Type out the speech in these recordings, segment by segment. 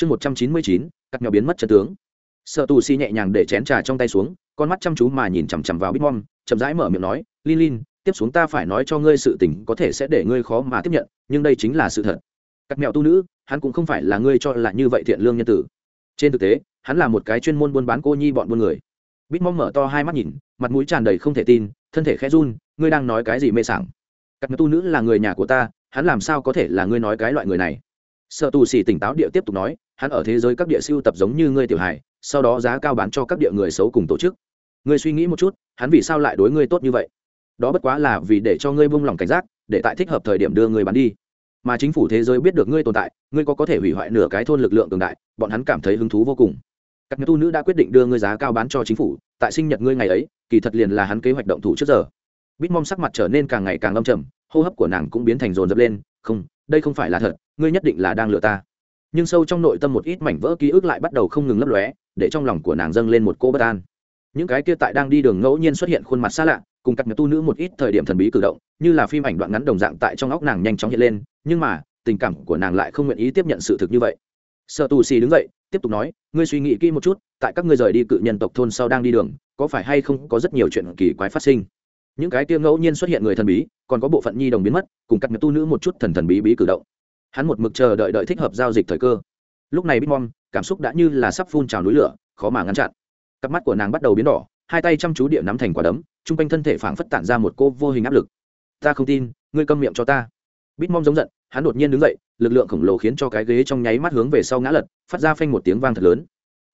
chương một trăm chín mươi chín, cắt nhỏ biến mất chân tướng. Sợ tù si nhẹ nhàng để chén trà trong tay xuống, con mắt chăm chú mà nhìn chằm chằm vào bitmom chậm rãi mở miệng nói, lin lin, tiếp xuống ta phải nói cho ngươi sự tình có thể sẽ để ngươi khó mà tiếp nhận, nhưng đây chính là sự thật. Các mẹo tu nữ, hắn cũng không phải là ngươi cho là như vậy thiện lương nhân tử. Trên thực tế, hắn là một cái chuyên môn buôn bán cô nhi bọn buôn người. Bitmom mở to hai mắt nhìn, mặt mũi tràn đầy không thể tin, thân thể khẽ run, ngươi đang nói cái gì mê sảng? Các mẹo tu nữ là người nhà của ta, hắn làm sao có thể là ngươi nói cái loại người này? Sợ tù xì tỉnh táo địa tiếp tục nói hắn ở thế giới các địa siêu tập giống như ngươi tiểu hải sau đó giá cao bán cho các địa người xấu cùng tổ chức. Ngươi suy nghĩ một chút, hắn vì sao lại đối ngươi tốt như vậy? Đó bất quá là vì để cho ngươi buông lỏng cảnh giác, để tại thích hợp thời điểm đưa ngươi bán đi. Mà chính phủ thế giới biết được ngươi tồn tại, ngươi có có thể hủy hoại nửa cái thôn lực lượng cường đại, bọn hắn cảm thấy hứng thú vô cùng. Các tu nữ đã quyết định đưa ngươi giá cao bán cho chính phủ, tại sinh nhật ngươi ngày ấy, kỳ thật liền là hắn kế hoạch động thủ trước giờ. Bít mong sắc mặt trở nên càng ngày càng âm trầm, hô hấp của nàng cũng biến thành rồn rập lên, không, đây không phải là thật, ngươi nhất định là đang lừa ta nhưng sâu trong nội tâm một ít mảnh vỡ ký ức lại bắt đầu không ngừng lấp lóe, để trong lòng của nàng dâng lên một cô bất an. Những cái kia tại đang đi đường ngẫu nhiên xuất hiện khuôn mặt xa lạ, cùng các nhà tu nữ một ít thời điểm thần bí cử động, như là phim ảnh đoạn ngắn đồng dạng tại trong óc nàng nhanh chóng hiện lên, nhưng mà, tình cảm của nàng lại không nguyện ý tiếp nhận sự thực như vậy. Sợ tù xì đứng dậy, tiếp tục nói, ngươi suy nghĩ kỹ một chút, tại các ngươi rời đi cự nhân tộc thôn sau đang đi đường, có phải hay không có rất nhiều chuyện kỳ quái phát sinh? Những cái kia ngẫu nhiên xuất hiện người thần bí, còn có bộ phận nhi đồng biến mất, cùng các nhà tu nữ một chút thần thần bí bí cử động hắn một mực chờ đợi đợi thích hợp giao dịch thời cơ. Lúc này bitmom cảm xúc đã như là sắp phun trào núi lửa, khó mà ngăn chặn. Cặp mắt của nàng bắt đầu biến đỏ, hai tay chăm chú địa nắm thành quả đấm t r u n g quanh thân thể phảng phất tản ra một cô vô hình áp lực. Ta không tin, ngươi câm miệng cho ta. Bitmom giống giận, hắn đột nhiên đứng dậy, lực lượng khổng lồ khiến cho cái ghế trong nháy mắt hướng về sau ngã lật, phát ra phanh một tiếng vang thật lớn.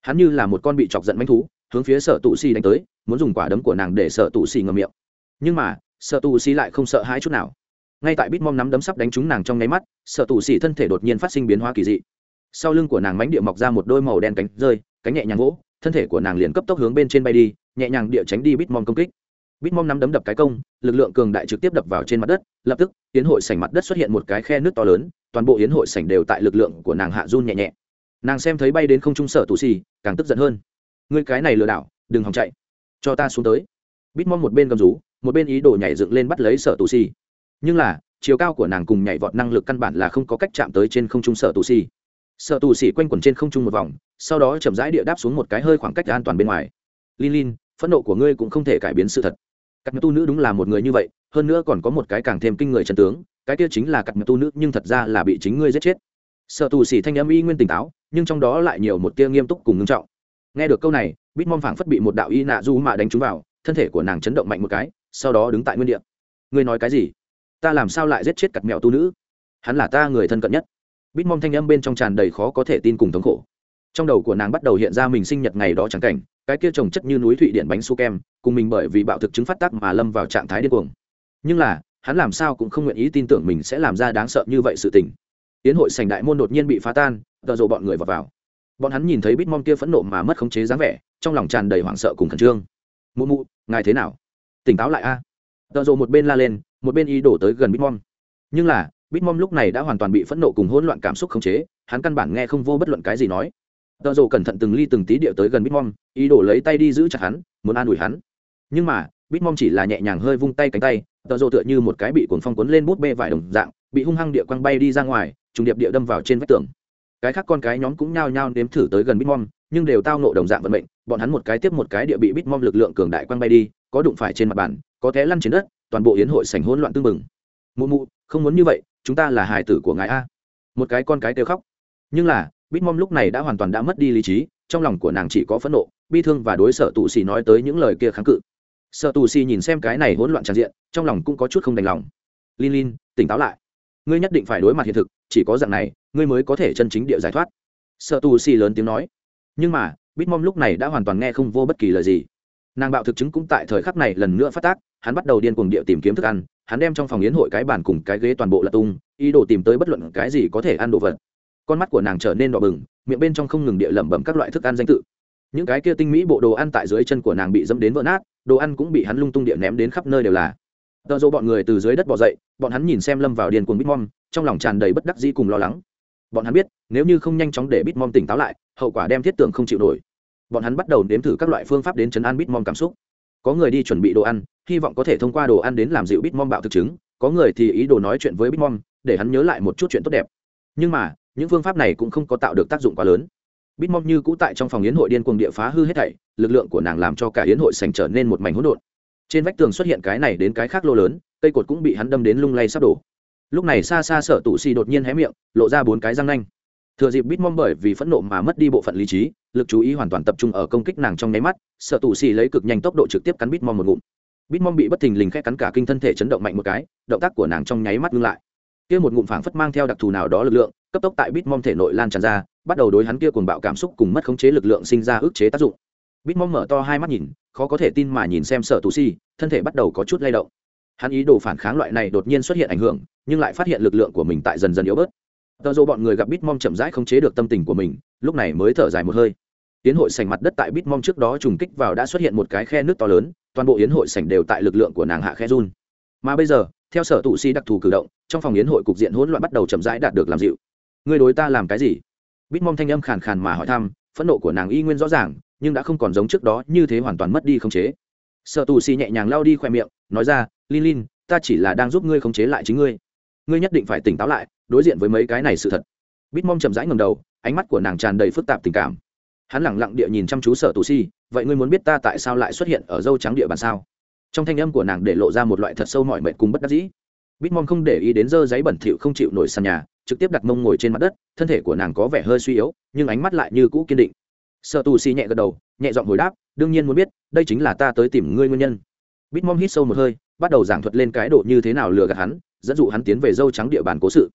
Hắn như là một con bị chọc giận manh thú, hướng phía sợ tụ xì đánh tới, muốn dùng quả đấm của nàng để sợ tụ xì ngầm miệng. Nhưng mà sợ tụ xì lại không sợ hãi chút nào ngay tại bitmom nắm đấm sắp đánh trúng nàng trong nháy mắt, sợ tù xỉ thân thể đột nhiên phát sinh biến hóa kỳ dị. Sau lưng của nàng mánh địa mọc ra một đôi màu đen cánh rơi, cánh nhẹ nhàng gỗ, thân thể của nàng liền cấp tốc hướng bên trên bay đi, nhẹ nhàng địa tránh đi bitmom công kích. Bitmom nắm đấm đập cái công, lực lượng cường đại trực tiếp đập vào trên mặt đất, lập tức, yến hội sảnh mặt đất xuất hiện một cái khe nước to lớn, toàn bộ yến hội sảnh đều tại lực lượng của nàng hạ run nhẹ nhẹ. Nàng xem thấy bay đến không trung sở tù xì, càng tức giận hơn. Ngươi cái này lừa đảo, đừng hòng chạy. Cho ta xuống tới. Bitmom một bên cầm rú, một bên ý đồ nhảy dựng lên bắt lấy sở tù xì nhưng là, chiều cao của nàng cùng nhảy vọt năng lực căn bản là không có cách chạm tới trên không trung sở tù xì sợ tù xì quanh quẩn trên không trung một vòng, sau đó chậm rãi địa đáp xuống một cái hơi khoảng cách an toàn bên ngoài. Lin lin, phẫn nộ của ngươi cũng không thể cải biến sự thật. Các tu nữ đúng là một người như vậy, hơn nữa còn có một cái càng thêm kinh người chân tướng, cái kia chính là các tu nữ nhưng thật ra là bị chính ngươi giết chết. Sợ tù xì thanh âm y nguyên tỉnh táo, nhưng trong đó lại nhiều một tia nghiêm túc cùng ngưng trọng. Nghe được câu này, bít mong phảng phất bị một đạo y nạ du mạ đánh trúng vào, thân thể của nàng chấn động mạnh một cái, sau đó đứng tại nguyên địa. Ngươi nói cái gì? Ta làm sao lại giết chết cặt mẹo tu nữ? Hắn là ta người thân cận nhất. Bít mong thanh âm bên trong tràn đầy khó có thể tin cùng thống khổ. Trong đầu của nàng bắt đầu hiện ra mình sinh nhật ngày đó chẳng cảnh, cái kia trồng chất như núi thụy điện bánh su kem, cùng mình bởi vì bạo thực chứng phát tác mà lâm vào trạng thái điên cuồng. Nhưng là, hắn làm sao cũng không nguyện ý tin tưởng mình sẽ làm ra đáng sợ như vậy sự tình. Tiến hội sành đại môn đột nhiên bị phá tan tờ rộ bọn người vào vào. Bọn hắn nhìn thấy bít mong kia phẫn nộ mà mất khống chế dáng vẻ, trong lòng tràn đầy hoảng sợ cùng khẩn trương. Mụ mụ, ngài thế nào? Tỉnh táo lại a. Tờ rộ một bên la lên một bên ý đổ tới gần bitmom. Nhưng là, bitmom lúc này đã hoàn toàn bị phẫn nộ cùng hỗn loạn cảm xúc khống chế, hắn căn bản nghe không vô bất luận cái gì nói. Tợ rồ cẩn thận từng ly từng tí điệu tới gần bitmom, ý đổ lấy tay đi giữ chặt hắn, muốn an ủi hắn. Nhưng mà, bitmom chỉ là nhẹ nhàng hơi vung tay cánh tay, tợ rồ tựa như một cái bị cuốn phong cuốn lên bút bê vải đồng dạng, bị hung hăng địa quăng bay đi ra ngoài, trùng điệp địa đâm vào trên vách tường. Cái khác con cái nhóm cũng nhao nhao nếm thử tới gần bitmom, nhưng đều tao nộ đồng dạng vận mệnh, bọn hắn một cái tiếp một cái địa bị bitmom lực lượng cường đại quăng bay đi, có đụng phải trên mặt bàn, có té lăn trên đất toàn bộ yến hội sảnh hỗn loạn tương mừng mụ mụ, không muốn như vậy, chúng ta là hài tử của ngài a. Một cái con cái kêu khóc. Nhưng là, bitmom lúc này đã hoàn toàn đã mất đi lý trí, trong lòng của nàng chỉ có phẫn nộ, bi thương và đối sở tù xì nói tới những lời kia kháng cự. Sở tù xì nhìn xem cái này hỗn loạn tràn diện, trong lòng cũng có chút không đành lòng. Lin lin, tỉnh táo lại. Ngươi nhất định phải đối mặt hiện thực, chỉ có dạng này, ngươi mới có thể chân chính địa giải thoát. Sở tù xì lớn tiếng nói. Nhưng mà, bitmom lúc này đã hoàn toàn nghe không vô bất kỳ lời gì nàng bạo thực chứng cũng tại thời khắc này lần nữa phát tác, hắn bắt đầu điên cuồng địa tìm kiếm thức ăn, hắn đem trong phòng yến hội cái bàn cùng cái ghế toàn bộ là tung, ý đồ tìm tới bất luận cái gì có thể ăn đồ vật. Con mắt của nàng trở nên đỏ bừng, miệng bên trong không ngừng địa lẩm bẩm các loại thức ăn danh tự. Những cái kia tinh mỹ bộ đồ ăn tại dưới chân của nàng bị dẫm đến vỡ nát, đồ ăn cũng bị hắn lung tung địa ném đến khắp nơi đều là. Tợ dỗ bọn người từ dưới đất bỏ dậy, bọn hắn nhìn xem lâm vào điền cuồng bitmom trong lòng tràn đầy bất đắc dĩ cùng lo lắng. Bọn hắn biết, nếu như không nhanh chóng để bitmom tỉnh táo lại, hậu quả đem thiết tưởng không chịu nổi bọn hắn bắt đầu nếm thử các loại phương pháp đến chấn an bitmom cảm xúc. Có người đi chuẩn bị đồ ăn, hy vọng có thể thông qua đồ ăn đến làm dịu bitmom bạo thực chứng. Có người thì ý đồ nói chuyện với bitmom để hắn nhớ lại một chút chuyện tốt đẹp. Nhưng mà, những phương pháp này cũng không có tạo được tác dụng quá lớn. Bitmom như cũ tại trong phòng yến hội điên cuồng địa phá hư hết thảy, lực lượng của nàng làm cho cả yến hội sành trở nên một mảnh hỗn độn. Trên vách tường xuất hiện cái này đến cái khác lô lớn, cây cột cũng bị hắn đâm đến lung lay sắp đổ. Lúc này xa xa sở tụ xì đột nhiên hé miệng, lộ ra bốn cái răng nanh. Thừa dịp bitmom bởi vì phẫn nộ mà mất đi bộ phận lý trí lực chú ý hoàn toàn tập trung ở công kích nàng trong nháy mắt sở tù xì lấy cực nhanh tốc độ trực tiếp cắn bitmom một ngụm. Bitmom bị bất thình lình khét cắn cả kinh thân thể chấn động mạnh một cái, động tác của nàng trong nháy mắt ngưng lại. Kia một ngụm phảng phất mang theo đặc thù nào đó lực lượng, cấp tốc tại bitmom thể nội lan tràn ra, bắt đầu đối hắn kia cuồng bạo cảm xúc cùng mất khống chế lực lượng sinh ra ức chế tác dụng. Bitmom mở to hai mắt nhìn, khó có thể tin mà nhìn xem sở tù xì, thân thể bắt đầu có chút lay động. Hắn ý đồ phản kháng loại này đột nhiên xuất hiện ảnh hưởng, nhưng lại phát hiện lực lượng của mình tại dần dần yếu bớt. Tờ dô bọn người gặp bitmom chậm rãi không chế được tâm tình của mình, lúc này mới thở dài một hơi yến hội sảnh mặt đất tại bitmom trước đó trùng kích vào đã xuất hiện một cái khe nước to lớn, toàn bộ yến hội sảnh đều tại lực lượng của nàng hạ khe run. Mà bây giờ, theo sở tụ si đặc thù cử động, trong phòng yến hội cục diện hỗn loạn bắt đầu chậm rãi đạt được làm dịu. Người đối ta làm cái gì? Bitmom thanh âm khàn khàn mà hỏi thăm, phẫn nộ của nàng y nguyên rõ ràng, nhưng đã không còn giống trước đó như thế hoàn toàn mất đi khống chế. Sở tù xì nhẹ nhàng lao đi khoe miệng, nói ra, lin lin, ta chỉ là đang giúp ngươi khống chế lại chính ngươi. Ngươi nhất định phải tỉnh táo lại, đối diện với mấy cái này sự thật. Bít mong chậm rãi ngầm đầu, ánh mắt của nàng tràn đầy phức tạp tình cảm hắn lẳng lặng địa nhìn chăm chú sở tù si, vậy ngươi muốn biết ta tại sao lại xuất hiện ở dâu trắng địa bàn sao? Trong thanh âm của nàng để lộ ra một loại thật sâu mọi mệt cùng bất đắc dĩ. Bít mong không để ý đến dơ giấy bẩn thỉu không chịu nổi sàn nhà, trực tiếp đặt mông ngồi trên mặt đất, thân thể của nàng có vẻ hơi suy yếu, nhưng ánh mắt lại như cũ kiên định. Sợ tù xì nhẹ gật đầu, nhẹ giọng hồi đáp, đương nhiên muốn biết, đây chính là ta tới tìm ngươi nguyên nhân. Bitmom hít sâu một hơi, bắt đầu giảng thuật lên cái độ như thế nào lừa gạt hắn, dẫn dụ hắn tiến về dâu trắng địa bàn cố sự.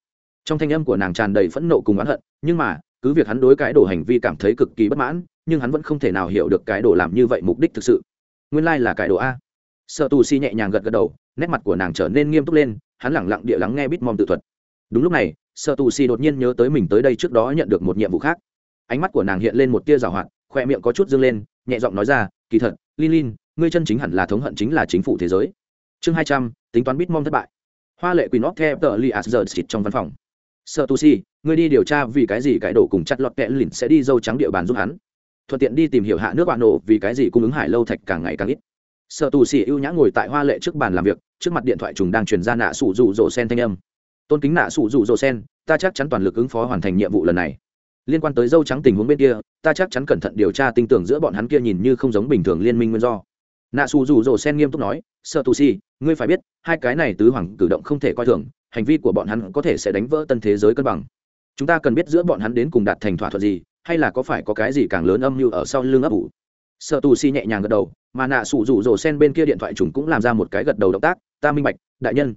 Trong thanh âm của nàng tràn đầy phẫn nộ cùng oán hận, nhưng mà cứ việc hắn đối cái đồ hành vi cảm thấy cực kỳ bất mãn, nhưng hắn vẫn không thể nào hiểu được cái đồ làm như vậy mục đích thực sự. Nguyên lai、like、là cái đồ a. Sợ tù si nhẹ nhàng gật gật đầu, nét mặt của nàng trở nên nghiêm túc lên, hắn lẳng lặng địa lắng nghe bitmom tự thuật. Đúng lúc này, sợ tù si đột nhiên nhớ tới mình tới đây trước đó nhận được một nhiệm vụ khác. Ánh mắt của nàng hiện lên một tia rào hoạt, khoe miệng có chút dâng lên, nhẹ giọng nói ra, kỳ thật, lin lin, ngươi chân chính hẳn là thống hận chính là chính phủ thế giới. Chương hai trăm, tính toán bitmom thất bại. Hoa lệ quỳ óc theo tờ li asger xịt trong văn phòng sợ tu si, ngươi đi điều tra vì cái gì cái đổ cùng chặt lọt kẽ lìn sẽ đi dâu trắng địa bàn giúp hắn. Thuận tiện đi tìm hiểu hạ nước bạn nổ vì cái gì cung ứng hải lâu thạch càng ngày càng ít. Sợ tù xì ưu nhã ngồi tại hoa lệ trước bàn làm việc, trước mặt điện thoại trùng đang truyền ra nạ sủ rụ rỗ sen thanh âm. Tôn kính nạ sủ rụ rỗ sen, ta chắc chắn toàn lực ứng phó hoàn thành nhiệm vụ lần này. Liên quan tới dâu trắng tình huống bên kia, ta chắc chắn cẩn thận điều tra tin tưởng giữa bọn hắn kia nhìn như không giống bình thường liên minh nguyên do. Nạ xù rủ rồ sen nghiêm túc nói sợ tù si, ngươi phải biết, hai cái này tứ hoàng cử động không thể coi thường hành vi của bọn hắn có thể sẽ đánh vỡ tân thế giới cân bằng. Chúng ta cần biết giữa bọn hắn đến cùng đạt thành thỏa thuận gì, hay là có phải có cái gì càng lớn âm mưu ở sau lưng ấp ủ. Sợ tù si nhẹ nhàng gật đầu, mà nạ sụ rủ rồ sen bên kia điện thoại chúng cũng làm ra một cái gật đầu động tác, ta minh bạch, đại nhân.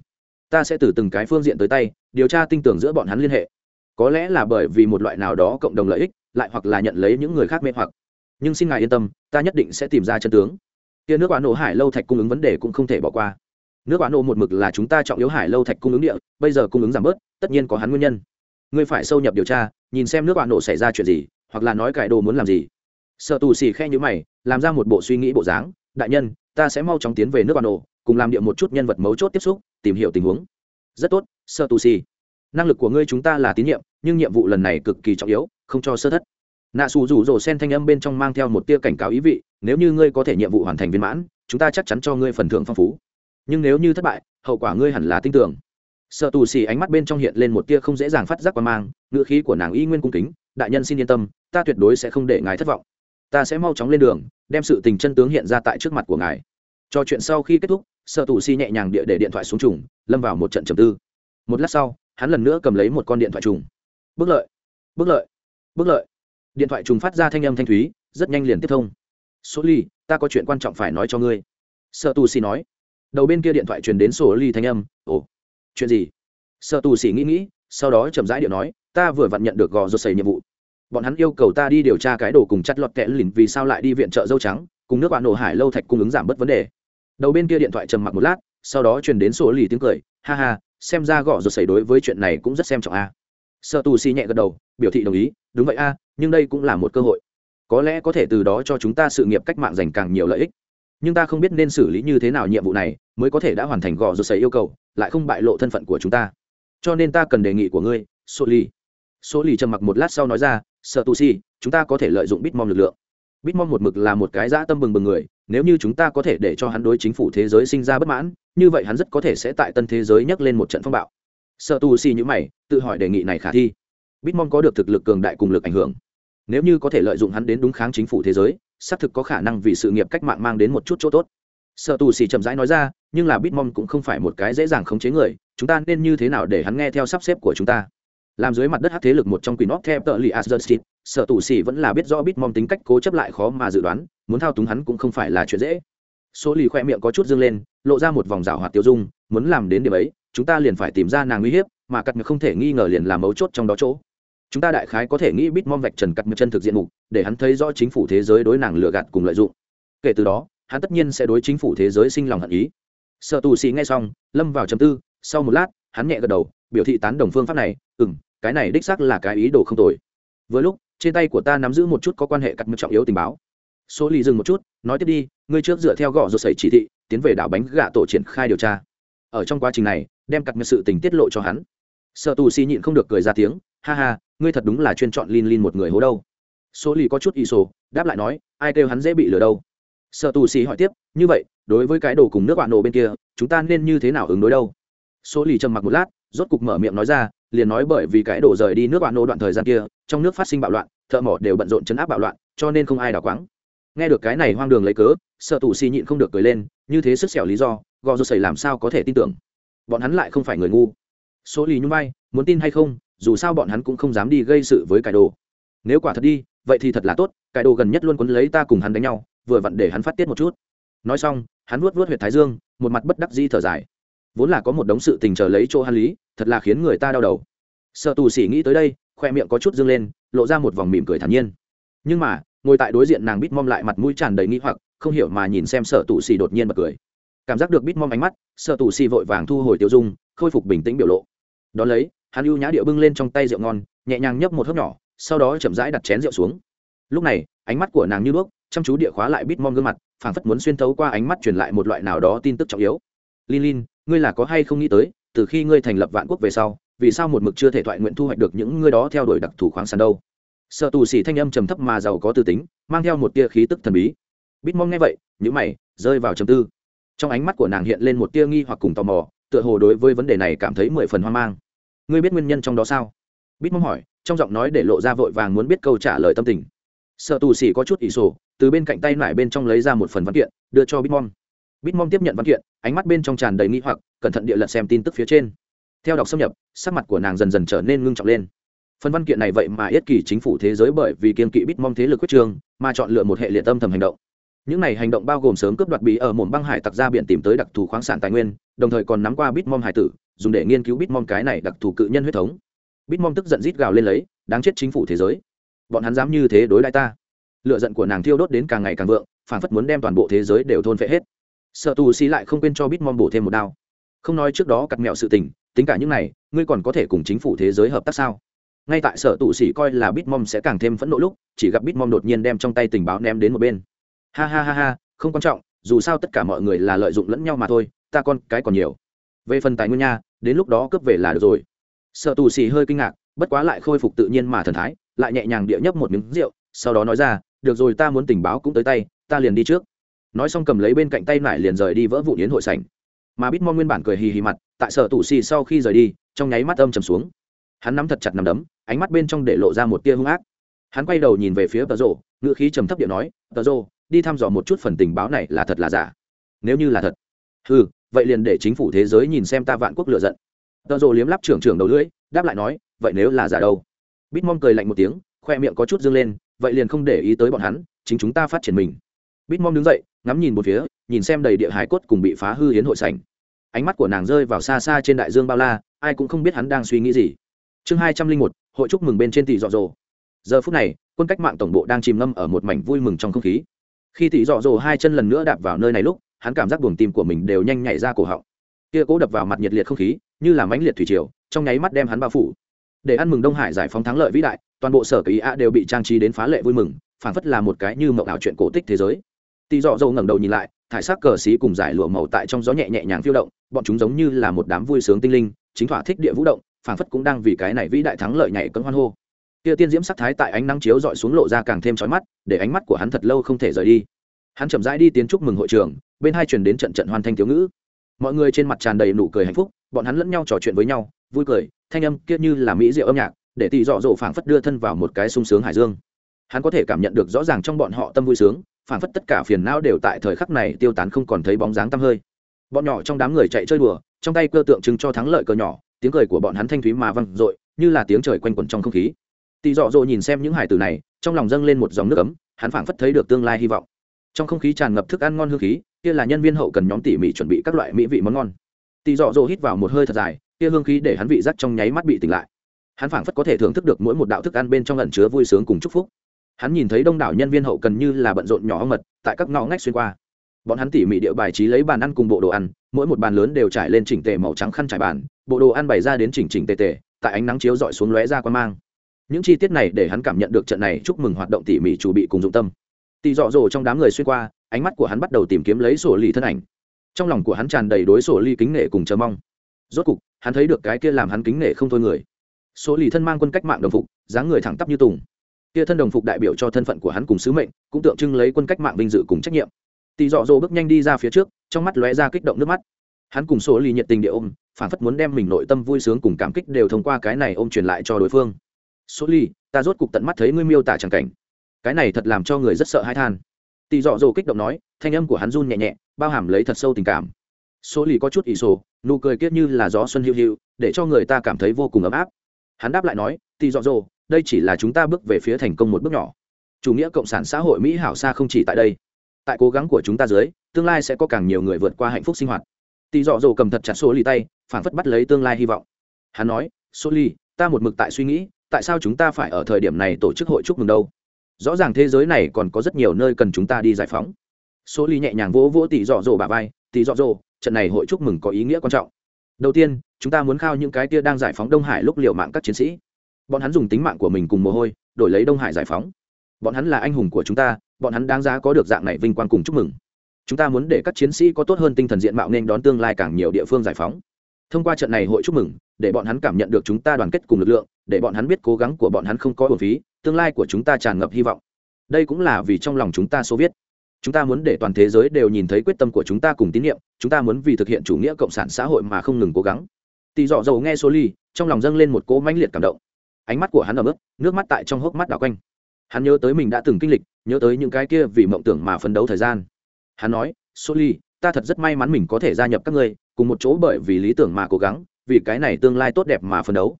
Ta sẽ từ từng cái phương diện tới tay, điều tra tin tưởng giữa bọn hắn liên hệ. Có lẽ là bởi vì một loại nào đó cộng đồng lợi ích, lại hoặc là nhận lấy những người khác mê hoặc. Nhưng xin ngài yên tâm, ta nhất định sẽ tìm ra chân tướng. Kia nước quả nổ hải lâu thạch cung ứng vấn đề cũng không thể bỏ qua nước quả ô một mực là chúng ta trọng yếu hải lâu thạch cung ứng địa, bây giờ cung ứng giảm bớt, tất nhiên có hắn nguyên nhân. Ngươi phải sâu nhập điều tra, nhìn xem nước quả ô xảy ra chuyện gì, hoặc là nói cải đồ muốn làm gì. Sợ tù xì khe như mày, làm ra một bộ suy nghĩ bộ dáng, đại nhân, ta sẽ mau chóng tiến về nước quả ô cùng làm địa một chút nhân vật mấu chốt tiếp xúc, tìm hiểu tình huống. Rất tốt sợ tù xì năng lực của ngươi chúng ta là tín nhiệm, nhưng nhiệm vụ lần này cực kỳ trọng yếu, không cho sơ thất. Nạ xù rủ rồ sen thanh âm bên trong mang theo một tia cảnh cáo ý vị, nếu như ngươi có thể nhiệm vụ hoàn thành viên mãn, chúng ta chắc chắn cho ngươi phần thưởng phong phú nhưng nếu như thất bại, hậu quả ngươi hẳn là tin tưởng. Sợ tù xì ánh mắt bên trong hiện lên một tia không dễ dàng phát giác qua mang, ngữ khí của nàng y nguyên cung kính, đại nhân xin yên tâm, ta tuyệt đối sẽ không để ngài thất vọng. Ta sẽ mau chóng lên đường, đem sự tình chân tướng hiện ra tại trước mặt của ngài. Cho chuyện sau khi kết thúc, sợ tù xì nhẹ nhàng địa để điện thoại xuống trùng, lâm vào một trận trầm tư. Một lát sau, hắn lần nữa cầm lấy một con điện thoại trùng. Bước lợi bước lợi bước lợi. Điện thoại trùng phát ra thanh âm thanh thúy, rất nhanh liền tiếp thông. Số ly, ta có chuyện quan trọng phải nói cho ngươi. Sợ tù xì nói đầu bên kia điện thoại truyền đến số ly thanh âm, ồ, chuyện gì? Sợ tù sĩ nghĩ nghĩ, sau đó chậm rãi điện nói, ta vừa vặn nhận được gò rột xầy nhiệm vụ. Bọn hắn yêu cầu ta đi điều tra cái đồ cùng chặt lọt kẽ lìn vì sao lại đi viện trợ dâu trắng, cùng nước bạn nổ hải lâu thạch cung ứng giảm bớt vấn đề. Đầu bên kia điện thoại trầm mặc một lát, sau đó truyền đến số lì tiếng cười, ha ha, xem ra gõ rột xảy đối với chuyện này cũng rất xem trọng a. Sợ tù xì nhẹ gật đầu, biểu thị đồng ý, đúng vậy a, nhưng đây cũng là một cơ hội. Có lẽ có thể từ đó cho chúng ta sự nghiệp cách mạng dành càng nhiều lợi ích nhưng ta không biết nên xử lý như thế nào nhiệm vụ này, mới có thể đã hoàn thành gò rột xảy yêu cầu, lại không bại lộ thân phận của chúng ta. Cho nên ta cần đề nghị của ngươi số ly số ly trầm mặc một lát sau nói ra sợ tù si, chúng ta có thể lợi dụng bitmom lực lượng. Bitmom một mực là một cái dã tâm bừng bừng người, nếu như chúng ta có thể để cho hắn đối chính phủ thế giới sinh ra bất mãn, như vậy hắn rất có thể sẽ tại tân thế giới nhấc lên một trận phong bạo. Sợ tù si như mày, tự hỏi đề nghị này khả thi. Bitmom có được thực lực cường đại cùng lực ảnh hưởng. Nếu như có thể lợi dụng hắn đến đúng kháng chính phủ thế giới xác thực có khả năng vì sự nghiệp cách mạng mang đến một chút chỗ tốt. Sợ tù xì chậm rãi nói ra, nhưng là bitmom cũng không phải một cái dễ dàng khống chế người, chúng ta nên như thế nào để hắn nghe theo sắp xếp của chúng ta? Làm dưới mặt đất hát thế lực một trong quỷ nót theo tợ lì asdustit sợ tù xì vẫn là biết rõ bitmom tính cách cố chấp lại khó mà dự đoán, muốn thao túng hắn cũng không phải là chuyện dễ. Số lì khoe miệng có chút dương lên, lộ ra một vòng rào hoạt tiêu dung, muốn làm đến điểm ấy, chúng ta liền phải tìm ra nàng uy hiếp, mà cắt không thể nghi ngờ liền làm mấu chốt trong đó chỗ chúng ta đại khái có thể nghĩ bít mom vạch trần cắt chân thực diện mục, để hắn thấy rõ chính phủ thế giới đối nàng lừa gạt cùng lợi dụng. Kể từ đó, hắn tất nhiên sẽ đối chính phủ thế giới sinh lòng hận ý. Sợ tù xì nghe xong, lâm vào chầm tư, sau một lát, hắn nhẹ gật đầu, biểu thị tán đồng phương pháp này ừ m cái này đích xác là cái ý đồ không tồi. Vừa lúc, trên tay của ta nắm giữ một chút có quan hệ cắt mực trọng yếu tình báo. Số lì dừng một chút, nói tiếp đi, ngươi trước dựa theo gõ rồi xảy chỉ thị, tiến về đảo bánh gạ tổ triển khai điều tra. Ở trong quá trình này, đem cặt mực sự tình tiết lộ cho hắn. Sợ tù xì nhịn không được cười ra tiếng, ha ha ngươi thật đúng là chuyên chọn lin lin một người hố đâu. Số lì có chút ý sổ đáp lại nói ai kêu hắn dễ bị lừa đâu. Sợ tù xì hỏi tiếp như vậy đối với cái đồ cùng nước bạn nổ bên kia chúng ta nên như thế nào ứng đối đâu? Số lì trầm mặc một lát rốt cục mở miệng nói ra liền nói bởi vì cái đồ rời đi nước bạn nổ đoạn thời gian kia trong nước phát sinh bạo loạn thợ mỏ đều bận rộn chấn áp bạo loạn cho nên không ai đào quáng. Nghe được cái này hoang đường lấy cớ sợ tù xì nhịn không được cười lên như thế sức xẻo lý do gò rô xảy làm sao có thể tin tưởng? Bọn hắn lại không phải người ngu. Số lì nhung vai, muốn tin hay không dù sao bọn hắn cũng không dám đi gây sự với cải đồ. Nếu quả thật đi, vậy thì thật là tốt cải đồ gần nhất luôn quấn lấy ta cùng hắn đánh nhau, vừa vặn để hắn phát tiết một chút. Nói xong, hắn vuốt vuốt huyệt thái dương, một mặt bất đắc di thở dài. Vốn là có một đống sự tình chờ lấy chỗ hắn lý, thật là khiến người ta đau đầu. Sợ tù xỉ nghĩ tới đây, khoe miệng có chút dương lên, lộ ra một vòng mỉm cười thản nhiên. Nhưng mà, ngồi tại đối diện nàng bít mom lại mặt mũi tràn đầy nghi hoặc, không hiểu mà nhìn xem sợ tù xỉ đột nhiên bật cười. Cảm giác được bít mom ánh mắt sợ tù xỉ vội vàng thu hồi tiêu dung, khôi phục bình tĩnh biểu lộ. Đón lấy hắn ưu nhã điệu bưng lên trong tay rượu ngon, nhẹ nhàng nhấp một hớp nhỏ, sau đó chậm rãi đặt chén rượu xuống. Lúc này, ánh mắt của nàng như đuốc, chăm chú địa khóa lại bít mom gương mặt, phảng phất muốn xuyên thấu qua ánh mắt truyền lại một loại nào đó tin tức trọng yếu. Lin lin, ngươi là có hay không nghĩ tới, từ khi ngươi thành lập vạn quốc về sau, vì sao một mực chưa thể thoại nguyện thu hoạch được những ngươi đó theo đuổi đặc thù khoáng sản đâu? Sợ tù xỉ thanh âm trầm thấp mà giàu có tư tính, mang theo một tia khí tức thần bí. Bít mong nghe vậy những mày, rơi vào trầm tư. Trong ánh mắt của nàng hiện lên một tia nghi hoặc cùng tò mò, tựa hồ đối với vấn đề này cảm thấy mười phần hoang mang ngươi biết nguyên nhân trong đó sao? Bít mong hỏi, trong giọng nói để lộ ra vội vàng muốn biết câu trả lời tâm tình. Sợ tù xỉ có chút ỷ sổ, từ bên cạnh tay nải bên trong lấy ra một phần văn kiện, đưa cho bitmom bitmom tiếp nhận văn kiện, ánh mắt bên trong tràn đầy nghi hoặc, cẩn thận địa lật xem tin tức phía trên. Theo đọc xâm nhập, sắc mặt của nàng dần dần trở nên ngưng trọng lên. Phần văn kiện này vậy mà yết kỳ chính phủ thế giới bởi vì kiên kỵ bitmom thế lực quyết trường, mà chọn lựa một hệ liệt tâm thầm hành động những này hành động bao gồm sớm cướp đoạt bí ở mồm băng hải tặc ra biển tìm tới đặc thù khoáng sản tài nguyên, đồng thời còn nắm qua bitmom hải tử, dùng để nghiên cứu bitmom cái này đặc thù cự nhân huyết thống. Bitmom tức giận rít gào lên lấy, đáng chết chính phủ thế giới. Bọn hắn dám như thế đối lại ta. Lựa giận của nàng thiêu đốt đến càng ngày càng vượng phản phất muốn đem toàn bộ thế giới đều thôn phệ hết. Sợ tù xì lại không quên cho bitmom bổ thêm một đao. Không nói trước đó cặt mẹo sự tình, tính cả những này, ngươi còn có thể cùng chính phủ thế giới hợp tác sao? Ngay tại sở tụ sĩ coi là bitmom sẽ càng thêm phẫn nộ lúc, chỉ gặp bitmom đột nhiên đem trong tay tình báo ném đến một bên ha ha ha ha, không quan trọng, dù sao tất cả mọi người là lợi dụng lẫn nhau mà thôi, ta con cái còn nhiều. Về phần tài nguyên nha, đến lúc đó cướp về là được rồi. Sợ tù xì hơi kinh ngạc, bất quá lại khôi phục tự nhiên mà thần thái, lại nhẹ nhàng địa nhấp một miếng rượu, sau đó nói ra, được rồi, ta muốn tình báo cũng tới tay, ta liền đi trước. Nói xong cầm lấy bên cạnh tay lại liền rời đi vỡ vụ yến hội sảnh. Mà bít mong nguyên bản cười hì hì mặt, tại sở tủ xì sau khi rời đi, trong nháy mắt âm trầm xuống. Hắn nắm thật chặt nắm đấm, ánh mắt bên trong để lộ ra một tia hung ác. Hắn quay đầu nhìn về phía tờ rộ ngữ khí trầm thấp điện nói tờ rộ đi thăm dò một chút phần tình báo này là thật là giả. Nếu như là thật ừ vậy liền để chính phủ thế giới nhìn xem ta vạn quốc lựa giận. Tợ rộ liếm lắp trưởng trưởng đầu lưỡi, đáp lại nói, vậy nếu là giả đâu? Bít mong cười lạnh một tiếng, khoe miệng có chút dâng lên, vậy liền không để ý tới bọn hắn, chính chúng ta phát triển mình. Bitmom đứng dậy, ngắm nhìn một phía, nhìn xem đầy địa hải cốt cùng bị phá hư hiến hội sảnh. Ánh mắt của nàng rơi vào xa xa trên đại dương bao la, ai cũng không biết hắn đang suy nghĩ gì. Chương hai trăm linh một, hội chúc mừng bên trên tỷ dọ dồ giờ phút này, quân cách mạng tổng bộ đang chìm ngâm ở một mảnh vui mừng trong không khí khi tỷ dọ dồ hai chân lần nữa đạp vào nơi này lúc, hắn cảm giác buồng tim của mình đều nhanh nhảy ra cổ họng. Kia cố đập vào mặt nhiệt liệt không khí, như là mãnh liệt thủy triều, trong nháy mắt đem hắn bao phủ. Để ăn mừng đông hải giải phóng thắng lợi vĩ đại, toàn bộ sở kỳ a đều bị trang trí đến phá lệ vui mừng, phản phất là một cái như mộng ảo chuyện cổ tích thế giới. Tỷ dọ dâu ngẩng đầu nhìn lại, thải sắc cờ xí cùng giải lụa màu tại trong gió nhẹ nhẹ nhàng phiêu động, bọn chúng giống như là một đám vui sướng tinh linh, chính thỏa thích địa vũ động, phản phất cũng đang vì cái này vĩ đại thắng lợi nhảy cơn hoan hô kia tiên diễm sắc thái tại ánh nắng chiếu dọi xuống lộ ra càng thêm chói mắt, để ánh mắt của hắn thật lâu không thể rời đi. Hắn chậm rãi đi tiến chúc mừng hội trường, bên hai truyền đến trận trận hoàn thanh thiếu ngữ. Mọi người trên mặt tràn đầy nụ cười hạnh phúc, bọn hắn lẫn nhau trò chuyện với nhau, vui cười, thanh âm kia như là mỹ diệu âm nhạc, để tỷ dọ dỗ phảng phất đưa thân vào một cái sung sướng hải dương. Hắn có thể cảm nhận được rõ ràng trong bọn họ tâm vui sướng, phảng phất tất cả phiền não đều tại thời khắc này tiêu tán không còn thấy bóng dáng tăm hơi. Bọn nhỏ trong đám người chạy chơi đùa, trong tay cơ tượng trưng cho thắng lợi cờ nhỏ, tiếng cười của bọn hắn thanh thúy mà văng dội, như là tiếng trời quanh quẩn trong không khí tỷ dọ dỗ nhìn xem những hải tử này, trong lòng dâng lên một dòng nước ấm, hắn phảng phất thấy được tương lai hy vọng. Trong không khí tràn ngập thức ăn ngon hương khí, kia là nhân viên hậu cần nhóm tỉ mỉ chuẩn bị các loại mỹ vị món ngon. Tỷ dọ dỗ hít vào một hơi thật dài, kia hương khí để hắn vị giác trong nháy mắt bị tỉnh lại. Hắn phảng phất có thể thưởng thức được mỗi một đạo thức ăn bên trong ẩn chứa vui sướng cùng chúc phúc. Hắn nhìn thấy đông đảo nhân viên hậu cần như là bận rộn nhỏ mật, tại các ngõ ngách xuyên qua. Bọn hắn tỉ mỉ địa bài trí lấy bàn ăn cùng bộ đồ ăn, mỗi một bàn lớn đều trải lên chỉnh tề màu trắng khăn trải bàn, bộ đồ ăn bày ra đến chỉnh chỉnh tề tề, tại ánh nắng chiếu dọi xuống lóe ra quan mang những chi tiết này để hắn cảm nhận được trận này chúc mừng hoạt động tỉ mỉ chủ bị cùng dụng tâm. Tỉ dọ dỗ trong đám người xuyên qua, ánh mắt của hắn bắt đầu tìm kiếm lấy sổ lì thân ảnh. Trong lòng của hắn tràn đầy đối sổ ly kính nể cùng chờ mong. Rốt cục, hắn thấy được cái kia làm hắn kính nể không thôi người. Số lì thân mang quân cách mạng đồng phục, dáng người thẳng tắp như tùng. Kia thân đồng phục đại biểu cho thân phận của hắn cùng sứ mệnh, cũng tượng trưng lấy quân cách mạng vinh dự cùng trách nhiệm. Tỳ dọ dỗ bước nhanh đi ra phía trước, trong mắt lóe ra kích động nước mắt. Hắn cùng số lì nhiệt tình địa ôm phản phất muốn đem mình nội tâm vui sướng cùng cảm kích đều thông qua cái này ôm truyền lại cho đối phương số ly, ta rốt cục tận mắt thấy ngươi miêu tả chẳng cảnh. Cái này thật làm cho người rất sợ hãi than. Tỳ dọ dỗ kích động nói, thanh âm của hắn run nhẹ nhẹ, bao hàm lấy thật sâu tình cảm. Số lì có chút ỷ sổ, nụ cười kiết như là gió xuân hiu hiu, để cho người ta cảm thấy vô cùng ấm áp. Hắn đáp lại nói tỳ dọ dỗ đây chỉ là chúng ta bước về phía thành công một bước nhỏ. Chủ nghĩa cộng sản xã hội mỹ hảo xa không chỉ tại đây. Tại cố gắng của chúng ta dưới, tương lai sẽ có càng nhiều người vượt qua hạnh phúc sinh hoạt. Tỳ dọ dỗ cầm thật chặt số lì tay phản phất bắt lấy tương lai hy vọng. Hắn nói, số lì ta một mực tại suy nghĩ tại sao chúng ta phải ở thời điểm này tổ chức hội chúc mừng đâu? Rõ ràng thế giới này còn có rất nhiều nơi cần chúng ta đi giải phóng. Số ly nhẹ nhàng vỗ vỗ tỷ dọ dỗ bà vai, tỷ dọ dỗ, trận này hội chúc mừng có ý nghĩa quan trọng. Đầu tiên, chúng ta muốn khao những cái kia đang giải phóng đông hải lúc liều mạng các chiến sĩ. Bọn hắn dùng tính mạng của mình cùng mồ hôi, đổi lấy đông hải giải phóng. Bọn hắn là anh hùng của chúng ta, bọn hắn đáng giá có được dạng này vinh quang cùng chúc mừng. Chúng ta muốn để các chiến sĩ có tốt hơn tinh thần diện mạo nên đón tương lai càng nhiều địa phương giải phóng thông qua trận này hội chúc mừng, để bọn hắn cảm nhận được chúng ta đoàn kết cùng lực lượng, để bọn hắn biết cố gắng của bọn hắn không có hồn phí, tương lai của chúng ta tràn ngập hy vọng. Đây cũng là vì trong lòng chúng ta số viết. Chúng ta muốn để toàn thế giới đều nhìn thấy quyết tâm của chúng ta cùng tín nhiệm, chúng ta muốn vì thực hiện chủ nghĩa cộng sản xã hội mà không ngừng cố gắng. Tỳ dọ dầu nghe số ly, trong lòng dâng lên một cỗ mãnh liệt cảm động. Ánh mắt của hắn ở mức nước mắt tại trong hốc mắt đảo quanh. Hắn nhớ tới mình đã từng kinh lịch, nhớ tới những cái kia vì mộng tưởng mà phấn đấu thời gian. Hắn nói số ly, ta thật rất may mắn mình có thể gia nhập các ngươi cùng một chỗ bởi vì lý tưởng mà cố gắng, vì cái này tương lai tốt đẹp mà phấn đấu.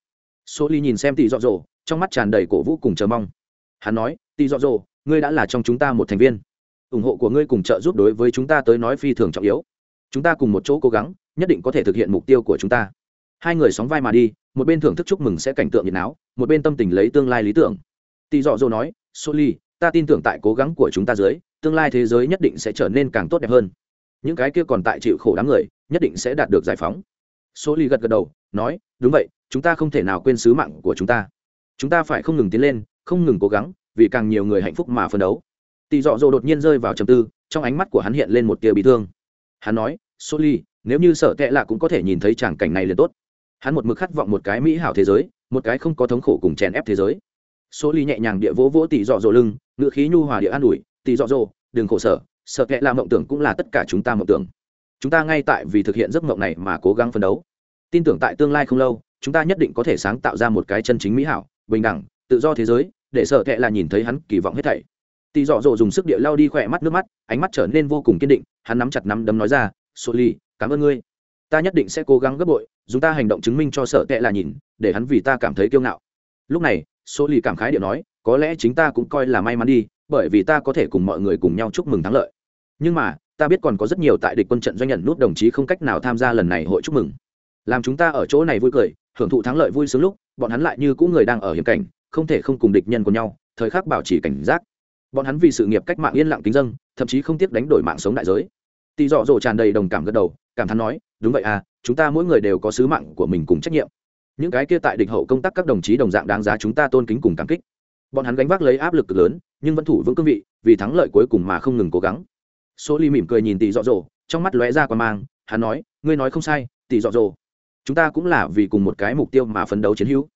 Số ly nhìn xem Tỷ dọ dầu trong mắt tràn đầy cổ vũ cùng chờ mong. Hắn nói Tỷ dọ dầu ngươi đã là trong chúng ta một thành viên. Ủng hộ của ngươi cùng trợ giúp đối với chúng ta tới nói phi thường trọng yếu. Chúng ta cùng một chỗ cố gắng, nhất định có thể thực hiện mục tiêu của chúng ta. Hai người sóng vai mà đi, một bên thưởng thức chúc mừng sẽ cảnh tượng nhiệt náo, một bên tâm tình lấy tương lai lý tưởng. Tỷ dọ dỗ nói soli ta tin tưởng tại cố gắng của chúng ta dưới, tương lai thế giới nhất định sẽ trở nên càng tốt đẹp hơn. Những cái kia còn tại chịu khổ đám người nhất định sẽ đạt được giải phóng. Soli gật gật đầu, nói, đúng vậy, chúng ta không thể nào quên sứ mạng của chúng ta. Chúng ta phải không ngừng tiến lên, không ngừng cố gắng, vì càng nhiều người hạnh phúc mà phấn đấu. Tỷ dọ dỗ đột nhiên rơi vào trầm tư, trong ánh mắt của hắn hiện lên một tia bị thương. Hắn nói số ly, nếu như sợ tệ lạ cũng có thể nhìn thấy tràng cảnh này liền tốt. Hắn một mực khát vọng một cái mỹ hảo thế giới, một cái không có thống khổ cùng chèn ép thế giới. Số ly nhẹ nhàng địa vỗ vỗ tỷ dọ dỗ lưng ngựa khí nhu hòa địa an ủi, tỷ dọ dỗ, đừng khổ sở, sợ tệ là mộng tưởng cũng là tất cả chúng ta mộng tưởng chúng ta ngay tại vì thực hiện giấc mộng này mà cố gắng phấn đấu. Tin tưởng tại tương lai không lâu, chúng ta nhất định có thể sáng tạo ra một cái chân chính mỹ hảo, bình đẳng, tự do thế giới, để sợ tệ là nhìn thấy hắn kỳ vọng hết thảy. Tỷ dọ dỗ dùng sức địa lao đi khỏe mắt nước mắt, ánh mắt trở nên vô cùng kiên định, hắn nắm chặt nắm đấm nói ra sô ly cảm ơn ngươi. Ta nhất định sẽ cố gắng gấp bội, dùng ta hành động chứng minh cho sợ tệ là nhìn, để hắn vì ta cảm thấy kiêu ngạo. Lúc này sô ly cảm khái điệu nói, có lẽ chính ta cũng coi là may mắn đi, bởi vì ta có thể cùng mọi người cùng nhau chúc mừng thắng lợi. Nhưng mà ta biết còn có rất nhiều tại địch quân trận doanh nhận nút đồng chí không cách nào tham gia lần này hội chúc mừng. Làm chúng ta ở chỗ này vui cười, hưởng thụ thắng lợi vui sướng lúc, bọn hắn lại như cũ người đang ở hiểm cảnh, không thể không cùng địch nhân của nhau, thời khắc bảo trì cảnh giác. Bọn hắn vì sự nghiệp cách mạng yên lặng kính dân, thậm chí không tiếc đánh đổi mạng sống đại giới. Tỳ dọ dỗ tràn đầy đồng cảm gật đầu, cảm thán nói, đúng vậy à chúng ta mỗi người đều có sứ mạng của mình cùng trách nhiệm. Những cái kia tại địch hậu công tác các đồng chí đồng dạng đáng giá chúng ta tôn kính cùng cảm kích. Bọn hắn gánh vác lấy áp lực cực lớn, nhưng vẫn thủ vững cương vị, vì thắng lợi cuối cùng mà không ngừng cố gắng số ly mỉm cười nhìn tỷ dọ dỗ, trong mắt lóe ra qua mang, hắn nói, ngươi nói không sai, tỷ dọ dỗ, chúng ta cũng là vì cùng một cái mục tiêu mà phấn đấu chiến hữu.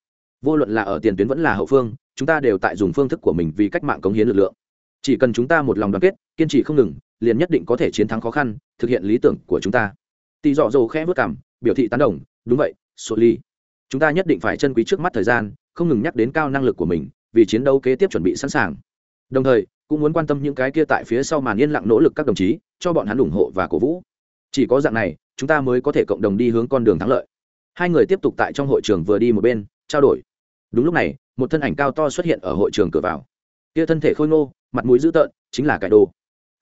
Vô luận là ở tiền tuyến vẫn là hậu phương, chúng ta đều tại dùng phương thức của mình vì cách mạng cống hiến lực lượng. Chỉ cần chúng ta một lòng đoàn kết, kiên trì không ngừng, liền nhất định có thể chiến thắng khó khăn, thực hiện lý tưởng của chúng ta. Tỷ dọ dồ khẽ vất cảm biểu thị tán đồng, đúng vậy, số ly, chúng ta nhất định phải chân quý trước mắt thời gian, không ngừng nhắc đến cao năng lực của mình, vì chiến đấu kế tiếp chuẩn bị sẵn sàng đồng thời, cũng muốn quan tâm những cái kia tại phía sau màn yên lặng nỗ lực các đồng chí, cho bọn hắn ủng hộ và cổ vũ. Chỉ có dạng này, chúng ta mới có thể cộng đồng đi hướng con đường thắng lợi. Hai người tiếp tục tại trong hội trường vừa đi một bên, trao đổi. Đúng lúc này, một thân ảnh cao to xuất hiện ở hội trường cửa vào. Kia thân thể khôi ngô, mặt mũi dữ tợn, chính là cải đồ.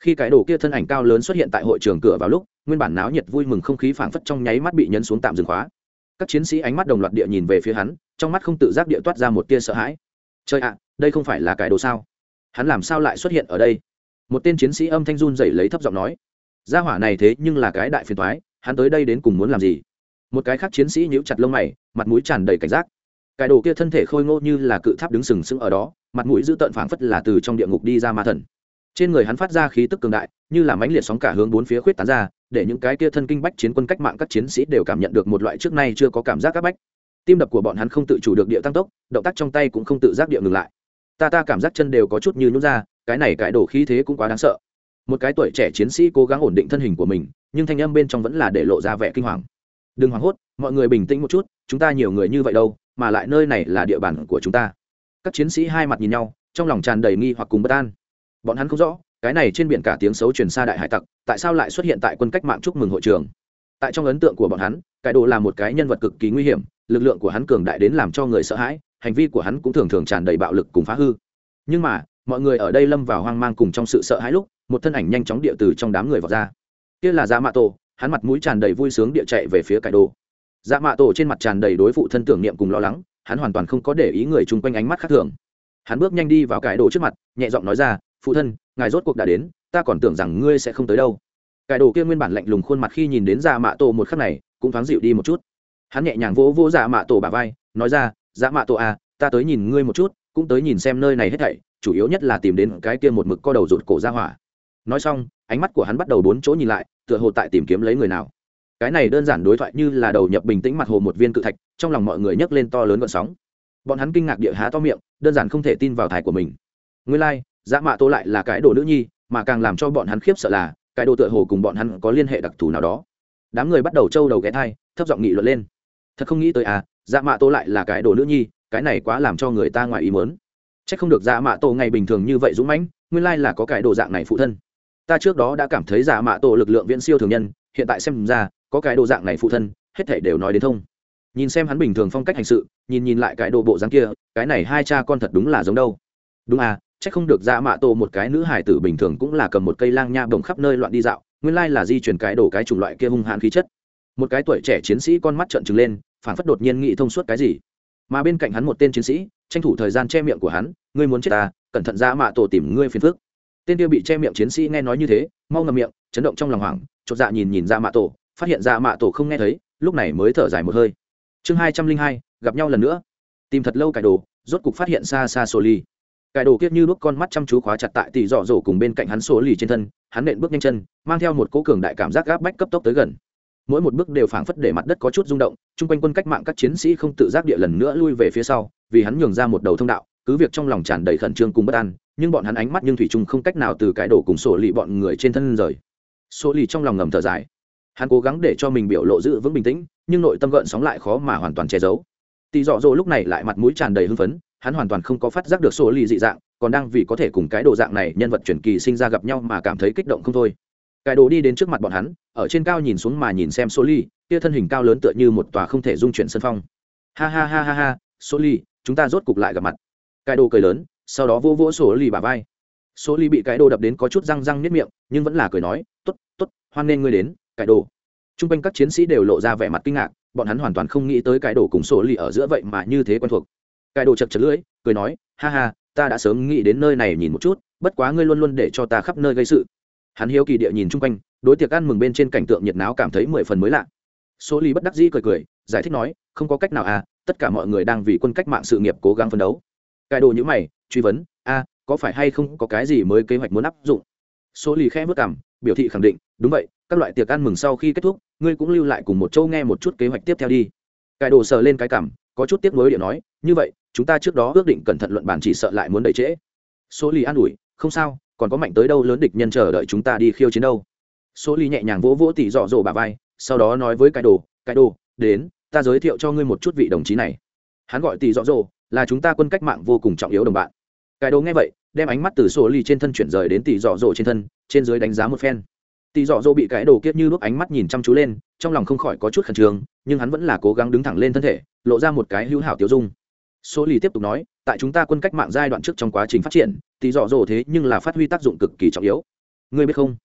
Khi cái đồ kia thân ảnh cao lớn xuất hiện tại hội trường cửa vào lúc, nguyên bản náo nhiệt vui mừng không khí phảng phất trong nháy mắt bị nhấn xuống tạm dừng khóa. Các chiến sĩ ánh mắt đồng loạt địa nhìn về phía hắn, trong mắt không tự giác địa toát ra một tia sợ hãi. Trời ạ, đây không phải là cái đồ sao? Hắn làm sao lại xuất hiện ở đây? Một tên chiến sĩ âm thanh run dậy lấy thấp giọng nói. Gia hỏa này thế nhưng là cái đại phiền thoái hắn tới đây đến cùng muốn làm gì? Một cái khác chiến sĩ nhíu chặt lông mày, mặt mũi tràn đầy cảnh giác. Cái đồ kia thân thể khôi ngô như là cự tháp đứng sừng sững ở đó, mặt mũi giữ tợn phảng phất là từ trong địa ngục đi ra ma thần. Trên người hắn phát ra khí tức cường đại, như là mãnh liệt sóng cả hướng bốn phía khuyết tán ra, để những cái kia thân kinh bách chiến quân cách mạng các chiến sĩ đều cảm nhận được một loại trước nay chưa có cảm giác các bách. Tim đập của bọn hắn không tự chủ được địa tăng tốc, động tác trong tay cũng không tự giác địa ngừng lại ta ta cảm giác chân đều có chút như nhút ra, cái này cải đổ khí thế cũng quá đáng sợ. Một cái tuổi trẻ chiến sĩ cố gắng ổn định thân hình của mình, nhưng thanh âm bên trong vẫn là để lộ ra vẻ kinh hoàng. Đừng hoảng hốt, mọi người bình tĩnh một chút, chúng ta nhiều người như vậy đâu, mà lại nơi này là địa bàn của chúng ta. Các chiến sĩ hai mặt nhìn nhau, trong lòng tràn đầy nghi hoặc cùng bất an. Bọn hắn không rõ, cái này trên biển cả tiếng xấu truyền xa đại hải tặc, tại sao lại xuất hiện tại quân cách mạng chúc mừng hội trường? Tại trong ấn tượng của bọn hắn, cái đồ là một cái nhân vật cực kỳ nguy hiểm, lực lượng của hắn cường đại đến làm cho người sợ hãi hành vi của hắn cũng thường thường tràn đầy bạo lực cùng phá hư. Nhưng mà, mọi người ở đây lâm vào hoang mang cùng trong sự sợ hãi lúc, một thân ảnh nhanh chóng địa từ trong đám người vào ra. Kia là dạ mạ tổ, hắn mặt mũi tràn đầy vui sướng địa chạy về phía cải đồ. Dạ mạ tổ trên mặt tràn đầy đối phụ thân tưởng niệm cùng lo lắng, hắn hoàn toàn không có để ý người chung quanh ánh mắt khác thường. Hắn bước nhanh đi vào cải đồ trước mặt, nhẹ giọng nói ra, phụ thân, ngài rốt cuộc đã đến, ta còn tưởng rằng ngươi sẽ không tới đâu. Cải đồ kia nguyên bản lạnh lùng khuôn mặt khi nhìn đến dạ mạ tổ một khắc này, cũng thoáng dịu đi một chút. Hắn nhẹ nhàng vỗ vỗ dạ mạ tổ bà vai, nói ra dạ mạ tổ à ta tới nhìn ngươi một chút cũng tới nhìn xem nơi này hết thảy chủ yếu nhất là tìm đến cái kia một mực co đầu rụt cổ ra hỏa. Nói xong ánh mắt của hắn bắt đầu bốn chỗ nhìn lại tựa hồ tại tìm kiếm lấy người nào. Cái này đơn giản đối thoại như là đầu nhập bình tĩnh mặt hồ một viên cự thạch trong lòng mọi người nhấc lên to lớn gọn sóng. Bọn hắn kinh ngạc địa há to miệng đơn giản không thể tin vào thải của mình. Nguyên lai、like, dã dạ mạ tô lại là cái đồ nữ nhi mà càng làm cho bọn hắn khiếp sợ là cái đồ tựa hồ cùng bọn hắn có liên hệ đặc thù nào đó. Đám người bắt đầu trâu đầu ghé thai thấp giọng nghị luận lên. Thật không nghĩ tới à dạ mạ tô lại là cái đồ nữ nhi, cái này quá làm cho người ta ngoài ý mớn c h ắ c không được dạ mạ tô ngày bình thường như vậy dũng mãnh, nguyên lai là có cái đồ dạng này phụ thân. Ta trước đó đã cảm thấy giả mạ tổ lực lượng viễn siêu thường nhân, hiện tại xem ra, có cái đồ dạng này phụ thân, hết thể đều nói đến thông. Nhìn xem hắn bình thường phong cách hành sự, nhìn nhìn lại cái đồ bộ dáng kia, cái này hai cha con thật đúng là giống đâu. Đúng à c h ắ c không được giả mạ tổ một cái nữ hải tử bình thường cũng là cầm một cây lang nha bồng khắp nơi loạn đi dạo, nguyên lai là di chuyển cái đồ cái chủng loại kia hung hãn khí chất. Một cái tuổi trẻ chiến sĩ con mắt trợn trừng lên phản phất đột nhiên nghĩ thông suốt cái gì. Mà bên cạnh hắn một tên chiến sĩ, tranh thủ thời gian che miệng của hắn, ngươi muốn chết ta cẩn thận ra mạ tổ tìm ngươi phiền phước tên tiêu bị che miệng chiến sĩ nghe nói như thế, mau ngầm miệng, chấn động trong lòng hoảng, chột dạ nhìn nhìn ra mạ tổ, phát hiện ra mạ tổ không nghe thấy, lúc này mới thở dài một hơi. Chương hai trăm linh hai, gặp nhau lần nữa. Tìm thật lâu cải đồ, rốt cục phát hiện xa xa sổ ly cải đồ kiết như bước con mắt chăm chú khóa chặt tại tỷ dọ dỗ cùng bên cạnh hắn sổ lì trên thân, hắn nện bước nhanh chân, mang theo một cỗ cường đại cảm giác gáp bách cấp tốc tới gần mỗi một bước đều phảng phất để mặt đất có chút rung động, chung quanh quân cách mạng các chiến sĩ không tự giác địa lần nữa lui về phía sau, vì hắn nhường ra một đầu thông đạo, cứ việc trong lòng tràn đầy khẩn trương cùng bất an, nhưng bọn hắn ánh mắt nhưng thủy chung không cách nào từ cái đổ cùng sổ lì bọn người trên thân rời. Sổ lì trong lòng ngầm thở dài. Hắn cố gắng để cho mình biểu lộ giữ vững bình tĩnh, nhưng nội tâm gợn sóng lại khó mà hoàn toàn che giấu. Tỳ dọ dỗ lúc này lại mặt mũi tràn đầy hưng phấn, hắn hoàn toàn không có phát giác được sổ lì dị dạng, còn đang vì có thể cùng cái đồ dạng này nhân vật truyền kỳ sinh ra gặp nhau mà cảm thấy kích động không thôi. Cải đồ đi đến trước mặt bọn hắn ở trên cao nhìn xuống mà nhìn xem số ly, kia thân hình cao lớn tựa như một tòa không thể dung chuyển sân phong. Ha ha ha ha ha số ly, chúng ta rốt cục lại gặp mặt. Cải đồ cười lớn sau đó vô vỗ số ly bà vai. Số ly bị cải đồ đập đến có chút răng răng nếp miệng nhưng vẫn là cười nói t ố t t ố t hoan nghênh ngươi đến cải đồ. T r u n g quanh các chiến sĩ đều lộ ra vẻ mặt kinh ngạc bọn hắn hoàn toàn không nghĩ tới cải đồ cùng số ly ở giữa vậy mà như thế quen thuộc. Cải đồ chật chật lưỡi cười nói ha ha ta đã sớm nghĩ đến nơi này nhìn một chút bất quá ngươi luôn luôn để cho ta khắp nơi gây sự hắn hiếu kỳ địa nhìn chung quanh, đối tiệc ăn mừng bên trên cảnh tượng nhiệt náo cảm thấy mười phần mới lạ. Số Lý bất đắc dĩ cười cười, giải thích nói, không có cách nào à tất cả mọi người đang vì quân cách mạng sự nghiệp cố gắng phấn đấu. Cái đồ như mày, truy vấn, a, có phải hay không có cái gì mới kế hoạch muốn áp dụng? Số Lý khẽ vất cảm biểu thị khẳng định, đúng vậy, các loại tiệc ăn mừng sau khi kết thúc, ngươi cũng lưu lại cùng một châu nghe một chút kế hoạch tiếp theo đi. Cái đồ sờ lên cái cảm có chút tiếc nuối điện nói, như vậy, chúng ta trước đó ước định cẩn thận luận bản chỉ sợ lại muốn đẩy trễ. Số lì an ủi, không sao còn có mạnh tới đâu lớn địch nhân chờ đợi chúng ta đi khiêu chiến đâu. Số ly nhẹ nhàng vỗ vỗ tỉ dọ dỗ bà vai, sau đó nói với cái đồ cái đồ, đến, ta giới thiệu cho ngươi một chút vị đồng chí này. Hắn gọi tỉ dọ dỗ, là chúng ta quân cách mạng vô cùng trọng yếu đồng bạn. Cái đồ nghe vậy, đem ánh mắt từ số ly trên thân chuyển rời đến tỉ dọ dỗ trên thân, trên dưới đánh giá một phen. Tỉ dọ dỗ bị cái đồ kiết như lúc ánh mắt nhìn chăm chú lên, trong lòng không khỏi có chút khẩn trương, nhưng hắn vẫn là cố gắng đứng thẳng lên thân thể, lộ ra một cái hữu hảo tiêu dung. Số ly tiếp tục nói, tại chúng ta quân cách mạng giai đoạn trước trong quá trình phát triển tỷ dọ dỗ thế nhưng là phát huy tác dụng cực kỳ trọng yếu. Ngươi biết không?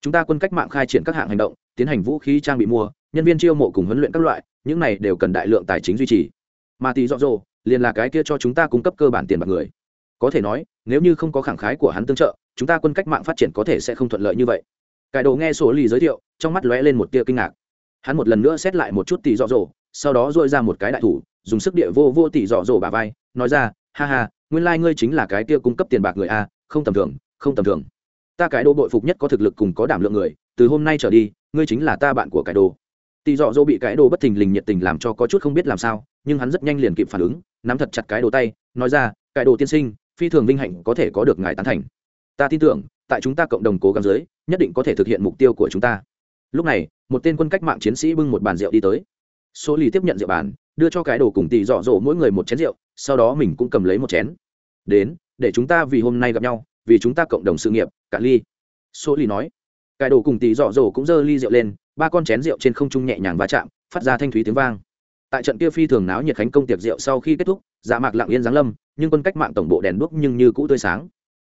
Chúng ta quân cách mạng khai triển các hạng hành động, tiến hành vũ khí trang bị mua, nhân viên chiêu mộ cùng huấn luyện các loại, những này đều cần đại lượng tài chính duy trì. Mà tỷ dọ dỗ liền là cái kia cho chúng ta cung cấp cơ bản tiền bạc người. Có thể nói, nếu như không có khẳng khái của hắn tương trợ, chúng ta quân cách mạng phát triển có thể sẽ không thuận lợi như vậy. Cải đồ nghe sổ lì giới thiệu, trong mắt lóe lên một tia kinh ngạc. Hắn một lần nữa xét lại một chút tỷ dọ dỗ sau đó dội ra một cái đại thủ, dùng sức địa vô vô tỷ dọ dỗ bà vai, nói ra, ha ha nguyên lai、like、ngươi chính là cái kia cung cấp tiền bạc người a, không tầm thường, không tầm thường. Ta cái đồ bội phục nhất có thực lực cùng có đảm lượng người, từ hôm nay trở đi, ngươi chính là ta bạn của cái đồ. Tỷ dọ dỗ bị cái đồ bất thình lình nhiệt tình làm cho có chút không biết làm sao, nhưng hắn rất nhanh liền kịp phản ứng, nắm thật chặt cái đồ tay, nói ra, cái đồ tiên sinh, phi thường vinh hạnh có thể có được ngài tán thành. Ta tin tưởng, tại chúng ta cộng đồng cố gắng dưới, nhất định có thể thực hiện mục tiêu của chúng ta. Lúc này, một tên quân cách mạng chiến sĩ bưng một bàn rượu đi tới. Số lì tiếp nhận rượu bàn, đưa cho cái đồ cùng tỷ dọ dỗ mỗi người một chén rượu sau đó mình cũng cầm lấy một chén. Đến để chúng ta vì hôm nay gặp nhau vì chúng ta cộng đồng sự nghiệp cả ly. Số ly nói. Cái đồ cùng tỷ dọ dỗ cũng giơ ly rượu lên ba con chén rượu trên không trung nhẹ nhàng va chạm phát ra thanh thúy tiếng vang. Tại trận kia phi thường náo nhiệt khánh công tiệc rượu sau khi kết thúc dạ mạc lặng yên giáng lâm nhưng quân cách mạng tổng bộ đèn đuốc nhưng như cũ tươi sáng.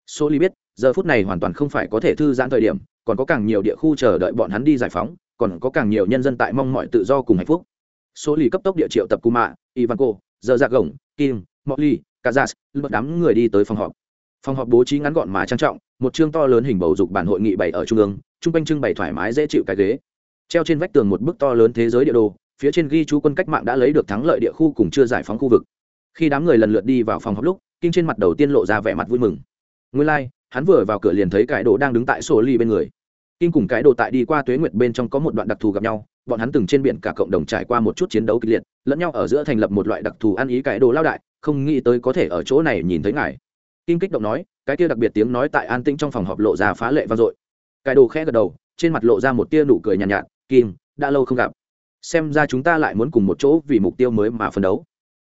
Số ly biết giờ phút này hoàn toàn không phải có thể thư giãn thời điểm còn có càng nhiều địa khu chờ đợi bọn hắn đi giải phóng còn có càng nhiều nhân dân tại mong mọi tự do cùng hạnh phúc. Số ly cấp tốc địa triệu tập cù mạ Ivanko, giờ dạ gồng, Kim, Molly, Kazas, một đám người đi tới phòng họp. Phòng họp bố trí ngắn gọn mà trang trọng, một chương to lớn hình bầu dục bản hội nghị bày ở trung ương, trung quanh trưng bày thoải mái dễ chịu cái ghế. Treo trên vách tường một bức to lớn thế giới địa đồ, phía trên ghi chú quân cách mạng đã lấy được thắng lợi địa khu cùng chưa giải phóng khu vực khi đám người lần lượt đi vào phòng họp lúc kinh trên mặt đầu tiên lộ ra vẻ mặt vui mừng nguyên lai、like, hắn vừa vào cửa liền thấy cái đồ đang đứng tại sổ ly bên người kinh cùng cái đồ tại đi qua tuế nguyệt bên trong có một đoạn đặc thù gặp nhau bọn hắn từng trên biển cả cộng đồng trải qua một chút chiến đấu kịch liệt lẫn nhau ở giữa thành lập một loại đặc thù ăn ý cái đồ lao đại không nghĩ tới có thể ở chỗ này nhìn thấy ngài. Kim kích động nói cái kia đặc biệt tiếng nói tại an tĩnh trong phòng họp lộ ra phá lệ vang dội. Cái đồ khẽ gật đầu trên mặt lộ ra một tia nụ cười nhàn nhạt, nhạt kim đã lâu không gặp. Xem ra chúng ta lại muốn cùng một chỗ vì mục tiêu mới mà phấn đấu.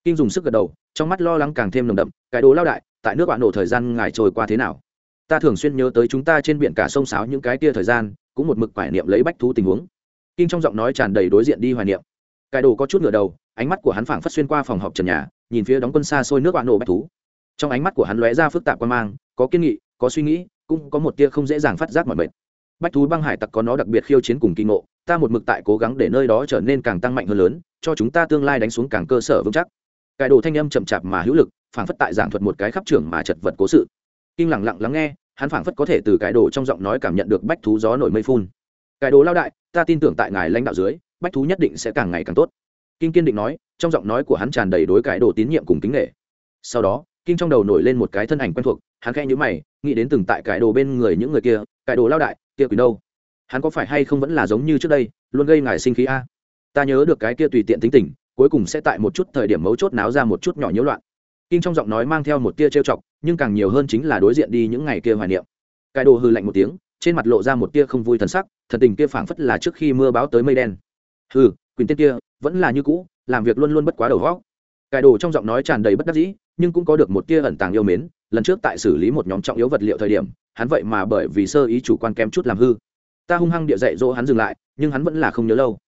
Kim dùng sức gật đầu trong mắt lo lắng càng thêm nồng đậm cái đồ lao đại tại nước bạn nổ thời gian ngài trôi qua thế nào? Ta thường xuyên nhớ tới chúng ta trên biển cả sông sáo những cái tia thời gian cũng một mực quải niệm lấy bách thú tình huống kinh trong giọng nói tràn đầy đối diện đi hoài niệm. Cái đồ có chút ngửa đầu, ánh mắt của hắn phảng phất xuyên qua phòng họp trần nhà, nhìn phía đóng quân xa xôi nước bạn nổ bách thú. Trong ánh mắt của hắn lóe ra phức tạp quan mang, có kiên nghị, có suy nghĩ, cũng có một tia không dễ dàng phát giác mọi mệt. Bách thú băng hải tặc có nó đặc biệt khiêu chiến cùng kinh ngộ, ta một mực tại cố gắng để nơi đó trở nên càng tăng mạnh hơn lớn, cho chúng ta tương lai đánh xuống càng cơ sở vững chắc. Cải đồ thanh âm chậm chạp mà hữu lực, phảng phất tại giảng thuật một cái khắp trưởng mà chật vật cố sự. Kinh lặng lặng lắng nghe, hắn phảng phất có thể từ cải đồ trong giọng nói cảm nhận được bách thú gió nổi mây phun cải đồ lao đại, ta tin tưởng tại ngài lãnh đạo dưới, bách thú nhất định sẽ càng ngày càng tốt. Kinh kiên định nói, trong giọng nói của hắn tràn đầy đối cải đồ tín nhiệm cùng kính nghệ sau đó, kinh trong đầu nổi lên một cái thân ảnh quen thuộc, hắn khẽ nhữ mày, nghĩ đến từng tại cải đồ bên người những người kia cải đồ lao đại, kia quỷ đâu? Hắn có phải hay không vẫn là giống như trước đây, luôn gây ngài sinh khí a? Ta nhớ được cái kia tùy tiện tính tình, cuối cùng sẽ tại một chút thời điểm mấu chốt náo ra một chút nhỏ nhiễu loạn. Kinh trong giọng nói mang theo một tia trêu chọc, nhưng càng nhiều hơn chính là đối diện đi những ngày kia hoài niệm. Cải đồ hư lạnh một tiếng trên mặt lộ ra một tia không vui thần sắc, thần tình kia phảng phất là trước khi mưa báo tới mây đen. Hừ quyền tên kia, vẫn là như cũ, làm việc luôn luôn bất quá đầu óc. cái đồ trong giọng nói tràn đầy bất đắc dĩ, nhưng cũng có được một tia ẩn tàng yêu mến. Lần trước tại xử lý một nhóm trọng yếu vật liệu thời điểm, hắn vậy mà bởi vì sơ ý chủ quan kém chút làm hư. Ta hung hăng địa dạy dỗ hắn dừng lại, nhưng hắn vẫn là không nhớ lâu.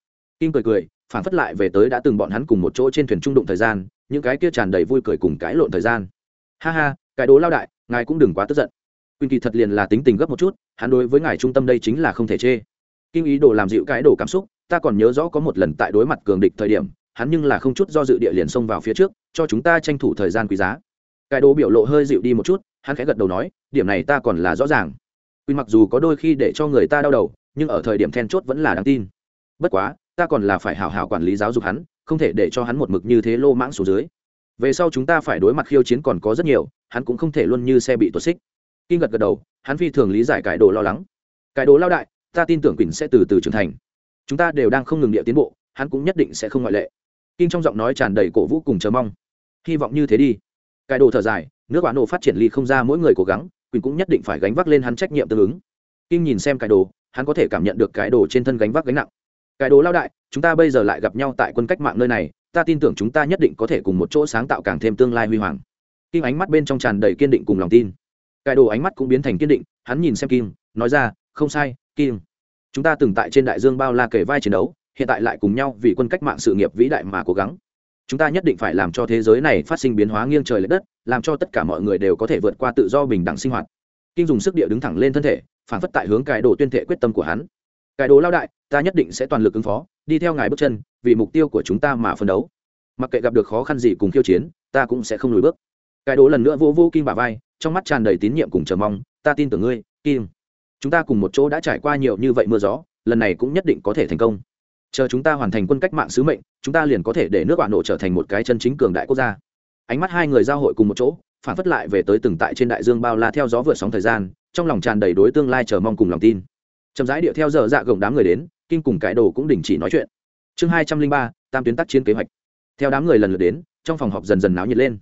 Kim cười cười phản phất lại về tới đã từng bọn hắn cùng một chỗ trên thuyền trung đụng thời gian, những cái kia tràn đầy vui cười cùng cãi lộn thời gian. Ha ha, cái đồ lao đại, ngài cũng đừng quá tức giận quyên kỳ thật liền là tính tình gấp một chút hắn đối với ngài trung tâm đây chính là không thể chê kim ý đồ làm dịu cái đồ cảm xúc ta còn nhớ rõ có một lần tại đối mặt cường địch thời điểm hắn nhưng là không chút do dự địa liền xông vào phía trước cho chúng ta tranh thủ thời gian quý giá cái đồ biểu lộ hơi dịu đi một chút hắn khẽ gật đầu nói điểm này ta còn là rõ ràng Quy mặc dù có đôi khi để cho người ta đau đầu, nhưng ở thời điểm then chốt vẫn là đáng tin. Bất quá, ta còn là phải hảo hảo quản lý giáo dục hắn, không thể để cho hắn một mực như thế lô mãng xuống dưới. Về sau chúng ta phải đối mặt khiêu chiến còn có rất nhiều, hắn cũng không thể luôn như xe bị tuột xích. Kinh gật gật đầu, hắn phi thường lý giải cải đồ lo lắng. cải đồ lao đại, ta tin tưởng Quỳnh sẽ từ từ trưởng thành. Chúng ta đều đang không ngừng địa tiến bộ, hắn cũng nhất định sẽ không ngoại lệ. Kinh trong giọng nói tràn đầy cổ vũ cùng chờ mong. Hy vọng như thế đi. cải đồ thở dài, nước bán đồ phát triển ly không ra mỗi người cố gắng, quỳnh cũng nhất định phải gánh vác lên hắn trách nhiệm tương ứng kim nhìn xem cải đồ hắn có thể cảm nhận được cái đồ trên thân gánh vác gánh nặng cái đồ lao đại chúng ta bây giờ lại gặp nhau tại quân cách mạng nơi này ta tin tưởng chúng ta nhất định có thể cùng một chỗ sáng tạo càng thêm tương lai huy hoàng kim ánh mắt bên trong tràn đầy kiên định cùng lòng tin cái đồ ánh mắt cũng biến thành kiên định, hắn nhìn xem kim, nói ra, không sai, kim. Chúng ta từng tại trên đại dương bao la kể vai chiến đấu, hiện tại lại cùng nhau vì quân cách mạng sự nghiệp vĩ đại mà cố gắng. Chúng ta nhất định phải làm cho thế giới này phát sinh biến hóa nghiêng trời l ệ đất, làm cho tất cả mọi người đều có thể vượt qua tự do bình đẳng sinh hoạt. Kim dùng sức địa đứng thẳng lên thân thể, phản phất tại hướng cải đồ tuyên thệ quyết tâm của hắn. Cải đồ lao đại, ta nhất định sẽ toàn lực ứng phó, đi theo ngài bước chân, vì mục tiêu của chúng ta mà phấn đấu. Mặc kệ gặp được khó khăn gì cùng khiêu chiến, ta cũng sẽ không lùi bước. Cải đồ lần nữa vô vô kim bà vai trong mắt tràn đầy tín nhiệm cùng chờ mong, ta tin tưởng ngươi, kim. Chúng ta cùng một chỗ đã trải qua nhiều như vậy mưa gió, lần này cũng nhất định có thể thành công. Chờ chúng ta hoàn thành quân cách mạng sứ mệnh, chúng ta liền có thể để nước bạn nổ trở thành một cái chân chính cường đại quốc gia. Ánh mắt hai người giao hội cùng một chỗ, phản phất lại về tới từng tại trên đại dương bao la theo gió vượt sóng thời gian, trong lòng tràn đầy đối tương lai chờ mong cùng lòng tin. Chậm rãi điệu theo giờ dạ gồng đám người đến kinh cùng cái đồ cũng đình chỉ nói chuyện. Chương hai trăm linh ba, tam tuyến tác chiến kế hoạch. Theo đám người lần lượt đến, trong phòng họp dần dần náo nhiệt lên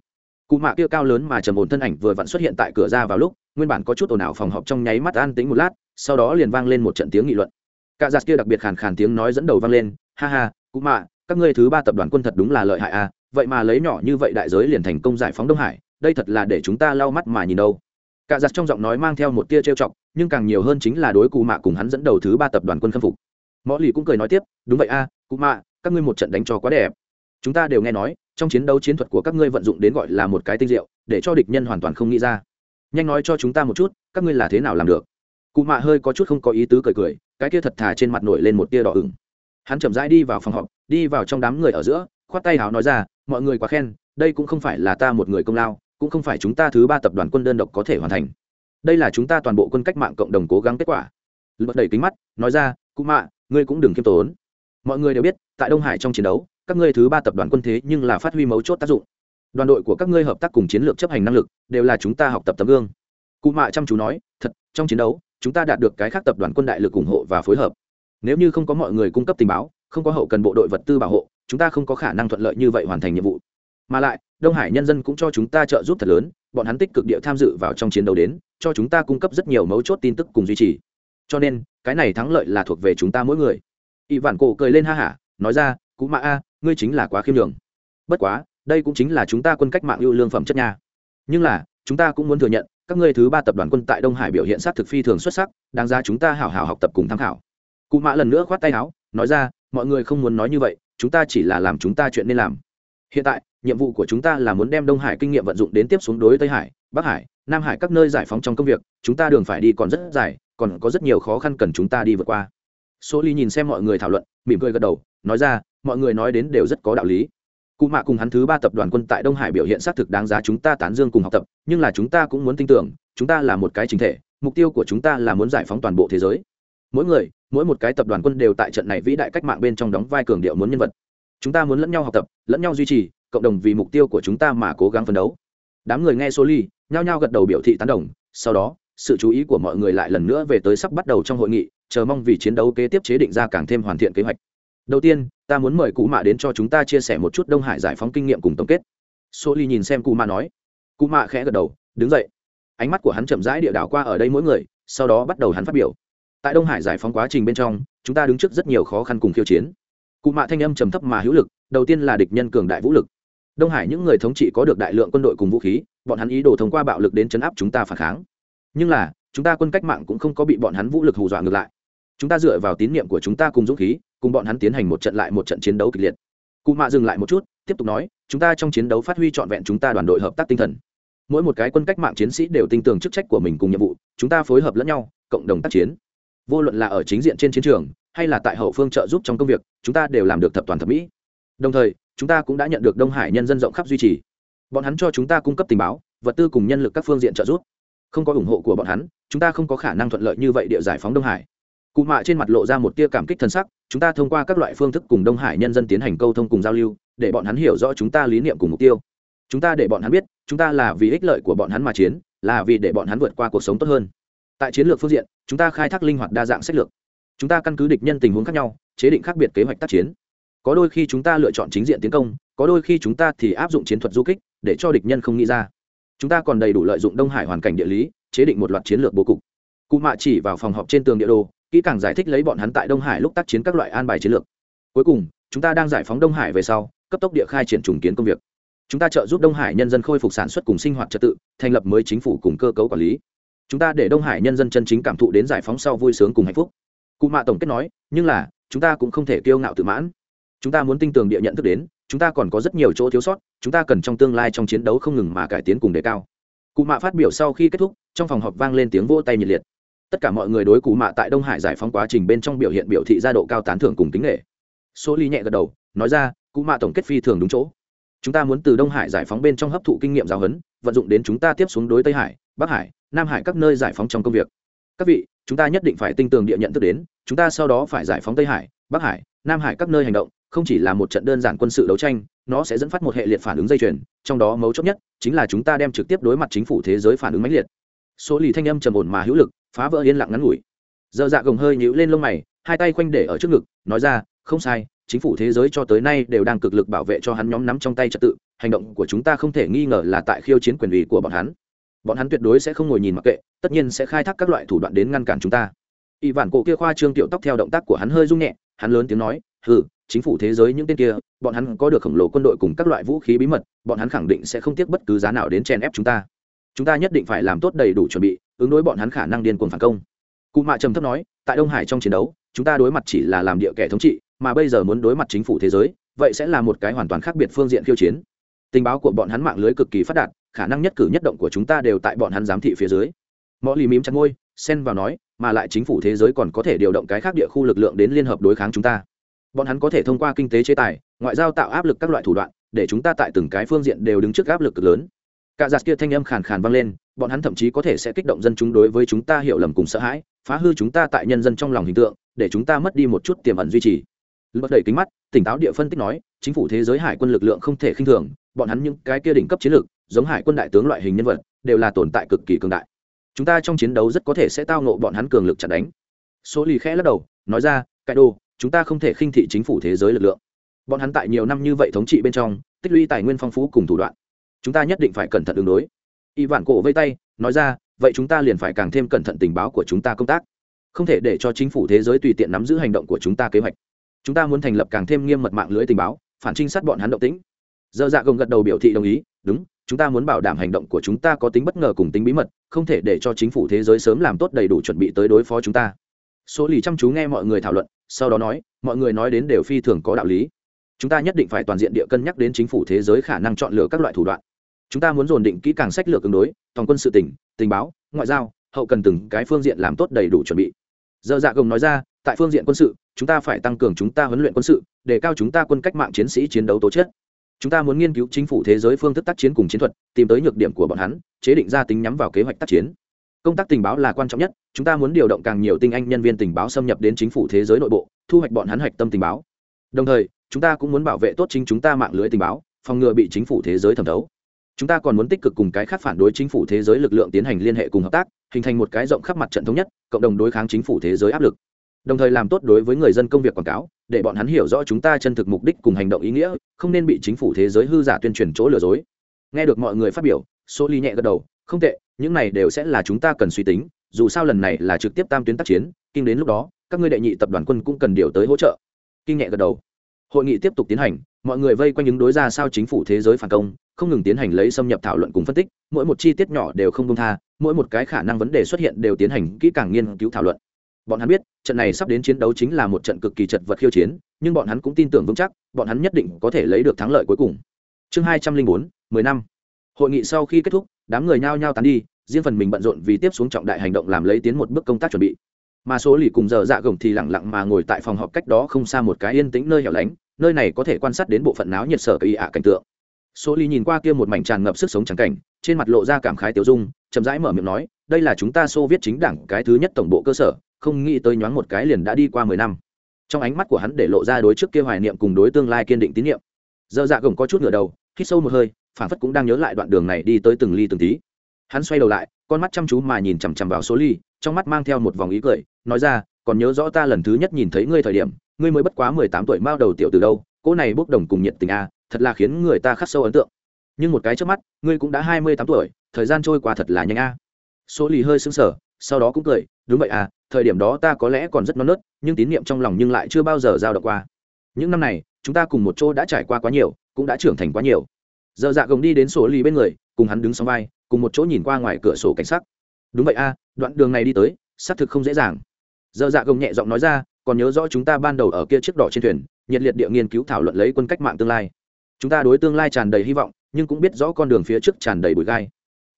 cụ mạ kia cao lớn mà trầm ổn thân ảnh vừa vặn xuất hiện tại cửa ra vào lúc nguyên bản có chút ồn ào phòng họp trong nháy mắt an tĩnh một lát sau đó liền vang lên một trận tiếng nghị luận. Cả giặt kia đặc biệt khàn khàn tiếng nói dẫn đầu vang lên ha ha cụ mạ các ngươi thứ ba tập đoàn quân thật đúng là lợi hại à vậy mà lấy nhỏ như vậy đại giới liền thành công giải phóng đông hải đây thật là để chúng ta lau mắt mà nhìn đâu. Cả giặt trong giọng nói mang theo một tia trêu chọc nhưng càng nhiều hơn chính là đối cụ mạ cùng hắn dẫn đầu thứ ba tập đoàn quân khâm phục. Mõ lì cũng cười nói tiếp đúng vậy a à, cụ mạ các ngươi một trận đánh cho quá đẹp. Chúng ta đều nghe nói trong chiến đấu chiến thuật của các ngươi vận dụng đến gọi là một cái tinh diệu, để cho địch nhân hoàn toàn không nghĩ ra. Nhanh nói cho chúng ta một chút, các ngươi là thế nào làm được? Cụ mạ hơi có chút không có ý tứ cười cười, cái kia thật thà trên mặt nổi lên một tia đỏ ửng. Hắn chậm rãi đi vào phòng họp, đi vào trong đám người ở giữa, khoát tay hào nói ra, mọi người quá khen, đây cũng không phải là ta một người công lao, cũng không phải chúng ta thứ ba tập đoàn quân đơn độc có thể hoàn thành. Đây là chúng ta toàn bộ quân cách mạng cộng đồng cố gắng kết quả. Lật đầy kính mắt, nói ra, cụ mạ, ngươi cũng đừng kiêm tốn. Mọi người đều biết, tại đông hải trong chiến đấu các ngươi thứ ba tập đoàn quân thế nhưng là phát huy mấu chốt tác dụng. Đoàn đội của các ngươi hợp tác cùng chiến lược chấp hành năng lực, đều là chúng ta học tập tấm gương. Cụ mạ chăm chú nói, thật, trong chiến đấu, chúng ta đạt được cái khác tập đoàn quân đại lực ủng hộ và phối hợp. Nếu như không có mọi người cung cấp tình báo, không có hậu cần bộ đội vật tư bảo hộ, chúng ta không có khả năng thuận lợi như vậy hoàn thành nhiệm vụ. Mà lại, đông hải nhân dân cũng cho chúng ta trợ giúp thật lớn, bọn hắn tích cực địa tham dự vào trong chiến đấu đến, cho chúng ta cung cấp rất nhiều mấu chốt tin tức cùng duy trì. Cho nên, cái này thắng lợi là thuộc về chúng ta mỗi người. Ỵ vản cổ cười lên ha hả, nói ra cú Mã a, ngươi chính là quá khiêm đường bất quá, đây cũng chính là chúng ta quân cách mạng ưu lương phẩm chất nha. Nhưng là, chúng ta cũng muốn thừa nhận, các ngươi thứ ba tập đoàn quân tại đông hải biểu hiện sát thực phi thường xuất sắc, đáng ra chúng ta hảo hảo học tập cùng tham khảo. Cụ Mã lần nữa khoát tay áo, nói ra, mọi người không muốn nói như vậy, chúng ta chỉ là làm chúng ta chuyện nên làm. Hiện tại, nhiệm vụ của chúng ta là muốn đem đông hải kinh nghiệm vận dụng đến tiếp xuống đối tây hải, bắc hải, nam hải các nơi giải phóng trong công việc, chúng ta đường phải đi còn rất dài, còn có rất nhiều khó khăn cần chúng ta đi vượt qua. Số ly nhìn xem mọi người thảo luận, mỉm cười gật đầu nói ra, mọi người nói đến đều rất có đạo lý. Cụ mạ cùng hắn thứ ba tập đoàn quân tại đông hải biểu hiện xác thực đáng giá chúng ta tán dương cùng học tập, nhưng là chúng ta cũng muốn tin tưởng, chúng ta là một cái chính thể, mục tiêu của chúng ta là muốn giải phóng toàn bộ thế giới. Mỗi người, mỗi một cái tập đoàn quân đều tại trận này vĩ đại cách mạng bên trong đóng vai cường điệu muốn nhân vật. Chúng ta muốn lẫn nhau học tập, lẫn nhau duy trì, cộng đồng vì mục tiêu của chúng ta mà cố gắng phấn đấu. Đám người nghe số ly, nhao nhao gật đầu biểu thị tán đồng, sau đó, sự chú ý của mọi người lại lần nữa về tới sắp bắt đầu trong hội nghị, chờ mong vì chiến đấu kế tiếp chế định ra càng thêm hoàn thiện kế hoạch đầu tiên, ta muốn mời cụ mạ đến cho chúng ta chia sẻ một chút đông hải giải phóng kinh nghiệm cùng tổng kết. Số ly nhìn xem cụ mạ nói. Cụ mạ khẽ gật đầu, đứng dậy. Ánh mắt của hắn chậm rãi địa đảo qua ở đây mỗi người, sau đó bắt đầu hắn phát biểu. Tại đông hải giải phóng quá trình bên trong, chúng ta đứng trước rất nhiều khó khăn cùng khiêu chiến. Cụ mạ thanh âm trầm thấp mà hữu lực, đầu tiên là địch nhân cường đại vũ lực. Đông hải những người thống trị có được đại lượng quân đội cùng vũ khí, bọn hắn ý đồ thông qua bạo lực đến chấn áp chúng ta phản kháng. Nhưng là, chúng ta quân cách mạng cũng không có bị bọn hắn vũ lực hù dọa ngược lại. Chúng ta dựa vào tín nhiệm của chúng ta cùng dũng khí cùng bọn hắn tiến hành một trận lại một trận chiến đấu kịch liệt. Cụ mạ dừng lại một chút, tiếp tục nói, chúng ta trong chiến đấu phát huy trọn vẹn chúng ta đoàn đội hợp tác tinh thần. Mỗi một cái quân cách mạng chiến sĩ đều tin tưởng chức trách của mình cùng nhiệm vụ, chúng ta phối hợp lẫn nhau, cộng đồng tác chiến. Vô luận là ở chính diện trên chiến trường, hay là tại hậu phương trợ giúp trong công việc, chúng ta đều làm được thập toàn thập mỹ. Đồng thời, chúng ta cũng đã nhận được đông hải nhân dân rộng khắp duy trì. Bọn hắn cho chúng ta cung cấp tình báo, vật tư cùng nhân lực các phương diện trợ giúp. Không có ủng hộ của bọn hắn, chúng ta không có khả năng thuận lợi như vậy địa giải phóng đông hải cụ mạ trên mặt lộ ra một tia cảm kích thân sắc, chúng ta thông qua các loại phương thức cùng đông hải nhân dân tiến hành câu thông cùng giao lưu, để bọn hắn hiểu rõ chúng ta lý niệm cùng mục tiêu. Chúng ta để bọn hắn biết, chúng ta là vì ích lợi của bọn hắn mà chiến, là vì để bọn hắn vượt qua cuộc sống tốt hơn. Tại chiến lược phương diện, chúng ta khai thác linh hoạt đa dạng sách lược. Chúng ta căn cứ địch nhân tình huống khác nhau, chế định khác biệt kế hoạch tác chiến. Có đôi khi chúng ta lựa chọn chính diện tiến công, có đôi khi chúng ta thì áp dụng chiến thuật du kích, để cho địch nhân không nghĩ ra. Chúng ta còn đầy đủ lợi dụng đông hải hoàn cảnh địa lý, chế định một loạt chiến lược bố cục. Cụ mạ chỉ vào phòng họp trên tường địa đồ kỹ càng giải thích lấy bọn hắn tại đông hải lúc tác chiến các loại an bài chiến lược. Cuối cùng, chúng ta đang giải phóng đông hải về sau, cấp tốc địa khai triển trùng kiến công việc. Chúng ta trợ giúp đông hải nhân dân khôi phục sản xuất cùng sinh hoạt trật tự, thành lập mới chính phủ cùng cơ cấu quản lý. Chúng ta để đông hải nhân dân chân chính cảm thụ đến giải phóng sau vui sướng cùng hạnh phúc. Cụ mạ tổng kết nói, nhưng là, chúng ta cũng không thể kiêu ngạo tự mãn. Chúng ta muốn tinh tường địa nhận thức đến, chúng ta còn có rất nhiều chỗ thiếu sót, chúng ta cần trong tương lai trong chiến đấu không ngừng mà cải tiến cùng đề cao. Cụ mạ phát biểu sau khi kết thúc, trong phòng họp vang lên tiếng vỗ tay nhiệt liệt tất cả mọi người đối cụ mạ tại đông hải giải phóng quá trình bên trong biểu hiện biểu thị gia độ cao tán thưởng cùng kính nghệ số ly nhẹ gật đầu, nói ra, cụ mạ tổng kết phi thường đúng chỗ. Chúng ta muốn từ đông hải giải phóng bên trong hấp thụ kinh nghiệm giáo huấn, vận dụng đến chúng ta tiếp xuống đối tây hải, bắc hải, nam hải các nơi giải phóng trong công việc. Các vị, chúng ta nhất định phải tinh tường địa nhận thức đến, chúng ta sau đó phải giải phóng tây hải, bắc hải, nam hải các nơi hành động, không chỉ là một trận đơn giản quân sự đấu tranh, nó sẽ dẫn phát một hệ liệt phản ứng dây chuyền, trong đó mấu chốt nhất chính là chúng ta đem trực tiếp đối mặt chính phủ thế giới phản ứng mãnh liệt. Số lì thanh âm trầm ổn mà hữu lực phá vỡ yên lặng ngắn ngủi. Dơ dạ gồng hơi nhũ lên lông mày, hai tay khoanh để ở trước ngực, nói ra, không sai, chính phủ thế giới cho tới nay đều đang cực lực bảo vệ cho hắn nhóm nắm trong tay trật tự, hành động của chúng ta không thể nghi ngờ là tại khiêu chiến quyền ủy của bọn hắn. Bọn hắn tuyệt đối sẽ không ngồi nhìn mặc kệ, tất nhiên sẽ khai thác các loại thủ đoạn đến ngăn cản chúng ta. Y vản cổ kia khoa trương tiểu tóc theo động tác của hắn hơi rung nhẹ, hắn lớn tiếng nói ừ chính phủ thế giới những tên kia, bọn hắn có được khổng lồ quân đội cùng các loại vũ khí bí mật, bọn hắn khẳng định sẽ không tiếc bất cứ giá nào đến chèn ép chúng ta chúng ta nhất định phải làm tốt đầy đủ chuẩn bị, ứng đối bọn hắn khả năng điên cuồng phản công. Cụ mạ trầm thấp nói, tại đông hải trong chiến đấu, chúng ta đối mặt chỉ là làm địa kẻ thống trị, mà bây giờ muốn đối mặt chính phủ thế giới, vậy sẽ là một cái hoàn toàn khác biệt phương diện khiêu chiến. Tình báo của bọn hắn mạng lưới cực kỳ phát đạt, khả năng nhất cử nhất động của chúng ta đều tại bọn hắn giám thị phía dưới. Mõ lì mím chặt ngôi xen vào nói, mà lại chính phủ thế giới còn có thể điều động cái khác địa khu lực lượng đến liên hợp đối kháng chúng ta. Bọn hắn có thể thông qua kinh tế chế tài, ngoại giao tạo áp lực các loại thủ đoạn, để chúng ta tại từng cái phương diện đều đứng trước áp lực cực lớn cả giặt kia thanh âm khàn khàn vang lên, bọn hắn thậm chí có thể sẽ kích động dân chúng đối với chúng ta hiểu lầm cùng sợ hãi, phá hư chúng ta tại nhân dân trong lòng hình tượng, để chúng ta mất đi một chút tiềm ẩn duy trì. Bất đẩy kính mắt, tỉnh táo địa phân tích nói, chính phủ thế giới hải quân lực lượng không thể khinh thường, bọn hắn những cái kia đỉnh cấp chiến lược, giống hải quân đại tướng loại hình nhân vật, đều là tồn tại cực kỳ cường đại. Chúng ta trong chiến đấu rất có thể sẽ tao nộ bọn hắn cường lực chặt đánh. Số lì khẽ lắc đầu, nói ra, cải đồ, chúng ta không thể khinh thị chính phủ thế giới lực lượng. Bọn hắn tại nhiều năm như vậy thống trị bên trong, tích lũy tài nguyên phong phú cùng thủ đoạn chúng ta nhất định phải cẩn thận đường đối. Y vạn cổ vây tay, nói ra, vậy chúng ta liền phải càng thêm cẩn thận tình báo của chúng ta công tác. Không thể để cho chính phủ thế giới tùy tiện nắm giữ hành động của chúng ta kế hoạch. Chúng ta muốn thành lập càng thêm nghiêm mật mạng lưới tình báo, phản trinh sát bọn hắn động tĩnh. Dơ dạ gồng gật đầu biểu thị đồng ý, đúng, chúng ta muốn bảo đảm hành động của chúng ta có tính bất ngờ cùng tính bí mật, không thể để cho chính phủ thế giới sớm làm tốt đầy đủ chuẩn bị tới đối phó chúng ta. Số lì chăm chú nghe mọi người thảo luận, sau đó nói, mọi người nói đến đều phi thường có đạo lý. Chúng ta nhất định phải toàn diện địa cân nhắc đến chính phủ thế giới khả năng chọn lựa các loại thủ đoạn chúng ta muốn dồn định kỹ càng sách lược ứng đối, toàn quân sự tỉnh, tình báo, ngoại giao, hậu cần từng cái phương diện làm tốt đầy đủ chuẩn bị. Dơ dạ gồng nói ra, tại phương diện quân sự, chúng ta phải tăng cường chúng ta huấn luyện quân sự để cao chúng ta quân cách mạng chiến sĩ chiến đấu tố chất. Chúng ta muốn nghiên cứu chính phủ thế giới phương thức tác chiến cùng chiến thuật, tìm tới nhược điểm của bọn hắn, chế định ra tính nhắm vào kế hoạch tác chiến. Công tác tình báo là quan trọng nhất, chúng ta muốn điều động càng nhiều tinh anh nhân viên tình báo xâm nhập đến chính phủ thế giới nội bộ, thu hoạch bọn hắn hạch tâm tình báo. Đồng thời, chúng ta cũng muốn bảo vệ tốt chính chúng ta mạng lưới tình báo, phòng ngừa bị chính phủ thế giới thẩm thấu chúng ta còn muốn tích cực cùng cái khác phản đối chính phủ thế giới lực lượng tiến hành liên hệ cùng hợp tác, hình thành một cái rộng khắp mặt trận thống nhất, cộng đồng đối kháng chính phủ thế giới áp lực. Đồng thời làm tốt đối với người dân công việc quảng cáo, để bọn hắn hiểu rõ chúng ta chân thực mục đích cùng hành động ý nghĩa, không nên bị chính phủ thế giới hư giả tuyên truyền chỗ lừa dối. Nghe được mọi người phát biểu số ly nhẹ gật đầu, không tệ, những này đều sẽ là chúng ta cần suy tính, dù sao lần này là trực tiếp tam tuyến tác chiến, kinh đến lúc đó, các ngươi đệ nhị tập đoàn quân cũng cần điều tới hỗ trợ. Kinh nhẹ gật đầu. Hội nghị tiếp tục tiến hành, mọi người vây quanh những đối ra sao chính phủ thế giới phản công không ngừng tiến hành lấy xâm nhập thảo luận cùng phân tích, mỗi một chi tiết nhỏ đều không công tha, mỗi một cái khả năng vấn đề xuất hiện đều tiến hành kỹ càng nghiên cứu thảo luận. Bọn hắn biết, trận này sắp đến chiến đấu chính là một trận cực kỳ chật vật khiêu chiến, nhưng bọn hắn cũng tin tưởng vững chắc, bọn hắn nhất định có thể lấy được thắng lợi cuối cùng. Chương hai trăm linh bốn, mười năm. Hội nghị sau khi kết thúc, đám người nhao nhao tán đi, riêng phần mình bận rộn vì tiếp xuống trọng đại hành động làm lấy tiến một bước công tác chuẩn bị. Mà số lì cùng giờ dạ gồng thì lẳng lặng mà ngồi tại phòng họp cách đó không xa một cái yên tĩnh nơi hẻo lánh, nơi này có thể quan sát đến bộ phận náo nhiệt sở kỳ ạ cảnh tượng số Ly nhìn qua kia một mảnh tràn ngập sức sống trắng cảnh, trên mặt lộ ra cảm khái tiêu dung, chậm rãi mở miệng nói, đây là chúng ta xô viết chính đảng cái thứ nhất tổng bộ cơ sở, không nghĩ tới nhoáng một cái liền đã đi qua mười năm. Trong ánh mắt của hắn để lộ ra đối trước kia hoài niệm cùng đối tương lai kiên định tín nhiệm dơ dạ gồng có chút ngửa đầu, hít sâu một hơi, phản phất cũng đang nhớ lại đoạn đường này đi tới từng ly từng tí. Hắn xoay đầu lại, con mắt chăm chú mà nhìn chằm chằm vào số ly, trong mắt mang theo một vòng ý cười, nói ra, còn nhớ rõ ta lần thứ nhất nhìn thấy ngươi thời điểm, ngươi mới bất quá mười tám tuổi mao đầu tiểu từ đâu, cỗ này bốc đồng cùng nhiệt tình a thật là khiến người ta khắc sâu ấn tượng. Nhưng một cái trước mắt, ngươi cũng đã hai mươi tám tuổi, thời gian trôi qua thật là nhanh a. Số lì hơi sững sờ, sau đó cũng cười, đúng vậy à thời điểm đó ta có lẽ còn rất non nớt, nhưng tín nhiệm trong lòng nhưng lại chưa bao giờ giao động qua. Những năm này, chúng ta cùng một chỗ đã trải qua quá nhiều, cũng đã trưởng thành quá nhiều. Giờ dạ gồng đi đến sổ lì bên người, cùng hắn đứng sau vai, cùng một chỗ nhìn qua ngoài cửa sổ cảnh sắc. Đúng vậy a, đoạn đường này đi tới, xác thực không dễ dàng. Giờ dạ gồng nhẹ giọng nói ra, còn nhớ rõ chúng ta ban đầu ở kia chiếc đỏ trên thuyền, nhiệt liệt địa nghiên cứu thảo luận lấy quân cách mạng tương lai chúng ta đối tương lai tràn đầy hy vọng, nhưng cũng biết rõ con đường phía trước tràn đầy bụi gai.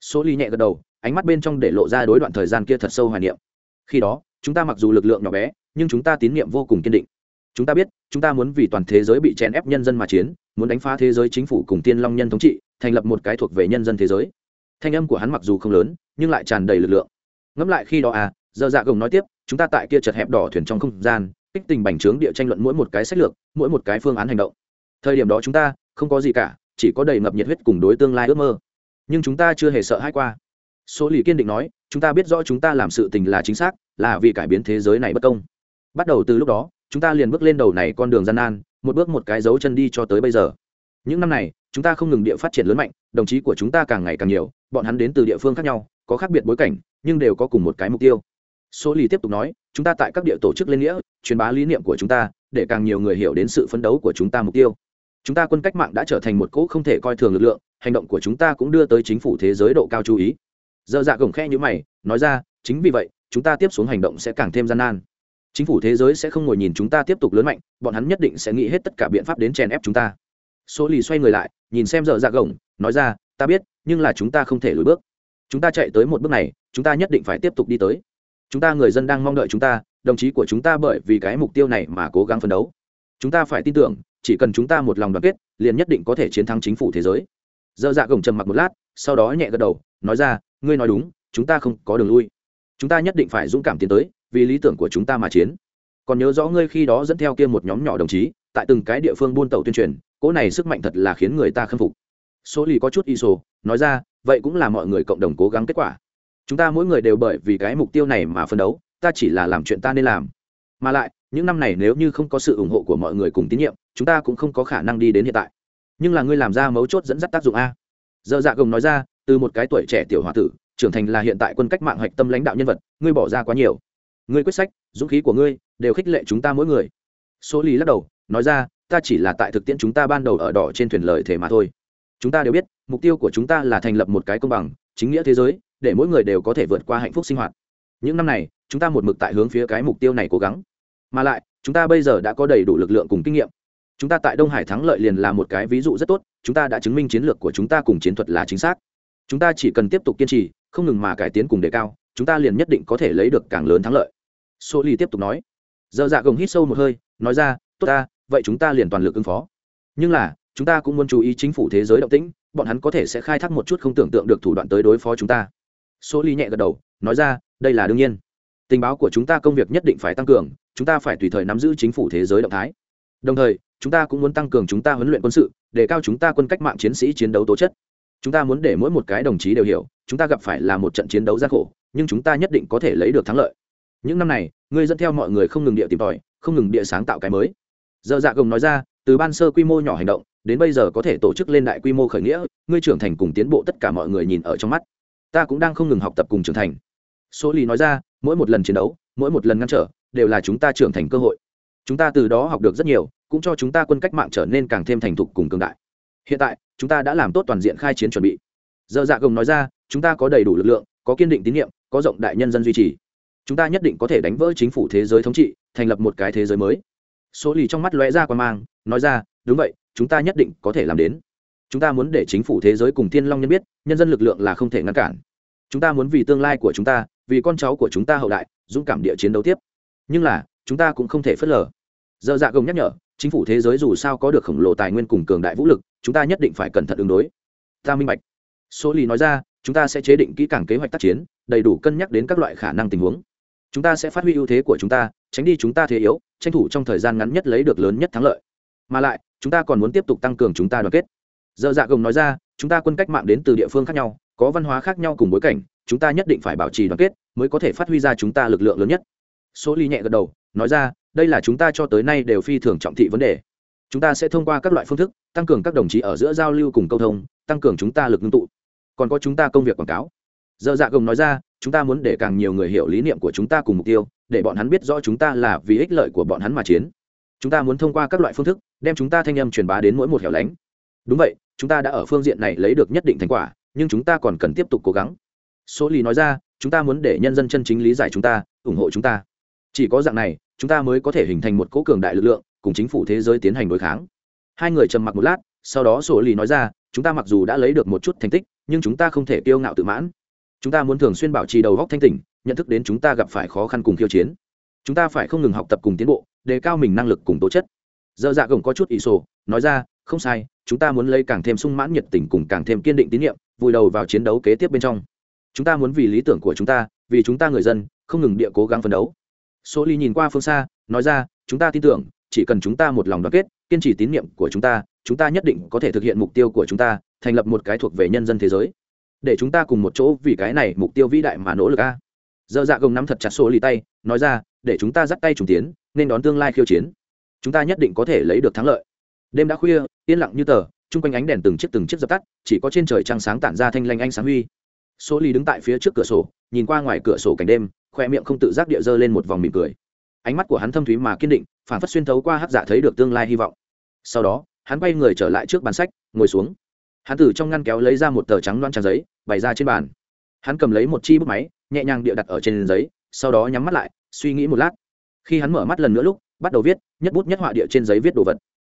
Số ly nhẹ gật đầu, ánh mắt bên trong để lộ ra đối đoạn thời gian kia thật sâu hoài niệm. Khi đó, chúng ta mặc dù lực lượng nhỏ bé, nhưng chúng ta tín nhiệm vô cùng kiên định. Chúng ta biết, chúng ta muốn vì toàn thế giới bị chèn ép nhân dân mà chiến, muốn đánh phá thế giới chính phủ cùng tiên long nhân thống trị, thành lập một cái thuộc về nhân dân thế giới. Thanh âm của hắn mặc dù không lớn, nhưng lại tràn đầy lực lượng. Ngẫm lại khi đó à giờ dạ gồng nói tiếp, chúng ta tại kia chật hẹp đỏ thuyền trong không gian, kích tình bành trướng địa tranh luận mỗi một cái sách lược, mỗi một cái phương án hành động. Thời điểm đó chúng ta không có gì cả, chỉ có đầy ngập nhiệt huyết cùng đối tương lai ước mơ. Nhưng chúng ta chưa hề sợ hãi qua. Số lì kiên định nói, chúng ta biết rõ chúng ta làm sự tình là chính xác, là vì cải biến thế giới này bất công. Bắt đầu từ lúc đó, chúng ta liền bước lên đầu này con đường gian nan, một bước một cái dấu chân đi cho tới bây giờ. Những năm này, chúng ta không ngừng địa phát triển lớn mạnh, đồng chí của chúng ta càng ngày càng nhiều, bọn hắn đến từ địa phương khác nhau, có khác biệt bối cảnh, nhưng đều có cùng một cái mục tiêu. Số lì tiếp tục nói, chúng ta tại các địa tổ chức lên nghĩa, truyền bá lý niệm của chúng ta, để càng nhiều người hiểu đến sự phấn đấu của chúng ta mục tiêu chúng ta quân cách mạng đã trở thành một cỗ không thể coi thường lực lượng, hành động của chúng ta cũng đưa tới chính phủ thế giới độ cao chú ý. Dơ dạ gồng khe như mày, nói ra, chính vì vậy, chúng ta tiếp xuống hành động sẽ càng thêm gian nan. Chính phủ thế giới sẽ không ngồi nhìn chúng ta tiếp tục lớn mạnh, bọn hắn nhất định sẽ nghĩ hết tất cả biện pháp đến chèn ép chúng ta. Số lì xoay người lại, nhìn xem dở dạ gồng, nói ra, ta biết, nhưng là chúng ta không thể lùi bước. Chúng ta chạy tới một bước này, chúng ta nhất định phải tiếp tục đi tới. Chúng ta người dân đang mong đợi chúng ta, đồng chí của chúng ta bởi vì cái mục tiêu này mà cố gắng phấn đấu. Chúng ta phải tin tưởng chỉ cần chúng ta một lòng đoàn kết, liền nhất định có thể chiến thắng chính phủ thế giới. Dơ dạ gồng trầm mặc một lát, sau đó nhẹ gật đầu, nói ra, ngươi nói đúng, chúng ta không có đường lui. Chúng ta nhất định phải dũng cảm tiến tới, vì lý tưởng của chúng ta mà chiến. Còn nhớ rõ ngươi khi đó dẫn theo kia một nhóm nhỏ đồng chí, tại từng cái địa phương buôn tàu tuyên truyền, cỗ này sức mạnh thật là khiến người ta khâm phục. Số lì có chút y sổ nói ra, vậy cũng là mọi người cộng đồng cố gắng kết quả. Chúng ta mỗi người đều bởi vì cái mục tiêu này mà phấn đấu, ta chỉ là làm chuyện ta nên làm. Mà lại những năm này nếu như không có sự ủng hộ của mọi người cùng tín nhiệm, chúng ta cũng không có khả năng đi đến hiện tại. Nhưng là ngươi làm ra mấu chốt dẫn dắt tác dụng a. Dơ dạ gồng nói ra, từ một cái tuổi trẻ tiểu h o a tử, trưởng thành là hiện tại quân cách mạng hạch tâm lãnh đạo nhân vật, ngươi bỏ ra quá nhiều. Ngươi quyết sách, dũng khí của ngươi đều khích lệ chúng ta mỗi người. Số lý lắc đầu, nói ra, ta chỉ là tại thực tiễn chúng ta ban đầu ở đỏ trên thuyền lời thể mà thôi. Chúng ta đều biết, mục tiêu của chúng ta là thành lập một cái công bằng, chính nghĩa thế giới, để mỗi người đều có thể vượt qua hạnh phúc sinh hoạt. Những năm này, chúng ta một mực tại hướng phía cái mục tiêu này cố gắng mà lại, chúng ta bây giờ đã có đầy đủ lực lượng cùng kinh nghiệm. Chúng ta tại đông hải thắng lợi liền là một cái ví dụ rất tốt, chúng ta đã chứng minh chiến lược của chúng ta cùng chiến thuật là chính xác. Chúng ta chỉ cần tiếp tục kiên trì, không ngừng mà cải tiến cùng đề cao, chúng ta liền nhất định có thể lấy được càng lớn thắng lợi. Số ly tiếp tục nói. Giờ dạ gồng hít sâu một hơi, nói ra, tốt ta, vậy chúng ta liền toàn lực ứng phó. Nhưng là, chúng ta cũng muốn chú ý chính phủ thế giới động tĩnh, bọn hắn có thể sẽ khai thác một chút không tưởng tượng được thủ đoạn tới đối phó chúng ta. Số ly nhẹ gật đầu, nói ra, đây là đương nhiên tình báo của chúng ta công việc nhất định phải tăng cường, chúng ta phải tùy thời nắm giữ chính phủ thế giới động thái. Đồng thời, chúng ta cũng muốn tăng cường chúng ta huấn luyện quân sự, để cao chúng ta quân cách mạng chiến sĩ chiến đấu tố chất. Chúng ta muốn để mỗi một cái đồng chí đều hiểu, chúng ta gặp phải là một trận chiến đấu gian khổ, nhưng chúng ta nhất định có thể lấy được thắng lợi. Những năm này, ngươi dẫn theo mọi người không ngừng địa tìm tòi, không ngừng địa sáng tạo cái mới. Dơ dạ gồng nói ra, từ ban sơ quy mô nhỏ hành động, đến bây giờ có thể tổ chức lên đại quy mô khởi nghĩa, ngươi trưởng thành cùng tiến bộ tất cả mọi người nhìn ở trong mắt. Ta cũng đang không ngừng học tập cùng trưởng thành. Số lì nói ra mỗi một lần chiến đấu, mỗi một lần ngăn trở, đều là chúng ta trưởng thành cơ hội. Chúng ta từ đó học được rất nhiều, cũng cho chúng ta quân cách mạng trở nên càng thêm thành thục cùng cường đại. Hiện tại, chúng ta đã làm tốt toàn diện khai chiến chuẩn bị. Giờ dạ gồng nói ra, chúng ta có đầy đủ lực lượng, có kiên định tín nhiệm, có rộng đại nhân dân duy trì. Chúng ta nhất định có thể đánh vỡ chính phủ thế giới thống trị, thành lập một cái thế giới mới. Số lì trong mắt lóe ra quan mang, nói ra, đúng vậy, chúng ta nhất định có thể làm đến. Chúng ta muốn để chính phủ thế giới cùng thiên long nhân biết, nhân dân lực lượng là không thể ngăn cản. Chúng ta muốn vì tương lai của chúng ta vì con cháu của chúng ta hậu đại, dũng cảm địa chiến đấu tiếp. Nhưng là, chúng ta cũng không thể phớt lờ. Giờ dạ gồng nhắc nhở, chính phủ thế giới dù sao có được khổng lồ tài nguyên cùng cường đại vũ lực, chúng ta nhất định phải cẩn thận ứng đối. Ta minh bạch. Số lì nói ra, chúng ta sẽ chế định kỹ càng kế hoạch tác chiến, đầy đủ cân nhắc đến các loại khả năng tình huống. Chúng ta sẽ phát huy ưu thế của chúng ta, tránh đi chúng ta thế yếu, tranh thủ trong thời gian ngắn nhất lấy được lớn nhất thắng lợi. Mà lại, chúng ta còn muốn tiếp tục tăng cường chúng ta đoàn kết. Giờ dạ gồng nói ra, chúng ta quân cách mạng đến từ địa phương khác nhau, có văn hóa khác nhau cùng bối cảnh chúng ta nhất định phải bảo trì đoàn kết mới có thể phát huy ra chúng ta lực lượng lớn nhất số ly nhẹ gật đầu nói ra đây là chúng ta cho tới nay đều phi thường trọng thị vấn đề chúng ta sẽ thông qua các loại phương thức tăng cường các đồng chí ở giữa giao lưu cùng câu thông tăng cường chúng ta lực ngưng tụ còn có chúng ta công việc quảng cáo giờ dạ gồng nói ra chúng ta muốn để càng nhiều người hiểu lý niệm của chúng ta cùng mục tiêu để bọn hắn biết rõ chúng ta là vì ích lợi của bọn hắn mà chiến chúng ta muốn thông qua các loại phương thức đem chúng ta thanh âm truyền bá đến mỗi một hẻo lánh đúng vậy chúng ta đã ở phương diện này lấy được nhất định thành quả nhưng chúng ta còn cần tiếp tục cố gắng số lì nói ra, chúng ta muốn để nhân dân chân chính lý giải chúng ta, ủng hộ chúng ta. Chỉ có dạng này, chúng ta mới có thể hình thành một cố cường đại lực lượng, cùng chính phủ thế giới tiến hành đối kháng. Hai người trầm mặc một lát, sau đó sổ lì nói ra, chúng ta mặc dù đã lấy được một chút thành tích, nhưng chúng ta không thể kiêu ngạo tự mãn. Chúng ta muốn thường xuyên bảo trì đầu góc thanh tỉnh, nhận thức đến chúng ta gặp phải khó khăn cùng khiêu chiến. Chúng ta phải không ngừng học tập cùng tiến bộ, đề cao mình năng lực cùng tố chất. Dơ dạ gồng có chút ý sổ, nói ra, không sai, chúng ta muốn lấy càng thêm sung mãn nhiệt tình cùng càng thêm kiên định tín nhiệm, vùi đầu vào chiến đấu kế tiếp bên trong chúng ta muốn vì lý tưởng của chúng ta, vì chúng ta người dân, không ngừng địa cố gắng phấn đấu. Số ly nhìn qua phương xa, nói ra, chúng ta tin tưởng, chỉ cần chúng ta một lòng đoàn kết, kiên trì tín nhiệm của chúng ta chúng ta nhất định có thể thực hiện mục tiêu của chúng ta, thành lập một cái thuộc về nhân dân thế giới. Để chúng ta cùng một chỗ vì cái này mục tiêu vĩ đại mà nỗ lực a. Dơ dạ gồng nắm thật chặt số lì tay, nói ra, để chúng ta dắt tay trùng tiến, nên đón tương lai khiêu chiến. Chúng ta nhất định có thể lấy được thắng lợi. Đêm đã khuya, yên lặng như tờ, chung quanh ánh đèn từng chiếc từng chiếc dập tắt, chỉ có trên trời trăng sáng tản ra thanh lanh ánh sáng huy số Ly đứng tại phía trước cửa sổ, nhìn qua ngoài cửa sổ cảnh đêm, khoe miệng không tự giác địa dơ lên một vòng mỉm cười. Ánh mắt của hắn thâm thúy mà kiên định, phản phất xuyên thấu qua hát giả dạ thấy được tương lai hy vọng. Sau đó, hắn quay người trở lại trước bàn sách, ngồi xuống. Hắn từ trong ngăn kéo lấy ra một tờ trắng loan trang giấy, bày ra trên bàn. Hắn cầm lấy một chi bút máy, nhẹ nhàng địa đặt ở trên giấy, sau đó nhắm mắt lại, suy nghĩ một lát. Khi hắn mở mắt lần nữa lúc, bắt đầu viết, nhất bút nhất họa địa trên giấy viết đồ vật.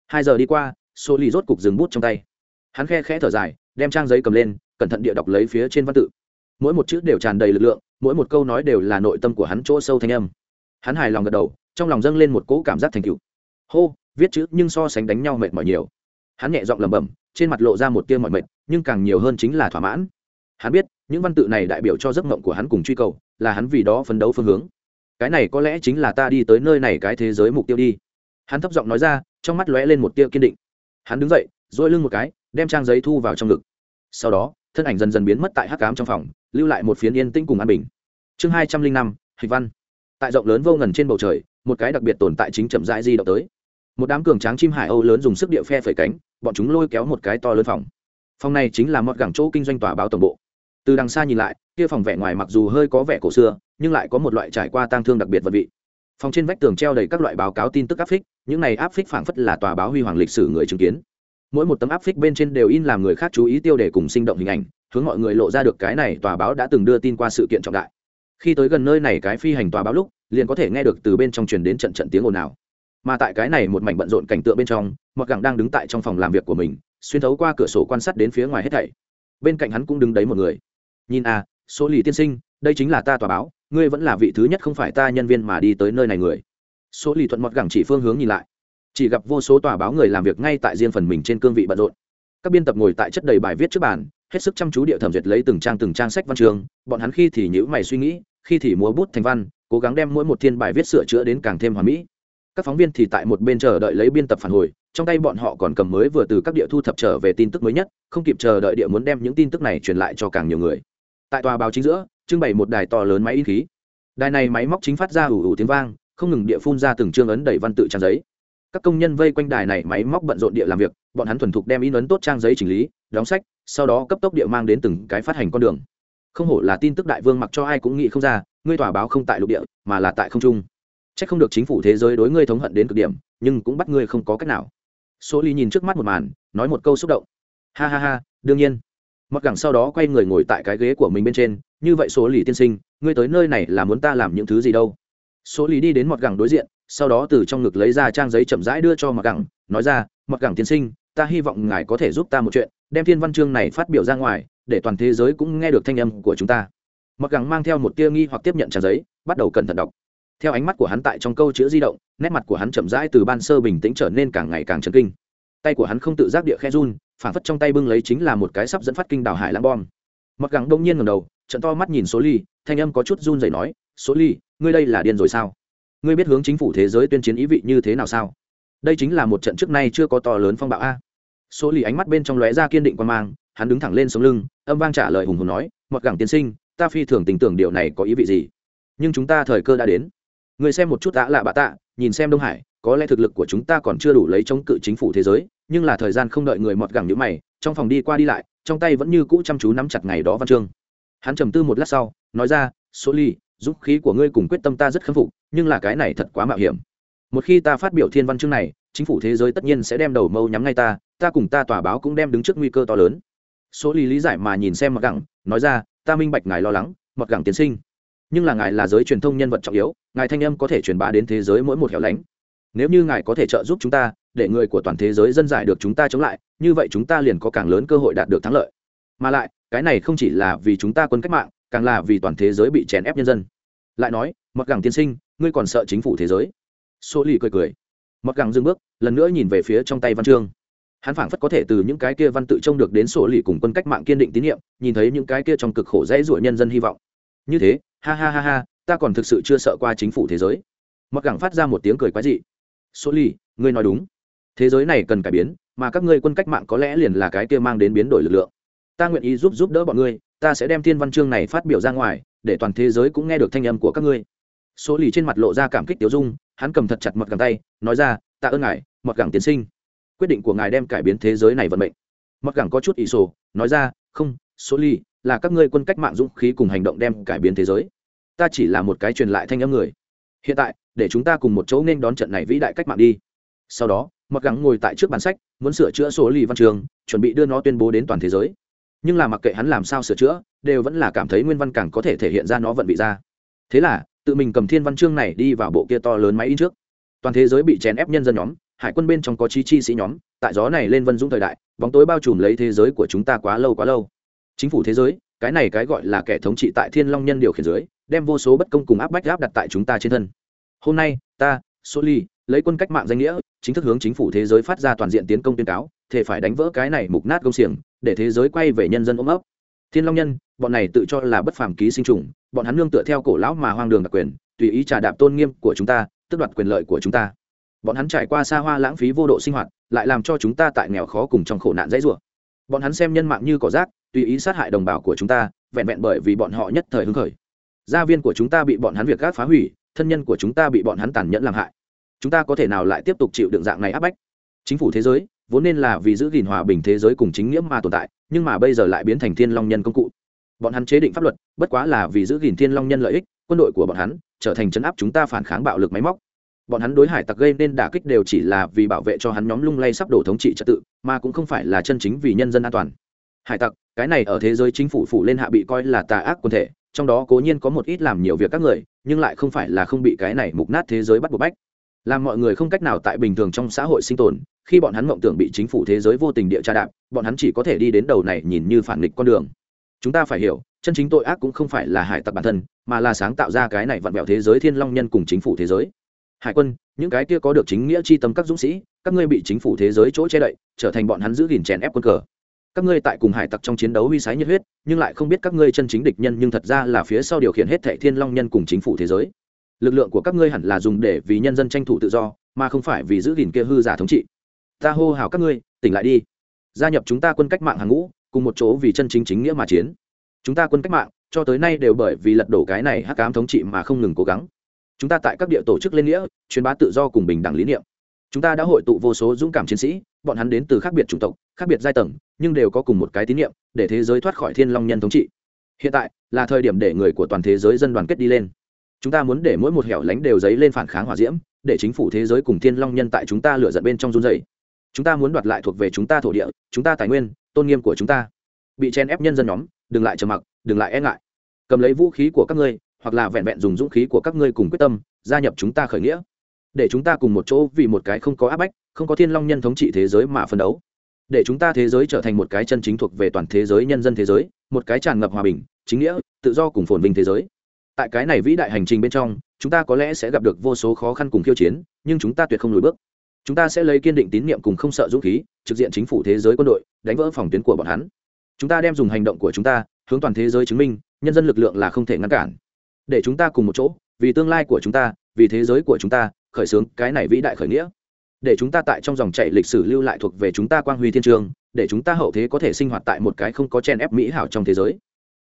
Hai giờ đi qua số Ly rốt cục dừng bút trong tay. Hắn khe khẽ thở dài, đem trang giấy cầm lên cẩn thận địa đọc lấy phía trên văn tự. Mỗi một chữ đều tràn đầy lực lượng, mỗi một câu nói đều là nội tâm của hắn chỗ sâu thanh âm. Hắn hài lòng gật đầu, trong lòng dâng lên một cỗ cảm giác thành cựu hô, viết chữ nhưng so sánh đánh nhau mệt mỏi nhiều. Hắn nhẹ giọng lẩm bẩm, trên mặt lộ ra một tia mọi mệt, nhưng càng nhiều hơn chính là thỏa mãn. Hắn biết, những văn tự này đại biểu cho giấc mộng của hắn cùng truy cầu, là hắn vì đó phấn đấu phương hướng. Cái này có lẽ chính là ta đi tới nơi này cái thế giới mục tiêu đi. Hắn thấp giọng nói ra, trong mắt lóe lên một tia kiên định. Hắn đứng dậy dỗi lưng một cái, đem trang giấy thu vào trong ngực. Sau đó thân ảnh dần dần biến mất tại hắc cám trong phòng, lưu lại một phiến yên tĩnh cùng an bình. Chương hai trăm linh năm, hịch văn. Tại rộng lớn vô ngần trên bầu trời, một cái đặc biệt tồn tại chính chậm rãi di động tới. Một đám cường tráng chim hải âu lớn dùng sức địa phe phẩy cánh, bọn chúng lôi kéo một cái to lớn phòng. Phòng này chính là mọt gẳng chỗ kinh doanh tòa báo tổng bộ. Từ đằng xa nhìn lại, kia phòng vẻ ngoài mặc dù hơi có vẻ cổ xưa, nhưng lại có một loại trải qua tang thương đặc biệt vật vị. Phòng trên vách tường treo đầy các loại báo cáo tin tức áp phích, những này áp phích phảng phất là tòa báo huy hoàng lịch sử người chứng kiến mỗi một tấm áp phích bên trên đều in làm người khác chú ý tiêu đề cùng sinh động hình ảnh, hướng mọi người lộ ra được cái này tòa báo đã từng đưa tin qua sự kiện trọng đại. Khi tới gần nơi này cái phi hành tòa báo lúc, liền có thể nghe được từ bên trong truyền đến trận trận tiếng ồn ào. Mà tại cái này một mảnh bận rộn cảnh tượng bên trong mặc gẳng đang đứng tại trong phòng làm việc của mình, xuyên thấu qua cửa sổ quan sát đến phía ngoài hết thảy. Bên cạnh hắn cũng đứng đấy một người. Nhìn à số lì tiên sinh, đây chính là ta tòa báo, ngươi vẫn là vị thứ nhất không phải ta nhân viên mà đi tới nơi này người. Số lì thuận mặc gẳng chỉ phương hướng nhìn lại chỉ gặp vô số tòa báo người làm việc ngay tại riêng phần mình trên cương vị bận rộn. Các biên tập ngồi tại chất đầy bài viết trước bàn, hết sức chăm chú địa thẩm duyệt lấy từng trang từng trang sách văn trường bọn hắn khi thì nhữ mày suy nghĩ, khi thì múa bút thành văn, cố gắng đem mỗi một thiên bài viết sửa chữa đến càng thêm hoàn mỹ. Các phóng viên thì tại một bên chờ đợi lấy biên tập phản hồi, trong tay bọn họ còn cầm mới vừa từ các địa thu thập trở về tin tức mới nhất, không kịp chờ đợi địa muốn đem những tin tức này truyền lại cho càng nhiều người. Tại tòa báo chính giữa, trưng bày một đài to lớn máy in khí. Đài này máy móc chính phát ra ủ ủ tiếng vang, không ngừng địa phun ra từng chương ấn đầy văn tự trang giấy các công nhân vây quanh đài này máy móc bận rộn địa làm việc, bọn hắn thuần thục đem in ấn tốt trang giấy chỉnh lý, đóng sách, sau đó cấp tốc địa mang đến từng cái phát hành con đường. Không hổ là tin tức đại vương mặc cho ai cũng nghĩ không ra, ngươi tòa báo không tại lục địa, mà là tại không trung. C h ắ c không được chính phủ thế giới đối ngươi thống hận đến cực điểm, nhưng cũng bắt ngươi không có cách nào. Số ly nhìn trước mắt một màn, nói một câu xúc động. Ha ha ha, đương nhiên. Mặc gẳng sau đó quay người ngồi tại cái ghế của mình bên trên, như vậy số lì tiên sinh, ngươi tới nơi này là muốn ta làm những thứ gì đâu? Số lì đi đến mọt gẳng đối diện sau đó từ trong ngực lấy ra trang giấy chậm rãi đưa cho mặc gẳng nói ra mặc gẳng tiên sinh, ta hy vọng ngài có thể giúp ta một chuyện, đem thiên văn chương này phát biểu ra ngoài, để toàn thế giới cũng nghe được thanh âm của chúng ta. Mặc gẳng mang theo một tia nghi hoặc tiếp nhận trang giấy, bắt đầu cẩn thận đọc. Theo ánh mắt của hắn tại trong câu chữ di động, nét mặt của hắn chậm rãi từ ban sơ bình tĩnh trở nên càng ngày càng chấn kinh. Tay của hắn không tự giác địa khe run phản phất trong tay bưng lấy chính là một cái sắp dẫn phát kinh đảo hải lãng bom. Mặc gắng đông nhiên ngầm đầu trận to mắt nhìn số ly, thanh âm có chút run rẩy nói, số ly, ngươi đây là điên rồi sao? Ngươi biết hướng chính phủ thế giới tuyên chiến ý vị như thế nào sao? Đây chính là một trận trước nay chưa có to lớn phong bạo a. Số lì ánh mắt bên trong lóe ra kiên định quan mang, hắn đứng thẳng lên sống lưng, âm vang trả lời hùng hùng nói mặc gẳng tiên sinh, ta phi thường tình tưởng điều này có ý vị gì? Nhưng chúng ta thời cơ đã đến. Người xem một chút đã lạ bạ tạ, nhìn xem đông hải, có lẽ thực lực của chúng ta còn chưa đủ lấy chống cự chính phủ thế giới, nhưng là thời gian không đợi người mọt gẳng nhữ mày, trong phòng đi qua đi lại, trong tay vẫn như cũ chăm chú nắm chặt ngày đó văn chương. Hắn trầm tư một lát sau, nói ra, số ly dũng khí của ngươi cùng quyết tâm ta rất khâm phục, nhưng là cái này thật quá mạo hiểm. Một khi ta phát biểu thiên văn chương này, chính phủ thế giới tất nhiên sẽ đem đầu mâu nhắm ngay ta ta cùng ta tòa báo cũng đem đứng trước nguy cơ to lớn. Số lý lý giải mà nhìn xem mặc gẳng, nói ra, ta minh bạch ngài lo lắng mặc gẳng tiến sinh. Nhưng là ngài là giới truyền thông nhân vật trọng yếu, ngài thanh âm có thể truyền bá đến thế giới mỗi một hẻo lánh. Nếu như ngài có thể trợ giúp chúng ta, để người của toàn thế giới dân giải được chúng ta chống lại, như vậy chúng ta liền có càng lớn cơ hội đạt được thắng lợi. Mà lại, cái này không chỉ là vì chúng ta quân cách mạng càng là vì toàn thế giới bị chèn ép nhân dân. Lại nói mặc gẳng tiên sinh, ngươi còn sợ chính phủ thế giới? Số lì cười cười. Mặc gẳng dừng bước, lần nữa nhìn về phía trong tay văn chương. Hắn phảng phất có thể từ những cái kia văn tự trông được đến sổ lì cùng quân cách mạng kiên định tín nhiệm, nhìn thấy những cái kia trong cực khổ dễ dụa nhân dân hy vọng. Như thế, ha ha ha ha, ta còn thực sự chưa sợ qua chính phủ thế giới. Mặc gẳng phát ra một tiếng cười quái dị. Số lì, ngươi nói đúng. Thế giới này cần cải biến, mà các ngươi quân cách mạng có lẽ liền là cái kia mang đến biến đổi lực lượng. Ta nguyện ý giúp giúp đỡ bọn ngươi ta sẽ đem thiên văn chương này phát biểu ra ngoài, để toàn thế giới cũng nghe được thanh âm của các ngươi. Số lì trên mặt lộ ra cảm kích Tiểu dung, hắn cầm thật chặt mật gẳng tay, nói ra, tạ ơn ngài, mật gẳng tiến sinh. Quyết định của ngài đem cải biến thế giới này vận mệnh. Mật gẳng có chút ý sổ, nói ra, không, số lì, là các ngươi quân cách mạng dũng khí cùng hành động đem cải biến thế giới. Ta chỉ là một cái truyền lại thanh âm người. Hiện tại, để chúng ta cùng một chỗ nên đón trận này vĩ đại cách mạng đi. Sau đó mặc gắng ngồi tại trước bản sách, muốn sửa chữa số lì văn trường chuẩn bị đưa nó tuyên bố đến toàn thế giới nhưng là mặc kệ hắn làm sao sửa chữa, đều vẫn là cảm thấy nguyên văn càng có thể thể hiện ra nó vận vị ra. Thế là, tự mình cầm thiên văn chương này đi vào bộ kia to lớn máy in trước. Toàn thế giới bị chèn ép nhân dân nhóm, hải quân bên trong có chi chi sĩ nhóm, tại gió này lên vân dũng thời đại, bóng tối bao trùm lấy thế giới của chúng ta quá lâu quá lâu. Chính phủ thế giới, cái này cái gọi là kẻ thống trị tại thiên long nhân điều khiển dưới, đem vô số bất công cùng áp bách áp đặt tại chúng ta trên thân. Hôm nay, ta soli lấy quân cách mạng danh nghĩa, chính thức hướng chính phủ thế giới phát ra toàn diện tiến công tuyên cáo thể phải đánh vỡ cái này mục nát công xiềng để thế giới quay về nhân dân ôm ấp. Thiên long nhân, bọn này tự cho là bất phàm ký sinh trùng, bọn hắn nương tựa theo cổ lão mà hoang đường đặc quyền, tùy ý trà đạp tôn nghiêm của chúng ta, tước đoạt quyền lợi của chúng ta. Bọn hắn trải qua xa hoa lãng phí vô độ sinh hoạt, lại làm cho chúng ta tại nghèo khó cùng trong khổ nạn dãy rủa. Bọn hắn xem nhân mạng như cỏ rác, tùy ý sát hại đồng bào của chúng ta, vẹn vẹn bởi vì bọn họ nhất thời hứng khởi. Gia viên của chúng ta bị bọn hắn việc gác phá hủy, thân nhân của chúng ta bị bọn hắn tàn nhẫn làm hại. Chúng ta có thể nào lại tiếp tục chịu đựng dạng này áp bách? Chính phủ thế giới vốn nên là vì giữ gìn hòa bình thế giới cùng chính nghĩa mà tồn tại, nhưng mà bây giờ lại biến thành thiên long nhân công cụ. Bọn hắn chế định pháp luật, bất quá là vì giữ gìn thiên long nhân lợi ích, quân đội của bọn hắn trở thành chấn áp chúng ta phản kháng bạo lực máy móc. Bọn hắn đối hải tặc gây nên đả kích đều chỉ là vì bảo vệ cho hắn nhóm lung lay sắp đổ thống trị trật tự, mà cũng không phải là chân chính vì nhân dân an toàn. Hải tặc, cái này ở thế giới chính phủ phủ lên hạ bị coi là tà ác quân thể, trong đó cố nhiên có một ít làm nhiều việc các người, nhưng lại không phải là không bị cái này mục nát thế giới bắt buộc bách làm mọi người không cách nào tại bình thường trong xã hội sinh tồn, khi bọn hắn mộng tưởng bị chính phủ thế giới vô tình địa tra đạp, bọn hắn chỉ có thể đi đến đầu này nhìn như phản nghịch con đường. Chúng ta phải hiểu, chân chính tội ác cũng không phải là hải tặc bản thân, mà là sáng tạo ra cái này vặn vẹo thế giới thiên long nhân cùng chính phủ thế giới. Hải quân, những cái kia có được chính nghĩa chi tâm các dũng sĩ, các ngươi bị chính phủ thế giới chỗ che đậy, trở thành bọn hắn giữ gìn chèn ép quân cờ. Các ngươi tại cùng hải tặc trong chiến đấu huy sái nhiệt huyết, nhưng lại không biết các ngươi chân chính địch nhân nhưng thật ra là phía sau điều khiển hết thệ thiên long nhân cùng chính phủ thế giới lực lượng của các ngươi hẳn là dùng để vì nhân dân tranh thủ tự do, mà không phải vì giữ gìn kia hư giả thống trị. Ta hô hào các ngươi, tỉnh lại đi. Gia nhập chúng ta quân cách mạng hàng ngũ, cùng một chỗ vì chân chính chính nghĩa mà chiến. Chúng ta quân cách mạng, cho tới nay đều bởi vì lật đổ cái này hắc ám thống trị mà không ngừng cố gắng. Chúng ta tại các địa tổ chức lên nghĩa, truyền bá tự do cùng bình đẳng lý niệm. Chúng ta đã hội tụ vô số dũng cảm chiến sĩ, bọn hắn đến từ khác biệt chủng tộc, khác biệt giai tầng, nhưng đều có cùng một cái tín niệm, để thế giới thoát khỏi thiên long nhân thống trị. Hiện tại, là thời điểm để người của toàn thế giới dân đoàn kết đi lên chúng ta muốn để mỗi một hẻo lánh đều dấy lên phản kháng hỏa diễm, để chính phủ thế giới cùng thiên long nhân tại chúng ta lựa giận bên trong run dày chúng ta muốn đoạt lại thuộc về chúng ta thổ địa, chúng ta tài nguyên, tôn nghiêm của chúng ta. Bị chen ép nhân dân nhóm, đừng lại trầm mặc, đừng lại e ngại. Cầm lấy vũ khí của các ngươi, hoặc là vẹn vẹn dùng dũng khí của các ngươi cùng quyết tâm, gia nhập chúng ta khởi nghĩa. Để chúng ta cùng một chỗ vì một cái không có áp bách, không có thiên long nhân thống trị thế giới mà phân đấu. Để chúng ta thế giới trở thành một cái chân chính thuộc về toàn thế giới, nhân dân thế giới, một cái tràn ngập hòa bình, chính nghĩa, tự do cùng phồn vinh thế giới tại cái này vĩ đại hành trình bên trong, chúng ta có lẽ sẽ gặp được vô số khó khăn cùng khiêu chiến, nhưng chúng ta tuyệt không lùi bước. Chúng ta sẽ lấy kiên định tín nhiệm cùng không sợ dũng khí, trực diện chính phủ thế giới quân đội, đánh vỡ phòng tuyến của bọn hắn. Chúng ta đem dùng hành động của chúng ta, hướng toàn thế giới chứng minh, nhân dân lực lượng là không thể ngăn cản. Để chúng ta cùng một chỗ, vì tương lai của chúng ta, vì thế giới của chúng ta, khởi xướng cái này vĩ đại khởi nghĩa. Để chúng ta tại trong dòng chảy lịch sử lưu lại thuộc về chúng ta quang huy thiên trường, để chúng ta hậu thế có thể sinh hoạt tại một cái không có chen ép mỹ hảo trong thế giới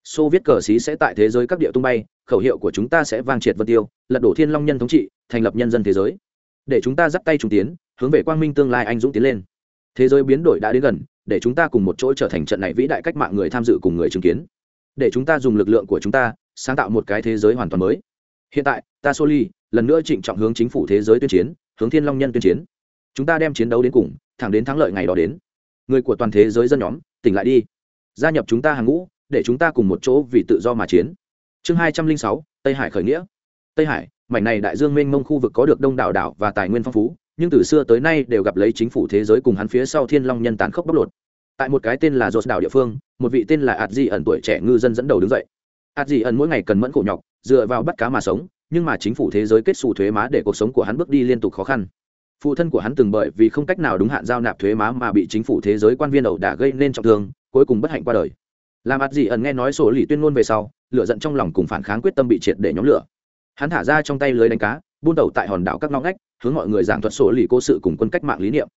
xô viết cờ xí sẽ tại thế giới các địa tung bay, khẩu hiệu của chúng ta sẽ vang triệt vân tiêu, lật đổ thiên long nhân thống trị, thành lập nhân dân thế giới. Để chúng ta dắt tay trung tiến, hướng về quang minh tương lai anh dũng tiến lên. Thế giới biến đổi đã đến gần, để chúng ta cùng một chỗ trở thành trận này vĩ đại cách mạng người tham dự cùng người chứng kiến. Để chúng ta dùng lực lượng của chúng ta, sáng tạo một cái thế giới hoàn toàn mới. Hiện tại, ta soli, lần nữa trịnh trọng hướng chính phủ thế giới tuyên chiến, hướng thiên long nhân tuyên chiến. Chúng ta đem chiến đấu đến cùng, thẳng đến thắng lợi ngày đó đến. Người của toàn thế giới dân nhóm, tỉnh lại đi. Gia nhập chúng ta hàng ngũ để chúng ta cùng một chỗ vì tự do mà chiến. Chương hai trăm linh sáu, tây hải khởi nghĩa. Tây hải, mảnh này đại dương mênh mông khu vực có được đông đảo đảo và tài nguyên phong phú, nhưng từ xưa tới nay đều gặp lấy chính phủ thế giới cùng hắn phía sau thiên long nhân tàn khốc bóc lột. Tại một cái tên là dột đảo địa phương, một vị tên là ạt di ẩn tuổi trẻ ngư dân dẫn đầu đứng dậy. Ạt di ẩn mỗi ngày cần mẫn khổ nhọc, dựa vào bắt cá mà sống, nhưng mà chính phủ thế giới kết xù thuế má để cuộc sống của hắn bước đi liên tục khó khăn. Phụ thân của hắn từng bởi vì không cách nào đúng hạn giao nạp thuế má mà bị chính phủ thế giới quan viên ẩu đả gây nên trọng thương, cuối cùng bất hạnh qua đời làm ạt dị ẩn nghe nói sổ lì tuyên ngôn về sau, lửa giận trong lòng cùng phản kháng quyết tâm bị triệt để nhóm lửa. Hắn thả ra trong tay lưới đánh cá, buôn đầu tại hòn đảo các ngõ ngách, hướng mọi người giảng thuật sổ lì cố sự cùng quân cách mạng lý niệm.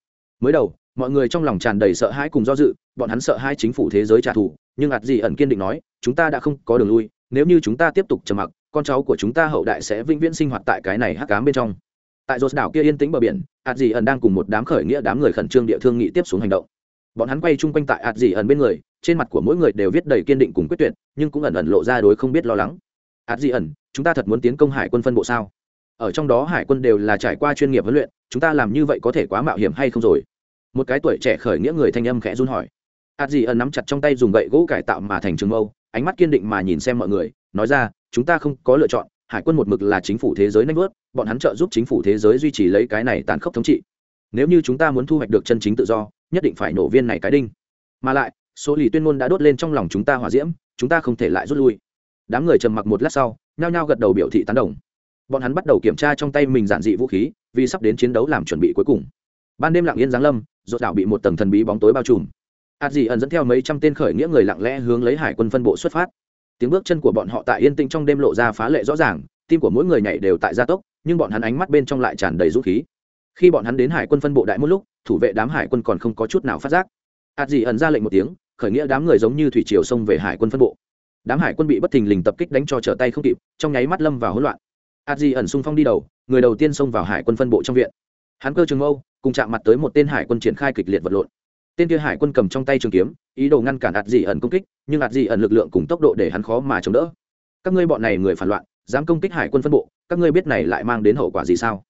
Mới đầu, mọi người trong lòng tràn đầy sợ hãi cùng do dự, bọn hắn sợ hai chính phủ thế giới trả thù, nhưng ạt gì ẩn kiên định nói, chúng ta đã không có đường lui, nếu như chúng ta tiếp tục trầm mặc, con cháu của chúng ta hậu đại sẽ vĩnh viễn sinh hoạt tại cái này hắc cám bên trong. Tại dột đảo kia yên tĩnh bờ biển, ạt gì ẩn đang cùng một đám khởi nghĩa đám người khẩn trương địa thương nghị tiếp xuống hành động bọn hắn quay chung quanh tại ạt Dị ẩn bên người, trên mặt của mỗi người đều viết đầy kiên định cùng quyết tuyệt, nhưng cũng ẩn ẩn lộ ra đối không biết lo lắng. Ạt Dị ẩn chúng ta thật muốn tiến công hải quân phân bộ sao? Ở trong đó hải quân đều là trải qua chuyên nghiệp huấn luyện, chúng ta làm như vậy có thể quá mạo hiểm hay không rồi? Một cái tuổi trẻ khởi nghĩa người thanh âm khẽ run hỏi. Ạt Dị ẩn nắm chặt trong tay dùng gậy gỗ cải tạo mà thành trường mâu, ánh mắt kiên định mà nhìn xem mọi người, nói ra, chúng ta không có lựa chọn, hải quân một mực là chính phủ thế giới nanh vớt, bọn hắn trợ giúp chính phủ thế giới duy trì lấy cái này tàn khốc thống trị. Nếu như chúng ta muốn thu hoạch được chân chính tự do nhất định phải nổ viên này cái đinh. Mà lại, số lì tuyên ngôn đã đốt lên trong lòng chúng ta hỏa diễm, chúng ta không thể lại rút lui. Đám người trầm mặc một lát sau, nhao nhao gật đầu biểu thị tán đồng. Bọn hắn bắt đầu kiểm tra trong tay mình giản dị vũ khí, vì sắp đến chiến đấu làm chuẩn bị cuối cùng. Ban đêm lặng yên giáng lâm, rốt đảo bị một tầng thần bí bóng tối bao trùm. Ạt dị ẩn dẫn theo mấy trăm tên khởi nghĩa người lặng lẽ hướng lấy hải quân phân bộ xuất phát. Tiếng bước chân của bọn họ tại yên tĩnh trong đêm lộ ra phá lệ rõ ràng, tim của mỗi người nhảy đều tại gia tốc, nhưng bọn hắn ánh mắt bên trong lại tràn đầy dũng khí. Khi bọn hắn đến hải quân phân bộ đại một lúc thủ vệ đám hải quân còn không có chút nào phát giác. Ạt dị ẩn ra lệnh một tiếng, khởi nghĩa đám người giống như thủy triều xông về hải quân phân bộ. Đám hải quân bị bất thình lình tập kích đánh cho trở tay không kịp, trong nháy mắt lâm vào hỗn loạn. Ạt dị ẩn xung phong đi đầu, người đầu tiên xông vào hải quân phân bộ trong viện. Hắn cơ trường âu cùng chạm mặt tới một tên hải quân triển khai kịch liệt vật lộn. Tên kia hải quân cầm trong tay trường kiếm, ý đồ ngăn cản ạt dị ẩn công kích, nhưng ạt dị ẩn lực lượng cùng tốc độ để hắn khó mà chống đỡ. Các ngươi bọn này người phản loạn, dám công kích hải quân phân bộ, các ngươi biết này lại mang đến hậu quả gì sao?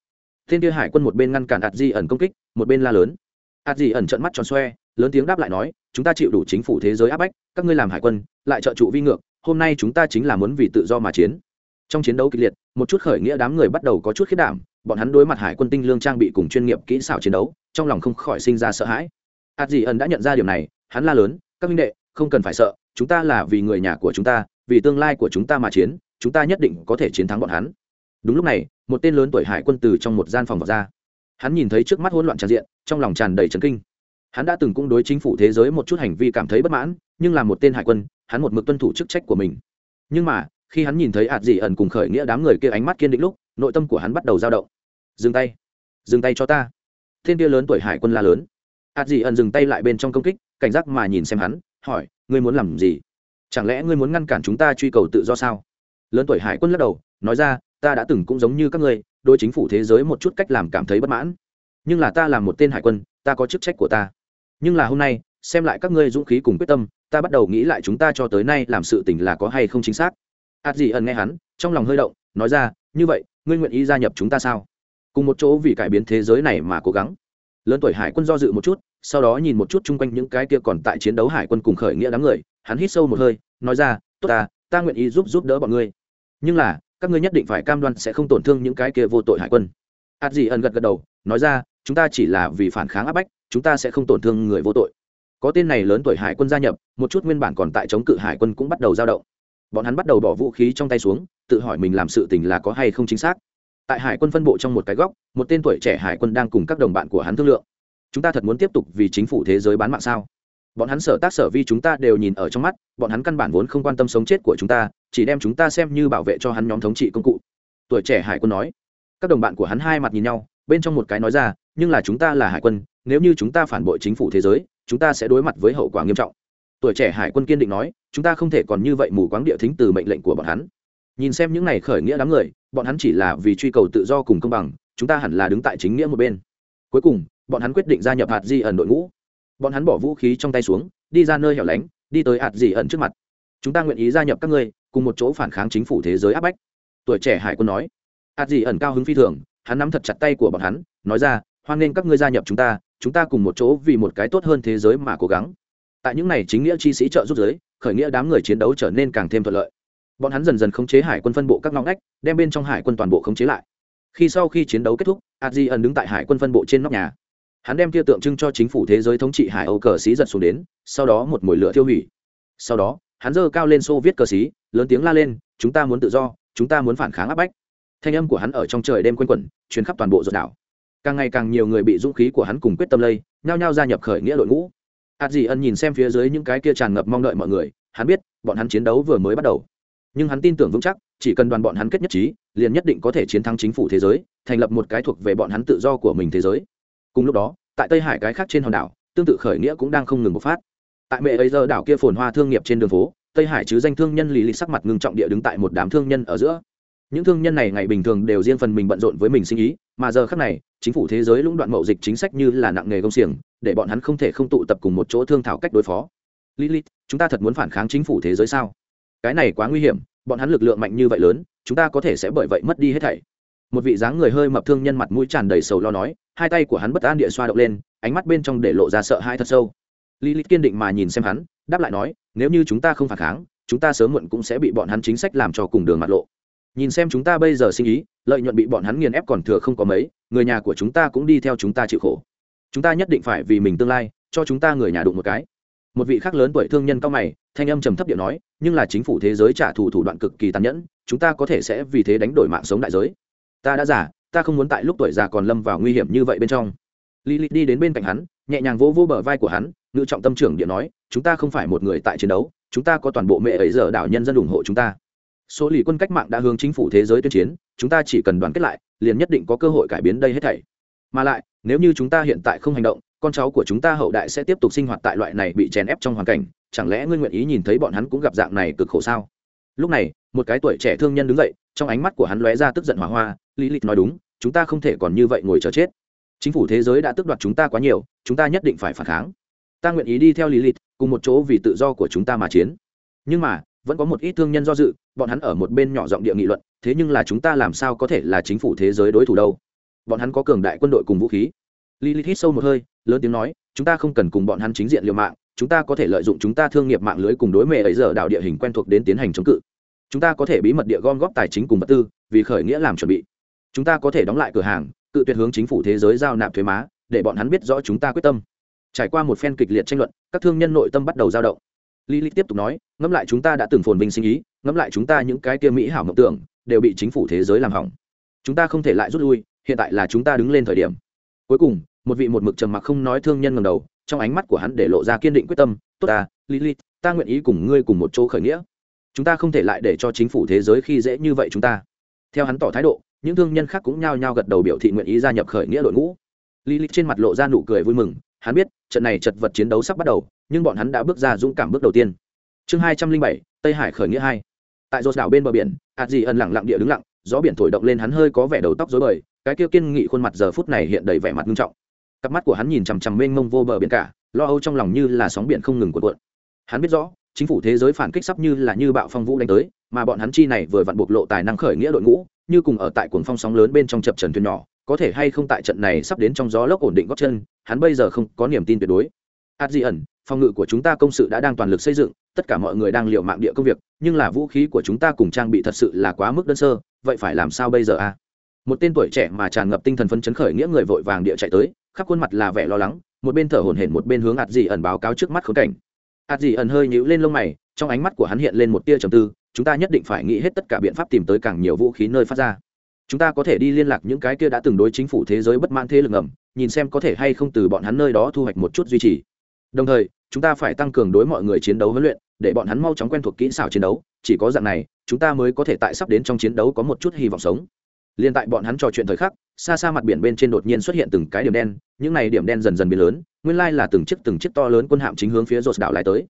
Tên kia hải quân một bên ngăn cản ạt di ẩn công kích, một bên la lớn. Ạt di ẩn trợn mắt tròn xoe, lớn tiếng đáp lại nói, chúng ta chịu đủ chính phủ thế giới áp bách, các ngươi làm hải quân, lại trợ trụ vi ngược, hôm nay chúng ta chính là muốn vì tự do mà chiến. Trong chiến đấu kịch liệt, một chút khởi nghĩa đám người bắt đầu có chút khiết đảm, bọn hắn đối mặt hải quân tinh lương trang bị cùng chuyên nghiệp kỹ xảo chiến đấu, trong lòng không khỏi sinh ra sợ hãi. Ạt dị ẩn đã nhận ra điều này, hắn la lớn, các minh đệ, không cần phải sợ, chúng ta là vì người nhà của chúng ta, vì tương lai của chúng ta mà chiến, chúng ta nhất định có thể chiến thắng bọn hắn đúng lúc này, một tên lớn tuổi hải quân từ trong một gian phòng vào ra. Hắn nhìn thấy trước mắt hỗn loạn tràn diện, trong lòng tràn đầy trấn kinh. Hắn đã từng cũng đối chính phủ thế giới một chút hành vi cảm thấy bất mãn, nhưng là một tên hải quân, hắn một mực tuân thủ chức trách của mình. Nhưng mà, khi hắn nhìn thấy ạt dị ẩn cùng khởi nghĩa đám người kia ánh mắt kiên định lúc, nội tâm của hắn bắt đầu dao động. Dừng tay dừng tay cho ta. Thiên kia lớn tuổi hải quân la lớn. Ạt dị ẩn dừng tay lại bên trong công kích, cảnh giác mà nhìn xem hắn, hỏi, ngươi muốn làm gì? Chẳng lẽ ngươi muốn ngăn cản chúng ta truy cầu tự do sao? Lớn tuổi hải quân lắc đầu, nói ra ta đã từng cũng giống như các ngươi đôi chính phủ thế giới một chút cách làm cảm thấy bất mãn. Nhưng là ta là một tên hải quân, ta có chức trách của ta. Nhưng là hôm nay, xem lại các ngươi dũng khí cùng quyết tâm, ta bắt đầu nghĩ lại chúng ta cho tới nay làm sự tình là có hay không chính xác. Ạt gì ẩn nghe hắn, trong lòng hơi động, nói ra, như vậy, ngươi nguyện ý gia nhập chúng ta sao? Cùng một chỗ vì cải biến thế giới này mà cố gắng. Lớn tuổi hải quân do dự một chút, sau đó nhìn một chút chung quanh những cái kia còn tại chiến đấu hải quân cùng khởi nghĩa đám người, hắn hít sâu một hơi, nói ra, tốt ta ta nguyện ý giúp giúp đỡ bọn ngươi. Nhưng là các ngươi nhất định phải cam đoan sẽ không tổn thương những cái kia vô tội hải quân. Ạt dị ẩn gật gật đầu, nói ra, chúng ta chỉ là vì phản kháng áp bách, chúng ta sẽ không tổn thương người vô tội. Có tên này lớn tuổi hải quân gia nhập, một chút nguyên bản còn tại chống cự hải quân cũng bắt đầu dao động. Bọn hắn bắt đầu bỏ vũ khí trong tay xuống, tự hỏi mình làm sự tình là có hay không chính xác. Tại hải quân phân bộ trong một cái góc, một tên tuổi trẻ hải quân đang cùng các đồng bạn của hắn thương lượng. Chúng ta thật muốn tiếp tục vì chính phủ thế giới bán mạng sao? Bọn hắn sở tác sở vi chúng ta đều nhìn ở trong mắt, bọn hắn căn bản vốn không quan tâm sống chết của chúng ta, chỉ đem chúng ta xem như bảo vệ cho hắn nhóm thống trị công cụ. Tuổi trẻ hải quân nói. Các đồng bạn của hắn hai mặt nhìn nhau, bên trong một cái nói ra, nhưng là chúng ta là hải quân, nếu như chúng ta phản bội chính phủ thế giới, chúng ta sẽ đối mặt với hậu quả nghiêm trọng. Tuổi trẻ hải quân kiên định nói, chúng ta không thể còn như vậy mù quáng địa thính từ mệnh lệnh của bọn hắn. Nhìn xem những này khởi nghĩa đám người, bọn hắn chỉ là vì truy cầu tự do cùng công bằng, chúng ta hẳn là đứng tại chính nghĩa một bên. Cuối cùng, bọn hắn quyết định gia nhập hạt di ẩn đội ngũ bọn hắn bỏ vũ khí trong tay xuống, đi ra nơi hẻo lánh, đi tới ạt dị ẩn trước mặt. Chúng ta nguyện ý gia nhập các ngươi, cùng một chỗ phản kháng chính phủ thế giới áp bách. Tuổi trẻ hải quân nói. Ạt dị ẩn cao hứng phi thường, hắn nắm thật chặt tay của bọn hắn, nói ra, hoan nghênh các ngươi gia nhập chúng ta chúng ta cùng một chỗ vì một cái tốt hơn thế giới mà cố gắng. Tại những này chính nghĩa chi sĩ trợ giúp giới khởi nghĩa đám người chiến đấu trở nên càng thêm thuận lợi. Bọn hắn dần dần khống chế hải quân phân bộ các ngõ ngách, đem bên trong hải quân toàn bộ khống chế lại. Khi sau khi chiến đấu kết thúc adji ẩn đứng tại hải quân phân bộ trên nóc nhà hắn đem kia tượng trưng cho chính phủ thế giới thống trị hải âu cờ xí giật xuống đến, sau đó một mồi lửa tiêu hủy. Sau đó, hắn giơ cao lên xô viết cờ xí lớn tiếng la lên, chúng ta muốn tự do, chúng ta muốn phản kháng áp bách. Thanh âm của hắn ở trong trời đêm quanh quẩn chuyến khắp toàn bộ ruột đảo. Càng ngày càng nhiều người bị dũng khí của hắn cùng quyết tâm lây, nhao nhao gia nhập khởi nghĩa đội ngũ. Ạt dị ân nhìn xem phía dưới những cái kia tràn ngập mong đợi mọi người, hắn biết, bọn hắn chiến đấu vừa mới bắt đầu. Nhưng hắn tin tưởng vững chắc, chỉ cần đoàn bọn hắn kết nhất trí, liền nhất định có thể chiến thắng chính phủ thế giới, thành lập một cái thuộc về bọn hắn tự do của mình thế giới cùng lúc đó, tại tây hải cái khác trên hòn đảo, tương tự khởi nghĩa cũng đang không ngừng bộc phát. Tại mẹ ấy giờ đảo kia phồn hoa thương nghiệp trên đường phố, tây hải chứ danh thương nhân lì lì sắc mặt ngưng trọng địa đứng tại một đám thương nhân ở giữa. Những thương nhân này ngày bình thường đều riêng phần mình bận rộn với mình sinh ý, mà giờ khác này, chính phủ thế giới lũng đoạn mậu dịch chính sách như là nặng nghề công xiềng, để bọn hắn không thể không tụ tập cùng một chỗ thương thảo cách đối phó. Lilith, chúng ta thật muốn phản kháng chính phủ thế giới sao? Cái này quá nguy hiểm, bọn hắn lực lượng mạnh như vậy lớn, chúng ta có thể sẽ bởi vậy mất đi hết thảy. Một vị dáng người hơi mập thương nhân mặt mũi tràn đầy sầu lo nói hai tay của hắn bất an địa xoa động lên, ánh mắt bên trong để lộ ra sợ hãi thật sâu. Lý lilith kiên định mà nhìn xem hắn, đáp lại nói, nếu như chúng ta không phản kháng, chúng ta sớm muộn cũng sẽ bị bọn hắn chính sách làm cho cùng đường mặt lộ. Nhìn xem chúng ta bây giờ sinh ý, lợi nhuận bị bọn hắn nghiền ép còn thừa không có mấy, người nhà của chúng ta cũng đi theo chúng ta chịu khổ. Chúng ta nhất định phải vì mình tương lai, cho chúng ta người nhà đụng một cái. Một vị khác lớn tuổi thương nhân cao mày, thanh âm trầm thấp điện nói, nhưng là chính phủ thế giới trả thù thủ đoạn cực kỳ tàn nhẫn, chúng ta có thể sẽ vì thế đánh đổi mạng sống đại giới. Ta đã giả ta không muốn tại lúc tuổi già còn lâm vào nguy hiểm như vậy bên trong. Lilith đi đến bên cạnh hắn, nhẹ nhàng vỗ vỗ bờ vai của hắn, ngự trọng tâm trưởng điện nói, chúng ta không phải một người tại chiến đấu, chúng ta có toàn bộ mẹ ấy giờ đảo nhân dân ủng hộ chúng ta. Số lì quân cách mạng đã hướng chính phủ thế giới tuyên chiến chúng ta chỉ cần đoàn kết lại liền nhất định có cơ hội cải biến đây hết thảy. Mà lại nếu như chúng ta hiện tại không hành động con cháu của chúng ta hậu đại sẽ tiếp tục sinh hoạt tại loại này bị chèn ép trong hoàn cảnh chẳng lẽ ngươi nguyện ý nhìn thấy bọn hắn cũng gặp dạng này cực khổ sao? Lúc này, một cái tuổi trẻ thương nhân đứng dậy, trong ánh mắt của hắn lóe ra tức giận hỏa hoa, lý lịch nói đúng, chúng ta không thể còn như vậy ngồi chờ chết. Chính phủ thế giới đã tước đoạt chúng ta quá nhiều, chúng ta nhất định phải phản kháng. Ta nguyện ý đi theo lý lịch, cùng một chỗ vì tự do của chúng ta mà chiến. Nhưng mà, vẫn có một ít thương nhân do dự, bọn hắn ở một bên nhỏ giọng địa nghị luận, thế nhưng là chúng ta làm sao có thể là chính phủ thế giới đối thủ đâu? Bọn hắn có cường đại quân đội cùng vũ khí. Lilith hít sâu một hơi, lớn tiếng nói, chúng ta không cần cùng bọn hắn chính diện liều mạng chúng ta có thể lợi dụng chúng ta thương nghiệp mạng lưới cùng đối mẹ ấy giờ đảo địa hình quen thuộc đến tiến hành chống cự chúng ta có thể bí mật địa gom góp tài chính cùng vật tư vì khởi nghĩa làm chuẩn bị chúng ta có thể đóng lại cửa hàng cự tuyệt hướng chính phủ thế giới giao nạp thuế má để bọn hắn biết rõ chúng ta quyết tâm trải qua một phen kịch liệt tranh luận các thương nhân nội tâm bắt đầu dao động lý lịch tiếp tục nói, ngẫm lại chúng ta đã từng phồn vinh sinh ý, ngẫm lại chúng ta những cái kia mỹ hảo mộng tưởng đều bị chính phủ thế giới làm hỏng. Chúng ta không thể lại rút lui, hiện tại là chúng ta đứng lên thời điểm. Cuối cùng, một vị một mực trầm mặc không nói thương nhân ngẩng đầu, trong ánh mắt của hắn để lộ ra kiên định quyết tâm, "Tốt ta, Lilith, ta nguyện ý cùng ngươi cùng một chỗ khởi nghĩa. Chúng ta không thể lại để cho chính phủ thế giới khi dễ như vậy chúng ta." Theo hắn tỏ thái độ, những thương nhân khác cũng nhao nhao gật đầu biểu thị nguyện ý gia nhập khởi nghĩa đội ngũ. Lilith trên mặt lộ ra nụ cười vui mừng, hắn biết, trận này chật vật chiến đấu sắp bắt đầu, nhưng bọn hắn đã bước ra dũng cảm bước đầu tiên chương hai trăm linh bảy tây hải khởi nghĩa hai tại rột đảo bên bờ biển hạt dì ẩn lặng lặng địa đứng lặng gió biển thổi động lên hắn hơi có vẻ đầu tóc rối bời cái kia kiên nghị khuôn mặt giờ phút này hiện đầy vẻ mặt nghiêm trọng cặp mắt của hắn nhìn chằm chằm mênh mông vô bờ biển cả, lo âu trong lòng như là sóng biển không ngừng cuộn cuộn. Hắn biết rõ, chính phủ thế giới phản kích sắp như là như bạo phong vũ đánh tới, mà bọn hắn chi này vừa vặn bộc lộ tài năng khởi nghĩa đội ngũ, như cùng ở tại cuồng phong sóng lớn bên trong chập trần thuyền nhỏ, có thể hay không tại trận này sắp đến trong gió lốc ổn định gót chân, hắn bây giờ không có niềm tin tuyệt đối. Ạt di ẩn, phòng ngự của chúng ta công sự đã đang toàn lực xây dựng, tất cả mọi người đang liệu mạng địa công việc, nhưng là vũ khí của chúng ta cùng trang bị thật sự là quá mức đơn sơ, vậy phải làm sao bây giờ a một tên tuổi trẻ mà tràn ngập tinh thần phấn chấn khởi nghĩa người vội vàng địa chạy tới khắp khuôn mặt là vẻ lo lắng, một bên thở hổn hển, một bên hướng ạt dị ẩn báo cáo trước mắt khốn cảnh. Ạt dị ẩn hơi nhíu lên lông mày, trong ánh mắt của hắn hiện lên một tia trầm tư, chúng ta nhất định phải nghĩ hết tất cả biện pháp tìm tới càng nhiều vũ khí nơi phát ra. Chúng ta có thể đi liên lạc những cái kia đã từng đối chính phủ thế giới bất mãn thế lực ngầm, nhìn xem có thể hay không từ bọn hắn nơi đó thu hoạch một chút duy trì. Đồng thời, chúng ta phải tăng cường đối mọi người chiến đấu huấn luyện, để bọn hắn mau chóng quen thuộc kỹ xảo chiến đấu, chỉ có dạng này, chúng ta mới có thể tại sắp đến trong chiến đấu có một chút hy vọng sống liên tại bọn hắn trò chuyện thời khắc, xa xa mặt biển bên trên đột nhiên xuất hiện từng cái điểm đen, những này điểm đen dần dần biến lớn, nguyên lai là từng chiếc từng chiếc to lớn quân hạm chính hướng phía rột đảo lại tới.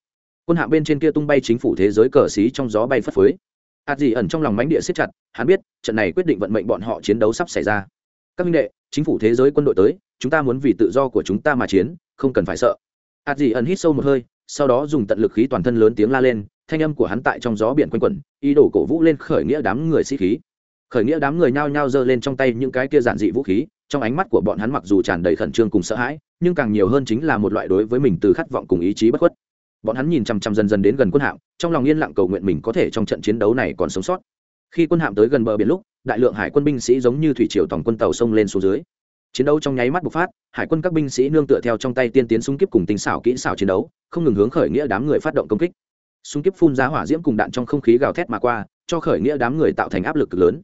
Quân hạm bên trên kia tung bay chính phủ thế giới cờ xí trong gió bay phất phới. Hạt gì ẩn trong lòng mánh địa siết chặt, hắn biết, trận này quyết định vận mệnh bọn họ chiến đấu sắp xảy ra. Các minh đệ, chính phủ thế giới quân đội tới, chúng ta muốn vì tự do của chúng ta mà chiến, không cần phải sợ. Hạt gì ẩn hít sâu một hơi, sau đó dùng tận lực khí toàn thân lớn tiếng la lên, thanh âm của hắn tại trong gió biển quanh quẩn, ý đồ cổ vũ lên khởi nghĩa đám người sĩ khí khởi nghĩa đám người nhao nhao giơ lên trong tay những cái kia giản dị vũ khí, trong ánh mắt của bọn hắn mặc dù tràn đầy khẩn trương cùng sợ hãi, nhưng càng nhiều hơn chính là một loại đối với mình từ khát vọng cùng ý chí bất khuất. Bọn hắn nhìn chằm chằm dần dần đến gần quân hạm, trong lòng yên lặng cầu nguyện mình có thể trong trận chiến đấu này còn sống sót. Khi quân hạm tới gần bờ biển lúc, đại lượng hải quân binh sĩ giống như thủy triều tổng quân tàu sông lên xuống dưới. Chiến đấu trong nháy mắt bộc phát, hải quân các binh sĩ nương tựa theo trong tay tiên tiến súng kíp cùng tinh xảo kỹ xảo chiến đấu, không ngừng hướng khởi nghĩa đám người phát động công kích. Súng kíp phun ra hỏa diễm cùng đạn trong không khí gào thét mà qua, cho khởi nghĩa đám người tạo thành áp lực cực lớn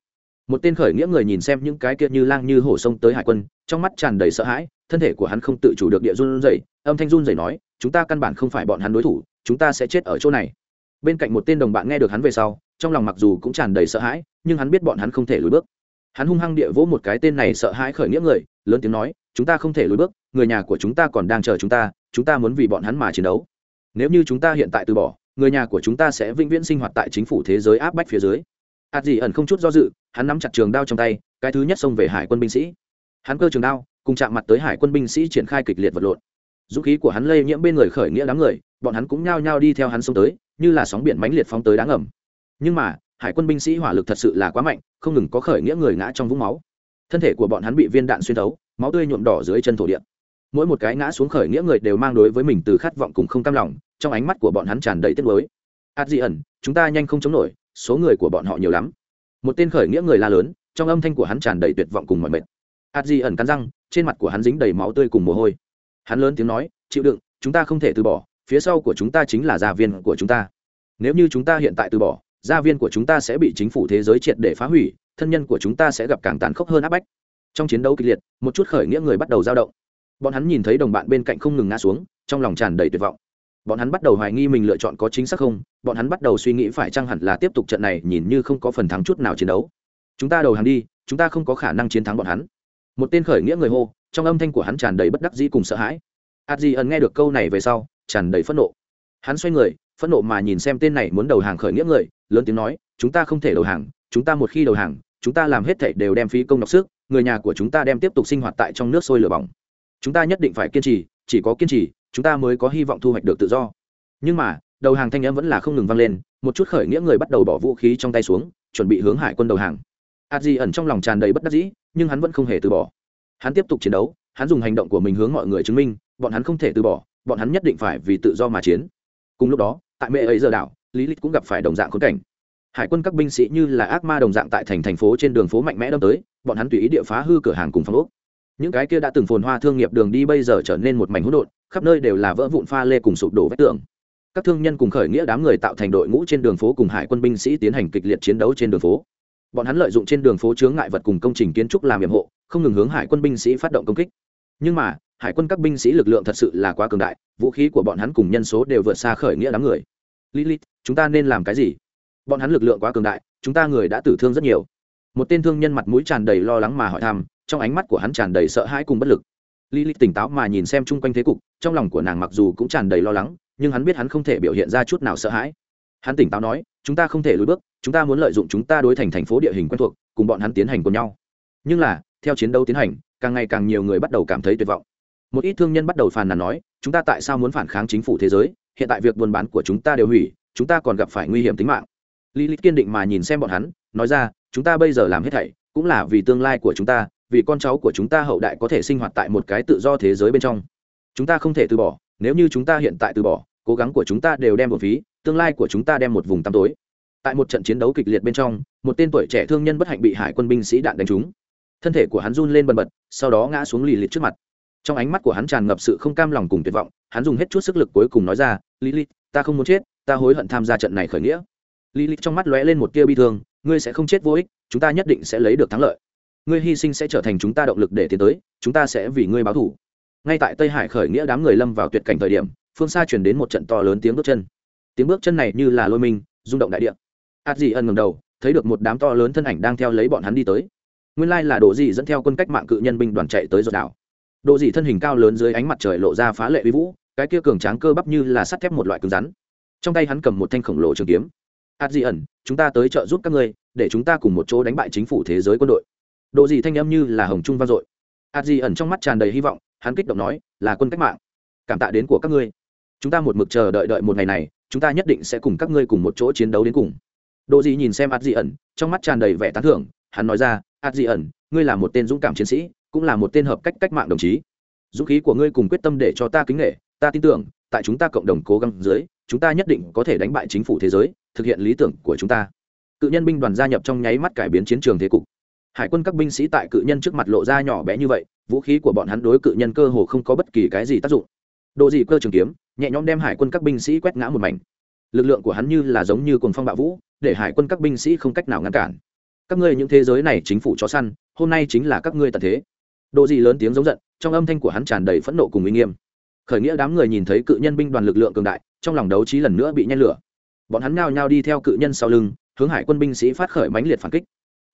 một tên khởi nghĩa người nhìn xem những cái kia như lang như hổ sông tới hải quân, trong mắt tràn đầy sợ hãi, thân thể của hắn không tự chủ được địa run rẩy, âm thanh run rẩy nói, chúng ta căn bản không phải bọn hắn đối thủ, chúng ta sẽ chết ở chỗ này. Bên cạnh một tên đồng bạn nghe được hắn về sau, trong lòng mặc dù cũng tràn đầy sợ hãi, nhưng hắn biết bọn hắn không thể lùi bước. Hắn hung hăng địa vỗ một cái tên này sợ hãi khởi nghĩa người, lớn tiếng nói, chúng ta không thể lùi bước, người nhà của chúng ta còn đang chờ chúng ta chúng ta muốn vì bọn hắn mà chiến đấu. Nếu như chúng ta hiện tại từ bỏ, người nhà của chúng ta sẽ vĩnh viễn sinh hoạt tại chính phủ thế giới áp bách phía dưới ạt dị ẩn không chút do dự, hắn nắm chặt trường đao trong tay, cái thứ nhất xông về hải quân binh sĩ. Hắn cơ trường đao, cùng chạm mặt tới hải quân binh sĩ triển khai kịch liệt vật lộn. Dũng khí của hắn lây nhiễm bên người khởi nghĩa đám người, bọn hắn cũng nhao nhao đi theo hắn xông tới, như là sóng biển mãnh liệt phóng tới đáng ẩm nhưng mà, hải quân binh sĩ hỏa lực thật sự là quá mạnh, không ngừng có khởi nghĩa người ngã trong vũng máu. Thân thể của bọn hắn bị viên đạn xuyên thấu, máu tươi nhuộm đỏ dưới chân thổ địa. Mỗi một cái ngã xuống khởi nghĩa người đều mang đối với mình từ khát vọng cùng không cam lòng, trong ánh mắt của bọn hắn tràn đầy tiếc nuối. Ạt dị ẩn, chúng ta nhanh không chống nổi số người của bọn họ nhiều lắm. Một tên khởi nghĩa người la lớn, trong âm thanh của hắn tràn đầy tuyệt vọng cùng mọi mệt. Ạt di ẩn cắn răng, trên mặt của hắn dính đầy máu tươi cùng mồ hôi. Hắn lớn tiếng nói, chịu đựng, chúng ta không thể từ bỏ, phía sau của chúng ta chính là gia viên của chúng ta. Nếu như chúng ta hiện tại từ bỏ, gia viên của chúng ta sẽ bị chính phủ thế giới triệt để phá hủy, thân nhân của chúng ta sẽ gặp càng tàn khốc hơn áp bách. Trong chiến đấu kịch liệt, một chút khởi nghĩa người bắt đầu dao động. Bọn hắn nhìn thấy đồng bạn bên cạnh không ngừng ngã xuống, trong lòng tràn đầy tuyệt vọng bọn hắn bắt đầu hoài nghi mình lựa chọn có chính xác không, bọn hắn bắt đầu suy nghĩ phải chăng hẳn là tiếp tục trận này nhìn như không có phần thắng chút nào chiến đấu. Chúng ta đầu hàng đi, chúng ta không có khả năng chiến thắng bọn hắn. Một tên khởi nghĩa người hô, trong âm thanh của hắn tràn đầy bất đắc dĩ cùng sợ hãi. A di ẩn nghe được câu này về sau, tràn đầy phẫn nộ. Hắn xoay người, phẫn nộ mà nhìn xem tên này muốn đầu hàng khởi nghĩa người, lớn tiếng nói, chúng ta không thể đầu hàng, chúng ta một khi đầu hàng, chúng ta làm hết thảy đều đem phí công nọc sức, người nhà của chúng ta đem tiếp tục sinh hoạt tại trong nước sôi lửa bỏng. Chúng ta nhất định phải kiên trì chỉ có kiên trì, chúng ta mới có hy vọng thu hoạch được tự do. Nhưng mà, đầu hàng thanh em vẫn là không ngừng vang lên, một chút khởi nghĩa người bắt đầu bỏ vũ khí trong tay xuống, chuẩn bị hướng hải quân đầu hàng. A di ẩn trong lòng tràn đầy bất đắc dĩ, nhưng hắn vẫn không hề từ bỏ. Hắn tiếp tục chiến đấu, hắn dùng hành động của mình hướng mọi người chứng minh, bọn hắn không thể từ bỏ, bọn hắn nhất định phải vì tự do mà chiến. Cùng lúc đó, tại mẹ ấy giờ đảo lý lịch cũng gặp phải đồng dạng khốn cảnh. Hải quân các binh sĩ như là ác ma đồng dạng tại thành thành phố trên đường phố mạnh mẽ đâm tới, bọn hắn tùy ý địa phá hư cửa hàng cùng phòng ốc những cái kia đã từng phồn hoa thương nghiệp đường đi bây giờ trở nên một mảnh hỗn độn, khắp nơi đều là vỡ vụn pha lê cùng sụp đổ vách tường. Các thương nhân cùng khởi nghĩa đám người tạo thành đội ngũ trên đường phố cùng hải quân binh sĩ tiến hành kịch liệt chiến đấu trên đường phố. Bọn hắn lợi dụng trên đường phố chướng ngại vật cùng công trình kiến trúc làm nhiệm hộ, không ngừng hướng hải quân binh sĩ phát động công kích. Nhưng mà, hải quân các binh sĩ lực lượng thật sự là quá cường đại, vũ khí của bọn hắn cùng nhân số đều vượt xa khởi nghĩa đám người. Lilith, chúng ta nên làm cái gì? Bọn hắn lực lượng quá cường đại, chúng ta người đã tử thương rất nhiều. Một tên thương nhân mặt mũi tràn đầy lo lắng mà hỏi thăm trong ánh mắt của hắn tràn đầy sợ hãi cùng bất lực. Lilith tỉnh táo mà nhìn xem chung quanh thế cục, trong lòng của nàng mặc dù cũng tràn đầy lo lắng, nhưng hắn biết hắn không thể biểu hiện ra chút nào sợ hãi. Hắn tỉnh táo nói, chúng ta không thể lùi bước, chúng ta muốn lợi dụng chúng ta đối thành thành phố địa hình quen thuộc, cùng bọn hắn tiến hành cùng nhau. Nhưng là, theo chiến đấu tiến hành, càng ngày càng nhiều người bắt đầu cảm thấy tuyệt vọng. Một ít thương nhân bắt đầu phàn nàn nói, chúng ta tại sao muốn phản kháng chính phủ thế giới? Hiện tại việc buôn bán của chúng ta đều hủy, chúng ta còn gặp phải nguy hiểm tính mạng. Lilith kiên định mà nhìn xem bọn hắn, nói ra, chúng ta bây giờ làm hết thảy, cũng là vì tương lai của chúng ta vì con cháu của chúng ta hậu đại có thể sinh hoạt tại một cái tự do thế giới bên trong. Chúng ta không thể từ bỏ, nếu như chúng ta hiện tại từ bỏ, cố gắng của chúng ta đều đem một phí, tương lai của chúng ta đem một vùng tăm tối. Tại một trận chiến đấu kịch liệt bên trong, một tên tuổi trẻ thương nhân bất hạnh bị hải quân binh sĩ đạn đánh trúng. Thân thể của hắn run lên bần bật, sau đó ngã xuống lì lịt trước mặt. Trong ánh mắt của hắn tràn ngập sự không cam lòng cùng tuyệt vọng, hắn dùng hết chút sức lực cuối cùng nói ra lilith ta không muốn chết, ta hối hận tham gia trận này khởi nghĩa. Lilith trong mắt lóe lên một tia bi thương, ngươi sẽ không chết vô ích, chúng ta nhất định sẽ lấy được thắng lợi ngươi hy sinh sẽ trở thành chúng ta động lực để tiến tới, chúng ta sẽ vì ngươi báo thủ ngay tại tây hải khởi nghĩa đám người lâm vào tuyệt cảnh thời điểm, phương xa chuyển đến một trận to lớn tiếng bước chân. Tiếng bước chân này như là lôi minh, rung động đại địa. Ạt dị ân ngầm đầu, thấy được một đám to lớn thân ảnh đang theo lấy bọn hắn đi tới. Nguyên lai là đồ dị dẫn theo quân cách mạng cự nhân binh đoàn chạy tới giọt đảo. Đồ dị thân hình cao lớn dưới ánh mặt trời lộ ra phá lệ uy vũ, cái kia cường tráng cơ bắp như là sắt thép một loại cứng rắn. Trong tay hắn cầm một thanh khổng lồ trường kiếm. Ạt dị ẩn chúng ta tới trợ giúp các ngươi, để chúng ta cùng một chỗ đánh bại chính phủ thế giới quân đội độ gì thanh âm như là hồng trung vang dội. Ạt gì ẩn trong mắt tràn đầy hy vọng, hắn kích động nói, là quân cách mạng. Cảm tạ đến của các ngươi. Chúng ta một mực chờ đợi đợi một ngày này, chúng ta nhất định sẽ cùng các ngươi cùng một chỗ chiến đấu đến cùng. Độ gì nhìn xem ạt dị ẩn, trong mắt tràn đầy vẻ tán thưởng, hắn nói ra ạt dị ẩn, ngươi là một tên dũng cảm chiến sĩ, cũng là một tên hợp cách cách mạng đồng chí. Dũng khí của ngươi cùng quyết tâm để cho ta kính nghệ ta tin tưởng, tại chúng ta cộng đồng cố gắng dưới, chúng ta nhất định có thể đánh bại chính phủ thế giới, thực hiện lý tưởng của chúng ta. Cự nhân binh đoàn gia nhập trong nháy mắt cải biến chiến trường thế cục hải quân các binh sĩ tại cự nhân trước mặt lộ ra nhỏ bé như vậy, vũ khí của bọn hắn đối cự nhân cơ hồ không có bất kỳ cái gì tác dụng. Độ dị cơ trường kiếm, nhẹ nhõm đem hải quân các binh sĩ quét ngã một mảnh. Lực lượng của hắn như là giống như cồn phong bạo vũ, để hải quân các binh sĩ không cách nào ngăn cản. Các ngươi những thế giới này chính phủ chó săn, hôm nay chính là các ngươi tận thế. Độ dị lớn tiếng giống giận, trong âm thanh của hắn tràn đầy phẫn nộ cùng uy nghiêm. Khởi nghĩa đám người nhìn thấy cự nhân binh đoàn lực lượng cường đại, trong lòng đấu trí lần nữa bị nhen lửa. Bọn hắn ngao nhao đi theo cự nhân sau lưng, hướng hải quân binh sĩ phát khởi mãnh liệt phản kích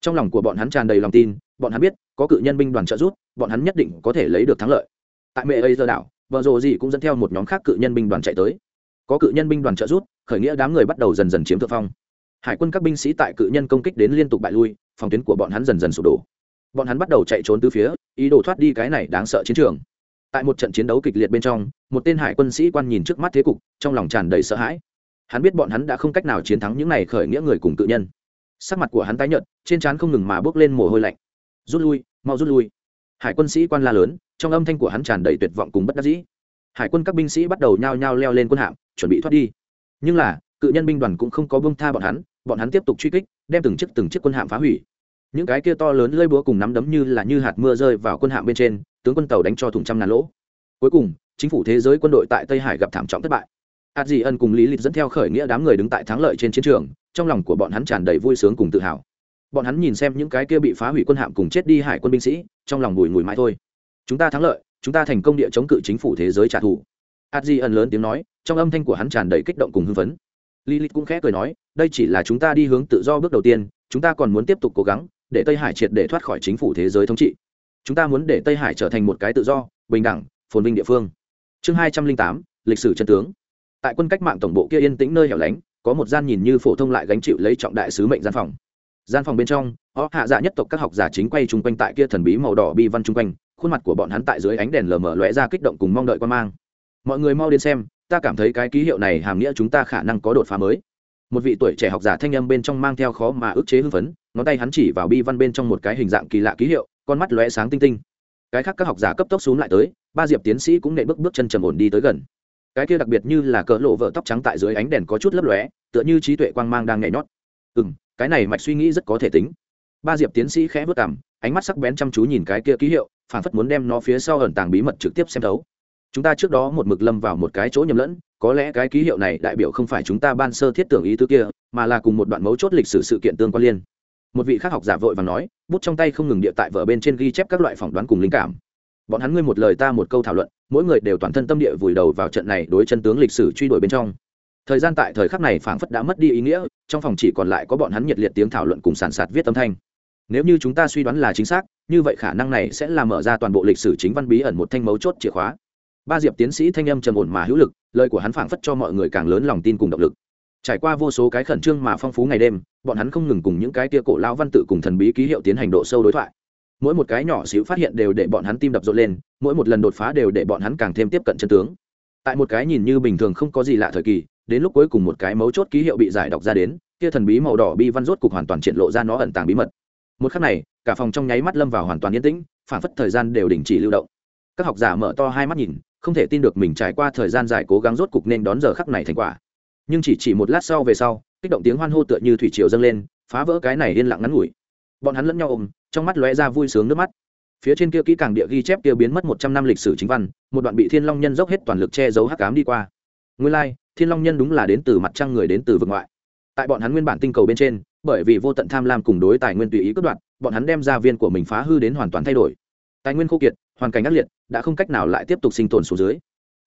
trong lòng của bọn hắn tràn đầy lòng tin, bọn hắn biết, có cự nhân binh đoàn trợ giúp, bọn hắn nhất định có thể lấy được thắng lợi. Tại mẹ ấy giờ đảo, vợ rồ gì cũng dẫn theo một nhóm khác cự nhân binh đoàn chạy tới. Có cự nhân binh đoàn trợ giúp, khởi nghĩa đám người bắt đầu dần dần chiếm thượng phong. Hải quân các binh sĩ tại cự nhân công kích đến liên tục bại lui, phòng tuyến của bọn hắn dần dần sụp đổ. Bọn hắn bắt đầu chạy trốn từ phía, ý đồ thoát đi cái này đáng sợ chiến trường. Tại một trận chiến đấu kịch liệt bên trong, một tên hải quân sĩ quan nhìn trước mắt thế cục, trong lòng tràn đầy sợ hãi. Hắn biết bọn hắn đã không cách nào chiến thắng những này khởi nghĩa người cùng cự nhân sắc mặt của hắn tái nhợt, trên trán không ngừng mà bước lên mồ hôi lạnh. Rút lui, mau rút lui. Hải quân sĩ quan la lớn, trong âm thanh của hắn tràn đầy tuyệt vọng cùng bất đắc dĩ. Hải quân các binh sĩ bắt đầu nhao nhao leo lên quân hạm, chuẩn bị thoát đi. Nhưng là, cự nhân binh đoàn cũng không có bông tha bọn hắn bọn hắn tiếp tục truy kích, đem từng chiếc từng chiếc quân hạm phá hủy. Những cái kia to lớn lơi búa cùng nắm đấm như là như hạt mưa rơi vào quân hạm bên trên, tướng quân tàu đánh cho thùng trăm ngàn lỗ. Cuối cùng, chính phủ thế giới quân đội tại tây hải gặp thảm trọng thất bại. Ạt ân cùng lý lịch dẫn theo khởi nghĩa đám người đứng tại thắng lợi trên chiến trường trong lòng của bọn hắn tràn đầy vui sướng cùng tự hào. Bọn hắn nhìn xem những cái kia bị phá hủy quân hạm cùng chết đi hải quân binh sĩ, trong lòng bùi ngùi mãi thôi. Chúng ta thắng lợi, chúng ta thành công địa chống cự chính phủ thế giới trả thù. Adji ẩn ân lớn tiếng nói, trong âm thanh của hắn tràn đầy kích động cùng hưng phấn. Lilith cũng khẽ cười nói, đây chỉ là chúng ta đi hướng tự do bước đầu tiên, chúng ta còn muốn tiếp tục cố gắng, để tây hải triệt để thoát khỏi chính phủ thế giới thống trị. Chúng ta muốn để tây hải trở thành một cái tự do, bình đẳng, phồn vinh địa phương. Chương hai trăm linh tám, lịch sử chân tướng. Tại quân cách mạng tổng bộ kia yên tĩnh nơi hẻo lánh có một gian nhìn như phổ thông lại gánh chịu lấy trọng đại sứ mệnh gian phòng. Gian phòng bên trong, họ hạ dạ nhất tộc các học giả chính quay chung quanh tại kia thần bí màu đỏ bi văn chung quanh, khuôn mặt của bọn hắn tại dưới ánh đèn lờ mờ lóe ra kích động cùng mong đợi quan mang. Mọi người mau đến xem, ta cảm thấy cái ký hiệu này hàm nghĩa chúng ta khả năng có đột phá mới. Một vị tuổi trẻ học giả thanh âm bên trong mang theo khó mà ức chế hưng phấn, ngón tay hắn chỉ vào bi văn bên trong một cái hình dạng kỳ lạ ký hiệu, con mắt lóe sáng tinh tinh. Cái khác các học giả cấp tốc xuống lại tới, ba diệp tiến sĩ cũng nệ bước bước chân trầm ổn đi tới gần cái kia đặc biệt như là cỡ lộ vợ tóc trắng tại dưới ánh đèn có chút lấp lóe, tựa như trí tuệ quang mang đang nhảy nhót. Ừ m cái này mạch suy nghĩ rất có thể tính. Ba diệp tiến sĩ khẽ vất cảm, ánh mắt sắc bén chăm chú nhìn cái kia ký hiệu, phản phất muốn đem nó phía sau ẩn tàng bí mật trực tiếp xem thấu. Chúng ta trước đó một mực lâm vào một cái chỗ nhầm lẫn, có lẽ cái ký hiệu này đại biểu không phải chúng ta ban sơ thiết tưởng ý tứ kia, mà là cùng một đoạn mấu chốt lịch sử sự kiện tương quan liên. Một vị khác học giả vội và nói, bút trong tay không ngừng địa tại vở bên trên ghi chép các loại phỏng đoán cùng linh cảm bọn hắn ngươi một lời ta một câu thảo luận, mỗi người đều toàn thân tâm địa vùi đầu vào trận này đối chân tướng lịch sử truy đuổi bên trong. Thời gian tại thời khắc này phảng phất đã mất đi ý nghĩa, trong phòng chỉ còn lại có bọn hắn nhiệt liệt tiếng thảo luận cùng sàn sạt viết âm thanh. Nếu như chúng ta suy đoán là chính xác, như vậy khả năng này sẽ làm mở ra toàn bộ lịch sử chính văn bí ẩn một thanh mấu chốt chìa khóa. Ba diệp tiến sĩ thanh âm trầm ổn mà hữu lực, lời của hắn phảng phất cho mọi người càng lớn lòng tin cùng động lực. Trải qua vô số cái khẩn trương mà phong phú ngày đêm, bọn hắn không ngừng cùng những cái tia cổ lao văn tự cùng thần bí ký hiệu tiến hành độ sâu đối thoại mỗi một cái nhỏ xíu phát hiện đều để bọn hắn tim đập rộn lên, mỗi một lần đột phá đều để bọn hắn càng thêm tiếp cận chân tướng. Tại một cái nhìn như bình thường không có gì lạ thời kỳ, đến lúc cuối cùng một cái mấu chốt ký hiệu bị giải đọc ra đến, kia thần bí màu đỏ bi văn rốt cục hoàn toàn triển lộ ra nó ẩn tàng bí mật. Một khắc này, cả phòng trong nháy mắt lâm vào hoàn toàn yên tĩnh phản phất thời gian đều đình chỉ lưu động. Các học giả mở to hai mắt nhìn, không thể tin được mình trải qua thời gian dài cố gắng rốt cục nên đón giờ khắc này thành quả. Nhưng chỉ chỉ một lát sau về sau, kích động tiếng hoan hô tựa như thủy triều dâng lên, phá vỡ cái này yên lặng ngắn ngủi. Bọn hắn lẫn nhau ôm trong mắt lóe ra vui sướng nước mắt. Phía trên kia kỹ càng địa ghi chép kia biến mất một trăm năm lịch sử chính văn một đoạn bị thiên long nhân dốc hết toàn lực che giấu hắc ám đi qua. Nguyên lai、like, thiên long nhân đúng là đến từ mặt trăng người đến từ vực ngoại. Tại bọn hắn nguyên bản tinh cầu bên trên bởi vì vô tận tham lam cùng đối tài nguyên tùy ý cướp đoạt bọn hắn đem gia viên của mình phá hư đến hoàn toàn thay đổi. Tài nguyên khô kiệt hoàn cảnh ác liệt đã không cách nào lại tiếp tục sinh tồn xuống dưới.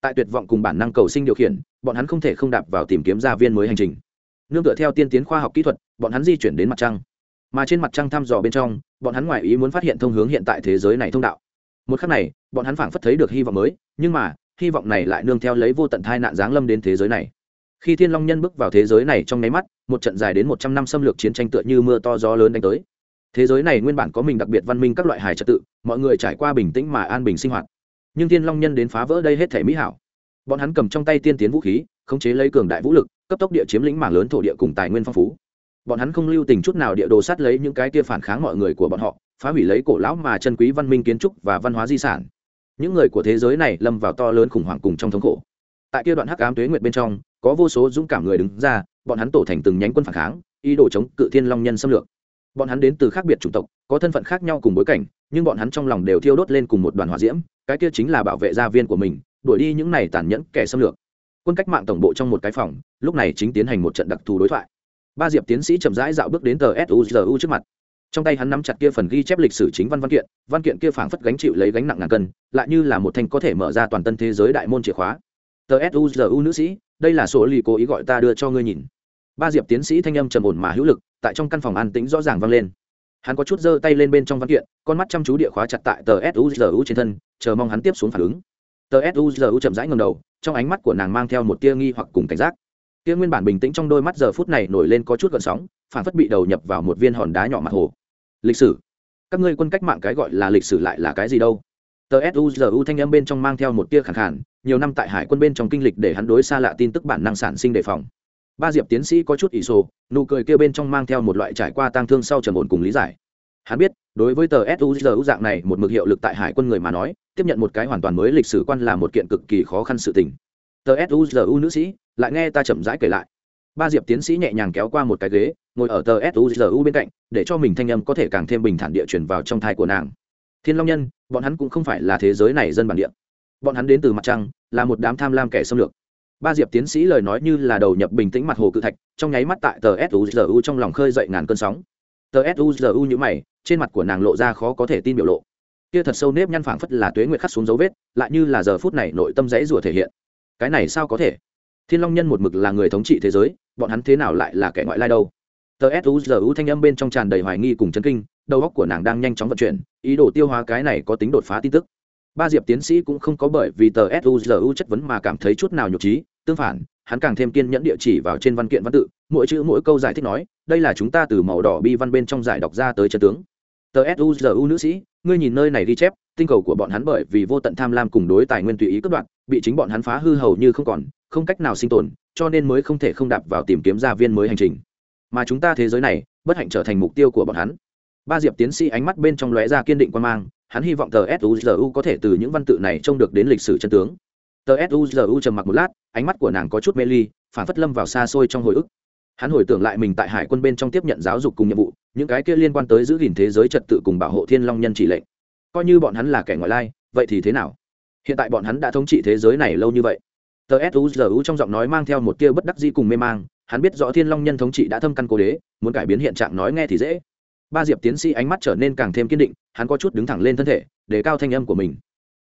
Tại tuyệt vọng cùng bản năng cầu sinh điều khiển bọn hắn không thể không đạp vào tìm kiếm gia viên mới hành trình. Nương tựa theo tiên tiến khoa học kỹ thuật bọn hắn di chuyển đến mặt trăng mà trên mặt trăng thăm dò bên trong, bọn hắn ngoài ý muốn phát hiện thông hướng hiện tại thế giới này thông đạo. Một khắc này, bọn hắn phảng phất thấy được hy vọng mới, nhưng mà, hy vọng này lại nương theo lấy vô tận thai nạn giáng lâm đến thế giới này. Khi thiên long nhân bước vào thế giới này trong nháy mắt, một trận dài đến một trăm năm xâm lược chiến tranh tựa như mưa to gió lớn đánh tới. Thế giới này nguyên bản có mình đặc biệt văn minh các loại hài trật tự, mọi người trải qua bình tĩnh mà an bình sinh hoạt. Nhưng thiên long nhân đến phá vỡ đây hết thể mỹ hảo. Bọn hắn cầm trong tay tiên tiến vũ khí, khống chế lấy cường đại vũ lực, cấp tốc địa chiếm lĩnh mảng lớn thổ địa cùng tài nguyên phong phú bọn hắn không lưu tình chút nào địa đồ sát lấy những cái kia phản kháng mọi người của bọn họ, phá hủy lấy cổ lão mà chân quý văn minh kiến trúc và văn hóa di sản. Những người của thế giới này lâm vào to lớn khủng hoảng cùng trong thống khổ. Tại kia đoạn hắc ám tuế nguyệt bên trong, có vô số dũng cảm người đứng ra, bọn hắn tổ thành từng nhánh quân phản kháng, ý đồ chống cự thiên long nhân xâm lược. Bọn hắn đến từ khác biệt chủng tộc, có thân phận khác nhau cùng bối cảnh, nhưng bọn hắn trong lòng đều thiêu đốt lên cùng một đoàn hỏa diễm, cái kia chính là bảo vệ gia viên của mình, đuổi đi những này tàn nhẫn kẻ xâm lược. Quân cách mạng tổng bộ trong một cái phòng, lúc này chính tiến hành một trận đặc thù đối thoại ba diệp tiến sĩ chậm rãi dạo bước đến tờ suzu trước mặt. Trong tay hắn nắm chặt kia phần ghi chép lịch sử chính văn văn kiện văn kiện kia phảng phất gánh chịu lấy gánh nặng ngàn cân, lại như là một thanh có thể mở ra toàn tân thế giới đại môn chìa khóa. Tờ suzu nữ sĩ, đây là số lì cố ý gọi ta đưa cho ngươi nhìn. Ba diệp tiến sĩ thanh âm trầm ổn mà hữu lực, tại trong căn phòng an tĩnh rõ ràng vang lên. Hắn có chút giơ tay lên bên trong văn kiện, con mắt chăm chú địa khóa chặt tại tờ suzu trên thân, chờ mong hắn tiếp xuống phản ứng. Tờ suzu chậm rãi ngầm đầu, trong ánh mắt của nàng mang theo một tia nghi hoặc cùng cảnh giác kia nguyên bản bình tĩnh trong đôi mắt giờ phút này nổi lên có chút gợn sóng phản phất bị đầu nhập vào một viên hòn đá nhỏ mặt hồ. Lịch sử. Các ngươi quân cách mạng cái gọi là lịch sử lại là cái gì đâu? Tờ suzu thanh âm bên trong mang theo một tia khẳng khản nhiều năm tại hải quân bên trong kinh lịch để hắn đối xa lạ tin tức bản năng sản sinh đề phòng. Ba diệp tiến sĩ có chút ỷ sô, nụ cười kia bên trong mang theo một loại trải qua tang thương sau trầm ổn cùng lý giải. Hắn biết, đối với tờ suzu dạng này một mực hiệu lực tại hải quân người mà nói, tiếp nhận một cái hoàn toàn mới lịch sử quan là một kiện cực kỳ khó khăn sự tình tờ suzu nữ sĩ, lại nghe ta chậm rãi kể lại. Ba diệp tiến sĩ nhẹ nhàng kéo qua một cái ghế, ngồi ở tờ suzu bên cạnh, để cho mình thanh âm có thể càng thêm bình thản địa chuyển vào trong thai của nàng. Thiên long nhân, bọn hắn cũng không phải là thế giới này dân bản địa. Bọn hắn đến từ mặt trăng, là một đám tham lam kẻ xâm lược. Ba diệp tiến sĩ lời nói như là đầu nhập bình tĩnh mặt hồ cự thạch, trong nháy mắt tại tờ suzu trong lòng khơi dậy ngàn cơn sóng. Tờ suzu như mày, trên mặt của nàng lộ ra khó có thể tin biểu lộ. Kia thật sâu nếp nhăn phảng phất là tuế nguyệt khắc xuống dấu vết, lại như là giờ phút này nội tâm dãy rủa thể hiện cái này sao có thể? Thiên long nhân một mực là người thống trị thế giới, bọn hắn thế nào lại là kẻ ngoại lai đâu? Tờ suzu thanh âm bên trong tràn đầy hoài nghi cùng chấn kinh, đầu óc của nàng đang nhanh chóng vận chuyển, ý đồ tiêu hóa cái này có tính đột phá tin tức. Ba diệp tiến sĩ cũng không có bởi vì tờ suzu chất vấn mà cảm thấy chút nào nhục trí, tương phản, hắn càng thêm kiên nhẫn địa chỉ vào trên văn kiện văn tự, mỗi chữ mỗi câu giải thích nói, đây là chúng ta từ màu đỏ bi văn bên trong giải đọc ra tới chân tướng tờ suzu nữ sĩ, ngươi nhìn nơi này ghi chép, tinh cầu của bọn hắn bởi vì vô tận tham lam cùng đối tài nguyên tùy ý cất đoạn bị chính bọn hắn phá hư hầu như không còn, không cách nào sinh tồn, cho nên mới không thể không đạp vào tìm kiếm gia viên mới hành trình. Mà chúng ta thế giới này, bất hạnh trở thành mục tiêu của bọn hắn. Ba diệp tiến sĩ ánh mắt bên trong lóe ra kiên định quan mang, hắn hy vọng tờ suzu có thể từ những văn tự này trông được đến lịch sử chân tướng. Tờ suzu trầm mặc một lát, ánh mắt của nàng có chút mê ly, phản phất lâm vào xa xôi trong hồi ức hắn hồi tưởng lại mình tại hải quân bên trong tiếp nhận giáo dục cùng nhiệm vụ, những cái kia liên quan tới giữ gìn thế giới trật tự cùng bảo hộ thiên long nhân chỉ lệnh. Coi như bọn hắn là kẻ ngoại lai, vậy thì thế nào? Hiện tại bọn hắn đã thống trị thế giới này lâu như vậy. Tờ suzu trong giọng nói mang theo một tia bất đắc di cùng mê mang, hắn biết rõ thiên long nhân thống trị đã thâm căn cố đế, muốn cải biến hiện trạng nói nghe thì dễ. Ba diệp tiến sĩ ánh mắt trở nên càng thêm kiên định, hắn có chút đứng thẳng lên thân thể, để cao thanh âm của mình.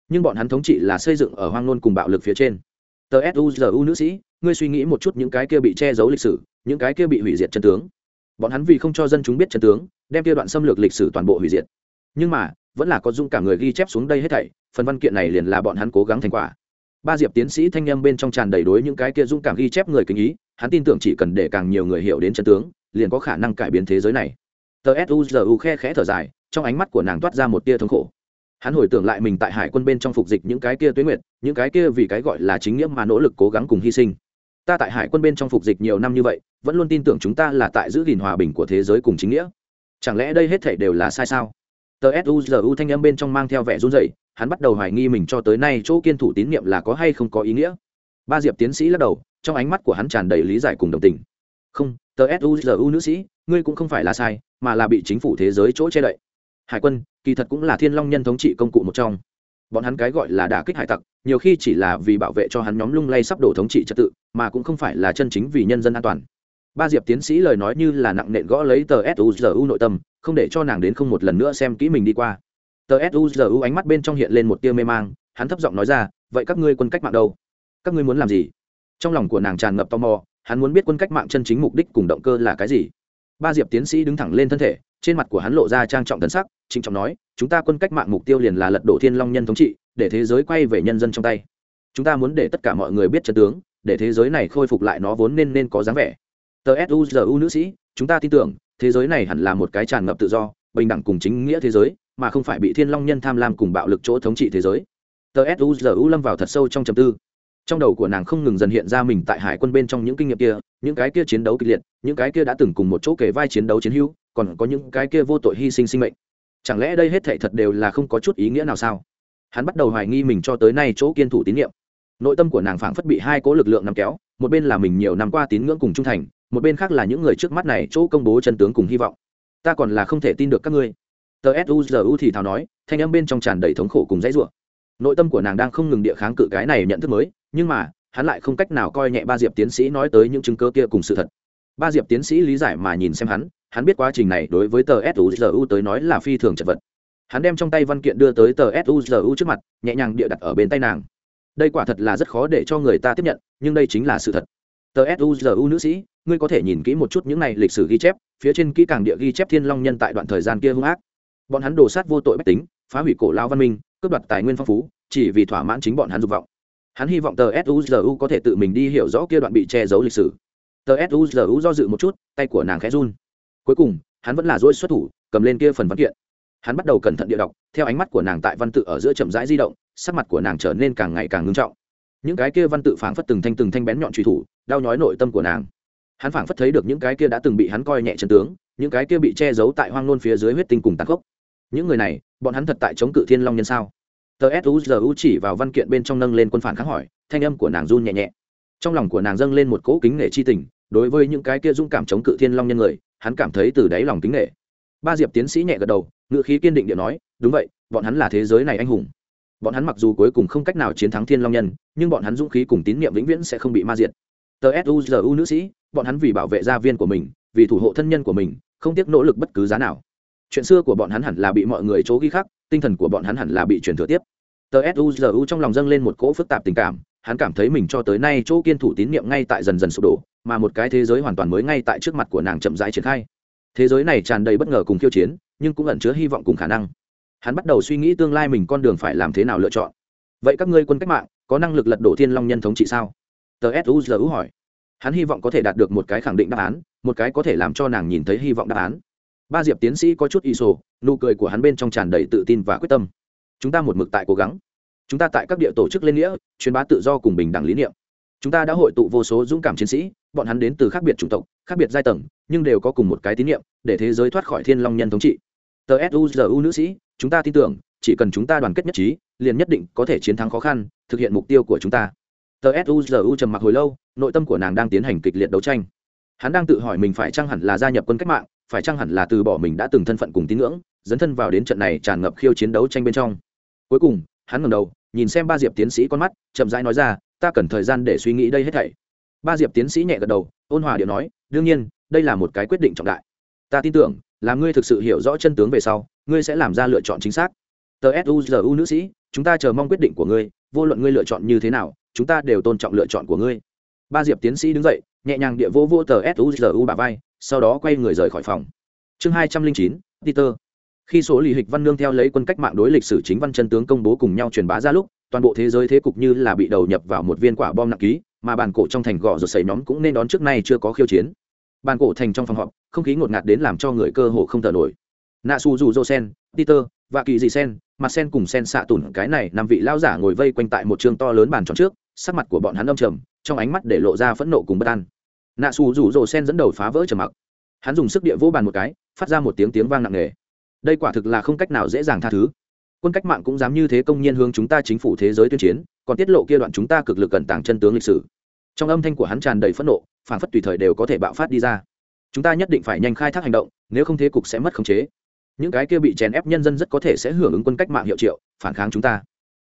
Nhưng bọn hắn thống trị là xây dựng ở hoang nôn cùng bạo lực phía trên. Tờ suzu nữ sĩ, ngươi suy nghĩ một chút những cái kia bị che giấu lịch sử những cái kia bị hủy diệt chân tướng. Bọn hắn vì không cho dân chúng biết chân tướng, đem kia đoạn xâm lược lịch sử toàn bộ hủy diệt. Nhưng mà, vẫn là có dung cả người ghi chép xuống đây hết thảy, phần văn kiện này liền là bọn hắn cố gắng thành quả. Ba diệp tiến sĩ thanh â m bên trong tràn đầy đối những cái kia dung cảm ghi chép người kính ý, hắn tin tưởng chỉ cần để càng nhiều người hiểu đến chân tướng, liền có khả năng cải biến thế giới này. Tờ suzu khe khẽ thở dài, trong ánh mắt của nàng toát ra một tia thống khổ. Hắn hồi tưởng lại mình tại hải quân bên trong phục dịch những cái kia tuế nguyệt, những cái kia vì cái gọi là chính nghĩa mà nỗ lực cố gắng cùng hy sinh ta tại hải quân bên trong phục dịch nhiều năm như vậy, vẫn luôn tin tưởng chúng ta là tại giữ gìn hòa bình của thế giới cùng chính nghĩa. Chẳng lẽ đây hết thể đều là sai sao? Tờ suzu thanh âm bên trong mang theo vẻ run dậy hắn bắt đầu hoài nghi mình cho tới nay chỗ kiên thủ tín nhiệm là có hay không có ý nghĩa. Ba diệp tiến sĩ lắc đầu, trong ánh mắt của hắn tràn đầy lý giải cùng đồng tình. Không, tờ suzu nữ sĩ, ngươi cũng không phải là sai, mà là bị chính phủ thế giới chỗ che đậy. Hải quân, kỳ thật cũng là thiên long nhân thống trị công cụ một trong bọn hắn cái gọi là đả kích hải tặc, nhiều khi chỉ là vì bảo vệ cho hắn nhóm lung lay sắp đổ thống trị trật tự, mà cũng không phải là chân chính vì nhân dân an toàn. Ba diệp tiến sĩ lời nói như là nặng nện gõ lấy tờ suzu nội tâm, không để cho nàng đến không một lần nữa xem kỹ mình đi qua. Tờ suzu ánh mắt bên trong hiện lên một tia mê mang, hắn thấp giọng nói ra, vậy các ngươi quân cách mạng đâu? Các ngươi muốn làm gì? Trong lòng của nàng tràn ngập tò mò, hắn muốn biết quân cách mạng chân chính mục đích cùng động cơ là cái gì. Ba diệp tiến sĩ đứng thẳng lên thân thể trên mặt của hắn lộ ra trang trọng tân sắc, trịnh trọng nói, chúng ta quân cách mạng mục tiêu liền là lật đổ thiên long nhân thống trị, để thế giới quay về nhân dân trong tay. Chúng ta muốn để tất cả mọi người biết chân tướng, để thế giới này khôi phục lại nó vốn nên nên có dáng vẻ. Tờ suzu nữ sĩ, chúng ta tin tưởng, thế giới này hẳn là một cái tràn ngập tự do, bình đẳng cùng chính nghĩa thế giới, mà không phải bị thiên long nhân tham lam cùng bạo lực chỗ thống trị thế giới. Tờ suzu lâm vào thật sâu trong trầm tư trong đầu của nàng không ngừng dần hiện ra mình tại hải quân bên trong những kinh nghiệm kia, những cái kia chiến đấu kịch liệt, những cái kia đã từng cùng một chỗ kể vai chiến đấu chiến hữu, còn có những cái kia vô tội hy sinh sinh mệnh. Chẳng lẽ đây hết thệ thật đều là không có chút ý nghĩa nào sao? Hắn bắt đầu hoài nghi mình cho tới nay chỗ kiên thủ tín nhiệm. Nội tâm của nàng phảng phất bị hai cố lực lượng nắm kéo, một bên là mình nhiều năm qua tín ngưỡng cùng trung thành, một bên khác là những người trước mắt này chỗ công bố chân tướng cùng hy vọng. Ta còn là không thể tin được các ngươi. Tờ suzu thì thào nói, thanh âm bên trong tràn đầy thống khổ cùng dãy ruộng nội tâm của nàng đang không ngừng địa kháng cự cái này nhận thức mới nhưng mà, hắn lại không cách nào coi nhẹ ba diệp tiến sĩ nói tới những chứng cơ kia cùng sự thật. Ba diệp tiến sĩ lý giải mà nhìn xem hắn hắn biết quá trình này đối với tờ suzu tới nói là phi thường chật vật. Hắn đem trong tay văn kiện đưa tới tờ suzu trước mặt, nhẹ nhàng địa đặt ở bên tay nàng. Đây quả thật là rất khó để cho người ta tiếp nhận, nhưng đây chính là sự thật. Tờ suzu nữ sĩ, ngươi có thể nhìn kỹ một chút những này lịch sử ghi chép, phía trên kỹ càng địa ghi chép thiên long nhân tại đoạn thời gian kia hung ác. Bọn hắn đổ sát vô tội bách tính, phá hủy cổ lao văn minh, cướp đoạt tài nguyên phong phú, chỉ vì thỏa mãn chính bọn hắn dục vọng hắn hy vọng tờ suzu có thể tự mình đi hiểu rõ kia đoạn bị che giấu lịch sử. Tờ suzu do dự một chút, tay của nàng khẽ run. Cuối cùng, hắn vẫn là dỗi xuất thủ, cầm lên kia phần văn kiện. Hắn bắt đầu cẩn thận địa đọc, theo ánh mắt của nàng tại văn tự ở giữa chậm rãi di động, sắc mặt của nàng trở nên càng ngày càng ngưng trọng. Những cái kia văn tự phảng phất từng thanh từng thanh bén nhọn truy thủ, đau nhói nội tâm của nàng. Hắn phảng phất thấy được những cái kia đã từng bị hắn coi nhẹ chân tướng, những cái kia bị che giấu tại hoang nôn phía dưới huyết tinh cùng tàn khốc. Những người này, bọn hắn thật tại chống cự thiên long nhân sao? Tờ suzu chỉ vào văn kiện bên trong nâng lên quân phản kháng hỏi, thanh âm của nàng run nhẹ nhẹ. Trong lòng của nàng dâng lên một cỗ kính nể chi tình, đối với những cái kia dũng cảm chống cự thiên long nhân người, hắn cảm thấy từ đáy lòng kính nể. Ba diệp tiến sĩ nhẹ gật đầu ngự khí kiên định điện nói, đúng vậy, bọn hắn là thế giới này anh hùng. Bọn hắn mặc dù cuối cùng không cách nào chiến thắng thiên long nhân, nhưng bọn hắn dũng khí cùng tín nhiệm vĩnh viễn sẽ không bị ma diệt. Tờ suzu nữ sĩ, bọn hắn vì bảo vệ gia viên của mình, vì thủ hộ thân nhân của mình, không tiếc nỗ lực bất cứ giá nào. Chuyện xưa của bọn hắn hẳn là bị mọi người chỗ ghi khắc tinh thần của bọn hắn hẳn là bị truyền thừa tiếp. Tờ suzu trong lòng dâng lên một cỗ phức tạp tình cảm, hắn cảm thấy mình cho tới nay chỗ kiên thủ tín nhiệm ngay tại dần dần sụp đổ, mà một cái thế giới hoàn toàn mới ngay tại trước mặt của nàng chậm rãi triển khai. Thế giới này tràn đầy bất ngờ cùng khiêu chiến, nhưng cũng ẩn chứa hy vọng cùng khả năng. Hắn bắt đầu suy nghĩ tương lai mình con đường phải làm thế nào lựa chọn. Vậy các ngươi quân cách mạng, có năng lực lật đổ thiên long nhân thống trị sao? Tờ suzu hỏi. Hắn hy vọng có thể đạt được một cái khẳng định đáp án, một cái có thể làm cho nàng nhìn thấy hy vọng đáp án ba diệp tiến sĩ có chút y sổ, nụ cười của hắn bên trong tràn đầy tự tin và quyết tâm. Chúng ta một mực tại cố gắng. Chúng ta tại các địa tổ chức lên nghĩa, truyền bá tự do cùng bình đẳng lý niệm. Chúng ta đã hội tụ vô số dũng cảm chiến sĩ, bọn hắn đến từ khác biệt chủng tộc, khác biệt giai tầng, nhưng đều có cùng một cái tín niệm, để thế giới thoát khỏi thiên long nhân thống trị. Tờ suzu nữ sĩ, chúng ta tin tưởng, chỉ cần chúng ta đoàn kết nhất trí, liền nhất định có thể chiến thắng khó khăn, thực hiện mục tiêu của chúng ta. Tờ suzu trầm mặc hồi lâu, nội tâm của nàng đang tiến hành kịch liệt đấu tranh. Hắn đang tự hỏi mình phải chăng hẳn là gia nhập quân cách mạng phải chăng hẳn là từ bỏ mình đã từng thân phận cùng tín ngưỡng, dấn thân vào đến trận này tràn ngập khiêu chiến đấu tranh bên trong. Cuối cùng, hắn ngẩng đầu, nhìn xem ba diệp tiến sĩ con mắt, chậm rãi nói ra, ta cần thời gian để suy nghĩ đây hết thảy. Ba diệp tiến sĩ nhẹ gật đầu, ôn hòa điệu nói, đương nhiên, đây là một cái quyết định trọng đại. Ta tin tưởng, là ngươi thực sự hiểu rõ chân tướng về sau, ngươi sẽ làm ra lựa chọn chính xác. Tờ suzu nữ sĩ, chúng ta chờ mong quyết định của ngươi, vô luận ngươi lựa chọn như thế nào, chúng ta đều tôn trọng lựa chọn của ngươi. Ba diệp tiến sĩ đứng dậy nhẹ nhàng địa vô vô tờ suzu bà vai, sau đó quay người rời khỏi phòng. Chương hai trăm linh chín, peter. Khi số lì hịch văn nương theo lấy quân cách mạng đối lịch sử chính văn chân tướng công bố cùng nhau truyền bá ra lúc, toàn bộ thế giới thế cục như là bị đầu nhập vào một viên quả bom nặng ký, mà bàn cổ trong thành gò rồi xảy nhóm cũng nên đón trước nay chưa có khiêu chiến. Bàn cổ thành trong phòng họp, không khí ngột ngạt đến làm cho người cơ hồ không thở nổi. Nạ su dù dô sen peter và kỳ dị sen mặt sen cùng sen xạ tủn cái này năm vị lao giả ngồi vây quanh tại một trường to lớn bàn tròn trước, sắc mặt của bọn hắn âm trầm, trong ánh mắt để lộ ra phẫn nộ cùng bất an nạ xù rủ rồ sen dẫn đầu phá vỡ trầm mặc. Hắn dùng sức địa vỗ bàn một cái, phát ra một tiếng tiếng vang nặng nề. Đây quả thực là không cách nào dễ dàng tha thứ. Quân cách mạng cũng dám như thế công nhiên hướng chúng ta chính phủ thế giới tuyên chiến, còn tiết lộ kia đoạn chúng ta cực lực cẩn tàng chân tướng lịch sử. Trong âm thanh của hắn tràn đầy phẫn nộ, phản phất tùy thời đều có thể bạo phát đi ra. Chúng ta nhất định phải nhanh khai thác hành động, nếu không thế cục sẽ mất khống chế. Những cái kia bị chèn ép nhân dân rất có thể sẽ hưởng ứng quân cách mạng hiệu triệu, phản kháng chúng ta.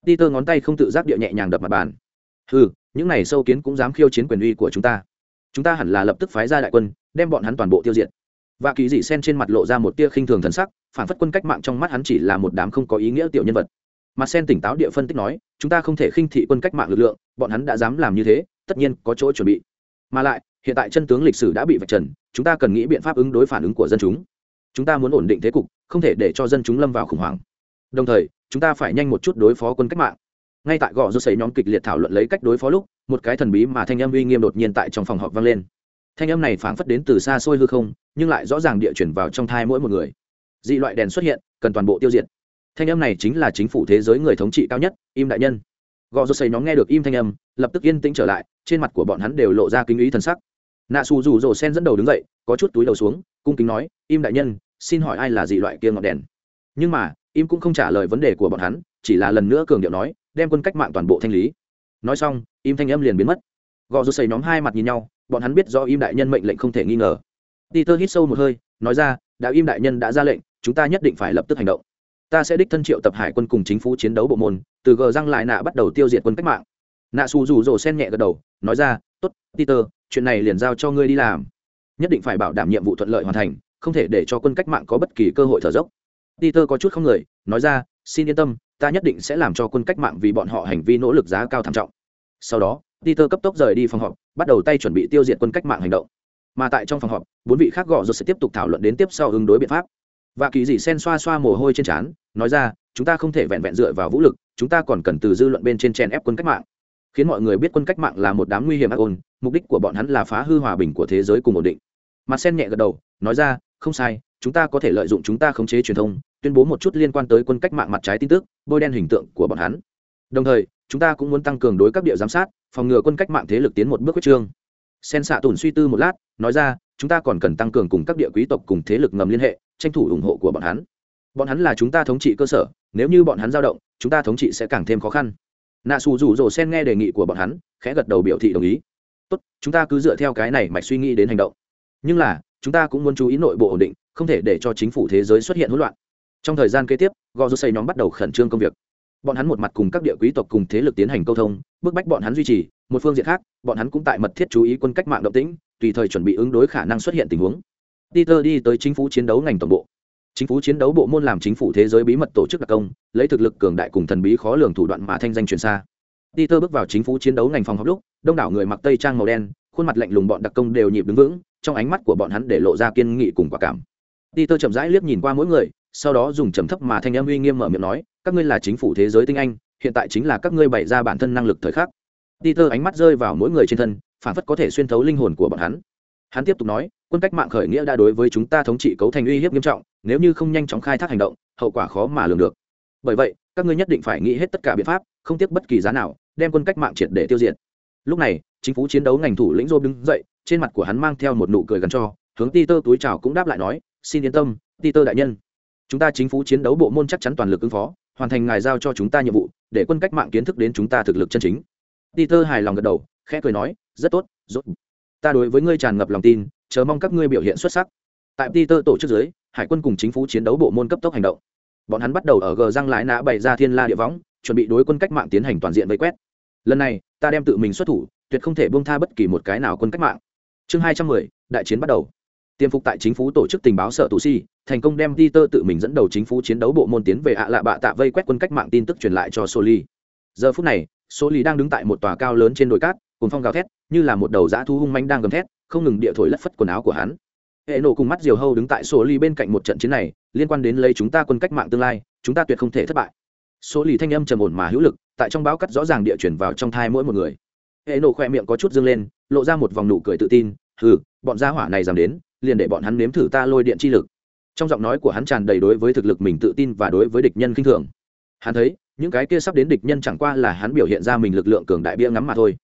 Ti tơ ngón tay không tự giác địa nhẹ nhàng đập mặt bàn. Ừ những này sâu kiến cũng dám khiêu chiến quyền uy của chúng ta chúng ta hẳn là lập tức phái ra đại quân, đem bọn hắn toàn bộ tiêu diệt. Và kỳ dị sen trên mặt lộ ra một tia khinh thường thần sắc, phản phất quân cách mạng trong mắt hắn chỉ là một đám không có ý nghĩa tiểu nhân vật. Mặt sen tỉnh táo địa phân tích nói, chúng ta không thể khinh thị quân cách mạng lực lượng, bọn hắn đã dám làm như thế, tất nhiên có chỗ chuẩn bị. Mà lại, hiện tại chân tướng lịch sử đã bị vạch trần, chúng ta cần nghĩ biện pháp ứng đối phản ứng của dân chúng. Chúng ta muốn ổn định thế cục, không thể để cho dân chúng lâm vào khủng hoảng. Đồng thời, chúng ta phải nhanh một chút đối phó quân cách mạng ngay tại gò rô xấy nhóm kịch liệt thảo luận lấy cách đối phó lúc, một cái thần bí mà thanh âm uy nghiêm đột nhiên tại trong phòng họp vang lên. Thanh âm này phảng phất đến từ xa xôi hư không, nhưng lại rõ ràng địa chuyển vào trong thai mỗi một người. Dị loại đèn xuất hiện, cần toàn bộ tiêu diệt. Thanh âm này chính là chính phủ thế giới người thống trị cao nhất, im đại nhân. Gò rô xấy nhóm nghe được im thanh âm, lập tức yên tĩnh trở lại, trên mặt của bọn hắn đều lộ ra kinh ý thần sắc. Nạ xù rủ rồ sen dẫn đầu đứng dậy, có chút túi đầu xuống, cung kính nói, im đại nhân, xin hỏi ai là dị loại kia ngọn đèn? Nhưng mà, im cũng không trả lời vấn đề của bọn hắn, chỉ là lần nữa cường điệu nói đem quân cách mạng toàn bộ thanh lý. Nói xong, im thanh âm liền biến mất. Gò rút xây nhóm hai mặt nhìn nhau, bọn hắn biết do im đại nhân mệnh lệnh không thể nghi ngờ. Peter hít sâu một hơi, nói ra đã im đại nhân đã ra lệnh, chúng ta nhất định phải lập tức hành động. Ta sẽ đích thân triệu tập hải quân cùng chính phủ chiến đấu bộ môn, từ gờ răng lại nạ bắt đầu tiêu diệt quân cách mạng. Nạ xù rủ rồ sen nhẹ gật đầu, nói ra t ố t peter, chuyện này liền giao cho ngươi đi làm. Nhất định phải bảo đảm nhiệm vụ thuận lợi hoàn thành, không thể để cho quân cách mạng có bất kỳ cơ hội thở dốc. Peter có chút không người, nói ra, xin yên tâm ta nhất định sẽ làm cho quân cách mạng vì bọn họ hành vi nỗ lực giá cao thảm trọng. Sau đó, peter cấp tốc rời đi phòng họp, bắt đầu tay chuẩn bị tiêu diệt quân cách mạng hành động. Mà tại trong phòng họp, bốn vị khác gõ rồi sẽ tiếp tục thảo luận đến tiếp sau ứng đối biện pháp. Và kỳ dị sen xoa xoa mồ hôi trên trán, nói ra, chúng ta không thể vẹn vẹn dựa vào vũ lực, chúng ta còn cần từ dư luận bên trên chèn ép quân cách mạng. Khiến mọi người biết quân cách mạng là một đám nguy hiểm ác ôn, mục đích của bọn hắn là phá hư hòa bình của thế giới cùng ổn định. Mặt sen nhẹ gật đầu, nói ra, không sai, chúng ta có thể lợi dụng chúng ta khống chế truyền thông tuyên bố một chút liên quan tới quân cách mạng mặt trái tin tức, bôi đen hình tượng của bọn hắn. Đồng thời, chúng ta cũng muốn tăng cường đối các địa giám sát, phòng ngừa quân cách mạng thế lực tiến một bước quyết trương. Sen xạ tùn suy tư một lát, nói ra, chúng ta còn cần tăng cường cùng các địa quý tộc cùng thế lực ngầm liên hệ, tranh thủ ủng hộ của bọn hắn. Bọn hắn là chúng ta thống trị cơ sở, nếu như bọn hắn dao động, chúng ta thống trị sẽ càng thêm khó khăn. Nạ xù rủ rồ sen nghe đề nghị của bọn hắn, khẽ gật đầu biểu thị đồng ý. Tốt, chúng ta cứ dựa theo cái này mạch suy nghĩ đến hành động. Nhưng là, chúng ta cũng muốn chú ý nội bộ ổn định, không thể để cho chính phủ thế giới xuất hiện hỗn loạn trong thời gian kế tiếp gò rô xây nhóm bắt đầu khẩn trương công việc. Bọn hắn một mặt cùng các địa quý tộc cùng thế lực tiến hành câu thông, bức bách bọn hắn duy trì, một phương diện khác, bọn hắn cũng tại mật thiết chú ý quân cách mạng động tĩnh, tùy thời chuẩn bị ứng đối khả năng xuất hiện tình huống. Peter đi tới chính phủ chiến đấu ngành tổng bộ. Chính phủ chiến đấu bộ môn làm chính phủ thế giới bí mật tổ chức đặc công, lấy thực lực cường đại cùng thần bí khó lường thủ đoạn mà thanh danh truyền xa. Peter bước vào chính phủ chiến đấu ngành phòng học lúc, đông đảo người mặc tây trang màu đen, khuôn mặt lạnh lùng bọn đặc công đều nhịp đứng vững, trong ánh mắt của bọn hắn để lộ ra kiên nghị cùng quả cảm. Peter chậm rãi liếc nhìn qua mỗi người sau đó dùng trầm thấp mà thanh âm uy nghiêm mở miệng nói, các ngươi là chính phủ thế giới tinh anh, hiện tại chính là các ngươi bày ra bản thân năng lực thời khắc. Peter ánh mắt rơi vào mỗi người trên thân, phản phất có thể xuyên thấu linh hồn của bọn hắn. Hắn tiếp tục nói, quân cách mạng khởi nghĩa đã đối với chúng ta thống trị cấu thành uy hiếp nghiêm trọng, nếu như không nhanh chóng khai thác hành động, hậu quả khó mà lường được. Bởi vậy, các ngươi nhất định phải nghĩ hết tất cả biện pháp, không tiếc bất kỳ giá nào, đem quân cách mạng triệt để tiêu diệt. Lúc này, chính phủ chiến đấu ngành thủ lĩnh dô đứng dậy, trên mặt của hắn mang theo một nụ cười gần cho, hướng ti tơ túi chào cũng đáp lại nói, xin yên tâm ti tơ đại nhân chúng ta chính phủ chiến đấu bộ môn chắc chắn toàn lực ứng phó, hoàn thành ngài giao cho chúng ta nhiệm vụ, để quân cách mạng kiến thức đến chúng ta thực lực chân chính. Ti tơ hài lòng gật đầu, khẽ cười nói, rất tốt, rốt ta đối với ngươi tràn ngập lòng tin, chờ mong các ngươi biểu hiện xuất sắc. Tại peter tổ chức dưới, hải quân cùng chính phủ chiến đấu bộ môn cấp tốc hành động. Bọn hắn bắt đầu ở gờ răng lái nã bày ra thiên la địa võng, chuẩn bị đối quân cách mạng tiến hành toàn diện vây quét. Lần này, ta đem tự mình xuất thủ, tuyệt không thể bông tha bất kỳ một cái nào quân cách mạng. Chương hai trăm mười, đại chiến bắt đầu. Tiêm phục tại chính phủ tổ chức tình báo sở tù si thành công đem peter tự mình dẫn đầu chính phủ chiến đấu bộ môn tiến về ạ lạ bạ tạ vây quét quân cách mạng tin tức truyền lại cho soli. Giờ phút này, soli đang đứng tại một tòa cao lớn trên đồi cát cùng phong gào thét, như là một đầu dã thu hung manh đang gầm thét, không ngừng địa thổi lất phất quần áo của hắn. Hệ nổ cùng mắt diều hâu đứng tại Soli bên cạnh một trận chiến này, liên quan đến lấy chúng ta quân cách mạng tương lai, chúng ta tuyệt không thể thất bại. Soli thanh âm trầm ổn mà hữu lực, tại trong báo cắt rõ ràng địa chuyển vào trong thai mỗi một người. Hệ nổ khỏe miệng có chút dâng lên, lộ ra một vòng nụ cười tự tin, hừ, bọn gia hỏa này dám đến, liền để bọn hắn nếm thử ta lôi điện chi lực trong giọng nói của hắn tràn đầy đối với thực lực mình tự tin và đối với địch nhân khinh thường. Hắn thấy, những cái kia sắp đến địch nhân chẳng qua là hắn biểu hiện ra mình lực lượng cường đại bia ngắm mà thôi.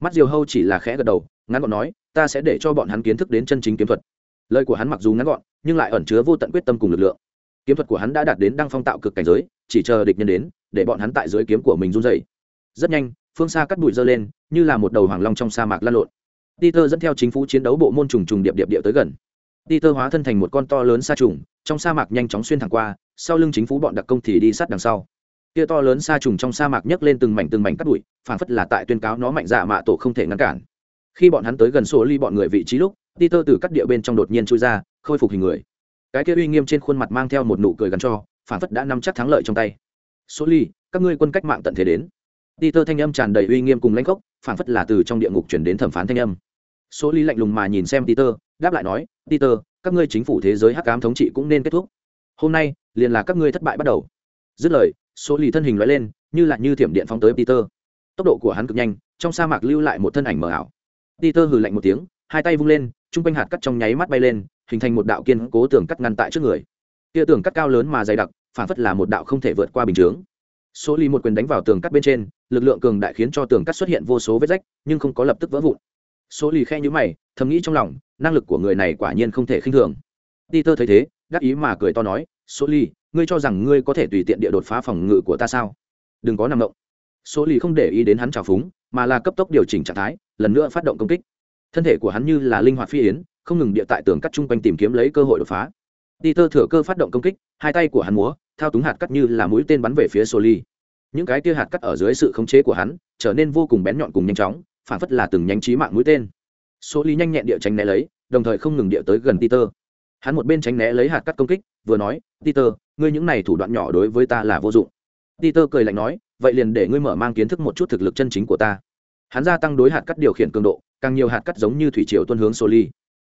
Mắt diều hâu chỉ là khẽ gật đầu, ngắn gọn nói, ta sẽ để cho bọn hắn kiến thức đến chân chính kiếm thuật. Lời của hắn mặc dù ngắn gọn, nhưng lại ẩn chứa vô tận quyết tâm cùng lực lượng. Kiếm thuật của hắn đã đạt đến đăng phong tạo cực cảnh giới, chỉ chờ địch nhân đến, để bọn hắn tại dưới kiếm của mình run dày rất nhanh, phương xa cắt bụi dơ lên, như là một đầu hoàng long trong sa mạc lan lộn. Peter dẫn theo chính phủ chiến đấu bộ môn trùng trùng điệp điệp điệp tới gần peter hóa thân thành một con to lớn sa trùng, trong sa mạc nhanh chóng xuyên thẳng qua, sau lưng chính phủ bọn đặc công thì đi sát đằng sau. Kia to lớn sa trùng trong sa mạc nhấc lên từng mảnh từng mảnh cắt bụi, phảng phất là tại tuyên cáo nó mạnh dạ mạ tổ không thể ngăn cản. Khi bọn hắn tới gần sổ ly bọn người vị trí lúc peter từ cắt địa bên trong đột nhiên chui ra, khôi phục hình người. Cái kia uy nghiêm trên khuôn mặt mang theo một nụ cười gắn cho phản phất đã nắm chắc thắng lợi trong tay. Số ly, các ngươi quân cách mạng tận thế đến. Peter thanh âm tràn đầy uy nghiêm cùng lãnh gốc phản phất là từ trong địa ngục chuyển đến thẩm phán thanh âm số ly lạnh lùng mà nhìn xem peter, đáp lại nói, peter, các ngươi chính phủ thế giới hắc ám thống trị cũng nên kết thúc. Hôm nay, liền là các ngươi thất bại bắt đầu. Dứt lời, số ly thân hình loại lên, như là như thiểm điện phóng tới peter. Tốc độ của hắn cực nhanh, trong sa mạc lưu lại một thân ảnh mờ ảo. Peter hừ lạnh một tiếng, hai tay vung lên, trung quanh hạt cắt trong nháy mắt bay lên, hình thành một đạo kiên cố tường cắt ngăn tại trước người. Tia tường cắt cao lớn mà dày đặc, phản phất là một đạo không thể vượt qua bình chướng. Số ly một quyền đánh vào tường cắt bên trên, lực lượng cường đại khiến cho tường cắt xuất hiện vô số vết rách, nhưng không có lập tức vỡ vụn số lì khe nhữ mày, thầm nghĩ trong lòng, năng lực của người này quả nhiên không thể khinh thường. Peter thấy thế, đắc ý mà cười to nói, số lì, ngươi cho rằng ngươi có thể tùy tiện địa đột phá phòng ngự của ta sao? Đừng có nằm động. Số lì không để ý đến hắn trào phúng, mà là cấp tốc điều chỉnh trạng thái, lần nữa phát động công kích. Thân thể của hắn như là linh hoạt phi yến, không ngừng địa tại tường cắt chung quanh tìm kiếm lấy cơ hội đột phá. Peter thừa cơ phát động công kích, hai tay của hắn múa, thao túng hạt cắt như là mũi tên bắn về phía số lì những cái tia hạt cắt ở dưới sự khống chế của hắn, trở nên vô cùng bén nhọn cùng nhanh chóng phản phất là từng nhánh trí mạng mũi tên. Số lý nhanh nhẹn địa tránh né lấy, đồng thời không ngừng địa tới gần peter. Hắn một bên tránh né lấy hạt cắt công kích, vừa nói, peter, ngươi những này thủ đoạn nhỏ đối với ta là vô dụng. Peter cười lạnh nói, vậy liền để ngươi mở mang kiến thức một chút thực lực chân chính của ta. Hắn gia tăng đối hạt cắt điều khiển cường độ, càng nhiều hạt cắt giống như thủy triều tuân hướng soli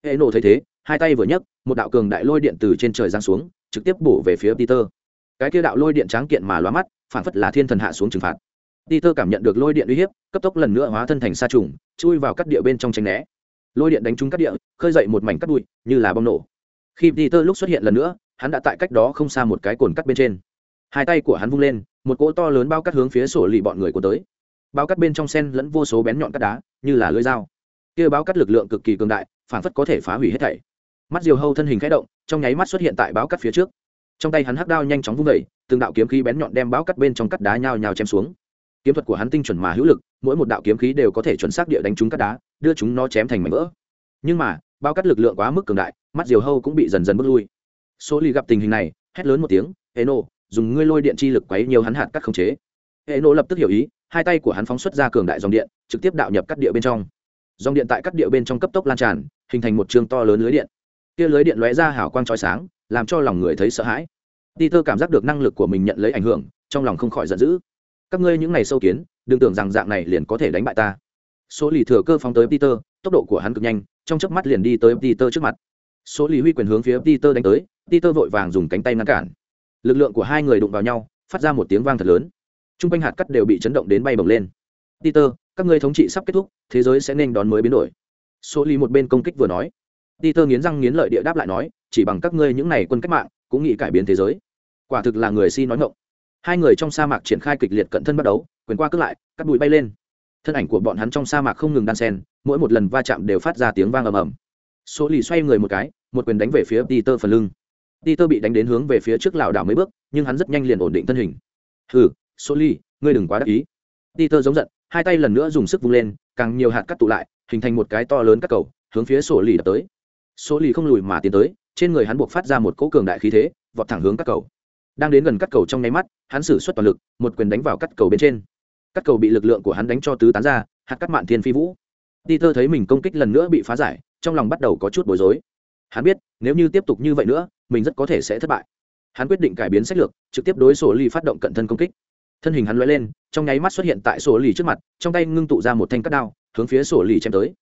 hệ nổ thấy thế, hai tay vừa nhấc, một đạo cường đại lôi điện từ trên trời giáng xuống, trực tiếp bổ về phía peter. Cái kia đạo lôi điện tráng kiện mà lóa mắt phản phất là thiên thần hạ xuống trừng phạt peter cảm nhận được lôi điện uy hiếp, cấp tốc lần nữa hóa thân thành sa trùng, chui vào các địa bên trong tranh né. Lôi điện đánh trúng các địa, khơi dậy một mảnh cắt bụi, như là bom nổ. Khi peter lúc xuất hiện lần nữa, hắn đã tại cách đó không xa một cái cồn cắt bên trên. Hai tay của hắn vung lên, một cỗ to lớn bao cắt hướng phía sổ lì bọn người của tới. Bao cắt bên trong sen lẫn vô số bén nhọn cắt đá, như là lưỡi dao. Kia báo cắt lực lượng cực kỳ cường đại, phản phất có thể phá hủy hết thảy. Mắt diều hâu thân hình khẽ động, trong nháy mắt xuất hiện tại báo cắt phía trước. Trong tay hắn hắc đao nhanh chóng vung vẩy từng đạo kiếm khí bén nhọn đem báo cắt bên trong cắt đá nhào nhào chém xuống kiếm thuật của hắn tinh chuẩn mà hữu lực, mỗi một đạo kiếm khí đều có thể chuẩn xác địa đánh trúng cắt đá, đưa chúng nó chém thành mảnh vỡ. Nhưng mà, bao cắt lực lượng quá mức cường đại, mắt diều hâu cũng bị dần dần bước lui. Số ly gặp tình hình này, hét lớn một tiếng, eno, dùng ngươi lôi điện chi lực quấy nhiều hắn hạt cắt không chế. Eno lập tức hiểu ý, hai tay của hắn phóng xuất ra cường đại dòng điện, trực tiếp đạo nhập cắt địa bên trong. Dòng điện tại cắt địa bên trong cấp tốc lan tràn, hình thành một trường to lớn lưới điện. Kia lưới điện lóe ra hào quang trói sáng, làm cho lòng người thấy sợ hãi. Ti Tơ cảm giác được năng lực của mình nhận lấy ảnh hưởng, trong lòng không khỏi giận dữ các ngươi những ngày sâu kiến, đừng tưởng rằng dạng này liền có thể đánh bại ta. Số lì thừa cơ phóng tới peter, tốc độ của hắn cực nhanh, trong chớp mắt liền đi tới peter trước mặt. Số lì huy quyền hướng phía peter đánh tới, peter vội vàng dùng cánh tay ngăn cản. Lực lượng của hai người đụng vào nhau, phát ra một tiếng vang thật lớn. T r u n g quanh hạt cắt đều bị chấn động đến bay bổng lên. Peter, các ngươi thống trị sắp kết thúc, thế giới sẽ nên đón mới biến đổi. Số lì một bên công kích vừa nói. Peter nghiến răng nghiến lợi địa đáp lại nói, chỉ bằng các ngươi những n à y quân cách mạng, cũng nghĩ cải biến thế giới. Quả thực là người si nói ngộng hai người trong sa mạc triển khai kịch liệt cận thân bắt đấu, quyền qua cướp lại, cắt bụi bay lên. Thân ảnh của bọn hắn trong sa mạc không ngừng đan sen mỗi một lần va chạm đều phát ra tiếng vang ầm ầm. Số lì xoay người một cái, một quyền đánh về phía peter phần lưng. Peter bị đánh đến hướng về phía trước lảo đảo mấy bước, nhưng hắn rất nhanh liền ổn định thân hình. Hừ, số lì, ngươi đừng quá đắc ý. Peter giống giận, hai tay lần nữa dùng sức vung lên, càng nhiều hạt cắt tụ lại, hình thành một cái to lớn các cầu, hướng phía sổ lì đập tới. Số lì không lùi mà tiến tới, trên người hắn buộc phát ra một cỗ cường đại khí thế, vọt thẳng hướng các cầu đang đến gần cắt cầu trong nháy mắt, hắn sử xuất toàn lực, một quyền đánh vào cắt cầu bên trên. Cắt cầu bị lực lượng của hắn đánh cho tứ tán ra, hạt cắt mạn thiên phi vũ. Peter thấy mình công kích lần nữa bị phá giải, trong lòng bắt đầu có chút bối rối. Hắn biết, nếu như tiếp tục như vậy nữa, mình rất có thể sẽ thất bại. Hắn quyết định cải biến sách lược, trực tiếp đối sổ ly phát động cận thân công kích. Thân hình hắn l lên, trong nháy mắt xuất hiện tại sổ ly trước mặt, trong tay ngưng tụ ra một thanh cắt đao, hướng phía sổ ly chém tới.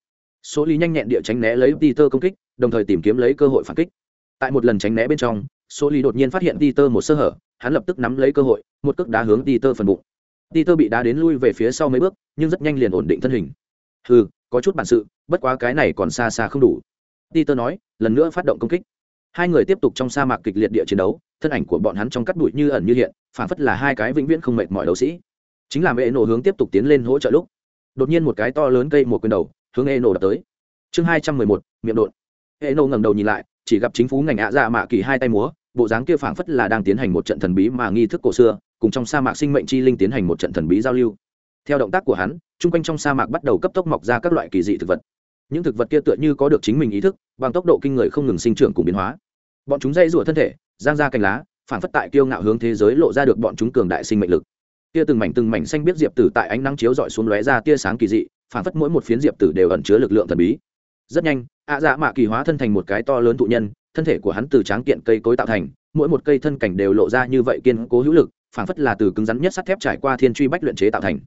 Sổ ly nhanh nhẹn địa tránh né lấy peter công kích, đồng thời tìm kiếm lấy cơ hội phản kích. Tại một lần tránh né bên trong số lì đột nhiên phát hiện Peter một sơ hở, hắn lập tức nắm lấy cơ hội, một cước đá hướng Peter phần bụng. Peter bị đá đến lui về phía sau mấy bước, nhưng rất nhanh liền ổn định thân hình. "Hừ, có chút bản sự, bất quá cái này còn xa xa không đủ." Peter nói, lần nữa phát động công kích. Hai người tiếp tục trong sa mạc kịch liệt địa chiến đấu, thân ảnh của bọn hắn trong cắt bụi như ẩn như hiện, phản phất là hai cái vĩnh viễn không mệt mỏi đấu sĩ. Chính là mẹ nổ hướng tiếp tục tiến lên hỗ trợ lúc. Đột nhiên một cái to lớn cây một quyền đầu, hướng Eno đập tới. Chương hai trăm mười một, miệng đột. Eno ngẩng đầu nhìn lại, chỉ gặp chính phủ ngành ạ dạ mạ kỳ hai tay múa bộ dáng kia phảng phất là đang tiến hành một trận thần bí mà nghi thức cổ xưa, cùng trong sa mạc sinh mệnh chi linh tiến hành một trận thần bí giao lưu. Theo động tác của hắn, chung quanh trong sa mạc bắt đầu cấp tốc mọc ra các loại kỳ dị thực vật. Những thực vật kia tựa như có được chính mình ý thức, bằng tốc độ kinh người không ngừng sinh trưởng cùng biến hóa. Bọn chúng dây rủa thân thể, giang ra cành lá, phảng phất tại kiêu ngạo hướng thế giới lộ ra được bọn chúng cường đại sinh mệnh lực. Tia từng mảnh từng mảnh xanh biết diệp tử tại ánh nắng chiếu dọi xuống lóe ra tia sáng kỳ dị, phảng phất mỗi một phiến diệp tử đều ẩn chứa lực lượng thần bí. Rất nhanh, ạ dạ mạ kỳ hóa thân thành một cái to lớn thụ nhân thân thể của hắn từ tráng kiện cây cối tạo thành, mỗi một cây thân cảnh đều lộ ra như vậy kiên cố hữu lực, phảng phất là từ cứng rắn nhất sắt thép trải qua thiên truy bách luyện chế tạo thành.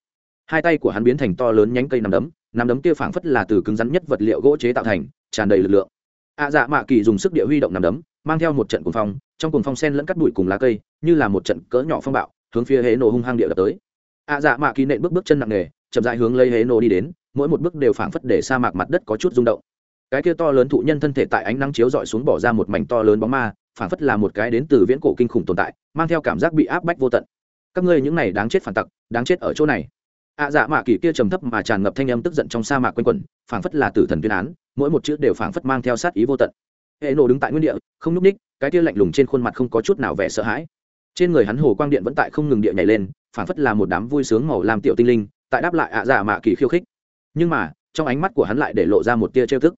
Hai tay của hắn biến thành to lớn nhánh cây nằm đấm nằm đấm kia phảng phất là từ cứng rắn nhất vật liệu gỗ chế tạo thành, tràn đầy lực lượng. Ạ dạ mạ kỳ dùng sức địa huy động nằm đấm, mang theo một trận cuồng phong, trong cuồng phong sen lẫn cắt bụi cùng lá cây, như là một trận cỡ nhỏ phong bạo, hướng phía hế nổ hung hăng địa đập tới. Ạ dạ mạ kỳ nện bước bước chân nặng nề, chậm dại hướng lấy hế nổ đi đến, mỗi một bước đều phảng phất để sa mạc mặt đất có chút rung động cái kia to lớn thụ nhân thân thể tại ánh nắng chiếu dọi xuống bỏ ra một mảnh to lớn bóng ma phản phất là một cái đến từ viễn cổ kinh khủng tồn tại, mang theo cảm giác bị áp bách vô tận. Các ngươi những này đáng chết phản tặc, đáng chết ở chỗ này. Ạ dạ mạ kỳ kia trầm thấp mà tràn ngập thanh âm tức giận trong sa mạc quanh quẩn, phảng phất là tử thần tuyên án, mỗi một chữ đều phảng phất mang theo sát ý vô tận. Hệ nổ đứng tại nguyên địa, không núp ních, cái kia lạnh lùng trên khuôn mặt không có chút nào vẻ sợ hãi. Trên người hắn hồ quang điện vẫn tại không ngừng địa nhảy lên, phảng phất là một đám vui sướng màu làm tiểu tinh linh, tại đáp lại ạ dạ mạ kỳ khiêu khích. Nhưng mà, trong ánh mắt của hắn lại để lộ ra một tia trêu thức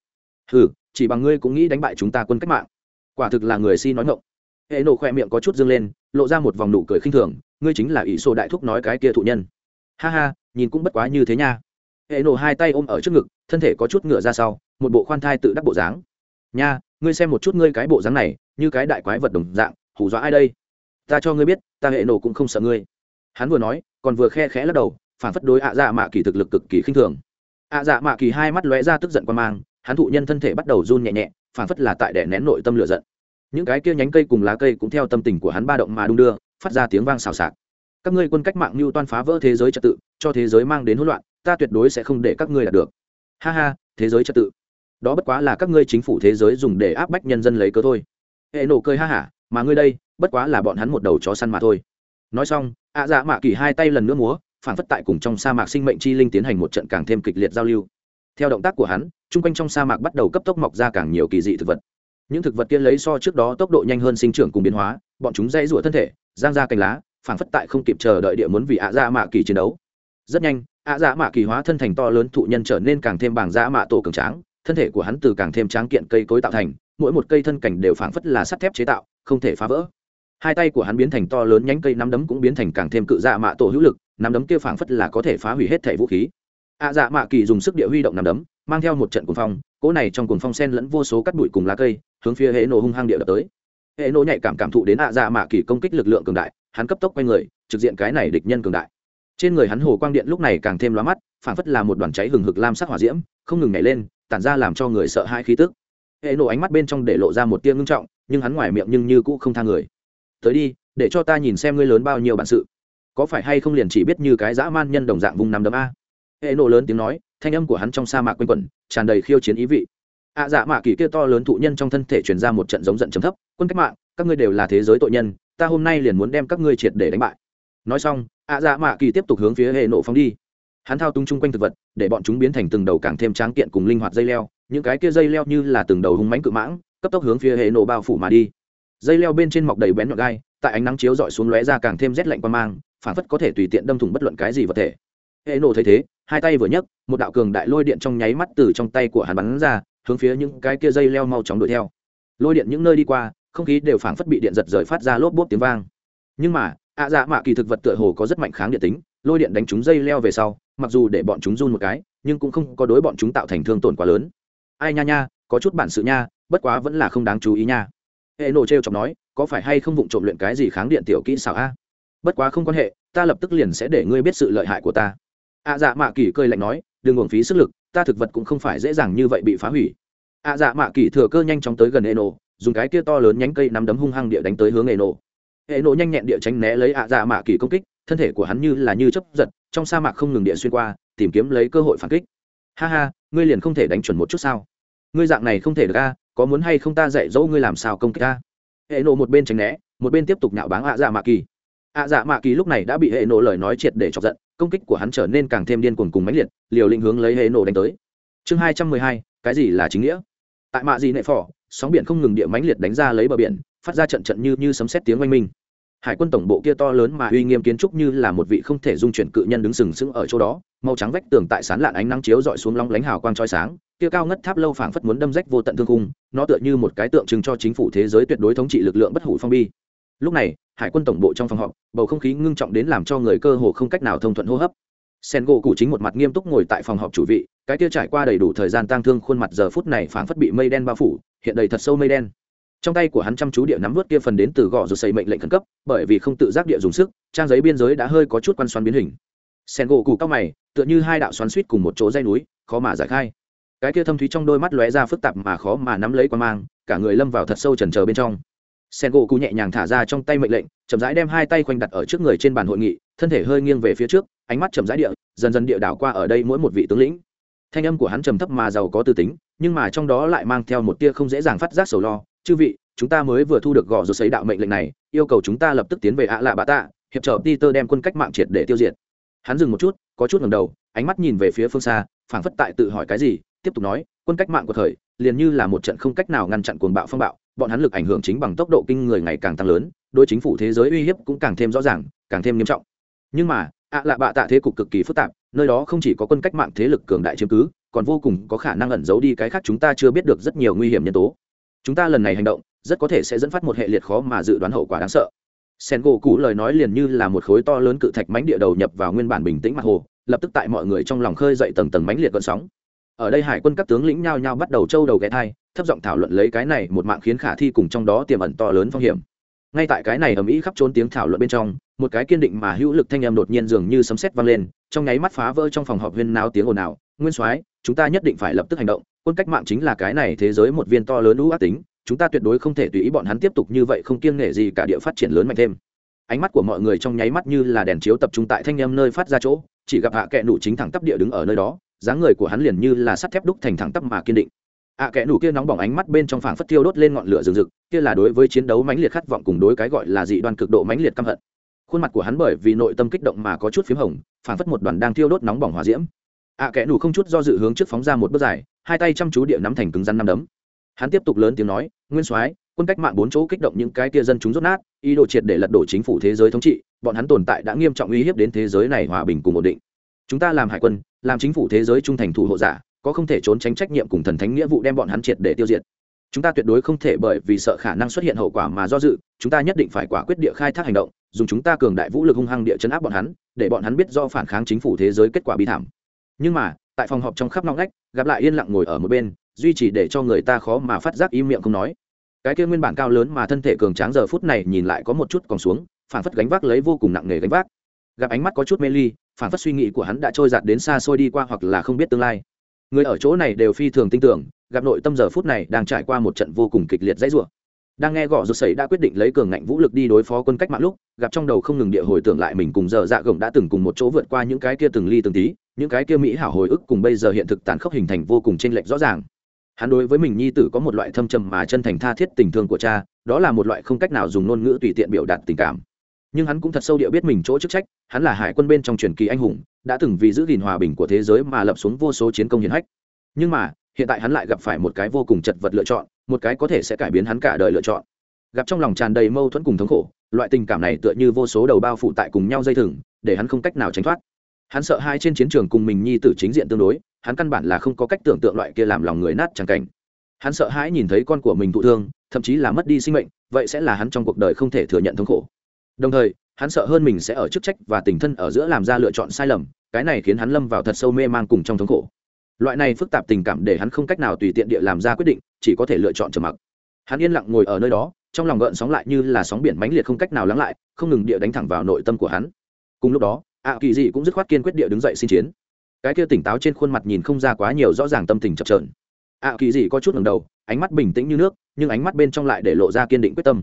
hừ, chỉ bằng ngươi cũng nghĩ đánh bại chúng ta quân cách mạng. Quả thực là người si nói ngộng hệ nổ khoe miệng có chút dâng lên, lộ ra một vòng nụ cười khinh thường, ngươi chính là ỷ sô đại thúc nói cái kia thụ nhân. Ha ha, nhìn cũng bất quá như thế nha. Hệ nổ hai tay ôm ở trước ngực, thân thể có chút ngựa ra sau, một bộ khoan thai tự đắc bộ dáng. Nha, ngươi xem một chút ngươi cái bộ dáng này, như cái đại quái vật đồng dạng, hù dọa ai đây? Ta cho ngươi biết, ta hệ nổ cũng không sợ ngươi. Hắn vừa nói, còn vừa khe khẽ lắc đầu, phản phất đối ạ dạ mạ kỳ thực lực cực kỳ khinh thường. ạ dạ mạ kỳ hai mắt lóe ra tức giận quan mang hắn thụ nhân thân thể bắt đầu run nhẹ nhẹ phản phất là tại đẻ nén nội tâm lửa giận. Những cái kia nhánh cây cùng lá cây cũng theo tâm tình của hắn ba động mà đung đưa, phát ra tiếng vang xào xạc. Các ngươi quân cách mạng mưu toan phá vỡ thế giới trật tự, cho thế giới mang đến hỗn loạn, ta tuyệt đối sẽ không để các ngươi đạt được. Ha ha, thế giới trật tự. Đó bất quá là các ngươi chính phủ thế giới dùng để áp bách nhân dân lấy cớ thôi. Hệ nổ cười ha hả, mà ngươi đây, bất quá là bọn hắn một đầu chó săn mà thôi. Nói xong, ạ dạ mạ kỳ hai tay lần nữa múa phản phất tại cùng trong sa mạc sinh mệnh chi linh tiến hành một trận càng thêm kịch liệt giao lưu theo động tác của hắn, chung quanh trong sa mạc bắt đầu cấp tốc mọc ra càng nhiều kỳ dị thực vật. Những thực vật kia lấy so trước đó tốc độ nhanh hơn sinh trưởng cùng biến hóa, bọn chúng dây rủa thân thể, giang ra cành lá phản phất tại không kịp chờ đợi địa muốn vì ạ dạ mạ kỳ chiến đấu. Rất nhanh, ạ dạ mạ kỳ hóa thân thành to lớn thụ nhân trở nên càng thêm bảng dạ mạ tổ cường tráng, thân thể của hắn từ càng thêm tráng kiện cây cối tạo thành, mỗi một cây thân cảnh đều phảng phất là sắt thép chế tạo, không thể phá vỡ. Hai tay của hắn biến thành to lớn nhánh cây nắm đấm cũng biến thành càng thêm cự dạ mạ tổ hữu lực, nắm đấm kia phảng phất là có thể phá hủy hết thể vũ khí ạ dạ mạ kỳ dùng sức địa huy động nằm đấm, mang theo một trận cuồng phong, cỗ này trong cuồng phong sen lẫn vô số cắt bụi cùng lá cây, hướng phía hệ nổ hung hăng địa đập tới. Hệ nổ nhạy cảm cảm thụ đến ạ dạ mạ kỳ công kích lực lượng cường đại, hắn cấp tốc quay người, trực diện cái này địch nhân cường đại. Trên người hắn hồ quang điện lúc này càng thêm lóa mắt, phảng phất là một đoàn cháy hừng hực lam sắc hỏa diễm, không ngừng nhảy lên, tản ra làm cho người sợ hãi khí tức. Hệ nổ ánh mắt bên trong để lộ ra một tia ngưng trọng, nhưng hắn ngoài miệng nhưng như cũ không tha người. Tới đi, để cho ta nhìn xem ngươi lớn bao nhiêu bản sự. Có phải hay không liền chỉ biết như cái dã man nhân đồng dạng vùng nằm đấm a? Hệ nổ lớn tiếng nói thanh âm của hắn trong sa mạc quanh quẩn tràn đầy khiêu chiến ý vị. Ạ à, dạ mạ kỳ kia to lớn thụ nhân trong thân thể truyền ra một trận giống giận chấm thấp quân cách mạng các ngươi đều là thế giới tội nhân ta hôm nay liền muốn đem các ngươi triệt để đánh bại. Nói xong ạ à, dạ mạ kỳ tiếp tục hướng phía hệ nổ phóng đi. Hắn thao túng chung quanh thực vật để bọn chúng biến thành từng đầu càng thêm tráng kiện cùng linh hoạt dây leo những cái kia dây leo như là từng đầu hung mánh cự mãng cấp tốc hướng phía hệ nổ bao phủ mà đi. Dây leo bên trên mọc đầy bén nhọn gai tại ánh nắng chiếu dọi xuống lóe ra càng thêm rét lạnh qua mang phản phất có thể tùy tiện đâm thủng bất luận cái gì vật thể hệ nổ thấy thế, hai tay vừa nhấc, một đạo cường đại lôi điện trong nháy mắt từ trong tay của hắn bắn ra, hướng phía những cái kia dây leo mau chóng đuổi theo. Lôi điện những nơi đi qua, không khí đều phảng phất bị điện giật rời phát ra lốp bốp tiếng vang. Nhưng mà, ạ dạ mạ kỳ thực vật tựa hồ có rất mạnh kháng điện tính, lôi điện đánh chúng dây leo về sau, mặc dù để bọn chúng run một cái, nhưng cũng không có đối bọn chúng tạo thành thương tổn quá lớn. Ai nha nha, có chút bản sự nha, bất quá vẫn là không đáng chú ý nha. Hệ nổ t r e o chọc nói, có phải hay không vụng trộm luyện cái gì kháng điện tiểu kỹ xảo a? Bất quá không quan hệ, ta lập tức liền sẽ để ngươi biết sự lợi hại của ta ạ dạ mạ kỳ cơi lạnh nói đừng uổng phí sức lực ta thực vật cũng không phải dễ dàng như vậy bị phá hủy. ạ dạ mạ kỳ thừa cơ nhanh chóng tới gần Eno, dùng cái kia to lớn nhánh cây nắm đấm hung hăng địa đánh tới hướng Eno. Eno nhanh nhẹn địa tránh né lấy ạ dạ mạ kỳ công kích thân thể của hắn như là như chấp giật trong sa mạc không ngừng địa xuyên qua tìm kiếm lấy cơ hội phản kích. Ha ha ngươi liền không thể đánh chuẩn một chút sao? Ngươi dạng này không thể được a có muốn hay không ta dạy dỗ ngươi làm sao công kích a? Hệ nộ một bên tránh né một bên tiếp tục nhạo báng ạ dạ mạ kỳ. Ạ dạ mạ kỳ lúc này đã bị hệ nộ lời nói triệt để chọc giận công kích của hắn trở nên càng thêm điên cuồng cùng mãnh liệt, liều lĩnh hướng lấy hệ nổ đánh tới. Chương hai trăm mười hai, cái gì là chính nghĩa? Tại mạ gì nệ phỏ, sóng biển không ngừng địa mãnh liệt đánh ra lấy bờ biển, phát ra trận trận như như sấm sét tiếng oanh minh. Hải quân tổng bộ kia to lớn mà uy nghiêm kiến trúc như là một vị không thể dung chuyển cự nhân đứng sừng sững ở chỗ đó, màu trắng vách tường tại sán lạn ánh nắng chiếu dọi xuống long lánh hào quang trói sáng, kia cao ngất tháp lâu phảng phất muốn đâm rách vô tận thương cung nó tựa như một cái tượng trưng cho chính phủ thế giới tuyệt đối thống trị lực lượng bất hủ phong bi. Lúc này hải quân tổng bộ trong phòng họp, bầu không khí ngưng trọng đến làm cho người cơ hồ không cách nào thông thuận hô hấp. Sen gỗ cụ chính một mặt nghiêm túc ngồi tại phòng họp chủ vị, cái kia trải qua đầy đủ thời gian tang thương khuôn mặt giờ phút này phảng phất bị mây đen bao phủ, hiện đầy thật sâu mây đen. Trong tay của hắn chăm chú địa nắm vớt kia phần đến từ gò rồi xây mệnh lệnh khẩn cấp, bởi vì không tự giác địa dùng sức, trang giấy biên giới đã hơi có chút quan xoắn biến hình. Sen gỗ cụ cao mày, tựa như hai đạo xoắn suýt cùng một chỗ dây núi, khó mà giải khai. Cái kia thâm thúy trong đôi mắt lóe ra phức tạp mà khó mà nắm lấy qua mang, cả người lâm vào thật sâu trần chờ bên trong sen gỗ cụ nhẹ nhàng thả ra trong tay mệnh lệnh, chậm rãi đem hai tay khoanh đặt ở trước người trên bàn hội nghị, thân thể hơi nghiêng về phía trước, ánh mắt chậm rãi địa, dần dần địa đảo qua ở đây mỗi một vị tướng lĩnh. Thanh âm của hắn trầm thấp mà giàu có tư tính, nhưng mà trong đó lại mang theo một tia không dễ dàng phát giác sầu lo. Chư vị, chúng ta mới vừa thu được gõ rồi xấy đạo mệnh lệnh này, yêu cầu chúng ta lập tức tiến về ạ lạ bạ tạ, hiệp trợ peter đem quân cách mạng triệt để tiêu diệt. Hắn dừng một chút, có chút ngầm đầu, ánh mắt nhìn về phía phương xa, phảng phất tại tự hỏi cái gì, tiếp tục nói, quân cách mạng của thời, liền như là một trận không cách nào ngăn chặn cuồng bạo phong bạo bọn hắn lực ảnh hưởng chính bằng tốc độ kinh người ngày càng tăng lớn, đối chính phủ thế giới uy hiếp cũng càng thêm rõ ràng, càng thêm nghiêm trọng. Nhưng mà, ạ lạ bạ tạ thế cục cực kỳ phức tạp, nơi đó không chỉ có quân cách mạng thế lực cường đại chiếm cứ, còn vô cùng có khả năng ẩn giấu đi cái khác chúng ta chưa biết được rất nhiều nguy hiểm nhân tố. Chúng ta lần này hành động, rất có thể sẽ dẫn phát một hệ liệt khó mà dự đoán hậu quả đáng sợ. Sen gỗ cũ lời nói liền như là một khối to lớn cự thạch mánh địa đầu nhập vào nguyên bản bình tĩnh mặt hồ, lập tức tại mọi người trong lòng khơi dậy tầng tầng mánh liệt cơn sóng. Ở đây hải quân các tướng lĩnh nhao nhao bắt đầu trâu đầu ghé thai thấp giọng thảo luận lấy cái này một mạng khiến khả thi cùng trong đó tiềm ẩn to lớn phong hiểm. Ngay tại cái này ầm ĩ khắp trốn tiếng thảo luận bên trong, một cái kiên định mà hữu lực thanh em đột nhiên dường như sấm sét vang lên, trong nháy mắt phá vỡ trong phòng họp huyên náo tiếng ồn ào. Nguyên soái, chúng ta nhất định phải lập tức hành động, quân cách mạng chính là cái này thế giới một viên to lớn ưu ác tính, chúng ta tuyệt đối không thể tùy ý bọn hắn tiếp tục như vậy không kiêng nể gì cả địa phát triển lớn mạnh thêm. Ánh mắt của mọi người trong nháy mắt như là đèn chiếu tập trung tại thanh em nơi phát ra chỗ, chỉ gặp hạ kệ nụ chính thẳng tắp địa đứng ở nơi đó, dáng người của hắn liền như là sắt thép đúc thành thẳng tắp mà kiên định. À, ạ kẽ nủ kia nóng bỏng ánh mắt bên trong phảng phất tiêu đốt lên ngọn lửa rừng rực, kia là đối với chiến đấu mãnh liệt khát vọng cùng đối cái gọi là dị đoan cực độ mãnh liệt căm hận. Khuôn mặt của hắn bởi vì nội tâm kích động mà có chút p h í m hồng, phảng phất một đoàn đang tiêu đốt nóng bỏng hòa diễm. À, ạ kẽ nủ không chút do dự hướng trước phóng ra một bước dài, hai tay chăm chú địa nắm thành cứng rắn năm đấm. Hắn tiếp tục lớn tiếng nói, nguyên soái, quân cách mạng bốn chỗ kích động những cái kia dân chúng rốt nát, ý đồ triệt để lật đổ chính phủ thế giới thống trị, bọn hắn tồn tại đã nghiêm trọng uy hiếp đến thế giới này hòa bình cùng ổn định. Chúng ta làm hải quân, làm chính phủ thế giới trung thành thủ hộ giả có không thể trốn tránh trách nhiệm cùng thần thánh nghĩa vụ đem bọn hắn triệt để tiêu diệt. Chúng ta tuyệt đối không thể bởi vì sợ khả năng xuất hiện hậu quả mà do dự, chúng ta nhất định phải quả quyết địa khai thác hành động, dùng chúng ta cường đại vũ lực hung hăng địa chấn áp bọn hắn, để bọn hắn biết do phản kháng chính phủ thế giới kết quả bi thảm. Nhưng mà, tại phòng họp trong khắp nóng ngách, gặp lại yên lặng ngồi ở một bên, duy trì để cho người ta khó mà phát giác im miệng không nói. Cái kia nguyên bản cao lớn mà thân thể cường tráng giờ phút này nhìn lại có một chút còn xuống, phản phất gánh vác lấy vô cùng nặng nề gánh vác. Gặp ánh mắt có chút mê ly, phản phất suy nghĩ của hắn đã trôi giạt đến xa xôi đi qua hoặc là không biết tương lai người ở chỗ này đều phi thường tin tưởng, gặp nội tâm giờ phút này đang trải qua một trận vô cùng kịch liệt dãy rủa. Đang nghe gõ rụt sẩy đã quyết định lấy cường ngạnh vũ lực đi đối phó quân cách mạng lúc, gặp trong đầu không ngừng địa hồi tưởng lại mình cùng giờ dạ gồng đã từng cùng một chỗ vượt qua những cái kia từng ly từng tí, những cái kia mỹ hảo hồi ức cùng bây giờ hiện thực tàn khốc hình thành vô cùng chênh lệch rõ ràng. Hắn đối với mình nhi tử có một loại thâm trầm mà chân thành tha thiết tình thương của cha, đó là một loại không cách nào dùng ngôn ngữ tùy tiện biểu đạt tình cảm nhưng hắn cũng thật sâu địa biết mình chỗ chức trách, hắn là hải quân bên trong truyền kỳ anh hùng, đã từng vì giữ gìn hòa bình của thế giới mà lập xuống vô số chiến công hiển hách. Nhưng mà, hiện tại hắn lại gặp phải một cái vô cùng chật vật lựa chọn, một cái có thể sẽ cải biến hắn cả đời lựa chọn. Gặp trong lòng tràn đầy mâu thuẫn cùng thống khổ, loại tình cảm này tựa như vô số đầu bao phụ tại cùng nhau dây thừng, để hắn không cách nào tránh thoát. Hắn sợ hai trên chiến trường cùng mình nhi tử chính diện tương đối, hắn căn bản là không có cách tưởng tượng loại kia làm lòng người nát chẳng cảnh. Hắn sợ hãi nhìn thấy con của mình thụ thương, thậm chí là mất đi sinh mệnh, vậy sẽ là hắn trong cuộc đời không thể thừa nhận thống khổ đồng thời, hắn sợ hơn mình sẽ ở chức trách và tình thân ở giữa làm ra lựa chọn sai lầm, cái này khiến hắn lâm vào thật sâu mê man cùng trong thống khổ. Loại này phức tạp tình cảm để hắn không cách nào tùy tiện địa làm ra quyết định, chỉ có thể lựa chọn trầm mặc. Hắn yên lặng ngồi ở nơi đó, trong lòng gợn sóng lại như là sóng biển mãnh liệt không cách nào lắng lại, không ngừng địa đánh thẳng vào nội tâm của hắn. Cùng lúc đó ạ kỳ dị cũng dứt khoát kiên quyết địa đứng dậy xin chiến. Cái kia tỉnh táo trên khuôn mặt nhìn không ra quá nhiều rõ ràng tâm tình chập trờn ạ kỳ dị có chút ngầm đầu, ánh mắt bình tĩnh như nước, nhưng ánh mắt bên trong lại để lộ ra kiên định quyết tâm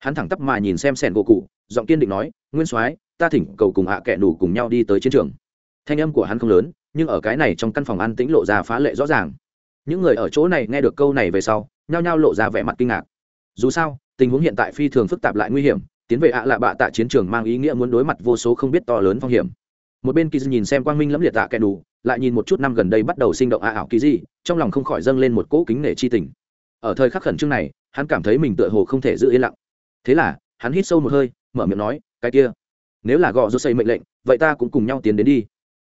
hắn thẳng tắp mà nhìn xem sẻn gỗ cụ giọng kiên định nói, nguyên soái, ta thỉnh cầu cùng ạ à kẻ nủ cùng nhau đi tới chiến trường. Thanh âm của hắn không lớn, nhưng ở cái này trong căn phòng an tĩnh lộ ra phá lệ rõ ràng. Những người ở chỗ này nghe được câu này về sau, nhao nhao lộ ra vẻ mặt kinh ngạc. Dù sao, tình huống hiện tại phi thường phức tạp lại nguy hiểm, tiến về ạ lạ bạ tại chiến trường mang ý nghĩa muốn đối mặt vô số không biết to lớn phong hiểm. Một bên kỳ nhìn xem quang minh lẫm liệt tạ kẻ đủ lại nhìn một chút năm gần đây bắt đầu sinh động ạ ảo kỳ gì trong lòng không khỏi dâng lên một cỗ kính nể chi tình. Ở thời khắc khẩn trương này, hắn cảm thấy mình tựa hồ không thể giữ yên lặng thế là, hắn hít sâu một hơi, mở miệng nói, cái kia, nếu là gò rô xây mệnh lệnh, vậy ta cũng cùng nhau tiến đến đi.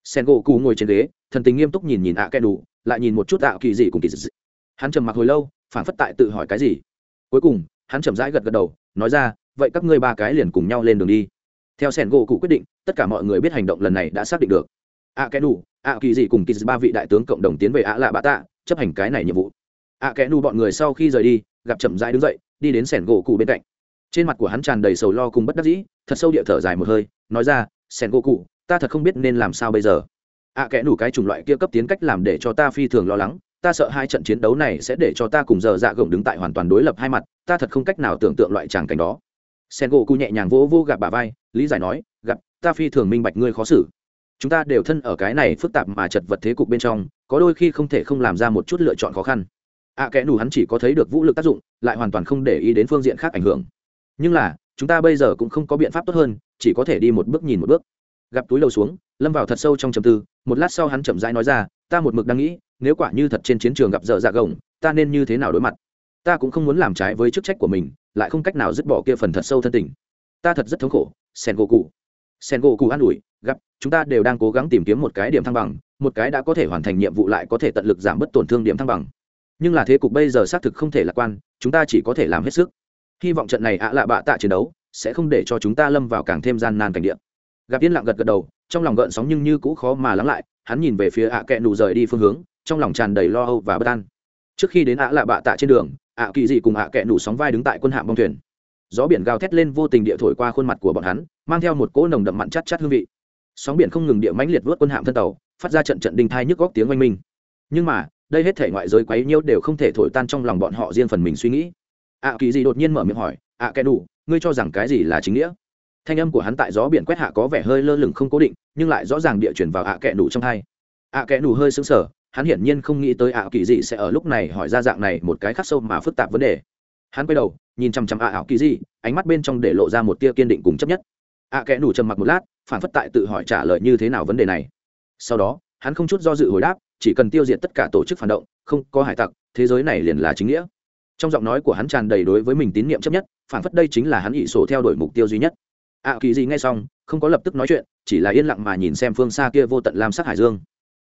Sen gỗ cù ngồi trên ghế, thần tình nghiêm túc nhìn nhìn ạ à kẻ đủ lại nhìn một chút ạ kỳ dị cùng kỳ dị hắn trầm mặc hồi lâu phản phất tại tự hỏi cái gì. Cuối cùng, hắn chậm rãi gật gật đầu, nói ra, vậy các ngươi ba cái liền cùng nhau lên đường đi. Theo sen gỗ cụ quyết định, tất cả mọi người biết hành động lần này đã xác định được. Ạ kẻ đủ ạ kỳ dị cùng kỳ dị ba vị đại tướng cộng đồng tiến về ạ lạ bạ tạ, chấp hành cái này nhiệm vụ. Ạ kẻ đủ bọn người sau khi rời đi, gặp chậm rãi đứng dậy, đi đến sẻn gỗ cụ bên cạnh trên mặt của hắn tràn đầy sầu lo cùng bất đắc dĩ thật sâu địa thở dài một hơi nói ra sen gỗ cụ ta thật không biết nên làm sao bây giờ. Ạ à, kẽ đủ cái chủng loại kia cấp tiến cách làm để cho ta phi thường lo lắng ta sợ hai trận chiến đấu này sẽ để cho ta cùng giờ dạ gồng đứng tại hoàn toàn đối lập hai mặt ta thật không cách nào tưởng tượng loại tràng cảnh đó. Sen gỗ cụ nhẹ nhàng vỗ vô gặp bà vai lý giải nói gặp ta phi thường minh bạch ngươi khó xử. Chúng ta đều thân ở cái này phức tạp mà chật vật thế cục bên trong có đôi khi không thể không làm ra một chút lựa chọn khó khăn. Ạ à, kẽ đủ hắn chỉ có thấy được vũ lực tác dụng lại hoàn toàn không để ý đến phương diện khác ảnh hưởng nhưng là, chúng ta bây giờ cũng không có biện pháp tốt hơn, chỉ có thể đi một bước nhìn một bước. Gặp túi lầu xuống, lâm vào thật sâu trong trầm tư, một lát sau hắn chậm rãi nói ra, ta một mực đang nghĩ, nếu quả như thật trên chiến trường gặp dở dạ gồng, ta nên như thế nào đối mặt? Ta cũng không muốn làm trái với chức trách của mình, lại không cách nào dứt bỏ kia phần thật sâu thân tình. Ta thật rất thống khổ, sen gỗ cụ. Sen gỗ cụ an ủi, gặp, chúng ta đều đang cố gắng tìm kiếm một cái điểm thăng bằng, một cái đã có thể hoàn thành nhiệm vụ lại có thể tận lực giảm bớt tổn thương điểm thăng bằng. Nhưng là thế cục bây giờ xác thực không thể lạc quan, chúng ta chỉ có thể làm hết sức hy vọng trận này ạ lạ bạ tạ chiến đấu sẽ không để cho chúng ta lâm vào càng thêm gian nan cảnh địa. Gặp yên lặng gật gật đầu, trong lòng gợn sóng nhưng như cũ khó mà lắng lại, hắn nhìn về phía ạ kẹ nụ rời đi phương hướng, trong lòng tràn đầy lo âu và bất an. Trước khi đến ạ lạ bạ tạ trên đường, ạ kỳ dị cùng ạ kẹ nụ sóng vai đứng tại quân hạm bong thuyền. Gió biển gào thét lên vô tình địa thổi qua khuôn mặt của bọn hắn, mang theo một cỗ nồng đậm mặn chắt chắt hương vị. Sóng biển không ngừng địa mãnh liệt vớt quân hạm thân tàu, phát ra trận trận đinh thai nhức góc tiếng oanh minh. Nhưng mà, đây hết thể ngoại giới quấy nhiêu đều không thể thổi tan trong lòng bọn họ riêng phần mình suy nghĩ ạ kỳ gì đột nhiên mở miệng hỏi ạ Kẻ đủ ngươi cho rằng cái gì là chính nghĩa? Thanh âm của hắn tại gió biển quét hạ có vẻ hơi lơ lửng không cố định nhưng lại rõ ràng địa chuyển vào ạ Kẻ đủ trong hai. Ạ Kẻ đủ hơi sững sờ hắn hiển nhiên không nghĩ tới ạ kỳ gì sẽ ở lúc này hỏi ra dạng này một cái khắc sâu mà phức tạp vấn đề. Hắn quay đầu nhìn chằm chằm ạ ảo kỳ gì, ánh mắt bên trong để lộ ra một tia kiên định cùng chấp nhất. Ạ Kẻ đủ trầm mặc một lát phản phất tại tự hỏi trả lời như thế nào vấn đề này. Sau đó hắn không chút do dự hồi đáp chỉ cần tiêu diệt tất cả tổ chức phản động không có hải tặc thế giới này liền là chính nghĩa trong giọng nói của hắn tràn đầy đối với mình tín nhiệm chấp nhất phản phất đây chính là hắn ỵ sổ theo đuổi mục tiêu duy nhất. Ạ kỳ gì nghe xong, không có lập tức nói chuyện, chỉ là yên lặng mà nhìn xem phương xa kia vô tận lam sắc hải dương.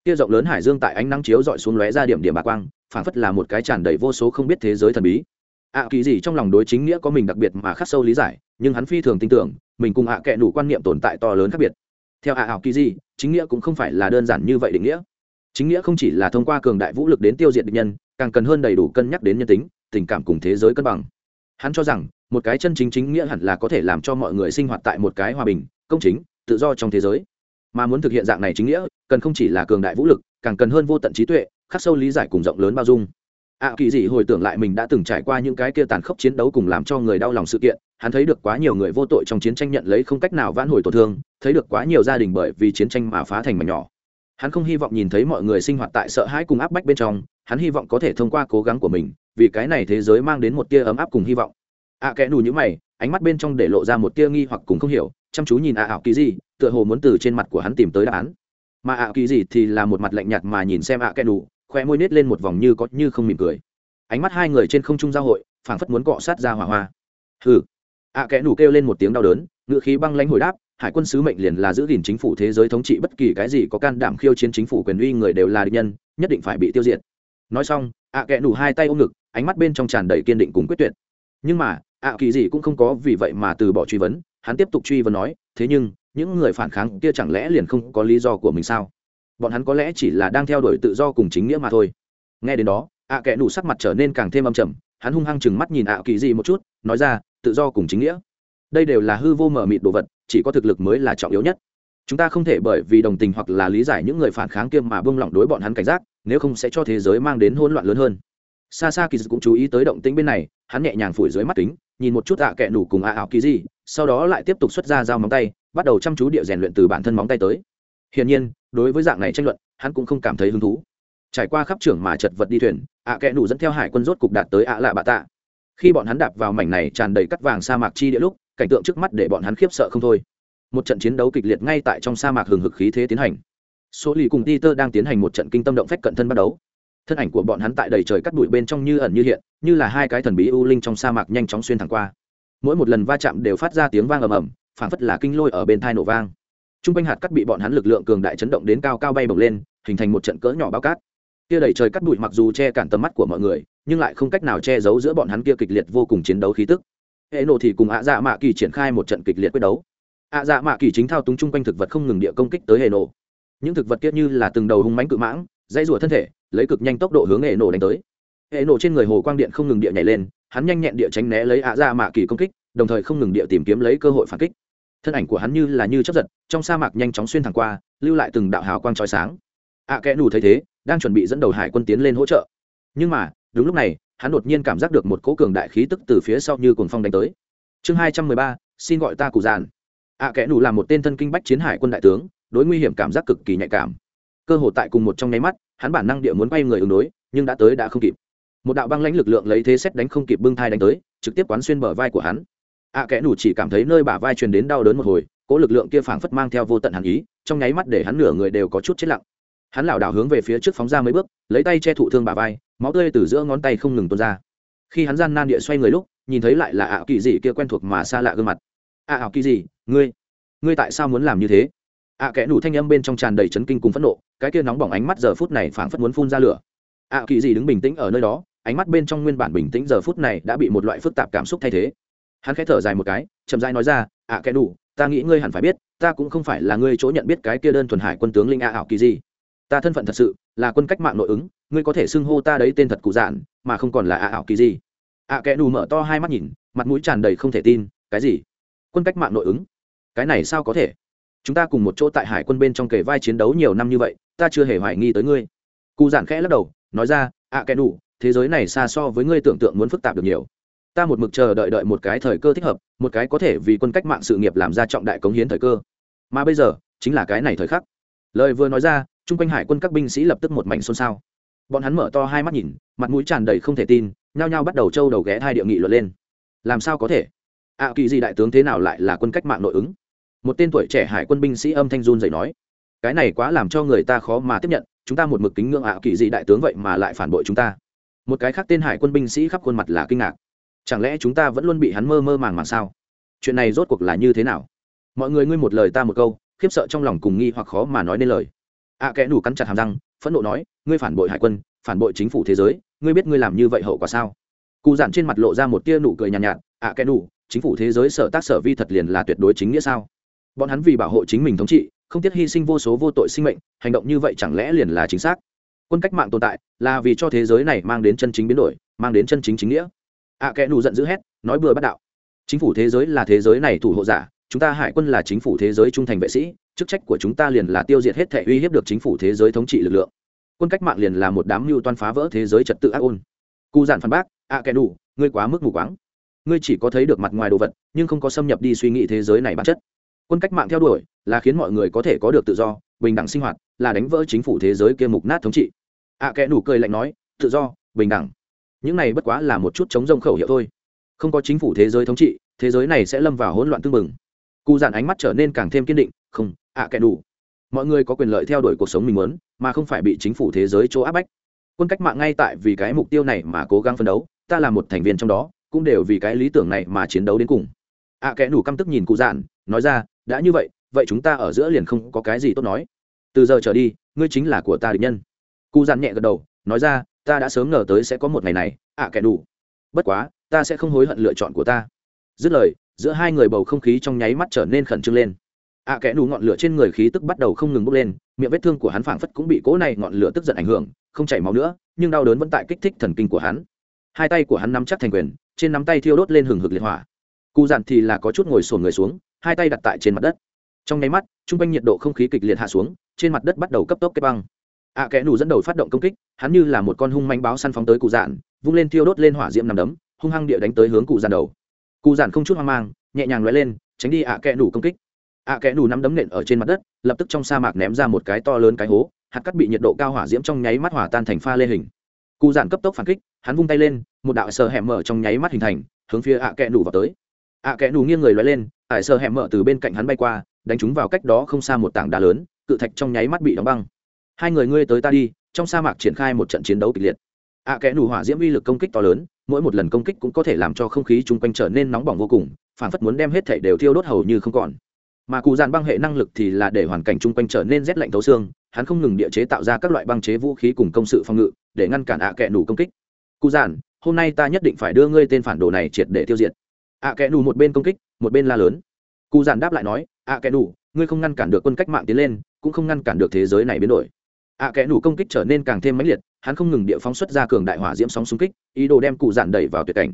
Kia rộng lớn hải dương tại ánh nắng chiếu dọi xuống lóe ra điểm điểm bạc quang phản phất là một cái tràn đầy vô số không biết thế giới thần bí. Ạ kỳ gì trong lòng đối chính nghĩa có mình đặc biệt mà khắc sâu lý giải, nhưng hắn phi thường tin tưởng, mình cùng ạ à kệ đủ quan niệm tồn tại to lớn khác biệt. Theo ạ ảo kỳ gì chính nghĩa cũng không phải là đơn giản như vậy định nghĩa. Chính nghĩa không chỉ là thông qua cường đại vũ lực đến tiêu diệt địch nhân, càng cần hơn đầy đủ cân nhắc đến nhân tính tình cảm cùng thế giới cân bằng. Hắn cho rằng, một cái chân chính chính nghĩa hẳn là có thể làm cho mọi người sinh hoạt tại một cái hòa bình, công chính, tự do trong thế giới. Mà muốn thực hiện dạng này chính nghĩa, cần không chỉ là cường đại vũ lực, càng cần hơn vô tận trí tuệ, khắc sâu lý giải cùng rộng lớn bao dung. Ạ kỳ dị hồi tưởng lại mình đã từng trải qua những cái kia tàn khốc chiến đấu cùng làm cho người đau lòng sự kiện, hắn thấy được quá nhiều người vô tội trong chiến tranh nhận lấy không cách nào vãn hồi tổn thương, thấy được quá nhiều gia đình bởi vì chiến tranh mà phá thành mảnh nhỏ. Hắn không hy vọng nhìn thấy mọi người sinh hoạt tại sợ hãi cùng áp bách bên trong, hắn hy vọng có thể thông qua cố gắng của mình vì cái này thế giới mang đến một tia ấm áp cùng hy vọng. Ạ à, kẽ nù nhữ mày ánh mắt bên trong để lộ ra một tia nghi hoặc cùng không hiểu chăm chú nhìn ạ ảo kỳ gì tựa hồ muốn từ trên mặt của hắn tìm tới đáp án. Mà ạ kỳ gì thì là một mặt lạnh nhạt mà nhìn xem ạ kẽ nù khoe môi nết lên một vòng như có như không mỉm cười. Ánh mắt hai người trên không trung giao hội phảng phất muốn cọ sát ra hỏa hoa. Hừ. Ạ kẽ nù kêu lên một tiếng đau đớn ngự khí băng lãnh hồi đáp hải quân sứ mệnh liền là giữ gìn chính phủ thế giới thống trị bất kỳ cái gì có can đảm khiêu chiến chính phủ quyền uy người đều là địch nhân nhất định phải bị tiêu diệt. Nói xong ạ kẽ nủ hai tay ôm ngực, ánh mắt bên trong tràn đầy kiên định cùng quyết tuyệt. Nhưng mà, ạ kỳ gì cũng không có vì vậy mà từ bỏ truy vấn, hắn tiếp tục truy vấn nói, thế nhưng, những người phản kháng kia chẳng lẽ liền không có lý do của mình sao? Bọn hắn có lẽ chỉ là đang theo đuổi tự do cùng chính nghĩa mà thôi. Nghe đến đó, ạ kẽ nủ sắc mặt trở nên càng thêm âm trầm, hắn hung hăng chừng mắt nhìn ạ kỳ gì một chút, nói ra, tự do cùng chính nghĩa. Đây đều là hư vô mở mịt đồ vật, chỉ có thực lực mới là trọng yếu nhất chúng ta không thể bởi vì đồng tình hoặc là lý giải những người phản kháng kia mà buông lỏng đối bọn hắn cảnh giác, nếu không sẽ cho thế giới mang đến hỗn loạn lớn hơn. Xa xa kỳ cũng chú ý tới động tĩnh bên này, hắn nhẹ nhàng phủi dưới mắt kính, nhìn một chút ạ kẹ nủ cùng ạ ảo kỳ gì sau đó lại tiếp tục xuất ra dao móng tay, bắt đầu chăm chú địa rèn luyện từ bản thân móng tay tới. Hiển nhiên, đối với dạng này tranh luận, hắn cũng không cảm thấy hứng thú. Trải qua khắp trưởng mà chật vật đi thuyền, ạ kẹ nủ dẫn theo hải quân rốt cục đạt tới ạ lạ bạ tạ. Khi bọn hắn đạp vào mảnh này tràn đầy cắt vàng sa mạc chi địa lúc, cảnh tượng trước mắt để bọn hắn khiếp sợ không thôi một trận chiến đấu kịch liệt ngay tại trong sa mạc hừng hực khí thế tiến hành. Số lì cùng peter đang tiến hành một trận kinh tâm động phách cận thân bắt đấu thân ảnh của bọn hắn tại đầy trời cắt bụi bên trong như ẩn như hiện, như là hai cái thần bí u linh trong sa mạc nhanh chóng xuyên thẳng qua. Mỗi một lần va chạm đều phát ra tiếng vang ầm ầm, phảng phất là kinh lôi ở bên thai nổ vang. T r u n g quanh hạt cắt bị bọn hắn lực lượng cường đại chấn động đến cao cao bay bồng lên, hình thành một trận cỡ nhỏ bao cát. Kia đầy trời cắt bụi mặc dù che cản tầm mắt của mọi người, nhưng lại không cách nào che giấu giữa bọn hắn kia kịch liệt vô cùng chiến đấu khí tức. Hệ nộ thì cùng ạ dạ mạ kỳ triển khai một trận kịch liệt quyết đấu ạ dạ mạ kỳ chính thao túng chung quanh thực vật không ngừng địa công kích tới hệ nổ. những thực vật kia như là từng đầu hung mánh cự mãng dây rủa thân thể, lấy cực nhanh tốc độ hướng hệ nổ đánh tới. Hệ nổ trên người hồ quang điện không ngừng địa nhảy lên, hắn nhanh nhẹn địa tránh né lấy ạ Dạ mạ kỳ công kích, đồng thời không ngừng địa tìm kiếm lấy cơ hội phản kích. Thân ảnh của hắn như là như chấp giật, trong sa mạc nhanh chóng xuyên thẳng qua, lưu lại từng đạo hào quang trói sáng. Ạ kẽ nù thấy thế, đang chuẩn bị dẫn đầu hải quân tiến lên hỗ trợ. Nhưng mà, đúng lúc này, hắn đột nhiên cảm giác được một cỗ cường đại khí tức từ phía sau như cồn phong đánh tới. Chương hai trăm mười ba, xin gọi ta cụ giàn ạ kẽ nù là một tên thân kinh bách chiến hải quân đại tướng, đối nguy hiểm cảm giác cực kỳ nhạy cảm. Cơ hội tại cùng một trong nháy mắt, hắn bản năng địa muốn quay người ứng đối, nhưng đã tới đã không kịp. Một đạo băng lãnh lực lượng lấy thế xét đánh không kịp bưng thai đánh tới, trực tiếp quán xuyên bờ vai của hắn. Ạ kẽ nủ chỉ cảm thấy nơi bả vai truyền đến đau đớn một hồi cỗ lực lượng kia phảng phất mang theo vô tận hàn ý, trong nháy mắt để hắn nửa người đều có chút chết lặng. Hắn lảo đảo hướng về phía trước phóng ra mấy bước, lấy tay che thụ thương bả vai, máu tươi từ giữa ngón tay không ngừng tuôn ra. Khi hắn gian nan địa xoay người lúc, nhìn thấy lại là ảo kỳ dị kia quen thuộc mà xa lạ gương mặt. Ạ ảo kỳ dị ngươi ngươi tại sao muốn làm như thế? À, ạ kẽ nủ thanh âm bên trong tràn đầy chấn kinh cùng phẫn nộ, cái kia nóng bỏng ánh mắt giờ phút này phảng phất muốn phun ra lửa. Ạ kỳ gì đứng bình tĩnh ở nơi đó, ánh mắt bên trong nguyên bản bình tĩnh giờ phút này đã bị một loại phức tạp cảm xúc thay thế. Hắn khẽ thở dài một cái, chậm rãi nói ra à, ạ kẽ nủ ta nghĩ ngươi hẳn phải biết, ta cũng không phải là ngươi chỗ nhận biết cái kia đơn thuần hải quân tướng linh ạ ảo kỳ gì. ta thân phận thật sự là quân cách mạng nội ứng, ngươi có thể xưng hô ta đấy tên thật cụ dạn, mà không còn là ạ ảo kỳ gì ạ kẽ nủ mở to hai mắt nhìn, mặt mũi tràn đầy không thể tin, cái gì? Quân cách mạng nội ứng? Cái này sao có thể? Chúng ta cùng một chỗ tại hải quân bên trong kề vai chiến đấu nhiều năm như vậy ta chưa hề hoài nghi tới ngươi. Cụ giản khẽ lắc đầu nói ra ạ kẽ đủ, thế giới này xa so với ngươi tưởng tượng muốn phức tạp được nhiều. Ta một mực chờ đợi đợi một cái thời cơ thích hợp một cái có thể vì quân cách mạng sự nghiệp làm ra trọng đại cống hiến thời cơ. Mà bây giờ chính là cái này thời khắc. Lời vừa nói ra chung quanh hải quân các binh sĩ lập tức một mảnh xôn xao. Bọn hắn mở to hai mắt nhìn mặt mũi tràn đầy không thể tin nhao nhao bắt đầu trâu đầu ghé hai địa nghị luận lên. Làm sao có thể? Ạ à, kỳ gì đại tướng thế nào lại là quân cách mạng nội ứng? Một tên tuổi trẻ hải quân binh sĩ âm thanh run dậy nói cái này quá làm cho người ta khó mà tiếp nhận chúng ta một mực kính ngưỡng ạ à, kỳ dị đại tướng vậy mà lại phản bội chúng ta. Một cái khác tên hải quân binh sĩ khắp khuôn mặt là kinh ngạc chẳng lẽ chúng ta vẫn luôn bị hắn mơ mơ màng màng sao? Chuyện này rốt cuộc là như thế nào? Mọi người ngươi một lời ta một câu khiếp sợ trong lòng cùng nghi hoặc khó mà nói nên lời. ạ à, kẽ đủ cắn chặt hàm răng phẫn nộ nói ngươi phản bội hải quân phản bội chính phủ thế giới ngươi biết ngươi làm như vậy hậu quả sao? Cụ giản trên mặt lộ ra một tia nụ cười nhàn nhạt, ạ à, kẽ đủ chính phủ thế giới sở tác sở vi thật liền là tuyệt đối chính nghĩa sao? Bọn hắn vì bảo hộ chính mình thống trị không tiếc hy sinh vô số vô tội sinh mệnh hành động như vậy chẳng lẽ liền là chính xác? Quân cách mạng tồn tại là vì cho thế giới này mang đến chân chính biến đổi mang đến chân chính chính nghĩa. Ạ à, kẽ nù giận dữ hét nói bừa bắt đạo. Chính phủ thế giới là thế giới này thủ hộ giả chúng ta hải quân là chính phủ thế giới trung thành vệ sĩ chức trách của chúng ta liền là tiêu diệt hết thể uy hiếp được chính phủ thế giới thống trị lực lượng. Quân cách mạng liền là một đám mưu toan phá vỡ thế giới trật tự ác ôn. Cụ giản phản bác ạ à, kẻ đủ ngươi quá mức mù quáng. Ngươi chỉ có thấy được mặt ngoài đồ vật nhưng không có xâm nhập đi suy nghĩ thế giới này bản chất quân cách mạng theo đuổi là khiến mọi người có thể có được tự do bình đẳng sinh hoạt là đánh vỡ chính phủ thế giới kia mục nát thống trị. Ạ à, kẻ đủ cười lạnh nói tự do bình đẳng. Những này bất quá là một chút chống rông khẩu hiệu thôi. Không có chính phủ thế giới thống trị thế giới này sẽ lâm vào hỗn loạn tương mừng cụ dạn ánh mắt trở nên càng thêm kiên định không ạ à, kẻ đủ mọi người có quyền lợi theo đuổi cuộc sống mình muốn mà không phải bị chính phủ thế giới chỗ áp bách. Quân cách mạng ngay tại vì cái mục tiêu này mà cố gắng phấn đấu ta là một thành viên trong đó cũng đều vì cái lý tưởng này mà chiến đấu đến cùng. Ạ à, kẻ đủ căm tức nhìn cụ dạn, nói ra đã như vậy vậy chúng ta ở giữa liền không có cái gì tốt nói. Từ giờ trở đi ngươi chính là của ta địch nhân. Cụ giản nhẹ gật đầu nói ra ta đã sớm ngờ tới sẽ có một ngày này ạ à, kẻ đủ bất quá ta sẽ không hối hận lựa chọn của ta. Dứt lời giữa hai người bầu không khí trong nháy mắt trở nên khẩn trương lên. Ạ à, kẽ đủ ngọn lửa trên người khí tức bắt đầu không ngừng bốc lên miệng vết thương của hắn phảng phất cũng bị cỗ này ngọn lửa tức giận ảnh hưởng không chảy máu nữa nhưng đau đớn vẫn tại kích thích thần kinh của hắn. Hai tay của hắn nắm chắc thành quyền trên nắm tay thiêu đốt lên hừng hực liệt hỏa. Cụ dặn thì là có chút ngồi sồn người xuống hai tay đặt tại trên mặt đất. Trong nháy mắt t r u n g quanh nhiệt độ không khí kịch liệt hạ xuống trên mặt đất bắt đầu cấp tốc kết băng. Ạ à, kẽ nù dẫn đầu phát động công kích hắn như là một con hung manh báo săn phóng tới cụ dạn vung lên thiêu đốt lên hỏa diễm nằm đấm hung hăng địa đánh tới hướng cụ dạn đầu. Cụ dạn không chút hoang mang nhẹ nhàng lóe lên tránh đi ạ à kẽ nù công kích. Ạ à, kẽ nù nắm đấm nện ở trên mặt đất lập tức trong sa mạc ném ra một cái to lớn cái hố hạt cắt bị nhiệt độ cao hỏa diễm trong nháy mắt hỏa tan thành pha lê hình. Cụ giản cấp tốc phản kích hắn vung tay lên một đạo sờ hẻm mở trong nháy mắt hình thành hướng phía ạ kẽ nù vào tới. Ạ kẽ nù nghiêng người lóe lên ải sơ hẻm mở từ bên cạnh hắn bay qua, đánh chúng vào cách đó không xa một tảng đá lớn, cự thạch trong nháy mắt bị đóng băng. Hai người ngươi tới ta đi, trong sa mạc triển khai một trận chiến đấu kịch liệt. Ạ kẽ nù hỏa diễm uy lực công kích to lớn, mỗi một lần công kích cũng có thể làm cho không khí chung quanh trở nên nóng bỏng vô cùng, phản phất muốn đem hết thảy đều thiêu đốt hầu như không còn. Mà cụ dàn băng hệ năng lực thì là để hoàn cảnh chung quanh trở nên rét lạnh thấu xương, hắn không ngừng địa chế tạo ra các loại băng chế vũ khí cùng công sự phòng ngự, để ngăn cản ạ à kẽ nù công kích. Cụ dàn hôm nay ta nhất định phải đưa ngươi tên phản đồ này triệt để tiêu diệt. Ạ à kẽ nù một bên công kích một bên la lớn. Cụ giản đáp lại nói ạ à kẽ nủ ngươi không ngăn cản được quân cách mạng tiến lên, cũng không ngăn cản được thế giới này biến đổi. Ạ kẻ nủ công kích trở nên càng thêm mãnh liệt, hắn không ngừng địa phóng xuất ra cường đại hỏa diễm sóng xung kích, ý đồ đem cụ giản đẩy vào tuyệt cảnh.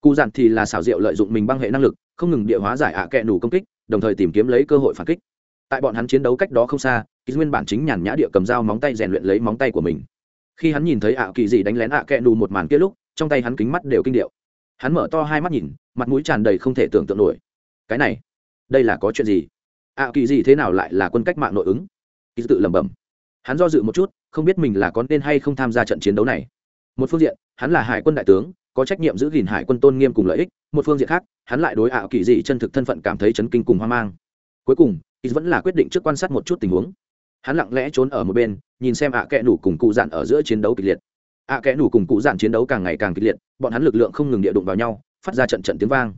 Cụ giản thì là xảo diệu lợi dụng mình băng hệ năng lực, không ngừng địa hóa giải ạ kẻ nủ công kích, đồng thời tìm kiếm lấy cơ hội phản kích. Tại bọn hắn chiến đấu cách đó không xa ký nguyên bản chính nhàn nhã địa cầm dao móng tay rèn luyện lấy móng tay của mình. Khi hắn nhìn thấy ạ kỳ dị đánh lén ạ kẻ nù một màn kia lúc, trong tay hắn kính mắt đều kinh điệu. Hắn mở to hai mắt nhìn, mặt mũi tràn đầy không thể tưởng tượng nổi cái này, đây là có chuyện gì? Ạ kỳ dị thế nào lại là quân cách mạng nội ứng? Kỳ tự lẩm bẩm. Hắn do dự một chút, không biết mình là có nên hay không tham gia trận chiến đấu này. Một phương diện, hắn là hải quân đại tướng, có trách nhiệm giữ gìn hải quân tôn nghiêm cùng lợi ích. Một phương diện khác, hắn lại đối ảo kỳ dị chân thực thân phận cảm thấy chấn kinh cùng hoang mang. Cuối cùng ít vẫn là quyết định trước quan sát một chút tình huống. Hắn lặng lẽ trốn ở một bên, nhìn xem ạ à kẽ nủ cùng cụ dạn ở giữa chiến đấu kịch liệt. Ạ à kẽ nủ cùng cụ dạn chiến đấu càng ngày càng kịch liệt, bọn hắn lực lượng không ngừng địa đụng vào nhau, phát ra trận trận tiếng vang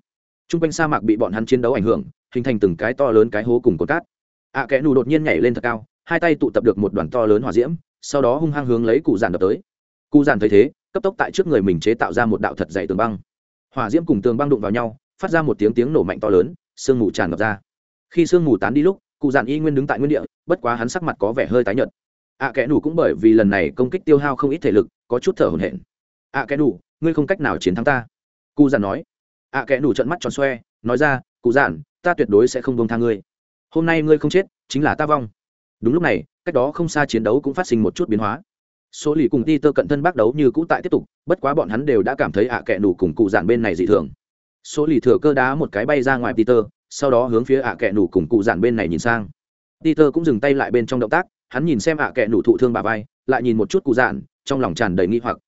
t r u n g quanh sa mạc bị bọn hắn chiến đấu ảnh hưởng hình thành từng cái to lớn cái hố cùng cột cát. Ạ à kẽ nủ đột nhiên nhảy lên thật cao hai tay tụ tập được một đoàn to lớn hỏa diễm sau đó hung hăng hướng lấy cụ giản đập tới. Cụ giản thấy thế cấp tốc tại trước người mình chế tạo ra một đạo thật dày tường băng. Hỏa diễm cùng tường băng đụng vào nhau phát ra một tiếng tiếng nổ mạnh to lớn sương mù tràn ngập ra. Khi sương mù tán đi lúc cụ giản y nguyên đứng tại nguyên địa bất quá hắn sắc mặt có vẻ hơi tái nhợt. Ạ à, kẽ nủ cũng bởi vì lần này công kích tiêu hao không ít thể lực có chút thở hổn hển. Ạ à, kẽ nủ ngươi không cách nào chiến thắng ta. Cụ giản nói ạ à, kẽ nủ trận mắt tròn xoe nói ra cụ giản, ta tuyệt đối sẽ không bông tha ngươi. Hôm nay ngươi không chết chính là ta vong. Đúng lúc này cách đó không xa chiến đấu cũng phát sinh một chút biến hóa. Số lì cùng ti tơ cận thân bác đấu như cũ tại tiếp tục bất quá bọn hắn đều đã cảm thấy ạ kẽ nủ cùng cụ giản bên này dị thường. Số lì thừa cơ đá một cái bay ra ngoài ti tơ sau đó hướng phía ạ kẽ nủ cùng cụ giản bên này nhìn sang. Peter cũng dừng tay lại bên trong động tác, hắn nhìn xem ạ kẽ nủ thụ thương bà vai, lại nhìn một chút cụ giản, trong lòng tràn đầy nghi hoặc.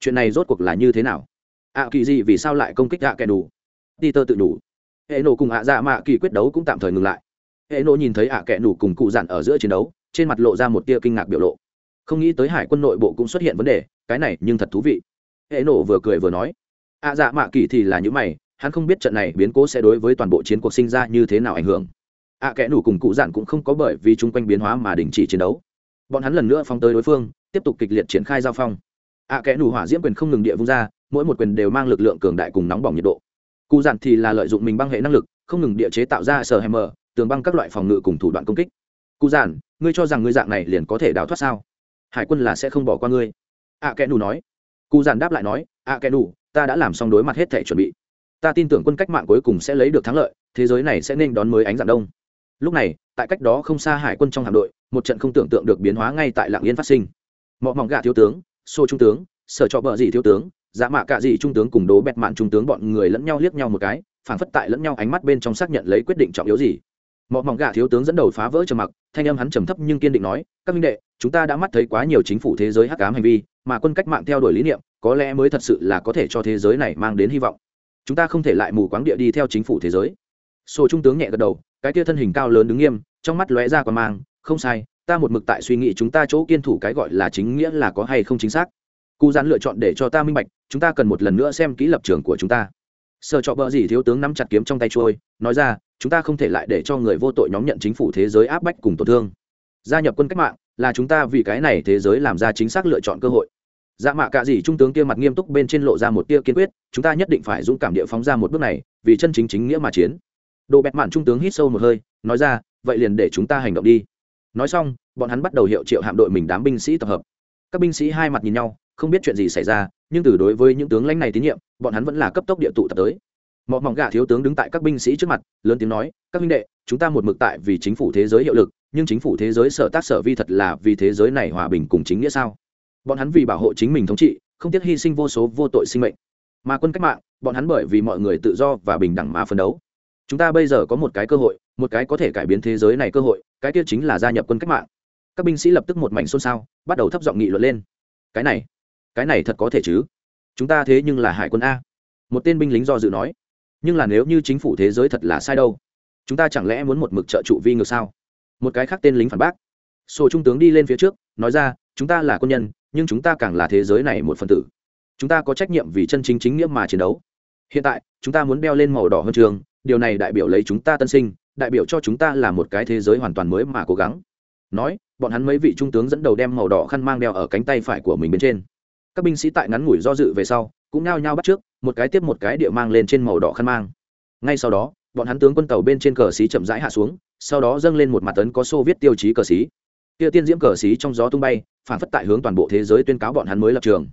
Chuyện này rốt cuộc là như thế nào? ạ kỳ gì vì sao lại công kích ạ kệ đủ? Peter tự đủ. Hệ nổ cùng ạ dạ mạ kỳ quyết đấu cũng tạm thời ngừng lại. Hệ nổ nhìn thấy ạ kẽ nủ cùng cụ dặn ở giữa chiến đấu, trên mặt lộ ra một tia kinh ngạc biểu lộ. Không nghĩ tới hải quân nội bộ cũng xuất hiện vấn đề, cái này nhưng thật thú vị. Hệ nổ vừa cười vừa nói. ạ dạ mạ kỳ thì là những mày, hắn không biết trận này biến cố sẽ đối với toàn bộ chiến cuộc sinh ra như thế nào ảnh hưởng ạ à, kẽ nủ cùng cụ dặn cũng không có bởi vì chung quanh biến hóa mà đình chỉ chiến đấu bọn hắn lần nữa phóng tới đối phương tiếp tục kịch liệt triển khai giao phong ạ kẽ nủ hỏa diễm quyền không ngừng địa vung ra mỗi một quyền đều mang lực lượng cường đại cùng nóng bỏng nhiệt độ cụ Dặn thì là lợi dụng mình băng hệ năng lực không ngừng địa chế tạo ra sở hèm mờ tường băng các loại phòng ngự cùng thủ đoạn công kích. Cụ Dặn, ngươi cho rằng ngươi dạng này liền có thể đào thoát sao? Hải quân là sẽ không bỏ qua ngươi. Ạ à, kẽ nù nói. Cụ Dặn đáp lại nói ạ kẽ nù ta đã làm xong đối mặt hết thể chuẩn bị. Ta tin tưởng quân cách mạng cuối cùng sẽ lấy được thắng lợi thế giới này sẽ nên đón mới ánh dạng đông. Lúc này tại cách đó không xa hải quân trong hạm đội một trận không tưởng tượng được biến hóa ngay tại lạng yên phát sinh. Mọi mỏng gà thiếu tướng xô trung tướng sở trọ bờ dị thiếu tướng dạ mạ cạ dị trung tướng cùng đố bẹt mạn trung tướng bọn người lẫn nhau liếc nhau một cái, phảng phất tại lẫn nhau ánh mắt bên trong xác nhận lấy quyết định trọng yếu gì. Mọi mỏng gà thiếu tướng dẫn đầu phá vỡ trầm mặc, thanh âm hắn trầm thấp nhưng kiên định nói, các minh đệ, chúng ta đã mắt thấy quá nhiều chính phủ thế giới hắc ám hành vi, mà quân cách mạng theo đuổi lý niệm, có lẽ mới thật sự là có thể cho thế giới này mang đến hy vọng. Chúng ta không thể lại mù quáng địa đi theo chính phủ thế giới. Sổ trung tướng nhẹ gật đầu, cái kia thân hình cao lớn đứng nghiêm, trong mắt lóe ra còn mang, không sai, ta một mực tại suy nghĩ chúng ta chỗ kiên thủ cái gọi là chính nghĩa là có hay không chính xác cụ gián lựa chọn để cho ta minh bạch, chúng ta cần một lần nữa xem kỹ lập trường của chúng ta. Sợ trọ bờ gì thiếu tướng nắm chặt kiếm trong tay trôi, nói ra, chúng ta không thể lại để cho người vô tội nhóm nhận chính phủ thế giới áp bách cùng tổn thương. Gia nhập quân cách mạng, là chúng ta vì cái này thế giới làm ra chính xác lựa chọn cơ hội. Dạ mạ cả gì trung tướng kia mặt nghiêm túc bên trên lộ ra một tia kiên quyết, chúng ta nhất định phải dũng cảm địa phóng ra một bước này, vì chân chính chính nghĩa mà chiến. Đồ bẹt mạn trung tướng hít sâu một hơi, nói ra, vậy liền để chúng ta hành động đi. Nói xong, bọn hắn bắt đầu hiệu triệu hạm đội mình đám binh sĩ tập hợp các binh sĩ hai mặt nhìn nhau, không biết chuyện gì xảy ra, nhưng từ đối với những tướng lãnh này tín nhiệm, bọn hắn vẫn là cấp tốc địa tụ tập tới. Mọi mỏng gà thiếu tướng đứng tại các binh sĩ trước mặt, lớn tiếng nói, các minh đệ, chúng ta một mực tại vì chính phủ thế giới hiệu lực, nhưng chính phủ thế giới sở tác sở vi thật là vì thế giới này hòa bình cùng chính nghĩa sao? Bọn hắn vì bảo hộ chính mình thống trị, không tiếc hy sinh vô số vô tội sinh mệnh. Mà quân cách mạng, bọn hắn bởi vì mọi người tự do và bình đẳng mà phấn đấu. Chúng ta bây giờ có một cái cơ hội, một cái có thể cải biến thế giới này cơ hội, cái kia chính là gia nhập quân cách mạng các binh sĩ lập tức một mảnh xôn xao, bắt đầu thấp giọng nghị luận lên. Cái này cái này thật có thể chứ? Chúng ta thế nhưng là hải quân a. Một tên binh lính do dự nói. Nhưng là nếu như chính phủ thế giới thật là sai đâu? Chúng ta chẳng lẽ muốn một mực trợ trụ vi ngược sao? Một cái khác tên lính phản bác. Sổ trung tướng đi lên phía trước, nói ra, chúng ta là quân nhân, nhưng chúng ta càng là thế giới này một phần tử. Chúng ta có trách nhiệm vì chân chính chính nghĩa mà chiến đấu. Hiện tại, chúng ta muốn đeo lên màu đỏ hơn trường, điều này đại biểu lấy chúng ta tân sinh, đại biểu cho chúng ta là một cái thế giới hoàn toàn mới mà cố gắng nói, bọn hắn mấy vị trung tướng dẫn đầu đem màu đỏ khăn mang đeo ở cánh tay phải của mình bên trên. Các binh sĩ tại ngắn ngủi do dự về sau, cũng nao nhao bắt trước, một cái tiếp một cái địa mang lên trên màu đỏ khăn mang. Ngay sau đó, bọn hắn tướng quân tàu bên trên cờ xí chậm rãi hạ xuống, sau đó dâng lên một mặt tấn có xô viết tiêu chí cờ xí. Kia tiên diễm cờ xí trong gió tung bay, phản phất tại hướng toàn bộ thế giới tuyên cáo bọn hắn mới lập trường.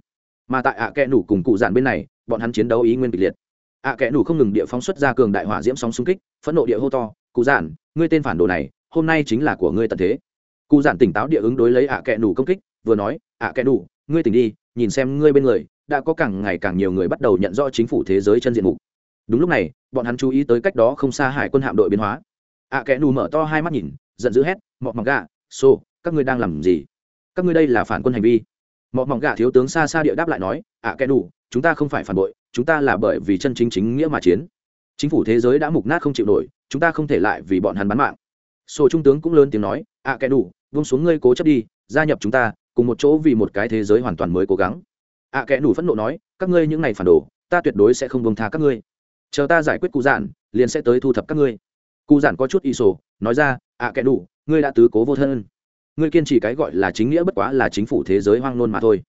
Mà tại ạ à kẽ nủ cùng cụ dạn bên này, bọn hắn chiến đấu ý nguyên kịch liệt. ạ à kẽ nủ không ngừng địa phóng xuất ra cường đại hỏa diễm sóng xung kích, phẫn nộ địa hô to, cụ dạn ngươi tên phản đồ này, hôm nay chính là của ngươi tận thế cụ giản tỉnh táo địa ứng đối lấy ạ à kẽ nủ công kích, vừa nói, ạ kẹ nủ ngươi tỉnh đi, nhìn xem ngươi bên người, đã có càng ngày càng nhiều người bắt đầu nhận rõ chính phủ thế giới chân diện mục. Đúng lúc này, bọn hắn chú ý tới cách đó không xa hải quân hạm đội biến hóa. Ạ kẽ nù mở to hai mắt nhìn, giận dữ hét mọc mỏng gà, xô, các ngươi đang làm gì? Các ngươi đây là phản quân hành vi. Mọ mỏng gà thiếu tướng xa xa địa đáp lại nói, ạ kẽ nù, chúng ta không phải phản bội, chúng ta là bởi vì chân chính chính nghĩa mà chiến. Chính phủ thế giới đã mục nát không chịu nổi, chúng ta không thể lại vì bọn hắn bán mạng sổ trung tướng cũng lớn tiếng nói ạ à, kẻ đủ vung xuống ngươi cố chấp đi gia nhập chúng ta cùng một chỗ vì một cái thế giới hoàn toàn mới cố gắng. Ạ à, kẻ đủ phẫn nộ nói các ngươi những ngày phản đồ ta tuyệt đối sẽ không buông tha các ngươi. Chờ ta giải quyết cụ giản liền sẽ tới thu thập các ngươi. Cụ giản có chút y sổ nói ra ạ à, kẻ đủ ngươi đã tứ cố vô thân. Ngươi kiên trì cái gọi là chính nghĩa bất quá là chính phủ thế giới hoang nôn mà thôi.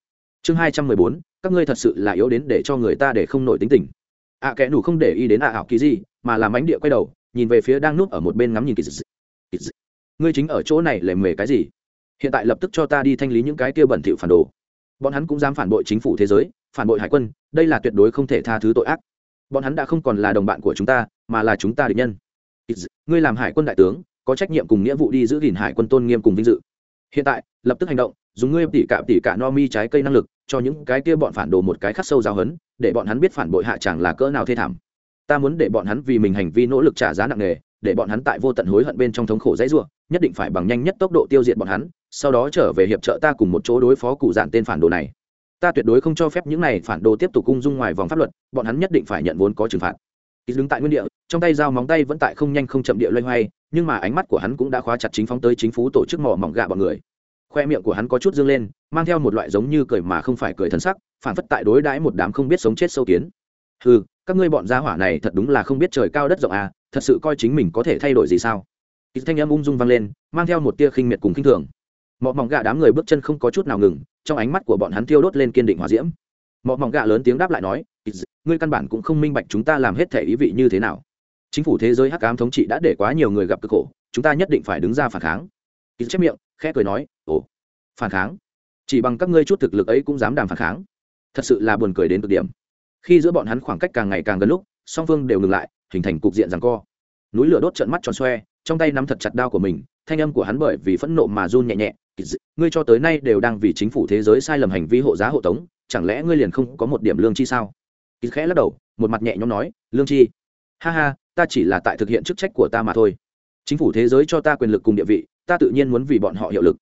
Chương hai trăm mười bốn các ngươi thật sự là yếu đến để cho người ta để không nổi tính tình. Ạ à, kẻ đủ không để ý đến ạ ảo kỳ gì mà làm ánh địa quay đầu nhìn về phía đang núp ở một bên ngắm nhìn kỳ dị ngươi chính ở chỗ này lề mề cái gì? Hiện tại lập tức cho ta đi thanh lý những cái kia bẩn thỉu phản đồ. Bọn hắn cũng dám phản bội chính phủ thế giới, phản bội hải quân, đây là tuyệt đối không thể tha thứ tội ác. Bọn hắn đã không còn là đồng bạn của chúng ta, mà là chúng ta địch nhân. Ngươi làm hải quân đại tướng, có trách nhiệm cùng nghĩa vụ đi giữ gìn hải quân tôn nghiêm cùng vinh dự. Hiện tại, lập tức hành động, dùng ngươi tỉ cạm tỉ cả no mi trái cây năng lực, cho những cái kia bọn phản đồ một cái khắc sâu giáo hấn để bọn hắn biết phản bội hạ chẳng là cỡ nào thê thảm. Ta muốn để bọn hắn vì mình hành vi nỗ lực trả giá nặng nề, để bọn hắn tại vô tận hối hận bên trong thống khổ dãy ruộng nhất định phải bằng nhanh nhất tốc độ tiêu diệt bọn hắn, sau đó trở về hiệp trợ ta cùng một chỗ đối phó cụ dạn tên phản đồ này. Ta tuyệt đối không cho phép những này phản đồ tiếp tục cung dung ngoài vòng pháp luật, bọn hắn nhất định phải nhận vốn có trừng phạt. Ký đứng tại nguyên địa, trong tay dao móng tay vẫn tại không nhanh không chậm địa loay hoay, nhưng mà ánh mắt của hắn cũng đã khóa chặt chính phóng tới chính phủ tổ chức mỏ mỏng gạ bọn người. Khoe miệng của hắn có chút dương lên, mang theo một loại giống như cười mà không phải cười thân sắc, phản phất tại đối đãi một đám không biết sống chết sâu kiến. Ừ các ngươi bọn gia hỏa này thật đúng là không biết trời cao đất rộng à thật sự coi chính mình có thể thay đổi gì sao? Ít thanh âm ung dung vang lên, mang theo một tia khinh miệt cùng khinh thường. Mọ mỏng gạ đám người bước chân không có chút nào ngừng, trong ánh mắt của bọn hắn thiêu đốt lên kiên định hòa diễm. Mọ mỏng gạ lớn tiếng đáp lại nói ngươi căn bản cũng không minh bạch chúng ta làm hết thể ý vị như thế nào. Chính phủ thế giới hắc ám thống trị đã để quá nhiều người gặp cực khổ, chúng ta nhất định phải đứng ra phản kháng. Ít chép miệng, khẽ cười nói, ồ, phản kháng? Chỉ bằng các ngươi chút thực lực ấy cũng dám đàm phản kháng? Thật sự là buồn cười đến cực điểm. Khi giữa bọn hắn khoảng cách càng ngày càng gần lúc, song phương đều ngừng lại, hình thành cục diện rằng co. Núi lửa đốt trận mắt tròn xoe trong tay nắm thật chặt đao của mình, thanh âm của hắn bởi vì phẫn nộ mà run nhẹ nhẹ. Ngươi cho tới nay đều đang vì chính phủ thế giới sai lầm hành vi hộ giá hộ tống, chẳng lẽ ngươi liền không có một điểm lương chi sao? Kýt khẽ lắc đầu, một mặt nhẹ nhõm nói, lương chi? Ha ha, ta chỉ là tại thực hiện chức trách của ta mà thôi. Chính phủ thế giới cho ta quyền lực cùng địa vị, ta tự nhiên muốn vì bọn họ hiệu lực.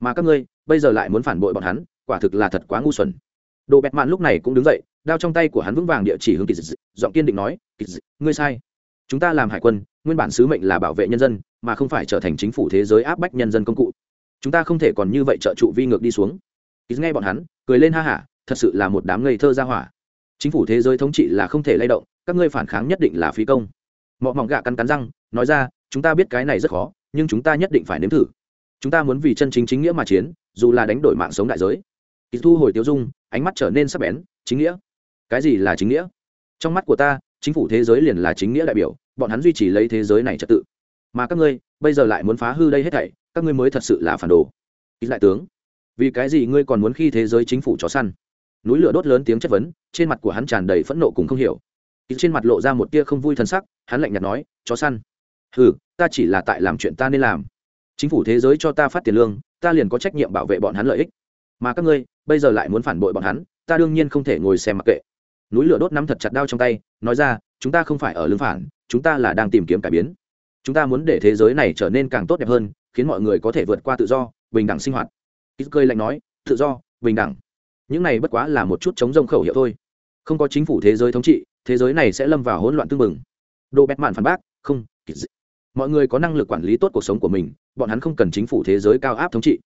Mà các ngươi, bây giờ lại muốn phản bội bọn hắn, quả thực là thật quá ngu xuẩn. Đồ bẹt mạn lúc này cũng đứng dậy, đao trong tay của hắn vững vàng địa chỉ hướng kỳ dị giọng kiên định nói, kỳ dị, ngươi sai. Chúng ta làm hải quân nguyên bản sứ mệnh là bảo vệ nhân dân, mà không phải trở thành chính phủ thế giới áp bách nhân dân công cụ. Chúng ta không thể còn như vậy trợ trụ vi ngược đi xuống. Ít nghe bọn hắn, cười lên ha hả, thật sự là một đám ngây thơ ra hỏa. Chính phủ thế giới thống trị là không thể lay động, các ngươi phản kháng nhất định là phí công. Mọi mỏng gạ cắn cắn răng, nói ra, chúng ta biết cái này rất khó, nhưng chúng ta nhất định phải nếm thử. Chúng ta muốn vì chân chính chính nghĩa mà chiến, dù là đánh đổi mạng sống đại giới. Kỳ thu hồi tiêu dung, ánh mắt trở nên sắc bén, chính nghĩa. Cái gì là chính nghĩa? Trong mắt của ta, chính phủ thế giới liền là chính nghĩa đại biểu bọn hắn duy trì lấy thế giới này trật tự. Mà các ngươi, bây giờ lại muốn phá hư đây hết thảy, các ngươi mới thật sự là phản đồ. Ít lại tướng, vì cái gì ngươi còn muốn khi thế giới chính phủ chó săn? Núi lửa đốt lớn tiếng chất vấn, trên mặt của hắn tràn đầy phẫn nộ cùng không hiểu. Ít trên mặt lộ ra một tia không vui t sắc, hắn lạnh nhạt nói, chó săn. Ừ ta chỉ là tại làm chuyện ta nên làm. Chính phủ thế giới cho ta phát tiền lương, ta liền có trách nhiệm bảo vệ bọn hắn lợi ích. Mà các ngươi, bây giờ lại muốn phản bội bọn hắn, ta đương nhiên không thể ngồi xem mặc kệ. Núi lửa đốt nắm thật chặt đao trong tay, nói ra, chúng ta không phải ở lương phản chúng ta là đang tìm kiếm cải biến. Chúng ta muốn để thế giới này trở nên càng tốt đẹp hơn, khiến mọi người có thể vượt qua tự do, bình đẳng sinh hoạt. Ít cơi lạnh nói, tự do, bình đẳng. Những này bất quá là một chút chống rông khẩu hiệu thôi. Không có chính phủ thế giới thống trị, thế giới này sẽ lâm vào hỗn loạn tương mừng đồ bẹt mạn phản bác, không mọi người có năng lực quản lý tốt cuộc sống của mình, bọn hắn không cần chính phủ thế giới cao áp thống trị.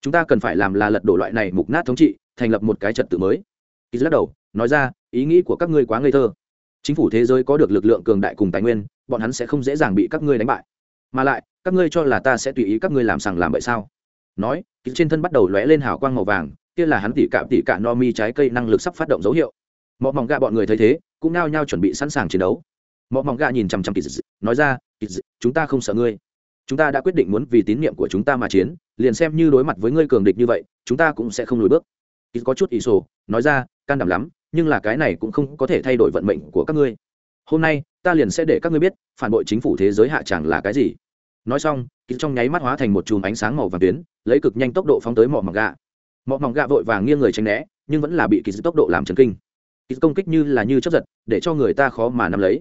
Chúng ta cần phải làm là lật đổ loại này mục nát thống trị, thành lập một cái trật tự mới. Ít lắc đầu, nói ra, ý nghĩ của các ngươi quá ngây thơ chính phủ thế giới có được lực lượng cường đại cùng tài nguyên, bọn hắn sẽ không dễ dàng bị các ngươi đánh bại. Mà lại, các ngươi cho là ta sẽ tùy ý các ngươi làm sằng làm vậy sao? Nói trên thân bắt đầu lóe lên hào quang màu vàng, kia là hắn tỉ cạm tỉ cạn no mi trái cây năng lực sắp phát động dấu hiệu. Mọ mỏng gà bọn người thấy thế, cũng nao nhau chuẩn bị sẵn sàng chiến đấu. Mọ mỏng gà nhìn chằm chằm kỳ dị nói ra kỳ dị chúng ta không sợ ngươi. Chúng ta đã quyết định muốn vì tín nhiệm của chúng ta mà chiến, liền xem như đối mặt với ngươi cường địch như vậy, chúng ta cũng sẽ không lùi bước. Kỳ có chút ý sổ, nói ra, can đảm lắm nhưng là cái này cũng không có thể thay đổi vận mệnh của các ngươi. Hôm nay, ta liền sẽ để các ngươi biết, phản bội chính phủ thế giới hạ chẳng là cái gì. Nói xong kỳ trong nháy mắt hóa thành một chùm ánh sáng màu vàng tuyến, lấy cực nhanh tốc độ phóng tới mỏ mỏng gà mỏ mỏng gà vội vàng nghiêng người tránh né, nhưng vẫn là bị kỳ tốc độ làm chấn kinh. Kỳ công kích như là như chấp giật, để cho người ta khó mà nắm lấy.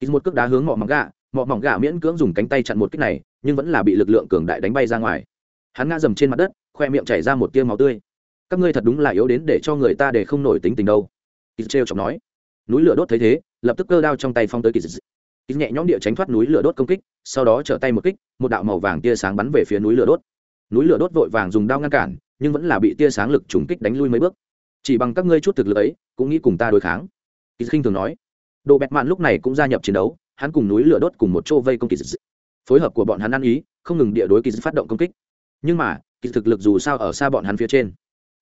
Kỳ một cước đá hướng mỏ mỏng gà mỏ mỏng gà miễn cưỡng dùng cánh tay chặn một kích này, nhưng vẫn là bị lực lượng cường đại đánh bay ra ngoài. Hắn ngã dầm trên mặt đất, khoe miệng chảy ra một tia máu tươi. Các ngươi thật đúng là yếu đến để cho người ta để không nổi tính tình đâu ít trêu chọc nói. Núi lửa đốt thấy thế, lập tức cơ đao trong tay phong tới kỳ dị kỳ nhẹ nhõm địa tránh thoát núi lửa đốt công kích, sau đó trở tay một kích, một đạo màu vàng tia sáng bắn về phía núi lửa đốt. Núi lửa đốt vội vàng dùng đao ngăn cản, nhưng vẫn là bị tia sáng lực trùng kích đánh lui mấy bước. Chỉ bằng các ngươi chút thực lực ấy, cũng nghĩ cùng ta đối kháng. Kỳ khinh thường nói. Đồ bẹt mạn lúc này cũng gia nhập chiến đấu, hắn cùng núi lửa đốt cùng một chỗ vây công kỳ dị phối hợp của bọn hắn ăn ý, không ngừng địa đối kỳ phát động công kích. Nhưng mà kỳ thực lực dù sao ở xa bọn hắn phía trên.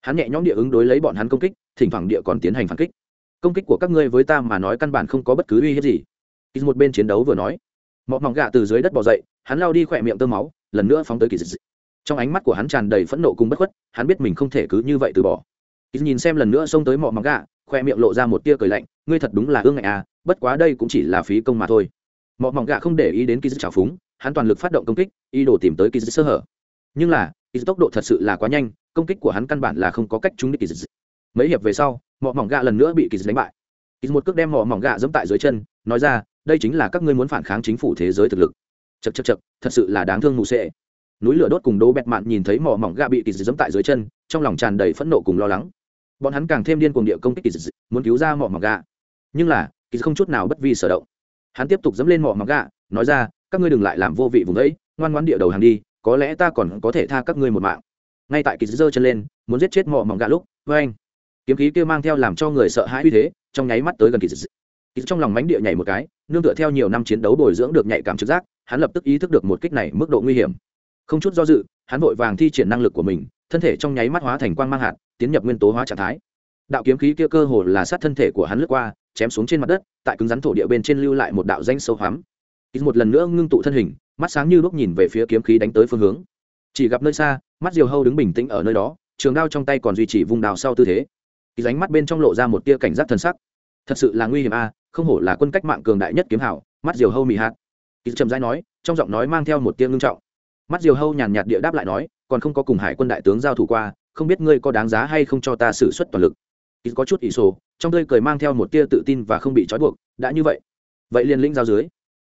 Hắn nhẹ nhõm địa ứng đối lấy bọn hắn công kích, thỉnh thoảng địa còn tiến hành phản kích công kích của các ngươi với ta mà nói căn bản không có bất cứ uy hiếp gì. Kỳ một bên chiến đấu vừa nói, mọ mỏng gạ từ dưới đất bỏ dậy, hắn lao đi khỏe miệng tơ máu, lần nữa phóng tới kỳ dịch trong ánh mắt của hắn tràn đầy phẫn nộ cùng bất khuất, hắn biết mình không thể cứ như vậy từ bỏ. Kỳ nhìn xem lần nữa xông tới mọ mỏng gạ khoe miệng lộ ra một tia cười lạnh, ngươi thật đúng là ương ngại à bất quá đây cũng chỉ là phí công mà thôi. Mọ mỏng gạ không để ý đến kỳ dị trào phúng, hắn toàn lực phát động công kích, ý đồ tìm tới kỳ dị sơ hở. Nhưng là kỳ tốc độ thật sự là quá nhanh, công kích của hắn căn bản là không có cách trúng đích kỳ dị mấy hiệp về sau, mỏ mỏng gạ lần nữa bị kỳ dị đánh bại. Kỳ một cước đem mỏ mỏng gạ dẫm tại dưới chân, nói ra, đây chính là các ngươi muốn phản kháng chính phủ thế giới thực lực. Chật chật chật thật sự là đáng thương mù sệ. Núi lửa đốt cùng đố bẹt mạn nhìn thấy mỏ mỏng gạ bị kỳ dị dẫm tại dưới chân, trong lòng tràn đầy phẫn nộ cùng lo lắng. Bọn hắn càng thêm điên cuồng địa công kích kỳ dị muốn cứu ra mỏ mỏng gạ. Nhưng là kỳ không chút nào bất vi sở động. Hắn tiếp tục dẫm lên mỏ mỏng gạ, nói ra, các ngươi đừng lại làm vô vị vùng ấy, ngoan ngoãn địa đầu hàng đi, có lẽ ta còn có thể tha các ngươi một mạng. Ngay tại kỳ giơ chân lên, muốn giết chết mỏ mỏng gạ lúc với anh kiếm khí kia mang theo làm cho người sợ hãi uy thế, trong nháy mắt tới gần kỳ dị kỳ trong lòng mánh địa nhảy một cái, nương tựa theo nhiều năm chiến đấu bồi dưỡng được nhạy cảm trực giác, hắn lập tức ý thức được một kích này mức độ nguy hiểm. Không chút do dự, hắn vội vàng thi triển năng lực của mình, thân thể trong nháy mắt hóa thành quang mang hạt, tiến nhập nguyên tố hóa trạng thái. Đạo kiếm khí kia cơ hồ là sát thân thể của hắn lướt qua, chém xuống trên mặt đất, tại cứng rắn thổ địa bên trên lưu lại một đạo danh sâu hoắm. Ít một lần nữa ngưng tụ thân hình, mắt sáng như đúc nhìn về phía kiếm khí đánh tới phương hướng. Chỉ gặp nơi xa, mắt diều hâu đứng bình tĩnh ở nơi đó, trường đao trong tay còn duy trì vùng đào sau tư thế thì ránh mắt bên trong lộ ra một tia cảnh giác thân sắc. Thật sự là nguy hiểm a, không hổ là quân cách mạng cường đại nhất kiếm hảo, mắt diều hâu mị hạt. Kỳ trầm rãi nói, trong giọng nói mang theo một tia ngưng trọng. Mắt diều hâu nhàn nhạt địa đáp lại nói, còn không có cùng hải quân đại tướng giao thủ qua, không biết ngươi có đáng giá hay không cho ta xử suất toàn lực. Ít có chút ỷ sổ, trong tươi cười mang theo một tia tự tin và không bị trói buộc, đã như vậy. Vậy liền lĩnh giao dưới.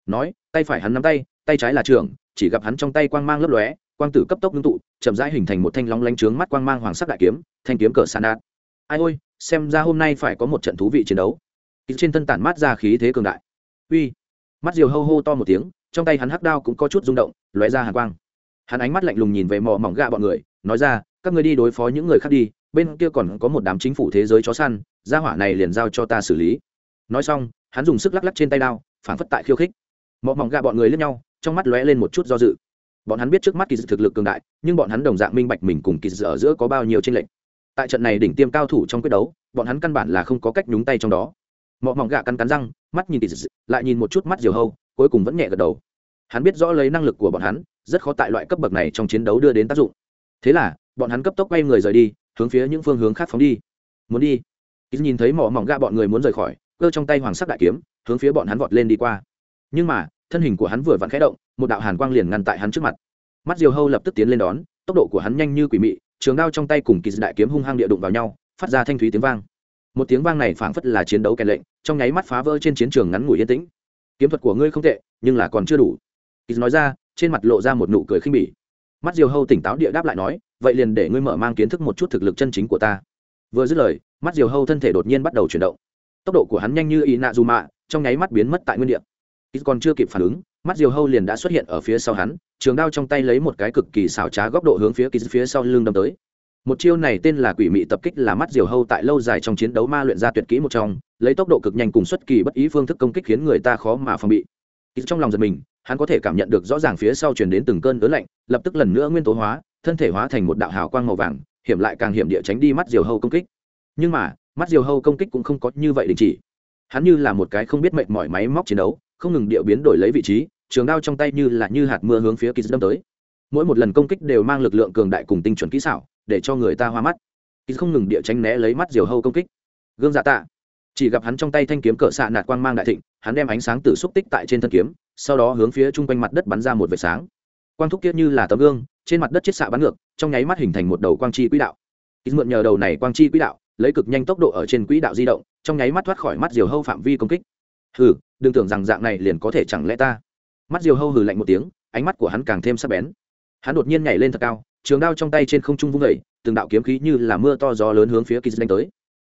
Nói, tay phải hắn nắm tay tay trái là trường chỉ gặp hắn trong tay quang mang lấp lóe, quang tử cấp tốc ngưng tụ, chậm rãi hình thành một thanh long lánh trướng mắt quang mang hoàng sắc đại kiếm, thanh kiếm cờ sàn đạt ai ôi, xem ra hôm nay phải có một trận thú vị chiến đấu. Ít trên thân tản mát ra khí thế cường đại. Uy. Mắt diều hâu hô to một tiếng, trong tay hắn hắc đao cũng có chút rung động, lóe ra hàn quang. Hắn ánh mắt lạnh lùng nhìn về mò mỏng gạ bọn người, nói ra, các người đi đối phó những người khác đi, bên kia còn có một đám chính phủ thế giới chó săn, gia hỏa này liền giao cho ta xử lý. Nói xong, hắn dùng sức lắc lắc trên tay đao phản phất tại khiêu khích. Mọ mỏng gạ bọn người lướt nhau, trong mắt lóe lên một chút do dự. Bọn hắn biết trước mắt kỳ dự thực lực cường đại, nhưng bọn hắn đồng dạng minh bạch mình cùng kỳ dự ở giữa có bao nhiêu tranh lệch tại trận này đỉnh tiêm cao thủ trong quyết đấu, bọn hắn căn bản là không có cách nhúng tay trong đó. Mọ mỏng gạ cắn cắn răng, mắt nhìn tỉ dị lại nhìn một chút mắt diều hâu, cuối cùng vẫn nhẹ gật đầu. Hắn biết rõ lấy năng lực của bọn hắn, rất khó tại loại cấp bậc này trong chiến đấu đưa đến tác dụng. Thế là, bọn hắn cấp tốc quay người rời đi, hướng phía những phương hướng khác phóng đi. Muốn đi. Ít nhìn thấy mỏ mỏng gạ bọn người muốn rời khỏi, cơ trong tay hoàng sắc đại kiếm, hướng phía bọn hắn vọt lên đi qua. Nhưng mà, thân hình của hắn vừa vặn khẽ động, một đạo hàn quang liền ngăn tại hắn trước mặt. Mắt diều hâu lập tức tiến lên đón, tốc độ của hắn nhanh như quỷ mị trường đao trong tay cùng kỳ đại kiếm hung hăng địa đụng vào nhau, phát ra thanh thúy tiếng vang. Một tiếng vang này phảng phất là chiến đấu kèn lệnh, trong nháy mắt phá vỡ trên chiến trường ngắn ngủi yên tĩnh. Kiếm thuật của ngươi không tệ, nhưng là còn chưa đủ. Kỳ nói ra, trên mặt lộ ra một nụ cười khinh bỉ. Mắt diều hâu tỉnh táo địa đáp lại nói, vậy liền để ngươi mở mang kiến thức một chút thực lực chân chính của ta. Vừa dứt lời, mắt diều hâu thân thể đột nhiên bắt đầu chuyển động. Tốc độ của hắn nhanh như y nạ dù mạ trong nháy mắt biến mất tại nguyên đ ị a ít còn chưa kịp phản ứng mắt diều hâu liền đã xuất hiện ở phía sau hắn, trường đao trong tay lấy một cái cực kỳ xảo trá góc độ hướng phía kỳ phía sau lưng đâm tới. Một chiêu này tên là quỷ mị tập kích là mắt diều hâu tại lâu dài trong chiến đấu ma luyện ra tuyệt kỹ một trong, lấy tốc độ cực nhanh cùng xuất kỳ bất ý phương thức công kích khiến người ta khó mà phòng bị. Kỳ trong lòng giật mình, hắn có thể cảm nhận được rõ ràng phía sau truyền đến từng cơn ớn lạnh, lập tức lần nữa nguyên tố hóa, thân thể hóa thành một đạo hào quang màu vàng, hiểm lại càng hiểm địa tránh đi mắt diều hâu công kích. Nhưng mà, mắt diều hâu công kích cũng không có như vậy đình chỉ. Hắn như là một cái không biết mệnh mọi máy móc chiến đấu, không ngừng địa biến đổi lấy vị trí trường đao trong tay như là như hạt mưa hướng phía kỳ đâm tới. Mỗi một lần công kích đều mang lực lượng cường đại cùng tinh chuẩn kỹ xảo, để cho người ta hoa mắt. Kỳ không ngừng địa tránh né lấy mắt diều hâu công kích. Gương dạ tạ. Chỉ gặp hắn trong tay thanh kiếm cỡ xạ nạt quang mang đại thịnh, hắn đem ánh sáng từ xúc tích tại trên thân kiếm, sau đó hướng phía chung quanh mặt đất bắn ra một vệt sáng. Quang thúc kia như là tấm gương, trên mặt đất chiết xạ bắn ngược, trong nháy mắt hình thành một đầu quang chi quỹ đạo. Ít mượn nhờ đầu này quang chi quỹ đạo, lấy cực nhanh tốc độ ở trên quỹ đạo di động, trong nháy mắt thoát khỏi mắt diều hâu phạm vi công kích. Hừ, đừng tưởng rằng dạng này liền có thể chẳng lẽ ta mắt diều hâu hừ lạnh một tiếng, ánh mắt của hắn càng thêm sắc bén. Hắn đột nhiên nhảy lên thật cao, trường đao trong tay trên không trung vung vẩy từng đạo kiếm khí như là mưa to gió lớn hướng phía kỳ đánh tới.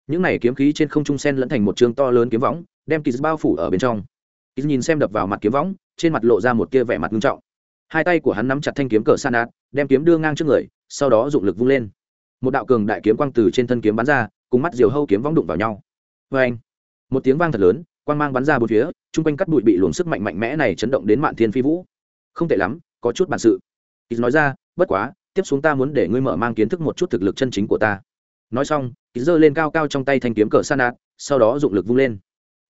Những này kiếm khí trên không trung sen lẫn thành một trường to lớn kiếm võng, đem kỳ bao phủ ở bên trong. Kỳ nhìn xem đập vào mặt kiếm võng, trên mặt lộ ra một tia vẻ mặt nghiêm trọng. Hai tay của hắn nắm chặt thanh kiếm cờ san nạt đem kiếm đưa ngang trước người, sau đó dụng lực vung lên. Một đạo cường đại kiếm quang từ trên thân kiếm bắn ra, cùng mắt diều hâu kiếm võng đụng vào nhau. Vê anh một tiếng vang thật lớn quang mang bắn ra bốn phía, chung quanh cắt bụi bị luồng sức mạnh mạnh mẽ này chấn động đến mạn thiên phi vũ. Không tệ lắm, có chút bản sự. Kỳ nói ra, bất quá, tiếp xuống ta muốn để ngươi mở mang kiến thức một chút thực lực chân chính của ta. Nói xong kỳ giơ lên cao cao trong tay thanh kiếm cờ san nạt sau đó dụng lực vung lên.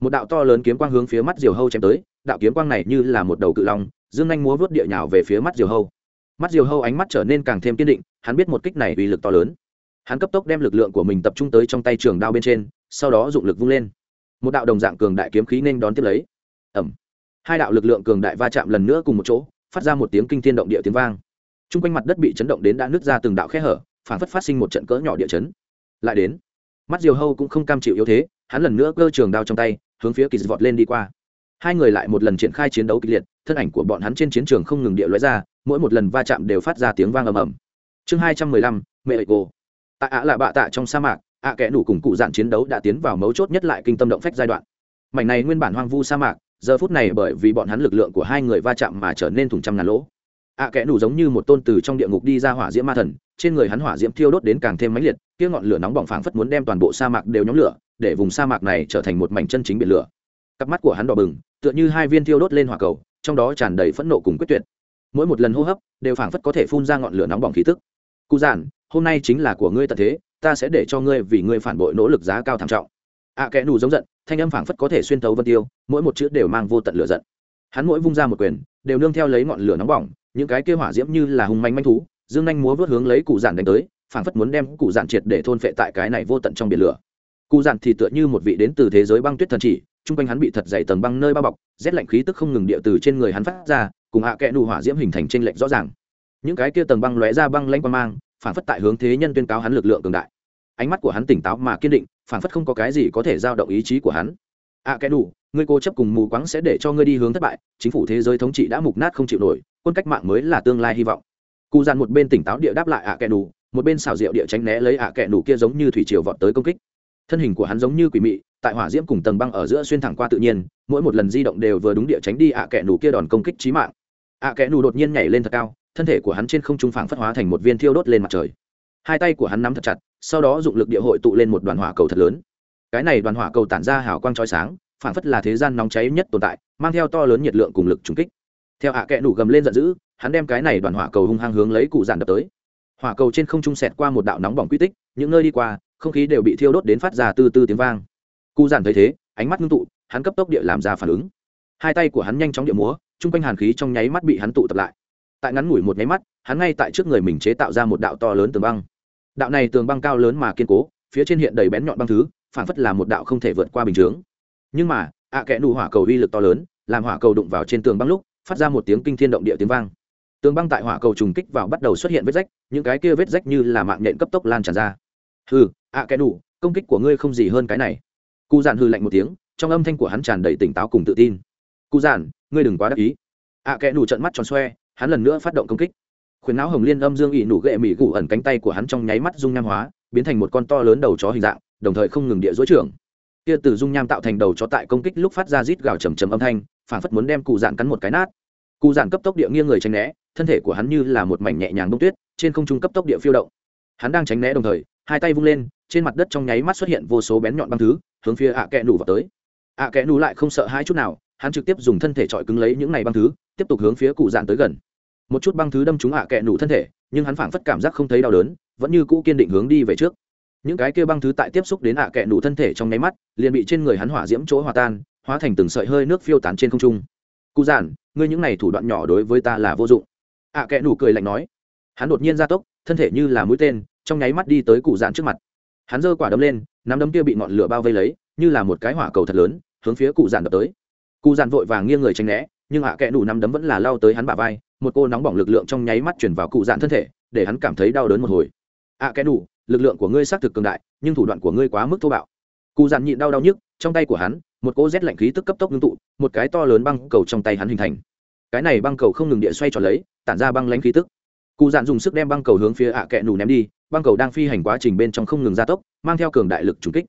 Một đạo to lớn kiếm quang hướng phía mắt diều hâu chém tới, đạo kiếm quang này như là một đầu cự long, dương anh múa vớt địa nhào về phía mắt diều hâu. Mắt diều hâu ánh mắt trở nên càng thêm kiên định, hắn biết một kích này uy lực to lớn. Hắn cấp tốc đem lực lượng của mình tập trung tới trong tay trường đao bên trên, sau đó dụng lực vung lên một đạo đồng dạng cường đại kiếm khí nên đón tiếp lấy. Ẩm hai đạo lực lượng cường đại va chạm lần nữa cùng một chỗ, phát ra một tiếng kinh thiên động địa tiếng vang. T r u n g quanh mặt đất bị chấn động đến đã nứt ra từng đạo khe hở, phản phất phát sinh một trận cỡ nhỏ địa chấn. Lại đến mắt diều hâu cũng không cam chịu yếu thế, hắn lần nữa cơ trường đao trong tay, hướng phía kỳ vọt lên đi qua. Hai người lại một lần triển khai chiến đấu kịch liệt, thân ảnh của bọn hắn trên chiến trường không ngừng địa lóe ra, mỗi một lần va chạm đều phát ra tiếng vang ầm ầm. Chương hai trăm mười lăm, mẹ ệ cô tại ạ là bạ tạ trong sa mạc ạ kẽ nủ cùng cụ dạn chiến đấu đã tiến vào mấu chốt nhất lại kinh tâm động phách giai đoạn. Mảnh này nguyên bản hoang vu sa mạc, giờ phút này bởi vì bọn hắn lực lượng của hai người va chạm mà trở nên thùng trăm ngàn lỗ. Ạ kẽ nủ giống như một tôn từ trong địa ngục đi ra hỏa diễm ma thần, trên người hắn hỏa diễm thiêu đốt đến càng thêm mãnh liệt, kia ngọn lửa nóng bỏng phảng phất muốn đem toàn bộ sa mạc đều nhóm lửa, để vùng sa mạc này trở thành một mảnh chân chính biển lửa. Cặp mắt của hắn đỏ bừng, tựa như hai viên thiêu đốt lên hỏa cầu, trong đó tràn đầy phẫn nộ cùng quyết tuyệt. Mỗi một lần hô hấp, đều phảng phất có thể phun ra ngọn lửa nóng bỏng khí tức. Cụ giản, hôm nay chính là của ngươi tận thế ta sẽ để cho ngươi vì ngươi phản bội nỗ lực giá cao thảm trọng. Ạ à, kẽ nù giống giận thanh âm phảng phất có thể xuyên tấu vân tiêu mỗi một chữ đều mang vô tận lửa giận. Hắn mỗi vung ra một quyền đều nương theo lấy ngọn lửa nóng bỏng những cái kia hỏa diễm như là hùng manh manh thú dương nhanh múa vớt hướng lấy cụ giản đánh tới phảng phất muốn đem cụ giản triệt để thôn phệ tại cái này vô tận trong biển lửa. Cụ giản thì tựa như một vị đến từ thế giới băng tuyết thần chỉ chung quanh hắn bị thật dày tầng băng nơi bao bọc rét lạnh khí tức không ngừng địa từ trên người hắn phát ra cùng hạ kẽ nù hỏa diễm hình thành trên lệnh rõ ràng. Những cái kia tầng băng lóe ra băng lanh quang mang phản phất tại hướng thế nhân tuyên cáo hắn lực lượng cường đại ánh mắt của hắn tỉnh táo mà kiên định phản phất không có cái gì có thể giao động ý chí của hắn. Ạ kẻ đủ, ngươi cố chấp cùng mù quáng sẽ để cho ngươi đi hướng thất bại, chính phủ thế giới thống trị đã mục nát không chịu nổi, quân cách mạng mới là tương lai hy vọng. Cụ dàn một bên tỉnh táo địa đáp lại ạ kẻ đủ một bên xảo diệu địa tránh né lấy ạ kẻ đủ kia giống như thủy triều vọt tới công kích. Thân hình của hắn giống như quỷ mị, tại hỏa diễm cùng tầng băng ở giữa xuyên thẳng qua tự nhiên, mỗi một lần di động đều vừa đúng địa tránh đi ạ kẻ đủ kia đòn công kích trí mạng. Ạ kẻ đủ đột nhiên nhảy lên thật cao, thân thể của hắn trên không trung phảng phất hóa thành một viên thiêu đốt lên mặt trời. Hai tay của hắn nắm thật chặt sau đó dụng lực địa hội tụ lên một đoàn hỏa cầu thật lớn. Cái này đoàn hỏa cầu tản ra hào quang chói sáng, phảng phất là thế gian nóng cháy nhất tồn tại, mang theo to lớn nhiệt lượng cùng lực trùng kích. Theo hạ kẽ nủ gầm lên giận dữ, hắn đem cái này đoàn hỏa cầu hung hăng hướng lấy cụ giản đập tới. Hỏa cầu trên không trung xẹt qua một đạo nóng bỏng quy tích, những nơi đi qua, không khí đều bị thiêu đốt đến phát ra từ từ tiếng vang. Cụ giản thấy thế, ánh mắt ngưng tụ, hắn cấp tốc địa làm ra phản ứng. Hai tay của hắn nhanh chóng địa múa, chung quanh hàn khí trong nháy mắt bị hắn tụ tập lại. Tại ngắn ngủi một nháy mắt, hắn ngay tại trước người mình chế tạo ra một đạo to lớn tường băng đạo này tường băng cao lớn mà kiên cố, phía trên hiện đầy bén nhọn băng thứ, phản phất là một đạo không thể vượt qua bình chướng. Nhưng mà, ạ à kẽ nụ hỏa cầu uy lực to lớn, làm hỏa cầu đụng vào trên tường băng lúc, phát ra một tiếng kinh thiên động địa tiếng vang. Tường băng tại hỏa cầu trùng kích vào bắt đầu xuất hiện vết rách, những cái kia vết rách như là mạng nhện cấp tốc lan tràn ra. Hừ, ạ à kẽ nụ, công kích của ngươi không gì hơn cái này. Cụ giản hư lạnh một tiếng, trong âm thanh của hắn tràn đầy tỉnh táo cùng tự tin. Cụ giản, ngươi đừng quá đắc ý. Ạ à kẽ nụ trận mắt tròn xoe, hắn lần nữa phát động công kích khuyến não hồng liên âm dương ỵ nụ ghệ mỹ gù ẩn cánh tay của hắn trong nháy mắt dung nham hóa, biến thành một con to lớn đầu chó hình dạng, đồng thời không ngừng địa dối trưởng. Kia từ dung nham tạo thành đầu chó tại công kích lúc phát ra rít gào trầm trầm âm thanh phản phất muốn đem cụ dạn cắn một cái nát. Cụ dạn cấp tốc địa nghiêng người tránh né, thân thể của hắn như là một mảnh nhẹ nhàng bông tuyết, trên không trung cấp tốc địa phiêu động. Hắn đang tránh né đồng thời, hai tay vung lên, trên mặt đất trong nháy mắt xuất hiện vô số bén nhọn băng thứ, hướng phía ạ à kẽ nủ vào tới. ạ à kẽ nủ lại không sợ hai chút nào, hắn trực tiếp dùng thân thể trọi cứng lấy những này băng thứ, tiếp tục hướng phía cụ dạn tới gần một chút băng thứ đâm trúng ạ à kẹ nủ thân thể, nhưng hắn phảng phất cảm giác không thấy đau đớn, vẫn như cũ kiên định hướng đi về trước. Những cái kia băng thứ tại tiếp xúc đến ạ kẹ nủ thân thể trong nháy mắt, liền bị trên người hắn hỏa diễm chỗ hòa tan, hóa thành từng sợi hơi nước phiêu tán trên không trung. Cụ giản, ngươi những này thủ đoạn nhỏ đối với ta là vô dụng. ạ kẹ nủ cười lạnh nói. Hắn đột nhiên ra tốc, thân thể như là mũi tên, trong nháy mắt đi tới cụ giản trước mặt. Hắn giơ quả đấm lên, nắm đấm kia bị ngọn lửa bao vây lấy, như là một cái hỏa cầu thật lớn, hướng phía cụ giản đập tới. Cụ giản vội vàng nghiêng người tránh né, nhưng ạ kẹ nủ nắm đấm vẫn là lao tới hắn bả vai một cô nóng bỏng lực lượng trong nháy mắt chuyển vào cụ dạn thân thể để hắn cảm thấy đau đớn một hồi. Ạ à, cái đủ lực lượng của ngươi xác thực cường đại nhưng thủ đoạn của ngươi quá mức thô bạo. Cụ dạn nhịn đau đau nhức trong tay của hắn một cô rét lạnh khí tức cấp tốc ngưng tụ một cái to lớn băng cầu trong tay hắn hình thành. Cái này băng cầu không ngừng địa xoay tròn lấy tản ra băng lãnh khí tức. Cụ dạn dùng sức đem băng cầu hướng phía ạ à kẹ nủ ném đi băng cầu đang phi hành quá trình bên trong không ngừng gia tốc mang theo cường đại lực trùng kích.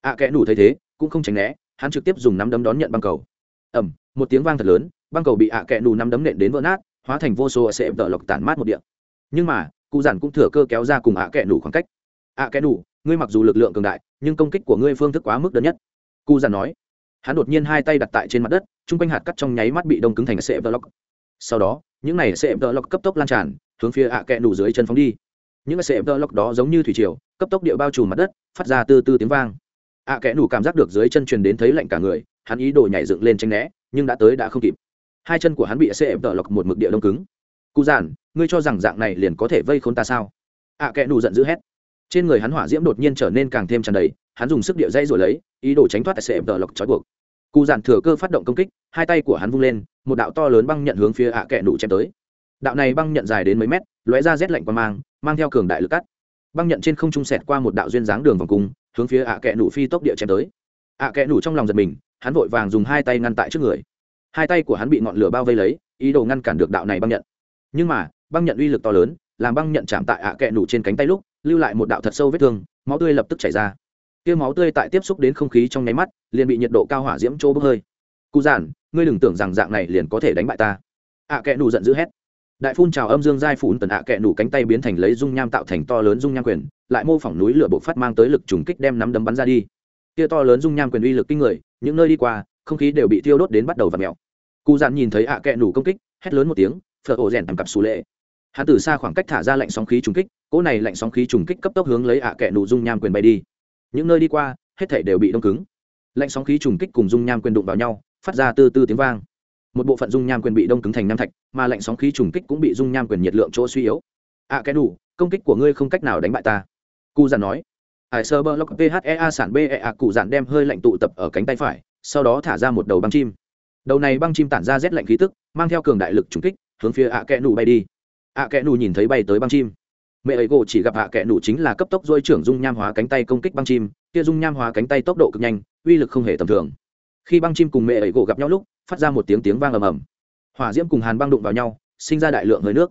Ạ kẽ nủ thấy thế cũng không tránh né hắn trực tiếp dùng nắm đấm đón nhận băng cầu. Ẩm một tiếng vang thật lớn băng cầu bị ạ kẽ nủ nắm đấm nện đến vỡ nát hóa thành vô số sẽ đỡ lọc tản mát một điện nhưng mà, cụ giản cũng thừa cơ kéo ra cùng ạ kẽ nủ khoảng cách. Ạ kẽ nủ, ngươi mặc dù lực lượng cường đại, nhưng công kích của ngươi phương thức quá mức đơn nhất. Cụ giản nói. Hắn đột nhiên hai tay đặt tại trên mặt đất, chung quanh hạt cắt trong nháy mắt bị đông cứng thành sẽ vỡ lọc. Sau đó, những này sẽ vỡ lọc cấp tốc lan tràn, hướng phía ạ kẽ nủ dưới chân phóng đi. Những sệ vỡ lọc đó giống như thủy triều, cấp tốc địa bao trùm mặt đất, phát ra từ từ tiếng vang. Ạ kẽ nủ cảm giác được dưới chân truyền đến thấy lạnh cả người, hắn ý đồ nhảy dựng lên tranh né, nhưng đã tới đã không kịp hai chân của hắn bị xe ép đỡ lọc một mực địa đông cứng. Cụ giản, ngươi cho rằng dạng này liền có thể vây khốn ta sao? À, ạ kẽ nù giận dữ hét. Trên người hắn hỏa diễm đột nhiên trở nên càng thêm tràn đầy, hắn dùng sức địa dây rồi lấy, ý đồ tránh thoát tại ép đỡ lọc trói buộc. Cụ giản thừa cơ phát động công kích, hai tay của hắn vung lên, một đạo to lớn băng nhận hướng phía ạ kẽ nù chém tới. Đạo này băng nhận dài đến mấy mét, lóe ra rét lạnh qua mang mang theo cường đại lực cắt. Băng nhận trên không trung sẹt qua một đạo duyên dáng đường vòng cung, hướng phía ạ kẽ nủ phi tốc địa chém tới. Ạ kẽ nủ trong lòng giật mình, hắn vội vàng dùng hai tay ngăn tại trước người hai tay của hắn bị ngọn lửa bao vây lấy, ý đồ ngăn cản được đạo này băng nhận. Nhưng mà, băng nhận uy lực to lớn, làm băng nhận chạm tại ạ kẹ nủ trên cánh tay lúc, lưu lại một đạo thật sâu vết thương, máu tươi lập tức chảy ra. Kia máu tươi tại tiếp xúc đến không khí trong nháy mắt, liền bị nhiệt độ cao hỏa diễm trô bốc hơi. Cụ giản, ngươi đừng tưởng rằng dạng này liền có thể đánh bại ta. ạ kẹ nủ giận dữ hét. Đại phun trào âm dương giai phun tần ạ kẹ nủ cánh tay biến thành lấy dung nham tạo thành to lớn dung nham quyền, lại mô phỏng núi lửa bộc phát mang tới lực trùng kích đem nắm đấm bắn ra đi. Kia to lớn dung nham quyền uy lực kinh người, những nơi đi qua không khí đều bị thiêu đốt đến bắt đầu và mèo. Cụ dạn nhìn thấy ạ kẹ nủ công kích hét lớn một tiếng phở ổ rèn tầm cặp xù lệ. Hắn từ xa khoảng cách thả ra lạnh sóng khí trùng kích cỗ này lạnh sóng khí trùng kích cấp tốc hướng lấy ạ kẹ nủ dung nham quyền bay đi. Những nơi đi qua hết thể đều bị đông cứng. Lạnh sóng khí trùng kích cùng dung nham quyền đụng vào nhau phát ra từ từ tiếng vang. Một bộ phận dung nham quyền bị đông cứng thành nam thạch mà lạnh sóng khí trùng kích cũng bị dung nham quyền nhiệt lượng chỗ suy yếu. Ạ à, cái đủ công kích của ngươi không cách nào đánh bại ta. Cụ giản nói. Ải sơ bơ lóc phea sản be cụ giản đem hơi lạnh tụ tập ở cánh tay phải sau đó thả ra một đầu băng chim. Đầu này băng chim tản ra rét lạnh khí tức, mang theo cường đại lực trùng kích, hướng phía ạ kẽ nụ bay đi. ạ kẽ nụ nhìn thấy bay tới băng chim. Mẹ ấy gỗ chỉ gặp ạ kẽ nụ chính là cấp tốc dôi trưởng dung nham hóa cánh tay công kích băng chim, kia dung nham hóa cánh tay tốc độ cực nhanh, uy lực không hề tầm thường. Khi băng chim cùng mẹ ấy gỗ gặp nhau lúc, phát ra một tiếng tiếng vang ầm ầm. Hỏa diễm cùng hàn băng đụng vào nhau, sinh ra đại lượng hơi nước.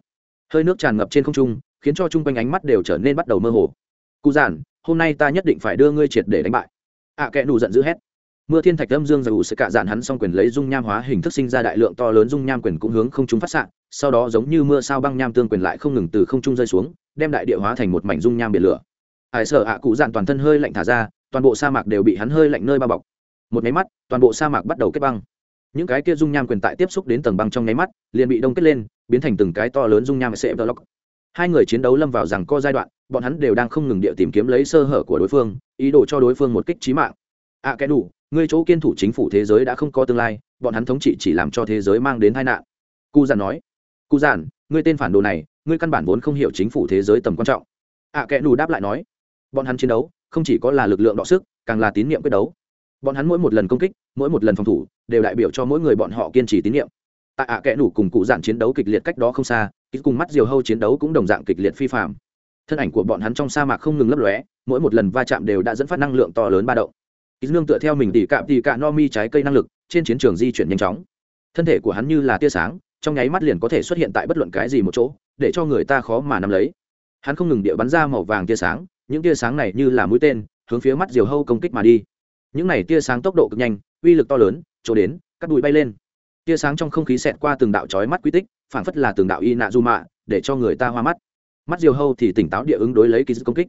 Hơi nước tràn ngập trên không trung, khiến cho chung quanh ánh mắt đều trở nên bắt đầu mơ hồ. Cụ giản, hôm nay ta nhất định phải đưa ngươi triệt để đánh bại. ạ kẽ nù giận dữ hét mưa thiên thạch âm dương dù sẽ cạ dạn hắn xong quyền lấy dung nham hóa hình thức sinh ra đại lượng to lớn dung nham quyền cũng hướng không trung phát xạ sau đó giống như mưa sao băng nham tương quyền lại không ngừng từ không trung rơi xuống đem đại địa hóa thành một mảnh dung nham biển lửa. Hải sở hạ cụ dạn toàn thân hơi lạnh thả ra toàn bộ sa mạc đều bị hắn hơi lạnh nơi bao bọc. Một máy mắt toàn bộ sa mạc bắt đầu kết băng. Những cái kia dung nham quyền tại tiếp xúc đến tầng băng trong nháy mắt liền bị đông kết lên biến thành từng cái to lớn dung nham sẽ vlog hai người chiến đấu lâm vào rằng co giai đoạn bọn hắn đều đang không ngừng địa tìm kiếm lấy sơ hở của đối phương ý đồ cho đối phương một kích trí mạng. Ạ à, cái đủ ngươi chỗ kiên thủ chính phủ thế giới đã không có tương lai bọn hắn thống trị chỉ làm cho thế giới mang đến tai nạn. Cụ giản nói. Cụ giản ngươi tên phản đồ này ngươi căn bản vốn không hiểu chính phủ thế giới tầm quan trọng. Ạ à, kẽ đủ đáp lại nói. Bọn hắn chiến đấu không chỉ có là lực lượng đọ sức càng là tín nhiệm quyết đấu. Bọn hắn mỗi một lần công kích mỗi một lần phòng thủ đều đại biểu cho mỗi người bọn họ kiên trì tín nhiệm tại ạ à kẽ đủ cùng cụ giản chiến đấu kịch liệt cách đó không xa ít cùng mắt diều hâu chiến đấu cũng đồng dạng kịch liệt phi phạm. Thân ảnh của bọn hắn trong sa mạc không ngừng lấp lóe mỗi một lần va chạm đều đã dẫn phát năng lượng to lớn ba động ít nương tựa theo mình tỉ cạm tỉ cạ no mi trái cây năng lực, trên chiến trường di chuyển nhanh chóng. Thân thể của hắn như là tia sáng, trong nháy mắt liền có thể xuất hiện tại bất luận cái gì một chỗ, để cho người ta khó mà nắm lấy. Hắn không ngừng địa bắn ra màu vàng tia sáng, những tia sáng này như là mũi tên, hướng phía mắt diều hâu công kích mà đi. Những này tia sáng tốc độ cực nhanh, uy lực to lớn, chỗ đến, cắt đùi bay lên. Tia sáng trong không khí xẹt qua từng đạo chói mắt quy tích, phảng phất là từng đạo y nạ du mạ để cho người ta hoa mắt. Mắt diều hâu thì tỉnh táo địa ứng đối lấy ký công kích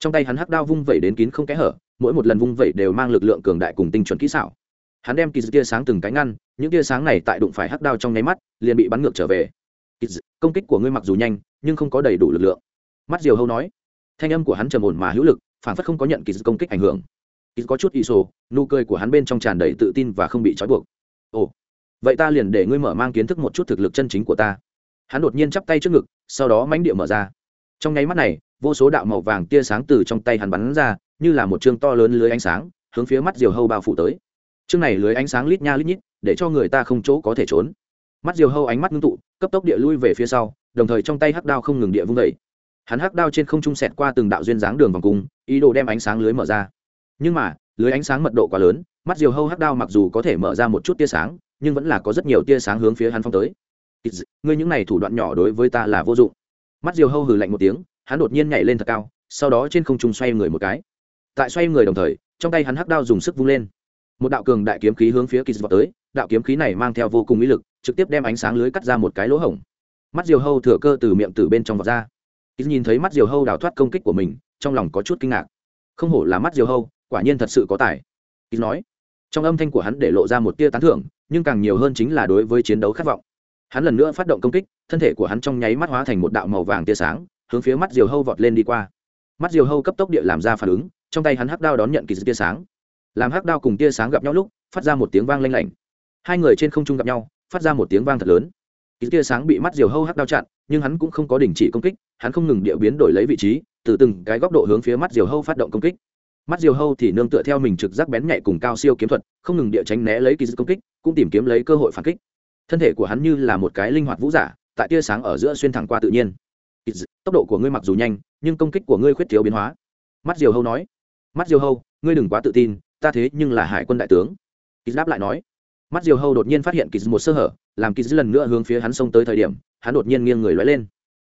trong tay hắn hắc đao vung vẩy đến kín không kẽ hở, mỗi một lần vung vẩy đều mang lực lượng cường đại cùng tinh chuẩn kỹ xảo. Hắn đem kiz tia sáng từng cái ngăn, những tia sáng này tại đụng phải hắc đao trong nháy mắt, liền bị bắn ngược trở về. Công kích của ngươi mặc dù nhanh, nhưng không có đầy đủ lực lượng. Mắt diều hâu nói. Thanh âm của hắn trầm ổn mà hữu lực, phản phất không có nhận kiz công kích ảnh hưởng. Kiz có chút ý sổ, nụ cười của hắn bên trong tràn đầy tự tin và không bị trói buộc. Ồ, vậy ta liền để ngươi mở mang kiến thức một chút thực lực chân chính của ta. Hắn đột nhiên chắp tay trước ngực, sau đó mánh địa mở ra. Trong nháy mắt này vô số đạo màu vàng tia sáng từ trong tay hắn bắn ra, như là một chương to lớn lưới ánh sáng, hướng phía mắt diều hâu bao phủ tới. Chương này lưới ánh sáng lít nha lít nhít, để cho người ta không chỗ có thể trốn. Mắt diều hâu ánh mắt ngưng tụ, cấp tốc địa lui về phía sau, đồng thời trong tay hắc đao không ngừng địa vung vẩy hắn hắc đao trên không trung sẹt qua từng đạo duyên dáng đường vòng cung, ý đồ đem ánh sáng lưới mở ra. Nhưng mà, lưới ánh sáng mật độ quá lớn, mắt diều hâu hắc đao mặc dù có thể mở ra một chút tia sáng, nhưng vẫn là có rất nhiều tia sáng hướng phía hắn phong tới. Ngươi những này thủ đoạn nhỏ đối với ta là vô dụng. Mắt diều hâu hừ lạnh một tiếng hắn đột nhiên nhảy lên thật cao, sau đó trên không trung xoay người một cái. Tại xoay người đồng thời, trong tay hắn hắc đao dùng sức vung lên. Một đạo cường đại kiếm khí hướng phía kỳ vào tới, đạo kiếm khí này mang theo vô cùng ý lực, trực tiếp đem ánh sáng lưới cắt ra một cái lỗ hổng. Mắt diều hâu thừa cơ từ miệng từ bên trong vọt ra. Kỳ nhìn thấy mắt diều hâu đào thoát công kích của mình, trong lòng có chút kinh ngạc. Không hổ là mắt diều hâu, quả nhiên thật sự có tài. Kỳ nói. Trong âm thanh của hắn để lộ ra một tia tán thưởng, nhưng càng nhiều hơn chính là đối với chiến đấu khát vọng. Hắn lần nữa phát động công kích, thân thể của hắn trong nháy mắt hóa thành một đạo màu vàng tia sáng hướng phía mắt diều hâu vọt lên đi qua. Mắt diều hâu cấp tốc địa làm ra phản ứng, trong tay hắn hắc đao đón nhận kỳ tia sáng. Làm hắc đao cùng tia sáng gặp nhau lúc, phát ra một tiếng vang lanh lảnh. Hai người trên không trung gặp nhau, phát ra một tiếng vang thật lớn. Kỳ tia sáng bị mắt diều hâu hắc đao chặn, nhưng hắn cũng không có đình chỉ công kích, hắn không ngừng địa biến đổi lấy vị trí, từ từng cái góc độ hướng phía mắt diều hâu phát động công kích. Mắt diều hâu thì nương tựa theo mình trực giác bén nhạy cùng cao siêu kiếm thuật, không ngừng địa tránh né lấy kỳ dư công kích, cũng tìm kiếm lấy cơ hội phản kích. Thân thể của hắn như là một cái linh hoạt vũ giả, tại tia sáng ở giữa xuyên thẳng qua tự nhiên tốc độ của ngươi mặc dù nhanh nhưng công kích của ngươi khuyết thiếu biến hóa. Mắt diều hâu nói. Mắt diều hâu ngươi đừng quá tự tin ta thế nhưng là hải quân đại tướng. Kiz đáp lại nói. Mắt diều hâu đột nhiên phát hiện Kiz một sơ hở làm Kiz lần nữa hướng phía hắn xông tới thời điểm hắn đột nhiên nghiêng người lóe lên.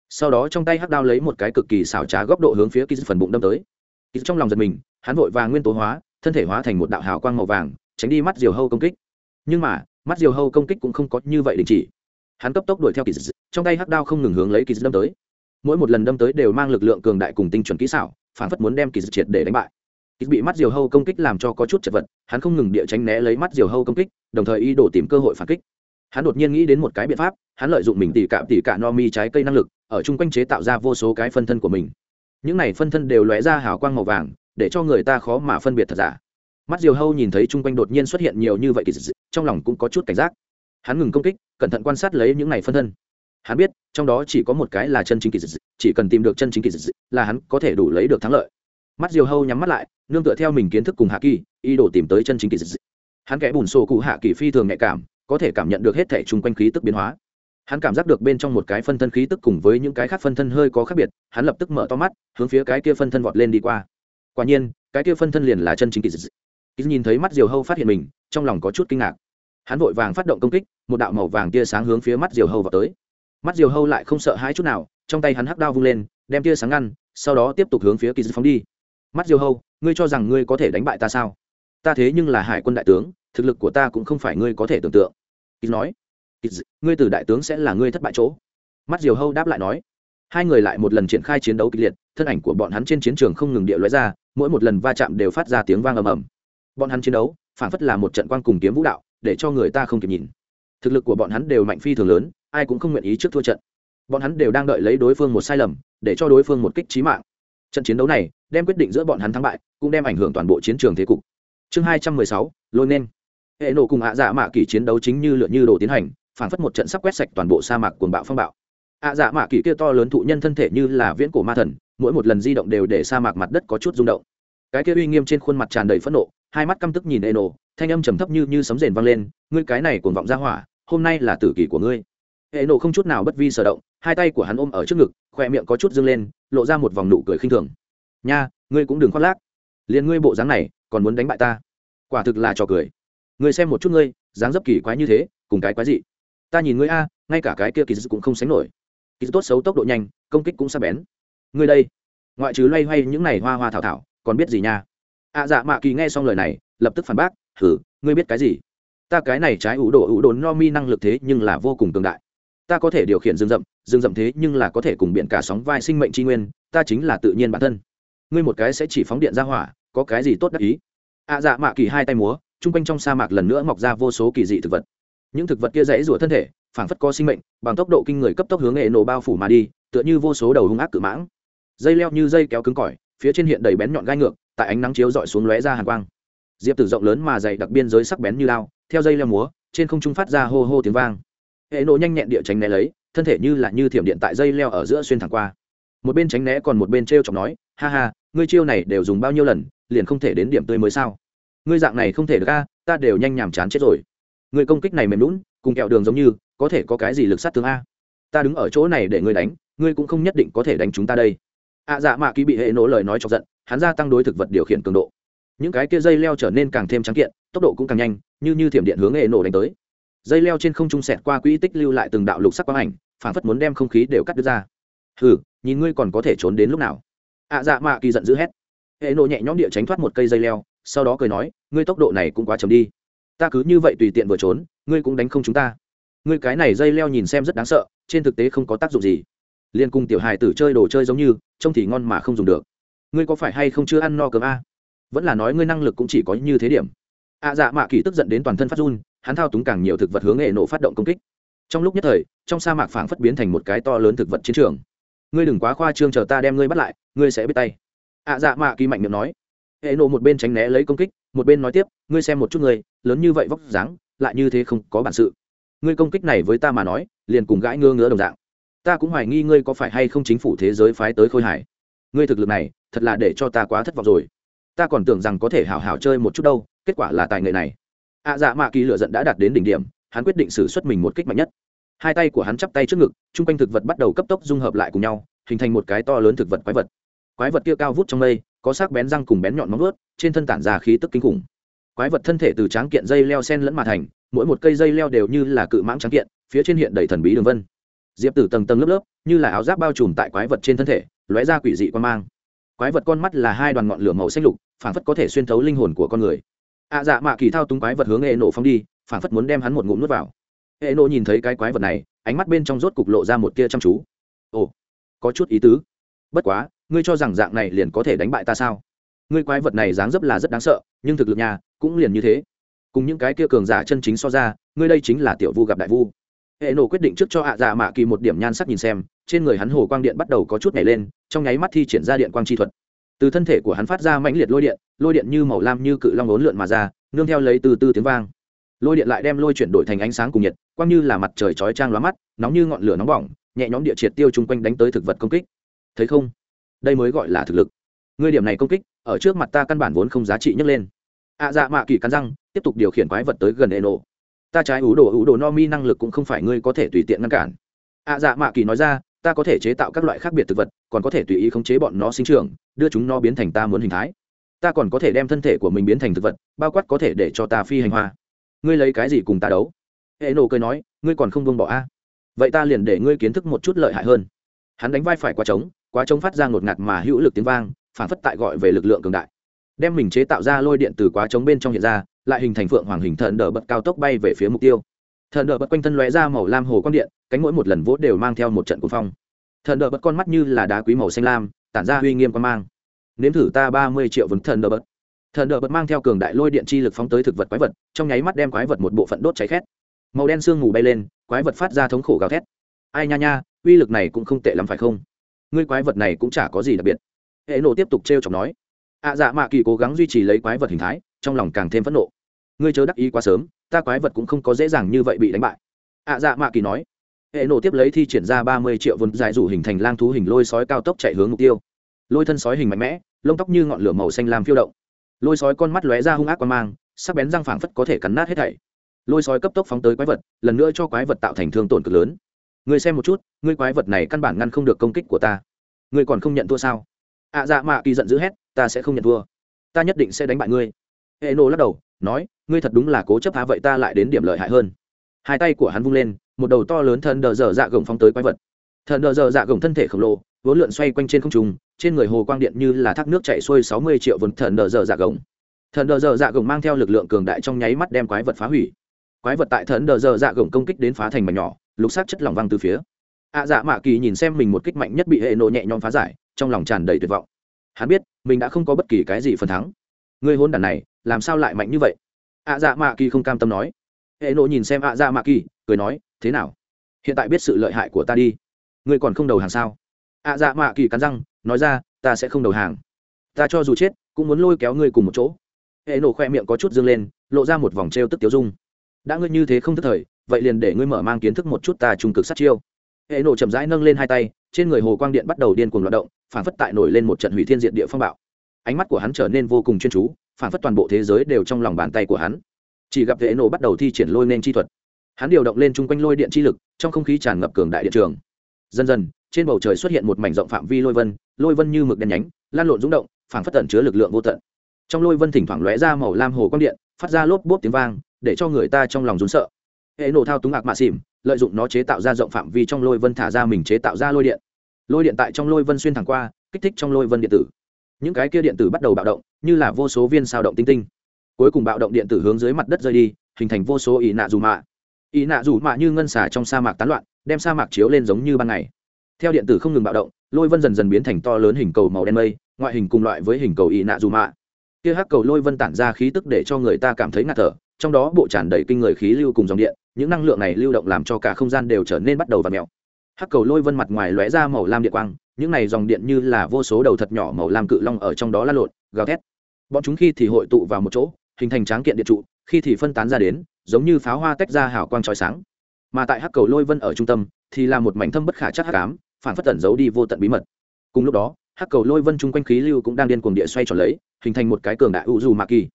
Sau đó trong tay hắc đao lấy một cái cực kỳ xảo trá góc độ hướng phía Kiz phần bụng đâm tới. Kỳ trong lòng giật mình hắn vội vàng nguyên tố hóa thân thể hóa thành một đạo hào quang màu vàng tránh đi mắt diều hâu công kích. Nhưng mà mắt diều hâu công kích cũng không có như vậy đình chỉ. Hắn cấp tốc đuổi theo Kiz, trong tay hắc đao không ngừng hướng lấy Kiz đâm tới mỗi một lần đâm tới đều mang lực lượng cường đại cùng tinh chuẩn kỹ xảo, phản phất muốn đem kỳ dị triệt để đánh bại. Kỳ bị mắt diều hâu công kích làm cho có chút chật vật, hắn không ngừng địa tránh né lấy mắt diều hâu công kích, đồng thời ý đồ tìm cơ hội phản kích. Hắn đột nhiên nghĩ đến một cái biện pháp, hắn lợi dụng mình tỉ cạm tỉ cạm no mi trái cây năng lực, ở chung quanh chế tạo ra vô số cái phân thân của mình. Những này phân thân đều lóe ra hào quang màu vàng, để cho người ta khó mà phân biệt thật giả. Mắt diều hâu nhìn thấy chung quanh đột nhiên xuất hiện nhiều như vậy thì trong lòng cũng có chút cảnh giác. Hắn ngừng công kích, cẩn thận quan sát lấy những này phân thân hắn biết, trong đó chỉ có một cái là chân chính kỳ dị chỉ cần tìm được chân chính kỳ dị là hắn có thể đủ lấy được thắng lợi. Mắt diều hâu nhắm mắt lại, nương tựa theo mình kiến thức cùng hạ kỳ, ý đồ tìm tới chân chính kỳ dị hắn kẽ bùn sổ cụ hạ kỳ phi thường nhạy cảm, có thể cảm nhận được hết thể chung quanh khí tức biến hóa. Hắn cảm giác được bên trong một cái phân thân khí tức cùng với những cái khác phân thân hơi có khác biệt, hắn lập tức mở to mắt, hướng phía cái kia phân thân vọt lên đi qua. Quả nhiên, cái kia phân thân liền là chân chính kỳ dị kỳ nhìn thấy mắt diều hâu phát hiện mình, trong lòng có chút kinh ngạc. Hắn vội vàng phát động công kích, một đạo màu vàng tia sáng hướng phía mắt diều hâu vào tới mắt diều hâu lại không sợ hãi chút nào, trong tay hắn hắc đao vung lên, đem tia sáng ngăn, sau đó tiếp tục hướng phía kỳ dư phóng đi. Mắt diều hâu, ngươi cho rằng ngươi có thể đánh bại ta sao? Ta thế nhưng là hải quân đại tướng, thực lực của ta cũng không phải ngươi có thể tưởng tượng. Kỳ nói. Kỳ ngươi từ đại tướng sẽ là ngươi thất bại chỗ. Mắt diều hâu đáp lại nói. Hai người lại một lần triển khai chiến đấu kịch liệt, thân ảnh của bọn hắn trên chiến trường không ngừng địa lóe ra, mỗi một lần va chạm đều phát ra tiếng vang ầm ầm. Bọn hắn chiến đấu phản phất là một trận quan cùng kiếm vũ đạo, để cho người ta không kịp nhìn. Thực lực của bọn hắn đều mạnh phi thường lớn ai cũng không nguyện ý trước thua trận. Bọn hắn đều đang đợi lấy đối phương một sai lầm, để cho đối phương một kích trí mạng. Trận chiến đấu này, đem quyết định giữa bọn hắn thắng bại, cũng đem ảnh hưởng toàn bộ chiến trường thế cục. Chương hai trăm mười sáu, lôi nên. Hệ nổ cùng ạ dạ mạ kỳ chiến đấu chính như lượn như đồ tiến hành, phản phất một trận sắp quét sạch toàn bộ sa mạc cuồng bạo phong bạo. Ạ dạ mạ kỳ kia to lớn thụ nhân thân thể như là viễn cổ ma thần, mỗi một lần di động đều để sa mạc mặt đất có chút rung động. Cái kia uy nghiêm trên khuôn mặt tràn đầy phẫn nộ, hai mắt căm tức nhìn hệ nổ thanh âm trầm thấp như như sấm rền vang lên, ngươi cái này cuồng vọng ra hỏa, hôm nay là tử kỳ của ngươi. Hệ nổ không chút nào bất vi sở động hai tay của hắn ôm ở trước ngực khoe miệng có chút dâng lên lộ ra một vòng nụ cười khinh thường. Nha ngươi cũng đừng khoác lác. Liền ngươi bộ dáng này còn muốn đánh bại ta? Quả thực là trò cười. Ngươi xem một chút ngươi dáng dấp kỳ quái như thế cùng cái quái gì ta nhìn ngươi a ngay cả cái kia kỳ cũng không sánh nổi. Kỳ tốt xấu tốc độ nhanh công kích cũng sắc bén. Ngươi đây. Ngoại trừ loay hoay những này hoa hoa thảo thảo còn biết gì nha? Ạ à, dạ mạ kỳ nghe xong lời này lập tức phản bác thử ngươi biết cái gì? Ta cái này trái ủ đồ ủ đồn no mi năng lực thế nhưng là vô cùng tương đại ta có thể điều khiển rừng rậm rừng rậm thế nhưng là có thể cùng biện cả sóng vai sinh mệnh tri nguyên ta chính là tự nhiên bản thân. Ngươi một cái sẽ chỉ phóng điện ra hỏa có cái gì tốt đắc ý? Ạ à, dạ mạ kỳ hai tay múa chung quanh trong sa mạc lần nữa mọc ra vô số kỳ dị thực vật. Những thực vật kia dãy rủa thân thể phảng phất có sinh mệnh bằng tốc độ kinh người cấp tốc hướng hệ nổ bao phủ mà đi tựa như vô số đầu hung ác cự mãng. Dây leo như dây kéo cứng cỏi phía trên hiện đầy bén nhọn gai ngược tại ánh nắng chiếu dọi xuống lóe ra hàn quang. Diệp tử rộng lớn mà dày đặc biên giới sắc bén như lao theo dây leo múa trên không trung phát ra hô hô tiếng vang hệ nổ nhanh nhẹn địa tránh né lấy, thân thể như là như thiểm điện tại dây leo ở giữa xuyên thẳng qua. Một bên tránh né còn một bên t r e o chọc nói, ha ha, ngươi chiêu này đều dùng bao nhiêu lần, liền không thể đến điểm tươi mới sao? Ngươi dạng này không thể được a, ta đều nhanh nhàm chán chết rồi. Người công kích này mềm lún cùng kẹo đường giống như, có thể có cái gì lực sát thương a? Ta đứng ở chỗ này để ngươi đánh, ngươi cũng không nhất định có thể đánh chúng ta đây. Ạ dạ mạ ký bị hệ nổ lời nói chọc giận, hắn gia tăng đối thực vật điều khiển cường độ. Những cái kia dây leo trở nên càng thêm trắng kiện, tốc độ cũng càng nhanh, như như thiểm điện hướng hệ nổ đánh tới dây leo trên không trung sẹt qua quỹ tích lưu lại từng đạo lục sắc quang ảnh phản phất muốn đem không khí đều cắt đứt ra. Hừ, nhìn ngươi còn có thể trốn đến lúc nào? Ạ dạ mạ kỳ giận dữ hét. Hệ nộ nhẹ nhõm địa tránh thoát một cây dây leo, sau đó cười nói, ngươi tốc độ này cũng quá chậm đi. Ta cứ như vậy tùy tiện vừa trốn, ngươi cũng đánh không chúng ta. Ngươi cái này dây leo nhìn xem rất đáng sợ, trên thực tế không có tác dụng gì. Liên cùng tiểu hài tử chơi đồ chơi giống như, trông thì ngon mà không dùng được. Ngươi có phải hay không chưa ăn no cơm a? Vẫn là nói ngươi năng lực cũng chỉ có như thế điểm. Ạ dạ mạ kỳ tức giận đến toàn thân phát run hắn thao túng càng nhiều thực vật hướng nghệ nổ phát động công kích. Trong lúc nhất thời, trong sa mạc phảng phất biến thành một cái to lớn thực vật chiến trường. Ngươi đừng quá khoa trương chờ ta đem ngươi bắt lại, ngươi sẽ biết tay. Ạ dạ mạ kỳ mạnh miệng nói. Hệ nổ một bên tránh né lấy công kích, một bên nói tiếp, ngươi xem một chút ngươi, lớn như vậy vóc dáng, lại như thế không có bản sự. Ngươi công kích này với ta mà nói, liền cùng gãi ngơ ngứa đồng dạng. Ta cũng hoài nghi ngươi có phải hay không chính phủ thế giới phái tới khôi hải ngươi thực lực này, thật là để cho ta quá thất vọng rồi. Ta còn tưởng rằng có thể hào hào chơi một chút đâu, kết quả là tài nghệ này ạ dạ mạ kỳ lựa giận đã đạt đến đỉnh điểm, hắn quyết định xử suất mình một kích mạnh nhất. Hai tay của hắn chắp tay trước ngực, chung quanh thực vật bắt đầu cấp tốc dung hợp lại cùng nhau, hình thành một cái to lớn thực vật quái vật. Quái vật kia cao vút trong mây, có sắc bén răng cùng bén nhọn móng ướt trên thân tản ra khí tức kinh khủng. Quái vật thân thể từ tráng kiện dây leo sen lẫn mà thành, mỗi một cây dây leo đều như là cự mãng tráng kiện, phía trên hiện đầy thần bí đường vân. Diệp tử tầng tầng lớp lớp, như là áo giáp bao trùm tại quái vật trên thân thể, lóe ra quỷ dị quan mang. Quái vật con mắt là hai đoàn ngọn lửa màu xanh lục phản phất có thể xuyên thấu linh hồn của con người ạ dạ mạ kỳ thao túng quái vật hướng hệ nổ phong đi phản phất muốn đem hắn một ngụm nuốt vào. Hệ nổ nhìn thấy cái quái vật này, ánh mắt bên trong rốt cục lộ ra một tia chăm chú. Ồ, có chút ý tứ. Bất quá, ngươi cho rằng dạng này liền có thể đánh bại ta sao? Ngươi quái vật này dáng dấp là rất đáng sợ, nhưng thực lực nhà, cũng liền như thế. Cùng những cái kia cường giả chân chính so ra, ngươi đây chính là tiểu vu gặp đại vu. Hệ nổ quyết định trước cho ạ à dạ mạ kỳ một điểm nhan sắc nhìn xem, trên người hắn hồ quang điện bắt đầu có chút nhảy lên, trong nháy mắt thi triển ra điện quang chi thuật từ thân thể của hắn phát ra mãnh liệt lôi điện lôi điện như màu lam như cự long ốn lượn mà ra, nương theo lấy từ từ tiếng vang. Lôi điện lại đem lôi chuyển đổi thành ánh sáng cùng nhiệt, quang như là mặt trời chói trang lóa mắt, nóng như ngọn lửa nóng bỏng, nhẹ nhõm địa triệt tiêu chung quanh đánh tới thực vật công kích. Thấy không? Đây mới gọi là thực lực. Ngươi điểm này công kích, ở trước mặt ta căn bản vốn không giá trị nhấc lên. Ạ à dạ mạ kỳ cắn răng, tiếp tục điều khiển quái vật tới gần ê nổ ta trái ủ đồ ủ đồ no mi năng lực cũng không phải ngươi có thể tùy tiện ngăn cản. Ạ à dạ mạ kỳ nói ra, ta có thể chế tạo các loại khác biệt thực vật còn có thể tùy ý khống chế bọn nó sinh trưởng, đưa chúng nó biến thành ta muốn hình thái. Ta còn có thể đem thân thể của mình biến thành thực vật, bao quát có thể để cho ta phi hành hoa. Ngươi lấy cái gì cùng ta đấu? Hệ nổ cười nói, ngươi còn không buông bỏ a? Vậy ta liền để ngươi kiến thức một chút lợi hại hơn. Hắn đánh vai phải qua trống, quá trống phát ra ngột ngạt mà hữu lực tiếng vang, phản phất tại gọi về lực lượng cường đại. Đem mình chế tạo ra lôi điện từ quá trống bên trong hiện ra, lại hình thành phượng hoàng hình thần đờ bật cao tốc bay về phía mục tiêu. Thần đờ bật quanh thân lóe ra màu lam hồ quang điện, cánh mỗi một lần vỗ đều mang theo một trận cuồng phong thần đờ bật con mắt như là đá quý màu xanh lam, tản ra uy nghiêm quan mang. Nếm thử ta ba mươi triệu vấn thần đờ bật. Thần đờ bật mang theo cường đại lôi điện chi lực phóng tới thực vật quái vật, trong nháy mắt đem quái vật một bộ phận đốt cháy khét. Màu đen sương mù bay lên, quái vật phát ra thống khổ gào thét. Ai nha nha, uy lực này cũng không tệ lắm phải không? Ngươi quái vật này cũng chả có gì đặc biệt. Hệ nộ tiếp tục t r e o chọc nói. Ạ dạ mạ kỳ cố gắng duy trì lấy quái vật hình thái, trong lòng càng thêm phẫn nộ. Ngươi chớ đắc ý quá sớm, ta quái vật cũng không có dễ dàng như vậy bị đánh bại. Ạ dạ mạ kỳ nói hệ nổ tiếp lấy thi triển ra ba mươi triệu vốn dài rủ hình thành lang thú hình lôi sói cao tốc chạy hướng mục tiêu. Lôi thân sói hình mạnh mẽ lông tóc như ngọn lửa màu xanh lam phiêu động. Lôi sói con mắt lóe ra hung ác quan mang sắc bén răng phảng phất có thể cắn nát hết thảy. Lôi sói cấp tốc phóng tới quái vật lần nữa cho quái vật tạo thành thương tổn cực lớn. Người xem một chút ngươi quái vật này căn bản ngăn không được công kích của ta. Ngươi còn không nhận thua sao? Ạ à, dạ mạ kỳ giận dữ hét ta sẽ không nhận thua. Ta nhất định sẽ đánh bại ngươi. Hệ nô lắc đầu nói ngươi thật đúng là cố chấp phá vậy ta lại đến điểm lợi hại hơn hai tay của hắn vung lên, một đầu to lớn thần đờ dở dạ gồng phóng tới quái vật. Thần đờ dở dạ gồng thân thể khổng lồ, vốn lượn xoay quanh trên không trung, trên người hồ quang điện như là thác nước chạy xuôi sáu mươi triệu vốn thần đờ dở dạ gồng. Thần đờ dở dạ gồng mang theo lực lượng cường đại trong nháy mắt đem quái vật phá hủy. Quái vật tại thần đờ dở dạ gồng công kích đến phá thành mảnh nhỏ, lục sát chất lỏng văng từ phía. Ạ dạ mạ kỳ nhìn xem mình một kích mạnh nhất bị hệ nộ nhẹ nhõm phá giải, trong lòng tràn đầy tuyệt vọng. Hắn biết, mình đã không có bất kỳ cái gì phần thắng. Người hôn đản này, làm sao lại mạnh như vậy? Ạ dạ mạ kỳ không cam tâm nói hệ nộ nhìn xem ạ dạ mạ kỳ, cười nói, thế nào? Hiện tại biết sự lợi hại của ta đi. Ngươi còn không đầu hàng sao? Ạ dạ mạ kỳ cắn răng, nói ra, ta sẽ không đầu hàng. Ta cho dù chết, cũng muốn lôi kéo ngươi cùng một chỗ. Hệ nộ khoe miệng có chút dương lên, lộ ra một vòng t r e o tức tiếu dung. Đã ngươi như thế không thức thời, vậy liền để ngươi mở mang kiến thức một chút ta trung cực sát chiêu. Hệ nộ chậm rãi nâng lên hai tay, trên người hồ quang điện bắt đầu điên cuồng loạt động, phản phất tại nổi lên một trận hủy thiên diện địa phong bạo. Ánh mắt của hắn trở nên vô cùng chuyên chú, phản phất toàn bộ thế giới đều trong lòng bàn tay của hắn chỉ gặp vệ nổ bắt đầu thi triển lôi nên chi thuật. Hắn điều động lên chung quanh lôi điện chi lực, trong không khí tràn ngập cường đại điện trường. Dần dần, trên bầu trời xuất hiện một mảnh rộng phạm vi lôi vân lôi vân như mực đen nhánh, lan lộn rúng động, phảng phất tẩn chứa lực lượng vô tận. Trong lôi vân thỉnh thoảng lóe ra màu lam hồ quang điện, phát ra lốp bốp tiếng vang, để cho người ta trong lòng rún sợ. Hệ nổ thao túng ạc mạ xỉm lợi dụng nó chế tạo ra rộng phạm vi trong lôi vân thả ra mình chế tạo ra lôi điện. Lôi điện tại trong lôi vân xuyên thẳng qua, kích thích trong lôi vân điện tử. Những cái kia điện tử bắt đầu bạo động, như là vô số viên sao động tinh tinh cuối cùng bạo động điện tử hướng dưới mặt đất rơi đi, hình thành vô số ý nạ dù mạ ý nạ dù mạ như ngân xả trong sa mạc tán loạn, đem sa mạc chiếu lên giống như ban ngày. Theo điện tử không ngừng bạo động, lôi vân dần dần biến thành to lớn hình cầu màu đen mây, ngoại hình cùng loại với hình cầu ý nạ dù mạ kia hắc cầu lôi vân tản ra khí tức để cho người ta cảm thấy ngạt thở, trong đó bộ tràn đầy kinh người khí lưu cùng dòng điện, những năng lượng này lưu động làm cho cả không gian đều trở nên bắt đầu và mèo. Hắc cầu lôi vân mặt ngoài lóe ra màu lam điện quang, những này dòng điện như là vô số đầu thật nhỏ màu lam cự long ở trong đó la lộn, gào thét. Bọn chúng khi thì hội tụ vào một chỗ hình thành tráng kiện điện trụ, khi thì phân tán ra đến, giống như pháo hoa tách ra hào quang trói sáng. Mà tại hắc cầu lôi vân ở trung tâm, thì là một mảnh thâm bất khả chắc hắc ám, phản phất tẩn giấu đi vô tận bí mật. Cùng lúc đó, hắc cầu lôi vân chung quanh khí lưu cũng đang điên cuồng địa xoay tròn lấy, hình thành một cái cường đại u dù mạ kỳ.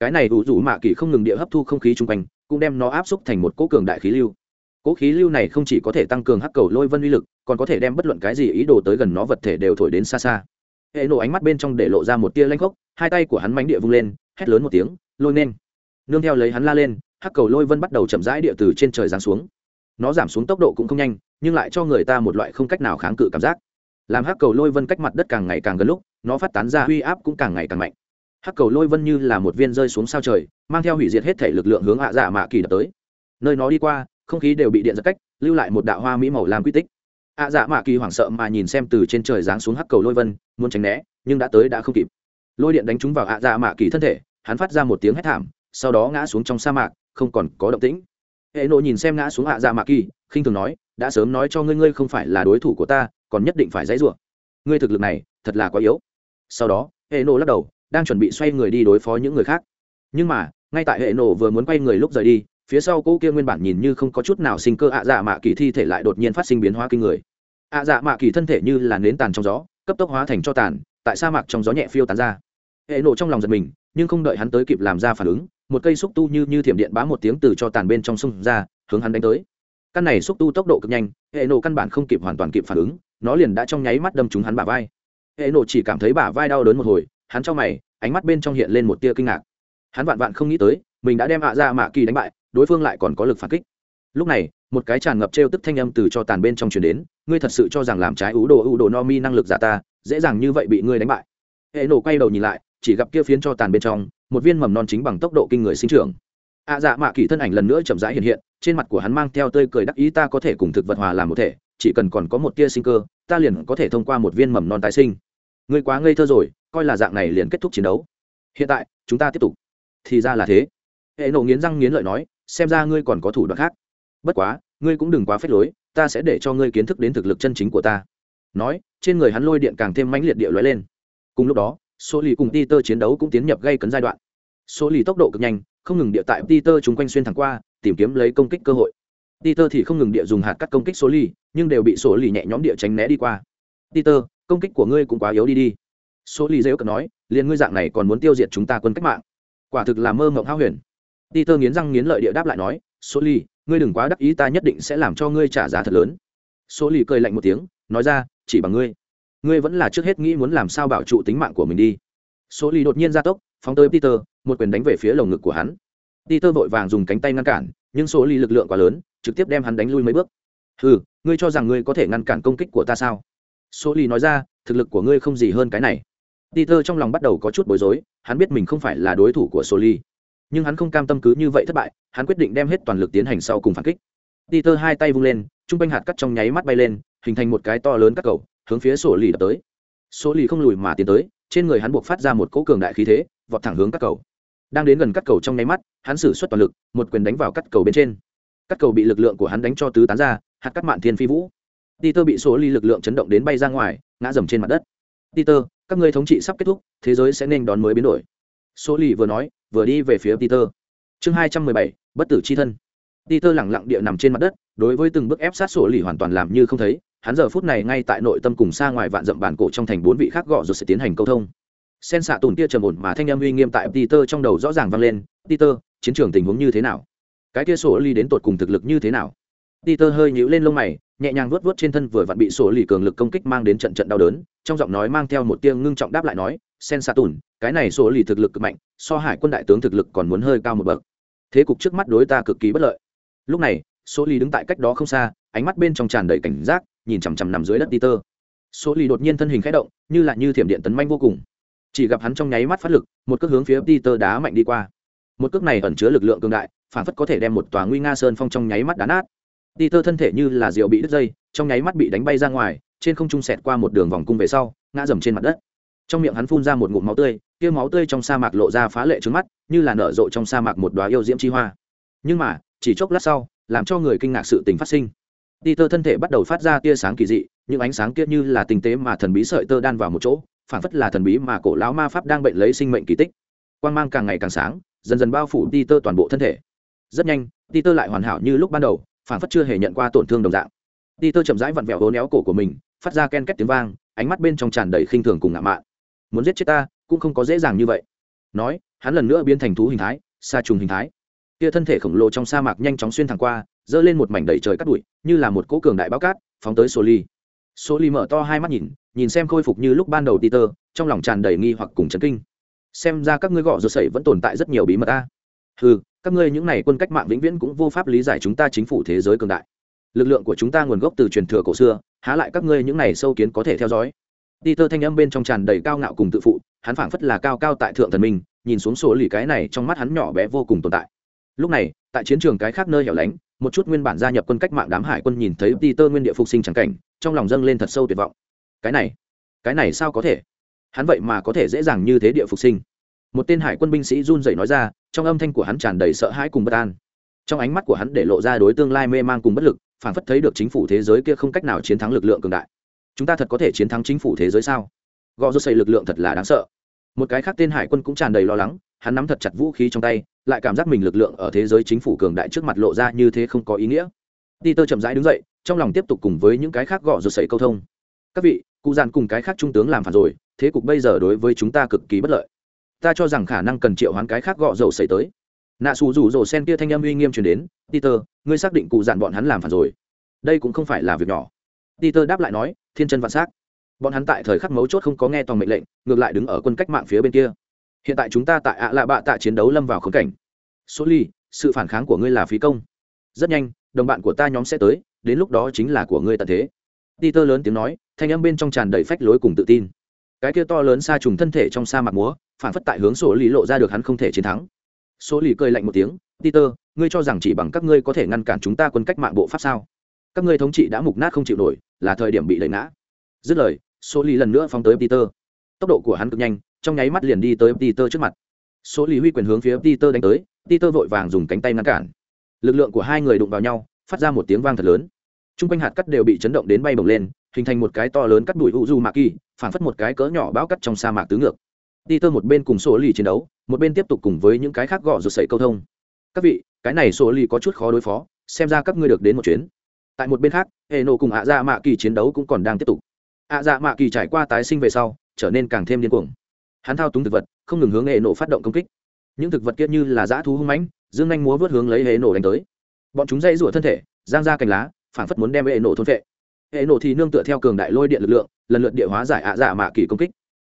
Cái này u dù mạ kỳ không ngừng địa hấp thu không khí chung quanh, cũng đem nó áp xúc thành một cỗ cường đại khí lưu. Cỗ khí lưu này không chỉ có thể tăng cường hắc cầu lôi vân uy lực, còn có thể đem bất luận cái gì ý đồ tới gần nó vật thể đều thổi đến xa xa. Hệ nổ ánh mắt bên trong để lộ ra một tia lanh khốc, hai tay của hắn mánh địa vung lên hét lớn một tiếng, lôi nên. Nương theo lấy hắn la lên, hắc cầu lôi vân bắt đầu chậm rãi địa từ trên trời giáng xuống. Nó giảm xuống tốc độ cũng không nhanh, nhưng lại cho người ta một loại không cách nào kháng cự cảm giác. Làm hắc cầu lôi vân cách mặt đất càng ngày càng gần lúc, nó phát tán ra uy áp cũng càng ngày càng mạnh. Hắc cầu lôi vân như là một viên rơi xuống sao trời, mang theo hủy diệt hết thể lực lượng hướng hạ dạ mạ kỳ đập tới. Nơi nó đi qua, không khí đều bị điện giật cách, lưu lại một đạo hoa mỹ màu làm quy tích. Ạ dạ mạ kỳ hoảng sợ mà nhìn xem từ trên trời giáng xuống hắc cầu lôi vân, muốn tránh né, nhưng đã tới đã không kịp lôi điện đánh trúng vào ạ dạ mạ kỳ thân thể, hắn phát ra một tiếng hét thảm, sau đó ngã xuống trong sa mạc, không còn có động tĩnh. Hệ nộ nhìn xem ngã xuống ạ dạ mạ kỳ, khinh thường nói, đã sớm nói cho ngươi ngươi không phải là đối thủ của ta, còn nhất định phải dãy rủa. Ngươi thực lực này, thật là quá yếu. Sau đó, hệ nộ lắc đầu, đang chuẩn bị xoay người đi đối phó những người khác. Nhưng mà, ngay tại hệ nộ vừa muốn quay người lúc rời đi, phía sau cô kia nguyên bản nhìn như không có chút nào sinh cơ ạ dạ mạ kỳ thi thể lại đột nhiên phát sinh biến hóa kinh người. Ạ dạ mạ kỳ thân thể như là nến tàn trong gió, cấp tốc hóa thành cho tàn, tại sa mạc trong gió nhẹ phiêu tán ra hệ nộ trong lòng giật mình, nhưng không đợi hắn tới kịp làm ra phản ứng, một cây xúc tu như như thiểm điện bá một tiếng từ cho tàn bên trong sông ra, hướng hắn đánh tới. Căn này xúc tu tốc độ cực nhanh, hệ nộ căn bản không kịp hoàn toàn kịp phản ứng, nó liền đã trong nháy mắt đâm trúng hắn bả vai. Hệ nộ chỉ cảm thấy bả vai đau đớn một hồi, hắn trong mày, ánh mắt bên trong hiện lên một tia kinh ngạc. Hắn vạn vạn không nghĩ tới, mình đã đem ạ ra mạ kỳ đánh bại, đối phương lại còn có lực phản kích. Lúc này, một cái tràn ngập t r e o tức thanh âm từ cho tàn bên trong chuyển đến, ngươi thật sự cho rằng làm trái ủ đồ ủ đồ no mi năng lực giả ta, dễ dàng như vậy bị ngươi đánh bại. Hệ nổ quay đầu nhìn lại chỉ gặp kia phiến cho tàn bên trong, một viên mầm non chính bằng tốc độ kinh người sinh trưởng. Ạ dạ mạ kỳ thân ảnh lần nữa chậm rãi hiện hiện, trên mặt của hắn mang theo tơi cười đắc ý, ta có thể cùng thực vật hòa làm một thể, chỉ cần còn có một tia sinh cơ, ta liền có thể thông qua một viên mầm non tái sinh. Ngươi quá ngây thơ rồi, coi là dạng này liền kết thúc chiến đấu. Hiện tại, chúng ta tiếp tục. Thì ra là thế. Hệ nổ nghiến răng nghiến lợi nói, xem ra ngươi còn có thủ đoạn khác. Bất quá, ngươi cũng đừng quá phết lối, ta sẽ để cho ngươi kiến thức đến thực lực chân chính của ta. Nói, trên người hắn lôi điện càng thêm mãnh liệt địa lóe lên. Cùng lúc đó số lì cùng ti chiến đấu cũng tiến nhập gây cấn giai đoạn. Số lì tốc độ cực nhanh không ngừng địa tại ti chúng quanh xuyên thẳng qua tìm kiếm lấy công kích cơ hội. Ti thì không ngừng địa dùng hạt cắt công kích số lì nhưng đều bị số lì nhẹ nhõm địa tránh né đi qua. Ti công kích của ngươi cũng quá yếu đi đi. Số lì dễ cận nói liền ngươi dạng này còn muốn tiêu diệt chúng ta quân cách mạng. Quả thực là mơ mộng hao huyền. Peter nghiến răng nghiến lợi địa đáp lại nói, "Số lì, ngươi đừng quá đắc ý ta nhất định sẽ làm cho ngươi trả giá thật lớn." Số lì cười lạnh một tiếng, nói ra, "Chỉ bằng ngươi, ngươi vẫn là trước hết nghĩ muốn làm sao bảo trụ tính mạng của mình đi." Số lì đột nhiên ra tốc, phóng tới Peter, một quyền đánh về phía lồng ngực của hắn. Peter vội vàng dùng cánh tay ngăn cản, nhưng Số lì lực lượng quá lớn, trực tiếp đem hắn đánh lui mấy bước. "Hừ, ngươi cho rằng ngươi có thể ngăn cản công kích của ta sao?" Số lì nói ra, "Thực lực của ngươi không gì hơn cái này." Peter trong lòng bắt đầu có chút bối rối, hắn biết mình không phải là đối thủ của Số lì nhưng hắn không cam tâm cứ như vậy thất bại hắn quyết định đem hết toàn lực tiến hành sau cùng phản kích peter hai tay vung lên t r u n g quanh hạt cắt trong nháy mắt bay lên hình thành một cái to lớn các cầu hướng phía sổ lì đập tới. Sổ lì không lùi mà tiến tới, trên người hắn buộc phát ra một cỗ cường đại khí thế, vọt thẳng hướng các cầu. Đang đến gần cắt cầu trong nháy mắt, hắn xử suất toàn lực, một quyền đánh vào cắt cầu bên trên. Cắt cầu bị lực lượng của hắn đánh cho tứ tán ra, hạt cắt mạn thiên phi vũ. Peter bị sổ lì lực lượng chấn động đến bay ra ngoài, ngã dầm trên mặt đất. Peter, các ngươi thống trị sắp kết thúc, thế giới sẽ nên đón mới biến đổi. Số lì vừa nói, vừa đi về phía peter. Chương hai trăm mười bảy, bất tử c h i thân. Peter lẳng lặng địa nằm trên mặt đất, đối với từng bước ép sát sổ lì hoàn toàn làm như không thấy hắn giờ phút này ngay tại nội tâm cùng xa ngoài vạn dậm bản cổ trong thành bốn vị khác gọ rồi sẽ tiến hành câu thông. Sen xạ tùn kia trầm ổn mà thanh âm uy nghiêm tại peter trong đầu rõ ràng vang lên, peter, chiến trường tình huống như thế nào? Cái kia sổ ly đến tột cùng thực lực như thế nào? Peter hơi nhíu lên lông mày, nhẹ nhàng vuốt vuốt trên thân vừa vặn bị sổ lì cường lực công kích mang đến trận trận đau đớn, trong giọng nói mang theo một tiếng ngưng trọng đáp lại nói, sen xạ tùn, cái này sổ lì thực lực cực mạnh, so hải quân đại tướng thực lực còn muốn hơi cao một bậc. Thế cục trước mắt đối ta cực kỳ bất lợi. Lúc này số lì đứng tại cách đó không xa, ánh mắt bên trong tràn đầy cảnh giác nhìn chằm chằm nằm dưới đất peter. Số lì đột nhiên thân hình khẽ động, như là như thiểm điện tấn manh vô cùng. Chỉ gặp hắn trong nháy mắt phát lực, một cước hướng phía peter đá mạnh đi qua. Một cước này ẩn chứa lực lượng cường đại, phản phất có thể đem một tòa nguy nga sơn phong trong nháy mắt đá nát. Peter thân thể như là rượu bị đứt dây, trong nháy mắt bị đánh bay ra ngoài, trên không trung sẹt qua một đường vòng cung về sau, ngã dầm trên mặt đất. Trong miệng hắn phun ra một ngụm máu tươi, kia máu tươi trong sa mạc lộ ra phá lệ trứng mắt, như là nở rộ trong sa mạc một đoá yêu diễm chi hoa. Nhưng mà, chỉ chốc lát sau, làm cho người kinh ngạc sự tình phát sinh. Peter thân thể bắt đầu phát ra tia sáng kỳ dị, những ánh sáng kia như là tinh tế mà thần bí sợi tơ đan vào một chỗ, phản phất là thần bí mà cổ lão ma pháp đang bệnh lấy sinh mệnh kỳ tích. Quang mang càng ngày càng sáng, dần dần bao phủ Peter toàn bộ thân thể. Rất nhanh, Peter lại hoàn hảo như lúc ban đầu, phản phất chưa hề nhận qua tổn thương đồng dạng. Peter chậm rãi vặn vẹo hố néo cổ của mình, phát ra ken két tiếng vang, ánh mắt bên trong tràn đầy khinh thường cùng ngạo mạn. Muốn giết chết ta, cũng không có dễ dàng như vậy. Nói, hắn lần nữa biến thành thú hình thái, sa trùng hình thái. Kia thân thể khổng lồ trong sa mạc nhanh chóng xuyên thẳng qua, dơ lên một mảnh đầy trời cát bụi, như là một cỗ cường đại báo cát, phóng tới Soli. ly ly mở to hai mắt nhìn nhìn xem khôi phục như lúc ban đầu peter, trong lòng tràn đầy nghi hoặc cùng chấn kinh. Xem ra các ngươi gọ rột sậy vẫn tồn tại rất nhiều bí mật ta ừ các ngươi những n à y quân cách mạng vĩnh viễn cũng vô pháp lý giải chúng ta chính phủ thế giới cường đại. Lực lượng của chúng ta nguồn gốc từ truyền thừa cổ xưa, há lại các ngươi những n à y sâu kiến có thể theo dõi? Peter thanh âm bên trong tràn đầy cao ngạo cùng tự phụ, hắn phảng phất là cao cao tại thượng thần minh, nhìn xuống Soli lì cái này trong mắt hắn nhỏ bé vô cùng tồn tại. Lúc này, tại chiến trường cái khác nơi hẻo lánh một chút nguyên bản gia nhập quân cách mạng đám hải quân nhìn thấy Peter nguyên địa phục sinh chẳng cảnh, trong lòng dâng lên thật sâu tuyệt vọng. Cái này, cái này sao có thể? Hắn vậy mà có thể dễ dàng như thế địa phục sinh. Một tên hải quân binh sĩ run rẩy nói ra, trong âm thanh của hắn tràn đầy sợ hãi cùng bất an. Trong ánh mắt của hắn để lộ ra đối tương lai mê mang cùng bất lực, phản phất thấy được chính phủ thế giới kia không cách nào chiến thắng lực lượng cường đại. Chúng ta thật có thể chiến thắng chính phủ thế giới sao? Gõ rốt xây lực lượng thật là đáng sợ. Một cái khác tên hải quân cũng tràn đầy lo lắng, hắn nắm thật chặt vũ khí trong tay lại cảm giác mình lực lượng ở thế giới chính phủ cường đại trước mặt lộ ra như thế không có ý nghĩa. Peter chậm rãi đứng dậy trong lòng tiếp tục cùng với những cái khác gõ rụt sẩy câu thông. Các vị cụ dàn cùng cái khác trung tướng làm phản rồi thế cục bây giờ đối với chúng ta cực kỳ bất lợi. Ta cho rằng khả năng cần triệu hoán cái khác gõ dầu xảy tới. Nạ xù rủ rồ sen kia thanh âm uy nghiêm truyền đến peter ngươi xác định cụ dàn bọn hắn làm phản rồi. Đây cũng không phải là việc nhỏ. Peter đáp lại nói thiên chân vạn s bọn hắn tại thời khắc mấu chốt không có nghe toàn mệnh lệnh ngược lại đứng ở quân cách mạng phía bên kia hiện tại chúng ta tại ạ lạ bạ tạ chiến đấu lâm vào khống cảnh số ly sự phản kháng của ngươi là phí công rất nhanh đồng bạn của ta nhóm sẽ tới đến lúc đó chính là của ngươi tận thế Peter lớn tiếng nói, thanh âm bên trong tràn đầy phách lối cùng tự tin. Cái kia to lớn xa trùng thân thể trong sa mạc múa, phản phất tại hướng số lý lộ ra được hắn không thể chiến thắng. Số lý cười lạnh một tiếng, "Peter, ngươi cho rằng chỉ bằng các ngươi có thể ngăn cản chúng ta quân cách mạng bộ pháp sao? Các ngươi thống trị đã mục nát không chịu nổi, là thời điểm bị đẩy ngã." Dứt lời, số lý lần nữa phóng tới Peter. Tốc độ của hắn cực nhanh, trong nháy mắt liền đi tới Peter trước mặt. Số Lý Huy quyền hướng phía Peter đánh tới, Peter vội vàng dùng cánh tay ngăn cản. Lực lượng của hai người đụng vào nhau, phát ra một tiếng vang thật lớn. Trung quanh hạt cắt đều bị chấn động đến bay bổng lên, hình thành một cái to lớn cắt đuổi kỳ phản phất một cái cỡ nhỏ bão cắt trong sa mạc tứ ngược. Peter một bên cùng Số Lý chiến đấu, một bên tiếp tục cùng với những cái khác gọ rụt sậy câu thông. Các vị, cái này Số Lý có chút khó đối phó, xem ra các ngươi được đến một chuyến. Tại một bên khác, Eno cùng hạ ra mạ kỳ chiến đấu cũng còn đang tiếp tục ạ dạ mạ kỳ trải qua tái sinh về sau, trở nên càng thêm điên cuồng. Hắn thao túng thực vật không ngừng hướng hệ nổ phát động công kích. Những thực vật kia như là dã thú hung mãnh dương Anh múa vớt hướng lấy hệ nổ đánh tới. Bọn chúng dây rủa thân thể giang ra cành lá phản phất muốn đem hệ nổ thôn vệ hệ nổ thì nương tựa theo cường đại lôi điện lực lượng lần lượt địa hóa giải ạ dạ mạ kỳ công kích.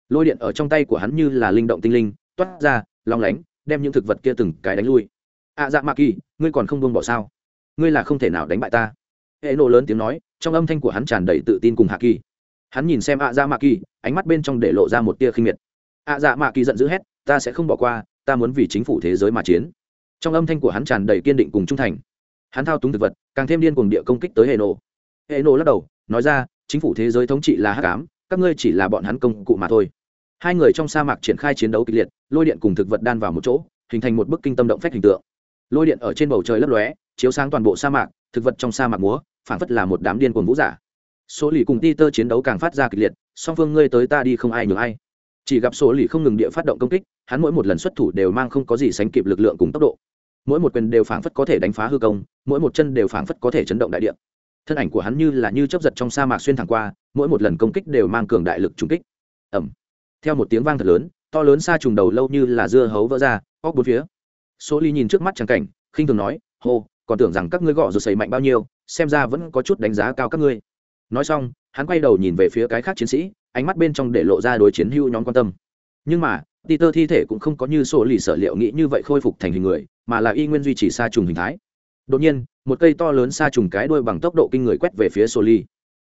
Lôi điện ở trong tay của hắn như là linh động tinh linh toát ra long lánh đem những thực vật kia từng cái đánh lui. Ạ dạ mạ kỳ ngươi còn không buông bỏ sao? Ngươi là không thể nào đánh bại ta. Hệ nổ lớn tiếng nói trong âm thanh của hắn tràn đầy tự tin cùng hạ kỳ hắn nhìn xem ạ dạ mạ kỳ ánh mắt bên trong để lộ ra một tia khinh miệt. Ạ dạ mạ kỳ giận dữ hét, ta sẽ không bỏ qua, ta muốn vì chính phủ thế giới mà chiến. Trong âm thanh của hắn tràn đầy kiên định cùng trung thành. Hắn thao túng thực vật, càng thêm điên cuồng địa công kích tới hệ nổ hệ nổ lắc đầu, nói ra, chính phủ thế giới thống trị là hắc ám, các ngươi chỉ là bọn hắn công cụ mà thôi. Hai người trong sa mạc triển khai chiến đấu kịch liệt, lôi điện cùng thực vật đan vào một chỗ, hình thành một bức kinh tâm động phách hình tượng. Lôi điện ở trên bầu trời lấp lóe, chiếu sáng toàn bộ sa mạc, thực vật trong sa mạc múa phản phất là một đám điên cuồng vũ giả số lì cùng ti tơ chiến đấu càng phát ra kịch liệt, song phương ngươi tới ta đi không ai nhường ai. Chỉ gặp số lì không ngừng địa phát động công kích, hắn mỗi một lần xuất thủ đều mang không có gì sánh kịp lực lượng cùng tốc độ. Mỗi một quyền đều phảng phất có thể đánh phá hư công mỗi một chân đều phảng phất có thể chấn động đại địa. Thân ảnh của hắn như là như chấp giật trong sa mạc xuyên thẳng qua, mỗi một lần công kích đều mang cường đại lực trúng kích. Ẩm theo một tiếng vang thật lớn, to lớn xa trùng đầu lâu như là dưa hấu vỡ ra, óc bốn phía. Số ly nhìn trước mắt trắng cảnh, khinh thường nói, hô, còn tưởng rằng các ngươi gõ rồi sầy mạnh bao nhiêu, xem ra vẫn có chút đánh giá cao các ngươi nói xong hắn quay đầu nhìn về phía cái khác chiến sĩ ánh mắt bên trong để lộ ra đối chiến hưu nhóm quan tâm nhưng mà Peter thi thể cũng không có như sổ lì sở liệu nghĩ như vậy khôi phục thành hình người, mà là y nguyên duy trì sa trùng hình thái. Đột nhiên, một cây to lớn sa trùng cái đuôi bằng tốc độ kinh người quét về phía Soli.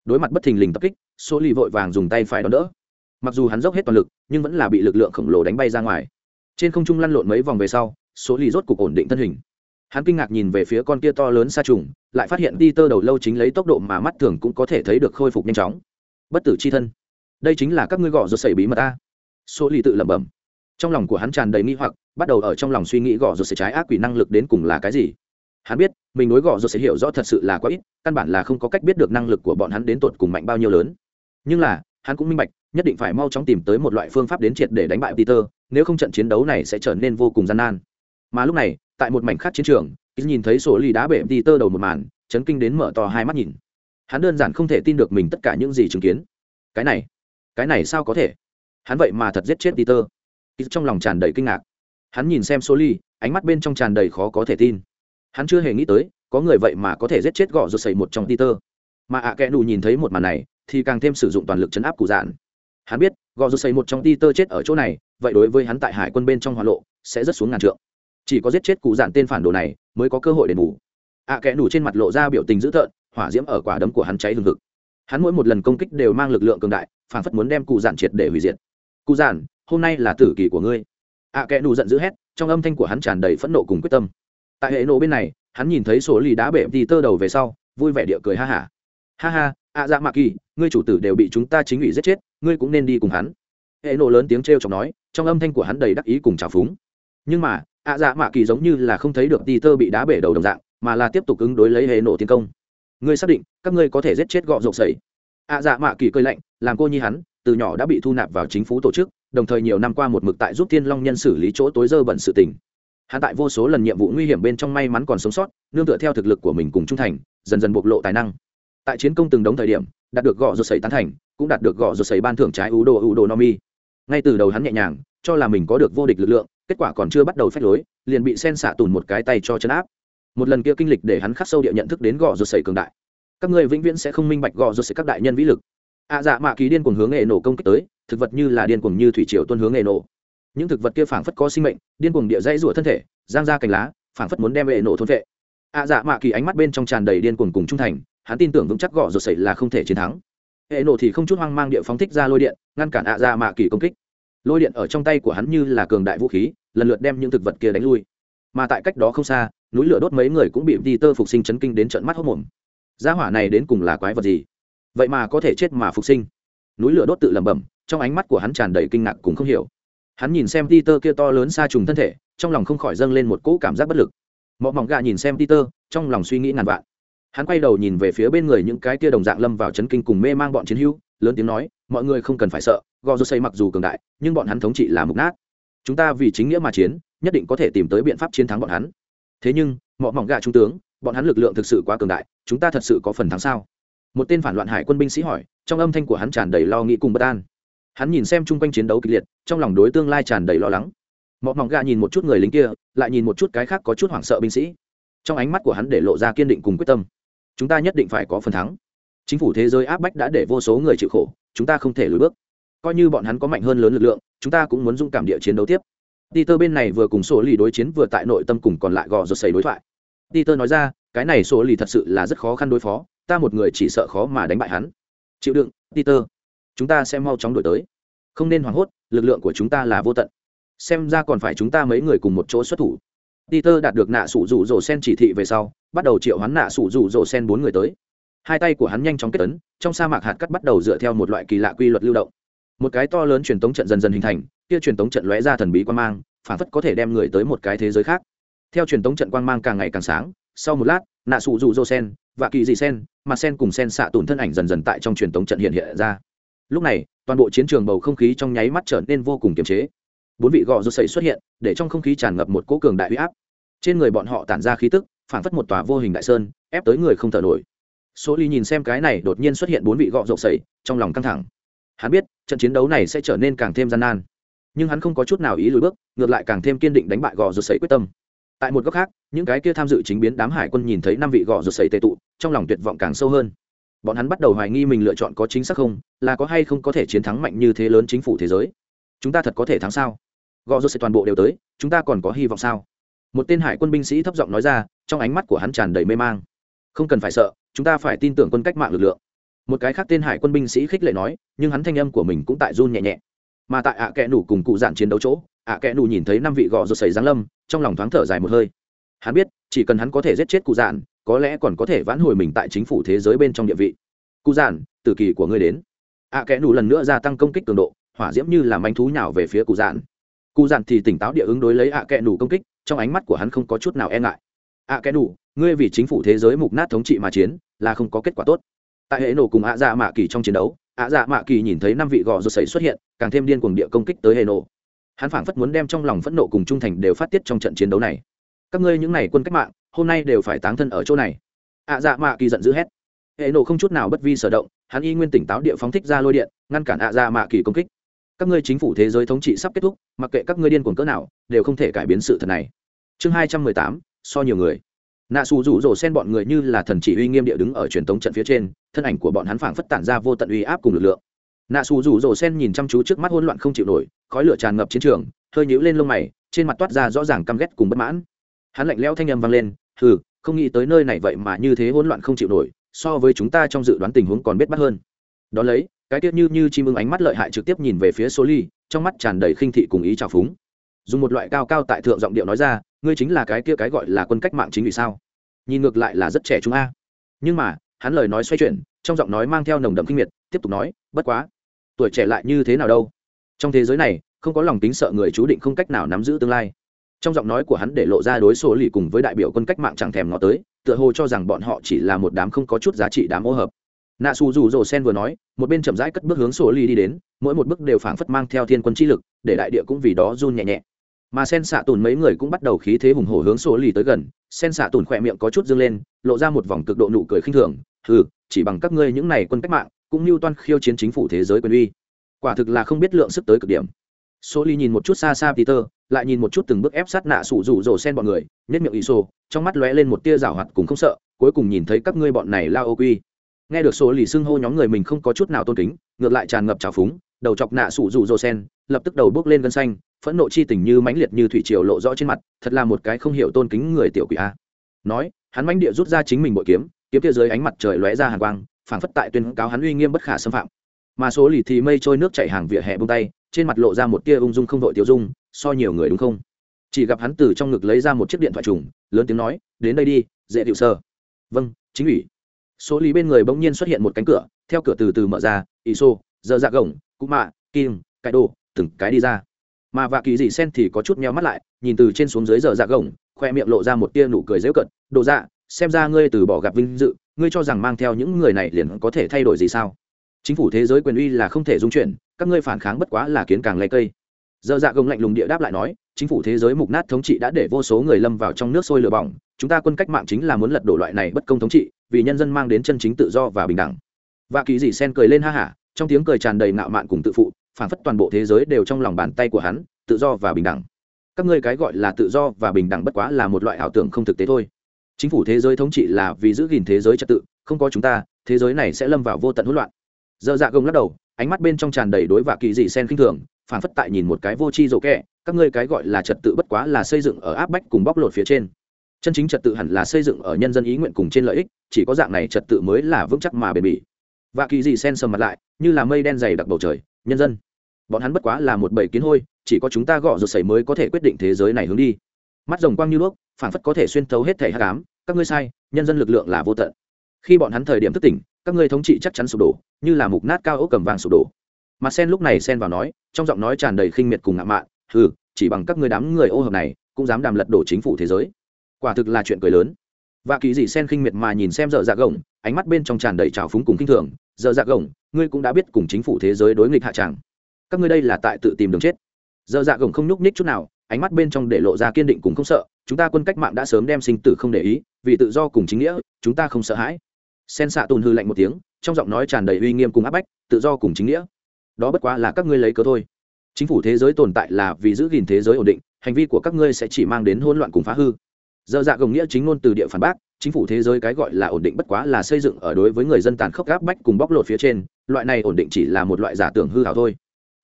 Đối mặt bất thình lình tập kích, Soli vội vàng dùng tay phải đón đỡ. mặc dù hắn dốc hết toàn lực nhưng vẫn là bị lực lượng khổng lồ đánh bay ra ngoài trên không trung lăn lộn mấy vòng về sau số lì rốt cục ổn định thân hình hắn kinh ngạc nhìn về phía con kia to lớn xa trùng, lại phát hiện đi tơ đầu lâu chính lấy tốc độ mà mắt thường cũng có thể thấy được khôi phục nhanh chóng. Bất tử c h i thân. Đây chính là các ngươi gõ rột xảy bí mật ta số lì tự lẩm bẩm. Trong lòng của hắn tràn đầy nghi hoặc, bắt đầu ở trong lòng suy nghĩ gõ rột xảy trái ác quỷ năng lực đến cùng là cái gì. Hắn biết, mình nối gõ rột sẽ hiểu rõ thật sự là quá ít, căn bản là không có cách biết được năng lực của bọn hắn đến tột cùng mạnh bao nhiêu lớn. Nhưng là, hắn cũng minh bạch, nhất định phải mau chóng tìm tới một loại phương pháp đến triệt để đánh bại peter, nếu không trận chiến đấu này sẽ trở nên vô cùng gian nan. Mà lúc này tại một mảnh khác chiến trường nhìn thấy sổ lì đá bể đi tơ đầu một màn, chấn kinh đến mở to hai mắt nhìn. Hắn đơn giản không thể tin được mình tất cả những gì chứng kiến. Cái này cái này sao có thể? Hắn vậy mà thật giết chết đi tơ. trong lòng tràn đầy kinh ngạc. Hắn nhìn xem số ly ánh mắt bên trong tràn đầy khó có thể tin. Hắn chưa hề nghĩ tới, có người vậy mà có thể giết chết gõ rột xảy một trong peter mà ạ à kẽ nù nhìn thấy một màn này, thì càng thêm sử dụng toàn lực chấn áp cụ dạn. Hắn biết gò dù xây một trong ti tơ chết ở chỗ này, vậy đối với hắn tại hải quân bên trong hoa lộ, sẽ rất xuống ngàn trượng chỉ có giết chết cụ dạn tên phản đồ này mới có cơ hội đền bù. Ạ à, kẽ nủ trên mặt lộ ra biểu tình dữ tợn hỏa diễm ở quả đấm của hắn cháy hừng hực. Hắn mỗi một lần công kích đều mang lực lượng cường đại phản phất muốn đem cụ dạn triệt để hủy diệt. Cụ dạn hôm nay là tử kỳ của ngươi. Ạ à, kẽ nủ giận dữ hét trong âm thanh của hắn tràn đầy phẫn nộ cùng quyết tâm. Tại hệ nổ bên này hắn nhìn thấy số lì đá bể thì tơ đầu về sau vui vẻ địa cười ha hả. Ha. ha ha ạ dạ mạ kỳ ngươi chủ tử đều bị chúng ta chính ủy giết chết ngươi cũng nên đi cùng hắn. Hệ nộ lớn tiếng t r e o chọc nói trong âm thanh của hắn đầy đắc ý cùng trào phúng. Nhưng mà ạ dạ mạ kỳ giống như là không thấy được đi tơ bị đá bể đầu đồng dạng, mà là tiếp tục ứng đối lấy hệ nổ tiến công. Ngươi xác định, các ngươi có thể giết chết gọ rộp sẩy. Ạ dạ mạ kỳ cơi lạnh, làm cô nhi hắn, từ nhỏ đã bị thu nạp vào chính phủ tổ chức, đồng thời nhiều năm qua một mực tại giúp thiên long nhân xử lý chỗ tối dơ bẩn sự tình. Hắn tại vô số lần nhiệm vụ nguy hiểm bên trong may mắn còn sống sót, nương tựa theo thực lực của mình cùng trung thành, dần dần bộc lộ tài năng. Tại chiến công từng đống thời điểm, đạt được gõ rột sẩy tán thành, cũng đạt được gõ rột sẩy ban thưởng trái ưu đồ ưu đồ no mi ngay từ đầu hắn nhẹ nhàng, cho là mình có được vô địch lực lượng kết quả còn chưa bắt đầu phép lối liền bị sen xạ tùn một cái tay cho chấn áp. Một lần kia kinh lịch để hắn khắc sâu địa nhận thức đến gò rột sấy cường đại. Các người vĩnh viễn sẽ không minh bạch gò rột sấy các đại nhân vĩ lực. Ạ à, dạ mạ ký điên cuồng hướng nghệ nổ công kích tới thực vật như là điên cuồng như thủy triều tuân hướng nghệ nổ. Những thực vật kia phảng phất có sinh mệnh điên cuồng địa dãy rủa thân thể giang ra cành lá phảng phất muốn đem nghệ nổ thôn vệ. Ạ à, dạ mạ kỳ ánh mắt bên trong tràn đầy điên cuồng cùng trung thành hắn tin tưởng vững chắc gò rột sẩy là không thể chiến thắng. Hệ nổ thì không chút hoang mang địa phóng thích ra lôi điện ngăn cản ạ dạ mạ kỳ công kích. Lôi điện ở trong tay của hắn như là cường đại vũ khí lần lượt đem những thực vật kia đánh lui. Mà tại cách đó không xa, núi lửa đốt mấy người cũng bị đi tơ phục sinh chấn kinh đến trận mắt hốc mồm. Gia hỏa này đến cùng là quái vật gì? Vậy mà có thể chết mà phục sinh. Núi lửa đốt tự lẩm bẩm, trong ánh mắt của hắn tràn đầy kinh ngạc cũng không hiểu. Hắn nhìn xem Peter kia to lớn xa trùng thân thể, trong lòng không khỏi dâng lên một cỗ cảm giác bất lực. Mọ mỏng gà nhìn xem Peter, trong lòng suy nghĩ ngàn vạn. Hắn quay đầu nhìn về phía bên người những cái kia đồng dạng lâm vào chấn kinh cùng mê mang bọn chiến hữu, lớn tiếng nói, mọi người không cần phải sợ gò rô xây mặc dù cường đại, nhưng bọn hắn thống trị là mục nát chúng ta vì chính nghĩa mà chiến, nhất định có thể tìm tới biện pháp chiến thắng bọn hắn. Thế nhưng mọi mỏng gạ trung tướng, bọn hắn lực lượng thực sự quá cường đại, chúng ta thật sự có phần thắng sao? Một tên phản loạn hải quân binh sĩ hỏi, trong âm thanh của hắn tràn đầy lo nghĩ cùng bất an. Hắn nhìn xem chung quanh chiến đấu kịch liệt, trong lòng đối tương lai tràn đầy lo lắng. Mọi mỏng gạ nhìn một chút người lính kia, lại nhìn một chút cái khác có chút hoảng sợ binh sĩ. Trong ánh mắt của hắn để lộ ra kiên định cùng quyết tâm. Chúng ta nhất định phải có phần thắng. Chính phủ thế giới áp bách đã để vô số người chịu khổ, chúng ta không thể lùi bước coi như bọn hắn có mạnh hơn lớn lực lượng chúng ta cũng muốn dung cảm địa chiến đấu tiếp Peter bên này vừa cùng số lì đối chiến vừa tại nội tâm cùng còn lại gò rột xầy đối thoại. Peter nói ra, cái này số lì thật sự là rất khó khăn đối phó, ta một người chỉ sợ khó mà đánh bại hắn. Chịu đựng, Peter. Chúng ta sẽ mau chóng đổi tới. Không nên hoảng hốt, lực lượng của chúng ta là vô tận. Xem ra còn phải chúng ta mấy người cùng một chỗ xuất thủ. Peter đạt được nạ sủ rủ rồ sen chỉ thị về sau, bắt đầu triệu hắn nạ sủ rủ rồ sen bốn người tới. Hai tay của hắn nhanh chóng kết ấn, trong sa mạc hạt cắt bắt đầu dựa theo một loại kỳ lạ quy luật lưu động. Một cái to lớn truyền tống trận dần dần hình thành, kia truyền tống trận lóe ra thần bí quang mang, phản phất có thể đem người tới một cái thế giới khác. Theo truyền tống trận quang mang càng ngày càng sáng, sau một lát, nạ sụ dụ dô sen, và kỳ dị sen, mà sen cùng sen xạ tùn thân ảnh dần dần tại trong truyền tống trận hiện hiện ra. Lúc này, toàn bộ chiến trường bầu không khí trong nháy mắt trở nên vô cùng kiềm chế. Bốn vị gò rô sẩy xuất hiện, để trong không khí tràn ngập một cỗ cường đại uy áp trên người bọn họ tản ra khí tức phản phất một tòa vô hình đại sơn ép tới người không thở nổi số ly nhìn xem cái này đột nhiên xuất hiện bốn vị gọ rộng sậy trong lòng căng thẳng hắn biết trận chiến đấu này sẽ trở nên càng thêm gian nan. Nhưng hắn không có chút nào ý lùi bước, ngược lại càng thêm kiên định đánh bại gò rột sấy quyết tâm. Tại một góc khác, những cái kia tham dự chính biến đám hải quân nhìn thấy năm vị gò rột sấy tệ tụ, trong lòng tuyệt vọng càng sâu hơn. Bọn hắn bắt đầu hoài nghi mình lựa chọn có chính xác không, là có hay không có thể chiến thắng mạnh như thế lớn chính phủ thế giới. Chúng ta thật có thể thắng sao? Gò rột sấy toàn bộ đều tới, chúng ta còn có hy vọng sao? Một tên hải quân binh sĩ thấp giọng nói ra, trong ánh mắt của hắn tràn đầy mê mang. Không cần phải sợ, chúng ta phải tin tưởng quân cách mạng lực lượng một cái khác tên hải quân binh sĩ khích lệ nói, nhưng hắn thanh âm của mình cũng tại run nhẹ nhẹ. Mà tại ạ à kẽ nủ cùng cụ dạn chiến đấu chỗ, ạ à kẽ nủ nhìn thấy năm vị gò rột xảy giáng lâm, trong lòng thoáng thở dài một hơi. Hắn biết, chỉ cần hắn có thể giết chết cụ dạn có lẽ còn có thể vãn hồi mình tại chính phủ thế giới bên trong địa vị. Cụ dạn từ kỳ của ngươi đến. Ạ à kẽ nủ lần nữa gia tăng công kích cường độ, hỏa diễm như làm bánh thú nhào về phía cụ dạn cụ dạn thì tỉnh táo địa ứng đối lấy ạ kẽ nủ công kích, trong ánh mắt của hắn không có chút nào e ngại. Ạ kẽ nủ, ngươi vì chính phủ thế giới mục nát thống trị mà chiến, là không có kết quả tốt tại hệ nổ cùng ạ dạ mạ kỳ trong chiến đấu, ạ dạ mạ kỳ nhìn thấy năm vị gò rột sẩy xuất hiện, càng thêm điên cuồng địa công kích tới hệ nổ. Hắn phảng phất muốn đem trong lòng phẫn nộ cùng trung thành đều phát tiết trong trận chiến đấu này. Các ngươi những n à y quân cách mạng, hôm nay đều phải táng thân ở chỗ này. Ạ dạ mạ kỳ giận dữ hét. Hệ nổ không chút nào bất vi sở động, hắn y nguyên tỉnh táo địa phóng thích ra lôi điện, ngăn cản ạ dạ mạ kỳ công kích. Các ngươi chính phủ thế giới thống trị sắp kết thúc, mặc kệ các ngươi điên cuồng cỡ nào, đều không thể cải biến sự thật này. Chương hai trăm mười tám, so nhiều người nạ xù rủ rồ xen bọn người như là thần chỉ uy nghiêm địa đứng ở truyền thống trận phía trên, thân ảnh của bọn hắn phảng phất tản ra vô tận uy áp cùng lực lượng. Nạ xù rủ rồ xen nhìn chăm chú trước mắt hỗn loạn không chịu nổi, khói lửa tràn ngập chiến trường, hơi nhíu lên lông mày, trên mặt toát ra rõ ràng căm ghét cùng bất mãn. Hắn lạnh lẽo thanh âm vang lên, hừ, không nghĩ tới nơi này vậy mà như thế hỗn loạn không chịu nổi, so với chúng ta trong dự đoán tình huống còn biết bắt hơn. Đón lấy, cái tiết như như chim ưng ánh mắt lợi hại trực tiếp nhìn về phía số ly trong mắt tràn đầy khinh thị cùng ý trào phúng. Dùng một loại cao cao tại thượng giọng điệu nói ra ngươi chính là cái kia cái gọi là quân cách mạng chính vì sao? Nhìn ngược lại là rất trẻ chúng a. Nhưng mà, hắn lời nói xoay chuyển, trong giọng nói mang theo nồng đậm kinh miệt, tiếp tục nói, bất quá, tuổi trẻ lại như thế nào đâu? Trong thế giới này, không có lòng tính sợ người chú định không cách nào nắm giữ tương lai. Trong giọng nói của hắn để lộ ra đối số lì cùng với đại biểu quân cách mạng chẳng thèm ngó tới, tựa hồ cho rằng bọn họ chỉ là một đám không có chút giá trị đám ô hợp. Nạ xù dù rồ sen vừa nói, một bên chậm rãi cất bước hướng số lì đi đến, mỗi một bước đều phảng phất mang theo thiên quân chi lực, để đại địa cũng vì đó run nhẹ nhẹ mà sen xạ tùn mấy người cũng bắt đầu khí thế hùng hổ hướng số lì tới gần. Sen xạ tùn khỏe miệng có chút dâng lên, lộ ra một vòng cực độ nụ cười khinh thường. Ừ chỉ bằng các ngươi những này quân cách mạng, cũng như toan khiêu chiến chính phủ thế giới quyền uy. Quả thực là không biết lượng sức tới cực điểm. Số ly nhìn một chút xa xa peter, lại nhìn một chút từng bước ép sát nạ sủ rủ rồ sen bọn người nhất miệng ý sô trong mắt lóe lên một tia rảo hoạt cùng không sợ, cuối cùng nhìn thấy các ngươi bọn này lao ô quy. Nghe được số lì xưng hô nhóm người mình không có chút nào tôn kính, ngược lại tràn ngập trào phúng, đầu chọc nạ sủ rủ rồ sen, lập tức đầu bước lên gân xanh phẫn nộ chi tình như mãnh liệt như thủy triều lộ rõ trên mặt thật là một cái không hiểu tôn kính người tiểu quỷ a. Nói hắn mãnh địa rút ra chính mình bội kiếm kiếm kia dưới ánh mặt trời lóe ra hàn quang phảng phất tại tuyên cáo hắn uy nghiêm bất khả xâm phạm. Mà số lì thì mây trôi nước chảy hàng vỉa hè bông tay trên mặt lộ ra một tia ung dung không vội tiêu dung so nhiều người đúng không? Chỉ gặp hắn từ trong ngực lấy ra một chiếc điện thoại trùng lớn tiếng nói đến đây đi dễ điệu sơ. Vâng chính ủy. Số lý bên người bỗng nhiên xuất hiện một cánh cửa theo cửa từ từ mở ra Iso, xô giờ dạ gồng cụ mạ kim cái đồ từng cái đi ra mà vạ kỳ dị sen thì có chút meo mắt lại, nhìn từ trên xuống dưới giờ dạ gồng, khoe miệng lộ ra một tia nụ cười dễu cận đồ dạ xem ra ngươi từ bỏ gặp vinh dự, ngươi cho rằng mang theo những người này liền có thể thay đổi gì sao? Chính phủ thế giới quyền uy là không thể dung chuyển, các ngươi phản kháng bất quá là kiến càng lấy cây. Giờ dạ gồng lạnh lùng địa đáp lại nói, chính phủ thế giới mục nát thống trị đã để vô số người lâm vào trong nước sôi lửa bỏng, chúng ta quân cách mạng chính là muốn lật đổ loại này bất công thống trị, vì nhân dân mang đến chân chính tự do và bình đẳng. Vạ kỳ dị sen cười lên ha hả, trong tiếng cười tràn đầy ngạo mạn cùng tự phụ phản phất toàn bộ thế giới đều trong lòng bàn tay của hắn, tự do và bình đẳng. Các ngươi cái gọi là tự do và bình đẳng bất quá là một loại ảo tưởng không thực tế thôi. Chính phủ thế giới thống trị là vì giữ gìn thế giới trật tự, không có chúng ta, thế giới này sẽ lâm vào vô tận hỗn loạn. Dơ dạ gồng lắc đầu, ánh mắt bên trong tràn đầy đối và kỳ dị sen khinh thường phản phất tại nhìn một cái vô tri dỗ kẹ, các ngươi cái gọi là trật tự bất quá là xây dựng ở áp bách cùng bóc lột phía trên. Chân chính trật tự hẳn là xây dựng ở nhân dân ý nguyện cùng trên lợi ích, chỉ có dạng này trật tự mới là vững chắc mà bền bỉ. Và kỳ dị sen sầm mặt lại, như là mây đen dày đặc bầu trời, nhân dân bọn hắn bất quá là một bầy kiến hôi, chỉ có chúng ta gõ rột sẩy mới có thể quyết định thế giới này hướng đi. Mắt rồng quang như đuốc phản phất có thể xuyên thấu hết thể hát cám các ngươi sai, nhân dân lực lượng là vô tận. Khi bọn hắn thời điểm thức tỉnh, các ngươi thống trị chắc chắn sụp đổ, như là mục nát cao ốc cầm vàng sụp đổ. Mà sen lúc này sen vào nói, trong giọng nói tràn đầy khinh miệt cùng ngạo mạn ừ chỉ bằng các ngươi đám người ô hợp này, cũng dám đàm lật đổ chính phủ thế giới. Quả thực là chuyện cười lớn. Và kỳ dị sen khinh miệt mà nhìn xem dở dạ gồng, ánh mắt bên trong tràn đầy trào phúng cùng kinh thường. Dở dạ gồng, ngươi cũng đã biết cùng chính phủ thế giới đối nghịch hạ tràng các ngươi đây là tại tự tìm đường chết. Giờ dạ gồng không nhúc nhích chút nào, ánh mắt bên trong để lộ ra kiên định cùng không sợ, chúng ta quân cách mạng đã sớm đem sinh tử không để ý, vì tự do cùng chính nghĩa, chúng ta không sợ hãi. Sen xạ tôn hư lạnh một tiếng, trong giọng nói tràn đầy uy nghiêm cùng áp bách, tự do cùng chính nghĩa. Đó bất quá là các ngươi lấy cớ thôi. Chính phủ thế giới tồn tại là vì giữ gìn thế giới ổn định, hành vi của các ngươi sẽ chỉ mang đến hỗn loạn cùng phá hư. Dơ dạ gồng nghĩa chính ngôn từ địa phản bác, chính phủ thế giới cái gọi là ổn định bất quá là xây dựng ở đối với người dân tàn khốc gáp bách cùng bóc lột phía trên, loại này ổn định chỉ là một loại giả tưởng hư hảo thôi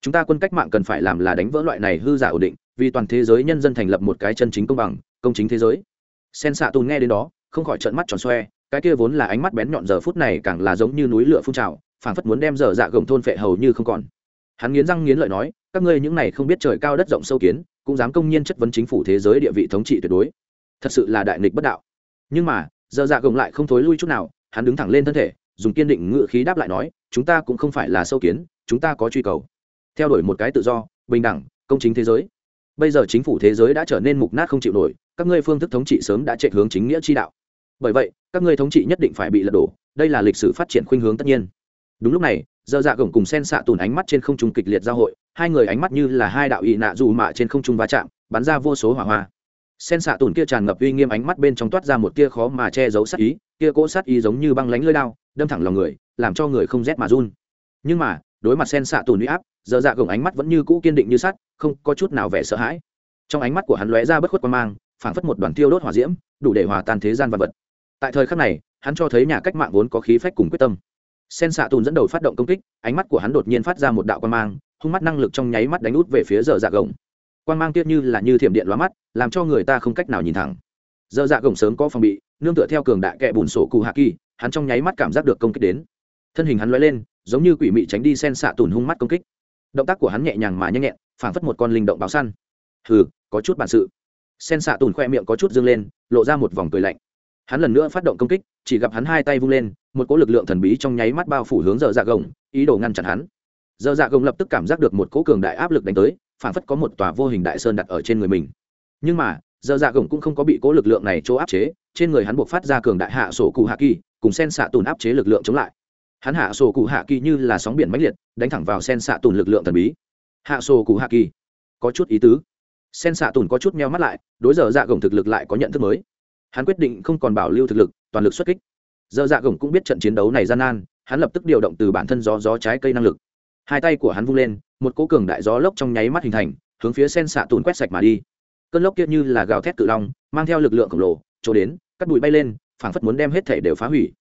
chúng ta quân cách mạng cần phải làm là đánh vỡ loại này hư giả ổn định, vì toàn thế giới nhân dân thành lập một cái chân chính công bằng, công chính thế giới. Sen xạ tùn nghe đến đó, không khỏi trợn mắt tròn xoe, cái kia vốn là ánh mắt bén nhọn giờ phút này càng là giống như núi lửa phun trào, phảng phất muốn đem dở dạ gồng thôn phệ hầu như không còn. Hắn nghiến răng nghiến lợi nói, các ngươi những này không biết trời cao đất rộng sâu kiến, cũng dám công nhiên chất vấn chính phủ thế giới địa vị thống trị tuyệt đối. Thật sự là đại nghịch bất đạo. Nhưng mà dở dạ gồng lại không thối lui chút nào, hắn đứng thẳng lên thân thể, dùng kiên định ngự khí đáp lại nói, chúng ta cũng không phải là sâu kiến, chúng ta có truy cầu theo đuổi một cái tự do, bình đẳng, công chính thế giới. Bây giờ chính phủ thế giới đã trở nên mục nát không chịu nổi, các ngươi phương thức thống trị sớm đã chạy hướng chính nghĩa chi đạo. Bởi vậy, các ngươi thống trị nhất định phải bị lật đổ, đây là lịch sử phát triển khuynh hướng tất nhiên. Đúng lúc này, dơ dạ gồng cùng sen xạ tùn ánh mắt trên không trung kịch liệt giao hội, hai người ánh mắt như là hai đạo ị nạ dù mạ trên không trung va chạm, bắn ra vô số hỏa hoa. Sen xạ tùn kia tràn ngập uy nghiêm ánh mắt bên trong toát ra một tia khó mà che giấu sát ý, kia cỗ sát ý giống như băng lánh lơi đao, đâm thẳng lòng người, làm cho người không rét mà run. Nhưng mà, đối mặt sen xạ tùn uy áp dơ dạ gồng ánh mắt vẫn như cũ kiên định như sắt, không có chút nào vẻ sợ hãi. Trong ánh mắt của hắn lóe ra bất khuất quan mang, phảng phất một đoàn tiêu đốt hỏa diễm, đủ để hòa tan thế gian vật vật. Tại thời khắc này, hắn cho thấy nhà cách mạng vốn có khí phách cùng quyết tâm. Sen xạ tùn dẫn đầu phát động công kích, ánh mắt của hắn đột nhiên phát ra một đạo quan mang, hung mắt năng lực trong nháy mắt đánh út về phía giờ dạ gồng. Quan mang tiếc như là như thiểm điện lóa mắt, làm cho người ta không cách nào nhìn thẳng. Giờ dạ gồng sớm có phòng bị, nương tựa theo cường đại kẹ bùn sổ cụ hạ kỳ, hắn trong nháy mắt cảm giác được công kích đến. Thân hình hắn lóe lên, giống như quỷ mị tránh đi sen xạ tùn hung mắt công kích động tác của hắn nhẹ nhàng mà nhanh nhẹn, phảng phất một con linh động báo săn. Hừ, có chút bản sự. Sen xạ tùn khoe miệng có chút dương lên, lộ ra một vòng cười lạnh. Hắn lần nữa phát động công kích, chỉ gặp hắn hai tay vung lên, một cỗ lực lượng thần bí trong nháy mắt bao phủ hướng dở dạ gồng, ý đồ ngăn chặn hắn. Dở dạ gồng lập tức cảm giác được một cỗ cường đại áp lực đánh tới phản phất có một tòa vô hình đại sơn đặt ở trên người mình. Nhưng mà, dở dạ gồng cũng không có bị cỗ lực lượng này chỗ áp chế, trên người hắn buộc phát ra cường đại hạ sổ cụ hạ kỳ, cùng sen xạ tùn áp chế lực lượng chống lại hắn hạ sổ cụ hạ kỳ như là sóng biển mãnh liệt, đánh thẳng vào sen xạ tùn lực lượng thần bí. Hạ sổ cụ hạ kỳ. Có chút ý tứ. Sen xạ tùn có chút meo mắt lại, đối giờ dạ gồng thực lực lại có nhận thức mới. Hắn quyết định không còn bảo lưu thực lực, toàn lực xuất kích. Giờ dạ gồng cũng biết trận chiến đấu này gian nan, hắn lập tức điều động từ bản thân gió gió trái cây năng lực. Hai tay của hắn vung lên, một cỗ cường đại gió lốc trong nháy mắt hình thành, hướng phía sen xạ tùn quét sạch mà đi. Cơn lốc kia như là gào thét cự long, mang theo lực lượng khổng lồ chỗ đến, cắt bụi bay lên, phảng phất muốn đem hết thể đều phá hủy.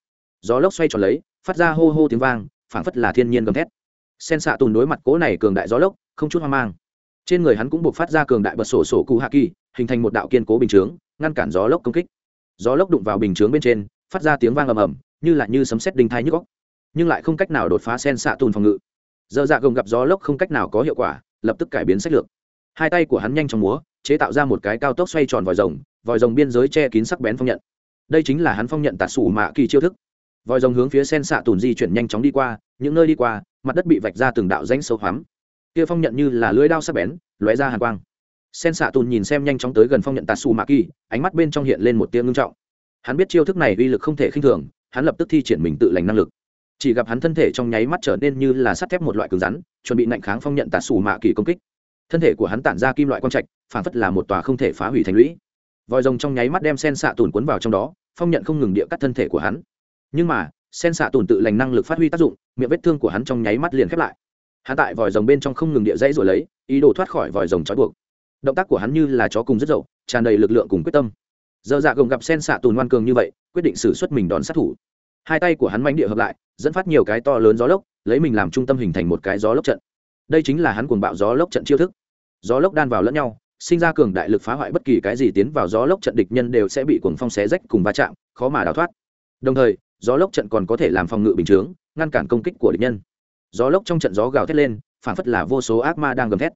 Gió lốc xoay tròn lấy phát ra hô hô tiếng vang, phảng phất là thiên nhiên gầm thét. Sen xạ tùn đối mặt cố này cường đại gió lốc, không chút hoang mang. Trên người hắn cũng buộc phát ra cường đại bật sổ sổ cụ hạ kỳ, hình thành một đạo kiên cố bình chướng, ngăn cản gió lốc công kích. Gió lốc đụng vào bình chướng bên trên, phát ra tiếng vang ầm ầm, như là như sấm sét đinh thai nhức góc nhưng lại không cách nào đột phá sen xạ tùn phòng ngự. Dơ dạ gồng gặp gió lốc không cách nào có hiệu quả, lập tức cải biến sách lược. Hai tay của hắn nhanh trong múa, chế tạo ra một cái cao tốc xoay tròn vòi rồng vòi rồng biên giới che kín sắc bén phong nhận. Đây chính là hắn phong nhận tạt sủ mạ kỳ chiêu thức vòi rồng hướng phía sen xạ tùn di chuyển nhanh chóng đi qua, những nơi đi qua, mặt đất bị vạch ra từng đạo rãnh sâu hoắm. Kia phong nhận như là lưới đao sắc bén, lóe ra hàn quang. Sen xạ tùn nhìn xem nhanh chóng tới gần phong nhận tà su mạ kỳ ánh mắt bên trong hiện lên một tia ngưng trọng. Hắn biết chiêu thức này uy lực không thể khinh thường, hắn lập tức thi triển mình tự lành năng lực. Chỉ gặp hắn thân thể trong nháy mắt trở nên như là sắt thép một loại cứng rắn, chuẩn bị nạnh kháng phong nhận tà su mạ kỳ công kích. Thân thể của hắn tản ra kim loại quang trạch, phản phất là một tòa không thể phá hủy thành lũy. Vòi rồng trong nháy mắt đem sen xạ tùn cuốn vào trong đó, phong nhận không ngừng địa cắt thân thể của hắn nhưng mà, sen xạ tồn tự lành năng lực phát huy tác dụng, miệng vết thương của hắn trong nháy mắt liền khép lại. Hắn tại vòi rồng bên trong không ngừng địa dãy rồi lấy, ý đồ thoát khỏi vòi rồng trói buộc. Động tác của hắn như là chó cùng rất dậu, tràn đầy lực lượng cùng quyết tâm. Giờ dạ gồng gặp sen xạ tồn ngoan cường như vậy, quyết định xử suất mình đón sát thủ. Hai tay của hắn mánh địa hợp lại, dẫn phát nhiều cái to lớn gió lốc, lấy mình làm trung tâm hình thành một cái gió lốc trận. Đây chính là hắn cuồng bạo gió lốc trận chiêu thức. Gió lốc đan vào lẫn nhau, sinh ra cường đại lực phá hoại bất kỳ cái gì tiến vào gió lốc trận địch nhân đều sẽ bị cuồng phong xé rách cùng va chạm, khó mà đào thoát. Đồng thời gió lốc trận còn có thể làm phòng ngự bình chướng, ngăn cản công kích của địch nhân. Gió lốc trong trận gió gào thét lên, phản phất là vô số ác ma đang gầm thét.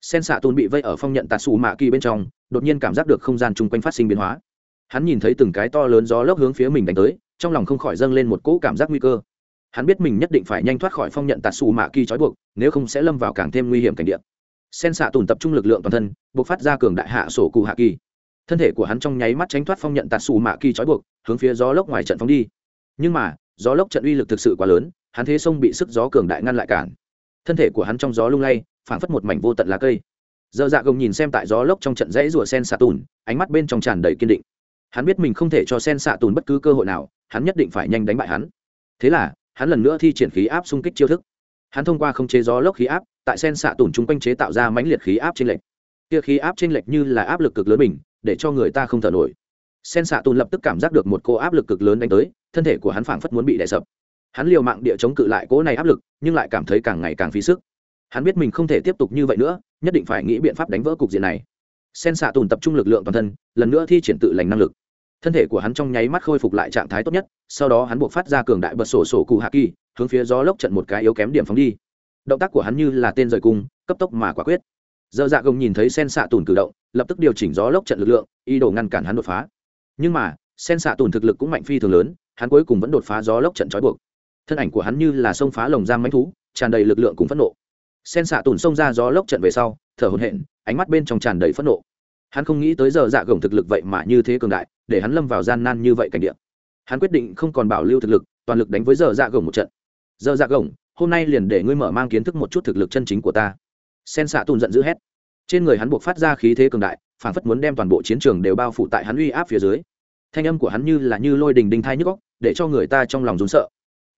Sen xạ Tôn bị vây ở phong nhận tạt xù mạ kỳ bên trong, đột nhiên cảm giác được không gian chung quanh phát sinh biến hóa. Hắn nhìn thấy từng cái to lớn gió lốc hướng phía mình đánh tới, trong lòng không khỏi dâng lên một cỗ cảm giác nguy cơ. Hắn biết mình nhất định phải nhanh thoát khỏi phong nhận tạt xù mạ kỳ trói buộc, nếu không sẽ lâm vào càng thêm nguy hiểm cảnh địa. Sen xạ tùn tập trung lực lượng toàn thân buộc phát ra cường đại hạ sổ cụ hạ kỳ. Thân thể của hắn trong nháy mắt tránh thoát phong nhận tạt xù mạ kỳ trói buộc, hướng phía gió lốc ngoài trận phóng đi nhưng mà, gió lốc trận uy lực thực sự quá lớn, hắn thế sông bị sức gió cường đại ngăn lại cản. Thân thể của hắn trong gió lung lay, phảng phất một mảnh vô tận lá cây. Dơ dạ gồng nhìn xem tại gió lốc trong trận dãy rùa sen xạ tùn, ánh mắt bên trong tràn đầy kiên định. Hắn biết mình không thể cho sen xạ tùn bất cứ cơ hội nào, hắn nhất định phải nhanh đánh bại hắn. Thế là, hắn lần nữa thi triển khí áp xung kích chiêu thức. Hắn thông qua không chế gió lốc khí áp, tại sen xạ tùn chung quanh chế tạo ra mãnh liệt khí áp trên lệch. Kia khí áp trên lệch như là áp lực cực lớn mình, để cho người ta không thở nổi sen xạ tùn lập tức cảm giác được một cô áp lực cực lớn đánh tới, thân thể của hắn phảng phất muốn bị đè sập. Hắn liều mạng địa chống cự lại cỗ này áp lực, nhưng lại cảm thấy càng ngày càng phí sức. Hắn biết mình không thể tiếp tục như vậy nữa, nhất định phải nghĩ biện pháp đánh vỡ cục diện này. Sen xạ tùn tập trung lực lượng toàn thân, lần nữa thi triển tự lành năng lực. Thân thể của hắn trong nháy mắt khôi phục lại trạng thái tốt nhất, sau đó hắn buộc phát ra cường đại bật sổ sổ cụ hạ kỳ, hướng phía gió lốc trận một cái yếu kém điểm phóng đi. Động tác của hắn như là tên rời cung, cấp tốc mà quả quyết. Dơ dạ gồng nhìn thấy sen xạ tùn cử động, lập tức điều chỉnh gió lốc trận lực lượng, ý đồ ngăn cản hắn đột phá nhưng mà, sen xạ tùn thực lực cũng mạnh phi thường lớn, hắn cuối cùng vẫn đột phá gió lốc trận trói buộc. Thân ảnh của hắn như là sông phá lồng giam mánh thú, tràn đầy lực lượng cùng phẫn nộ. Sen xạ tùn xông ra gió lốc trận về sau, thở hồn hện ánh mắt bên trong tràn đầy phẫn nộ. Hắn không nghĩ tới giờ dạ gồng thực lực vậy mà như thế cường đại, để hắn lâm vào gian nan như vậy cảnh địa. Hắn quyết định không còn bảo lưu thực lực, toàn lực đánh với giờ dạ gồng một trận. Giờ dạ gồng, hôm nay liền để ngươi mở mang kiến thức một chút thực lực chân chính của ta. Sen xạ tùn giận dữ hét. Trên người hắn buộc phát ra khí thế cường đại phản phất muốn đem toàn bộ chiến trường đều bao phủ tại hắn uy áp phía dưới. Thanh âm của hắn như là như lôi đình đinh thai nhức góc để cho người ta trong lòng rốn sợ.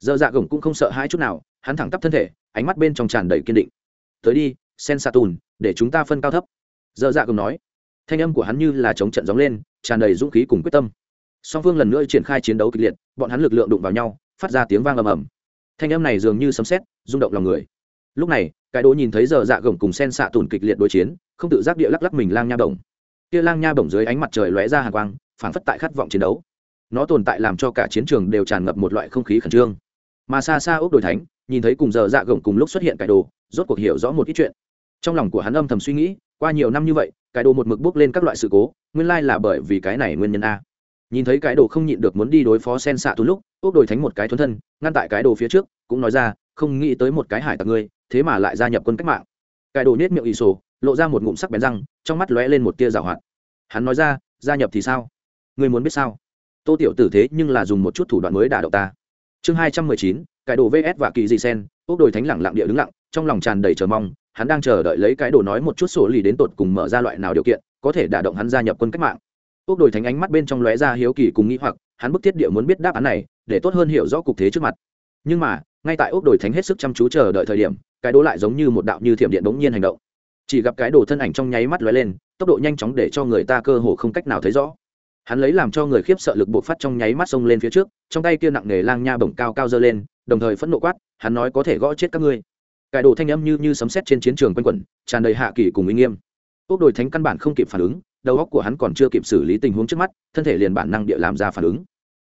Giờ dạ gồng cũng không sợ hai chút nào, hắn thẳng tắp thân thể, ánh mắt bên trong tràn đầy kiên định. Tới đi sen xạ tùn để chúng ta phân cao thấp. Giờ dạ gồng nói. Thanh âm của hắn như là chống trận gióng lên, tràn đầy dũng khí cùng quyết tâm. Song phương lần nữa triển khai chiến đấu kịch liệt, bọn hắn lực lượng đụng vào nhau, phát ra tiếng vang ầm ầm. Thanh âm này dường như sấm sét, rung động lòng người. Lúc này, cái đố nhìn thấy giờ dạ gồng cùng sen xạ tùn kịch liệt đối chiến, không tự giác địa lắc lắc mình lang nha động kia lang nha bổng dưới ánh mặt trời lóe ra hàng quang, phảng phất tại khát vọng chiến đấu. Nó tồn tại làm cho cả chiến trường đều tràn ngập một loại không khí khẩn trương. Mà xa xa ốc đồi thánh, nhìn thấy cùng giờ dạ gồng cùng lúc xuất hiện cải đồ, rốt cuộc hiểu rõ một ít chuyện. Trong lòng của hắn âm thầm suy nghĩ, qua nhiều năm như vậy cải đồ một mực bước lên các loại sự cố, nguyên lai là bởi vì cái này nguyên nhân a. Nhìn thấy cái đồ không nhịn được muốn đi đối phó sen xạ tú lúc ốc đồi thánh một cái thuấn thân, ngăn tại cái đồ phía trước, cũng nói ra, không nghĩ tới một cái hải tặc ngươi, thế mà lại gia nhập quân cách mạng. Cái đồ nết miệng ỷ sổ, lộ ra một ngụm sắc bén răng trong mắt lóe lên một tia giảo hoạt. Hắn nói ra, gia nhập thì sao? Ngươi muốn biết sao? Tô tiểu tử thế nhưng là dùng một chút thủ đoạn mới đả động ta. Chương hai trăm mười chín, cái đồ vs và kỳ dị sen ốc đồi thánh lẳng lặng địa đứng lặng, trong lòng tràn đầy chờ mong, hắn đang chờ đợi lấy cái đồ nói một chút sổ lì đến tột cùng mở ra loại nào điều kiện, có thể đả động hắn gia nhập quân cách mạng. Ốc đồi thánh ánh mắt bên trong lóe ra hiếu kỳ cùng nghĩ hoặc, hắn bức thiết địa muốn biết đáp án này, để tốt hơn hiểu rõ cục thế trước mặt. Nhưng mà, ngay tại ốc đồi thánh hết sức chăm chú chờ đợi thời điểm, cái đồ lại giống như một đạo như thiểm điện bỗng nhiên hành động chỉ gặp cái đồ thân ảnh trong nháy mắt lóe lên, tốc độ nhanh chóng để cho người ta cơ hồ không cách nào thấy rõ. Hắn lấy làm cho người khiếp sợ lực bộ phát trong nháy mắt xông lên phía trước, trong tay kia nặng nề lang nha bổng cao cao dơ lên, đồng thời phẫn nộ quát, hắn nói có thể gõ chết các ngươi. Cải đồ thanh âm như như sấm sét trên chiến trường quanh quẩn, tràn đầy hạ kỳ cùng uy nghiêm. Ốc đồi thánh căn bản không kịp phản ứng, đầu óc của hắn còn chưa kịp xử lý tình huống trước mắt, thân thể liền bản năng địa làm ra phản ứng.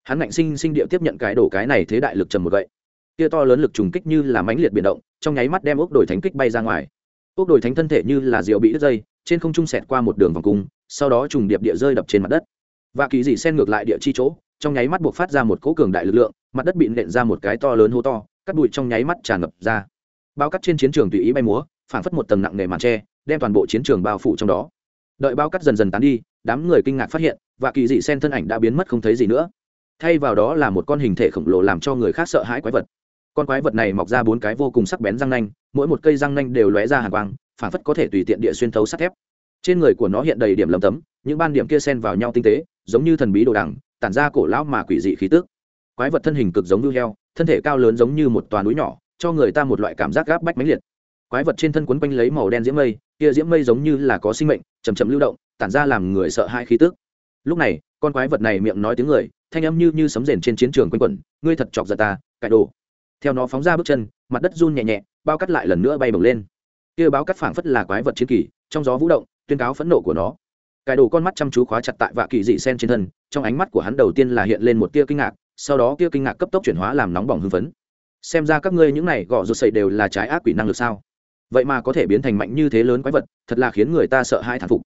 Hắn ngạnh sinh sinh địa tiếp nhận cái đổ cái này thế đại lực trầm một gậy. Kia to lớn lực trùng kích như là mãnh liệt biến động, trong nháy mắt đem ốc đồi thánh kích bay ra ngoài ốc đồi thánh thân thể như là rượu bị đứt dây, trên không trung xẹt qua một đường vòng cung, sau đó trùng điệp địa rơi đập trên mặt đất. Và kỳ dị sen ngược lại địa chi chỗ, trong nháy mắt buộc phát ra một cỗ cường đại lực lượng, mặt đất bị nện ra một cái to lớn hố to, cắt bụi trong nháy mắt tràn ngập ra. Bao cắt trên chiến trường tùy ý bay múa, phảng phất một tầng nặng nề màn tre, đem toàn bộ chiến trường bao phủ trong đó. Đợi bao cắt dần dần tán đi, đám người kinh ngạc phát hiện và kỳ dị sen thân ảnh đã biến mất không thấy gì nữa. Thay vào đó là một con hình thể khổng lồ làm cho người khác sợ hãi quái vật con quái vật này mọc ra bốn cái vô cùng sắc bén răng nanh, mỗi một cây răng nanh đều lóe ra hàng quang, phản phất có thể tùy tiện địa xuyên thấu sắt thép. Trên người của nó hiện đầy điểm lầm tấm, những ban điểm kia xen vào nhau tinh tế, giống như thần bí đồ đằng, tản ra cổ lão mà quỷ dị khí tức. Quái vật thân hình cực giống như heo, thân thể cao lớn giống như một toàn núi nhỏ, cho người ta một loại cảm giác gáp bách mãnh liệt. Quái vật trên thân quấn quanh lấy màu đen diễm mây, kia diễm mây giống như là có sinh mệnh chầm chậm lưu động, tản ra làm người sợ hãi khí tức. Lúc này, con quái vật này miệng nói tiếng người, thanh âm như như sấm rền trên chiến trường quanh quẩn, ngươi thật chọc giận ta cải đồ theo nó phóng ra bước chân, mặt đất run nhẹ nhẹ, bao cắt lại lần nữa bay bổng lên. Kia báo cắt phảng phất là quái vật chiến kỳ, trong gió vũ động, tuyên cáo phẫn nộ của nó. Cải đồ con mắt chăm chú khóa chặt tại vạ kỳ dị sen trên thân, trong ánh mắt của hắn đầu tiên là hiện lên một tia kinh ngạc, sau đó tia kinh ngạc cấp tốc chuyển hóa làm nóng bỏng hưng phấn. Xem ra các ngươi những này gõ rụt sậy đều là trái ác quỷ năng lực sao? Vậy mà có thể biến thành mạnh như thế lớn quái vật, thật là khiến người ta sợ hai thản phục.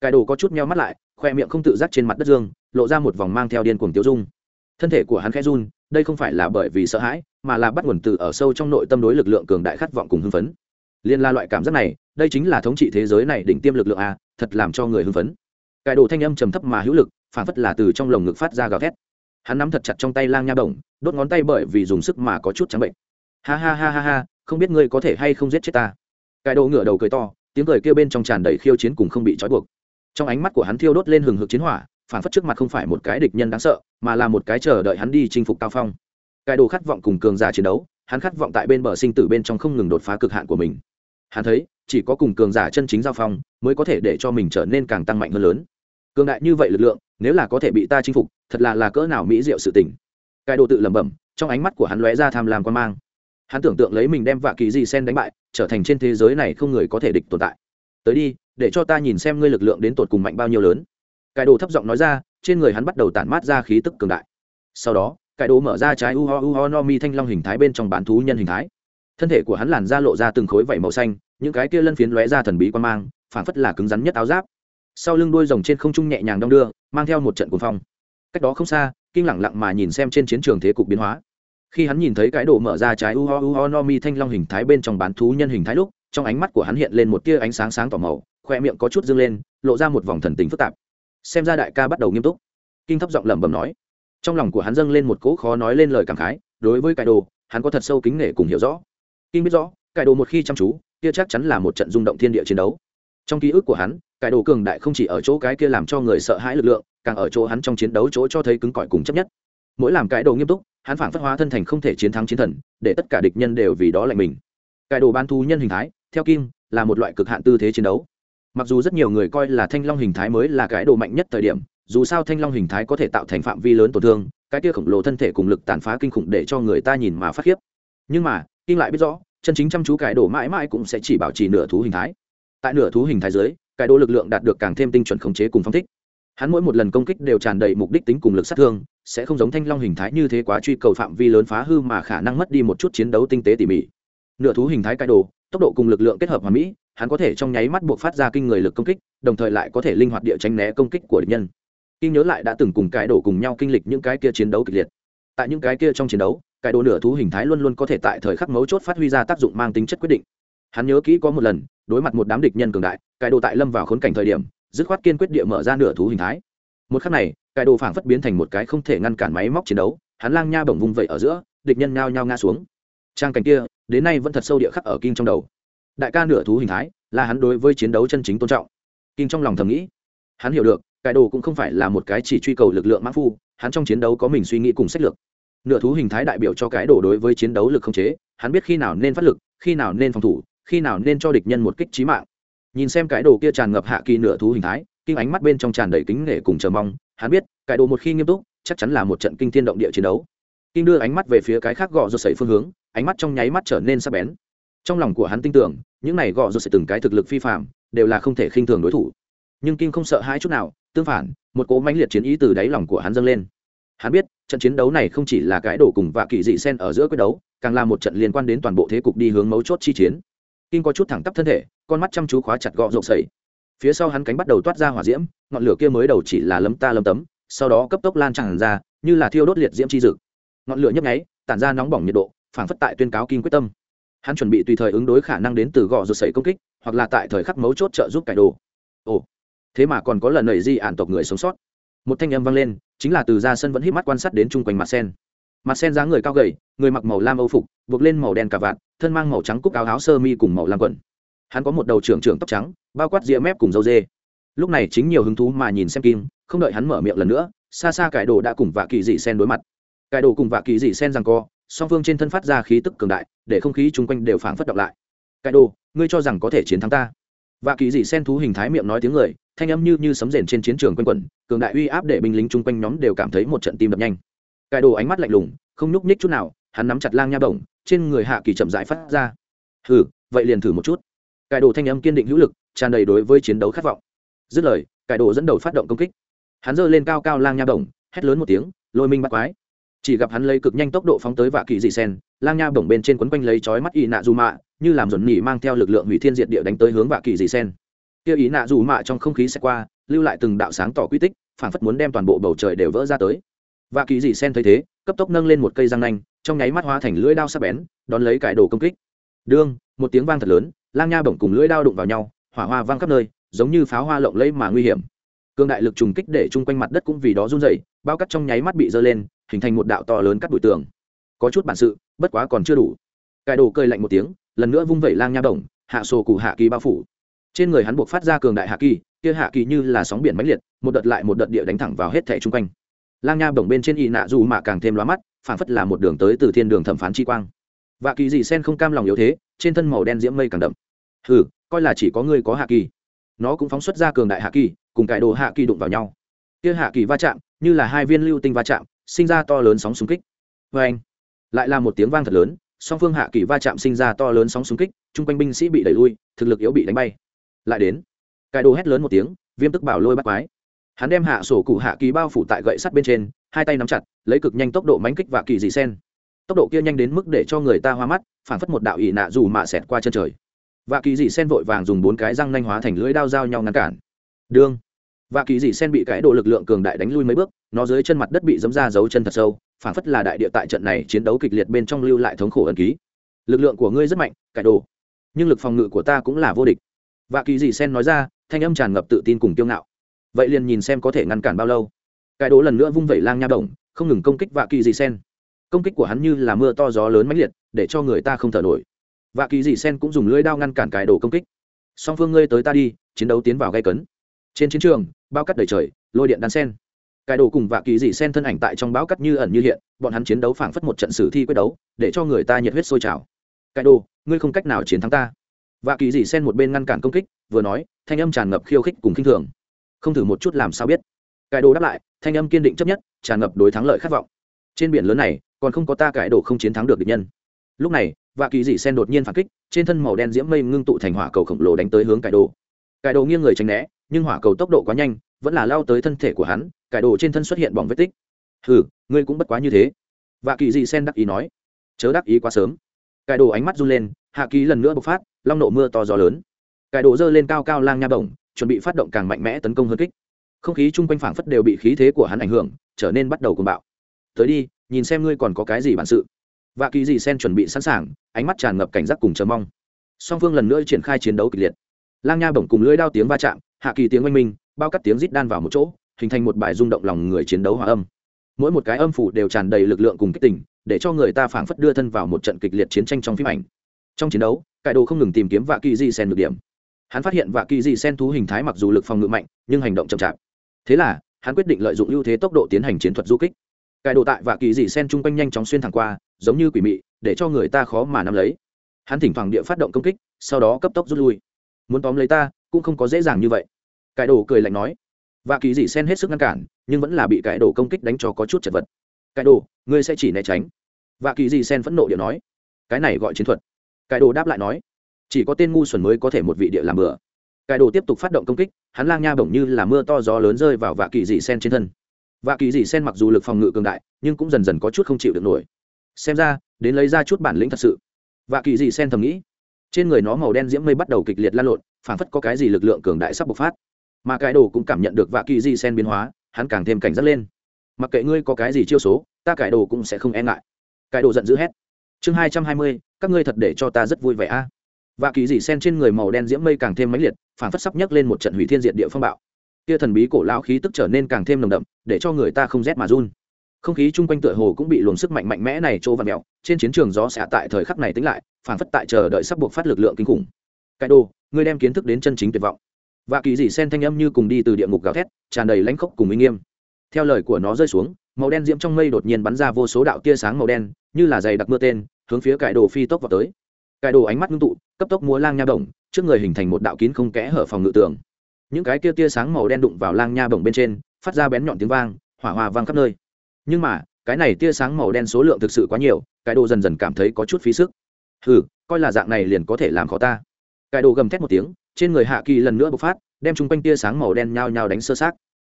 Cải đồ có chút meo mắt lại, khoe miệng không tự giác trên mặt đất dương, lộ ra một vòng mang theo điên cuồng tiêu dung. Thân thể của hắn khẽ run đây không phải là bởi vì sợ hãi, mà là bắt nguồn từ ở sâu trong nội tâm đối lực lượng cường đại khát vọng cùng hưng phấn. Liên la loại cảm giác này, đây chính là thống trị thế giới này đỉnh tiêm lực lượng a, thật làm cho người hưng phấn. Cải đồ thanh âm trầm thấp mà hữu lực, phản phất là từ trong lồng ngực phát ra gào thét. Hắn nắm thật chặt trong tay lang nha bổng, đốt ngón tay bởi vì dùng sức mà có chút trắng bệnh. Ha ha ha ha ha, không biết ngươi có thể hay không giết chết ta. Cải đồ ngửa đầu cười to, tiếng cười kêu bên trong tràn đầy khiêu chiến cùng không bị trói buộc. Trong ánh mắt của hắn thiêu đốt lên hừng hực chiến hỏa phản phất trước mặt không phải một cái địch nhân đáng sợ, mà là một cái chờ đợi hắn đi chinh phục cao phong. Cải đồ khát vọng cùng cường giả chiến đấu, hắn khát vọng tại bên bờ sinh tử bên trong không ngừng đột phá cực hạn của mình. Hắn thấy, chỉ có cùng cường giả chân chính giao phong, mới có thể để cho mình trở nên càng tăng mạnh hơn lớn. Cường đại như vậy lực lượng, nếu là có thể bị ta chinh phục, thật là là cỡ nào mỹ diệu sự tình. Cải đồ tự lẩm bẩm, trong ánh mắt của hắn lóe ra tham lam quan mang. Hắn tưởng tượng lấy mình đem vạ kỳ gì sen đánh bại, trở thành trên thế giới này không người có thể địch tồn tại. Tới đi, để cho ta nhìn xem ngươi lực lượng đến tột cùng mạnh bao nhiêu lớn cải đồ thấp giọng nói ra, trên người hắn bắt đầu tản mát ra khí tức cường đại. Sau đó cải đồ mở ra trái u ho u ho no mi thanh long hình thái bên trong bán thú nhân hình thái. Thân thể của hắn làn ra lộ ra từng khối vảy màu xanh, những cái kia lân phiến lóe ra thần bí quan mang, phảng phất là cứng rắn nhất áo giáp. Sau lưng đuôi rồng trên không trung nhẹ nhàng đong đưa, mang theo một trận cuồng phong. Cách đó không xa, kinh lẳng lặng mà nhìn xem trên chiến trường thế cục biến hóa. Khi hắn nhìn thấy cái đồ mở ra trái u ho u ho no mi thanh long hình thái bên trong bán thú nhân hình thái lúc, trong ánh mắt của hắn hiện lên một tia ánh sáng sáng tỏ màu, khoe miệng có chút dâng lên, lộ ra một vòng thần tình phức tạp xem ra đại ca bắt đầu nghiêm túc. Kinh thấp giọng lẩm bẩm nói. Trong lòng của hắn dâng lên một cỗ khó nói lên lời cảm khái, đối với cải đồ, hắn có thật sâu kính nể cùng hiểu rõ. Kinh biết rõ, cải đồ một khi chăm chú, kia chắc chắn là một trận rung động thiên địa chiến đấu. Trong ký ức của hắn, cải đồ cường đại không chỉ ở chỗ cái kia làm cho người sợ hãi lực lượng, càng ở chỗ hắn trong chiến đấu chỗ cho thấy cứng cỏi cùng chấp nhất. Mỗi làm cải đồ nghiêm túc, hắn phản phất hóa thân thành không thể chiến thắng chiến thần, để tất cả địch nhân đều vì đó lạnh mình. Cải đồ ban thu nhân hình thái, theo kim, là một loại cực hạn tư thế chiến đấu mặc dù rất nhiều người coi là thanh long hình thái mới là cái đồ mạnh nhất thời điểm, dù sao thanh long hình thái có thể tạo thành phạm vi lớn tổn thương, cái kia khổng lồ thân thể cùng lực tàn phá kinh khủng để cho người ta nhìn mà phát khiếp. Nhưng mà, kinh lại biết rõ, chân chính chăm chú cải đồ mãi mãi cũng sẽ chỉ bảo trì nửa thú hình thái. Tại nửa thú hình thái dưới cải đồ lực lượng đạt được càng thêm tinh chuẩn khống chế cùng phong thích. Hắn mỗi một lần công kích đều tràn đầy mục đích tính cùng lực sát thương, sẽ không giống thanh long hình thái như thế quá truy cầu phạm vi lớn phá hư mà khả năng mất đi một chút chiến đấu tinh tế tỉ mỉ. Nửa thú hình thái cải đồ, tốc độ cùng lực lượng kết hợp hòa mỹ hắn có thể trong nháy mắt buộc phát ra kinh người lực công kích, đồng thời lại có thể linh hoạt địa tránh né công kích của địch nhân. Kinh nhớ lại đã từng cùng cái đồ cùng nhau kinh lịch những cái kia chiến đấu kịch liệt. Tại những cái kia trong chiến đấu, cái đồ nửa thú hình thái luôn luôn có thể tại thời khắc mấu chốt phát huy ra tác dụng mang tính chất quyết định. Hắn nhớ kỹ có một lần, đối mặt một đám địch nhân cường đại, cái đồ tại lâm vào khốn cảnh thời điểm, dứt khoát kiên quyết địa mở ra nửa thú hình thái. Một khắc này, cái đồ phảng phất biến thành một cái không thể ngăn cản máy móc chiến đấu, hắn lang nha bổng vung vậy ở giữa, địch nhân nhao nhao ngã xuống. Trang cảnh kia, đến nay vẫn thật sâu địa khắc ở kinh trong đầu đại ca nửa thú hình thái, là hắn đối với chiến đấu chân chính tôn trọng. Kinh trong lòng thầm nghĩ, hắn hiểu được cải đồ cũng không phải là một cái chỉ truy cầu lực lượng mãn phu, hắn trong chiến đấu có mình suy nghĩ cùng sách lược. Nửa thú hình thái đại biểu cho cái đồ đối với chiến đấu lực không chế, hắn biết khi nào nên phát lực, khi nào nên phòng thủ, khi nào nên cho địch nhân một kích trí mạng. Nhìn xem cái đồ kia tràn ngập hạ kỳ nửa thú hình thái, kinh ánh mắt bên trong tràn đầy kính nể cùng chờ mong, hắn biết, cái đồ một khi nghiêm túc, chắc chắn là một trận kinh thiên động địa chiến đấu. Kinh đưa ánh mắt về phía cái khác gọ rồi sẩy phương hướng, ánh mắt trong nháy mắt trở nên sắc bén trong lòng của hắn tin tưởng, những này gọ rồi sẽ từng cái thực lực phi phạm đều là không thể khinh thường đối thủ. Nhưng Kim không sợ hai chút nào, tương phản, một cỗ mãnh liệt chiến ý từ đáy lòng của hắn dâng lên. Hắn biết, trận chiến đấu này không chỉ là cái đổ cùng và kỳ dị sen ở giữa quyết đấu, càng là một trận liên quan đến toàn bộ thế cục đi hướng mấu chốt chi chiến. Kim có chút thẳng tắp thân thể, con mắt chăm chú khóa chặt gọ rộng sẩy phía sau hắn cánh bắt đầu toát ra hỏa diễm, ngọn lửa kia mới đầu chỉ là lấm ta lấm tấm, sau đó cấp tốc lan tràn ra, như là thiêu đốt liệt diễm chi dực. Ngọn lửa nhấp nháy, tản ra nóng bỏng nhiệt độ, phảng phất tại tuyên cáo Kim quyết tâm hắn chuẩn bị tùy thời ứng đối khả năng đến từ gò rột sẩy công kích, hoặc là tại thời khắc mấu chốt trợ giúp cải đồ. Ồ, thế mà còn có lần nảy di ản tộc người sống sót. Một thanh âm vang lên, chính là từ ra sân vẫn hít mắt quan sát đến chung quanh mặt sen. Mặt sen dáng người cao gầy, người mặc màu lam âu phục, buộc lên màu đen cà vạt, thân mang màu trắng cúc áo áo sơ mi cùng màu lam quần. Hắn có một đầu trưởng trưởng tóc trắng, bao quát ria mép cùng dâu dê. Lúc này chính nhiều hứng thú mà nhìn xem kim, không đợi hắn mở miệng lần nữa, xa xa cải đồ đã cùng vạ kỳ dị sen đối mặt. Cải đồ cùng vạ kỳ dị sen rằng co song phương trên thân phát ra khí tức cường đại, để không khí chung quanh đều phảng phất động lại. Cải đồ ngươi cho rằng có thể chiến thắng ta? Và kỳ dị sen thú hình thái miệng nói tiếng người, thanh âm như như sấm rền trên chiến trường quanh quẩn, cường đại uy áp để binh lính chung quanh nhóm đều cảm thấy một trận tim đập nhanh. Cải đồ ánh mắt lạnh lùng, không nhúc nhích chút nào, hắn nắm chặt lang nha bổng, trên người hạ kỳ chậm rãi phát ra. Hừ, vậy liền thử một chút. Cải đồ thanh âm kiên định hữu lực, tràn đầy đối với chiến đấu khát vọng. Dứt lời cải đồ dẫn đầu phát động công kích. Hắn giơ lên cao cao lang nha bổng, hét lớn một tiếng, lôi minh bắt quái chỉ gặp hắn lấy cực nhanh tốc độ phóng tới vạ kỳ dị sen, lang nha bổng bên trên quấn quanh lấy chói mắt y nạ dù mạ, như làm dồn nhỉ mang theo lực lượng hủy thiên diệt địa đánh tới hướng vạ kỳ dị sen. Kia ý nạ dù mạ trong không khí sẽ qua, lưu lại từng đạo sáng tỏ quy tích phản phất muốn đem toàn bộ bầu trời đều vỡ ra tới. Vạ kỳ dị sen thấy thế, cấp tốc nâng lên một cây răng nanh, trong nháy mắt hóa thành lưỡi đao sắc bén, đón lấy cải đồ công kích. Đương, một tiếng vang thật lớn, lang nha bổng cùng lưỡi đao đụng vào nhau, hỏa hoa vang khắp nơi, giống như pháo hoa lộng lẫy mà nguy hiểm. Cương đại lực trùng kích để chung quanh mặt đất cũng vì đó run rẩy, bao cắt trong nháy mắt bị dơ lên hình thành một đạo to lớn cắt bụi tường. Có chút bản sự, bất quá còn chưa đủ. Cải đồ cơi lạnh một tiếng, lần nữa vung vẩy lang nha đồng, hạ sổ cụ hạ kỳ bao phủ. Trên người hắn buộc phát ra cường đại hạ kỳ, kia hạ kỳ như là sóng biển mãnh liệt, một đợt lại một đợt địa đánh thẳng vào hết thẻ chung quanh. Lang nha bổng bên trên y nạ dù mà càng thêm lóa mắt phản phất là một đường tới từ thiên đường thẩm phán chi quang. Và kỳ dị sen không cam lòng yếu thế, trên thân màu đen diễm mây càng đậm. Hừ, coi là chỉ có ngươi có hạ kỳ. Nó cũng phóng xuất ra cường đại hạ kỳ, cùng cải đồ hạ kỳ đụng vào nhau. Kia hạ kỳ va chạm, như là hai viên lưu tinh va chạm sinh ra to lớn sóng xung kích. Vê anh, lại là một tiếng vang thật lớn, song phương hạ kỳ va chạm sinh ra to lớn sóng xung kích, chung quanh binh sĩ bị đẩy lui, thực lực yếu bị đánh bay. Lại đến cải đồ hét lớn một tiếng, viêm tức bảo lôi bắt quái. Hắn đem hạ sổ cụ hạ kỳ bao phủ tại gậy sắt bên trên, hai tay nắm chặt, lấy cực nhanh tốc độ mánh kích và kỳ dị sen. Tốc độ kia nhanh đến mức để cho người ta hoa mắt, phảng phất một đạo ỷ nạ dù mạ xẹt qua chân trời. Và kỳ dị sen vội vàng dùng bốn cái răng nanh hóa thành lưỡi đao dao nhau ngăn cản. Đương và kỳ dị sen bị cái độ lực lượng cường đại đánh lui mấy bước, nó dưới chân mặt đất bị dấm ra dấu chân thật sâu phản phất là đại địa tại trận này chiến đấu kịch liệt bên trong lưu lại thống khổ ẩn ký. Lực lượng của ngươi rất mạnh cải đồ. Nhưng lực phòng ngự của ta cũng là vô địch. Và kỳ dị sen nói ra, thanh âm tràn ngập tự tin cùng kiêu ngạo. Vậy liền nhìn xem có thể ngăn cản bao lâu. Cải đồ lần nữa vung vẩy lang nha động không ngừng công kích và kỳ dị sen. Công kích của hắn như là mưa to gió lớn mãnh liệt, để cho người ta không thở nổi. Và kỳ dị sen cũng dùng lưỡi đao ngăn cản cải đồ công kích. Song phương ngươi tới ta đi, chiến đấu tiến vào gây cấn trên chiến trường, bao cắt đầy trời, lôi điện đan sen. Cải đồ cùng vạ kỳ dị sen thân ảnh tại trong bão cắt như ẩn như hiện, bọn hắn chiến đấu phảng phất một trận sử thi quyết đấu, để cho người ta nhiệt huyết sôi trào. Cải đồ, ngươi không cách nào chiến thắng ta. Vạ kỳ dị sen một bên ngăn cản công kích, vừa nói, thanh âm tràn ngập khiêu khích cùng khinh thường. Không thử một chút làm sao biết. Cải đồ đáp lại, thanh âm kiên định chấp nhất, tràn ngập đối thắng lợi khát vọng. Trên biển lớn này, còn không có ta cải đồ không chiến thắng được địch nhân. Lúc này, vạ kỳ dị sen đột nhiên phản kích, trên thân màu đen diễm mây ngưng tụ thành hỏa cầu khổng lồ đánh tới hướng cải đồ. Cải đồ nghiêng người tránh né nhưng hỏa cầu tốc độ quá nhanh, vẫn là lao tới thân thể của hắn, cải đồ trên thân xuất hiện bỏng vết tích. Hừ, ngươi cũng bất quá như thế. Và kỳ dị sen đắc ý nói. Chớ đắc ý quá sớm. Cải đồ ánh mắt run lên, hạ ký lần nữa bộc phát, long nộ mưa to gió lớn. Cải đồ giơ lên cao cao lang nha bổng, chuẩn bị phát động càng mạnh mẽ tấn công hơn kích. Không khí chung quanh phảng phất đều bị khí thế của hắn ảnh hưởng, trở nên bắt đầu cuồng bạo. Tới đi, nhìn xem ngươi còn có cái gì bản sự. Và kỳ dị sen chuẩn bị sẵn sàng, ánh mắt tràn ngập cảnh giác cùng chờ mong. Song phương lần nữa triển khai chiến đấu kịch liệt. Lang nha bổng cùng lưỡi đao tiếng va chạm hạ kỳ tiếng oanh minh, bao cắt tiếng rít đan vào một chỗ, hình thành một bài rung động lòng người chiến đấu hòa âm. Mỗi một cái âm phủ đều tràn đầy lực lượng cùng kích tình, để cho người ta phảng phất đưa thân vào một trận kịch liệt chiến tranh trong phim ảnh. Trong chiến đấu cải đồ không ngừng tìm kiếm vạ kỳ di sen được điểm. Hắn phát hiện vạ kỳ di sen thú hình thái mặc dù lực phòng ngự mạnh, nhưng hành động chậm chạp. Thế là, hắn quyết định lợi dụng ưu thế tốc độ tiến hành chiến thuật du kích. Cải đồ tại vạ kỳ di sen chung quanh nhanh chóng xuyên thẳng qua, giống như quỷ mị, để cho người ta khó mà nắm lấy. Hắn thỉnh thoảng địa phát động công kích, sau đó cấp tốc rút lui. Muốn tóm lấy ta, cũng không có dễ dàng như vậy cải đồ cười lạnh nói và kỳ dị sen hết sức ngăn cản, nhưng vẫn là bị cải đồ công kích đánh cho có chút chật vật. Cải đồ, ngươi sẽ chỉ né tránh. Và kỳ dị sen phẫn nộ điệu nói, cái này gọi chiến thuật. Cải đồ đáp lại nói, chỉ có tên ngu xuẩn mới có thể một vị địa làm bừa. Cải đồ tiếp tục phát động công kích, hắn lang nha bổng như là mưa to gió lớn rơi vào vạ kỳ dị sen trên thân. Vạ kỳ dị sen mặc dù lực phòng ngự cường đại, nhưng cũng dần dần có chút không chịu được nổi. Xem ra, đến lấy ra chút bản lĩnh thật sự. Vạ kỳ dị sen thầm nghĩ, trên người nó màu đen diễm mây bắt đầu kịch liệt lan lộn, phảng phất có cái gì lực lượng cường đại sắp bộc phát mà cái đồ cũng cảm nhận được vạ kỳ di sen biến hóa, hắn càng thêm cảnh giác lên. Mặc kệ ngươi có cái gì chiêu số, ta cải đồ cũng sẽ không e ngại. Cải đồ giận dữ hét. Chương hai trăm hai mươi, các ngươi thật để cho ta rất vui vẻ a. À. vạ kỳ dị sen trên người màu đen diễm mây càng thêm mãnh liệt phản phất sắp nhấc lên một trận hủy thiên diện địa phong bạo. Kia thần bí cổ lão khí tức trở nên càng thêm nồng đậm, để cho người ta không rét mà run. Không khí chung quanh tựa hồ cũng bị luồng sức mạnh mạnh mẽ này trô và mẹo trên chiến trường gió xạ tại thời khắc này tính lại phản phất tại chờ đợi sắp buộc phát lực lượng kinh khủng. Cải đồ, ngươi đem kiến thức đến chân chính tuyệt vọng và kỳ dị sen thanh âm như cùng đi từ địa ngục gào thét, tràn đầy lãnh khốc cùng uy nghiêm. Theo lời của nó rơi xuống, màu đen diễm trong mây đột nhiên bắn ra vô số đạo tia sáng màu đen, như là dày đặc mưa tên, hướng phía cải đồ phi tốc vào tới. Cải đồ ánh mắt ngưng tụ, cấp tốc múa lang nha bổng, trước người hình thành một đạo kín không kẽ hở phòng ngự tường. Những cái kia tia sáng màu đen đụng vào lang nha bổng bên trên, phát ra bén nhọn tiếng vang, hỏa hòa vang khắp nơi. Nhưng mà, cái này tia sáng màu đen số lượng thực sự quá nhiều cái đồ dần dần cảm thấy có chút phí sức. Hừ, coi là dạng này liền có thể làm khó ta. Cái đồ gầm thét một tiếng trên người hạ kỳ lần nữa bộc phát, đem chung quanh tia sáng màu đen nhao nhao đánh sơ sát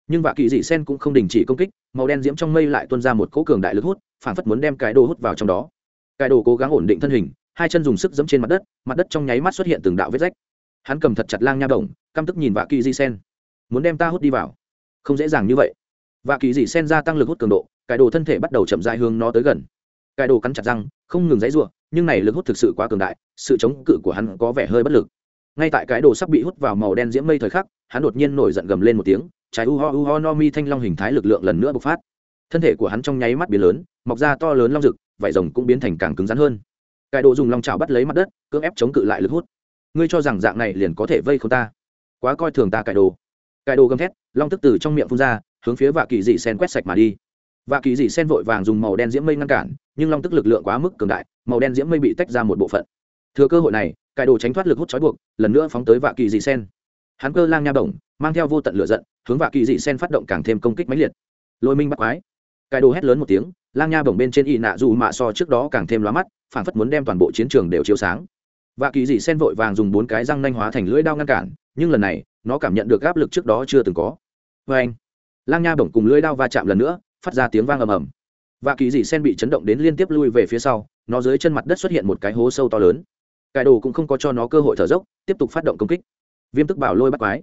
nhưng vạ kỳ dị sen cũng không đình chỉ công kích, màu đen diễm trong mây lại tuôn ra một cỗ cường đại lực hút phản phất muốn đem cái đồ hút vào trong đó. Cái đồ cố gắng ổn định thân hình, hai chân dùng sức giẫm trên mặt đất mặt đất trong nháy mắt xuất hiện từng đạo vết rách. Hắn cầm thật chặt lang nha đồng, căm tức nhìn vạ kỳ dị sen. Muốn đem ta hút đi vào? Không dễ dàng như vậy. Vạ kỳ dị sen gia tăng lực hút cường độ, cái đồ thân thể bắt đầu chậm dại hướng nó tới gần. Cái đồ cắn chặt răng, không ngừng dãy ruộng nhưng này lực hút thực sự quá cường đại, sự chống cự của hắn có vẻ hơi bất lực ngay tại cái đồ sắp bị hút vào màu đen diễm mây thời khắc, hắn đột nhiên nổi giận gầm lên một tiếng, trái u ho u ho no mi thanh long hình thái lực lượng lần nữa bộc phát. Thân thể của hắn trong nháy mắt biến lớn, mọc ra to lớn long rực, vải rồng cũng biến thành càng cứng rắn hơn. Cái đồ dùng long trào bắt lấy mặt đất, cưỡng ép chống cự lại lực hút. Ngươi cho rằng dạng này liền có thể vây không ta? Quá coi thường ta cải đồ. Cải đồ gầm thét, long tức từ trong miệng phun ra, hướng phía vạ kỳ dị sen quét sạch mà đi. Vạ kỳ dị sen vội vàng dùng màu đen diễm mây ngăn cản, nhưng long tức lực lượng quá mức cường đại, màu đen diễm mây bị tách ra một bộ phận. Thừa cơ hội này cải đồ tránh thoát lực hút trói buộc, lần nữa phóng tới vạ kỳ dị sen. Hắn cơ lang nha bổng, mang theo vô tận lửa giận, hướng vạ kỳ dị sen phát động càng thêm công kích mãnh liệt. Lôi minh bắt quái. Cải đồ hét lớn một tiếng, lang nha bổng bên trên y nạ dù mạ so trước đó càng thêm lóa mắt, phản phất muốn đem toàn bộ chiến trường đều chiếu sáng. Vạ kỳ dị sen vội vàng dùng bốn cái răng nanh hóa thành lưỡi đao ngăn cản, nhưng lần này, nó cảm nhận được áp lực trước đó chưa từng có. Vê anh, lang nha bổng cùng lưỡi đao va chạm lần nữa, phát ra tiếng vang ầm ầm. Và kỳ dị sen bị chấn động đến liên tiếp lui về phía sau, nó dưới chân mặt đất xuất hiện một cái hố sâu to lớn cải đồ cũng không có cho nó cơ hội thở dốc, tiếp tục phát động công kích. Viêm tức bảo lôi bắt quái.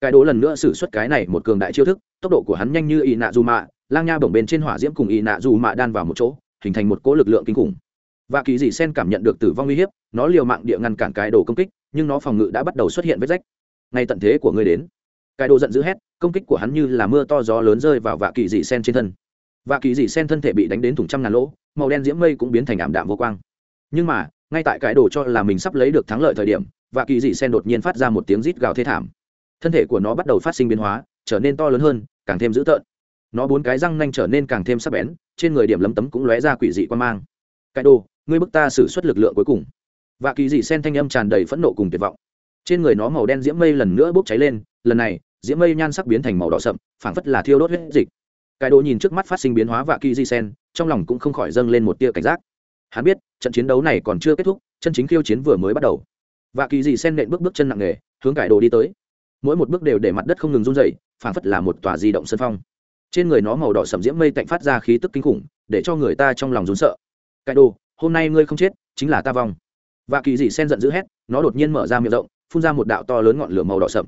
Cải đồ lần nữa xử suất cái này một cường đại chiêu thức, tốc độ của hắn nhanh như ị nạ dù mạ lang nha bổng bên trên hỏa diễm cùng ị nạ dù mạ đan vào một chỗ, hình thành một cỗ lực lượng kinh khủng. Và kỳ dị sen cảm nhận được tử vong uy hiếp, nó liều mạng địa ngăn cản cái đồ công kích, nhưng nó phòng ngự đã bắt đầu xuất hiện vết rách. Ngay tận thế của ngươi đến. Cái đồ giận dữ hét, công kích của hắn như là mưa to gió lớn rơi vào vạ kỳ dị sen trên thân. Vạ kỳ dị sen thân thể bị đánh đến thủng trăm ngàn lỗ, màu đen diễm mây cũng biến thành ảm đạm vô quang nhưng mà, ngay tại cái đồ cho là mình sắp lấy được thắng lợi thời điểm, và kỳ dị sen đột nhiên phát ra một tiếng rít gào thê thảm. Thân thể của nó bắt đầu phát sinh biến hóa, trở nên to lớn hơn, càng thêm dữ tợn. Nó bốn cái răng nanh trở nên càng thêm sắc bén, trên người điểm lấm tấm cũng lóe ra quỷ dị quan mang. Cái đồ, ngươi bức ta xử suất lực lượng cuối cùng. Và kỳ dị sen thanh âm tràn đầy phẫn nộ cùng tuyệt vọng. Trên người nó màu đen diễm mây lần nữa bốc cháy lên, lần này, diễm mây nhan sắc biến thành màu đỏ sậm, phảng phất là thiêu đốt huyết dịch. Cái đồ nhìn trước mắt phát sinh biến hóa và kỳ dị sen, trong lòng cũng không khỏi dâng lên một tia cảnh giác hắn biết, trận chiến đấu này còn chưa kết thúc, chân chính khiêu chiến vừa mới bắt đầu. Và kỳ dị sen nện bước bước chân nặng nề, hướng cải đồ đi tới. Mỗi một bước đều để mặt đất không ngừng run dày phảng phất là một tòa di động sân phong. Trên người nó màu đỏ sầm diễm mây tạnh phát ra khí tức kinh khủng, để cho người ta trong lòng rún sợ. Cải đồ, hôm nay ngươi không chết, chính là ta vong. Và kỳ dị sen giận dữ hét, nó đột nhiên mở ra miệng rộng, phun ra một đạo to lớn ngọn lửa màu đỏ sậm.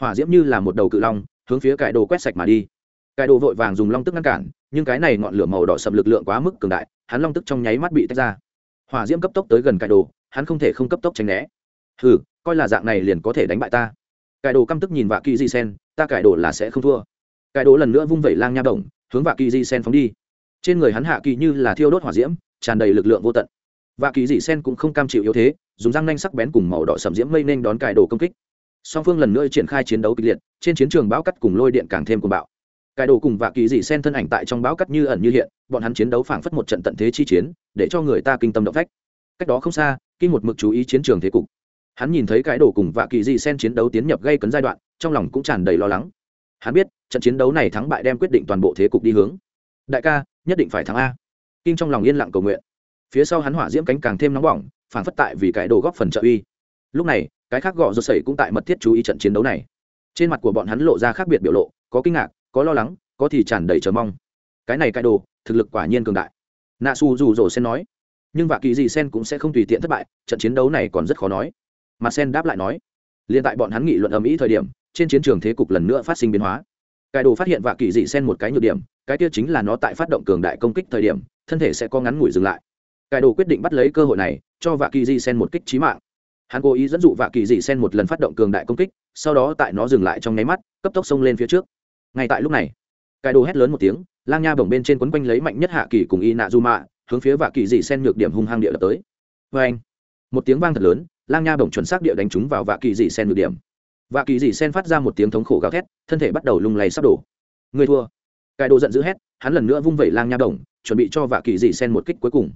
Hỏa diễm như là một đầu cự long, hướng phía cải đồ quét sạch mà đi cải đồ vội vàng dùng long tức ngăn cản, nhưng cái này ngọn lửa màu đỏ sậm lực lượng quá mức cường đại, hắn long tức trong nháy mắt bị tách ra. Hỏa diễm cấp tốc tới gần cải đồ, hắn không thể không cấp tốc tránh né. Hừ, coi là dạng này liền có thể đánh bại ta. Cải đồ căm tức nhìn vạ kỳ di sen, ta cải đồ là sẽ không thua. Cải đồ lần nữa vung vẩy lang nha động hướng vạ kỳ di sen phóng đi. Trên người hắn hạ kỳ như là thiêu đốt hỏa diễm, tràn đầy lực lượng vô tận. Và kỳ dị sen cũng không cam chịu yếu thế, dùng răng nanh sắc bén cùng màu đỏ sầm diễm mây nên đón cài đồ công kích. Song phương lần nữa triển khai chiến đấu kịch liệt, trên chiến trường bão cắt cùng lôi điện càng thêm cuồng bạo cải đồ cùng vạ kỳ dị sen thân ảnh tại trong bão cắt như ẩn như hiện, bọn hắn chiến đấu phảng phất một trận tận thế chi chiến, để cho người ta kinh tâm động phách. Cách đó không xa kinh một mực chú ý chiến trường thế cục. Hắn nhìn thấy cái đồ cùng vạ kỳ dị sen chiến đấu tiến nhập gây cấn giai đoạn, trong lòng cũng tràn đầy lo lắng. Hắn biết, trận chiến đấu này thắng bại đem quyết định toàn bộ thế cục đi hướng. Đại ca, nhất định phải thắng a. Kinh trong lòng yên lặng cầu nguyện. Phía sau hắn hỏa diễm cánh càng thêm nóng bỏng phản phất tại vì cái đồ góp phần trợ uy. Lúc này, cái khác gọ rột sẩy cũng tại mật thiết chú ý trận chiến đấu này. Trên mặt của bọn hắn lộ ra khác biệt biểu lộ, có kinh ngạc có lo lắng, có thì tràn đầy chờ mong. Cái này cái đồ, thực lực quả nhiên cường đại. Nạ su dù dỗ sen nói. Nhưng vạ kỳ gì sen cũng sẽ không tùy tiện thất bại, trận chiến đấu này còn rất khó nói. Mà sen đáp lại nói. Liên tại bọn hắn nghị luận ầm ĩ thời điểm, trên chiến trường thế cục lần nữa phát sinh biến hóa. Cái đồ phát hiện vạ kỳ dị sen một cái nhược điểm, cái kia chính là nó tại phát động cường đại công kích thời điểm, thân thể sẽ có ngắn ngủi dừng lại. Cải đồ quyết định bắt lấy cơ hội này, cho vạ kỳ di sen một kích trí mạng. Hắn cố ý dẫn dụ vạ kỳ di sen một lần phát động cường đại công kích, sau đó tại nó dừng lại trong nháy mắt, cấp tốc xông lên phía trước ngay tại lúc này cải đồ hét lớn một tiếng, lang nha bổng bên trên quấn quanh lấy mạnh nhất hạ kỳ cùng y nạ du mạ hướng phía vạ kỳ dị sen nhược điểm hung hăng địa đập tới. Vê anh một tiếng vang thật lớn, lang nha bổng chuẩn xác địa đánh trúng vào vạ kỳ dị sen nhược điểm. Vạ kỳ dị sen phát ra một tiếng thống khổ gào thét, thân thể bắt đầu lung lay sắp đổ. Người thua! Cải đồ giận dữ hét, hắn lần nữa vung vẩy lang nha bổng, chuẩn bị cho vạ kỳ dị sen một kích cuối cùng.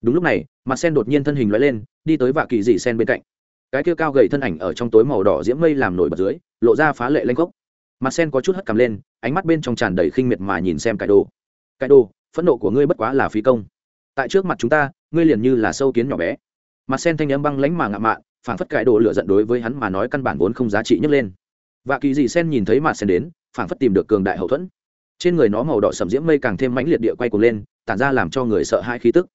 Đúng lúc này, mặt sen đột nhiên thân hình loại lên, đi tới vạ kỳ dị sen bên cạnh. Cái kia cao gầy thân ảnh ở trong tối màu đỏ diễm mây làm nổi bật dưới, lộ ra phá lệ lanh cốc mặt sen có chút hất cằm lên, ánh mắt bên trong tràn đầy khinh miệt mà nhìn xem Cải đồ. Cải đồ, phẫn nộ của ngươi bất quá là phí công. Tại trước mặt chúng ta, ngươi liền như là sâu kiến nhỏ bé. Mặt sen thanh âm băng lánh mà ngạo mạn phản phất Cải đồ lựa giận đối với hắn mà nói căn bản vốn không giá trị nhấc lên. Và kỳ dị sen nhìn thấy mặt sen đến phản phất tìm được cường đại hậu thuẫn. Trên người nó màu đỏ sầm diễm mây càng thêm mãnh liệt địa quay cuồng lên, tản ra làm cho người sợ hãi khí tức.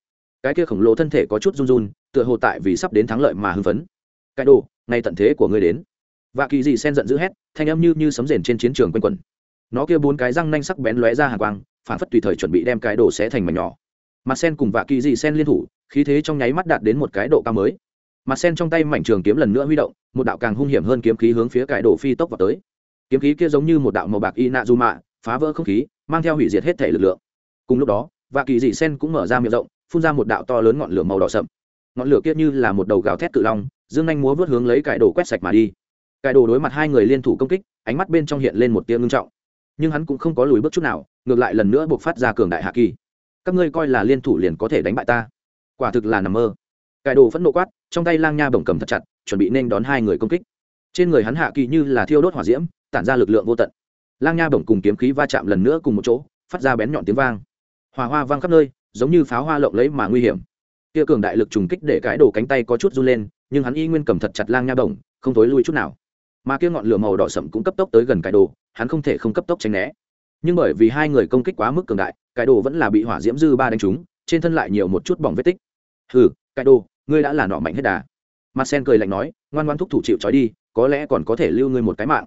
Cái kia khổng lồ thân thể có chút run run, tựa hồ tại vì sắp đến thắng lợi mà hưng phấn. Cái đồ, ngay tận thế của ngươi đến và kỳ dị sen giận dữ hét, thanh âm như như sấm rền trên chiến trường quanh quẩn. Nó kia bốn cái răng nanh sắc bén lóe ra hàng quang, phản phất tùy thời chuẩn bị đem cái đồ xé thành mảnh nhỏ. Mặt sen cùng vạ kỳ dị sen liên thủ, khí thế trong nháy mắt đạt đến một cái độ cao mới. Mặt sen trong tay mảnh trường kiếm lần nữa huy động, một đạo càng hung hiểm hơn kiếm khí hướng phía cái đồ phi tốc vào tới. Kiếm khí kia giống như một đạo màu bạc y nạ du mạ phá vỡ không khí, mang theo hủy diệt hết thể lực lượng. Cùng lúc đó, vạ kỳ dị sen cũng mở ra miệng rộng, phun ra một đạo to lớn ngọn lửa màu đỏ sậm. Ngọn lửa kia như là một đầu gào thét cự long, dương anh múa vớt hướng lấy cải đồ quét sạch mà đi cải đồ đối mặt hai người liên thủ công kích, ánh mắt bên trong hiện lên một tia ngưng trọng. Nhưng hắn cũng không có lùi bước chút nào, ngược lại lần nữa buộc phát ra cường đại hạ kỳ. Các ngươi coi là liên thủ liền có thể đánh bại ta. Quả thực là nằm mơ. Cải đồ phẫn nộ quát, trong tay lang nha bổng cầm thật chặt, chuẩn bị nên đón hai người công kích. Trên người hắn hạ kỳ như là thiêu đốt hỏa diễm, tản ra lực lượng vô tận. Lang nha bổng cùng kiếm khí va chạm lần nữa cùng một chỗ, phát ra bén nhọn tiếng vang. Hòa hoa vang khắp nơi, giống như pháo hoa lộng lấy mà nguy hiểm. Kia cường đại lực trùng kích để cái đổ cánh tay có chút run lên, nhưng hắn y nguyên cầm thật chặt lang nha bổng, không thối lui chút nào mà kia ngọn lửa màu đỏ sậm cũng cấp tốc tới gần cái đồ, hắn không thể không cấp tốc tránh né. Nhưng bởi vì hai người công kích quá mức cường đại cải đồ vẫn là bị hỏa diễm dư ba đánh trúng, trên thân lại nhiều một chút bỏng vết tích. Hừ cải đồ, ngươi đã là nọ mạnh hết đà. Mặt sen cười lạnh nói, ngoan ngoan thúc thủ chịu trói đi, có lẽ còn có thể lưu ngươi một cái mạng.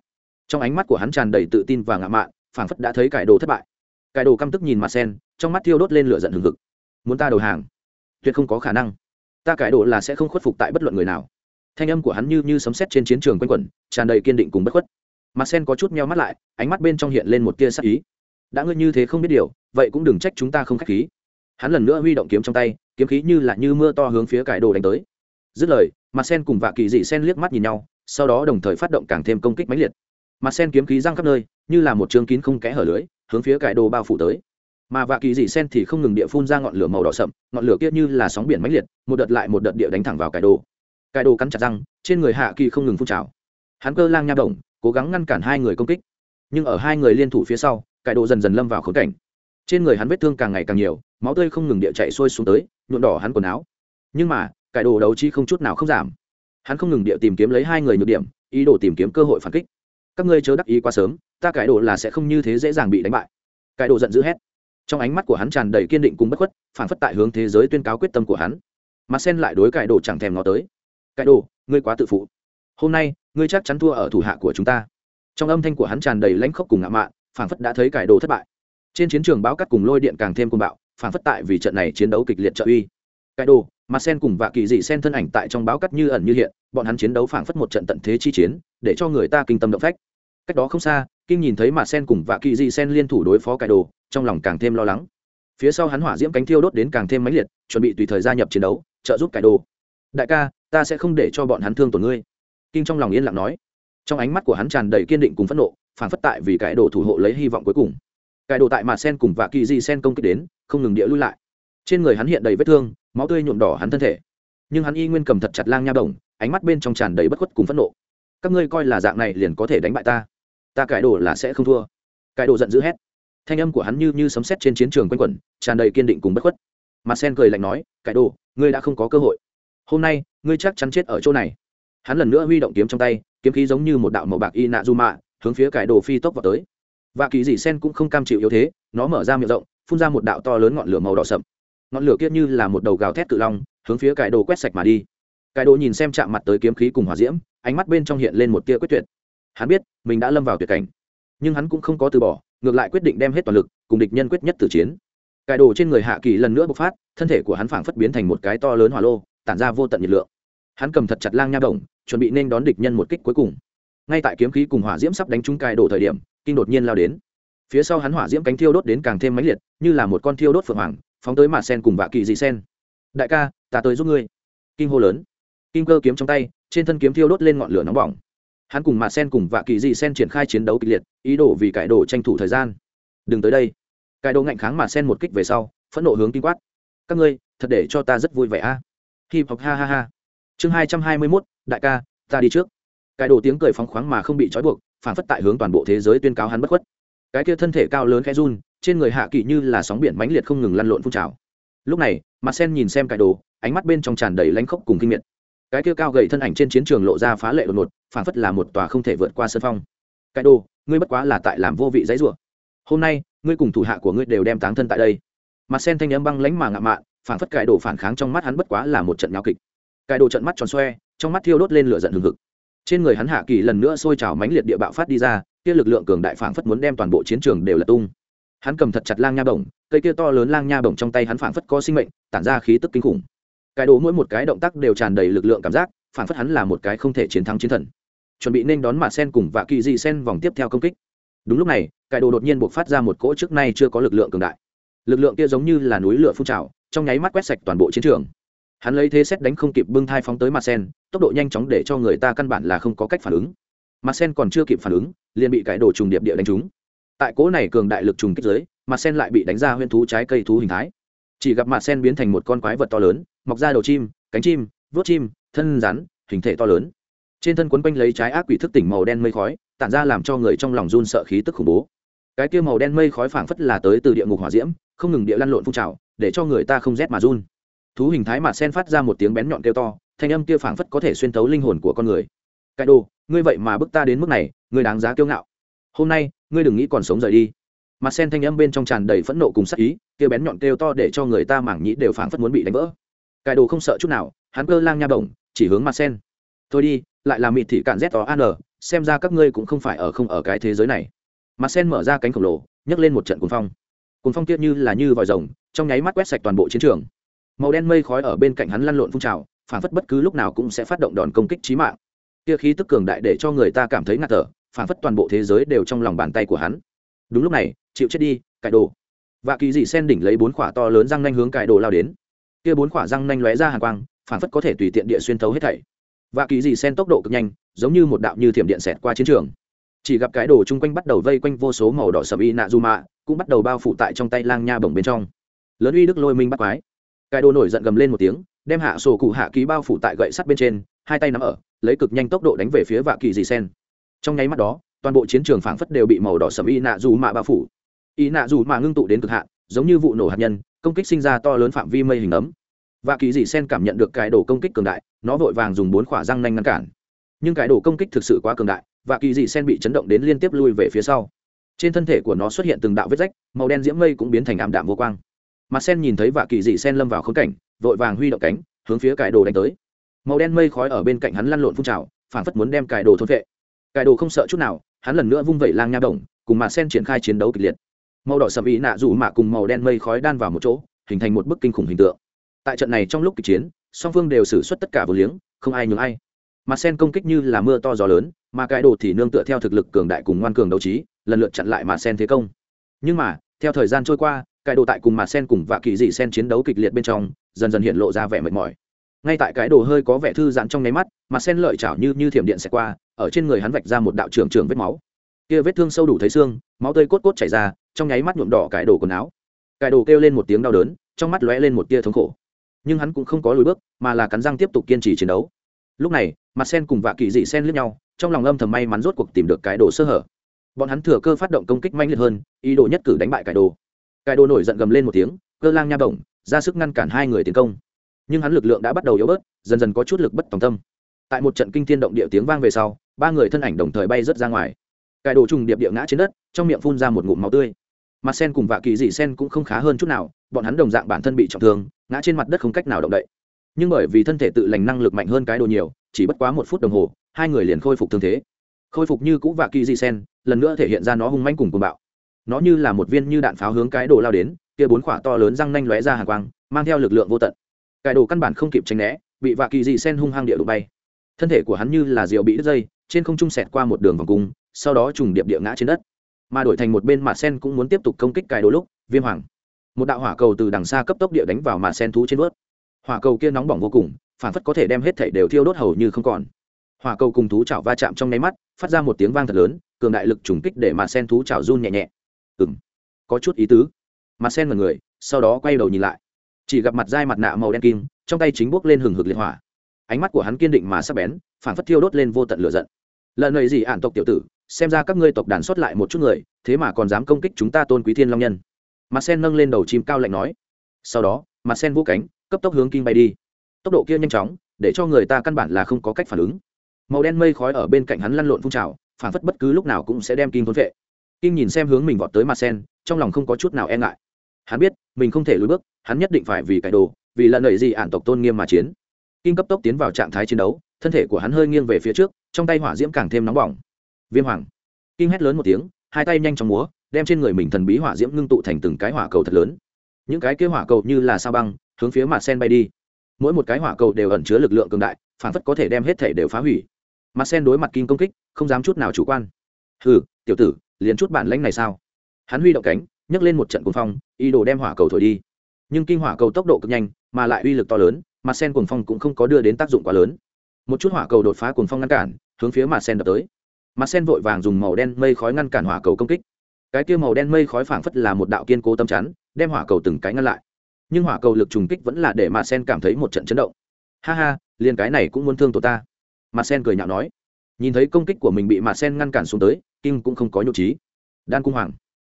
Trong ánh mắt của hắn tràn đầy tự tin và ngạo mạn, phảng phất đã thấy cải đồ thất bại. Cải đồ căm tức nhìn mặt sen, trong mắt thiêu đốt lên lửa giận hừng hực. Muốn ta đầu hàng? Tuyệt không có khả năng. Ta cải đồ là sẽ không khuất phục tại bất luận người nào thanh âm của hắn như như sấm sét trên chiến trường quanh quẩn, tràn đầy kiên định cùng bất khuất. Mặt sen có chút meo mắt lại, ánh mắt bên trong hiện lên một tia sắc ý. Đã ngươi như thế không biết điều, vậy cũng đừng trách chúng ta không k h á c h khí. Hắn lần nữa huy động kiếm trong tay, kiếm khí như là như mưa to hướng phía cải đồ đánh tới. Dứt lời mặt sen cùng vạ kỳ dị sen liếc mắt nhìn nhau, sau đó đồng thời phát động càng thêm công kích mãnh liệt. Mặt sen kiếm khí răng khắp nơi, như là một chương kín không kẽ hở lưới, hướng phía cải đồ bao phủ tới. Mà vạ kỳ dị sen thì không ngừng địa phun ra ngọn lửa màu đỏ sậm, ngọn lửa kia như là sóng biển mãnh liệt, một đợt lại một đợt địa đánh thẳng vào cải đồ cải đồ cắn chặt răng, trên người hạ kỳ không ngừng phun trào. Hắn cơ lang nha động cố gắng ngăn cản hai người công kích. Nhưng ở hai người liên thủ phía sau cải đồ dần dần lâm vào khốn cảnh. Trên người hắn vết thương càng ngày càng nhiều, máu tươi không ngừng địa chạy sôi xuống tới nhuộn đỏ hắn quần áo. Nhưng mà cải đồ đấu chi không chút nào không giảm. Hắn không ngừng địa tìm kiếm lấy hai người nhược điểm, ý đồ tìm kiếm cơ hội phản kích. Các ngươi chớ đắc ý quá sớm, ta cải đồ là sẽ không như thế dễ dàng bị đánh bại. Cải đồ giận dữ hét. Trong ánh mắt của hắn tràn đầy kiên định cùng bất khuất phản phất tại hướng thế giới tuyên cáo quyết tâm của hắn. Mà sen lại đối cải đồ chẳng thèm ngó tới cải đồ, ngươi quá tự phụ. Hôm nay, ngươi chắc chắn thua ở thủ hạ của chúng ta. Trong âm thanh của hắn tràn đầy lãnh khốc cùng ngạo mạn, phảng phất đã thấy cải đồ thất bại. Trên chiến trường báo cắt cùng lôi điện càng thêm côn bạo, phảng phất tại vì trận này chiến đấu kịch liệt trợ uy. Cải đồ, mà sen cùng vạ kỳ dị sen thân ảnh tại trong báo cắt như ẩn như hiện, bọn hắn chiến đấu phảng phất một trận tận thế chi chiến, để cho người ta kinh tâm động phách. Cách đó không xa, kinh nhìn thấy mà sen cùng vạ kỳ dị sen liên thủ đối phó cải đồ, trong lòng càng thêm lo lắng. Phía sau hắn hỏa diễm cánh thiêu đốt đến càng thêm mãnh liệt, chuẩn bị tùy thời gia nhập chiến đấu, trợ giúp cải đồ. Đại ca ta sẽ không để cho bọn hắn thương tổn ngươi. Kinh trong lòng yên lặng nói. Trong ánh mắt của hắn tràn đầy kiên định cùng phẫn nộ, phản phất tại vì cải đồ thủ hộ lấy hy vọng cuối cùng. Cải đồ tại mà sen cùng vạ kỳ di sen công kích đến, không ngừng địa lui lại. Trên người hắn hiện đầy vết thương, máu tươi nhuộm đỏ hắn thân thể. Nhưng hắn y nguyên cầm thật chặt lang nha đồng, ánh mắt bên trong tràn đầy bất khuất cùng phẫn nộ. Các ngươi coi là dạng này liền có thể đánh bại ta. Ta cải đồ là sẽ không thua. Cải đồ giận dữ hét. Thanh âm của hắn như như sấm sét trên chiến trường quanh quẩn, tràn đầy kiên định cùng bất khuất. Mà sen cười lạnh nói cải đồ, ngươi đã không có cơ hội. Hôm nay ngươi chắc chắn chết ở chỗ này. Hắn lần nữa huy động kiếm trong tay, kiếm khí giống như một đạo màu bạc y nạ du mạ hướng phía cải đồ phi tốc vào tới. Và kỳ dị sen cũng không cam chịu yếu thế, nó mở ra miệng rộng, phun ra một đạo to lớn ngọn lửa màu đỏ sậm. Ngọn lửa kia như là một đầu gào thét cự long, hướng phía cải đồ quét sạch mà đi. Cải đồ nhìn xem chạm mặt tới kiếm khí cùng hỏa diễm, ánh mắt bên trong hiện lên một tia quyết tuyệt. Hắn biết, mình đã lâm vào tuyệt cảnh. Nhưng hắn cũng không có từ bỏ, ngược lại quyết định đem hết toàn lực, cùng địch nhân quyết nhất tử chiến. Cải đồ trên người hạ kỳ lần nữa bộc phát, thân thể của hắn phảng phất biến thành một cái to lớn hỏa lô tản ra vô tận nhiệt lượng. Hắn cầm thật chặt lang nha đồng, chuẩn bị nên đón địch nhân một kích cuối cùng. Ngay tại kiếm khí cùng hỏa diễm sắp đánh trúng cài đổ thời điểm, kinh đột nhiên lao đến. Phía sau hắn hỏa diễm cánh thiêu đốt đến càng thêm mãnh liệt, như là một con thiêu đốt phượng hoàng, phóng tới mạ sen cùng vạ kỳ dị sen. Đại ca, ta tới giúp ngươi. Kinh hô lớn. Kinh cơ kiếm trong tay, trên thân kiếm thiêu đốt lên ngọn lửa nóng bỏng. Hắn cùng mạ sen cùng vạ kỳ dị sen triển khai chiến đấu kịch liệt, ý đồ vì cải đồ tranh thủ thời gian. Đừng tới đây. Cải đồ ngạnh kháng mạ sen một kích về sau, phẫn nộ hướng kinh quát. Các ngươi, thật để cho ta rất vui vẻ a. à? Hip hop, ha ha ha. Chương hai trăm hai mươi mốt, đại ca, ta đi trước. Cái đồ tiếng cười phóng khoáng mà không bị trói buộc, phản phất tại hướng toàn bộ thế giới tuyên cáo hắn bất khuất. Cái kia thân thể cao lớn khẽ run, trên người hạ kỵ như là sóng biển mãnh liệt không ngừng lăn lộn phun trào. Lúc này, mặt sen nhìn xem cái đồ, ánh mắt bên trong tràn đầy lánh khốc cùng kinh miệt. Cái kia cao gầy thân ảnh trên chiến trường lộ ra phá lệ đột ngột, phản phất là một tòa không thể vượt qua sân phong. Cái đồ, ngươi bất quá là tại làm vô vị giấy rủa. Hôm nay, ngươi cùng thủ hạ của ngươi đều đem táng thân tại đây mặt sen thanh âm băng lánh mà ngạo mạn phản phất cải đồ phản kháng trong mắt hắn bất quá là một trận nhau kịch. Cải đồ trận mắt tròn xoe, trong mắt thiêu đốt lên lửa giận hừng hực. Trên người hắn hạ kỳ lần nữa sôi trào mãnh liệt địa bạo phát đi ra, kia lực lượng cường đại phảng phất muốn đem toàn bộ chiến trường đều là tung. Hắn cầm thật chặt lang nha bổng, cây kia to lớn lang nha bổng trong tay hắn phảng phất có sinh mệnh, tản ra khí tức kinh khủng. Cải đồ mỗi một cái động tác đều tràn đầy lực lượng cảm giác, phảng phất hắn là một cái không thể chiến thắng chiến thần. Chuẩn bị nên đón mạ sen cùng vạ kỳ dị sen vòng tiếp theo công kích. Đúng lúc này cải đồ đột nhiên buộc phát ra một cỗ trước nay chưa có lực lượng cường đại lực lượng kia giống như là núi lửa phun trào, trong nháy mắt quét sạch toàn bộ chiến trường. Hắn lấy thế xét đánh không kịp bưng thai phóng tới mặt sen, tốc độ nhanh chóng để cho người ta căn bản là không có cách phản ứng. Mặt sen còn chưa kịp phản ứng, liền bị cải đồ trùng điệp địa đánh trúng. Tại cố này cường đại lực trùng kích giới mặt sen lại bị đánh ra huyên thú trái cây thú hình thái. Chỉ gặp mặt sen biến thành một con quái vật to lớn, mọc ra đầu chim, cánh chim vớt chim, thân rắn, hình thể to lớn. Trên thân quấn quanh lấy trái ác quỷ thức tỉnh màu đen mây khói, tản ra làm cho người trong lòng run sợ khí tức khủng bố. Cái kia màu đen mây khói phảng phất là tới từ địa ngục hỏa diễm không ngừng địa lăn lộn phun trào, để cho người ta không rét mà run. Thú hình thái mà sen phát ra một tiếng bén nhọn kêu to, thanh âm kia phảng phất có thể xuyên tấu linh hồn của con người. Cái đồ, ngươi vậy mà bức ta đến mức này, ngươi đáng giá kiêu ngạo. Hôm nay, ngươi đừng nghĩ còn sống rời đi. Mặt sen thanh âm bên trong tràn đầy phẫn nộ cùng sắc ý, kia bén nhọn kêu to để cho người ta mảng nhĩ đều phảng phất muốn bị đánh vỡ. Cải đồ không sợ chút nào, hắn cơ lang nha bổng, chỉ hướng mặt sen. Thôi đi, lại là mịt thị cạn z an xem ra các ngươi cũng không phải ở không ở cái thế giới này. Mặt sen mở ra cánh khổng lồ, nhấc lên một trận cuồng phong cùng phong kia như là như vòi rồng, trong nháy mắt quét sạch toàn bộ chiến trường. Màu đen mây khói ở bên cạnh hắn lăn lộn phun trào, phản phất bất cứ lúc nào cũng sẽ phát động đòn công kích trí mạng. Kia khí tức cường đại để cho người ta cảm thấy ngạt thở, phản phất toàn bộ thế giới đều trong lòng bàn tay của hắn. Đúng lúc này, chịu chết đi, cải đồ. Và kỳ dị sen đỉnh lấy bốn khỏa to lớn răng nanh hướng cải đồ lao đến. Kia bốn khỏa răng nanh lóe ra hàng quang, phản phất có thể tùy tiện địa xuyên thấu hết thảy. Và kỳ dị sen tốc độ cực nhanh, giống như một đạo như thiểm điện xẹt qua chiến trường chỉ gặp cái đồ chung quanh bắt đầu vây quanh vô số màu đỏ sầm y nạ dù mạ cũng bắt đầu bao phủ tại trong tay lang nha bổng bên trong. Lớn uy đức lôi minh bắt quái. Cái đồ nổi giận gầm lên một tiếng, đem hạ sổ cụ hạ ký bao phủ tại gậy sắt bên trên, hai tay nắm ở, lấy cực nhanh tốc độ đánh về phía vạ kỳ dị sen. Trong nháy mắt đó, toàn bộ chiến trường phảng phất đều bị màu đỏ sầm y nạ dù mạ bao phủ. Y nạ dù mạ ngưng tụ đến cực hạn, giống như vụ nổ hạt nhân, công kích sinh ra to lớn phạm vi mây hình ấm. Và kỳ dị sen cảm nhận được cái đồ công kích cường đại, nó vội vàng dùng bốn khỏa răng nanh ngăn cản. Nhưng cái đồ công kích thực sự quá cường đại và kỳ dị sen bị chấn động đến liên tiếp lui về phía sau. Trên thân thể của nó xuất hiện từng đạo vết rách, màu đen diễm mây cũng biến thành ảm đạm vô quang. Mặt sen nhìn thấy và kỳ dị sen lâm vào khống cảnh, vội vàng huy động cánh, hướng phía cải đồ đánh tới. Màu đen mây khói ở bên cạnh hắn lăn lộn phun trào phản phất muốn đem cải đồ thôn vệ. Cải đồ không sợ chút nào, hắn lần nữa vung vẩy lang nha đồng, cùng mặt sen triển khai chiến đấu kịch liệt. Màu đỏ sầm ý nạ rủ mạ cùng màu đen mây khói đan vào một chỗ, hình thành một bức kinh khủng hình tượng. Tại trận này trong lúc kịch chiến, song phương đều xử suất tất cả vô liếng, không ai nhường ai mà sen công kích như là mưa to gió lớn, mà cái đồ thì nương tựa theo thực lực cường đại cùng ngoan cường đấu trí, lần lượt chặn lại mà sen thế công. Nhưng mà, theo thời gian trôi qua, cái đồ tại cùng mà sen cùng và kỳ dị sen chiến đấu kịch liệt bên trong, dần dần hiện lộ ra vẻ mệt mỏi. Ngay tại cái đồ hơi có vẻ thư giãn trong nháy mắt, mà sen lợi chảo như như thiểm điện xẹt qua, ở trên người hắn vạch ra một đạo trường trường vết máu. Kia vết thương sâu đủ thấy xương, máu tươi cốt cốt chảy ra, trong nháy mắt nhuộm đỏ cái đồ quần áo. Cái đồ kêu lên một tiếng đau đớn, trong mắt lóe lên một tia thống khổ. Nhưng hắn cũng không có lùi bước, mà là cắn răng tiếp tục kiên trì chiến đấu. Lúc này mặt sen cùng vạ kỳ dị sen lướt nhau, trong lòng âm thầm may mắn rốt cuộc tìm được cái đồ sơ hở. Bọn hắn thừa cơ phát động công kích manh liệt hơn, ý đồ nhất cử đánh bại cái đồ. Cái đồ nổi giận gầm lên một tiếng, cơ lang nha bổng, ra sức ngăn cản hai người tiến công. Nhưng hắn lực lượng đã bắt đầu yếu bớt, dần dần có chút lực bất tòng tâm. Tại một trận kinh thiên động địa tiếng vang về sau, ba người thân ảnh đồng thời bay rớt ra ngoài. Cải đồ trùng điệp địa ngã trên đất, trong miệng phun ra một ngụm máu tươi. Mặt sen cùng vạ kỳ dị sen cũng không khá hơn chút nào, bọn hắn đồng dạng bản thân bị trọng thương, ngã trên mặt đất không cách nào động đậy. Nhưng bởi vì thân thể tự lành năng lực mạnh hơn cái đồ nhiều chỉ bất quá một phút đồng hồ, hai người liền khôi phục thương thế. Khôi phục như cũ vạ kỳ di sen lần nữa thể hiện ra nó hung manh cùng cuồng bạo. Nó như là một viên như đạn pháo hướng cái đồ lao đến, kia bốn khỏa to lớn răng nanh lóe ra hàng quang, mang theo lực lượng vô tận. Cái đồ căn bản không kịp tránh né, bị vạ kỳ dị sen hung hăng địa đụng bay. Thân thể của hắn như là rượu bị đứt dây, trên không trung sẹt qua một đường vòng cung, sau đó trùng điệp địa ngã trên đất. Mà đổi thành một bên mà sen cũng muốn tiếp tục công kích cài đồ lúc, viêm hoàng. Một đạo hỏa cầu từ đằng xa cấp tốc địa đánh vào mà sen thú trên vớt hỏa cầu kia nóng bỏng vô cùng phản phất có thể đem hết thảy đều thiêu đốt hầu như không còn. Hỏa cầu cùng thú chảo va chạm trong nháy mắt, phát ra một tiếng vang thật lớn, cường đại lực trùng kích để mà sen thú chảo run nhẹ nhẹ. Ừng có chút ý tứ. Mà sen mật người, sau đó quay đầu nhìn lại. Chỉ gặp mặt dai mặt nạ màu đen kim, trong tay chính bước lên hừng hực liệt hỏa. Ánh mắt của hắn kiên định mà sắc bén phản phất thiêu đốt lên vô tận lửa giận. Lần này gì ản tộc tiểu tử, xem ra các ngươi tộc đàn xuất lại một chút người, thế mà còn dám công kích chúng ta tôn quý thiên long nhân. Mặt sen nâng lên đầu chim cao lạnh nói. Sau đó mặt sen vũ cánh, cấp tốc hướng kinh bay đi tốc độ kia nhanh chóng, để cho người ta căn bản là không có cách phản ứng. Màu đen mây khói ở bên cạnh hắn lăn lộn phun trào, phản phất bất cứ lúc nào cũng sẽ đem kim thốn vệ. Kim nhìn xem hướng mình vọt tới mặt sen, trong lòng không có chút nào e ngại. Hắn biết, mình không thể lùi bước, hắn nhất định phải vì cải đồ, vì lần lợi gì ản tộc tôn nghiêm mà chiến. Kim cấp tốc tiến vào trạng thái chiến đấu, thân thể của hắn hơi nghiêng về phía trước, trong tay hỏa diễm càng thêm nóng bỏng. Viêm hoàng. Kim hét lớn một tiếng, hai tay nhanh chóng múa, đem trên người mình thần bí hỏa diễm ngưng tụ thành từng cái hỏa cầu thật lớn. Những cái kế hỏa cầu như là sao băng, hướng phía mặt sen bay đi mỗi một cái hỏa cầu đều ẩn chứa lực lượng cường đại, phản phất có thể đem hết thể đều phá hủy. Mặt sen đối mặt kim công kích, không dám chút nào chủ quan. Hừ, tiểu tử, liền chút bản lãnh này sao? Hắn huy động cánh, nhấc lên một trận cuồng phong, ý đồ đem hỏa cầu thổi đi. Nhưng kinh hỏa cầu tốc độ cực nhanh, mà lại uy lực to lớn mặt sen cuồng phong cũng không có đưa đến tác dụng quá lớn. Một chút hỏa cầu đột phá cuồng phong ngăn cản, hướng phía mặt sen đập tới. Mặt sen vội vàng dùng màu đen mây khói ngăn cản hỏa cầu công kích. Cái kia màu đen mây khói phảng phất là một đạo kiên cố tâm chắn, đem hỏa cầu từng cái ngăn lại nhưng hỏa cầu lực trùng kích vẫn là để mà sen cảm thấy một trận chấn động. Ha ha, liền cái này cũng muốn thương tổ ta. Mà sen cười nhạo nói. Nhìn thấy công kích của mình bị mà sen ngăn cản xuống tới, kim cũng không có nhục trí. Đan cung hoàng.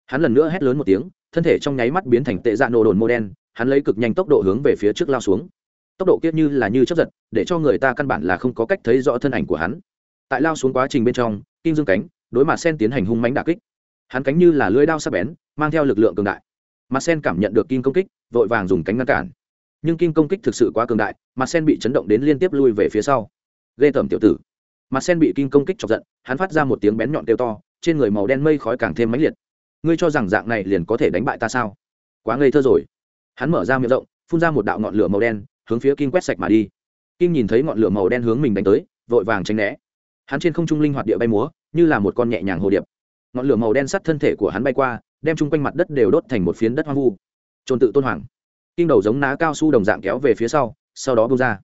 Hắn lần nữa hét lớn một tiếng, thân thể trong nháy mắt biến thành tệ dạ nổ đồn mô đen, hắn lấy cực nhanh tốc độ hướng về phía trước lao xuống. Tốc độ kiết như là như chấp giật, để cho người ta căn bản là không có cách thấy rõ thân ảnh của hắn. Tại lao xuống quá trình bên trong, kim dương cánh, đối mặt sen tiến hành hung mánh đà kích. Hắn cánh như là lưỡi đao sắc bén, mang theo lực lượng cường đại mặt sen cảm nhận được kim công kích, vội vàng dùng cánh ngăn cản. Nhưng kim công kích thực sự quá cường đại mặt sen bị chấn động đến liên tiếp lui về phía sau. Ghê tởm tiểu tử. Mặt sen bị kim công kích chọc giận, hắn phát ra một tiếng bén nhọn kêu to, trên người màu đen mây khói càng thêm mãnh liệt. Ngươi cho rằng dạng này liền có thể đánh bại ta sao? Quá ngây thơ rồi. Hắn mở ra miệng rộng, phun ra một đạo ngọn lửa màu đen, hướng phía kim quét sạch mà đi. Kim nhìn thấy ngọn lửa màu đen hướng mình đánh tới, vội vàng tránh né. Hắn trên không trung linh hoạt địa bay múa, như là một con nhẹ nhàng hồ điệp. Ngọn lửa màu đen sắt thân thể của hắn bay qua đem chung quanh mặt đất đều đốt thành một phiến đất hoang vu. Trôn tự tôn hoàng. Kim đầu giống ná cao su đồng dạng kéo về phía sau sau đó bung ra.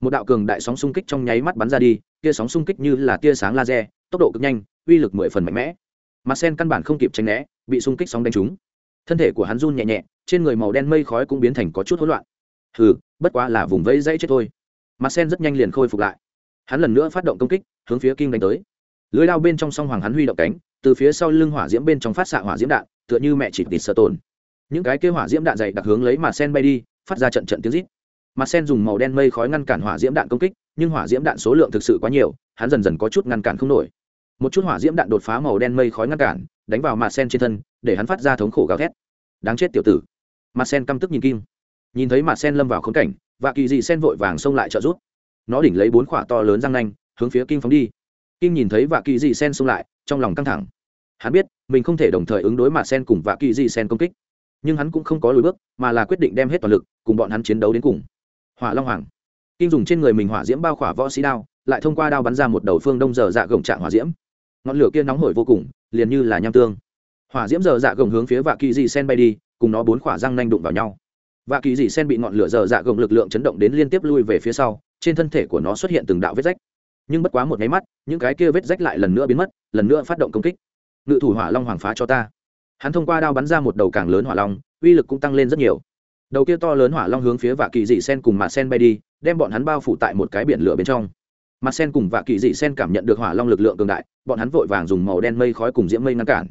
Một đạo cường đại sóng xung kích trong nháy mắt bắn ra đi, tia sóng xung kích như là tia sáng laser, tốc độ cực nhanh, uy lực mười phần mạnh mẽ. Mặt sen căn bản không kịp tránh né, bị xung kích sóng đánh trúng. Thân thể của hắn run nhẹ nhẹ, trên người màu đen mây khói cũng biến thành có chút hỗn loạn. Hừ, bất quá là vùng vẫy dãy chết thôi. Mặt sen rất nhanh liền khôi phục lại. Hắn lần nữa phát động công kích, hướng phía kim đánh tới. Lưới đao bên trong song hoàng hắn huy động cánh, từ phía sau lưng hỏa diễm bên trong phát xạ hỏa diễm đạn tựa như mẹ chỉ tịt sợ tồn những cái kêu hỏa diễm đạn dày đặc hướng lấy mà sen bay đi, phát ra trận trận tiếng rít. Mà sen dùng màu đen mây khói ngăn cản hỏa diễm đạn công kích, nhưng hỏa diễm đạn số lượng thực sự quá nhiều, hắn dần dần có chút ngăn cản không nổi. Một chút hỏa diễm đạn đột phá màu đen mây khói ngăn cản, đánh vào mà sen trên thân, để hắn phát ra thống khổ gào thét. Đáng chết tiểu tử. Mà sen căm tức nhìn kim. Nhìn thấy mà sen lâm vào khống cảnh, và kỳ dị sen vội vàng xông lại trợ giúp. Nó đỉnh lấy bốn khỏa to lớn răng nanh, hướng phía kim phóng đi. Kim nhìn thấy và kỳ dị sen xông lại, trong lòng căng thẳng. Hắn biết mình không thể đồng thời ứng đối mà sen cùng và kỳ dị sen công kích. Nhưng hắn cũng không có lùi bước, mà là quyết định đem hết toàn lực, cùng bọn hắn chiến đấu đến cùng. Hỏa long hoàng. Kim dùng trên người mình hỏa diễm bao khỏa võ sĩ đao, lại thông qua đao bắn ra một đầu phương đông giờ dạ gồng trạng hỏa diễm. Ngọn lửa kia nóng hổi vô cùng, liền như là nham tương. Hỏa diễm giờ dạ gồng hướng phía vạ kỳ dị sen bay đi, cùng nó bốn khỏa răng nanh đụng vào nhau. Vạ kỳ dị sen bị ngọn lửa giờ dạ gồng lực lượng chấn động đến liên tiếp lui về phía sau, trên thân thể của nó xuất hiện từng đạo vết rách. Nhưng bất quá một nháy mắt, những cái kia vết rách lại lần nữa biến mất, lần nữa phát động công kích ngự thủ hỏa long hoàng phá cho ta. Hắn thông qua đao bắn ra một đầu càng lớn hỏa long, uy lực cũng tăng lên rất nhiều. Đầu kia to lớn hỏa long hướng phía vạ kỳ dị sen cùng mạ sen bay đi, đem bọn hắn bao phủ tại một cái biển lửa bên trong. Mặt sen cùng vạ kỳ dị sen cảm nhận được hỏa long lực lượng cường đại, bọn hắn vội vàng dùng màu đen mây khói cùng diễm mây ngăn cản.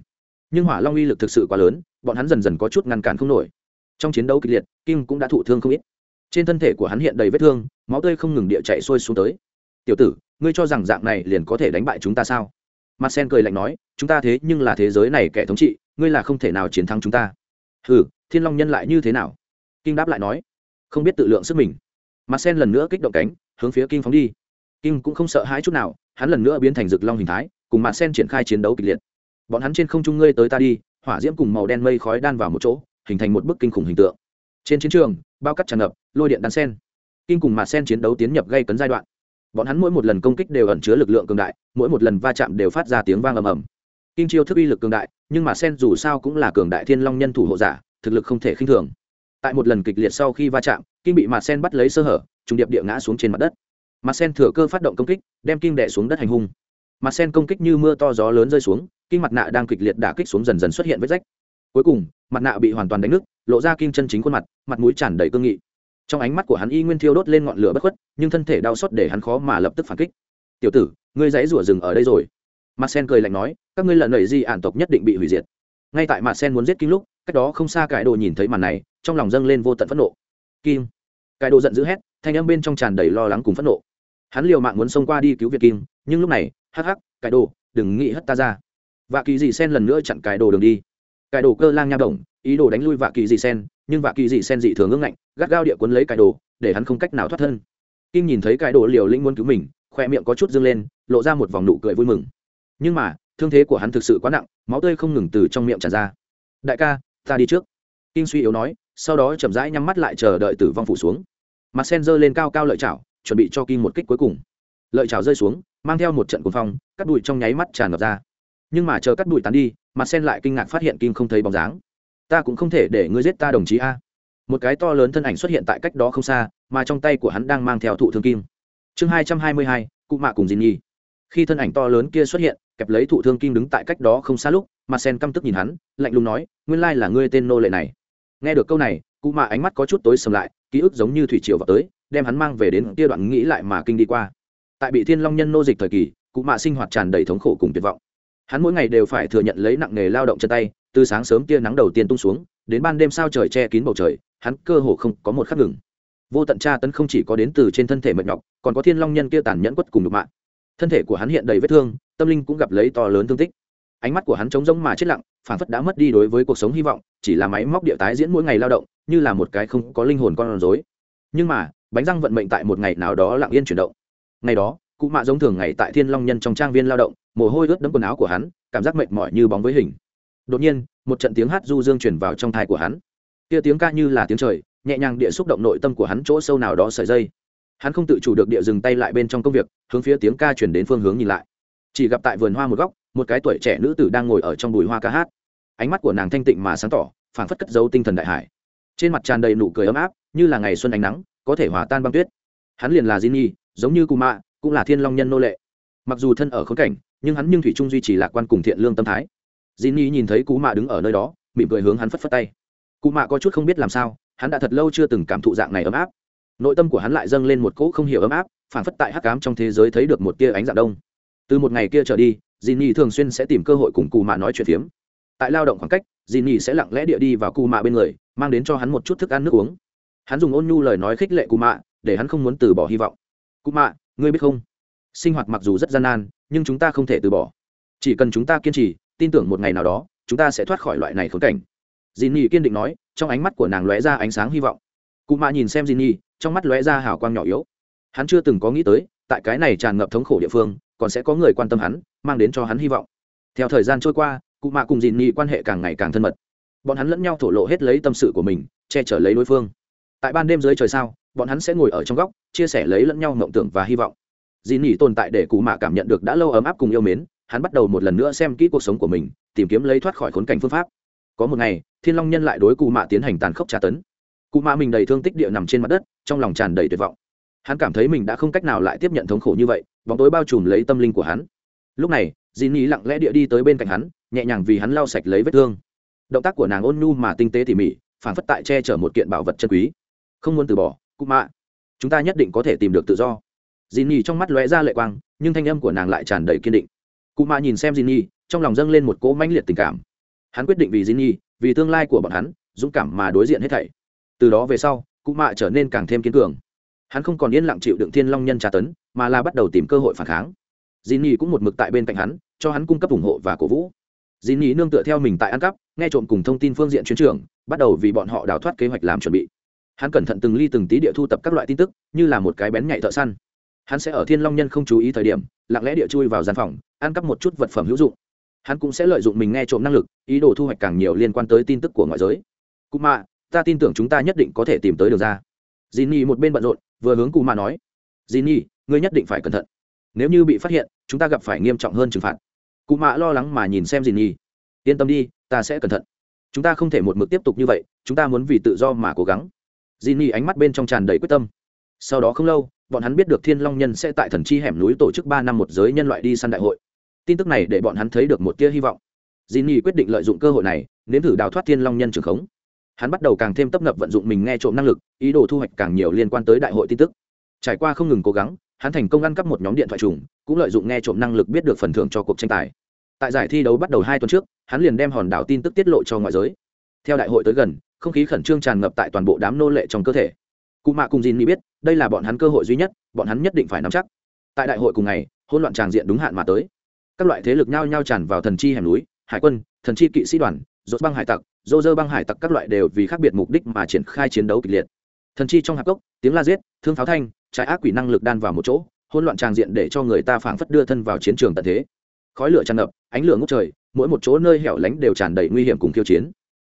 Nhưng hỏa long uy lực thực sự quá lớn, bọn hắn dần dần có chút ngăn cản không nổi. Trong chiến đấu kịch liệt, kim cũng đã thụ thương không ít. Trên thân thể của hắn hiện đầy vết thương, máu tươi không ngừng địa chạy sôi xuống tới. Tiểu tử, ngươi cho rằng dạng này liền có thể đánh bại chúng ta sao? Mặt sen cười lạnh nói, chúng ta thế nhưng là thế giới này kẻ thống trị, ngươi là không thể nào chiến thắng chúng ta. Ừ thiên long nhân lại như thế nào? Kinh đáp lại nói, không biết tự lượng sức mình. Mặt sen lần nữa kích động cánh, hướng phía kinh phóng đi. Kinh cũng không sợ hãi chút nào, hắn lần nữa biến thành rực long hình thái, cùng mặt sen triển khai chiến đấu kịch liệt. Bọn hắn trên không trung ngươi tới ta đi. Hỏa diễm cùng màu đen mây khói đan vào một chỗ, hình thành một bức kinh khủng hình tượng. Trên chiến trường, bao cắt tràn ngập, lôi điện đan sen. Kinh cùng mặt sen chiến đấu tiến nhập gây cấn giai đoạn bọn hắn mỗi một lần công kích đều ẩn chứa lực lượng cường đại, mỗi một lần va chạm đều phát ra tiếng vang ầm ầm. Kim chiêu thức uy lực cường đại, nhưng mà sen dù sao cũng là cường đại thiên long nhân thủ hộ giả, thực lực không thể khinh thường. Tại một lần kịch liệt sau khi va chạm, Kim bị mặt sen bắt lấy sơ hở, trùng điệp địa ngã xuống trên mặt đất. Mặt sen thừa cơ phát động công kích, đem Kim đẻ xuống đất hành hung. Mặt sen công kích như mưa to gió lớn rơi xuống, Kim mặt nạ đang kịch liệt đả kích xuống dần dần xuất hiện vết rách. Cuối cùng, mặt nạ bị hoàn toàn đánh nứt, lộ ra Kim chân chính khuôn mặt mặt mũi tràn đầy cương nghị trong ánh mắt của hắn y nguyên thiêu đốt lên ngọn lửa bất khuất, nhưng thân thể đau xót để hắn khó mà lập tức phản kích. Tiểu tử, ngươi dãy rủa rừng ở đây rồi. Mặt sen cười lạnh nói, các ngươi lần nảy di ản tộc nhất định bị hủy diệt. Ngay tại mặt sen muốn giết kim lúc, cách đó không xa cải đồ nhìn thấy màn này, trong lòng dâng lên vô tận phẫn nộ. Kim! Cải đồ giận dữ hét, thanh âm bên trong tràn đầy lo lắng cùng phẫn nộ. Hắn liều mạng muốn xông qua đi cứu việt kim, nhưng lúc này, hắc hắc cải đồ, đừng nghĩ hất ta ra. Vạ kỳ dị sen lần nữa chặn cải đồ đường đi. Cải đồ cơ lang nha động ý đồ đánh lui vạ kỳ dị sen nhưng vạ kỳ dị sen dị thường ngưng ngạnh, gắt gao địa cuốn lấy cải đồ, để hắn không cách nào thoát thân. Kim nhìn thấy cải đồ liều lĩnh muốn cứu mình, khoe miệng có chút dâng lên, lộ ra một vòng nụ cười vui mừng. Nhưng mà, thương thế của hắn thực sự quá nặng, máu tươi không ngừng từ trong miệng tràn ra. Đại ca, ta đi trước. Kim suy yếu nói, sau đó chậm rãi nhắm mắt lại chờ đợi tử vong phủ xuống. Mặt sen giơ lên cao cao lợi chảo, chuẩn bị cho kim một kích cuối cùng. Lợi chảo rơi xuống, mang theo một trận cuồng phong, cắt đùi trong nháy mắt tràn ngập ra. Nhưng mà chờ cắt đùi tán đi, mặt sen lại kinh ngạc phát hiện kim không thấy bóng dáng ta cũng không thể để ngươi giết ta đồng chí a. Một cái to lớn thân ảnh xuất hiện tại cách đó không xa, mà trong tay của hắn đang mang theo thụ thương kim. Chương hai trăm hai mươi hai, cụ mạ cùng dìn nhi khi thân ảnh to lớn kia xuất hiện, kẹp lấy thụ thương kim đứng tại cách đó không xa lúc, mà sen căm tức nhìn hắn, lạnh lùng nói, nguyên lai là ngươi tên nô lệ này. Nghe được câu này, cụ mạ ánh mắt có chút tối sầm lại, ký ức giống như thủy triều vào tới, đem hắn mang về đến kia đoạn nghĩ lại mà kinh đi qua. Tại bị thiên long nhân nô dịch thời kỳ, cụ mạ sinh hoạt tràn đầy thống khổ cùng tuyệt vọng. Hắn mỗi ngày đều phải thừa nhận lấy nặng nghề lao động chân tay từ sáng sớm tia nắng đầu tiên tung xuống, đến ban đêm sao trời che kín bầu trời, hắn cơ hồ không có một khắc ngừng. Vô tận tra tấn không chỉ có đến từ trên thân thể mệt nhọc, còn có thiên long nhân kia tàn nhẫn quất cùng đục mạng thân thể của hắn hiện đầy vết thương, tâm linh cũng gặp lấy to lớn thương tích. Ánh mắt của hắn trống rỗng mà chết lặng phản phất đã mất đi đối với cuộc sống hy vọng, chỉ là máy móc địa tái diễn mỗi ngày lao động, như là một cái không có linh hồn con rối. Nhưng mà, bánh răng vận mệnh tại một ngày nào đó lặng yên chuyển động. Ngày đó, cụ mạ giống thường ngày tại thiên long nhân trong trang viên lao động, mồ hôi ướt đẫm quần áo của hắn, cảm giác mệt mỏi như bóng với hình đột nhiên, một trận tiếng hát du dương chuyển vào trong thai của hắn. Kia tiếng ca như là tiếng trời, nhẹ nhàng địa xúc động nội tâm của hắn chỗ sâu nào đó sợi dây. Hắn không tự chủ được địa dừng tay lại bên trong công việc, hướng phía tiếng ca chuyển đến phương hướng nhìn lại. Chỉ gặp tại vườn hoa một góc, một cái tuổi trẻ nữ tử đang ngồi ở trong bùi hoa ca hát. Ánh mắt của nàng thanh tịnh mà sáng tỏ, phảng phất cất dấu tinh thần đại hải. Trên mặt tràn đầy nụ cười ấm áp, như là ngày xuân ánh nắng, có thể hòa tan băng tuyết. Hắn liền là di nhi giống như cù mạ cũng là thiên long nhân nô lệ. Mặc dù thân ở khốn cảnh, nhưng hắn nhưng thủy trung duy trì lạc quan cùng thiện lương tâm thái di nhi nhìn thấy cú mạ đứng ở nơi đó, mỉm cười hướng hắn phất phất tay. Cụ mạ có chút không biết làm sao, hắn đã thật lâu chưa từng cảm thụ dạng này ấm áp. Nội tâm của hắn lại dâng lên một cỗ không hiểu ấm áp phản phất tại hắc cám trong thế giới thấy được một tia ánh dạng đông. Từ một ngày kia trở đi dì nhi thường xuyên sẽ tìm cơ hội cùng cụ mạ nói chuyện phiếm. Tại lao động khoảng cách dì nhi sẽ lặng lẽ địa đi vào cụ mạ bên người, mang đến cho hắn một chút thức ăn nước uống. Hắn dùng ôn nhu lời nói khích lệ cụ mạ, để hắn không muốn từ bỏ hy vọng. Cụ mạ, ngươi biết không? Sinh hoạt mặc dù rất gian nan, nhưng chúng ta không thể từ bỏ. Chỉ cần chúng ta kiên trì tin tưởng một ngày nào đó, chúng ta sẽ thoát khỏi loại này khốn cảnh. Dì nhi kiên định nói, trong ánh mắt của nàng lóe ra ánh sáng hy vọng. Cụ mạ nhìn xem dì nhi trong mắt lóe ra hào quang nhỏ yếu. Hắn chưa từng có nghĩ tới, tại cái này tràn ngập thống khổ địa phương, còn sẽ có người quan tâm hắn, mang đến cho hắn hy vọng. Theo thời gian trôi qua, cụ mạ cùng dì nhi quan hệ càng ngày càng thân mật. Bọn hắn lẫn nhau thổ lộ hết lấy tâm sự của mình, che chở lấy đối phương. Tại ban đêm dưới trời sao, bọn hắn sẽ ngồi ở trong góc, chia sẻ lấy lẫn nhau mộng tưởng và hy vọng. Dì nỉ tồn tại để cụ mạ cảm nhận được đã lâu ấm áp cùng yêu mến hắn bắt đầu một lần nữa xem kỹ cuộc sống của mình, tìm kiếm lấy thoát khỏi khốn cảnh phương pháp. Có một ngày, thiên long nhân lại đối cụ mạ tiến hành tàn khốc tra tấn. Cụ mạ mình đầy thương tích địa nằm trên mặt đất, trong lòng tràn đầy tuyệt vọng. Hắn cảm thấy mình đã không cách nào lại tiếp nhận thống khổ như vậy, bóng tối bao trùm lấy tâm linh của hắn. Lúc này dì Nhi lặng lẽ địa đi tới bên cạnh hắn, nhẹ nhàng vì hắn lau sạch lấy vết thương. Động tác của nàng ôn nhu mà tinh tế tỉ mỉ phản phất tại che chở một kiện bảo vật chân quý. Không muốn từ bỏ, cụ mạ. Chúng ta nhất định có thể tìm được tự do. Dì Nhi trong mắt lóe ra lệ quang, nhưng thanh âm của nàng lại tràn đầy kiên định cụ mạ nhìn xem dì nỉ trong lòng dâng lên một cỗ mãnh liệt tình cảm. Hắn quyết định vì dì nỉ vì tương lai của bọn hắn, dũng cảm mà đối diện hết thảy. Từ đó về sau, cụ mạ trở nên càng thêm kiên cường. Hắn không còn yên lặng chịu đựng thiên long nhân tra tấn, mà là bắt đầu tìm cơ hội phản kháng. Dì nỉ cũng một mực tại bên cạnh hắn, cho hắn cung cấp ủng hộ và cổ vũ. Dì nỉ nương tựa theo mình tại ăn cắp, nghe trộm cùng thông tin phương diện chuyến trường, bắt đầu vì bọn họ đào thoát kế hoạch làm chuẩn bị. Hắn cẩn thận từng ly từng tí địa thu tập các loại tin tức, như là một cái bén nhạy thợ săn hắn sẽ ở thiên long nhân không chú ý thời điểm, lặng lẽ địa chui vào gian phòng, ăn cắp một chút vật phẩm hữu dụng. Hắn cũng sẽ lợi dụng mình nghe trộm năng lực, ý đồ thu hoạch càng nhiều liên quan tới tin tức của ngoại giới. Cụ mạ ta tin tưởng chúng ta nhất định có thể tìm tới được ra. Dì nhi một bên bận rộn, vừa hướng cụ mạ nói. Dì nhi ngươi nhất định phải cẩn thận. Nếu như bị phát hiện, chúng ta gặp phải nghiêm trọng hơn trừng phạt. Cụ mạ lo lắng mà nhìn xem dì nhi yên tâm đi, ta sẽ cẩn thận. Chúng ta không thể một mực tiếp tục như vậy, chúng ta muốn vì tự do mà cố gắng. Dì nhi ánh mắt bên trong tràn đầy quyết tâm sau đó không lâu, bọn hắn biết được thiên long nhân sẽ tại thần chi hẻm núi tổ chức ba năm một giới nhân loại đi săn đại hội. Tin tức này để bọn hắn thấy được một tia hy vọng. Dì nhi quyết định lợi dụng cơ hội này, nếm thử đào thoát thiên long nhân trường khống. Hắn bắt đầu càng thêm tấp nập vận dụng mình nghe trộm năng lực, ý đồ thu hoạch càng nhiều liên quan tới đại hội tin tức. Trải qua không ngừng cố gắng, hắn thành công ăn cắp một nhóm điện thoại trùng, cũng lợi dụng nghe trộm năng lực biết được phần thưởng cho cuộc tranh tài. Tại giải thi đấu bắt đầu hai tuần trước, hắn liền đem hòn đảo tin tức tiết lộ cho ngoại giới. Theo đại hội tới gần, không khí khẩn trương tràn ngập tại toàn bộ đám nô lệ trong cơ thể cụ mạ cùng dìn mỹ biết đây là bọn hắn cơ hội duy nhất, bọn hắn nhất định phải nắm chắc. Tại đại hội cùng ngày, hỗn loạn tràng diện đúng hạn mà tới. Các loại thế lực nhao nhao tràn vào thần chi hẻm núi, hải quân, thần chi kỵ sĩ đoàn, Rốt băng hải tặc dô dơ băng hải tặc các loại đều vì khác biệt mục đích mà triển khai chiến đấu kịch liệt. Thần chi trong hạp cốc, tiếng la giết, thương pháo thanh, trái ác quỷ năng lực đan vào một chỗ, hỗn loạn tràng diện để cho người ta phảng phất đưa thân vào chiến trường tận thế. Khói lửa tràn ngập, ánh lửa ngút trời, mỗi một chỗ nơi hẻo lánh đều tràn đầy nguy hiểm cùng khiêu chiến.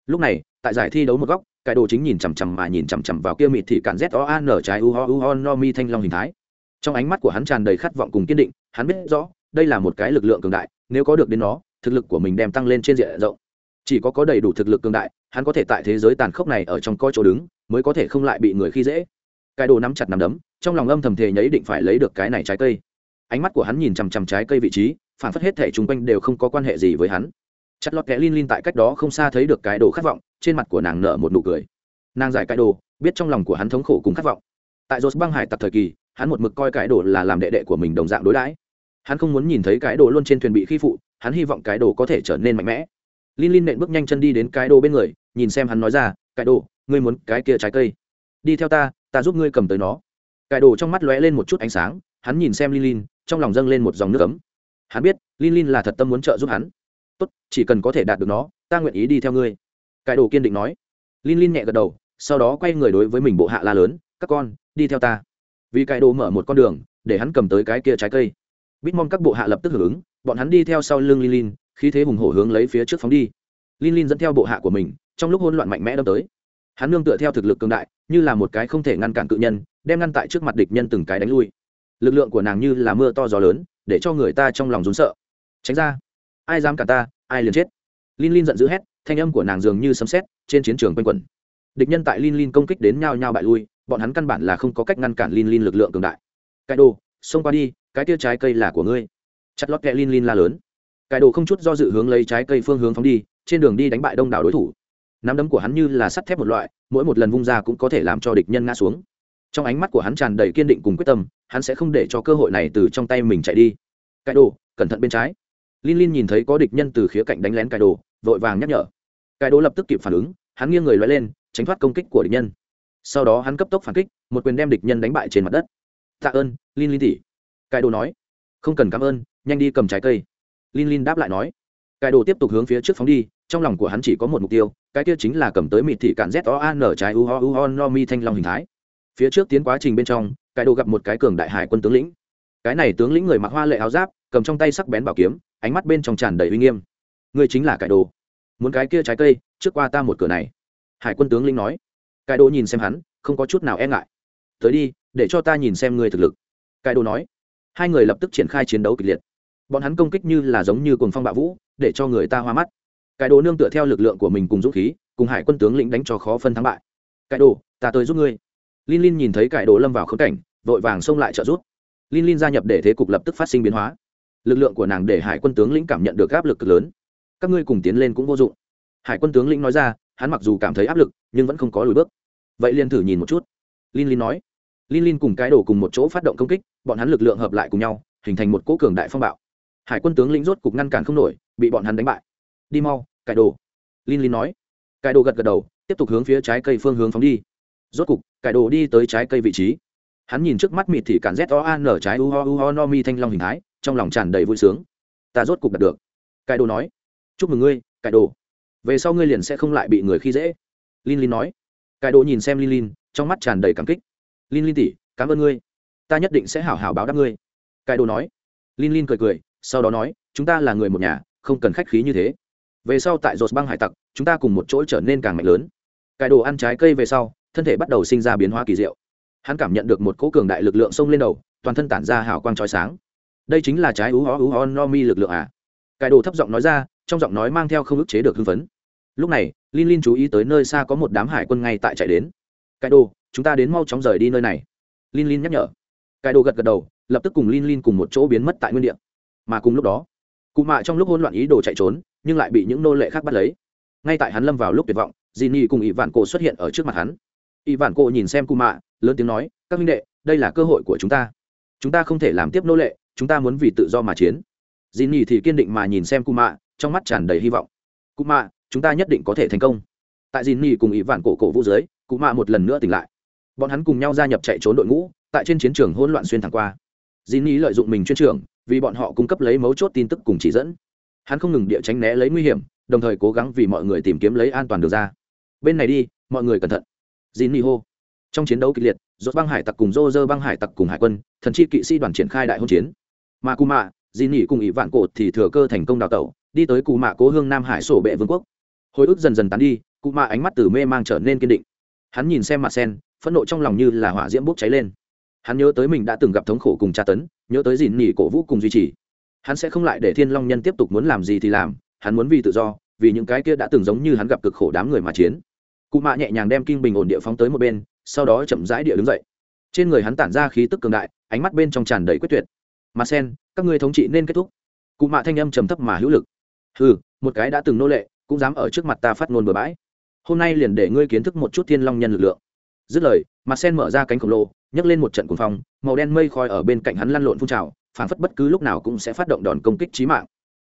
Lúc này, tại giải thi đấu một góc cái đồ chính nhìn chằm chằm mà nhìn chằm chằm vào kia mịt thì cản z o an trái u ho u ho no mi thanh long hình thái. Trong ánh mắt của hắn tràn đầy khát vọng cùng kiên định, hắn biết rõ, đây là một cái lực lượng cường đại, nếu có được đến nó, thực lực của mình đem tăng lên trên diện rộng. Chỉ có có đầy đủ thực lực cường đại, hắn có thể tại thế giới tàn khốc này ở trong coi chỗ đứng, mới có thể không lại bị người khi dễ. Cái đồ nắm chặt nắm đấm, trong lòng âm thầm thề nhấy định phải lấy được cái này trái cây. Ánh mắt của hắn nhìn chằm chằm trái cây vị trí, phản phất hết thể chung quanh đều không có quan hệ gì với hắn. Chặt lọt kẽ linh linh tại cách đó không xa thấy được cái đồ khát vọng trên mặt của nàng nở một nụ cười. Nàng giải cái đồ, biết trong lòng của hắn thống khổ cùng khát vọng. Tại dốt băng hải tặc thời kỳ, hắn một mực coi cái đồ là làm đệ đệ của mình đồng dạng đối đãi. Hắn không muốn nhìn thấy cái đồ luôn trên thuyền bị khi phụ, hắn hy vọng cái đồ có thể trở nên mạnh mẽ. Linh linh nện bước nhanh chân đi đến cái đồ bên người, nhìn xem hắn nói ra, cái đồ, ngươi muốn cái kia trái cây? Đi theo ta ta giúp ngươi cầm tới nó. Cái đồ trong mắt lóe lên một chút ánh sáng, hắn nhìn xem linh linh trong lòng dâng lên một dòng nước ấm. Hắn biết linh linh là thật tâm muốn trợ giúp hắn. Tốt, chỉ cần có thể đạt được nó, ta nguyện ý đi theo ngươi cải đồ kiên định nói. Linh linh nhẹ gật đầu, sau đó quay người đối với mình bộ hạ la lớn, các con, đi theo ta. Vì cải đồ mở một con đường, để hắn cầm tới cái kia trái cây. Bít mong các bộ hạ lập tức hưởng ứng, bọn hắn đi theo sau lưng linh linh khí thế hùng hổ hướng lấy phía trước phóng đi. Linh linh dẫn theo bộ hạ của mình, trong lúc hỗn loạn mạnh mẽ đâm tới. Hắn nương tựa theo thực lực cường đại, như là một cái không thể ngăn cản cự nhân, đem ngăn tại trước mặt địch nhân từng cái đánh lui. Lực lượng của nàng như là mưa to gió lớn, để cho người ta trong lòng rốn sợ. Tránh ra. Ai dám cả ta, ai liền chết. Linh linh giận dữ hét thanh âm của nàng dường như sấm sét trên chiến trường quanh quẩn. Địch nhân tại linh linh công kích đến nhao nhao bại lui bọn hắn căn bản là không có cách ngăn cản linh linh lực lượng cường đại. Cái đồ xông qua đi cái tia trái cây là của ngươi. Chặt lót kẹ linh linh la lớn. Cái đồ không chút do dự hướng lấy trái cây phương hướng phóng đi trên đường đi đánh bại đông đảo đối thủ. Nắm đấm của hắn như là sắt thép một loại mỗi một lần vung ra cũng có thể làm cho địch nhân ngã xuống. Trong ánh mắt của hắn tràn đầy kiên định cùng quyết tâm hắn sẽ không để cho cơ hội này từ trong tay mình chạy đi. Cái đồ cẩn thận bên trái. Linh Linh nhìn thấy có địch nhân từ khía cạnh đánh lén cái đồ, vội vàng nhắc nhở. Cái đồ lập tức kịp phản ứng, hắn nghiêng người lóe lên, tránh thoát công kích của địch nhân. Sau đó hắn cấp tốc phản kích, một quyền đem địch nhân đánh bại trên mặt đất. "Tạ ơn, Lin Lin tỷ." Cái đồ nói. "Không cần cảm ơn, nhanh đi cầm trái cây." Lin Lin đáp lại nói. Cái đồ tiếp tục hướng phía trước phóng đi, trong lòng của hắn chỉ có một mục tiêu, cái kia chính là cầm tới mịt thị cạn Z O A N trái U Ho U Ho No Mi thanh long hình thái. Phía trước tiến quá trình bên trong, cái đồ gặp một cái cường đại hải quân tướng lĩnh. Cái này tướng lĩnh người mặc hoa lệ áo giáp, cầm trong tay sắc bén bảo kiếm, ánh mắt bên trong tràn đầy uy nghiêm Người chính là cái đồ muốn cái kia trái cây, trước qua ta một cửa này. Hải quân tướng linh nói. Cải đồ nhìn xem hắn, không có chút nào e ngại. Tới đi, để cho ta nhìn xem ngươi thực lực. Cải đồ nói. Hai người lập tức triển khai chiến đấu kịch liệt. Bọn hắn công kích như là giống như cồn phong bạo vũ, để cho người ta hoa mắt. Cải đồ nương tựa theo lực lượng của mình cùng dũng khí, cùng hải quân tướng lĩnh đánh cho khó phân thắng bại. Cải đồ, ta tới giúp ngươi. Linh linh nhìn thấy cải đồ lâm vào khống cảnh, vội vàng xông lại trợ giúp. Linh linh gia nhập để thế cục lập tức phát sinh biến hóa. Lực lượng của nàng để hải quân tướng lĩnh cảm nhận được áp lực cực lớn các ngươi cùng tiến lên cũng vô dụng. Hải quân tướng lĩnh nói ra, hắn mặc dù cảm thấy áp lực, nhưng vẫn không có lùi bước. Vậy liền thử nhìn một chút. Lin lin nói. Lin lin cùng cái đồ cùng một chỗ phát động công kích, bọn hắn lực lượng hợp lại cùng nhau, hình thành một cỗ cường đại phong bạo. Hải quân tướng lĩnh rốt cục ngăn cản không nổi, bị bọn hắn đánh bại. Đi mau cải đồ. Lin lin nói. Cải đồ gật gật đầu, tiếp tục hướng phía trái cây phương hướng phóng đi. Rốt cục cải đồ đi tới trái cây vị trí. Hắn nhìn trước mắt mịt thì cản z o an ở trái u ho u ho no mi thanh long hình thái, trong lòng tràn đầy vui sướng. Ta rốt cục đạt được. Cải đồ nói chúc mừng ngươi cải đồ. Về sau ngươi liền sẽ không lại bị người khi dễ. Linh Linh nói. Cải đồ nhìn xem Linh Linh, trong mắt tràn đầy cảm kích. Linh Linh tỉ cảm ơn ngươi. Ta nhất định sẽ hảo hảo báo đáp ngươi. Cải đồ nói. Linh Linh cười cười sau đó nói chúng ta là người một nhà không cần khách khí như thế. Về sau tại rột băng hải tặc chúng ta cùng một chỗ trở nên càng mạnh lớn. Cải đồ ăn trái cây về sau thân thể bắt đầu sinh ra biến hóa kỳ diệu. Hắn cảm nhận được một cỗ cường đại lực lượng xông lên đầu toàn thân tản ra hào quang trói sáng. Đây chính là trái ú ho ú ho no mi lực lượng à? Cải đồ thấp giọng nói ra trong giọng nói mang theo không ức chế được hưng phấn. Lúc này linh linh chú ý tới nơi xa có một đám hải quân ngay tại chạy đến. Cải đồ, chúng ta đến mau chóng rời đi nơi này. Linh linh nhắc nhở. Cải đồ gật gật đầu, lập tức cùng linh linh cùng một chỗ biến mất tại nguyên địa. Mà cùng lúc đó, cụ mạ trong lúc hỗn loạn ý đồ chạy trốn, nhưng lại bị những nô lệ khác bắt lấy. Ngay tại hắn lâm vào lúc tuyệt vọng dì nhi cùng ỷ vạn cổ xuất hiện ở trước mặt hắn. Ỷ vạn cổ nhìn xem cụ mạ, lớn tiếng nói, các minh đệ, đây là cơ hội của chúng ta. Chúng ta không thể làm tiếp nô lệ, chúng ta muốn vì tự do mà chiến. Dì nhì thì kiên định mà nhìn xem cụ mạ trong mắt tràn đầy hy vọng. Cụ mạ, chúng ta nhất định có thể thành công. Tại dì nhì cùng ý vạn cổ cổ vũ dưới, cụ mạ một lần nữa tỉnh lại. Bọn hắn cùng nhau gia nhập chạy trốn đội ngũ, tại trên chiến trường hỗn loạn xuyên thẳng qua. Dì nhì lợi dụng mình chuyên trường, vì bọn họ cung cấp lấy mấu chốt tin tức cùng chỉ dẫn. Hắn không ngừng địa tránh né lấy nguy hiểm, đồng thời cố gắng vì mọi người tìm kiếm lấy an toàn được ra. Bên này đi, mọi người cẩn thận. Dì nhì hô. Trong chiến đấu kịch liệt, Rốt băng hải tặc cùng dô dơ băng hải tặc cùng hải quân, thần chi kỵ sĩ đoàn triển khai đại hôn chiến. Mà cụ mạ dì nỉ cùng ỷ vạn Cổ thì thừa cơ thành công đào tẩu đi tới cụ mạ cố hương nam hải sổ bệ vương quốc. Hồi ức dần dần tán đi, cụ mạ ánh mắt từ mê mang trở nên kiên định. Hắn nhìn xem mặt sen, phẫn nộ trong lòng như là hỏa diễm bốc cháy lên. Hắn nhớ tới mình đã từng gặp thống khổ cùng tra tấn, nhớ tới dìn nỉ cổ vũ cùng duy trì. Hắn sẽ không lại để thiên long nhân tiếp tục muốn làm gì thì làm, hắn muốn vì tự do, vì những cái kia đã từng giống như hắn gặp cực khổ đám người mà chiến. Cụ mạ nhẹ nhàng đem kinh bình ổn địa phóng tới một bên, sau đó chậm rãi địa đứng dậy. Trên người hắn tản ra khí tức cường đại, ánh mắt bên trong tràn đầy quyết tuyệt. Mà sen, các ngươi thống trị nên kết thúc. Cụ mạ thanh âm trầm thấp mà hữu lực ừ một cái đã từng nô lệ, cũng dám ở trước mặt ta phát ngôn bừa bãi. Hôm nay liền để ngươi kiến thức một chút thiên long nhân lực lượng. Dứt lời mặt sen mở ra cánh khổng lồ, nhấc lên một trận cuồng phong, màu đen mây khói ở bên cạnh hắn lăn lộn phun trào, phảng phất bất cứ lúc nào cũng sẽ phát động đòn công kích chí mạng.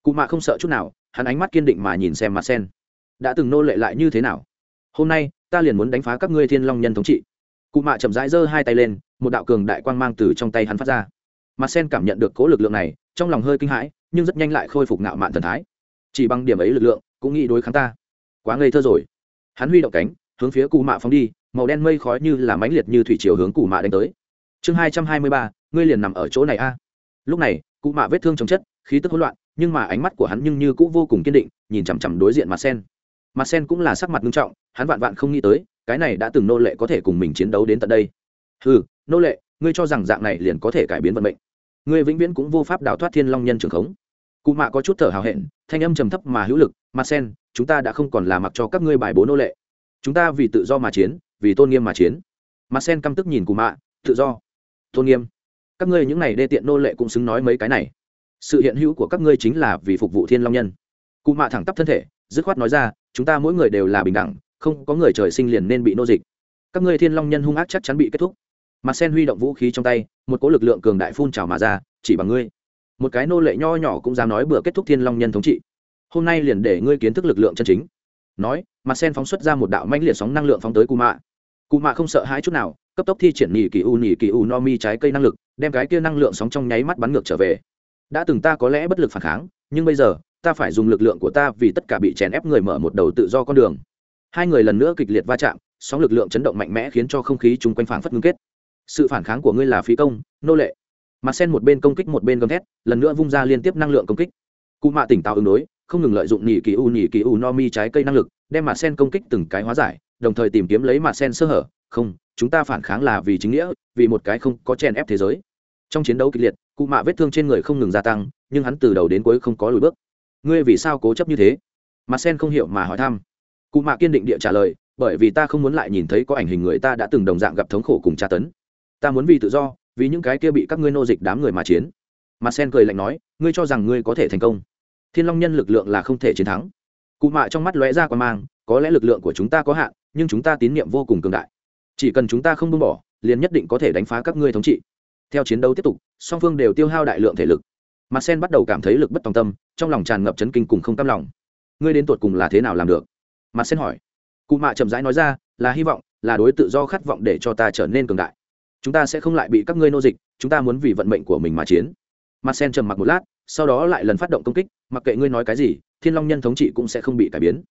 Cụ mạ không sợ chút nào, hắn ánh mắt kiên định mà nhìn xem mặt sen. Đã từng nô lệ lại như thế nào? Hôm nay, ta liền muốn đánh phá các ngươi thiên long nhân thống trị. Cụ mạ chậm rãi giơ hai tay lên, một đạo cường đại quang mang từ trong tay hắn phát ra. Mặt sen cảm nhận được cố lực lượng này, trong lòng hơi kinh hãi, nhưng rất nhanh lại khôi phục ngạo mạn thần thái chỉ bằng điểm ấy lực lượng, cũng nghĩ đối kháng ta. Quá ngây thơ rồi. Hắn huy động cánh, hướng phía cụ mạ phóng đi, màu đen mây khói như là mãnh liệt như thủy chiều hướng cụ mạ đánh tới. Chương hai trăm hai mươi ba, ngươi liền nằm ở chỗ này a. Lúc này cụ mạ vết thương chống chất, khí tức hỗn loạn, nhưng mà ánh mắt của hắn nhưng như cũng vô cùng kiên định, nhìn chằm chằm đối diện mặt sen. Mặt sen cũng là sắc mặt nghiêm trọng, hắn vạn vạn không nghĩ tới, cái này đã từng nô lệ có thể cùng mình chiến đấu đến tận đây. Ừ nô lệ, ngươi cho rằng dạng này liền có thể cải biến vận mệnh. Ngươi vĩnh viễn cũng vô pháp đào thoát thiên long nhân trường khống. Cụ mạ có chút thở hào hẹn thanh âm trầm thấp mà hữu lực, mặt sen, chúng ta đã không còn là mặc cho các ngươi bài bố nô lệ. Chúng ta vì tự do mà chiến, vì tôn nghiêm mà chiến. Mặt sen căm tức nhìn cù mạ, tự do, tôn nghiêm. Các ngươi những này đê tiện nô lệ cũng xứng nói mấy cái này. Sự hiện hữu của các ngươi chính là vì phục vụ thiên long nhân. Cụ mạ thẳng tắp thân thể, dứt khoát nói ra, chúng ta mỗi người đều là bình đẳng, không có người trời sinh liền nên bị nô dịch. Các ngươi thiên long nhân hung ác chắc chắn bị kết thúc. Mặt sen huy động vũ khí trong tay, một cỗ lực lượng cường đại phun trào mà ra, chỉ bằng ngươi một cái nô lệ nho nhỏ cũng dám nói bữa kết thúc thiên long nhân thống trị. Hôm nay liền để ngươi kiến thức lực lượng chân chính. Nói mặt sen phóng xuất ra một đạo mãnh liệt sóng năng lượng phóng tới cụ mạ cụ mạ không sợ hãi chút nào, cấp tốc thi triển nhì kỳ u nhì kỳ u no mi trái cây năng lực, đem cái kia năng lượng sóng trong nháy mắt bắn ngược trở về. Đã từng ta có lẽ bất lực phản kháng, nhưng bây giờ, ta phải dùng lực lượng của ta vì tất cả bị chèn ép người mở một đầu tự do con đường. Hai người lần nữa kịch liệt va chạm, sóng lực lượng chấn động mạnh mẽ khiến cho không khí chung quanh phảng phất ngưng kết. Sự phản kháng của ngươi là phí công, nô lệ mà sen một bên công kích một bên gầm thét, lần nữa vung ra liên tiếp năng lượng công kích. Cụ mạ tỉnh táo ứng đối, không ngừng lợi dụng nhì kỳ u nhì kỳ u no mi trái cây năng lực, đem mà sen công kích từng cái hóa giải, đồng thời tìm kiếm lấy mà sen sơ hở. Không, chúng ta phản kháng là vì chính nghĩa, vì một cái không có chèn ép thế giới. Trong chiến đấu kịch liệt, cụ mạ vết thương trên người không ngừng gia tăng, nhưng hắn từ đầu đến cuối không có lùi bước. Ngươi vì sao cố chấp như thế? Mà sen không hiểu mà hỏi thăm. Cụ mạ kiên định địa trả lời, bởi vì ta không muốn lại nhìn thấy có ảnh hình người ta đã từng đồng dạng gặp thống khổ cùng tra tấn. Ta muốn vì tự do vì những cái kia bị các ngươi nô dịch đám người mà chiến. Mặt sen cười lạnh nói, ngươi cho rằng ngươi có thể thành công. Thiên long nhân lực lượng là không thể chiến thắng. Cụ mạ trong mắt lóe ra qua mang, có lẽ lực lượng của chúng ta có hạn, nhưng chúng ta tín nhiệm vô cùng cường đại. Chỉ cần chúng ta không buông bỏ, liền nhất định có thể đánh phá các ngươi thống trị. Theo chiến đấu tiếp tục, song phương đều tiêu hao đại lượng thể lực. Mặt sen bắt đầu cảm thấy lực bất tòng tâm, trong lòng tràn ngập chấn kinh cùng không cam lòng. Ngươi đến tột cùng là thế nào làm được? Mặt sen hỏi. Cụ mạ chậm rãi nói ra, là hy vọng, là đối tự do khát vọng để cho ta trở nên cường đại chúng ta sẽ không lại bị các ngươi nô dịch, chúng ta muốn vì vận mệnh của mình mà chiến. Mặt sen trầm mặc một lát, sau đó lại lần phát động công kích, mặc kệ ngươi nói cái gì, thiên long nhân thống trị cũng sẽ không bị cải biến.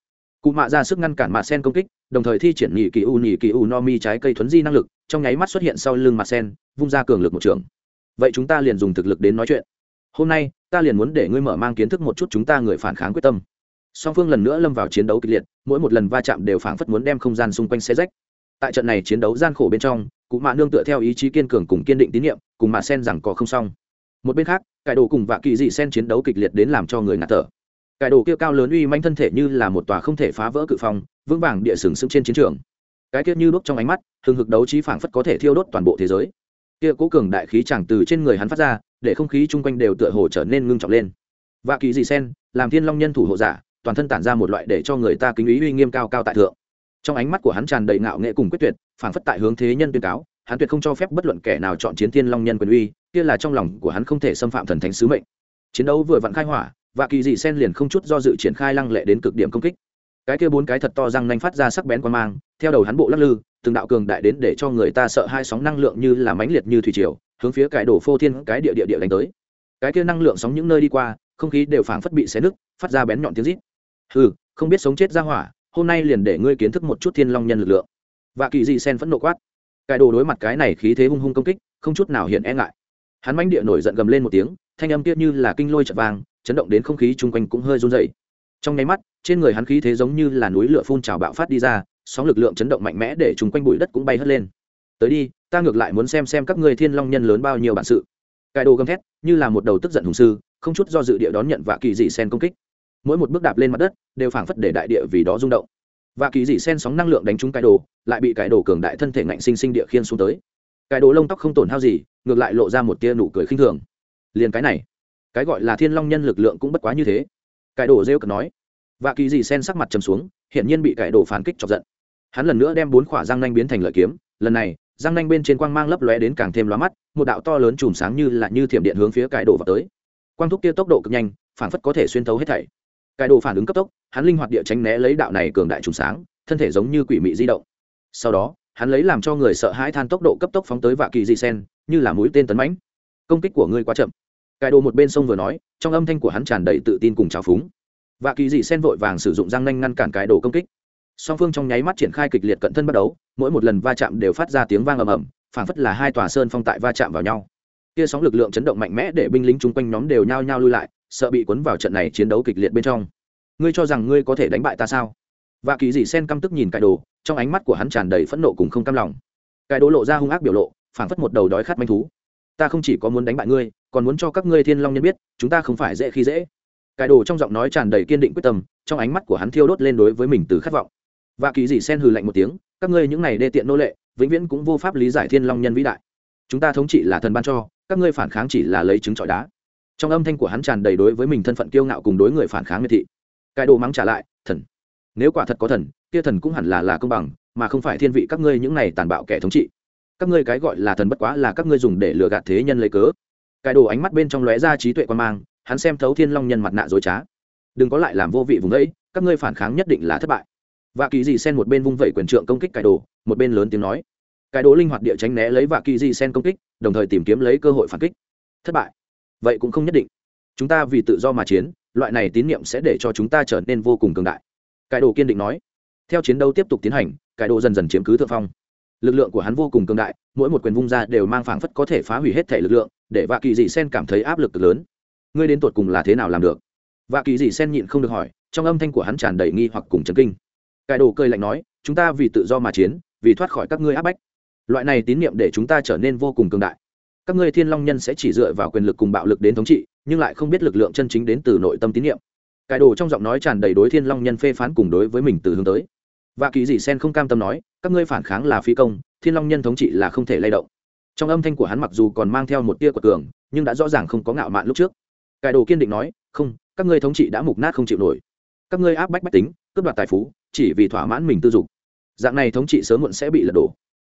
Cụ mạ ra sức ngăn cản mặt sen công kích, đồng thời thi triển nhị kỳ u nhị kỳ u no mi trái cây thuấn di năng lực, trong nháy mắt xuất hiện sau lưng mặt sen, vung ra cường lực một trường. Vậy chúng ta liền dùng thực lực đến nói chuyện. Hôm nay, ta liền muốn để ngươi mở mang kiến thức một chút chúng ta người phản kháng quyết tâm. Song phương lần nữa lâm vào chiến đấu kịch liệt, mỗi một lần va chạm đều phảng phất muốn đem không gian xung quanh xe rách tại trận này chiến đấu gian khổ bên trong, cụ mạ nương tựa theo ý chí kiên cường cùng kiên định tín nhiệm, cùng mạ sen rằng có không xong. Một bên khác, cải đồ cùng vạ kỳ dị sen chiến đấu kịch liệt đến làm cho người ngạt thở. Cải đồ kia cao lớn uy manh thân thể như là một tòa không thể phá vỡ cự phong, vững vàng địa sừng sững trên chiến trường. Cái kia như đốt trong ánh mắt, hừng hực đấu trí phảng phất có thể thiêu đốt toàn bộ thế giới. Kia cố cường đại khí chẳng từ trên người hắn phát ra, để không khí chung quanh đều tựa hồ trở nên ngưng trọng lên. Vạ kỳ dị sen làm thiên long nhân thủ hộ giả, toàn thân tản ra một loại để cho người ta kính ý uy nghiêm cao cao tại thượng trong ánh mắt của hắn tràn đầy ngạo nghệ cùng quyết tuyệt, phảng phất tại hướng thế nhân tuyên cáo, hắn tuyệt không cho phép bất luận kẻ nào chọn chiến thiên long nhân quyền uy, kia là trong lòng của hắn không thể xâm phạm thần thánh sứ mệnh. Chiến đấu vừa vặn khai hỏa, và kỳ dị sen liền không chút do dự triển khai lăng lệ đến cực điểm công kích. Cái kia bốn cái thật to răng nanh phát ra sắc bén quan mang, theo đầu hắn bộ lắc lư, từng đạo cường đại đến để cho người ta sợ hai sóng năng lượng như là mãnh liệt như thủy triều, hướng phía cái đổ phô thiên cái địa địa địa đánh tới. Cái kia năng lượng sóng những nơi đi qua, không khí đều phảng phất bị xé nứt, phát ra bén nhọn tiếng rít. Hừ, không biết sống chết ra hỏa hôm nay liền để ngươi kiến thức một chút thiên long nhân lực lượng. Và kỳ dị sen phẫn nộ quát. Cái đồ đối mặt cái này khí thế hung hung công kích, không chút nào hiện e ngại. Hắn mãnh địa nổi giận gầm lên một tiếng, thanh âm tiết như là kinh lôi chật vang, chấn động đến không khí chung quanh cũng hơi run dày trong nháy mắt, trên người hắn khí thế giống như là núi lửa phun trào bạo phát đi ra, sóng lực lượng chấn động mạnh mẽ để chung quanh bụi đất cũng bay hất lên. Tới đi, ta ngược lại muốn xem xem các ngươi thiên long nhân lớn bao nhiêu bản sự. Cải đồ gầm thét, như là một đầu tức giận hùng sư, không chút do dự địa đón nhận và kỳ dị sen công kích mỗi một bước đạp lên mặt đất, đều phảng phất để đại địa vì đó rung động. Và kỳ dị sen sóng năng lượng đánh trúng cái đồ, lại bị cái đồ cường đại thân thể ngạnh sinh sinh địa khiên xuống tới. Cái đồ lông tóc không tổn hao gì, ngược lại lộ ra một tia nụ cười khinh thường. Liền cái này, cái gọi là thiên long nhân lực lượng cũng bất quá như thế. Cái đồ rêu cực nói. Và kỳ dị sen sắc mặt trầm xuống, hiển nhiên bị cái đồ phản kích chọc giận. Hắn lần nữa đem bốn khỏa răng nanh biến thành lợi kiếm, lần này, răng nanh bên trên quang mang lấp lóe đến càng thêm lóa mắt, một đạo to lớn chùm sáng như là như thiểm điện hướng phía cái đồ vào tới. Quang thúc kia tốc độ cực nhanh, phản phất có thể xuyên thấu hết thảy cái đồ phản ứng cấp tốc, hắn linh hoạt địa tránh né lấy đạo này cường đại trùng sáng, thân thể giống như quỷ mị di động. Sau đó, hắn lấy làm cho người sợ hãi than tốc độ cấp tốc phóng tới vạ kỳ di sen, như là mũi tên tấn mãnh. Công kích của ngươi quá chậm. Cái đồ một bên sông vừa nói, trong âm thanh của hắn tràn đầy tự tin cùng trào phúng. Vạ kỳ di sen vội vàng sử dụng răng nanh ngăn cản cái đồ công kích. Song phương trong nháy mắt triển khai kịch liệt cận thân bắt đấu mỗi một lần va chạm đều phát ra tiếng vang ầm ầm, phảng phất là hai tòa sơn phong tại va chạm vào nhau. Kia sóng lực lượng chấn động mạnh mẽ để binh lính chung quanh nhóm đều nhao nhao lui lại sợ bị cuốn vào trận này chiến đấu kịch liệt bên trong. Ngươi cho rằng ngươi có thể đánh bại ta sao? Và kỳ dị sen căm tức nhìn cải đồ, trong ánh mắt của hắn tràn đầy phẫn nộ cùng không cam lòng. Cải đồ lộ ra hung ác biểu lộ, phảng phất một đầu đói khát manh thú. Ta không chỉ có muốn đánh bại ngươi, còn muốn cho các ngươi thiên long nhân biết, chúng ta không phải dễ khi dễ. Cải đồ trong giọng nói tràn đầy kiên định quyết tâm, trong ánh mắt của hắn thiêu đốt lên đối với mình từ khát vọng. Và kỳ dị sen hừ lạnh một tiếng, các ngươi những này đê tiện nô lệ, vĩnh viễn cũng vô pháp lý giải thiên long nhân vĩ đại. Chúng ta thống trị là thần ban cho, các ngươi phản kháng chỉ là lấy trứng trọi đá trong âm thanh của hắn tràn đầy đối với mình thân phận kiêu ngạo cùng đối người phản kháng miệt thị. Cải đồ mắng trả lại, thần, nếu quả thật có thần, kia thần cũng hẳn là là công bằng, mà không phải thiên vị các ngươi những này tàn bạo kẻ thống trị. Các ngươi cái gọi là thần bất quá là các ngươi dùng để lừa gạt thế nhân lấy cớ. Cải đồ ánh mắt bên trong lóe ra trí tuệ quan mang, hắn xem thấu thiên long nhân mặt nạ dối trá. Đừng có lại làm vô vị vùng ấy, các ngươi phản kháng nhất định là thất bại. Và kỳ dị sen một bên vung vẩy quyền trượng công kích cải đồ, một bên lớn tiếng nói. Cải đồ linh hoạt địa tránh né lấy và kỳ dị sen công kích, đồng thời tìm kiếm lấy cơ hội phản kích. Thất bại vậy cũng không nhất định. Chúng ta vì tự do mà chiến, loại này tín nhiệm sẽ để cho chúng ta trở nên vô cùng cường đại. Cải đồ kiên định nói. Theo chiến đấu tiếp tục tiến hành cải đồ dần dần chiếm cứ thượng phong. Lực lượng của hắn vô cùng cường đại, mỗi một quyền vung ra đều mang phảng phất có thể phá hủy hết thể lực lượng, để vạ kỳ dị sen cảm thấy áp lực lớn. Ngươi đến tột cùng là thế nào làm được? Vạ kỳ dị sen nhịn không được hỏi, trong âm thanh của hắn tràn đầy nghi hoặc cùng chấn kinh. Cải đồ cơi lạnh nói, chúng ta vì tự do mà chiến, vì thoát khỏi các ngươi áp bách. Loại này tín nhiệm để chúng ta trở nên vô cùng cường đại các ngươi thiên long nhân sẽ chỉ dựa vào quyền lực cùng bạo lực đến thống trị, nhưng lại không biết lực lượng chân chính đến từ nội tâm tín nhiệm. Cải đồ trong giọng nói tràn đầy đối thiên long nhân phê phán cùng đối với mình từ hướng tới. Và kỳ dị sen không cam tâm nói, các ngươi phản kháng là phi công, thiên long nhân thống trị là không thể lay động. Trong âm thanh của hắn mặc dù còn mang theo một tia của cường, nhưng đã rõ ràng không có ngạo mạn lúc trước. Cải đồ kiên định nói, không, các ngươi thống trị đã mục nát không chịu nổi. Các ngươi áp bách bách tính, cướp đoạt tài phú, chỉ vì thỏa mãn mình tư dục. Dạng này thống trị sớm muộn sẽ bị lật đổ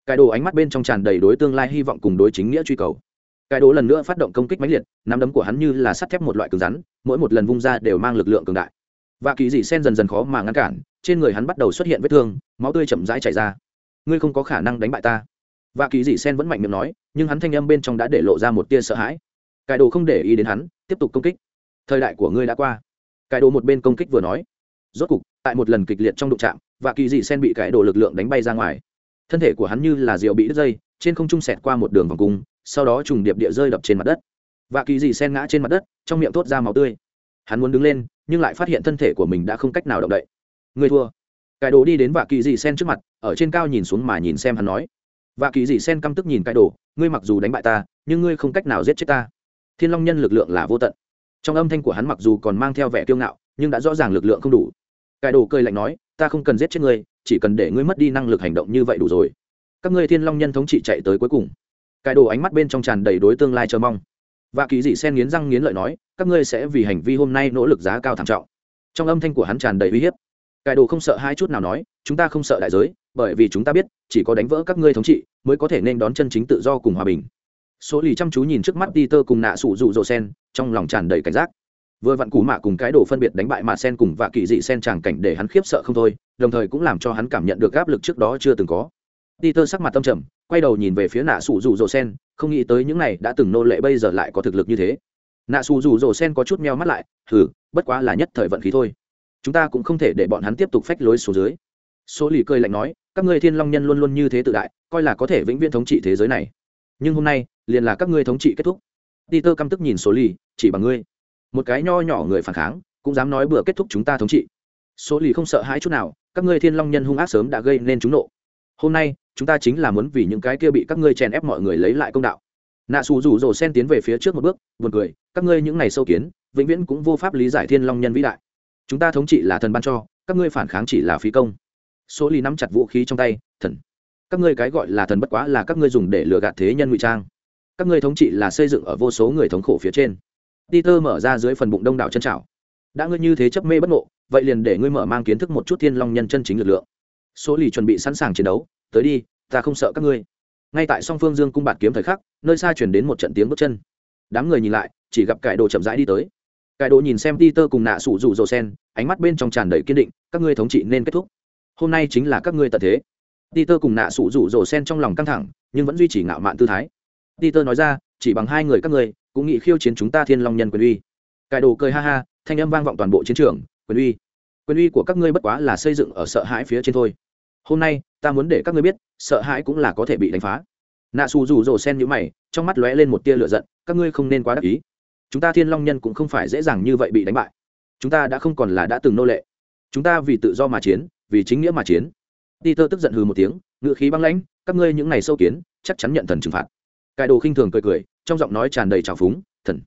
cải đồ ánh mắt bên trong tràn đầy đối tương lai hy vọng cùng đối chính nghĩa truy cầu. Cải đồ lần nữa phát động công kích mãnh liệt, nắm đấm của hắn như là sắt thép một loại cứng rắn, mỗi một lần vung ra đều mang lực lượng cường đại. Và kỳ dị sen dần dần khó mà ngăn cản, trên người hắn bắt đầu xuất hiện vết thương, máu tươi chậm rãi chảy ra. Ngươi không có khả năng đánh bại ta. Và kỳ dị sen vẫn mạnh miệng nói, nhưng hắn thanh âm bên trong đã để lộ ra một tia sợ hãi. Cải đồ không để ý đến hắn, tiếp tục công kích. Thời đại của ngươi đã qua. Cải đồ một bên công kích vừa nói. Rốt cục, tại một lần kịch liệt trong đụng trạm và kỳ dị sen bị cải đồ lực lượng đánh bay ra ngoài thân thể của hắn như là rượu bị đứt dây, trên không trung sẹt qua một đường vòng cung, sau đó trùng điệp địa rơi đập trên mặt đất. Và kỳ dị sen ngã trên mặt đất, trong miệng thốt ra máu tươi. Hắn muốn đứng lên, nhưng lại phát hiện thân thể của mình đã không cách nào động đậy. Người thua. Cải đồ đi đến vạ kỳ dị sen trước mặt, ở trên cao nhìn xuống mà nhìn xem hắn nói. Vạ kỳ dị sen căm tức nhìn cải đồ, ngươi mặc dù đánh bại ta, nhưng ngươi không cách nào giết chết ta. Thiên long nhân lực lượng là vô tận. Trong âm thanh của hắn mặc dù còn mang theo vẻ kiêu ngạo, nhưng đã rõ ràng lực lượng không đủ. Cải đồ cười lạnh nói, ta không cần giết chết ngươi chỉ cần để ngươi mất đi năng lực hành động như vậy đủ rồi. Các ngươi thiên long nhân thống trị chạy tới cuối cùng. Cải đồ ánh mắt bên trong tràn đầy đối tương lai chờ mong. Và kỳ dị sen nghiến răng nghiến lợi nói, các ngươi sẽ vì hành vi hôm nay nỗ lực giá cao thảm trọng. Trong âm thanh của hắn tràn đầy uy hiếp. Cải đồ không sợ hai chút nào nói, chúng ta không sợ đại giới, bởi vì chúng ta biết, chỉ có đánh vỡ các ngươi thống trị, mới có thể nên đón chân chính tự do cùng hòa bình. Số lì chăm chú nhìn trước mắt đi tơ cùng nạ sủ dụ dỗ sen, trong lòng tràn đầy cảnh giác vừa vặn cú mạ cùng cái đồ phân biệt đánh bại mạ sen cùng và kỳ dị sen tràng cảnh để hắn khiếp sợ không thôi đồng thời cũng làm cho hắn cảm nhận được áp lực trước đó chưa từng có Peter sắc mặt tâm trầm, quay đầu nhìn về phía Nạ Sủ rủ rồ Sen, không nghĩ tới những này đã từng nô lệ bây giờ lại có thực lực như thế. Nạ Sủ rủ rồ Sen có chút meo mắt lại, thử, bất quá là nhất thời vận khí thôi. Chúng ta cũng không thể để bọn hắn tiếp tục phách lối xuống dưới." Số lì cười lạnh nói, "Các ngươi Thiên Long nhân luôn luôn như thế tự đại, coi là có thể vĩnh viễn thống trị thế giới này. Nhưng hôm nay, liền là các ngươi thống trị kết thúc." Peter căm tức nhìn Số lì, "Chỉ bằng ngươi, một cái nho nhỏ người phản kháng, cũng dám nói bữa kết thúc chúng ta thống trị." Số lì không sợ hãi chút nào, các ngươi Thiên Long nhân hung ác sớm đã gây nên chúng nộ. Hôm nay, chúng ta chính là muốn vì những cái kia bị các ngươi chèn ép mọi người lấy lại công đạo. Nạ xù rủ rồ sen tiến về phía trước một bước buồn cười các ngươi những ngày sâu kiến vĩnh viễn cũng vô pháp lý giải thiên long nhân vĩ đại. Chúng ta thống trị là thần ban cho các ngươi phản kháng chỉ là phí công. Số lì nắm chặt vũ khí trong tay thần. Các ngươi cái gọi là thần bất quá là các ngươi dùng để lừa gạt thế nhân ngụy trang. Các ngươi thống trị là xây dựng ở vô số người thống khổ phía trên peter mở ra dưới phần bụng đông đảo chân trào đã ngươi như thế chấp mê bất ngộ, vậy liền để ngươi mở mang kiến thức một chút thiên long nhân chân chính lực lượng. Số lì chuẩn bị sẵn sàng chiến đấu, tới đi, ta không sợ các ngươi. Ngay tại song phương dương cung bạt kiếm thời khắc, nơi xa chuyển đến một trận tiếng bước chân. Đám người nhìn lại, chỉ gặp cải đồ chậm rãi đi tới. Cải đồ nhìn xem ti tơ cùng nạ sủ rủ rồ sen, ánh mắt bên trong tràn đầy kiên định, các ngươi thống trị nên kết thúc. Hôm nay chính là các ngươi tận thế. Ti tơ cùng nạ sủ rủ rồ sen trong lòng căng thẳng, nhưng vẫn duy trì ngạo mạn tư thái. Ti tơ nói ra, chỉ bằng hai người các ngươi cũng nghĩ khiêu chiến chúng ta thiên long nhân quyền uy. Cải đồ cười ha ha, thanh âm vang vọng toàn bộ chiến trường, quyền uy. Quyền uy của các ngươi bất quá là xây dựng ở sợ hãi phía trên thôi. Hôm nay, ta muốn để các ngươi biết, sợ hãi cũng là có thể bị đánh phá. Nạ xù rủ rồ sen nhữ mày, trong mắt lóe lên một tia lửa giận, các ngươi không nên quá đắc ý. Chúng ta thiên long nhân cũng không phải dễ dàng như vậy bị đánh bại. Chúng ta đã không còn là đã từng nô lệ. Chúng ta vì tự do mà chiến, vì chính nghĩa mà chiến. Peter tức giận hừ một tiếng ngự khí băng lãnh, các ngươi những ngày sâu kiến, chắc chắn nhận thần trừng phạt. Cải đồ khinh thường cười cười trong giọng nói tràn đầy trào phúng, thần,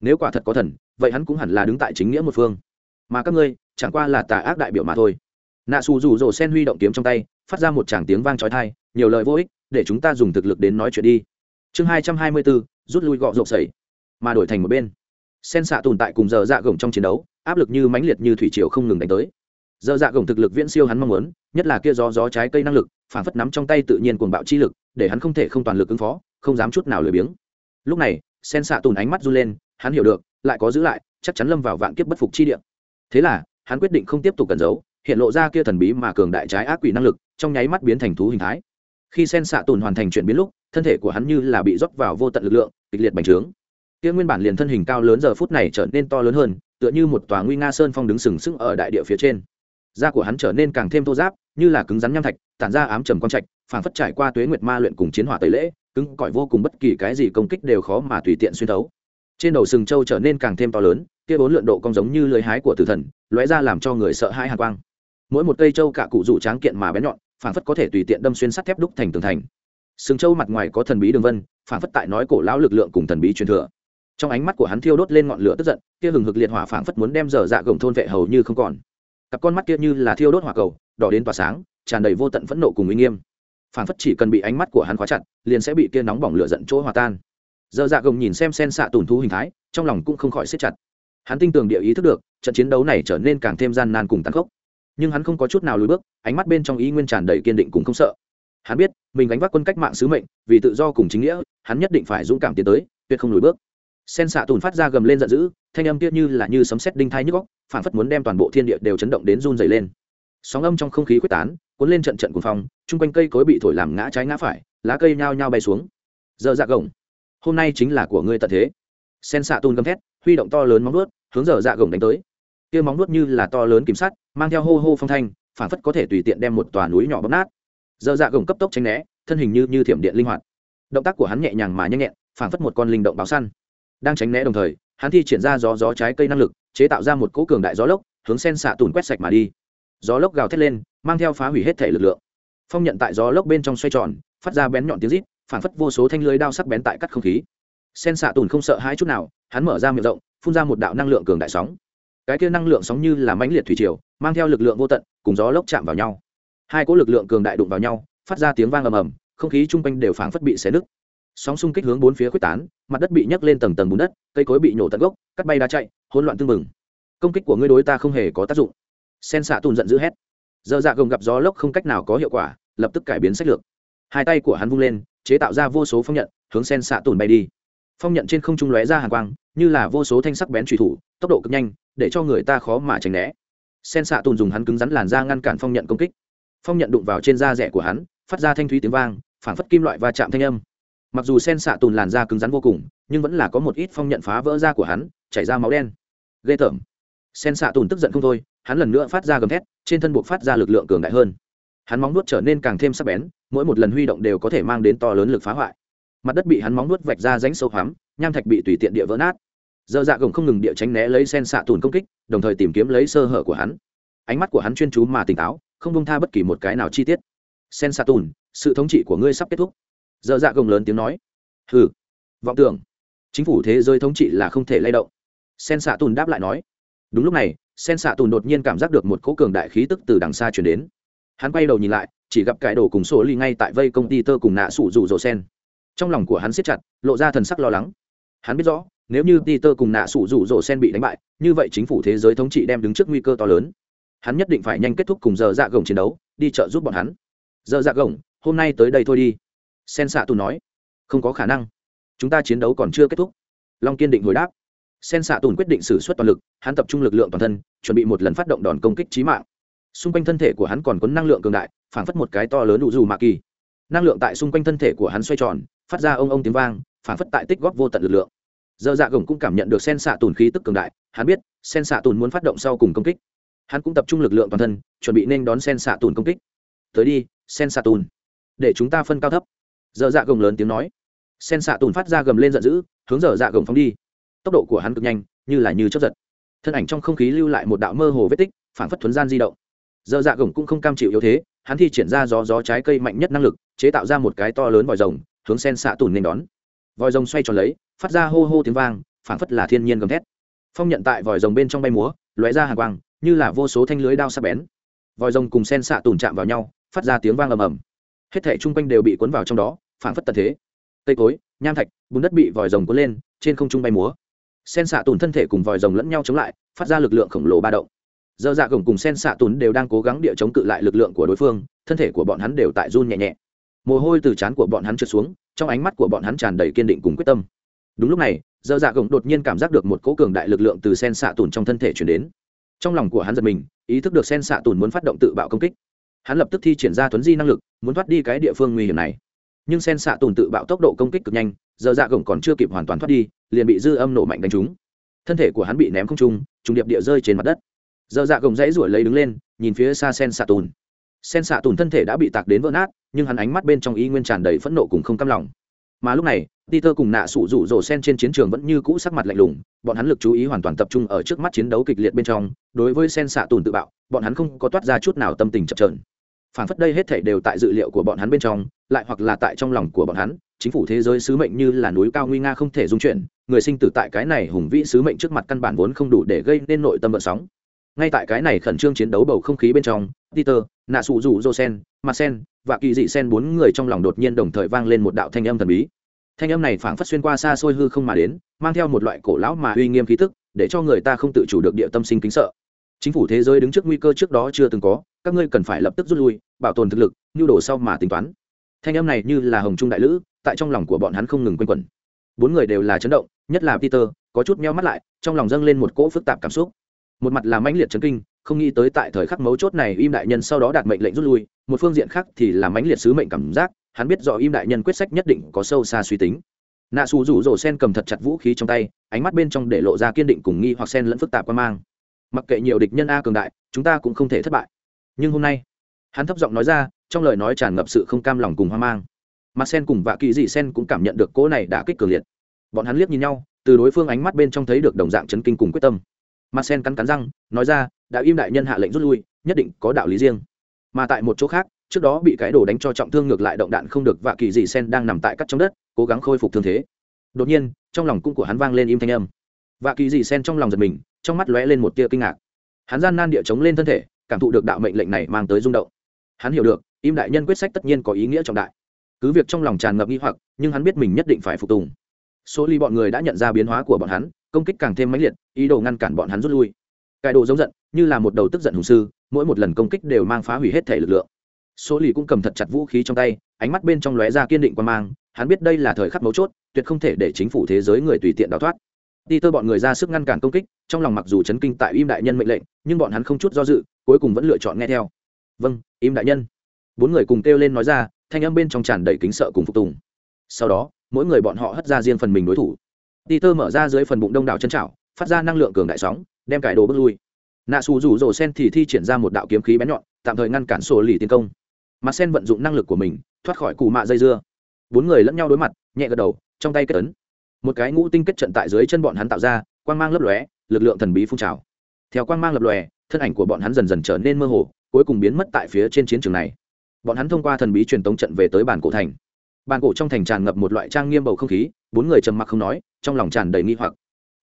nếu quả thật có thần, vậy hắn cũng hẳn là đứng tại chính nghĩa một phương. Mà các ngươi, chẳng qua là tà ác đại biểu mà thôi. Nạ xù rủ rồ sen huy động kiếm trong tay, phát ra một tràng tiếng vang trói thai nhiều lời vô ích, để chúng ta dùng thực lực đến nói chuyện đi. Chương hai trăm hai mươi bốn, rút lui gọ rộp sẩy, mà đổi thành một bên. Sen xạ tồn tại cùng giờ dạ gồng trong chiến đấu, áp lực như mãnh liệt như thủy triều không ngừng đánh tới. Giờ dạ gồng thực lực viễn siêu hắn mong muốn, nhất là kia gió gió trái cây năng lực phản phất nắm trong tay tự nhiên cuồng bạo chi lực, để hắn không thể không toàn lực ứng phó, không dám chút nào lười biếng lúc này, sen xạ tùn ánh mắt run lên, hắn hiểu được, lại có giữ lại, chắc chắn lâm vào vạn kiếp bất phục chi địa. Thế là, hắn quyết định không tiếp tục cẩn giấu, hiện lộ ra kia thần bí mà cường đại trái ác quỷ năng lực, trong nháy mắt biến thành thú hình thái. Khi sen xạ tùn hoàn thành chuyển biến lúc, thân thể của hắn như là bị rót vào vô tận lực lượng, kịch liệt bành trướng. Kia nguyên bản liền thân hình cao lớn giờ phút này trở nên to lớn hơn, tựa như một tòa nguy nga sơn phong đứng sừng sững ở đại địa phía trên. Da của hắn trở nên càng thêm thô giáp như là cứng rắn nham thạch, tản ra ám trầm quang trạch, phảng phất trải qua tuế nguyệt ma luyện cùng chiến hỏa tẩy lễ cứng cỏi vô cùng bất kỳ cái gì công kích đều khó mà tùy tiện xuyên thấu. Trên đầu sừng châu trở nên càng thêm to lớn, kia bốn lượn độ cong giống như lưới hái của tử thần, lóe ra làm cho người sợ hãi hàn quang. Mỗi một cây châu cả cụ rủ tráng kiện mà bén nhọn, phảng phất có thể tùy tiện đâm xuyên sắt thép đúc thành tường thành. Sừng châu mặt ngoài có thần bí đường vân, phảng phất tại nói cổ lão lực lượng cùng thần bí truyền thừa. Trong ánh mắt của hắn thiêu đốt lên ngọn lửa tức giận, kia hừng hực liệt hỏa phảng phất muốn đem dở dạ gồng thôn vệ hầu như không còn. Cặp con mắt kia như là thiêu đốt hỏa cầu, đỏ đến tỏa sáng, tràn đầy vô tận phẫn nộ cùng uy nghiêm. Phản phất chỉ cần bị ánh mắt của hắn khóa chặt, liền sẽ bị kia nóng bỏng lửa giận chỗ hòa tan. Giờ dạ gồng nhìn xem sen xạ tùn thú hình thái, trong lòng cũng không khỏi siết chặt. Hắn tin tưởng địa ý thức được, trận chiến đấu này trở nên càng thêm gian nan cùng tàn khốc. Nhưng hắn không có chút nào lùi bước, ánh mắt bên trong ý nguyên tràn đầy kiên định cùng không sợ. Hắn biết, mình gánh vác quân cách mạng sứ mệnh, vì tự do cùng chính nghĩa, hắn nhất định phải dũng cảm tiến tới, tuyệt không lùi bước. Sen xạ tùn phát ra gầm lên giận dữ, thanh âm kia như là như sấm sét đinh thai nhức góc phản phất muốn đem toàn bộ thiên địa đều chấn động đến run dày lên. Sóng âm trong không khí quyết tán cuốn lên trận trận cuồng phong chung quanh cây cối bị thổi làm ngã trái ngã phải lá cây nhao nhao bay xuống. Giờ dạ gồng hôm nay chính là của ngươi tận thế. Sen xạ tuôn gầm thét huy động to lớn móng nuốt hướng giờ dạ gồng đánh tới. Kia móng nuốt như là to lớn kiểm sắt, mang theo hô hô phong thanh phản phất có thể tùy tiện đem một tòa núi nhỏ bóp nát. Giờ dạ gồng cấp tốc tránh né thân hình như như thiểm điện linh hoạt. Động tác của hắn nhẹ nhàng mà nhanh nhẹn phản phất một con linh động báo săn. Đang tránh né đồng thời hắn thi triển ra gió gió trái cây năng lực chế tạo ra một cỗ cường đại gió lốc hướng sen xạ tùn quét sạch mà đi. Gió lốc gào thét lên mang theo phá hủy hết thể lực lượng. Phong nhận tại gió lốc bên trong xoay tròn, phát ra bén nhọn tiếng rít, phản phất vô số thanh lưới đao sắc bén tại cắt không khí. Sen xạ tùn không sợ hai chút nào, hắn mở ra miệng rộng, phun ra một đạo năng lượng cường đại sóng. Cái kia năng lượng sóng như là mãnh liệt thủy triều, mang theo lực lượng vô tận, cùng gió lốc chạm vào nhau. Hai cỗ lực lượng cường đại đụng vào nhau, phát ra tiếng vang ầm ầm, không khí chung quanh đều phảng phất bị xé nứt. Sóng xung kích hướng bốn phía quyết tán, mặt đất bị nhấc lên tầng tầng bùn đất, cây cối bị nhổ tận gốc, cắt bay đá chạy, hỗn loạn tương mừng công kích của ngươi đối ta không hề có tác dụng. Sen xạ tùn giận dữ hét giờ dạ gồng gặp gió lốc không cách nào có hiệu quả, lập tức cải biến sách lược. Hai tay của hắn vung lên, chế tạo ra vô số phong nhận, hướng sen xạ tùn bay đi. Phong nhận trên không trung lóe ra hàng quang, như là vô số thanh sắc bén truy thủ, tốc độ cực nhanh, để cho người ta khó mà tránh né. Sen xạ tùn dùng hắn cứng rắn làn ra ngăn cản phong nhận công kích. Phong nhận đụng vào trên da rẻ của hắn, phát ra thanh thúy tiếng vang phản phất kim loại va chạm thanh âm. Mặc dù sen xạ tùn làn da cứng rắn vô cùng, nhưng vẫn là có một ít phong nhận phá vỡ da của hắn, chảy ra máu đen. Ghê tởm. Sen xạ tùn tức giận không thôi hắn lần nữa phát ra gầm thét, trên thân buộc phát ra lực lượng cường đại hơn. Hắn móng nuốt trở nên càng thêm sắc bén, mỗi một lần huy động đều có thể mang đến to lớn lực phá hoại. Mặt đất bị hắn móng nuốt vạch ra rãnh sâu hoắm, nham thạch bị tùy tiện địa vỡ nát. Dơ dạ gồng không ngừng địa tránh né lấy sen xạ tùn công kích, đồng thời tìm kiếm lấy sơ hở của hắn. Ánh mắt của hắn chuyên chú mà tỉnh táo, không bông tha bất kỳ một cái nào chi tiết. Sen xạ tùn, sự thống trị của ngươi sắp kết thúc. Dơ dạ gồng lớn tiếng nói. Hừ, vọng tưởng. Chính phủ thế giới thống trị là không thể lay động. Sen xạ tùn đáp lại nói. Đúng lúc này sen xạ tùn đột nhiên cảm giác được một cỗ cường đại khí tức từ đằng xa chuyển đến. Hắn quay đầu nhìn lại, chỉ gặp cải đồ cùng số ly ngay tại vây công ty tơ cùng nạ sủ rủ rỗ sen. Trong lòng của hắn siết chặt, lộ ra thần sắc lo lắng. Hắn biết rõ, nếu như Tơ cùng nạ sủ rủ rỗ sen bị đánh bại, như vậy chính phủ thế giới thống trị đem đứng trước nguy cơ to lớn. Hắn nhất định phải nhanh kết thúc cùng giờ dạ gồng chiến đấu, đi chợ giúp bọn hắn. Giờ dạ gồng, hôm nay tới đây thôi đi. Sen xạ tù nói. Không có khả năng. Chúng ta chiến đấu còn chưa kết thúc. Long kiên định hồi đáp sen xạ tùn quyết định xử suất toàn lực, hắn tập trung lực lượng toàn thân, chuẩn bị một lần phát động đòn công kích trí mạng. Xung quanh thân thể của hắn còn có năng lượng cường đại, phảng phất một cái to lớn đủ dù mạ kỳ năng lượng tại xung quanh thân thể của hắn xoay tròn, phát ra ông ông tiếng vang, phảng phất tại tích góp vô tận lực lượng. Giờ dạ gồng cũng cảm nhận được sen xạ tùn khí tức cường đại, hắn biết sen xạ tùn muốn phát động sau cùng công kích. Hắn cũng tập trung lực lượng toàn thân, chuẩn bị nên đón sen xạ tùn công kích. Tới đi, sen xạ tùn. Để chúng ta phân cao thấp. Dơ dạ gồng lớn tiếng nói. Sen xạ tùn phát ra gầm lên giận dữ, hướng dở dạ gồng phóng đi tốc độ của hắn cực nhanh, như là như chấp giật. Thân ảnh trong không khí lưu lại một đạo mơ hồ vết tích phản phất thuấn gian di động. Dơ dạ gồng cũng không cam chịu yếu thế, hắn thi triển ra gió gió trái cây mạnh nhất năng lực, chế tạo ra một cái to lớn vòi rồng, hướng sen xạ tùn nên đón. Vòi rồng xoay tròn lấy, phát ra hô hô tiếng vang phản phất là thiên nhiên gầm thét. Phong nhận tại vòi rồng bên trong bay múa, lóe ra hàng quang, như là vô số thanh lưới đao sắc bén. Vòi rồng cùng sen xạ tùn chạm vào nhau, phát ra tiếng vang ầm ầm. Hết thể chung quanh đều bị cuốn vào trong đó phản phất tật thế. Cây cối, nham thạch, bùn đất bị vòi rồng cuốn lên, trên không trung bay múa sen xạ tùn thân thể cùng vòi rồng lẫn nhau chống lại, phát ra lực lượng khổng lồ ba động. Dơ dạ gồng cùng sen xạ tùn đều đang cố gắng địa chống cự lại lực lượng của đối phương, thân thể của bọn hắn đều tại run nhẹ nhẹ. Mồ hôi từ trán của bọn hắn trượt xuống, trong ánh mắt của bọn hắn tràn đầy kiên định cùng quyết tâm. Đúng lúc này dơ dạ gồng đột nhiên cảm giác được một cỗ cường đại lực lượng từ sen xạ tùn trong thân thể chuyển đến. Trong lòng của hắn giật mình, ý thức được sen xạ tùn muốn phát động tự bạo công kích. Hắn lập tức thi triển ra thuấn di năng lực, muốn thoát đi cái địa phương nguy hiểm này nhưng sen xạ tùn tự bạo tốc độ công kích cực nhanh giờ dạ gồng còn chưa kịp hoàn toàn thoát đi liền bị dư âm nổ mạnh đánh trúng. Thân thể của hắn bị ném không trung trùng điệp địa rơi trên mặt đất. Giờ dạ gồng dãy ruổi lấy đứng lên nhìn phía xa sen xạ tùn. Sen xạ tùn thân thể đã bị tạc đến vỡ nát nhưng hắn ánh mắt bên trong y nguyên tràn đầy phẫn nộ cùng không cam lòng. Mà lúc này Peter cùng nạ sụ rủ rồ sen trên chiến trường vẫn như cũ sắc mặt lạnh lùng, bọn hắn lực chú ý hoàn toàn tập trung ở trước mắt chiến đấu kịch liệt bên trong, đối với sen xạ tùn tự bạo, bọn hắn không có toát ra chút nào tâm tình chập trờn Phản phất đây hết thảy đều tại dự liệu của bọn hắn bên trong, lại hoặc là tại trong lòng của bọn hắn, chính phủ thế giới sứ mệnh như là núi cao nguy nga không thể dung chuyển, người sinh tử tại cái này hùng vĩ sứ mệnh trước mặt căn bản vốn không đủ để gây nên nội tâm bận sóng. Ngay tại cái này khẩn trương chiến đấu bầu không khí bên trong, Peter, nạ sụ rủ rồ sen, Marcel và kỳ dị sen bốn người trong lòng đột nhiên đồng thời vang lên một đạo thanh âm thần bí thanh âm này phảng phất xuyên qua xa xôi hư không mà đến mang theo một loại cổ lão mà uy nghiêm khí tức để cho người ta không tự chủ được địa tâm sinh kính sợ chính phủ thế giới đứng trước nguy cơ trước đó chưa từng có, các ngươi cần phải lập tức rút lui, bảo tồn thực lực, nhu đồ sau mà tính toán. Thanh âm này như là hồng trung đại lữ, tại trong lòng của bọn hắn không ngừng quanh quẩn. Bốn người đều là chấn động, nhất là peter, có chút meo mắt lại, trong lòng dâng lên một cỗ phức tạp cảm xúc. Một mặt là mãnh liệt chấn kinh, không nghĩ tới tại thời khắc mấu chốt này im đại nhân sau đó đạt mệnh lệnh rút lui, một phương diện khác thì là mãnh liệt sứ mệnh cảm giác, hắn biết rõ im đại nhân quyết sách nhất định có sâu xa suy tính. Nạ xù rủ rổ sen cầm thật chặt vũ khí trong tay, ánh mắt bên trong để lộ ra kiên định cùng nghi hoặc sen lẫn phức tạp qua mang mặc kệ nhiều địch nhân a cường đại, chúng ta cũng không thể thất bại. Nhưng hôm nay, hắn thấp giọng nói ra, trong lời nói tràn ngập sự không cam lòng cùng hoang mang. Mặt sen cùng vạ kỳ dị sen cũng cảm nhận được cỗ này đã kích cường liệt. Bọn hắn liếc nhìn nhau, từ đối phương ánh mắt bên trong thấy được đồng dạng chấn kinh cùng quyết tâm. Mặt sen cắn cắn răng, nói ra, đã im đại nhân hạ lệnh rút lui, nhất định có đạo lý riêng. Mà tại một chỗ khác, trước đó bị cái đồ đánh cho trọng thương ngược lại động đạn không được, vạ kỳ dị sen đang nằm tại cắt trong đất, cố gắng khôi phục thương thế. Đột nhiên, trong lòng cung của hắn vang lên im thanh âm và kỳ dị sen trong lòng giật mình, trong mắt lóe lên một tia kinh ngạc. Hắn gian nan địa chống lên thân thể, cảm thụ được đạo mệnh lệnh này mang tới rung động. Hắn hiểu được, im đại nhân quyết sách tất nhiên có ý nghĩa trọng đại. Cứ việc trong lòng tràn ngập nghi hoặc, nhưng hắn biết mình nhất định phải phục tùng. Số ly bọn người đã nhận ra biến hóa của bọn hắn, công kích càng thêm mãnh liệt, ý đồ ngăn cản bọn hắn rút lui. Cải đồ giống giận, như là một đầu tức giận hùng sư, mỗi một lần công kích đều mang phá hủy hết thể lực lượng. Số lì cũng cầm thật chặt vũ khí trong tay, ánh mắt bên trong lóe ra kiên định quan mang, hắn biết đây là thời khắc mấu chốt, tuyệt không thể để chính phủ thế giới người tùy tiện đào thoát đi tơ bọn người ra sức ngăn cản công kích, trong lòng mặc dù chấn kinh tại im đại nhân mệnh lệnh, nhưng bọn hắn không chút do dự, cuối cùng vẫn lựa chọn nghe theo. Vâng im đại nhân. Bốn người cùng kêu lên nói ra, thanh âm bên trong tràn đầy kính sợ cùng phục tùng. Sau đó, mỗi người bọn họ hất ra riêng phần mình đối thủ. Đi tơ mở ra dưới phần bụng đông đảo chân trào phát ra năng lượng cường đại sóng, đem cải đồ bước lui. Nạ xù rủ rồ sen thì thi triển ra một đạo kiếm khí bén nhọn, tạm thời ngăn cản sổ lì tiến công. Mà sen vận dụng năng lực của mình, thoát khỏi cù mạ dây dưa. Bốn người lẫn nhau đối mặt, nhẹ gật đầu, trong tay kết ấn một cái ngũ tinh kết trận tại dưới chân bọn hắn tạo ra, quang mang lấp lóe, lực lượng thần bí phun trào. Theo quang mang lập lòe, thân ảnh của bọn hắn dần dần trở nên mơ hồ, cuối cùng biến mất tại phía trên chiến trường này. Bọn hắn thông qua thần bí truyền tống trận về tới bản cổ thành. Bản cổ trong thành tràn ngập một loại trang nghiêm bầu không khí, bốn người trầm mặc không nói, trong lòng tràn đầy nghi hoặc.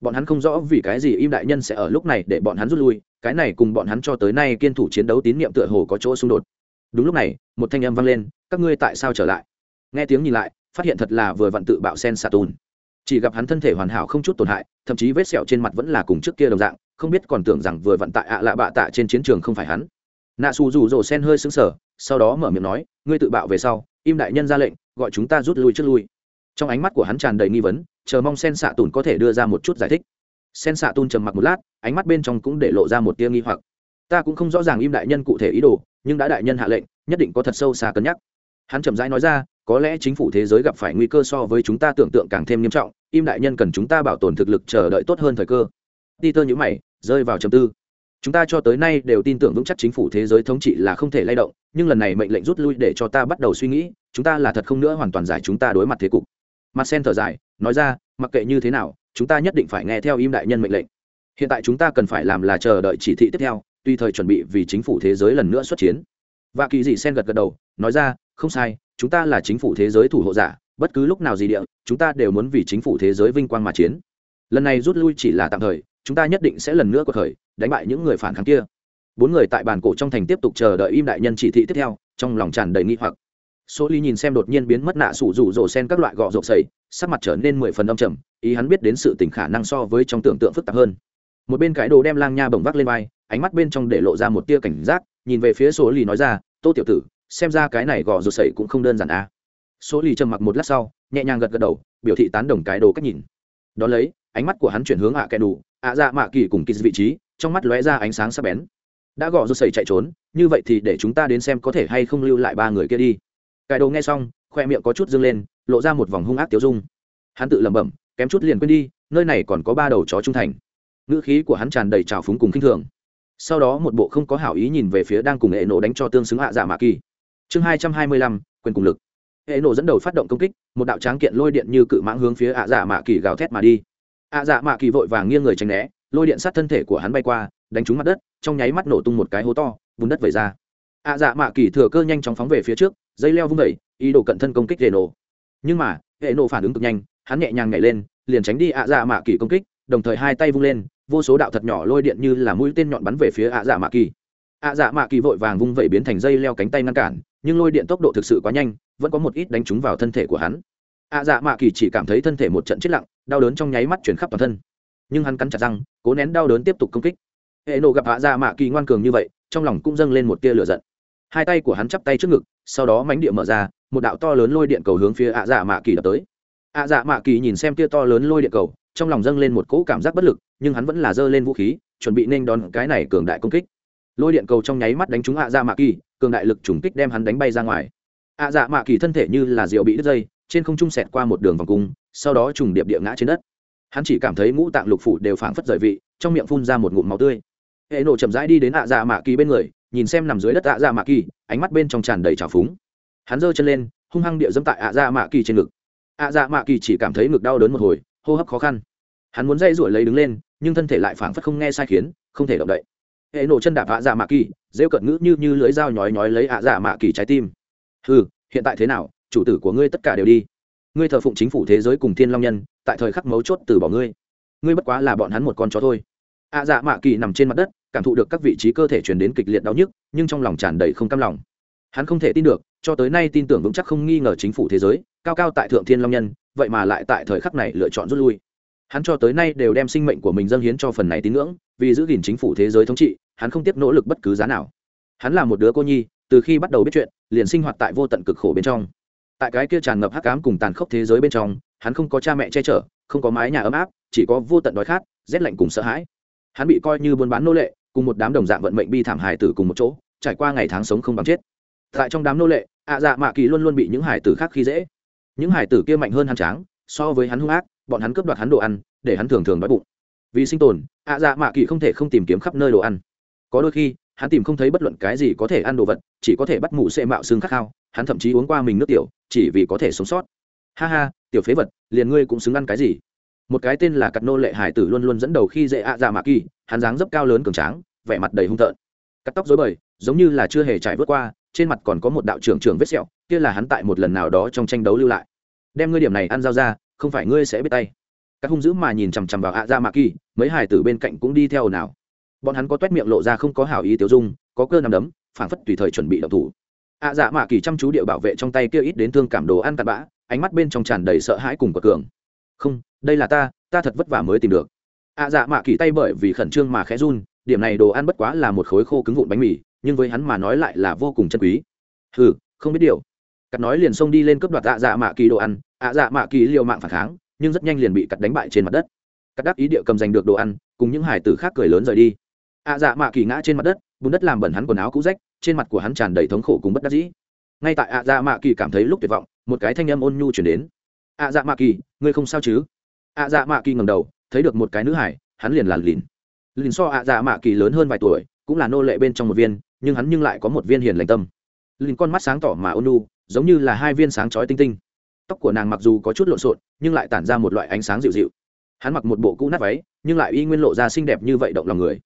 Bọn hắn không rõ vì cái gì im đại nhân sẽ ở lúc này để bọn hắn rút lui, cái này cùng bọn hắn cho tới nay kiên thủ chiến đấu tín nhiệm tựa hồ có chỗ xung đột. Đúng lúc này, một thanh âm vang lên, các ngươi tại sao trở lại? Nghe tiếng nhìn lại, phát hiện thật là vừa vặn tự bạo sen xà tùn chỉ gặp hắn thân thể hoàn hảo không chút tổn hại, thậm chí vết sẹo trên mặt vẫn là cùng trước kia đồng dạng, không biết còn tưởng rằng vừa vận tại ạ lạ bạ tạ trên chiến trường không phải hắn. Nạ xù rủ rồ sen hơi sững sờ, sau đó mở miệng nói, ngươi tự bạo về sau, im đại nhân ra lệnh, gọi chúng ta rút lui trước lui. Trong ánh mắt của hắn tràn đầy nghi vấn, chờ mong sen xạ tùn có thể đưa ra một chút giải thích. Sen xạ tùn trầm mặc một lát, ánh mắt bên trong cũng để lộ ra một tia nghi hoặc. Ta cũng không rõ ràng im đại nhân cụ thể ý đồ, nhưng đã đại nhân hạ lệnh, nhất định có thật sâu xa cân nhắc hắn chậm rãi nói ra, có lẽ chính phủ thế giới gặp phải nguy cơ so với chúng ta tưởng tượng càng thêm nghiêm trọng, im đại nhân cần chúng ta bảo tồn thực lực chờ đợi tốt hơn thời cơ. Ti tơ nhữ mày, rơi vào trầm tư. Chúng ta cho tới nay đều tin tưởng vững chắc chính phủ thế giới thống trị là không thể lay động, nhưng lần này mệnh lệnh rút lui để cho ta bắt đầu suy nghĩ, chúng ta là thật không nữa hoàn toàn giải chúng ta đối mặt thế cục. Mặt sen thở dài, nói ra, mặc kệ như thế nào, chúng ta nhất định phải nghe theo im đại nhân mệnh lệnh. Hiện tại chúng ta cần phải làm là chờ đợi chỉ thị tiếp theo, tùy thời chuẩn bị vì chính phủ thế giới lần nữa xuất chiến. Và kỳ dị sen gật gật đầu, nói ra không sai, chúng ta là chính phủ thế giới thủ hộ giả, bất cứ lúc nào gì địa, chúng ta đều muốn vì chính phủ thế giới vinh quang mà chiến. Lần này rút lui chỉ là tạm thời, chúng ta nhất định sẽ lần nữa cuộc khởi đánh bại những người phản kháng kia. Bốn người tại bàn cổ trong thành tiếp tục chờ đợi im đại nhân chỉ thị tiếp theo, trong lòng tràn đầy nghi hoặc. Số ly nhìn xem đột nhiên biến mất nạ sủ rủ rổ sen các loại gọ rộp sầy sắc mặt trở nên mười phần âm trầm, ý hắn biết đến sự tình khả năng so với trong tưởng tượng phức tạp hơn. Một bên cái đồ đem lang nha bồng vác lên vai, ánh mắt bên trong để lộ ra một tia cảnh giác, nhìn về phía số ly nói ra, tô tiểu tử xem ra cái này gò rụt sầy cũng không đơn giản à. số lì trầm mặc một lát sau, nhẹ nhàng gật gật đầu, biểu thị tán đồng cái đồ cách nhìn. Đón lấy, ánh mắt của hắn chuyển hướng ạ à kẻ đủ ạ dạ mạ kỳ cùng kỳ vị trí, trong mắt lóe ra ánh sáng sắc bén. Đã gò rụt sẩy chạy trốn, như vậy thì để chúng ta đến xem có thể hay không lưu lại ba người kia đi. Cái đồ nghe xong, khoe miệng có chút dâng lên, lộ ra một vòng hung ác tiêu dung. Hắn tự lẩm bẩm, kém chút liền quên đi, nơi này còn có ba đầu chó trung thành. Ngữ khí của hắn tràn đầy trào phúng cùng khinh thường. Sau đó một bộ không có hảo ý nhìn về phía đang cùng hệ nổ đánh cho tương xứng hạ dạ mạ kỳ chương hai trăm hai mươi lăm, quyền cùng lực. Hệ nổ dẫn đầu phát động công kích, một đạo tráng kiện lôi điện như cự mãng hướng phía ạ dạ mạ kỳ gào thét mà đi. Ạ dạ mạ kỳ vội vàng nghiêng người tránh né, lôi điện sát thân thể của hắn bay qua, đánh trúng mặt đất, trong nháy mắt nổ tung một cái hố to, bùn đất vẩy ra. Ạ dạ mạ kỳ thừa cơ nhanh chóng phóng về phía trước, dây leo vung vẩy ý đồ cận thân công kích hệ nổ. Nhưng mà, hệ nổ phản ứng cực nhanh, hắn nhẹ nhàng nhảy lên, liền tránh đi ạ dạ mạ kỳ công kích, đồng thời hai tay vung lên, vô số đạo thật nhỏ lôi điện như là mũi tên nhọn bắn về phía ạ dạ mạ kỳ. Ạ dạ mạ kỳ vội vàng vung vẩy biến thành dây leo cánh tay ngăn cản nhưng lôi điện tốc độ thực sự quá nhanh, vẫn có một ít đánh trúng vào thân thể của hắn. Ạ dạ mạ kỳ chỉ cảm thấy thân thể một trận chết lặng, đau đớn trong nháy mắt chuyển khắp toàn thân. Nhưng hắn cắn chặt răng, cố nén đau đớn tiếp tục công kích. Hệ nộ gặp Ạ dạ mạ kỳ ngoan cường như vậy, trong lòng cũng dâng lên một tia lửa giận. Hai tay của hắn chắp tay trước ngực, sau đó mánh địa mở ra, một đạo to lớn lôi điện cầu hướng phía ạ dạ mạ kỳ đập tới. Ạ dạ mạ kỳ nhìn xem tia to lớn lôi điện cầu, trong lòng dâng lên một cỗ cảm giác bất lực, nhưng hắn vẫn là giơ lên vũ khí, chuẩn bị nên đón cái này cường đại công kích. Lôi điện cầu trong nháy mắt đánh trúng ạ dạ mạ kỳ cường đại lực trùng kích đem hắn đánh bay ra ngoài. Ạ dạ mạ kỳ thân thể như là rượu bị đứt dây, trên không trung sẹt qua một đường vòng cung, sau đó trùng điệp địa ngã trên đất. Hắn chỉ cảm thấy ngũ tạng lục phủ đều phảng phất rời vị, trong miệng phun ra một ngụm máu tươi. Hệ nổ chậm rãi đi đến ạ dạ mạ kỳ bên người, nhìn xem nằm dưới đất ạ dạ mạ kỳ, ánh mắt bên trong tràn đầy trào phúng. Hắn giơ chân lên, hung hăng địa dẫm tại ạ dạ mạ kỳ trên ngực. Ạ dạ mạ kỳ chỉ cảm thấy ngực đau đớn một hồi, hô hấp khó khăn. Hắn muốn dây ruổi lấy đứng lên, nhưng thân thể lại phảng phất không nghe sai khiến, không thể động đậy hệ nổ chân đạp ạ dạ mạ kỳ, rêu cận ngữ như như lưới dao nhói nhói lấy ạ dạ mạ kỳ trái tim. Ừ hiện tại thế nào, chủ tử của ngươi tất cả đều đi. Ngươi thờ phụng chính phủ thế giới cùng thiên long nhân, tại thời khắc mấu chốt từ bỏ ngươi. Ngươi bất quá là bọn hắn một con chó thôi. Ạ dạ mạ kỳ nằm trên mặt đất, cảm thụ được các vị trí cơ thể truyền đến kịch liệt đau nhức, nhưng trong lòng tràn đầy không cam lòng. Hắn không thể tin được, cho tới nay tin tưởng vững chắc không nghi ngờ chính phủ thế giới, cao cao tại thượng thiên long nhân, vậy mà lại tại thời khắc này lựa chọn rút lui hắn cho tới nay đều đem sinh mệnh của mình dâng hiến cho phần này tín ngưỡng, vì giữ gìn chính phủ thế giới thống trị, hắn không tiếc nỗ lực bất cứ giá nào. Hắn là một đứa cô nhi, từ khi bắt đầu biết chuyện, liền sinh hoạt tại vô tận cực khổ bên trong. Tại cái kia tràn ngập hắc ám cùng tàn khốc thế giới bên trong, hắn không có cha mẹ che chở, không có mái nhà ấm áp, chỉ có vô tận đói khát, rét lạnh cùng sợ hãi. Hắn bị coi như buôn bán nô lệ, cùng một đám đồng dạng vận mệnh bi thảm hài tử cùng một chỗ, trải qua ngày tháng sống không bằng chết. Tại trong đám nô lệ, ạ dạ mạ kỳ luôn luôn bị những hải tử khác khi dễ. Những hải tử kia mạnh hơn hắn tráng, so với hắn hung ác bọn hắn cướp đoạt hắn đồ ăn, để hắn thường thường đói bụng. Vì sinh tồn, ạ dạ mạ kỳ không thể không tìm kiếm khắp nơi đồ ăn. Có đôi khi, hắn tìm không thấy bất luận cái gì có thể ăn đồ vật, chỉ có thể bắt mụ xệ mạo xương khát khao, hắn thậm chí uống qua mình nước tiểu, chỉ vì có thể sống sót. Ha ha, tiểu phế vật, liền ngươi cũng xứng ăn cái gì? Một cái tên là cắt nô lệ hải tử luôn luôn dẫn đầu khi dễ ạ dạ mạ kỳ, hắn dáng dấp cao lớn cường tráng, vẻ mặt đầy hung tợn. Cắt tóc dối bời, giống như là chưa hề trải vớt qua, trên mặt còn có một đạo trưởng trưởng vết sẹo, kia là hắn tại một lần nào đó trong tranh đấu lưu lại. Đem ngươi điểm này ăn giao ra không phải ngươi sẽ biết tay. Các hung dữ mà nhìn chằm chằm vào ạ dạ mạ kỳ, mấy hải tử bên cạnh cũng đi theo nào. Bọn hắn có t miệng lộ ra không có hảo ý tiêu dung, có cơ nằm đấm, phảng phất tùy thời chuẩn bị đậu thủ. Ạ dạ mạ kỳ chăm chú địa bảo vệ trong tay kia ít đến thương cảm đồ ăn tạt bã, ánh mắt bên trong tràn đầy sợ hãi cùng của cường. Không, đây là ta ta thật vất vả mới tìm được. Ạ dạ mạ kỳ tay bởi vì khẩn trương mà khẽ run, điểm này đồ ăn bất quá là một khối khô cứng vụn bánh mì, nhưng với hắn mà nói lại là vô cùng chân quý. Ừ không biết điều. Cắt nói liền xông đi lên cướp đoạt ạ dạ mạ kỳ đồ ăn ạ dạ mạ kỳ liều mạng phản kháng nhưng rất nhanh liền bị cắt đánh bại trên mặt đất. Cắt đắc ý địa cầm giành được đồ ăn cùng những hải tử khác cười lớn rời đi. ạ dạ mạ kỳ ngã trên mặt đất bùn đất làm bẩn hắn quần áo cũ rách trên mặt của hắn tràn đầy thống khổ cùng bất đắc dĩ. Ngay tại ạ dạ mạ kỳ cảm thấy lúc tuyệt vọng một cái thanh âm ôn nhu chuyển đến. Ạ dạ mạ kỳ ngươi không sao chứ? ạ dạ mạ kỳ ngầm đầu thấy được một cái nữ hải hắn liền làn lìn lìn so ạ dạ mạ kỳ lớn hơn vài tuổi cũng là nô lệ bên trong một viên nhưng hắn nhưng lại có một viên hiền lành tâm. Lìn con mắt sáng tỏ mà ôn nhu, giống như là hai viên sáng chói tinh tinh tóc của nàng mặc dù có chút lộn xộn, nhưng lại tản ra một loại ánh sáng dịu dịu. Hắn mặc một bộ cũ nát váy, nhưng lại y nguyên lộ ra xinh đẹp như vậy động lòng người.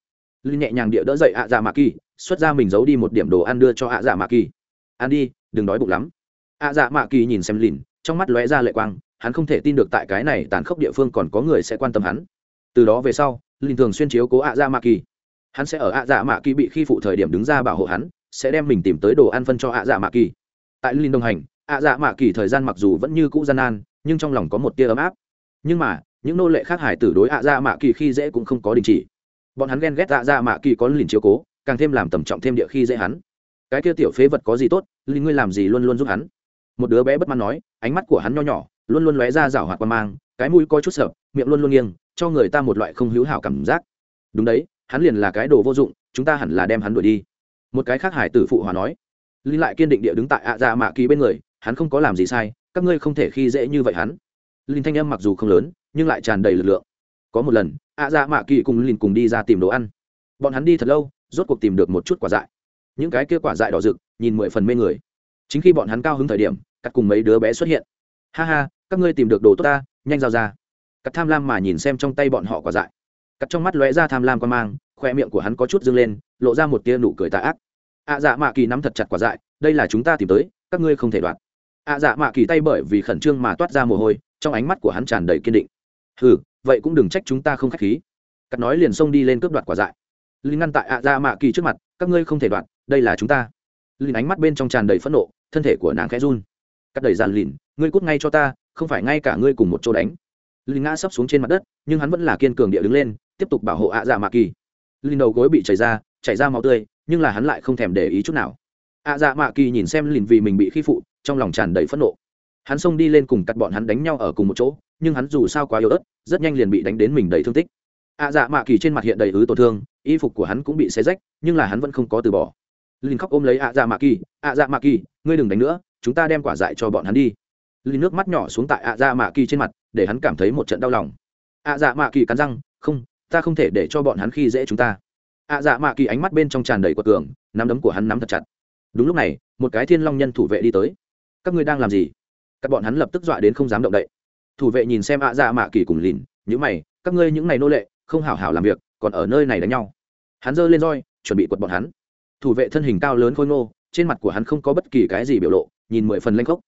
Lìn nhẹ nhàng địa đỡ dậy ạ dạ mạ kỳ, xuất ra mình giấu đi một điểm đồ ăn đưa cho ạ dạ mạ kỳ. Ăn đi, đừng đói bụng lắm. Ạ dạ mạ kỳ nhìn xem lìn trong mắt lóe ra lệ quang, hắn không thể tin được tại cái này tàn khốc địa phương còn có người sẽ quan tâm hắn. Từ đó về sau lìn thường xuyên chiếu cố ạ dạ mạ kỳ. Hắn sẽ ở ạ dạ mạ kỳ bị khi phụ thời điểm đứng ra bảo hộ hắn, sẽ đem mình tìm tới đồ ăn phân cho ạ dạ mạ kỳ. Tại lìn đồng hành ạ dạ mạ kỳ thời gian mặc dù vẫn như cũ gian nan, nhưng trong lòng có một tia ấm áp. Nhưng mà, những nô lệ khác hải tử đối ạ dạ mạ kỳ khi dễ cũng không có đình chỉ. Bọn hắn ghen ghét ạ dạ mạ kỳ có lìn chiếu cố, càng thêm làm tầm trọng thêm địa khi dễ hắn. Cái kia tiểu phế vật có gì tốt linh ngươi làm gì luôn luôn giúp hắn. Một đứa bé bất mãn nói, ánh mắt của hắn nho nhỏ, luôn luôn lóe ra rảo hoạt qua mang, cái mũi coi chút sợ, miệng luôn luôn nghiêng, cho người ta một loại không hữu hảo cảm giác. Đúng đấy, hắn liền là cái đồ vô dụng, chúng ta hẳn là đem hắn đuổi đi. Một cái khác hải tử phụ hòa nói linh lại kiên định địa đứng tại ạ dạ mạ kỳ bên người hắn không có làm gì sai, các ngươi không thể khi dễ như vậy hắn. Linh thanh âm mặc dù không lớn, nhưng lại tràn đầy lực lượng. Có một lần, ạ dạ mạ kỳ cùng linh cùng đi ra tìm đồ ăn. Bọn hắn đi thật lâu, rốt cuộc tìm được một chút quả dại. Những cái kia quả dại đỏ rực, nhìn mười phần mê người. Chính khi bọn hắn cao hứng thời điểm, cắt cùng mấy đứa bé xuất hiện. Ha ha, các ngươi tìm được đồ tốt ta, nhanh giao ra. Cắt tham lam mà nhìn xem trong tay bọn họ quả dại. Cắt trong mắt lóe ra tham lam quan mang, khoe miệng của hắn có chút dâng lên, lộ ra một tia nụ cười tà ác. Ạ dạ mạ kỳ nắm thật chặt quả dại, đây là chúng ta tìm tới, các ngươi không thể đoạt ạ dạ mạ kỳ tay bởi vì khẩn trương mà toát ra mồ hôi, trong ánh mắt của hắn tràn đầy kiên định. Ừ vậy cũng đừng trách chúng ta không k h á c h khí. Cắt nói liền xông đi lên cướp đoạt quả dại. Linh ngăn tại ạ dạ mạ kỳ trước mặt, các ngươi không thể đoạt, đây là chúng ta. Linh ánh mắt bên trong tràn đầy phẫn nộ, thân thể của nàng khẽ run. Cắt đầy dàn lìn ngươi cút ngay cho ta, không phải ngay cả ngươi cùng một chỗ đánh. Linh ngã sấp xuống trên mặt đất, nhưng hắn vẫn là kiên cường địa đứng lên, tiếp tục bảo hộ ạ dạ mạ kỳ. Linh đầu gối bị chảy ra chảy ra máu tươi, nhưng là hắn lại không thèm để ý chút nào ạ dạ mạ kỳ nhìn xem lìn vì mình bị khi phụ, trong lòng tràn đầy phẫn nộ. Hắn xông đi lên cùng cắt bọn hắn đánh nhau ở cùng một chỗ, nhưng hắn dù sao quá yếu ớt, rất nhanh liền bị đánh đến mình đầy thương tích. ạ dạ mạ kỳ trên mặt hiện đầy ứ tổn thương, y phục của hắn cũng bị xé rách, nhưng là hắn vẫn không có từ bỏ. Lìn khóc ôm lấy ạ dạ mạ kỳ, ạ dạ mạ kỳ, ngươi đừng đánh nữa, chúng ta đem quả dại cho bọn hắn đi. Lìn nước mắt nhỏ xuống tại ạ dạ mạ kỳ trên mặt, để hắn cảm thấy một trận đau lòng. Ạ dạ mạ kỳ cắn răng, không, ta không thể để cho bọn hắn khi dễ chúng ta. ạ dạ mạ kỳ ánh mắt bên trong tràn đầy quật cường, nắm đấm của hắn nắm thật chặt đúng lúc này, một cái thiên long nhân thủ vệ đi tới. Các ngươi đang làm gì? Các bọn hắn lập tức dọa đến không dám động đậy. Thủ vệ nhìn xem ạ dạ mạ kỳ cùng lìn những mày, các ngươi những này nô lệ, không hảo hảo làm việc, còn ở nơi này đánh nhau. Hắn giơ lên roi, chuẩn bị quật bọn hắn. Thủ vệ thân hình cao lớn khôi ngô, trên mặt của hắn không có bất kỳ cái gì biểu lộ, nhìn mười phần lanh khốc.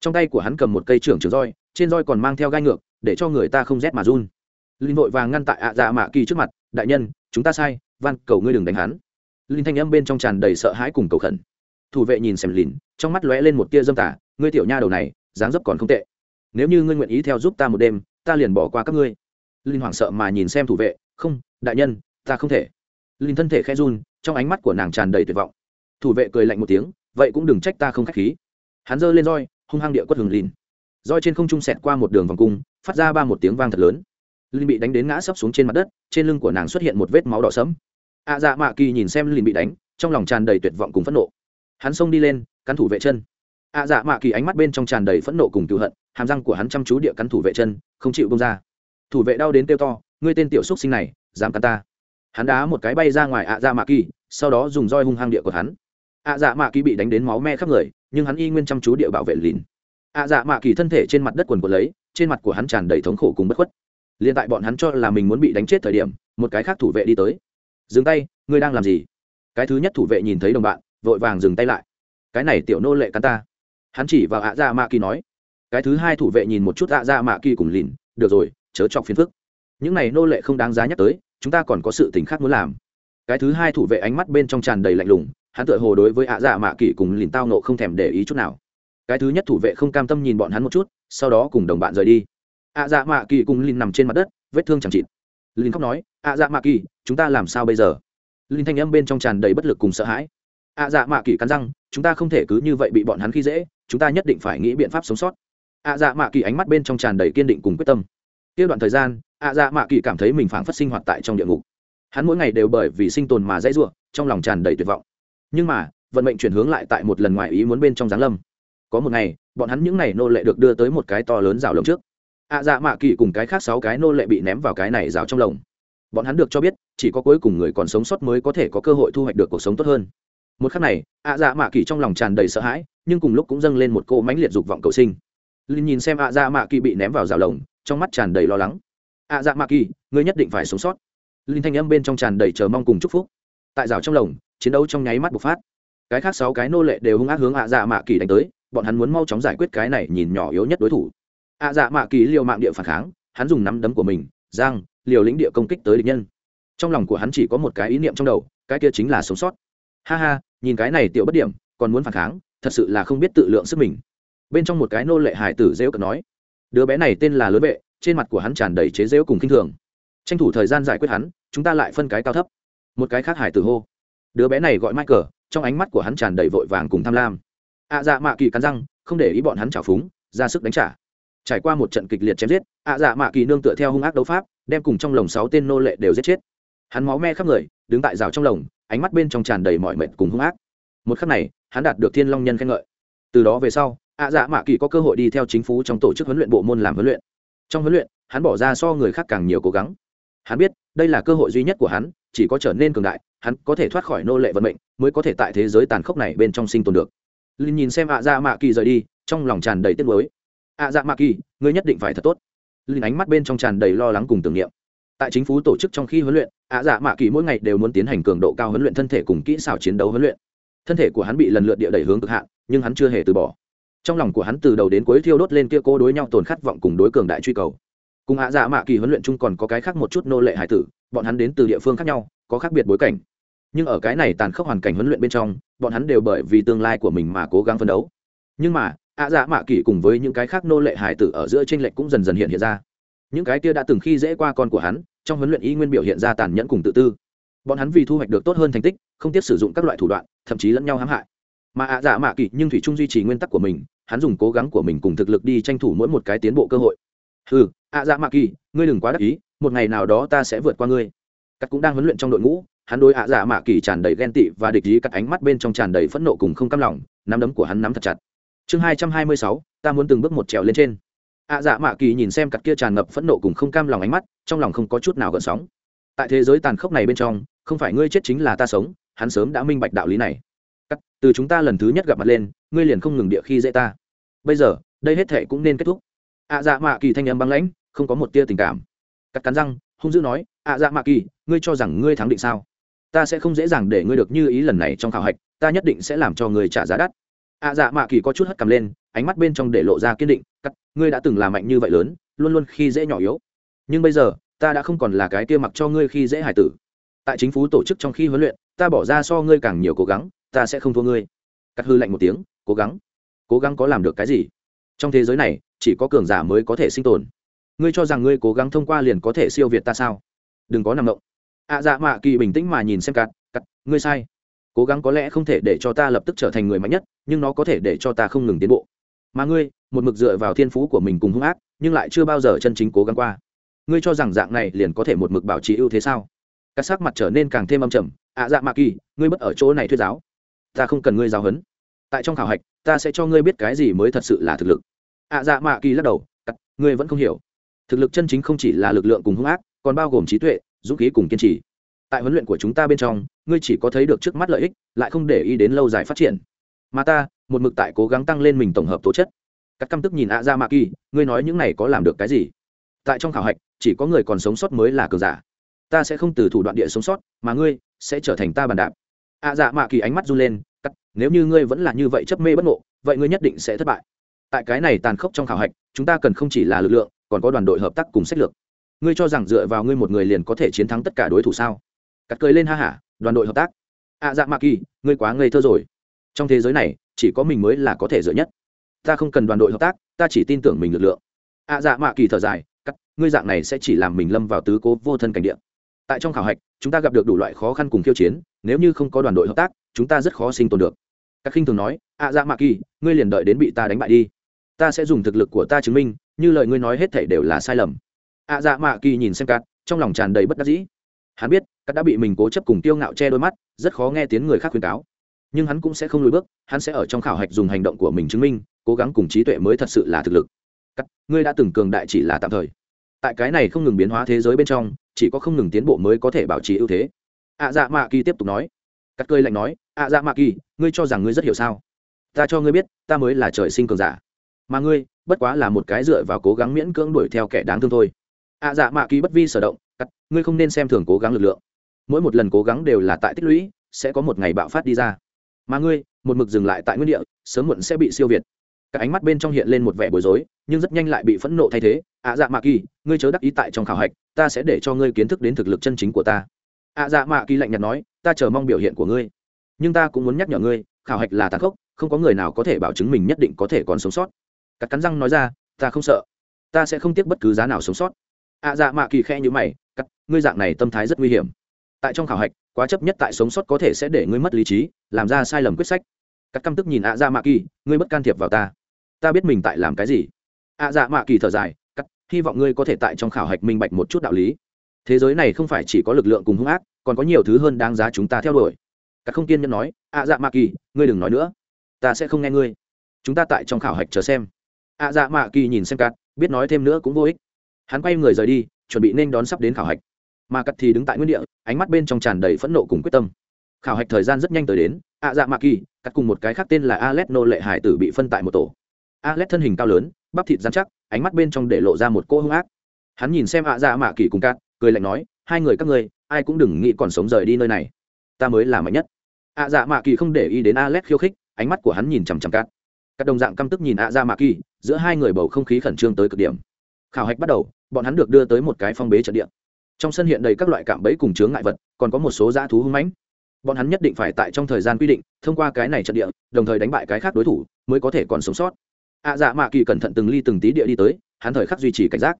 Trong tay của hắn cầm một cây trưởng trường roi, trên roi còn mang theo gai ngược, để cho người ta không rét mà run. Linh vội vàng ngăn tại ạ dạ mạ kỳ trước mặt, đại nhân, chúng ta sai, van, cầu ngươi đừng đánh hắn. Linh thanh âm bên trong tràn đầy sợ hãi cùng cầu khẩn thủ vệ nhìn xem lìn, trong mắt lóe lên một tia dâm tả ngươi tiểu nha đầu này, dáng dấp còn không tệ. Nếu như ngươi nguyện ý theo giúp ta một đêm, ta liền bỏ qua các ngươi. Linh hoảng sợ mà nhìn xem thủ vệ, không, đại nhân, ta không thể. Linh thân thể khẽ run, trong ánh mắt của nàng tràn đầy tuyệt vọng. Thủ vệ cười lạnh một tiếng, vậy cũng đừng trách ta không k h á c h khí. Hắn giơ lên roi, hung hăng địa quất hừng lìn. Roi trên không trung sẹt qua một đường vòng cung, phát ra ba một tiếng vang thật lớn. Linh bị đánh đến ngã sấp xuống trên mặt đất, trên lưng của nàng xuất hiện một vết máu đỏ sẫm. Ạ dạ mạ kỳ nhìn xem linh bị đánh, trong lòng tràn đầy tuyệt vọng cùng phẫn nộ hắn xông đi lên, cắn thủ vệ chân. Ạ dạ mạ kỳ ánh mắt bên trong tràn đầy phẫn nộ cùng cựu hận, hàm răng của hắn chăm chú địa cắn thủ vệ chân, không chịu bông ra. Thủ vệ đau đến kêu to, ngươi tên tiểu xúc sinh này, dám cắn ta. Hắn đá một cái bay ra ngoài ạ dạ mạ kỳ, sau đó dùng roi hung hăng địa của hắn. Ạ dạ mạ kỳ bị đánh đến máu me khắp người, nhưng hắn y nguyên chăm chú địa bảo vệ lìn. Ạ dạ mạ kỳ thân thể trên mặt đất quần của lấy, trên mặt của hắn tràn đầy thống khổ cùng bất khuất. Liền tại bọn hắn cho là mình muốn bị đánh chết thời điểm, một cái khác thủ vệ đi tới. Dừng tay, ngươi đang làm gì? Cái thứ nhất thủ vệ nhìn thấy đồng bạn vội vàng dừng tay lại. Cái này tiểu nô lệ cắn ta. Hắn chỉ vào ạ dạ mạ kỳ nói. Cái thứ hai thủ vệ nhìn một chút ạ dạ mạ kỳ cùng lìn được rồi, chớ chọc phiền phức. Những này nô lệ không đáng giá nhắc tới, chúng ta còn có sự tình khác muốn làm. Cái thứ hai thủ vệ ánh mắt bên trong tràn đầy lạnh lùng, hắn tựa hồ đối với ạ dạ mạ kỳ cùng lìn tao nộ không thèm để ý chút nào. Cái thứ nhất thủ vệ không cam tâm nhìn bọn hắn một chút, sau đó cùng đồng bạn rời đi. Ạ dạ mạ kỳ cùng lìn nằm trên mặt đất, vết thương chẳng chịt. Lìn khóc nói, ạ dạ mạ kỳ, chúng ta làm sao bây giờ? Lìn thanh âm bên trong tràn đầy bất lực cùng sợ hãi ạ dạ mạ kỳ cắn răng, chúng ta không thể cứ như vậy bị bọn hắn khi dễ, chúng ta nhất định phải nghĩ biện pháp sống sót. Ạ dạ mạ kỳ ánh mắt bên trong tràn đầy kiên định cùng quyết tâm. Kia đoạn thời gian ạ dạ mạ kỳ cảm thấy mình phảng phất sinh hoạt tại trong địa ngục. Hắn mỗi ngày đều bởi vì sinh tồn mà dãy ruộng trong lòng tràn đầy tuyệt vọng. Nhưng mà, vận mệnh chuyển hướng lại tại một lần ngoài ý muốn bên trong giáng lâm. Có một ngày, bọn hắn những n à y nô lệ được đưa tới một cái to lớn rào lồng trước. Ạ dạ mạ kỳ cùng cái khác sáu cái nô lệ bị ném vào cái này rào trong lồng. Bọn hắn được cho biết, chỉ có cuối cùng người còn sống sót mới có thể có cơ hội thu hoạch được cuộc sống tốt hơn một khắc này, ạ dạ mạ kỳ trong lòng tràn đầy sợ hãi, nhưng cùng lúc cũng dâng lên một cỗ mãnh liệt dục vọng cầu sinh. Linh nhìn xem ạ dạ mạ kỳ bị ném vào rào lồng, trong mắt tràn đầy lo lắng. Ạ dạ mạ kỳ, ngươi nhất định phải sống sót. Linh thanh âm bên trong tràn đầy chờ mong cùng chúc phúc. Tại rào trong lồng, chiến đấu trong nháy mắt bộc phát. Cái khác sáu cái nô lệ đều hung ác hướng ạ dạ mạ kỳ đánh tới, bọn hắn muốn mau chóng giải quyết cái này nhìn nhỏ yếu nhất đối thủ. Ạ dạ mạ kỳ liều mạng địa phản kháng, hắn dùng nắm đấm của mình, giang, liều lĩnh địa công kích tới địch nhân. Trong lòng của hắn chỉ có một cái ý niệm trong đầu, cái kia chính là sống sót ha ha, nhìn cái này tiểu bất điểm, còn muốn phản kháng, thật sự là không biết tự lượng sức mình. Bên trong một cái nô lệ hải tử rêu cợt nói, đứa bé này tên là lớn vệ, trên mặt của hắn tràn đầy chế rêu cùng k i n h thường. Tranh thủ thời gian giải quyết hắn, chúng ta lại phân cái cao thấp. Một cái khác hải tử hô, đứa bé này gọi michael, trong ánh mắt của hắn tràn đầy vội vàng cùng tham lam. Ạ dạ mạ kỳ cắn răng, không để ý bọn hắn trào phúng, ra sức đánh trả. Trải qua một trận kịch liệt chém giết ạ dạ mạ kỳ nương tựa theo hung ác đấu pháp, đem cùng trong lồng sáu tên nô lệ đều giết chết. Hắn máu me khắp người, đứng tại rào trong lồng ánh mắt bên trong tràn đầy mọi mệt cùng hung ác. Một khắc này, hắn đạt được thiên long nhân khen ngợi. Từ đó về sau ạ dạ mạ kỳ có cơ hội đi theo chính phủ trong tổ chức huấn luyện bộ môn làm huấn luyện. Trong huấn luyện, hắn bỏ ra so người khác càng nhiều cố gắng. Hắn biết, đây là cơ hội duy nhất của hắn, chỉ có trở nên cường đại, hắn có thể thoát khỏi nô lệ vận mệnh, mới có thể tại thế giới tàn khốc này bên trong sinh tồn được. Linh nhìn xem ạ dạ mạ kỳ rời đi, trong lòng tràn đầy tiếc nuối. Ạ dạ mạ kỳ, ngươi nhất định phải thật tốt. Linh ánh mắt bên trong tràn đầy lo lắng cùng tưởng niệm tại chính phủ tổ chức trong khi huấn luyện, ạ dạ mạ kỳ mỗi ngày đều muốn tiến hành cường độ cao huấn luyện thân thể cùng kỹ xảo chiến đấu huấn luyện. Thân thể của hắn bị lần lượt địa đẩy hướng cực hạn, nhưng hắn chưa hề từ bỏ. Trong lòng của hắn từ đầu đến cuối thiêu đốt lên kia cô đối nhau tồn khát vọng cùng đối cường đại truy cầu. Cùng ạ dạ mạ kỳ huấn luyện chung còn có cái khác một chút nô lệ hải tử, bọn hắn đến từ địa phương khác nhau, có khác biệt bối cảnh. Nhưng ở cái này tàn khốc hoàn cảnh huấn luyện bên trong, bọn hắn đều bởi vì tương lai của mình mà cố gắng phấn đấu. Nhưng mà, ạ dạ mạ kỳ cùng với những cái khác nô lệ hải tử ở giữa tranh lệch cũng dần dần hiện hiện ra những cái kia đã từng khi dễ qua con của hắn, trong huấn luyện y nguyên biểu hiện ra tàn nhẫn cùng tự tư. Bọn hắn vì thu hoạch được tốt hơn thành tích, không tiếp sử dụng các loại thủ đoạn, thậm chí lẫn nhau hãm hại. Mà ạ dạ mạ kỳ nhưng thủy trung duy trì nguyên tắc của mình, hắn dùng cố gắng của mình cùng thực lực đi tranh thủ mỗi một cái tiến bộ cơ hội. Ừ ạ dạ mạ kỳ, ngươi đừng quá đắc ý, một ngày nào đó ta sẽ vượt qua ngươi. Cắt cũng đang huấn luyện trong đội ngũ, hắn đối ạ dạ mạ kỳ tràn đầy ghen tị và địch ý cắt ánh mắt bên trong tràn đầy phẫn nộ cùng không cam lòng, nắm đấm của hắn nắm thật chặt. Chương hai trăm hai mươi sáu, ta muốn từng bước một trèo lên trên ạ dạ mạ kỳ nhìn xem cặp kia tràn ngập phẫn nộ cùng không cam lòng ánh mắt, trong lòng không có chút nào gợn sóng. Tại thế giới tàn khốc này bên trong, không phải ngươi chết chính là ta sống, hắn sớm đã minh bạch đạo lý này. Cắt, từ chúng ta lần thứ nhất gặp mặt lên, ngươi liền không ngừng địa khi dễ ta. Bây giờ, đây hết thệ cũng nên kết thúc. Ạ dạ mạ kỳ thanh âm băng lãnh, không có một tia tình cảm. Cắt cắn răng, hung dữ nói, ạ dạ mạ kỳ, ngươi cho rằng ngươi thắng định sao? Ta sẽ không dễ dàng để ngươi được như ý lần này trong khảo hạch, ta nhất định sẽ làm cho ngươi trả giá đắt ạ dạ mạ kỳ có chút hất cầm lên, ánh mắt bên trong để lộ ra kiên định, cắt, ngươi đã từng là mạnh như vậy lớn, luôn luôn khi dễ nhỏ yếu. Nhưng bây giờ, ta đã không còn là cái kia mặc cho ngươi khi dễ hải tử. Tại chính phủ tổ chức trong khi huấn luyện, ta bỏ ra so ngươi càng nhiều cố gắng, ta sẽ không thua ngươi. Cắt hư lạnh một tiếng, cố gắng? Cố gắng có làm được cái gì? Trong thế giới này, chỉ có cường giả mới có thể sinh tồn. Ngươi cho rằng ngươi cố gắng thông qua liền có thể siêu việt ta sao? Đừng có nằm động. Ạ dạ mạ kỳ bình tĩnh mà nhìn xem cắt cắt, ngươi sai cố gắng có lẽ không thể để cho ta lập tức trở thành người mạnh nhất, nhưng nó có thể để cho ta không ngừng tiến bộ. Mà ngươi, một mực dựa vào thiên phú của mình cùng hung ác, nhưng lại chưa bao giờ chân chính cố gắng qua. Ngươi cho rằng dạng này liền có thể một mực bảo trì ưu thế sao? Các sắc mặt trở nên càng thêm âm trầm. Ạ dạ mạ kỳ, ngươi bất ở chỗ này thuyết giáo. Ta không cần ngươi giáo huấn. Tại trong khảo hạch, ta sẽ cho ngươi biết cái gì mới thật sự là thực lực. Ạ dạ mạ kỳ lắc đầu. Cắt, ngươi vẫn không hiểu. Thực lực chân chính không chỉ là lực lượng cùng hung ác, còn bao gồm trí tuệ, dũng khí cùng kiên trì tại huấn luyện của chúng ta bên trong, ngươi chỉ có thấy được trước mắt lợi ích, lại không để ý đến lâu dài phát triển. Mà ta, một mực tại cố gắng tăng lên mình tổng hợp tố chất. Các căm tức nhìn ạ ra mạ kỳ ngươi nói những này có làm được cái gì? Tại trong khảo hạch, chỉ có người còn sống sót mới là cờ giả. Ta sẽ không từ thủ đoạn địa sống sót, mà ngươi sẽ trở thành ta bàn đạp. Ạ dạ mạ kỳ ánh mắt run lên, cắt, nếu như ngươi vẫn là như vậy chấp mê bất ngộ, vậy ngươi nhất định sẽ thất bại. Tại cái này tàn khốc trong khảo hạch, chúng ta cần không chỉ là lực lượng, còn có đoàn đội hợp tác cùng sách lược. Ngươi cho rằng dựa vào ngươi một người liền có thể chiến thắng tất cả đối thủ sao? Cắt cười lên ha hả, đoàn đội hợp tác. Ạ dạ mạ kỳ, ngươi quá ngây thơ rồi. Trong thế giới này, chỉ có mình mới là có thể dựa nhất. Ta không cần đoàn đội hợp tác, ta chỉ tin tưởng mình lực lượng. Ạ dạ mạ kỳ thở dài, cắt, ngươi dạng này sẽ chỉ làm mình lâm vào tứ cố vô thân cảnh địa. Tại trong khảo hạch, chúng ta gặp được đủ loại khó khăn cùng khiêu chiến, nếu như không có đoàn đội hợp tác, chúng ta rất khó sinh tồn được. Các khinh thường nói ạ dạ mạ kỳ, ngươi liền đợi đến bị ta đánh bại đi. Ta sẽ dùng thực lực của ta chứng minh, như lời ngươi nói hết thể đều là sai lầm. Ạ dạ mạ kỳ nhìn xem cát trong lòng tràn đầy bất đắc dĩ hắn biết, cát đã bị mình cố chấp cùng tiêu ngạo che đôi mắt, rất khó nghe tiếng người khác khuyên cáo. Nhưng hắn cũng sẽ không lùi bước, hắn sẽ ở trong khảo hạch dùng hành động của mình chứng minh, cố gắng cùng trí tuệ mới thật sự là thực lực. Cắt ngươi đã từng cường đại chỉ là tạm thời. Tại cái này không ngừng biến hóa thế giới bên trong, chỉ có không ngừng tiến bộ mới có thể bảo trì ưu thế. Ạ dạ mạ kỳ tiếp tục nói. Cắt cơi lạnh nói ạ dạ mạ kỳ, ngươi cho rằng ngươi rất hiểu sao? Ta cho ngươi biết, ta mới là trời sinh cường giả. Mà ngươi, bất quá là một cái dựa vào cố gắng miễn cưỡng đuổi theo kẻ đáng thương thôi. Ạ dạ mạ kỳ bất vi sở động cắt, ngươi không nên xem thường cố gắng lực lượng. Mỗi một lần cố gắng đều là tại tích lũy, sẽ có một ngày bạo phát đi ra. Mà ngươi, một mực dừng lại tại nguyên địa, sớm muộn sẽ bị siêu việt. Các ánh mắt bên trong hiện lên một vẻ bối rối, nhưng rất nhanh lại bị phẫn nộ thay thế. Ạ dạ mạ kỳ, ngươi chớ đắc ý tại trong khảo hạch, ta sẽ để cho ngươi kiến thức đến thực lực chân chính của ta. Ạ dạ mạ kỳ lạnh nhạt nói, ta chờ mong biểu hiện của ngươi. Nhưng ta cũng muốn nhắc nhở ngươi, khảo hạch là tàn khốc, không có người nào có thể bảo chứng mình nhất định có thể còn sống sót. Cắt cắn răng nói ra, ta không sợ. Ta sẽ không tiếc bất cứ giá nào sống sót. Ạ dạ mạ kỳ khe như mày cắt, ngươi dạng này tâm thái rất nguy hiểm. Tại trong khảo hạch, quá chấp nhất tại sống sót có thể sẽ để ngươi mất lý trí, làm ra sai lầm quyết sách. Cắt căm tức nhìn ạ dạ mạ kỳ, ngươi bất can thiệp vào ta. Ta biết mình tại làm cái gì. Ạ dạ mạ kỳ thở dài, cắt, hy vọng ngươi có thể tại trong khảo hạch minh bạch một chút đạo lý. Thế giới này không phải chỉ có lực lượng cùng hung ác, còn có nhiều thứ hơn đáng giá chúng ta theo đuổi. Cắt không kiên nhẫn nói, ạ dạ mạ kỳ, ngươi đừng nói nữa. Ta sẽ không nghe ngươi. Chúng ta tại trong khảo hạch chờ xem. Ạ dạ mạ kỳ nhìn xem cắt, biết nói thêm nữa cũng vô ích hắn quay người rời đi, chuẩn bị nên đón sắp đến khảo hạch. Mà cắt thì đứng tại nguyên địa, ánh mắt bên trong tràn đầy phẫn nộ cùng quyết tâm. Khảo hạch thời gian rất nhanh tới đến, ạ dạ mạ kỳ, cắt cùng một cái khác tên là alex nô lệ hải tử bị phân tại một tổ. Alet thân hình cao lớn, bắp thịt dán chắc, ánh mắt bên trong để lộ ra một cô hung ác. Hắn nhìn xem ạ dạ mạ kỳ cùng cắt, cười lạnh nói, hai người các ngươi, ai cũng đừng nghĩ còn sống rời đi nơi này. Ta mới là mạnh nhất. Ạ dạ mạ kỳ không để ý đến Alet khiêu khích, ánh mắt của hắn nhìn chằm chằm cắt. Các đồng dạng căm tức nhìn ạ dạ mạ kỳ, giữa hai người bầu không khí khẩn trương tới cực điểm khảo hạch bắt đầu, bọn hắn được đưa tới một cái phong bế trận địa. Trong sân hiện đầy các loại cạm bẫy cùng chướng ngại vật, còn có một số dã thú hung mãnh. Bọn hắn nhất định phải tại trong thời gian quy định, thông qua cái này trận địa, đồng thời đánh bại cái khác đối thủ, mới có thể còn sống sót. Ạ dạ mạ kỳ cẩn thận từng ly từng tí địa đi tới, hắn thời khắc duy trì cảnh giác.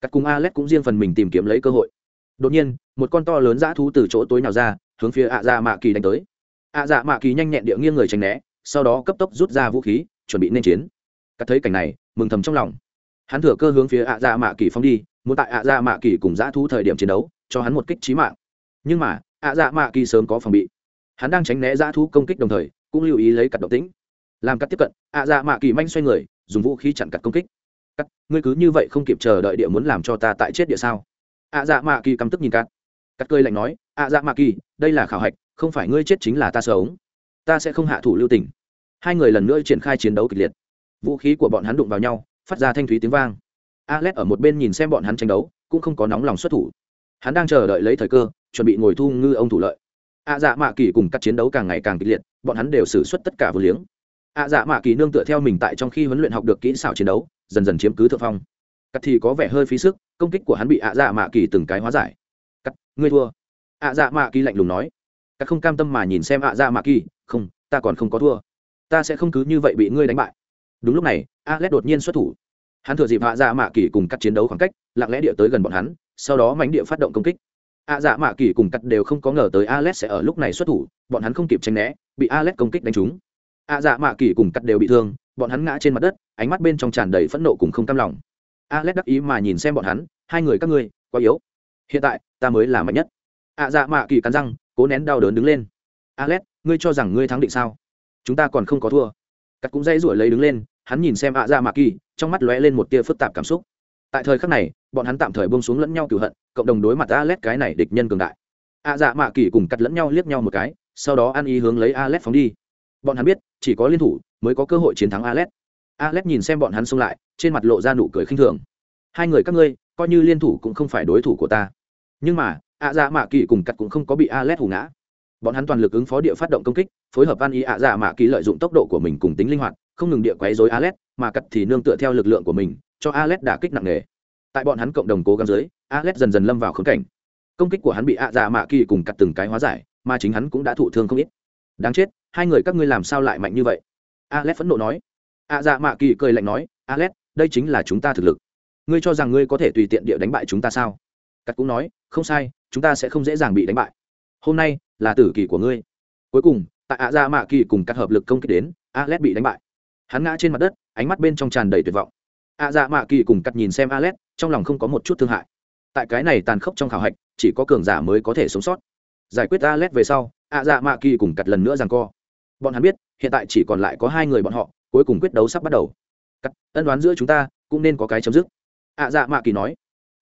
Các cùng alex cũng riêng phần mình tìm kiếm lấy cơ hội. Đột nhiên, một con to lớn dã thú từ chỗ tối nào ra, hướng phía ạ dạ mạ kỳ đánh tới. Ạ dạ mạ kỳ nhanh nhẹn địa nghiêng người tránh né, sau đó cấp tốc rút ra vũ khí, chuẩn bị nên chiến. Các thấy cảnh này, mừng thầm trong lòng hắn thừa cơ hướng phía ạ dạ mạ kỳ phóng đi, muốn tại ạ dạ mạ kỳ cùng dã thú thời điểm chiến đấu, cho hắn một kích trí mạng. Nhưng mà, ạ dạ mạ kỳ sớm có phòng bị. Hắn đang tránh né dã thú công kích đồng thời, cũng lưu ý lấy cặp độc tĩnh. Làm cắt tiếp cận, ạ dạ mạ kỳ manh xoay người, dùng vũ khí chặn cặt công kích. Cắt, ngươi cứ như vậy không kịp chờ đợi địa muốn làm cho ta tại chết địa sao? Ạ dạ mạ kỳ căm tức nhìn cắt. Cắt cơi lạnh nói, ạ dạ mạ kỳ, đây là khảo hạch, không phải ngươi chết chính là ta sống. Ta sẽ không hạ thủ lưu tình. Hai người lần nữa triển khai chiến đấu kịch liệt. Vũ khí của bọn hắn đụng vào nhau phát ra thanh thúy tiếng vang. Alex ở một bên nhìn xem bọn hắn tranh đấu, cũng không có nóng lòng xuất thủ. Hắn đang chờ đợi lấy thời cơ, chuẩn bị ngồi thu ngư ông thủ lợi. Ạ dạ mạ kỳ cùng các chiến đấu càng ngày càng kịch liệt, bọn hắn đều xử suất tất cả vô liếng. Ạ dạ mạ kỳ nương tựa theo mình tại trong khi huấn luyện học được kỹ xảo chiến đấu, dần dần chiếm cứ thượng phong. Cắt thì có vẻ hơi phí sức, công kích của hắn bị ạ dạ mạ kỳ từng cái hóa giải. Cắt, ngươi thua. Ạ dạ mạ kỳ lạnh lùng nói. Cắt không cam tâm mà nhìn xem ạ dạ mạ kỳ, không, ta còn không có thua. Ta sẽ không cứ như vậy bị ngươi đánh bại. Đúng lúc này alex đột nhiên xuất thủ. Hắn thừa dịp hạ dạ mạ kỳ cùng cắt chiến đấu khoảng cách, lặng lẽ địa tới gần bọn hắn, sau đó mánh địa phát động công kích. A dạ mạ kỳ cùng cắt đều không có ngờ tới alex sẽ ở lúc này xuất thủ, bọn hắn không kịp tranh né, bị alex công kích đánh trúng. A dạ mạ kỳ cùng cắt đều bị thương, bọn hắn ngã trên mặt đất, ánh mắt bên trong tràn đầy phẫn nộ cùng không cam lòng. Alex đắc ý mà nhìn xem bọn hắn, hai người các ngươi, quá yếu. Hiện tại, ta mới là mạnh nhất. A dạ mạ kỳ cắn răng, cố nén đau đớn đứng lên. Alex, ngươi cho rằng ngươi thắng định sao? Chúng ta còn không có thua. Cắt cũng dây rủi lấy đứng lên hắn nhìn xem ạ dạ mạ kỳ, trong mắt lóe lên một tia phức tạp cảm xúc. Tại thời khắc này, bọn hắn tạm thời bông xuống lẫn nhau cửu hận, cộng đồng đối mặt a led cái này địch nhân cường đại. Ạ dạ mạ kỳ cùng cắt lẫn nhau liếc nhau một cái, sau đó ăn ý hướng lấy a led phóng đi. Bọn hắn biết, chỉ có liên thủ mới có cơ hội chiến thắng alex alex nhìn xem bọn hắn xông lại, trên mặt lộ ra nụ cười khinh thường. Hai người các ngươi, coi như liên thủ cũng không phải đối thủ của ta. Nhưng mà, ạ dạ mạ kỳ cùng cắt cũng không có bị a led hù ngã. Bọn hắn toàn lực ứng phó địa phát động công kích, phối hợp ăn ý ạ dạ mạ kỳ lợi dụng tốc độ của mình cùng tính linh hoạt không ngừng địa quấy rối alex mà cắt thì nương tựa theo lực lượng của mình, cho alex đả kích nặng nề. Tại bọn hắn cộng đồng cố gắng dưới alex dần dần lâm vào khốn cảnh. Công kích của hắn bị ạ dạ mạ kỳ cùng cắt từng cái hóa giải, mà chính hắn cũng đã thụ thương không ít. Đáng chết, hai người các ngươi làm sao lại mạnh như vậy? Alex phẫn nộ nói. Ạ dạ mạ kỳ cười lạnh nói alex đây chính là chúng ta thực lực. Ngươi cho rằng ngươi có thể tùy tiện địa đánh bại chúng ta sao? Cắt cũng nói, không sai, chúng ta sẽ không dễ dàng bị đánh bại. Hôm nay là tử kỳ của ngươi. Cuối cùng, tại ạ dạ mạ kỳ cùng cắt hợp lực công kích đến alex bị đánh bại hắn ngã trên mặt đất, ánh mắt bên trong tràn đầy tuyệt vọng. Ạ dạ mạ kỳ cùng cắt nhìn xem alex trong lòng không có một chút thương hại. Tại cái này tàn khốc trong khảo hạch, chỉ có cường giả mới có thể sống sót. Giải quyết alex về sau ạ dạ mạ kỳ cùng cắt lần nữa rằng co. Bọn hắn biết, hiện tại chỉ còn lại có hai người bọn họ, cuối cùng quyết đấu sắp bắt đầu. Cắt, ân đoán giữa chúng ta, cũng nên có cái chấm dứt. Ạ dạ mạ kỳ nói.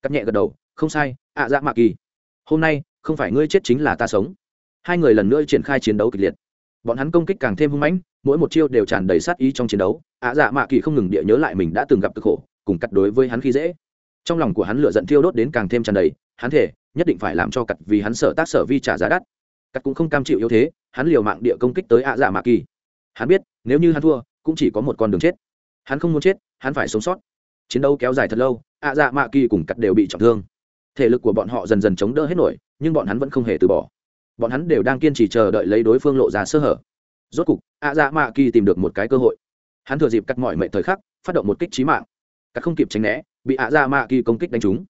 Cắt nhẹ gật đầu, không sai ạ dạ mạ kỳ. Hôm nay, không phải ngươi chết chính là ta sống. Hai người lần nữa triển khai chiến đấu kịch liệt. Bọn hắn công kích càng thêm hung mãnh mỗi một chiêu đều tràn đầy sát ý trong chiến đấu, ạ dạ mạ kỳ không ngừng địa nhớ lại mình đã từng gặp cực khổ, cùng cắt đối với hắn khi dễ. Trong lòng của hắn lửa giận thiêu đốt đến càng thêm tràn đầy, hắn thể nhất định phải làm cho cắt vì hắn sợ tác sở vi trả giá đắt. Cắt cũng không cam chịu yếu thế, hắn liều mạng địa công kích tới ạ dạ mạ kỳ. Hắn biết, nếu như hắn thua, cũng chỉ có một con đường chết. Hắn không muốn chết, hắn phải sống sót. Chiến đấu kéo dài thật lâu, ạ dạ mạ kỳ cùng cắt đều bị trọng thương. Thể lực của bọn họ dần dần chống đỡ hết nổi, nhưng bọn hắn vẫn không hề từ bỏ. Bọn hắn đều đang kiên trì chờ đợi lấy đối phương lộ ra sơ hở rốt cục ạ dạ mạ kỳ tìm được một cái cơ hội. Hắn thừa dịp cắt mọi mệnh thời khắc, phát động một kích trí mạng. Cắt không kịp tránh né, bị ạ dạ mạ kỳ công kích đánh trúng.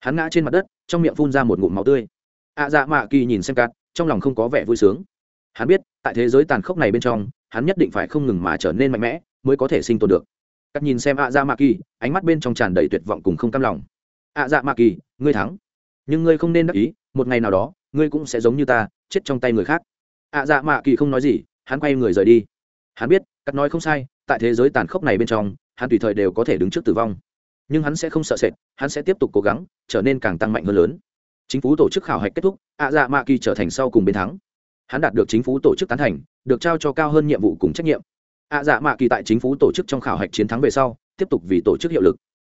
Hắn ngã trên mặt đất, trong miệng phun ra một ngụm máu tươi. Ạ dạ mạ kỳ nhìn xem cắt, trong lòng không có vẻ vui sướng. Hắn biết, tại thế giới tàn khốc này bên trong, hắn nhất định phải không ngừng mà trở nên mạnh mẽ, mới có thể sinh tồn được. Cắt nhìn xem ạ dạ mạ kỳ, ánh mắt bên trong tràn đầy tuyệt vọng cùng không cam lòng. Ạ dạ mạ kỳ, ngươi thắng. Nhưng ngươi không nên đắc ý, một ngày nào đó, ngươi cũng sẽ giống như ta, chết trong tay người khác. Ạ dạ mạ kỳ không nói gì hắn quay người rời đi. Hắn biết, cắt nói không sai, tại thế giới tàn khốc này bên trong, hắn tùy thời đều có thể đứng trước tử vong. Nhưng hắn sẽ không sợ sệt, hắn sẽ tiếp tục cố gắng, trở nên càng tăng mạnh hơn lớn. Chính phủ tổ chức khảo hạch kết thúc, ạ dạ mạ kỳ trở thành sau cùng bên thắng. Hắn đạt được chính phủ tổ chức tán thành, được trao cho cao hơn nhiệm vụ cùng trách nhiệm. Ạ dạ mạ kỳ tại chính phủ tổ chức trong khảo hạch chiến thắng về sau, tiếp tục vì tổ chức hiệu lực.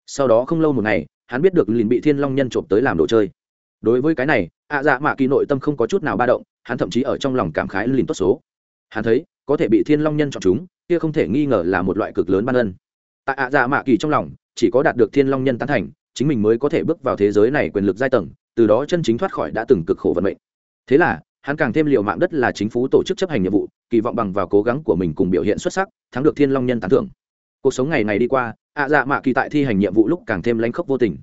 Sau đó không lâu một ngày, hắn biết được liền bị thiên long nhân trộm tới làm đồ chơi. Đối với cái này, ạ dạ mạ kỳ nội tâm không có chút nào ba động, hắn thậm chí ở trong lòng cảm khái liền tốt số hắn thấy, có thể bị thiên long nhân chọn chúng, kia không thể nghi ngờ là một loại cực lớn ban ân. Tại ạ dạ mạ kỳ trong lòng, chỉ có đạt được thiên long nhân tán thành, chính mình mới có thể bước vào thế giới này quyền lực giai tầng, từ đó chân chính thoát khỏi đã từng cực khổ vận mệnh. Thế là, hắn càng thêm liệu mạng đất là chính phủ tổ chức chấp hành nhiệm vụ, kỳ vọng bằng vào cố gắng của mình cùng biểu hiện xuất sắc, thắng được thiên long nhân tán thưởng. Cuộc sống ngày ngày đi qua, ạ dạ mạ kỳ tại thi hành nhiệm vụ lúc càng thêm lanh khốc vô tình.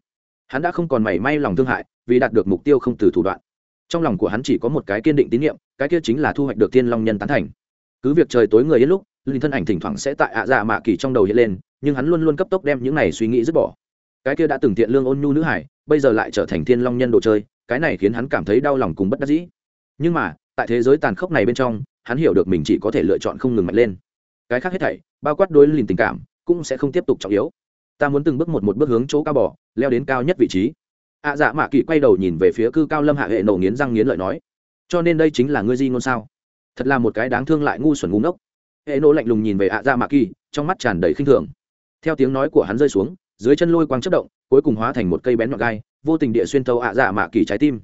Hắn đã không còn mảy may lòng thương hại vì đạt được mục tiêu không từ thủ đoạn trong lòng của hắn chỉ có một cái kiên định tín nhiệm, cái kia chính là thu hoạch được thiên long nhân tán thành. Cứ việc trời tối người yên lúc, linh thân ảnh thỉnh thoảng sẽ tại ạ dạ mạ kỳ trong đầu hiện lên, nhưng hắn luôn luôn cấp tốc đem những này suy nghĩ dứt bỏ. Cái kia đã từng thiện lương ôn nhu nữ hải, bây giờ lại trở thành thiên long nhân đồ chơi, cái này khiến hắn cảm thấy đau lòng cùng bất đắc dĩ. Nhưng mà, tại thế giới tàn khốc này bên trong, hắn hiểu được mình chỉ có thể lựa chọn không ngừng mạnh lên. Cái khác hết thảy, bao quát đối lìn tình cảm, cũng sẽ không tiếp tục trọng yếu. Ta muốn từng bước một một bước hướng chỗ cao bỏ leo đến cao nhất vị trí ạ dạ mạ kỳ quay đầu nhìn về phía cư cao lâm hạ hệ nổ nghiến răng nghiến lợi nói, cho nên đây chính là ngươi di ngôn sao? Thật là một cái đáng thương lại ngu xuẩn ngu ngốc. Hệ nổ lạnh lùng nhìn về ạ dạ mạ kỳ, trong mắt tràn đầy khinh thường. Theo tiếng nói của hắn rơi xuống, dưới chân lôi quang chất động, cuối cùng hóa thành một cây bén nhọn gai, vô tình địa xuyên tâu ạ dạ mạ kỳ trái tim.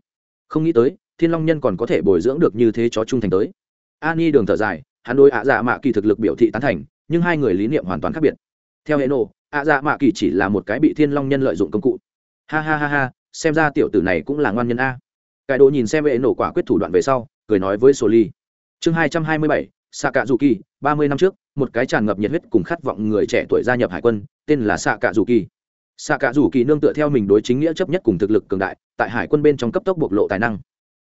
Không nghĩ tới, thiên long nhân còn có thể bồi dưỡng được như thế chó trung thành tới. Ani đường thở dài, hắn đôi ạ dạ mạ kỳ thực lực biểu thị tán thành, nhưng hai người lý niệm hoàn toàn khác biệt. Theo hệ nổ, ạ dạ mạ kỳ chỉ là một cái bị thiên long nhân lợi dụng công cụ. Ha ha ha ha xem ra tiểu tử này cũng là ngoan nhân a. Cải đồ nhìn xem hệ nổ quả quyết thủ đoạn về sau, cười nói với sổ ly chương hai trăm hai mươi bảy xạ cạ dù kỳ ba mươi năm trước, một cái tràn ngập nhiệt huyết cùng khát vọng người trẻ tuổi gia nhập hải quân, tên là xạ cạ dù kỳ xạ cạ dù kỳ nương tựa theo mình đối chính nghĩa chấp nhất cùng thực lực cường đại, tại hải quân bên trong cấp tốc bộc lộ tài năng.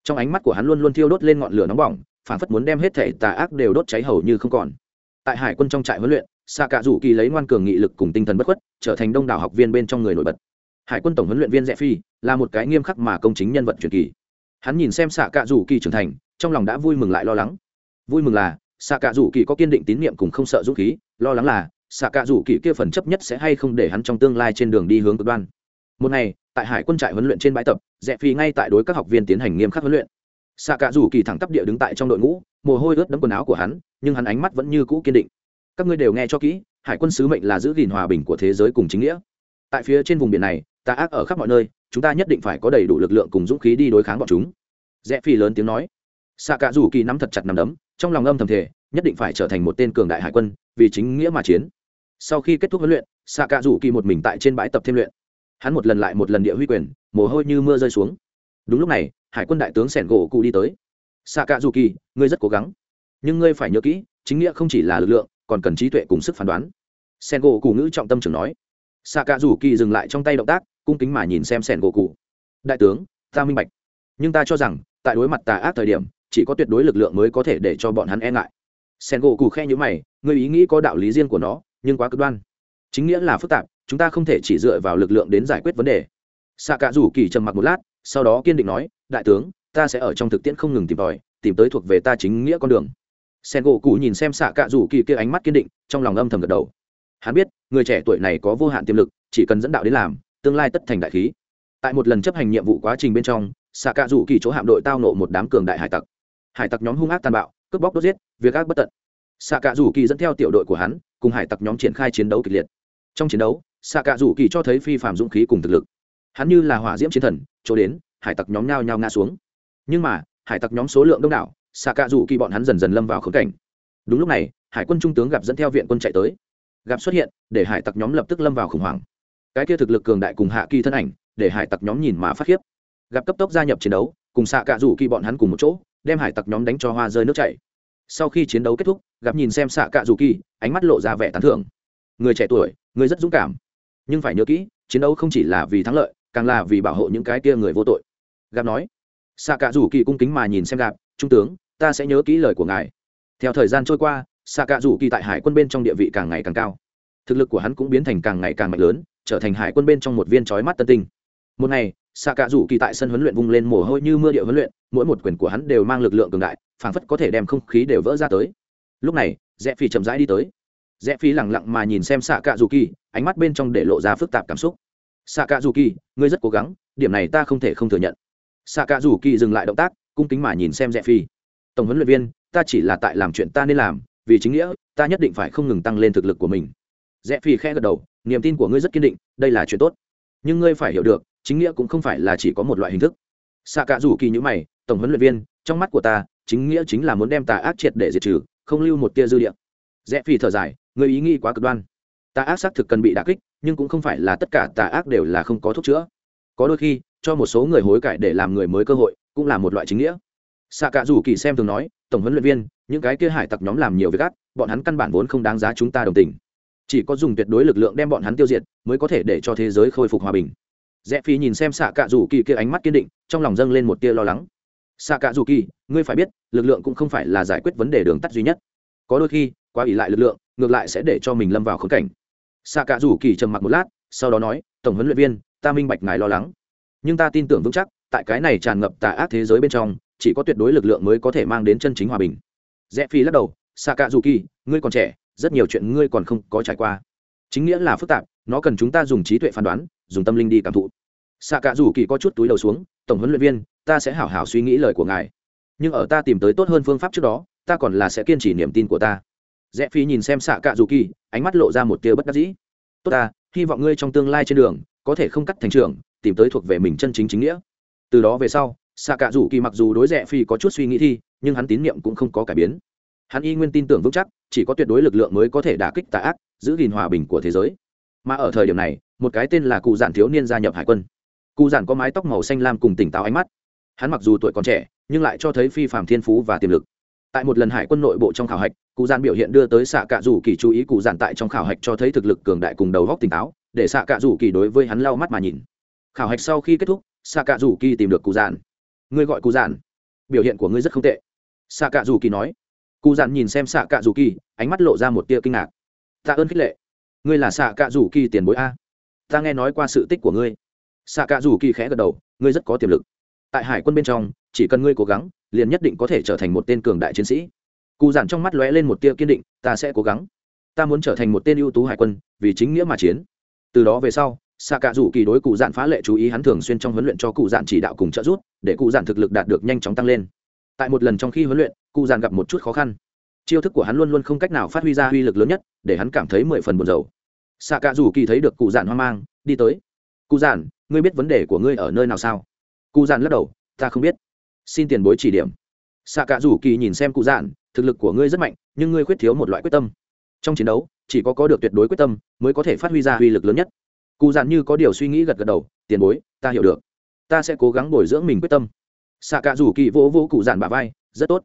Trong ánh mắt của hắn luôn luôn thiêu đốt lên ngọn lửa nóng bỏng, phản phất muốn đem hết thể tà ác đều đốt cháy hầu như không còn. Tại hải quân trong trại huấn luyện xạ cạ dù kỳ lấy ngoan cường nghị lực cùng tinh thần bất khuất, trở thành đông đảo học viên bên trong người nổi bật hải quân tổng huấn luyện viên rẽ phi là một cái nghiêm khắc mà công chính nhân vật truyền kỳ. Hắn nhìn xem xạ cạ rủ kỳ trưởng thành, trong lòng đã vui mừng lại lo lắng. Vui mừng là xạ cạ rủ kỳ có kiên định tín nhiệm cùng không sợ dũng khí, lo lắng là xạ cạ rủ kỳ kia phần chấp nhất sẽ hay không để hắn trong tương lai trên đường đi hướng cực đoan. Một ngày, tại hải quân trại huấn luyện trên bãi tập, rẽ phi ngay tại đối các học viên tiến hành nghiêm khắc huấn luyện. Xạ cạ rủ kỳ thẳng tắp địa đứng tại trong đội ngũ, mồ hôi ướt đẫm quần áo của hắn, nhưng hắn ánh mắt vẫn như cũ kiên định. Các ngươi đều nghe cho kỹ, hải quân sứ mệnh là giữ gìn hòa bình của thế giới cùng chính nghĩa. Tại phía trên vùng biển này ta ác ở khắp mọi nơi, chúng ta nhất định phải có đầy đủ lực lượng cùng dũng khí đi đối kháng bọn chúng. Rẽ phi lớn tiếng nói. Xạ Cả rủ kỳ nắm thật chặt nằm đấm, trong lòng âm thầm thể nhất định phải trở thành một tên cường đại hải quân, vì chính nghĩa mà chiến. Sau khi kết thúc huấn luyện xạ Cả rủ kỳ một mình tại trên bãi tập thêm luyện. Hắn một lần lại một lần địa huy quyền, mồ hôi như mưa rơi xuống. Đúng lúc này, hải quân đại tướng sẻn gỗ cụ đi tới. Xạ cả rủ kỳ, ngươi rất cố gắng, nhưng ngươi phải nhớ kỹ, chính nghĩa không chỉ là lực lượng, còn cần trí tuệ cùng sức phán đoán. Sen gỗ cụ ngữ trọng tâm trưởng nói. Xạ cả rủ kỳ dừng lại trong tay động tác cung kính mà nhìn xem sen gỗ cụ. Đại tướng, ta minh bạch. Nhưng ta cho rằng, tại đối mặt tà ác thời điểm, chỉ có tuyệt đối lực lượng mới có thể để cho bọn hắn e ngại. Sen gỗ cụ khe nhữ mày người ý nghĩ có đạo lý riêng của nó, nhưng quá cực đoan. Chính nghĩa là phức tạp, chúng ta không thể chỉ dựa vào lực lượng đến giải quyết vấn đề. Xạ cạ rủ kỳ trầm mặc một lát, sau đó kiên định nói, đại tướng, ta sẽ ở trong thực tiễn không ngừng tìm tòi, tìm tới thuộc về ta chính nghĩa con đường. Sen gỗ cụ nhìn xem xạ cạ rủ kỳ kia ánh mắt kiên định, trong lòng âm thầm gật đầu. Hắn biết, người trẻ tuổi này có vô hạn tiềm lực, chỉ cần dẫn đạo đến làm tương lai tất thành đại khí. Tại một lần chấp hành nhiệm vụ quá trình bên trong xạ cạ rủ kỳ chỗ hạm đội tao nộ một đám cường đại hải tặc. Hải tặc nhóm hung ác tàn bạo, cướp bóc đốt giết, việc ác bất tận. Xạ cạ rủ kỳ dẫn theo tiểu đội của hắn, cùng hải tặc nhóm triển khai chiến đấu kịch liệt. Trong chiến đấu xạ cạ rủ kỳ cho thấy phi phạm dũng khí cùng thực lực. Hắn như là hỏa diễm chiến thần, chỗ đến, hải tặc nhóm nhao nhao ngã xuống. Nhưng mà, hải tặc nhóm số lượng đông đảo xạ cạ rủ kỳ bọn hắn dần dần lâm vào khống cảnh. Đúng lúc này, hải quân trung tướng gặp dẫn theo viện quân chạy tới. Gặp xuất hiện, để hải tặc nhóm lập tức lâm vào khủng hoảng cái kia thực lực cường đại cùng hạ kỳ thân ảnh, để hải tặc nhóm nhìn mà phát khiếp. Gặp cấp tốc gia nhập chiến đấu, cùng xạ cạ rủ kỳ bọn hắn cùng một chỗ, đem hải tặc nhóm đánh cho hoa rơi nước chảy. Sau khi chiến đấu kết thúc, gặp nhìn xem xạ cạ rủ kỳ, ánh mắt lộ ra vẻ tán thưởng. Người trẻ tuổi, người rất dũng cảm. Nhưng phải nhớ kỹ, chiến đấu không chỉ là vì thắng lợi, càng là vì bảo hộ những cái kia người vô tội. Gặp nói, xạ cạ rủ kỳ cung kính mà nhìn xem gặp, trung tướng, ta sẽ nhớ kỹ lời của ngài. Theo thời gian trôi qua, xạ cạ rủ kỳ tại hải quân bên trong địa vị càng ngày càng cao. Thực lực của hắn cũng biến thành càng ngày càng mạnh lớn trở thành hải quân bên trong một viên trói mắt tân tinh. Một ngày xạ cạ rủ kỳ tại sân huấn luyện vung lên mồ hôi như mưa địa huấn luyện, mỗi một quyền của hắn đều mang lực lượng cường đại, phảng phất có thể đem không khí đều vỡ ra tới. Lúc này, rẽ phi chậm rãi đi tới. Rẽ phi lẳng lặng mà nhìn xem xạ cạ rủ kỳ, ánh mắt bên trong để lộ ra phức tạp cảm xúc. Xạ cạ rủ kỳ, ngươi rất cố gắng, điểm này ta không thể không thừa nhận. Xạ cạ rủ kỳ dừng lại động tác, cung kính mà nhìn xem rẽ phi. Tổng huấn luyện viên, ta chỉ là tại làm chuyện ta nên làm, vì chính nghĩa, ta nhất định phải không ngừng tăng lên thực lực của mình rẽ phi khẽ gật đầu, niềm tin của ngươi rất kiên định, đây là chuyện tốt. Nhưng ngươi phải hiểu được, chính nghĩa cũng không phải là chỉ có một loại hình thức. Xạ Cả rủ kỳ nhữ mày, tổng huấn luyện viên, trong mắt của ta, chính nghĩa chính là muốn đem tà ác triệt để diệt trừ, không lưu một tia dư địa. Rẽ phi thở dài người ý nghĩ quá cực đoan. Tà ác xác thực cần bị đà kích, nhưng cũng không phải là tất cả tà ác đều là không có thuốc chữa. Có đôi khi, cho một số người hối cải để làm người mới cơ hội, cũng là một loại chính nghĩa. Xạ Cả rủ kỳ xem thường nói, tổng huấn luyện viên, những cái kia hải tặc nhóm làm nhiều việc gắt bọn hắn căn bản vốn không đáng giá chúng ta đồng tình chỉ có dùng tuyệt đối lực lượng đem bọn hắn tiêu diệt, mới có thể để cho thế giới khôi phục hòa bình. Rẽ phi nhìn xem xạ cạ rủ kỳ kia ánh mắt kiên định, trong lòng dâng lên một tia lo lắng. Xạ cạ rủ kỳ, ngươi phải biết, lực lượng cũng không phải là giải quyết vấn đề đường tắt duy nhất. Có đôi khi, quá ỉ lại lực lượng, ngược lại sẽ để cho mình lâm vào khốn cảnh. Xạ cạ rủ kỳ trầm mặc một lát, sau đó nói, tổng huấn luyện viên, ta minh bạch ngài lo lắng. Nhưng ta tin tưởng vững chắc, tại cái này tràn ngập tà ác thế giới bên trong, chỉ có tuyệt đối lực lượng mới có thể mang đến chân chính hòa bình. Rẽ phi lắc đầu xạ cạ dù kỳ, ngươi còn trẻ rất nhiều chuyện ngươi còn không có trải qua. Chính nghĩa là phức tạp, nó cần chúng ta dùng trí tuệ phán đoán, dùng tâm linh đi cảm thụ. Xạ Cả dù kỳ có chút túi đầu xuống, tổng huấn luyện viên, ta sẽ hảo hảo suy nghĩ lời của ngài. Nhưng ở ta tìm tới tốt hơn phương pháp trước đó, ta còn là sẽ kiên trì niềm tin của ta. Rẽ phi nhìn xem xạ cạ dù kỳ, ánh mắt lộ ra một tia bất đắc dĩ. Tốt ta, hy vọng ngươi trong tương lai trên đường, có thể không cắt thành trường, tìm tới thuộc về mình chân chính chính nghĩa. Từ đó về sau xạ cạ dù kỳ mặc dù đối rẽ phi có chút suy nghĩ thi, nhưng hắn tín nhiệm cũng không có cải biến hắn y nguyên tin tưởng vững chắc, chỉ có tuyệt đối lực lượng mới có thể đả kích tà ác, giữ gìn hòa bình của thế giới. Mà ở thời điểm này, một cái tên là cụ giản thiếu niên gia nhập hải quân. Cụ giản có mái tóc màu xanh lam cùng tỉnh táo ánh mắt. Hắn mặc dù tuổi còn trẻ, nhưng lại cho thấy phi phạm thiên phú và tiềm lực. Tại một lần hải quân nội bộ trong khảo hạch, cụ giản biểu hiện đưa tới xạ cạ rủ kỳ chú ý cụ giản tại trong khảo hạch cho thấy thực lực cường đại cùng đầu góc tỉnh táo, để xạ cạ rủ kỳ đối với hắn lau mắt mà nhìn. Khảo hạch sau khi kết thúc xạ cạ rủ kỳ tìm được cụ giản. Ngươi gọi cụ giản? Biểu hiện của ngươi rất không tệ. Xạ cạ rủ kỳ nói cụ dặn nhìn xem xạ cạ rủ kỳ, ánh mắt lộ ra một tia kinh ngạc. Tạ ơn khích lệ. Ngươi là xạ cạ rủ kỳ tiền bối a. Ta nghe nói qua sự tích của ngươi. Xạ cạ rủ kỳ khẽ gật đầu, ngươi rất có tiềm lực. Tại hải quân bên trong, chỉ cần ngươi cố gắng, liền nhất định có thể trở thành một tên cường đại chiến sĩ. Cụ dặn trong mắt lóe lên một tia kiên định, ta sẽ cố gắng. Ta muốn trở thành một tên ưu tú hải quân, vì chính nghĩa mà chiến. Từ đó về sau xạ cạ rủ kỳ đối cụ dạn phá lệ chú ý hắn thường xuyên trong huấn luyện cho cụ dạn chỉ đạo cùng trợ giúp, để cụ dạn thực lực đạt được nhanh chóng tăng lên. Tại một lần trong khi huấn luyện cụ dạn gặp một chút khó khăn. Chiêu thức của hắn luôn luôn không cách nào phát huy ra uy lực lớn nhất, để hắn cảm thấy mười phần buồn rầu. Xạ cạ Dù kỳ thấy được cụ dạn hoang mang, đi tới. Cụ dạn ngươi biết vấn đề của ngươi ở nơi nào sao? Cụ dạn lắc đầu. Ta không biết. Xin tiền bối chỉ điểm. Xạ cạ Dù kỳ nhìn xem cụ dạn thực lực của ngươi rất mạnh, nhưng ngươi khuyết thiếu một loại quyết tâm. Trong chiến đấu, chỉ có có được tuyệt đối quyết tâm mới có thể phát huy ra uy lực lớn nhất. Cụ dạn như có điều suy nghĩ gật gật đầu. Tiền bối, ta hiểu được. Ta sẽ cố gắng bồi dưỡng mình quyết tâm. Xạ cạ Dù kỳ vỗ vỗ cụ dạn bà vai. Rất tốt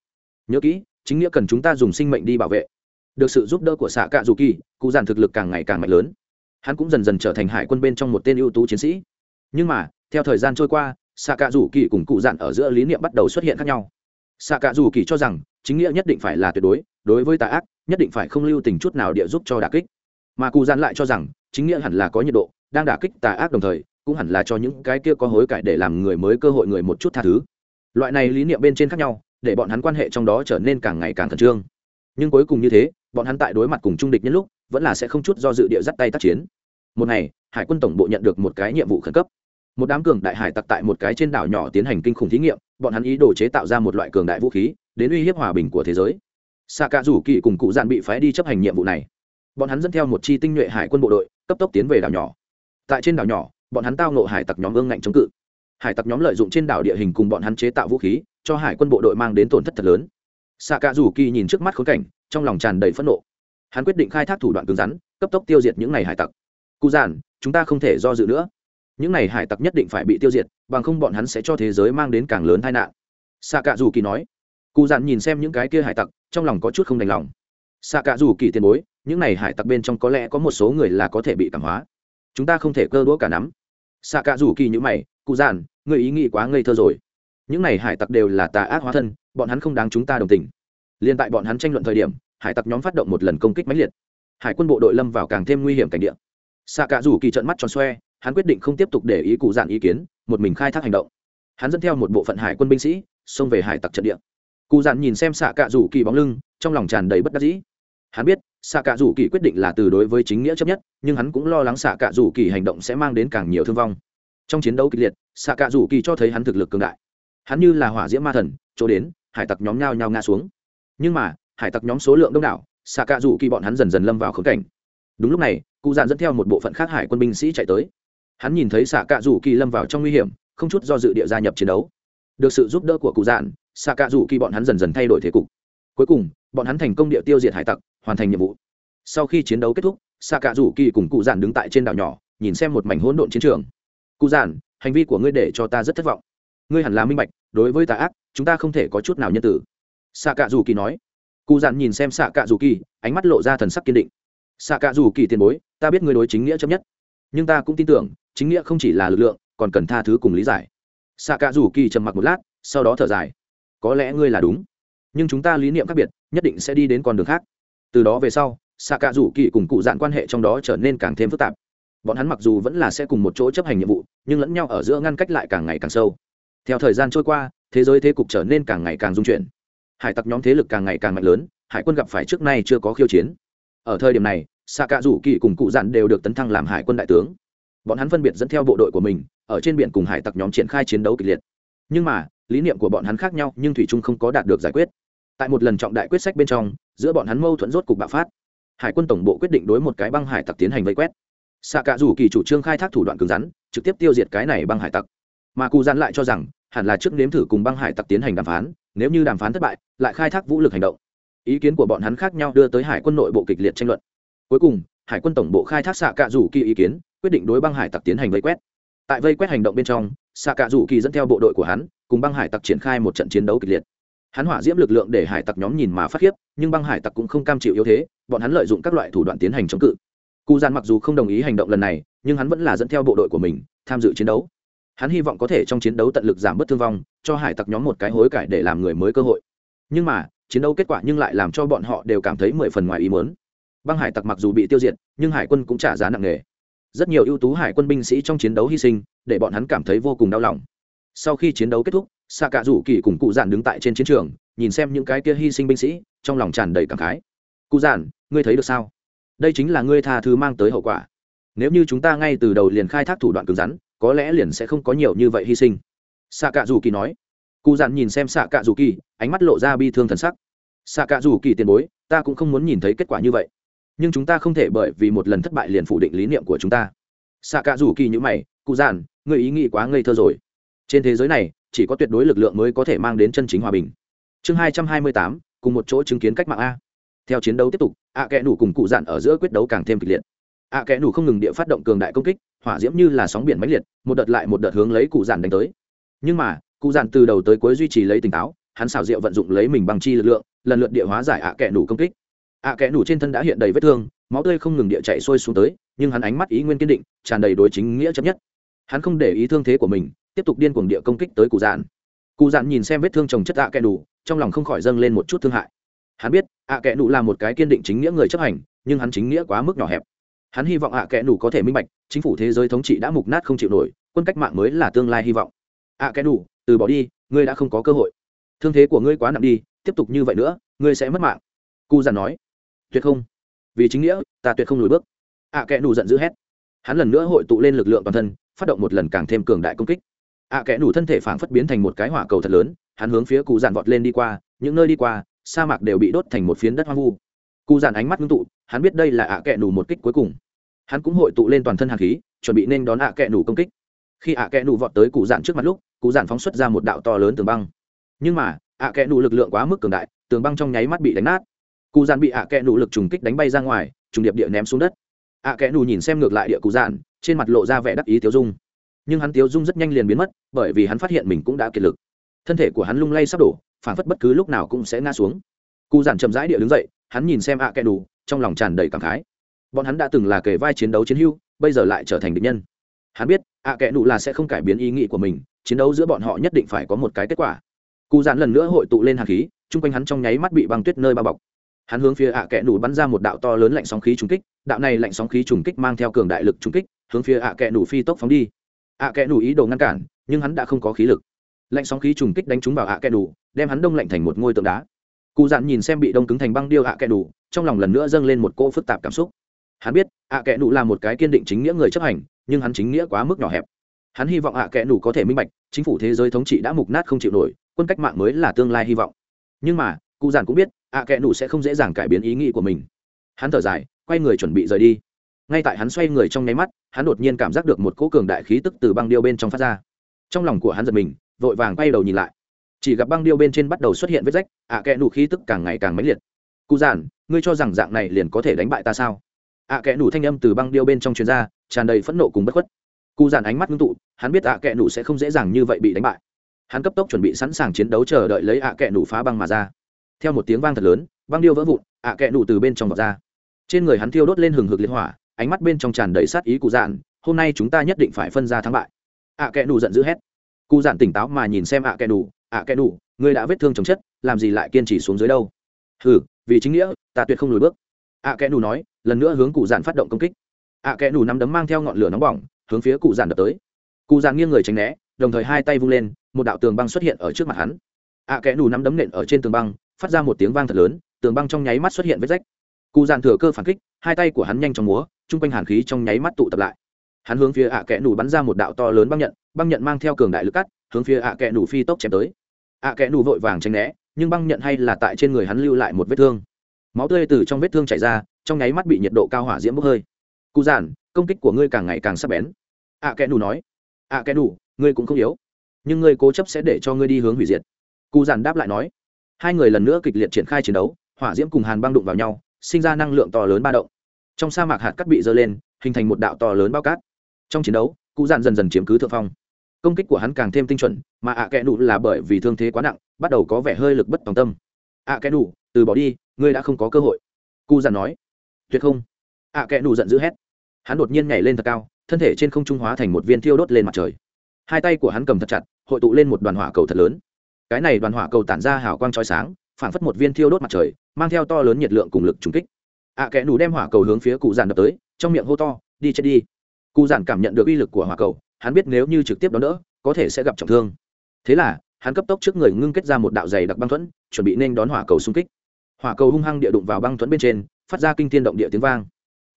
nhớ kỹ, chính nghĩa cần chúng ta dùng sinh mệnh đi bảo vệ. Được sự giúp đỡ của xạ cạ dù kỳ, cụ dạn thực lực càng ngày càng mạnh lớn. Hắn cũng dần dần trở thành hải quân bên trong một tên ưu tú chiến sĩ. Nhưng mà, theo thời gian trôi qua xạ cạ dù kỳ cùng cụ dạn ở giữa lý niệm bắt đầu xuất hiện khác nhau. Xạ cạ dù kỳ cho rằng, chính nghĩa nhất định phải là tuyệt đối đối với tà ác, nhất định phải không lưu tình chút nào địa giúp cho đà kích. Mà cụ dạn lại cho rằng, chính nghĩa hẳn là có nhiệt độ, đang đả kích tà ác đồng thời, cũng hẳn là cho những cái kia có hối cải để làm người mới cơ hội người một chút tha thứ. Loại này lý niệm bên trên khác nhau để bọn hắn quan hệ trong đó trở nên càng ngày càng khẩn trương. Nhưng cuối cùng như thế, bọn hắn tại đối mặt cùng trung địch nhân lúc, vẫn là sẽ không chút do dự địa dắt tay tác chiến. Một ngày, hải quân tổng bộ nhận được một cái nhiệm vụ khẩn cấp. Một đám cường đại hải tặc tại một cái trên đảo nhỏ tiến hành kinh khủng thí nghiệm, bọn hắn ý đồ chế tạo ra một loại cường đại vũ khí, đến uy hiếp hòa bình của thế giới. Xạ cả rủ kỳ cùng cụ dạn bị phái đi chấp hành nhiệm vụ này. Bọn hắn dẫn theo một chi tinh nhuệ hải quân bộ đội, cấp tốc tiến về đảo nhỏ. Tại trên đảo nhỏ, bọn hắn tao nộ hải tặc nhóm ương ngạnh chống cự. Hải tặc nhóm lợi dụng trên đảo địa hình cùng bọn hắn chế tạo vũ khí cho hải quân bộ đội mang đến tổn thất thật lớn. Xạ cả rủ kỳ nhìn trước mắt khốn cảnh, trong lòng tràn đầy phẫn nộ. Hắn quyết định khai thác thủ đoạn cứng rắn, cấp tốc tiêu diệt những này hải tặc. Cụ giản, chúng ta không thể do dự nữa. Những này hải tặc nhất định phải bị tiêu diệt, bằng không bọn hắn sẽ cho thế giới mang đến càng lớn tai nạn. Xạ cả rủ kỳ nói. Cụ giản nhìn xem những cái kia hải tặc, trong lòng có chút không đành lòng. Xạ cả rủ kỳ tiền bối, những này hải tặc bên trong có lẽ có một số người là có thể bị cảm hóa. Chúng ta không thể cơ đũa cả nắm. Xạ cả rủ kỳ như mày, cụ giản người ý nghĩ quá ngây thơ rồi những này hải tặc đều là tà ác hóa thân, bọn hắn không đáng chúng ta đồng tình. Liên tại bọn hắn tranh luận thời điểm, hải tặc nhóm phát động một lần công kích mãnh liệt. Hải quân bộ đội lâm vào càng thêm nguy hiểm cảnh địa. Xạ cả rủ kỳ trận mắt tròn xoe, hắn quyết định không tiếp tục để ý cụ dạn ý kiến, một mình khai thác hành động. Hắn dẫn theo một bộ phận hải quân binh sĩ, xông về hải tặc trận địa. Cụ dạn nhìn xem xạ cả rủ kỳ bóng lưng, trong lòng tràn đầy bất đắc dĩ. Hắn biết xạ cả rủ kỳ quyết định là từ đối với chính nghĩa chấp nhất, nhưng hắn cũng lo lắng xạ cả rủ kỳ hành động sẽ mang đến càng nhiều thương vong. Trong chiến đấu kịch liệt xạ cả rủ kỳ cho thấy hắn thực lực cường đại hắn như là hỏa diễm ma thần, chỗ đến, hải tặc nhóm nhao nhao ngã xuống. Nhưng mà, hải tặc nhóm số lượng đông đảo xạ cạ rủ kỳ bọn hắn dần dần lâm vào khống cảnh. Đúng lúc này, cụ dạn dẫn theo một bộ phận khác hải quân binh sĩ chạy tới. Hắn nhìn thấy xạ cạ rủ kỳ lâm vào trong nguy hiểm, không chút do dự địa gia nhập chiến đấu. Được sự giúp đỡ của cụ dạn xạ cạ rủ kỳ bọn hắn dần dần thay đổi thế cục. Cuối cùng, bọn hắn thành công địa tiêu diệt hải tặc, hoàn thành nhiệm vụ. Sau khi chiến đấu kết thúc xạ cạ rủ kỳ cùng cụ dạn đứng tại trên đảo nhỏ, nhìn xem một mảnh hỗn độn chiến trường. Cụ dạn hành vi của ngươi để cho ta rất thất vọng ngươi hẳn là minh bạch, đối với tà ác, chúng ta không thể có chút nào nhân tử xạ cạ Dù kỳ nói. Cụ dạn nhìn xem xạ cạ Dù kỳ ánh mắt lộ ra thần sắc kiên định. Xạ cạ Dù kỳ tiền bối, ta biết ngươi đối chính nghĩa chấp nhất. Nhưng ta cũng tin tưởng, chính nghĩa không chỉ là lực lượng, còn cần tha thứ cùng lý giải. Xạ cạ Dù kỳ trầm mặc một lát, sau đó thở dài. Có lẽ ngươi là đúng. Nhưng chúng ta lý niệm khác biệt, nhất định sẽ đi đến con đường khác. Từ đó về sau xạ cạ Dù kỳ cùng cụ dạn quan hệ trong đó trở nên càng thêm phức tạp. Bọn hắn mặc dù vẫn là sẽ cùng một chỗ chấp hành nhiệm vụ, nhưng lẫn nhau ở giữa ngăn cách lại càng ngày càng sâu theo thời gian trôi qua, thế giới thế cục trở nên càng ngày càng dung chuyển. Hải tặc nhóm thế lực càng ngày càng mạnh lớn, hải quân gặp phải trước nay chưa có khiêu chiến. Ở thời điểm này xạ cạ rủ kỳ cùng cụ Dặn đều được tấn thăng làm hải quân đại tướng. Bọn hắn phân biệt dẫn theo bộ đội của mình, ở trên biển cùng hải tặc nhóm triển khai chiến đấu kịch liệt. Nhưng mà, lý niệm của bọn hắn khác nhau, nhưng thủy trung không có đạt được giải quyết. Tại một lần trọng đại quyết sách bên trong, giữa bọn hắn mâu thuẫn rốt cục bạo phát. Hải quân tổng bộ quyết định đối một cái băng hải tặc tiến hành vây quét. Xạ cạ rủ kỳ chủ trương khai thác thủ đoạn cứng rắn, trực tiếp tiêu diệt cái này băng hải tặc mà cụ dặn lại cho rằng, hẳn là trước nếm thử cùng băng hải tặc tiến hành đàm phán, nếu như đàm phán thất bại, lại khai thác vũ lực hành động. Ý kiến của bọn hắn khác nhau đưa tới hải quân nội bộ kịch liệt tranh luận. Cuối cùng, hải quân tổng bộ khai thác xạ cạ rủ kỳ ý kiến, quyết định đối băng hải tặc tiến hành vây quét. Tại vây quét hành động bên trong xạ cạ rủ kỳ dẫn theo bộ đội của hắn, cùng băng hải tặc triển khai một trận chiến đấu kịch liệt. Hắn hỏa diễm lực lượng để hải tặc nhóm nhìn mà phát khiếp, nhưng băng hải tặc cũng không cam chịu yếu thế, bọn hắn lợi dụng các loại thủ đoạn tiến hành chống cự. Cụ gian mặc dù không đồng ý hành động lần này, nhưng hắn vẫn là dẫn theo bộ đội của mình, tham dự chiến đấu hắn hy vọng có thể trong chiến đấu tận lực giảm bớt thương vong, cho hải tặc nhóm một cái hối cải để làm người mới cơ hội. Nhưng mà, chiến đấu kết quả nhưng lại làm cho bọn họ đều cảm thấy mười phần ngoài ý mớn băng hải tặc mặc dù bị tiêu diệt, nhưng hải quân cũng trả giá nặng nề. Rất nhiều ưu tú hải quân binh sĩ trong chiến đấu hy sinh, để bọn hắn cảm thấy vô cùng đau lòng. Sau khi chiến đấu kết thúc xạ cạ rủ kỳ cùng cụ giản đứng tại trên chiến trường, nhìn xem những cái kia hy sinh binh sĩ, trong lòng tràn đầy cảm khái. Cụ giản, ngươi thấy được sao? Đây chính là ngươi tha thứ mang tới hậu quả. Nếu như chúng ta ngay từ đầu liền khai thác thủ đoạn cứng rắn có lẽ liền sẽ không có nhiều như vậy hy sinh. Xạ cạ Dù kỳ nói. Cụ dặn nhìn xem xạ cạ Dù kỳ ánh mắt lộ ra bi thương thần sắc. Xạ cạ Dù kỳ tiền bối, ta cũng không muốn nhìn thấy kết quả như vậy. Nhưng chúng ta không thể bởi vì một lần thất bại liền phủ định lý niệm của chúng ta. Xạ cạ Dù kỳ như mày cụ dặn người ý nghĩ quá ngây thơ rồi. Trên thế giới này, chỉ có tuyệt đối lực lượng mới có thể mang đến chân chính hòa bình. Chương hai trăm hai mươi tám, cùng một chỗ chứng kiến cách mạng a. Theo chiến đấu tiếp tục ạ à kẽ đủ cùng cụ dạn ở giữa quyết đấu càng thêm kịch liệt ạ à kẽ nủ không ngừng địa phát động cường đại công kích, hỏa diễm như là sóng biển mãnh liệt, một đợt lại một đợt hướng lấy cụ giản đánh tới. Nhưng mà, cụ giản từ đầu tới cuối duy trì lấy tỉnh táo, hắn xảo diệu vận dụng lấy mình bằng chi lực lượng, lần lượt địa hóa giải ạ à kẽ nủ công kích. ạ kẽ nủ trên thân đã hiện đầy vết thương, máu tươi không ngừng địa chạy sôi xuống tới, nhưng hắn ánh mắt ý nguyên kiên định, tràn đầy đối chính nghĩa chấp nhất. Hắn không để ý thương thế của mình, tiếp tục điên cuồng địa công kích tới cụ giản. Cụ giản nhìn xem vết thương chồng chất ạ kẽ nủ, trong lòng không khỏi dâng lên một chút thương hại. Hắn biết, ạ kẽ nủ là một cái kiên định chính nghĩa người chấp hành, nhưng hắn chính nghĩa quá mức nhỏ hẹp hắn hy vọng ạ kẽ nủ có thể minh bạch chính phủ thế giới thống trị đã mục nát không chịu nổi quân cách mạng mới là tương lai hy vọng. Ạ kẽ nủ từ bỏ đi ngươi đã không có cơ hội. Thương thế của ngươi quá nặng đi tiếp tục như vậy nữa ngươi sẽ mất mạng. Cụ dạn nói. Tuyệt không. Vì chính nghĩa ta tuyệt không lùi bước. Ạ à, kẽ nủ giận dữ hét. Hắn lần nữa hội tụ lên lực lượng toàn thân phát động một lần càng thêm cường đại công kích. Ạ kẽ nủ thân thể phảng phất biến thành một cái hỏa cầu thật lớn hắn hướng phía cụ dạn vọt lên đi qua những nơi đi qua sa mạc đều bị đốt thành một phiến đất hoang vu cụ dạn ánh mắt ngưng tụ, hắn biết đây là ạ kẹ nủ một kích cuối cùng. Hắn cũng hội tụ lên toàn thân hạt khí, chuẩn bị nên đón ạ kẹ nủ công kích. Khi ạ kẹ nủ vọt tới cụ dạn trước mặt lúc, cụ dạn phóng xuất ra một đạo to lớn tường băng. Nhưng mà, ạ kẹ nủ lực lượng quá mức cường đại, tường băng trong nháy mắt bị đánh nát. Cụ dạn bị ạ kẹ nủ lực trùng kích đánh bay ra ngoài, trùng điệp địa ném xuống đất. Ạ kẽ nủ nhìn xem ngược lại địa cụ dạn trên mặt lộ ra vẻ đắc ý tiêu dung. Nhưng hắn tiêu dung rất nhanh liền biến mất, bởi vì hắn phát hiện mình cũng đã kiệt lực. Thân thể của hắn lung lay sắp đổ, phản phất bất cứ lúc nào cũng sẽ ngã xuống. Cụ dạn chậm rãi địa đứng dậy hắn nhìn xem ạ kẹ đủ, trong lòng tràn đầy cảm khái. Bọn hắn đã từng là kề vai chiến đấu chiến hưu bây giờ lại trở thành địch nhân. Hắn biết, ạ kẹ đủ là sẽ không cải biến ý nghĩ của mình, chiến đấu giữa bọn họ nhất định phải có một cái kết quả. Cụ giản lần nữa hội tụ lên hạt khí, chung quanh hắn trong nháy mắt bị băng tuyết nơi bao bọc. Hắn hướng phía ạ kẽ nủ bắn ra một đạo to lớn lạnh sóng khí trùng kích, đạo này lạnh sóng khí trùng kích mang theo cường đại lực trùng kích, hướng phía ạ kẽ nủ phi tốc phóng đi. Ạ kẽ nủ ý đồ ngăn cản, nhưng hắn đã không có khí lực. Lạnh sóng khí trùng kích đánh trúng vào ạ kẽ nủ đem hắn đông lạnh thành một ngôi tượng đá cụ dạn nhìn xem bị đông cứng thành băng điêu ạ kẽ đủ trong lòng lần nữa dâng lên một cỗ phức tạp cảm xúc. Hắn biết, ạ kẽ đủ là một cái kiên định chính nghĩa người chấp hành, nhưng hắn chính nghĩa quá mức nhỏ hẹp. Hắn hy vọng ạ kẽ đủ có thể minh bạch, chính phủ thế giới thống trị đã mục nát không chịu nổi, quân cách mạng mới là tương lai hy vọng. Nhưng mà, cụ dặn cũng biết, ạ kẽ đủ sẽ không dễ dàng cải biến ý nghĩ của mình. Hắn thở dài, quay người chuẩn bị rời đi. Ngay tại hắn xoay người trong nháy mắt, hắn đột nhiên cảm giác được một cỗ cường đại khí tức từ băng điêu bên trong phát ra. Trong lòng của hắn giật mình, vội vàng quay đầu nhìn lại chỉ gặp băng điêu bên trên bắt đầu xuất hiện vết rách, ạ à kẽ nủ khí tức càng ngày càng mãnh liệt. Cụ giản, ngươi cho rằng dạng này liền có thể đánh bại ta sao? Ạ à kẽ nủ thanh âm từ băng điêu bên trong chuyên ra, tràn đầy phẫn nộ cùng bất khuất. Cụ giản ánh mắt ngưng tụ, hắn biết ạ à kẽ nủ sẽ không dễ dàng như vậy bị đánh bại. Hắn cấp tốc chuẩn bị sẵn sàng chiến đấu chờ đợi lấy ạ kẽ nủ phá băng mà ra. Theo một tiếng vang thật lớn, băng điêu vỡ vụn, ạ kẽ nủ từ bên trong vọt ra. Trên người hắn thiêu đốt lên hừng hực liên hỏa, ánh mắt bên trong tràn đầy sát ý cụ giản, hôm nay chúng ta nhất định phải phân ra thắng bại. Ạ kẽ nủ giận dữ hét. Cụ giản tỉnh táo mà nhìn xem ạ kẽ nủ À, ạ kẽ đủ, ngươi đã vết thương chồng chất làm gì lại kiên trì xuống dưới đâu? Hừ vì chính nghĩa ta tuyệt không lùi bước. À, ạ kẽ đủ nói lần nữa hướng cụ giản phát động công kích. À, ạ kẽ đủ nắm đấm mang theo ngọn lửa nóng bỏng hướng phía cụ giản đập tới. Cụ giản nghiêng người tránh né đồng thời hai tay vung lên một đạo tường băng xuất hiện ở trước mặt hắn. Ạ kẽ đủ nắm đấm nện ở trên tường băng phát ra một tiếng vang thật lớn tường băng trong nháy mắt xuất hiện vết rách. Cụ giản thừa cơ phản kích hai tay của hắn nhanh trong múa chung quanh hàn khí trong nháy mắt tụ tập lại. Hắn hướng phía ạ kẽ nủ bắn ra một đạo to lớn băng nhận băng nhận mang theo cường đại lực cắt hướng phía ạ kẽ nủ phi tốc chém tới ạ kẽ nụ vội vàng tránh né, nhưng băng nhận hay là tại trên người hắn lưu lại một vết thương. Máu tươi từ trong vết thương chảy ra, trong nháy mắt bị nhiệt độ cao hỏa diễm bốc hơi. Cụ giản, công kích của ngươi càng ngày càng sắc bén. ạ kẽ nụ nói. Ạ kẽ nụ ngươi cũng không yếu, nhưng ngươi cố chấp sẽ để cho ngươi đi hướng hủy diệt. Cụ giản đáp lại nói. Hai người lần nữa kịch liệt triển khai chiến đấu, hỏa diễm cùng hàn băng đụng vào nhau, sinh ra năng lượng to lớn ba động. Trong sa mạc hạt cắt bị dơ lên, hình thành một đạo to lớn bao cát. Trong chiến đấu, cụ giản dần dần chiếm cứ thượng phong công kích của hắn càng thêm tinh chuẩn, mà ạ à kẽ nụ là bởi vì thương thế quá nặng, bắt đầu có vẻ hơi lực bất tòng tâm. Ạ à kẽ nụ, từ bỏ đi, ngươi đã không có cơ hội. Cụ giản nói. Tuyệt không. Ạ à kẽ nụ giận dữ hét. Hắn đột nhiên nhảy lên thật cao, thân thể trên không trung hóa thành một viên thiêu đốt lên mặt trời. Hai tay của hắn cầm thật chặt, hội tụ lên một đoàn hỏa cầu thật lớn. Cái này đoàn hỏa cầu tản ra hào quang trói sáng phản phất một viên thiêu đốt mặt trời, mang theo to lớn nhiệt lượng cùng lực trúng kích. Ạ kẽ nụ đem hỏa cầu hướng phía cụ giản đập tới, trong miệng hô to, đi chết đi. Cụ giản cảm nhận được uy lực của hỏa cầu hắn biết nếu như trực tiếp đón đỡ, có thể sẽ gặp trọng thương. Thế là, hắn cấp tốc trước người ngưng kết ra một đạo dày đặc băng thuẫn, chuẩn bị nên đón hỏa cầu xung kích. Hỏa cầu hung hăng địa đụng vào băng thuẫn bên trên, phát ra kinh thiên động địa tiếng vang.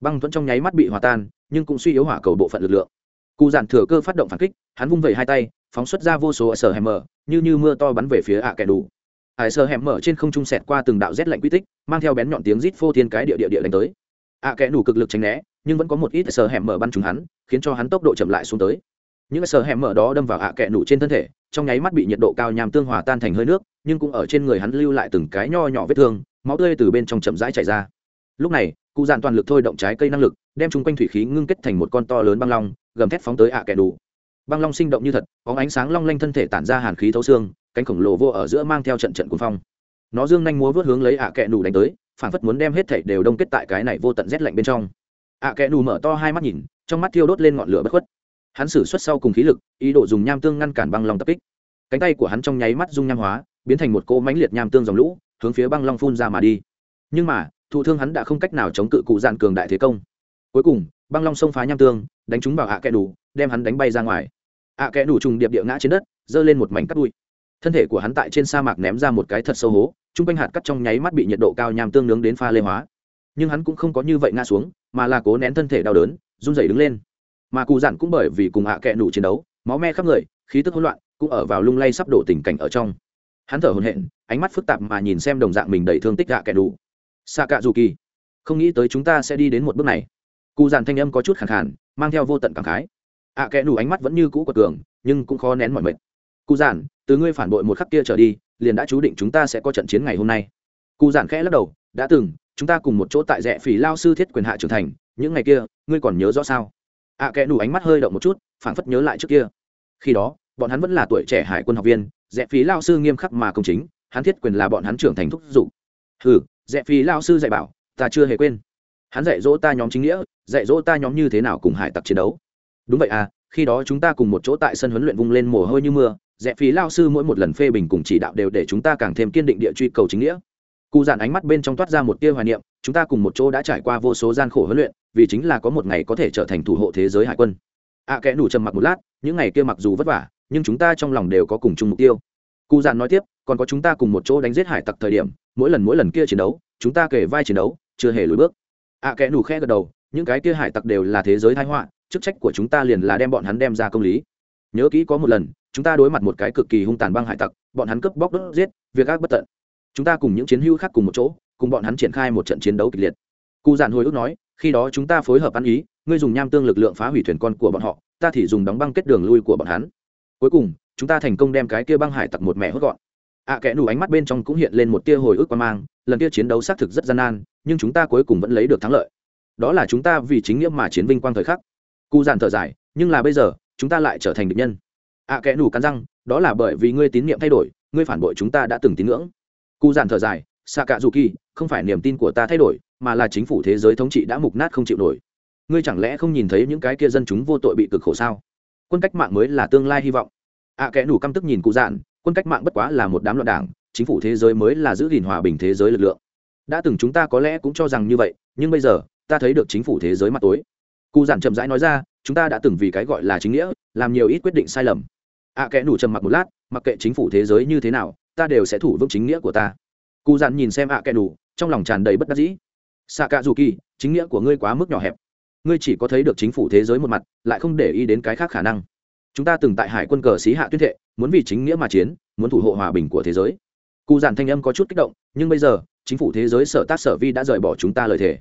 Băng thuẫn trong nháy mắt bị hòa tan, nhưng cũng suy yếu hỏa cầu bộ phận lực lượng. Cụ giản thừa cơ phát động phản kích, hắn vung vẩy hai tay, phóng xuất ra vô số sở hẻm mở, như như mưa to bắn về phía ạ kẻ đủ. Ải sơ hẻm mở trên không trung sẹt qua từng đạo rét lạnh quy tích, mang theo bén nhọn tiếng rít phô thiên cái địa địa địa đánh tới. Ạ kẽ đủ cực lực tránh né, nhưng vẫn có một ít sờ hẻm mở bắn trúng hắn, khiến cho hắn tốc độ chậm lại xuống tới những sờ hẻm mở đó đâm vào ạ kẹ đủ trên thân thể, trong nháy mắt bị nhiệt độ cao nhằm tương hòa tan thành hơi nước, nhưng cũng ở trên người hắn lưu lại từng cái nho nhỏ vết thương, máu tươi từ bên trong chậm rãi chảy ra. Lúc này, cụ dàn toàn lực thôi động trái cây năng lực, đem chung quanh thủy khí ngưng kết thành một con to lớn băng long, gầm thét phóng tới ạ kẹ đủ băng long sinh động như thật, có ánh sáng long lanh thân thể tản ra hàn khí thấu xương, cánh khổng lồ vô ở giữa mang theo trận trận cuồng phong. Nó dương nhanh múa vớt hướng lấy ạ kẹ đủ đánh tới, phản phất muốn đem hết thảy đều đông kết tại cái này vô tận rét lạnh bên trong. ạ kẹ đủ mở to hai mắt nhìn, trong mắt thiêu đốt lên ngọn lửa bất khuất hắn sử xuất sau cùng khí lực, ý đồ dùng nham tương ngăn cản băng long tập kích. Cánh tay của hắn trong nháy mắt dung nham hóa, biến thành một cỗ mãnh liệt nham tương dòng lũ, hướng phía băng long phun ra mà đi. Nhưng mà, thụ thương hắn đã không cách nào chống cự cụ dạn cường đại thế công. Cuối cùng, băng long xông phá nham tương, đánh trúng vào ạ kẽ đủ, đem hắn đánh bay ra ngoài. Ạ kẽ đủ trùng điệp địa ngã trên đất, giơ lên một mảnh cắt bụi. Thân thể của hắn tại trên sa mạc ném ra một cái thật sâu hố chung quanh hạt cắt trong nháy mắt bị nhiệt độ cao nham tương nướng đến pha lê hóa. Nhưng hắn cũng không có như vậy ngã xuống, mà là cố nén thân thể đau đớn, run rẩy đứng lên mà cụ dạn cũng bởi vì cùng hạ kẹ nủ chiến đấu, máu me khắp người, khí tức hỗn loạn, cũng ở vào lung lay sắp đổ tình cảnh ở trong. Hắn thở hồn hện ánh mắt phức tạp mà nhìn xem đồng dạng mình đầy thương tích hạ kẹ nủ xạ cạ dù kỳ không nghĩ tới chúng ta sẽ đi đến một bước này. Cụ dạn thanh âm có chút khẳng khản mang theo vô tận cảm khái. Ạ kẹ nủ ánh mắt vẫn như cũ quật cường, nhưng cũng khó nén mọi mệt. Cụ dạn từ ngươi phản bội một khắc kia trở đi, liền đã chú định chúng ta sẽ có trận chiến ngày hôm nay. Cụ giản khẽ lắc đầu, đã từng, chúng ta cùng một chỗ tại rẽ phỉ lao sư thiết quyền hạ trưởng thành, những ngày kia, ngươi còn nhớ rõ sao? Ạ à, kẽ nủ ánh mắt hơi động một chút phảng phất nhớ lại trước kia. Khi đó bọn hắn vẫn là tuổi trẻ hải quân học viên rẽ phí lao sư nghiêm khắc mà công chính hắn thiết quyền là bọn hắn trưởng thành thúc giục. Ừ rẽ phí lao sư dạy bảo ta chưa hề quên. Hắn dạy dỗ ta nhóm chính nghĩa dạy dỗ ta nhóm như thế nào cùng hải tặc chiến đấu. Đúng vậy à khi đó chúng ta cùng một chỗ tại sân huấn luyện vung lên mồ hôi như mưa rẽ phí lao sư mỗi một lần phê bình cùng chỉ đạo đều để chúng ta càng thêm kiên định địa truy cầu chính nghĩa cụ dạn ánh mắt bên trong toát ra một tia hoài niệm chúng ta cùng một chỗ đã trải qua vô số gian khổ huấn luyện vì chính là có một ngày có thể trở thành thủ hộ thế giới hải quân. Ạ à, kẽ nủ trầm mặc một lát những ngày kia mặc dù vất vả nhưng chúng ta trong lòng đều có cùng chung mục tiêu. Cụ dạn nói tiếp còn có chúng ta cùng một chỗ đánh giết hải tặc thời điểm mỗi lần mỗi lần kia chiến đấu chúng ta kể vai chiến đấu chưa hề lùi bước. Ạ à, kẽ nủ khe gật đầu những cái kia hải tặc đều là thế giới thái họa chức trách của chúng ta liền là đem bọn hắn đem ra công lý. Nhớ kỹ có một lần chúng ta đối mặt một cái cực kỳ hung tàn băng hải tặc bọn hắn cướp bóc đốt giết việc ác bất tận chúng ta cùng những chiến hữu khác cùng một chỗ cùng bọn hắn triển khai một trận chiến đấu kịch liệt. Cụ giản hồi ức nói khi đó chúng ta phối hợp ăn ý ngươi dùng nham tương lực lượng phá hủy thuyền con của bọn họ ta thì dùng đóng băng kết đường lui của bọn hắn. Cuối cùng chúng ta thành công đem cái kia băng hải tặc một mẹ hốt gọn. Ạ à, kẽ nủ ánh mắt bên trong cũng hiện lên một tia hồi ức quan mang lần kia chiến đấu xác thực rất gian nan nhưng chúng ta cuối cùng vẫn lấy được thắng lợi. Đó là chúng ta vì chính nghĩa mà chiến vinh quang thời khắc. Cụ giản thở dài nhưng là bây giờ chúng ta lại trở thành địch nhân. Ạ à, kẽ nủ cắn răng đó là bởi vì ngươi tín nhiệm thay đổi ngươi phản bội chúng ta đã từng tín ngưỡng cụ giản thở dài xạ cạ dù kỳ không phải niềm tin của ta thay đổi mà là chính phủ thế giới thống trị đã mục nát không chịu nổi. Ngươi chẳng lẽ không nhìn thấy những cái kia dân chúng vô tội bị cực khổ sao? Quân cách mạng mới là tương lai hy vọng. Ạ à, kẽ nủ căm tức nhìn cụ dạn quân cách mạng bất quá là một đám loạn đảng chính phủ thế giới mới là giữ gìn hòa bình thế giới lực lượng. Đã từng chúng ta có lẽ cũng cho rằng như vậy nhưng bây giờ ta thấy được chính phủ thế giới mặt tối. Cụ dạn chậm rãi nói ra chúng ta đã từng vì cái gọi là chính nghĩa làm nhiều ít quyết định sai lầm. Ạ à, kẽ nủ trầm mặc một lát mặc kệ chính phủ thế giới như thế nào ta đều sẽ thủ vững chính nghĩa của ta. Cụ dặn nhìn xem ạ à kẻ đủ trong lòng tràn đầy bất đắc dĩ. Xạ cạ dù kỳ chính nghĩa của ngươi quá mức nhỏ hẹp. Ngươi chỉ có thấy được chính phủ thế giới một mặt lại không để ý đến cái khác khả năng. Chúng ta từng tại hải quân cờ xí hạ tuyên thệ muốn vì chính nghĩa mà chiến muốn thủ hộ hòa bình của thế giới. Cụ giản thanh âm có chút kích động nhưng bây giờ chính phủ thế giới sở tác sở vi đã rời bỏ chúng ta lời thề.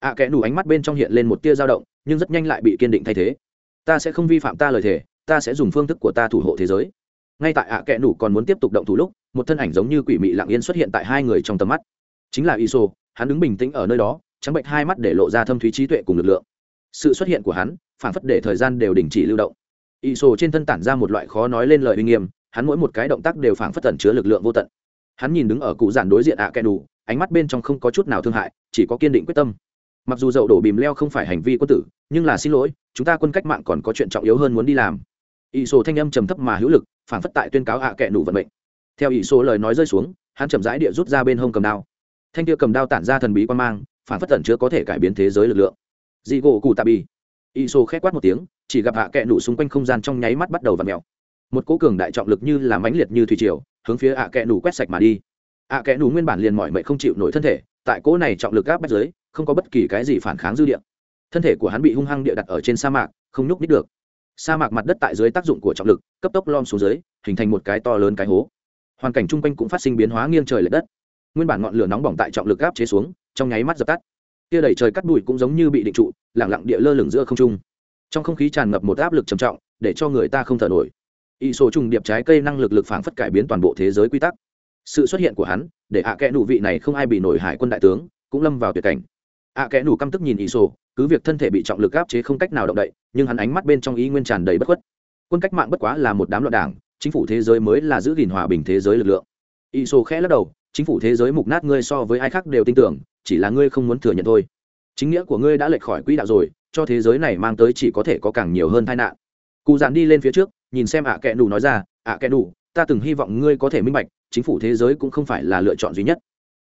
Ạ à, kẽ đủ ánh mắt bên trong hiện lên một tia dao động nhưng rất nhanh lại bị kiên định thay thế. Ta sẽ không vi phạm ta lời thề ta sẽ dùng phương thức của ta thủ hộ thế giới. Ngay tại ạ à kẽ đủ còn muốn tiếp tục động thủ lúc một thân ảnh giống như quỷ mị lặng yên xuất hiện tại hai người trong tầm mắt. Chính là iso, hắn đứng bình tĩnh ở nơi đó, trắng bệnh hai mắt để lộ ra thâm thúy trí tuệ cùng lực lượng. Sự xuất hiện của hắn, phản phất để thời gian đều đình chỉ lưu động. Iso trên thân tản ra một loại khó nói lên lời uy nghiêm, hắn mỗi một cái động tác đều phản phất tẩn chứa lực lượng vô tận. Hắn nhìn đứng ở cụ giản đối diện ạ Kẹn đủ, ánh mắt bên trong không có chút nào thương hại, chỉ có kiên định quyết tâm. Mặc dù dậu đổ bìm leo không phải hành vi quân tử, nhưng là xin lỗi, chúng ta quân cách mạng còn có chuyện trọng yếu hơn muốn đi làm. Y sổ thanh âm trầm thấp mà hữu lực, phản phất tại tuyên cáo ạ Kẹn đủ vận mệnh theo ỷ số lời nói rơi xuống, hắn chậm rãi địa rút ra bên hông cầm đao. Thanh kia cầm đao tản ra thần bí quan mang, phản phất tẩn chứa có thể cải biến thế giới lực lượng. Dị gỗ cụ tạ bi ỷ số khét quát một tiếng, chỉ gặp hạ kẹ nụ xung quanh không gian trong nháy mắt bắt đầu v ặ mèo. Một cố cường đại trọng lực như là mãnh liệt như thủy triều, hướng phía hạ kẹ nụ quét sạch mà đi. Hạ kẽ nụ nguyên bản liền mỏi mệt không chịu nổi thân thể, tại cố này trọng lực gáp bách giới không có bất kỳ cái gì phản kháng dư địa. Thân thể của hắn bị hung hăng địa đặt ở trên sa mạc, không nhúc nít được. Sa mạc mặt đất tại dưới tác dụng của trọng lực, cấp tốc lom xuống dưới, hình thành một cái to lớn cái hố hoàn cảnh chung quanh cũng phát sinh biến hóa nghiêng trời l ệ đất. Nguyên bản ngọn lửa nóng bỏng tại trọng lực áp chế xuống, trong nháy mắt dập tắt. Tia đẩy trời cắt bụi cũng giống như bị định trụ lẳng lặng địa lơ lửng giữa không trung. Trong không khí tràn ngập một áp lực trầm trọng, để cho người ta không thở nổi. Y số trùng điệp trái cây năng lực lực phản phất cải biến toàn bộ thế giới quy tắc. Sự xuất hiện của hắn, để ạ à kẽ nụ vị này không ai bị nổi hải quân đại tướng, cũng lâm vào tuyệt cảnh. Ạ à kẽ nụ căm tức nhìn y số cứ việc thân thể bị trọng lực áp chế không cách nào động đậy, nhưng hắn ánh mắt bên trong ý nguyên tràn đầy bất khuất. Quân cách mạng bất quá là một đám loạn đảng chính phủ thế giới mới là giữ gìn hòa bình thế giới lực lượng. Y sô khẽ lắc đầu, chính phủ thế giới mục nát ngươi so với ai khác đều tin tưởng, chỉ là ngươi không muốn thừa nhận thôi. Chính nghĩa của ngươi đã lệch khỏi quỹ đạo rồi, cho thế giới này mang tới chỉ có thể có càng nhiều hơn tai nạn. Cụ dạn đi lên phía trước, nhìn xem ạ à kẽ nù nói ra, ạ à kẽ nù, ta từng hy vọng ngươi có thể minh bạch, chính phủ thế giới cũng không phải là lựa chọn duy nhất.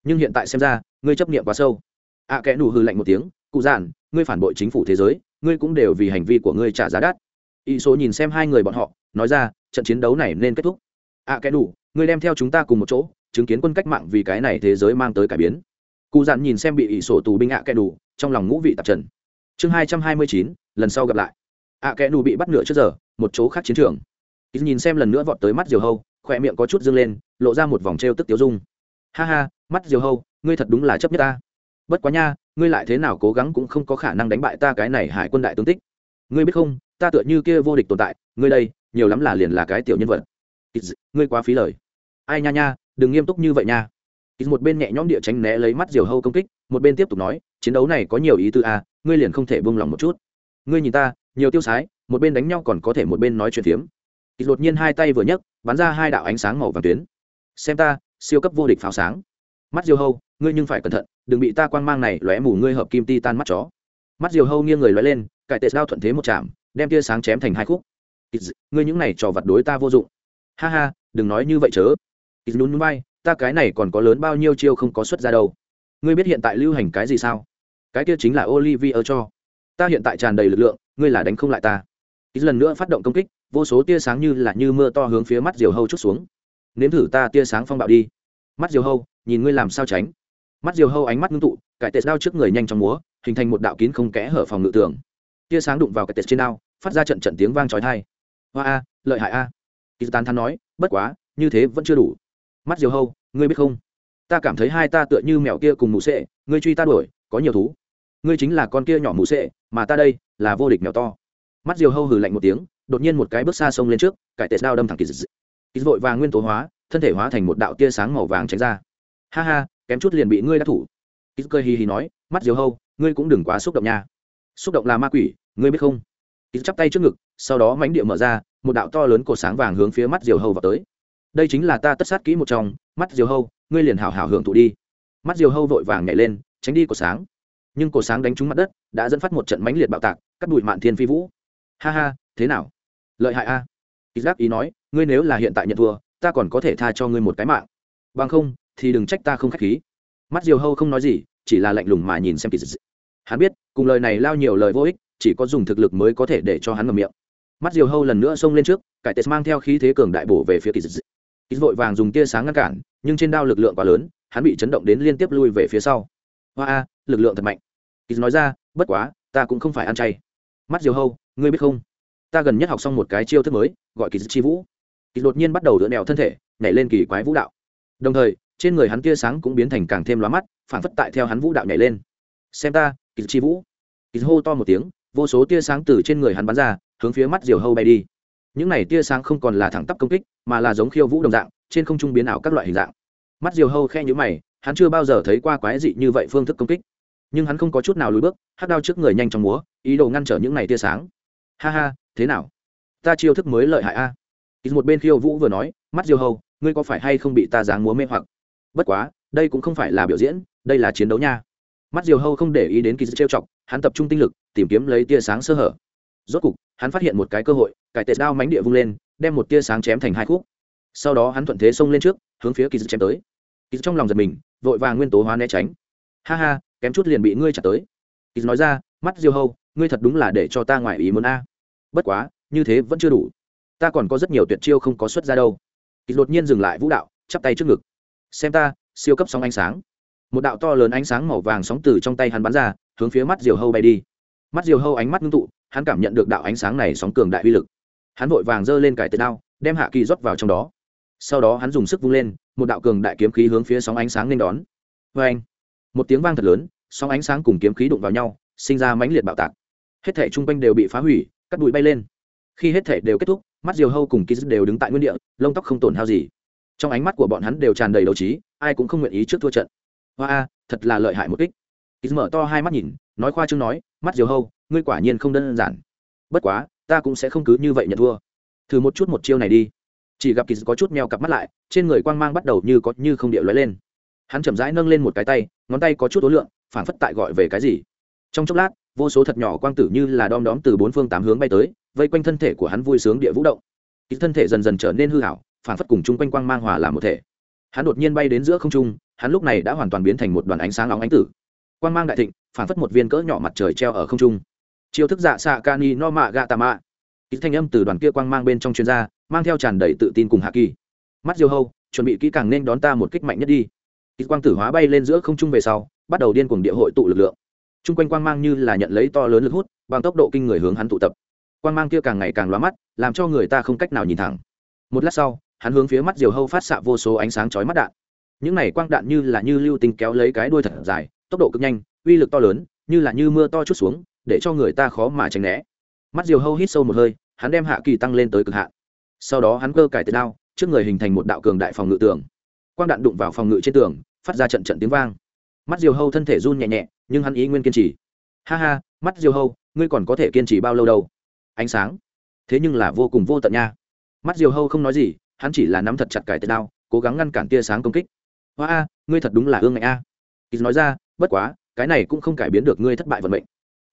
Nhưng hiện tại xem ra, ngươi chấp niệm quá sâu. Ạ à kẽ nù hư lạnh một tiếng, cụ dạn ngươi phản bội chính phủ thế giới, ngươi cũng đều vì hành vi của ngươi trả giá đắt. Y số nhìn xem hai người bọn họ, nói ra trận chiến đấu này nên kết thúc. Ạ à, kẻ đủ ngươi đem theo chúng ta cùng một chỗ chứng kiến quân cách mạng vì cái này thế giới mang tới cải biến. Cụ dặn nhìn xem bị ỷ sổ tù binh ạ à kẻ đủ trong lòng ngũ vị tạp trần. Chương hai trăm hai mươi chín lần sau gặp lại. Ạ kẻ đủ bị bắt nửa trước giờ một chỗ khác chiến trường. Ít nhìn xem lần nữa vọt tới mắt diều hâu khỏe miệng có chút dâng lên lộ ra một vòng t r e o tức tiêu dung. Ha ha mắt diều hâu ngươi thật đúng là chấp nhất ta. Bất quá nha ngươi lại thế nào cố gắng cũng không có khả năng đánh bại ta cái này hải quân đại tướng tích. Ngươi biết không ta tựa như kia vô địch tồn tại ngươi đây nhiều lắm là liền là cái tiểu nhân vật. Ngươi quá phí lời. Ai nha nha đừng nghiêm túc như vậy nha. Một bên nhẹ nhõm địa tránh né lấy mắt diều hâu công kích một bên tiếp tục nói chiến đấu này có nhiều ý tư a à, ngươi liền không thể buông lòng một chút. Ngươi nhìn ta nhiều tiêu sái một bên đánh nhau còn có thể một bên nói chuyện phiếm. Ít đột nhiên hai tay vừa nhấc bắn ra hai đạo ánh sáng màu vàng tuyến. Xem ta siêu cấp vô địch pháo sáng. Mắt diều hâu ngươi nhưng phải cẩn thận đừng bị ta quang mang này lóe mù ngươi hợp kim ti tan mắt chó. Mắt diều hâu nghiêng người lóe lên cải tệ đao thuận thế một chạm đem tia sáng chém thành hai khúc ngươi những này trò vặt đối ta vô dụng. Ha ha, đừng nói như vậy chớ. Ít lún bay ta cái này còn có lớn bao nhiêu chiêu không có xuất ra đâu. Ngươi biết hiện tại lưu hành cái gì sao? Cái kia chính là olivier cho. Ta hiện tại tràn đầy lực lượng, ngươi là đánh không lại ta. Ít lần nữa phát động công kích, vô số tia sáng như là như mưa to hướng phía mắt diều hâu chút xuống. Nếm thử ta tia sáng phong bạo đi. Mắt diều hâu, nhìn ngươi làm sao tránh. Mắt diều hâu ánh mắt ngưng tụ, cải tệ đao trước người nhanh trong múa, hình thành một đạo kín không kẽ hở phòng ngự tường. Tia sáng đụng vào cải tệ trên đao, phát ra trận trận tiếng vang trói thai hoa a, lợi hại a. Kỳ tán thắn nói, bất quá, như thế vẫn chưa đủ. Mắt diều hâu, ngươi biết không? Ta cảm thấy hai ta tựa như mèo kia cùng mụ sệ, ngươi truy ta đuổi, có nhiều thú. Ngươi chính là con kia nhỏ mụ sệ, mà ta đây là vô địch mèo to. Mắt diều hâu hừ lạnh một tiếng, đột nhiên một cái bước xa sông lên trước, cải tệ đao đâm thẳng kỳ dị kỳ vội vàng nguyên tố hóa, thân thể hóa thành một đạo tia sáng màu vàng tránh ra. Ha ha, kém chút liền bị ngươi đã thủ. Kỳ cười hì hì nói, mắt diều hâu, ngươi cũng đừng quá xúc động nha. Xúc động là ma quỷ, ngươi biết không? Kỳ chắp tay trước ngực, sau đó mánh địa mở ra, một đạo to lớn cột sáng vàng hướng phía mắt diều hâu vào tới. Đây chính là ta tất sát kỹ một trong, mắt diều hâu, ngươi liền hảo hảo hưởng thụ đi. Mắt diều hâu vội vàng nhảy lên, tránh đi cột sáng. Nhưng cột sáng đánh trúng mặt đất, đã dẫn phát một trận mãnh liệt bạo tạc, cắt bụi mạn thiên phi vũ. Ha ha, thế nào? Lợi hại a. À? isaac ý nói, ngươi nếu là hiện tại nhận thua, ta còn có thể tha cho ngươi một cái mạng. Bằng không, thì đừng trách ta không k h á c h khí. Mắt diều hâu không nói gì, chỉ là lạnh lùng mà nhìn xem kỳ dị. Hắn biết, cùng lời này lao nhiều lời vô ích chỉ có dùng thực lực mới có thể để cho hắn ngậm miệng. Mắt diều hâu lần nữa xông lên trước, cải tệ mang theo khí thế cường đại bổ về phía kỳ dị kỳ vội vàng dùng tia sáng ngăn cản, nhưng trên đao lực lượng quá lớn, hắn bị chấn động đến liên tiếp lui về phía sau. Hoa a, lực lượng thật mạnh. Kỳ nói ra, bất quá, ta cũng không phải ăn chay. Mắt diều hâu, ngươi biết không? Ta gần nhất học xong một cái chiêu thức mới, gọi kỳ chi vũ. Kỳ đột nhiên bắt đầu đỡ nẹo thân thể, nhảy lên kỳ quái vũ đạo. Đồng thời, trên người hắn tia sáng cũng biến thành càng thêm lóa mắt phản phất tại theo hắn vũ đạo nhảy lên. Xem ta kỳ chi vũ. Kỳ hô to một tiếng vô số tia sáng từ trên người hắn bắn ra hướng phía mắt diều hâu bay đi. Những này tia sáng không còn là thẳng tắp công kích mà là giống khiêu vũ đồng dạng trên không trung biến ảo các loại hình dạng. Mắt diều hâu khe nhữ mày hắn chưa bao giờ thấy qua quái dị như vậy phương thức công kích. Nhưng hắn không có chút nào lùi bước hát đao trước người nhanh trong múa ý đồ ngăn trở những này tia sáng. Ha ha thế nào? Ta chiêu thức mới lợi hại a. À? một bên khiêu vũ vừa nói mắt diều hâu, ngươi có phải hay không bị ta dáng múa mê hoặc? Bất quá đây cũng không phải là biểu diễn đây là chiến đấu nha mắt diều hâu không để ý đến kỳ trêu chọc, hắn tập trung tinh lực, tìm kiếm lấy tia sáng sơ hở. Rốt cục, hắn phát hiện một cái cơ hội, cải tệ đao mánh địa vung lên, đem một tia sáng chém thành hai khúc. Sau đó hắn thuận thế xông lên trước, hướng phía kỳ chém tới. Kỳ trong lòng giật mình, vội vàng nguyên tố hóa né tránh. Ha ha, kém chút liền bị ngươi chặt tới. Kỳ nói ra, mắt diều hâu, ngươi thật đúng là để cho ta ngoài ý muốn a. Bất quá, như thế vẫn chưa đủ. Ta còn có rất nhiều tuyệt chiêu không có xuất ra đâu. Kỳ đột nhiên dừng lại vũ đạo, chắp tay trước ngực. Xem ta, siêu cấp sóng ánh sáng một đạo to lớn ánh sáng màu vàng sóng từ trong tay hắn bắn ra, hướng phía mắt diều hâu bay đi. Mắt diều hâu ánh mắt ngưng tụ, hắn cảm nhận được đạo ánh sáng này sóng cường đại uy lực. Hắn vội vàng giơ lên cải tệ đao, đem hạ kỳ rót vào trong đó. Sau đó hắn dùng sức vung lên, một đạo cường đại kiếm khí hướng phía sóng ánh sáng nên đón. Vê anh một tiếng vang thật lớn, sóng ánh sáng cùng kiếm khí đụng vào nhau, sinh ra mãnh liệt bạo tạc. Hết thể chung quanh đều bị phá hủy, cắt bụi bay lên. Khi hết thể đều kết thúc, mắt diều hâu cùng ký đều đứng tại nguyên địa, lông tóc không tổn hao gì. Trong ánh mắt của bọn hắn đều tràn đầy đấu trí, ai cũng không nguyện ý trước thua trận hoa a, thật là lợi hại một kích. Kýt mở to hai mắt nhìn, nói khoa chương nói, mắt diều hâu, ngươi quả nhiên không đơn giản. Bất quá, ta cũng sẽ không cứ như vậy nhận thua. Thử một chút một chiêu này đi. Chỉ gặp kýt có chút meo cặp mắt lại, trên người quang mang bắt đầu như có như không điệu lóe lên. Hắn chậm rãi nâng lên một cái tay, ngón tay có chút ối lượng phản phất tại gọi về cái gì. Trong chốc lát, vô số thật nhỏ quang tử như là đom đóm từ bốn phương tám hướng bay tới, vây quanh thân thể của hắn vui sướng địa vũ động. Kýt thân thể dần dần trở nên hư hảo phản phất cùng chung quanh quang mang hòa làm một thể. Hắn đột nhiên bay đến giữa không trung hắn lúc này đã hoàn toàn biến thành một đoàn ánh sáng nóng ánh tử. Quang mang đại thịnh phản phất một viên cỡ nhỏ mặt trời treo ở không trung. Chiêu thức dạ xạ cani no mạ gà tà mạ ít thanh âm từ đoàn kia quang mang bên trong chuyên gia mang theo tràn đầy tự tin cùng hạ kỳ. Mắt diêu hâu, chuẩn bị kỹ càng nên đón ta một kích mạnh nhất đi. Ít quang tử hóa bay lên giữa không trung về sau, bắt đầu điên cuồng địa hội tụ lực lượng. T r u n g quanh quang mang như là nhận lấy to lớn lực hút, bằng tốc độ kinh người hướng hắn tụ tập. Quan mang kia càng ngày càng loa mắt, làm cho người ta không cách nào nhìn thẳng. Một lát sau, hắn hướng phía mắt diều hâu phát xạ vô số ánh sáng chói mắt đạn những này quang đạn như là như lưu tinh kéo lấy cái đuôi thật dài, tốc độ cực nhanh, uy lực to lớn, như là như mưa to chút xuống, để cho người ta khó mà tránh né. Mắt diều hâu hít sâu một hơi, hắn đem hạ kỳ tăng lên tới cực hạn. Sau đó hắn cơ cải tiền đao, trước người hình thành một đạo cường đại phòng ngự tường. Quang đạn đụng vào phòng ngự trên tường, phát ra trận trận tiếng vang. Mắt diều hâu thân thể run nhẹ nhẹ, nhưng hắn ý nguyên kiên trì. Ha ha, mắt diều hâu, ngươi còn có thể kiên trì bao lâu đâu? Ánh sáng. Thế nhưng là vô cùng vô tận nha. Mắt diều hâu không nói gì, hắn chỉ là nắm thật chặt cải tiền đao, cố gắng ngăn cản tia sáng công kích hoa a, ngươi thật đúng là ương ngạnh a. Ý nói ra, bất quá, cái này cũng không cải biến được ngươi thất bại vận mệnh.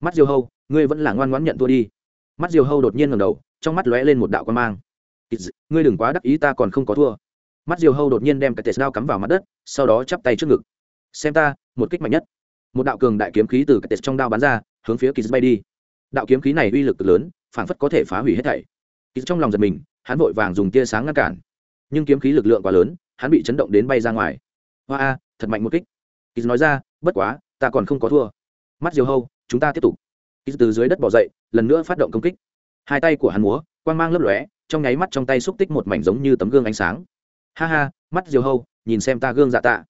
Mắt diều hâu, ngươi vẫn là ngoan ngoãn nhận thua đi. Mắt diều hâu đột nhiên ngầm đầu, trong mắt lóe lên một đạo quan mang. Ngươi đừng quá đắc ý, ta còn không có thua. Mắt diều hâu đột nhiên đem cái tệ dao cắm vào mặt đất, sau đó chắp tay trước ngực. Xem ta, một kích mạnh nhất. Một đạo cường đại kiếm khí từ cái tệ trong đao bắn ra, hướng phía kỳ bay đi. Đạo kiếm khí này uy lực cực lớn, phảng phất có thể phá hủy hết thảy. Kỳ trong lòng giật mình, hắn vội vàng dùng tia sáng ngăn cản. Nhưng kiếm khí lực lượng quá lớn, hắn bị chấn động đến bay ra ngoài hoa a, thật mạnh một kích. Kýt nói ra, bất quá, ta còn không có thua. Mắt diều hâu, chúng ta tiếp tục. Kýt từ dưới đất bỏ dậy, lần nữa phát động công kích. Hai tay của hắn múa, quang mang lấp lóe, trong nháy mắt trong tay xúc tích một mảnh giống như tấm gương ánh sáng. Ha ha, mắt diều hâu, nhìn xem ta gương dạ tạ.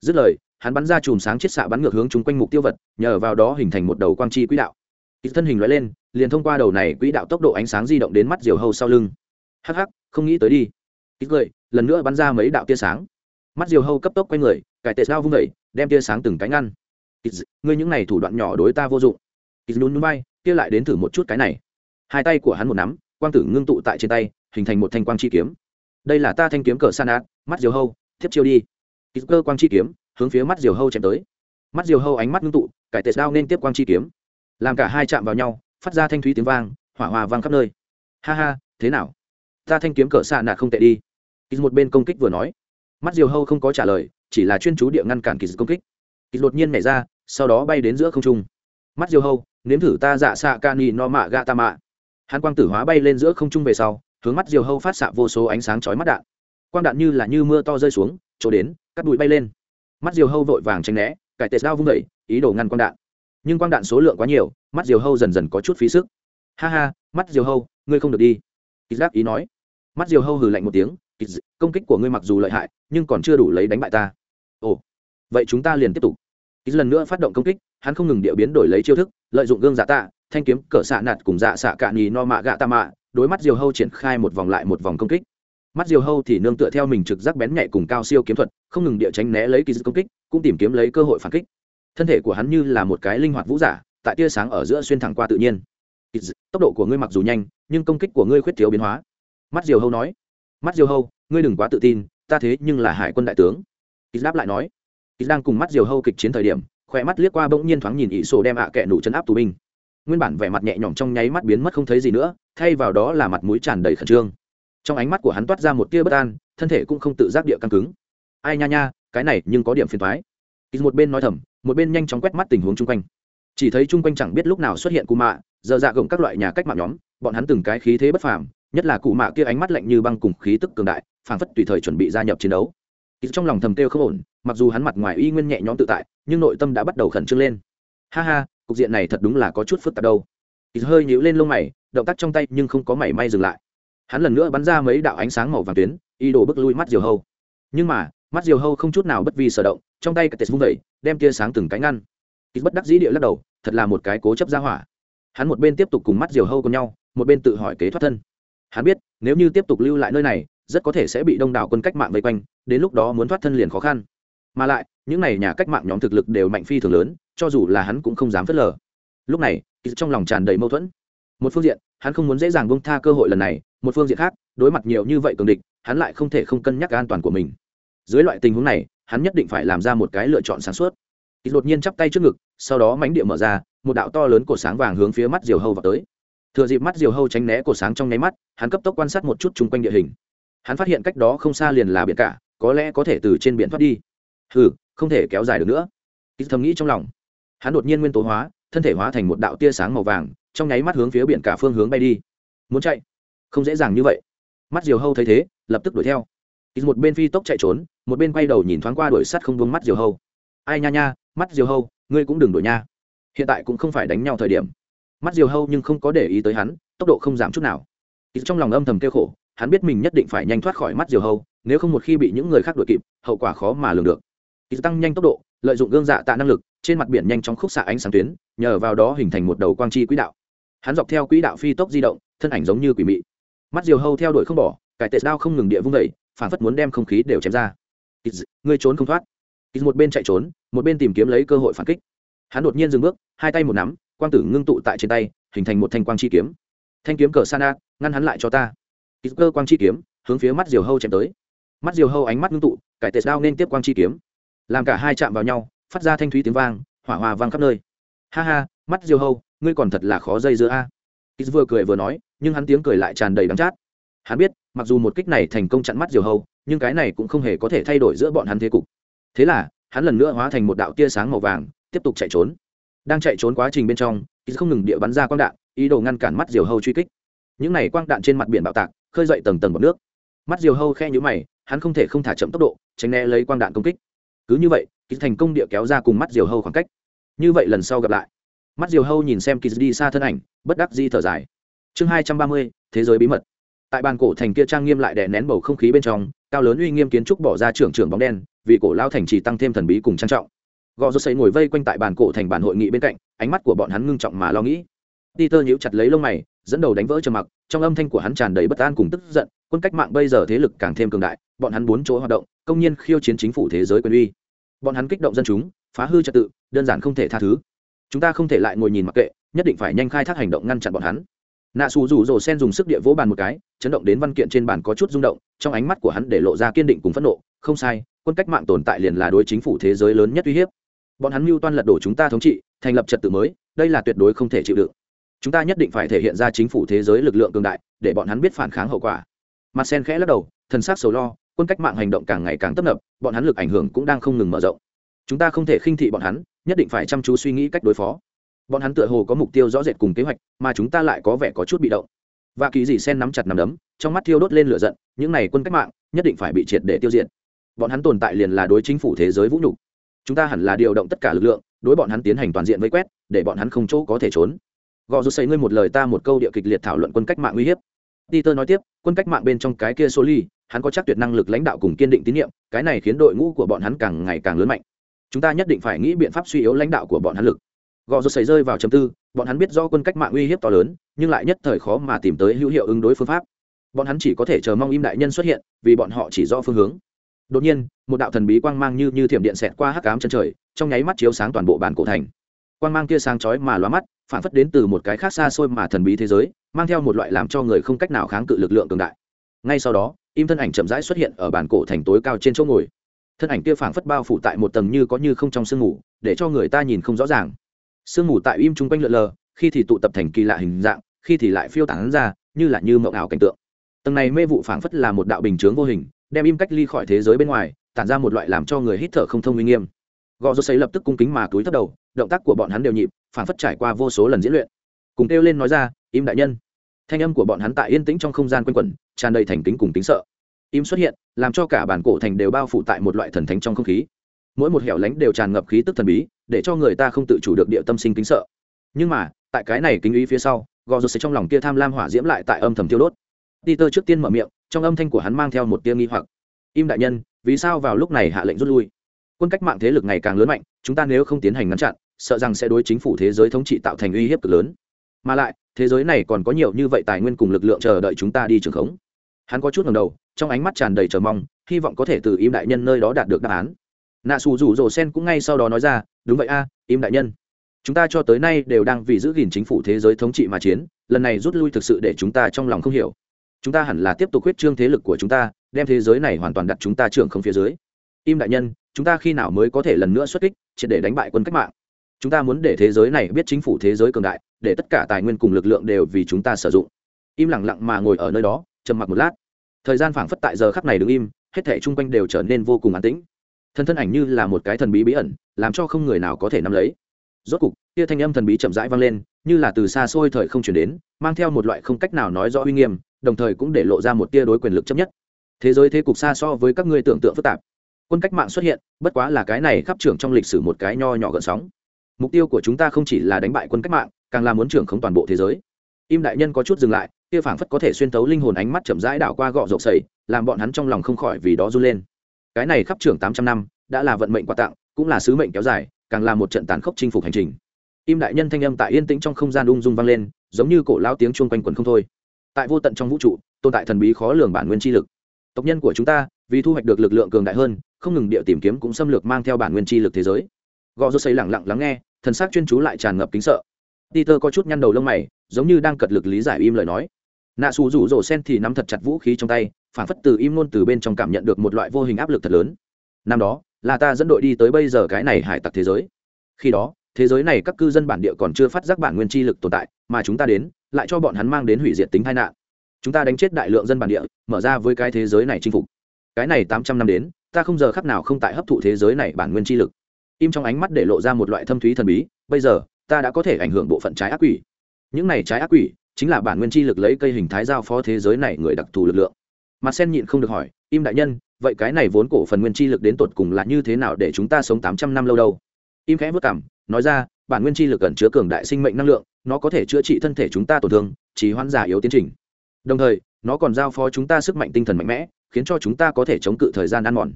Dứt lời, hắn bắn ra chùm sáng chiết xạ bắn ngược hướng chung quanh mục tiêu vật, nhờ vào đó hình thành một đầu quang chi quỹ đạo. Kýt thân hình lóe lên, liền thông qua đầu này quỹ đạo tốc độ ánh sáng di động đến mắt diều hâu sau lưng. Hắc hắc, không nghĩ tới đi. Kýt cười, lần nữa bắn ra mấy đạo tia sáng mắt diều hâu cấp tốc quay người, cải tệ dao vung vẩy đem tia sáng từng cái ngăn. Ngươi những này thủ đoạn nhỏ đối ta vô dụng. Ít lún bay kia lại đến thử một chút cái này. Hai tay của hắn một nắm, quang tử ngưng tụ tại trên tay, hình thành một thanh quang chi kiếm. Đây là ta thanh kiếm cờ san át mắt diều hâu, thiếp chiêu đi. Ít cơ quang chi kiếm, hướng phía mắt diều hâu chém tới. Mắt diều hâu ánh mắt ngưng tụ, cải tệ sao nên tiếp quang chi kiếm. Làm cả hai chạm vào nhau, phát ra thanh thúy tiếng vang, hỏa hòa vang khắp nơi. Ha ha, thế nào? Ta thanh kiếm cỡ xa nạt không tệ đi. Kỳ một bên công kích vừa nói mắt diều hâu không có trả lời, chỉ là chuyên chú địa ngăn cản kỳ công kích. Kỳ đột nhiên nhảy ra, sau đó bay đến giữa không trung. Mắt diều hâu, nếm thử ta dạ xạ ca ni no mạ ga ta mạ. Hắn quang tử hóa bay lên giữa không trung về sau, hướng mắt diều hâu phát xạ vô số ánh sáng chói mắt đạn. Quang đạn như là như mưa to rơi xuống, chỗ đến, cắt bụi bay lên. Mắt diều hâu vội vàng tranh né, cải tệ dao vung vẩy ý đồ ngăn quang đạn. Nhưng quang đạn số lượng quá nhiều, mắt diều hâu dần dần có chút phí sức. Ha ha, mắt diều hâu, ngươi không được đi. Kỳ giác ý nói. Mắt diều hâu hừ lạnh một tiếng công kích của ngươi mặc dù lợi hại, nhưng còn chưa đủ lấy đánh bại ta. Ồ, vậy chúng ta liền tiếp tục. Kỳ lần nữa phát động công kích, hắn không ngừng địa biến đổi lấy chiêu thức, lợi dụng gương giả tạ, thanh kiếm cỡ xạ nạt cùng dạ xạ cạn nhì no mạ gạ tạ mạ, đối mắt diều hâu triển khai một vòng lại một vòng công kích. Mắt diều hâu thì nương tựa theo mình trực giác bén nhạy cùng cao siêu kiếm thuật, không ngừng địa tránh né lấy kỳ dư công kích, cũng tìm kiếm lấy cơ hội phản kích. Thân thể của hắn như là một cái linh hoạt vũ giả, tại tia sáng ở giữa xuyên thẳng qua tự nhiên. Tốc độ của ngươi mặc dù nhanh, nhưng công kích của ngươi khuyết thiếu biến hóa. Mắt diều hâu nói mắt diều hâu, ngươi đừng quá tự tin, ta thế nhưng là hải quân đại tướng. Ít đáp lại nói. Ít đang cùng mắt diều hâu kịch chiến thời điểm, khỏe mắt liếc qua bỗng nhiên thoáng nhìn ỷ sổ đem ạ à kẹ nủ chân áp tù binh. Nguyên bản vẻ mặt nhẹ nhõm trong nháy mắt biến mất không thấy gì nữa, thay vào đó là mặt mũi tràn đầy khẩn trương. Trong ánh mắt của hắn toát ra một tia bất an, thân thể cũng không tự giác địa căng cứng. Ai nha nha, cái này nhưng có điểm phiền thoái ít một bên nói thầm, một bên nhanh chóng quét mắt tình huống chung quanh. Chỉ thấy chung quanh chẳng biết lúc nào xuất hiện cù mạ, giờ dạ gồng các loại nhà cách mạng nhóm, bọn hắn từng cái khí thế bất phàm nhất là cụ mạ kia ánh mắt lạnh như băng cùng khí tức cường đại, phảng phất tùy thời chuẩn bị gia nhập chiến đấu. Ít trong lòng thầm kêu không ổn, mặc dù hắn mặt ngoài y nguyên nhẹ nhõm tự tại, nhưng nội tâm đã bắt đầu khẩn trương lên. Ha ha, cục diện này thật đúng là có chút phức tạp đâu. Ít hơi nhíu lên lông mày, động tác trong tay nhưng không có mảy may dừng lại. Hắn lần nữa bắn ra mấy đạo ánh sáng màu vàng tuyến y đổ bước lui mắt diều hâu. Nhưng mà, mắt diều hâu không chút nào bất vi sở động, trong tay cái tết vung vẩy đem tia sáng từng cái ngăn. Ít bất đắc dĩ địa lắc đầu, thật là một cái cố chấp ra hỏa. Hắn một bên tiếp tục cùng mắt diều hâu cùng nhau, một bên tự hỏi kế thoát thân hắn biết, nếu như tiếp tục lưu lại nơi này, rất có thể sẽ bị đông đảo quân cách mạng vây quanh, đến lúc đó muốn thoát thân liền khó khăn. Mà lại, những n à y nhà cách mạng nhóm thực lực đều mạnh phi thường lớn, cho dù là hắn cũng không dám phớt lờ. Lúc này trong lòng tràn đầy mâu thuẫn. Một phương diện, hắn không muốn dễ dàng bông tha cơ hội lần này, một phương diện khác, đối mặt nhiều như vậy cường địch, hắn lại không thể không cân nhắc an toàn của mình. Dưới loại tình huống này, hắn nhất định phải làm ra một cái lựa chọn sáng suốt. Ít đột nhiên chắp tay trước ngực, sau đó mánh địa mở ra, một đạo to lớn cổ sáng vàng hướng phía mắt diều hâu vào tới thừa dịp mắt diều hâu tránh né cổ sáng trong nháy mắt, hắn cấp tốc quan sát một chút chung quanh địa hình. Hắn phát hiện cách đó không xa liền là biển cả, có lẽ có thể từ trên biển thoát đi. Hừ, không thể kéo dài được nữa. Ít thầm nghĩ trong lòng. Hắn đột nhiên nguyên tố hóa, thân thể hóa thành một đạo tia sáng màu vàng, trong nháy mắt hướng phía biển cả phương hướng bay đi. Muốn chạy? Không dễ dàng như vậy. Mắt diều hâu thấy thế, lập tức đuổi theo. Ít một bên phi tốc chạy trốn, một bên quay đầu nhìn thoáng qua đuổi sắt không vương mắt diều hâu. Ai nha nha, mắt diều hâu, ngươi cũng đừng đuổi nha. Hiện tại cũng không phải đánh nhau thời điểm mắt diều hâu nhưng không có để ý tới hắn, tốc độ không giảm chút nào. Trong lòng âm thầm kêu khổ, hắn biết mình nhất định phải nhanh thoát khỏi mắt diều hâu, nếu không một khi bị những người khác đuổi kịp, hậu quả khó mà lường được. Tăng nhanh tốc độ, lợi dụng gương dạ tạ năng lực, trên mặt biển nhanh chóng khúc xạ ánh sáng tuyến, nhờ vào đó hình thành một đầu quang chi quỹ đạo. Hắn dọc theo quỹ đạo phi tốc di động, thân ảnh giống như quỷ mị. Mắt diều hâu theo đuổi không bỏ, cải tệ đao không ngừng địa vung vẩy phản phất muốn đem không khí đều chém ra. Ngươi trốn không thoát. Một bên chạy trốn, một bên tìm kiếm lấy cơ hội phản kích. Hắn đột nhiên dừng bước, hai tay một nắm quang tử ngưng tụ tại trên tay hình thành một thanh quang chi kiếm. Thanh kiếm cờ a, ngăn hắn lại cho ta. Ký cơ quang chi kiếm hướng phía mắt diều hâu chém tới. Mắt diều hâu ánh mắt ngưng tụ cải tệ đao nên tiếp quang chi kiếm. Làm cả hai chạm vào nhau phát ra thanh thúy tiếng vang hỏa hòa vang khắp nơi. Ha ha mắt diều hâu ngươi còn thật là khó dây giữa a. Ký vừa cười vừa nói nhưng hắn tiếng cười lại tràn đầy đắng chát. Hắn biết mặc dù một kích này thành công chặn mắt diều hâu nhưng cái này cũng không hề có thể thay đổi giữa bọn hắn thế cục. Thế là hắn lần nữa hóa thành một đạo tia sáng màu vàng tiếp tục chạy trốn đang chạy trốn quá trình bên trong không ngừng địa bắn ra quang đạn, ý đồ ngăn cản mắt diều hâu truy kích. Những này quang đạn trên mặt biển bạo tạc, khơi dậy tầng tầng bọt nước. Mắt diều hâu khe nhũ mày, hắn không thể không thả chậm tốc độ, tránh né lấy quang đạn công kích. Cứ như vậy kýt thành công địa kéo ra cùng mắt diều hâu khoảng cách. Như vậy lần sau gặp lại, mắt diều hâu nhìn xem kýt đi xa thân ảnh, bất đắc di thở dài. Chương hai trăm ba mươi, thế giới bí mật. Tại bàn cổ thành kia trang nghiêm lại đè nén bầu không khí bên trong, cao lớn uy nghiêm kiến trúc bỏ ra trưởng trưởng bóng đen, vì cổ lao thành trì tăng thêm thần bí cùng trang trọng gò rô xây ngồi vây quanh tại bàn cổ thành bàn hội nghị bên cạnh, ánh mắt của bọn hắn ngưng trọng mà lo nghĩ. Peter nhíu chặt lấy lông mày, dẫn đầu đánh vỡ trầm mặc, trong âm thanh của hắn tràn đầy bất an cùng tức giận, quân cách mạng bây giờ thế lực càng thêm cường đại, bọn hắn bốn chỗ hoạt động, công nhiên khiêu chiến chính phủ thế giới quyền uy. Bọn hắn kích động dân chúng, phá hư trật tự, đơn giản không thể tha thứ. Chúng ta không thể lại ngồi nhìn mặc kệ, nhất định phải nhanh khai thác hành động ngăn chặn bọn hắn. Nạ xù rủ rồ sen dùng sức địa vỗ bàn một cái, chấn động đến văn kiện trên bàn có chút rung động, trong ánh mắt của hắn để lộ ra kiên định cùng phẫn nộ. Không sai, quân cách mạng tồn tại liền là đối chính phủ thế giới lớn nhất uy hiếp bọn hắn mưu toan lật đổ chúng ta thống trị, thành lập trật tự mới, đây là tuyệt đối không thể chịu đựng. Chúng ta nhất định phải thể hiện ra chính phủ thế giới lực lượng cường đại, để bọn hắn biết phản kháng hậu quả. Mặt sen khẽ lắc đầu, thần sắc sầu lo, quân cách mạng hành động càng ngày càng tấp nập, bọn hắn lực ảnh hưởng cũng đang không ngừng mở rộng. Chúng ta không thể khinh thị bọn hắn, nhất định phải chăm chú suy nghĩ cách đối phó. Bọn hắn tựa hồ có mục tiêu rõ rệt cùng kế hoạch, mà chúng ta lại có vẻ có chút bị động. Và kỳ dị sen nắm chặt nắm đấm, trong mắt thiêu đốt lên lửa giận, những này quân cách mạng, nhất định phải bị triệt để tiêu diệt. Bọn hắn tồn tại liền là đối chính phủ thế giới vũ nhục chúng ta hẳn là điều động tất cả lực lượng, đối bọn hắn tiến hành toàn diện vây quét, để bọn hắn không chỗ có thể trốn. Gò rút xây ngươi một lời ta một câu địa kịch liệt thảo luận quân cách mạng uy hiếp. Peter nói tiếp, quân cách mạng bên trong cái kia soli hắn có chắc tuyệt năng lực lãnh đạo cùng kiên định tín nhiệm, cái này khiến đội ngũ của bọn hắn càng ngày càng lớn mạnh. Chúng ta nhất định phải nghĩ biện pháp suy yếu lãnh đạo của bọn hắn lực. Gò rút xây rơi vào chấm tư, bọn hắn biết do quân cách mạng uy hiếp to lớn, nhưng lại nhất thời khó mà tìm tới hữu hiệu ứng đối phương pháp. Bọn hắn chỉ có thể chờ mong im đại nhân xuất hiện, vì bọn họ chỉ rõ phương hướng đột nhiên, một đạo thần bí quang mang như như thiểm điện xẹt qua hắc ám chân trời, trong nháy mắt chiếu sáng toàn bộ bản cổ thành. Quang mang kia sáng chói mà loa mắt, phản phất đến từ một cái khác xa xôi mà thần bí thế giới, mang theo một loại làm cho người không cách nào kháng cự lực lượng cường đại. Ngay sau đó, im thân ảnh chậm rãi xuất hiện ở bản cổ thành tối cao trên chỗ ngồi. Thân ảnh kia phảng phất bao phủ tại một tầng như có như không trong sương mù, để cho người ta nhìn không rõ ràng. Sương mù tại im chung quanh lượn lờ, khi thì tụ tập thành kỳ lạ hình dạng, khi thì lại phiêu tán ra, như là như mộng ảo cảnh tượng. Tầng này mê vụ phảng phất là một đạo bình chướng vô hình đem im cách ly khỏi thế giới bên ngoài, tản ra một loại làm cho người hít thở không thông minh nghiêm. Gò rô xây lập tức cung kính mà túi thấp đầu, động tác của bọn hắn đều nhịp, phản phất trải qua vô số lần diễn luyện. Cùng kêu lên nói ra, im đại nhân. Thanh âm của bọn hắn tại yên tĩnh trong không gian quanh quẩn, tràn đầy thành kính cùng tính sợ. Im xuất hiện, làm cho cả bản cổ thành đều bao phủ tại một loại thần thánh trong không khí. Mỗi một hẻo lánh đều tràn ngập khí tức thần bí, để cho người ta không tự chủ được địa tâm sinh kính sợ. Nhưng mà, tại cái này kính ý phía sau, gò rô xây trong lòng kia tham lam hỏa diễm lại tại âm thầm tiêu đốt. Peter trước tiên mở miệng, trong âm thanh của hắn mang theo một tia nghi hoặc. Im đại nhân, vì sao vào lúc này hạ lệnh rút lui? Quân cách mạng thế lực ngày càng lớn mạnh, chúng ta nếu không tiến hành ngăn chặn, sợ rằng sẽ đối chính phủ thế giới thống trị tạo thành uy hiếp cực lớn. Mà lại, thế giới này còn có nhiều như vậy tài nguyên cùng lực lượng chờ đợi chúng ta đi trường khống. Hắn có chút ngẩng đầu, trong ánh mắt tràn đầy chờ mong, hy vọng có thể từ Im đại nhân nơi đó đạt được đáp án. Nạ Sủ Dụ Dỗ Sen cũng ngay sau đó nói ra, đúng vậy a, Im đại nhân. Chúng ta cho tới nay đều đang vì giữ gìn chính phủ thế giới thống trị mà chiến, lần này rút lui thực sự để chúng ta trong lòng không hiểu chúng ta hẳn là tiếp tục huyết trương thế lực của chúng ta, đem thế giới này hoàn toàn đặt chúng ta trưởng không phía dưới. Im đại nhân, chúng ta khi nào mới có thể lần nữa xuất kích, triệt để đánh bại quân cách mạng? Chúng ta muốn để thế giới này biết chính phủ thế giới cường đại, để tất cả tài nguyên cùng lực lượng đều vì chúng ta sử dụng. Im lặng lặng mà ngồi ở nơi đó, trầm mặc một lát. Thời gian phảng phất tại giờ khắc này đứng im, hết thể chung quanh đều trở nên vô cùng an tĩnh. Thân thân ảnh như là một cái thần bí bí ẩn, làm cho không người nào có thể nắm lấy. Rốt cục kia thanh âm thần bí chậm rãi vang lên, như là từ xa xôi thời không chuyển đến, mang theo một loại không cách nào nói rõ uy nghiêm đồng thời cũng để lộ ra một tia đối quyền lực chấp nhất. Thế giới thế cục xa so với các ngươi tưởng tượng phức tạp. Quân cách mạng xuất hiện, bất quá là cái này khắp trưởng trong lịch sử một cái nho nhỏ gợn sóng. Mục tiêu của chúng ta không chỉ là đánh bại quân cách mạng, càng là muốn trưởng không toàn bộ thế giới. Im đại nhân có chút dừng lại, kia phảng phất có thể xuyên tấu linh hồn ánh mắt chậm rãi đảo qua gọ rộp sầy, làm bọn hắn trong lòng không khỏi vì đó run lên. Cái này khắp trưởng tám trăm năm, đã là vận mệnh quà tặng, cũng là sứ mệnh kéo dài, càng là một trận tàn khốc chinh phục hành trình. Im đại nhân thanh âm tại yên tĩnh trong không gian ung dung vang lên, giống như cổ lao tiếng chuông quanh quần không thôi tại vô tận trong vũ trụ, tồn tại thần bí khó lường bản nguyên chi lực. Tộc nhân của chúng ta, vì thu hoạch được lực lượng cường đại hơn, không ngừng địa tìm kiếm cũng xâm lược mang theo bản nguyên chi lực thế giới. Gò rô xây lẳng lặng lắng nghe, thần sắc chuyên chú lại tràn ngập kính sợ. Peter có chút nhăn đầu lông mày, giống như đang cật lực lý giải im lời nói. Nạ xù rủ rổ sen thì nắm thật chặt vũ khí trong tay, phản phất từ im luôn từ bên trong cảm nhận được một loại vô hình áp lực thật lớn. Năm đó, là ta dẫn đội đi tới bây giờ cái này hải tặc thế giới. Khi đó, thế giới này các cư dân bản địa còn chưa phát giác bản nguyên chi lực tồn tại, mà chúng ta đến lại cho bọn hắn mang đến hủy diệt tính tai nạn. Chúng ta đánh chết đại lượng dân bản địa, mở ra với cái thế giới này chinh phục. Cái này tám trăm năm đến, ta không giờ khắc nào không tại hấp thụ thế giới này bản nguyên chi lực. Im trong ánh mắt để lộ ra một loại thâm thúy thần bí, bây giờ, ta đã có thể ảnh hưởng bộ phận trái ác quỷ. Những này trái ác quỷ, chính là bản nguyên chi lực lấy cây hình thái giao phó thế giới này người đặc thù lực lượng. Mà sen nhịn không được hỏi, im đại nhân, vậy cái này vốn cổ phần nguyên chi lực đến tột cùng là như thế nào để chúng ta sống tám trăm năm lâu đâu? Im khẽ vất cảm nói ra bản nguyên chi lực cần chứa cường đại sinh mệnh năng lượng, nó có thể chữa trị thân thể chúng ta tổn thương, trì hoãn giả yếu tiến trình. Đồng thời, nó còn giao phó chúng ta sức mạnh tinh thần mạnh mẽ, khiến cho chúng ta có thể chống cự thời gian ăn mòn.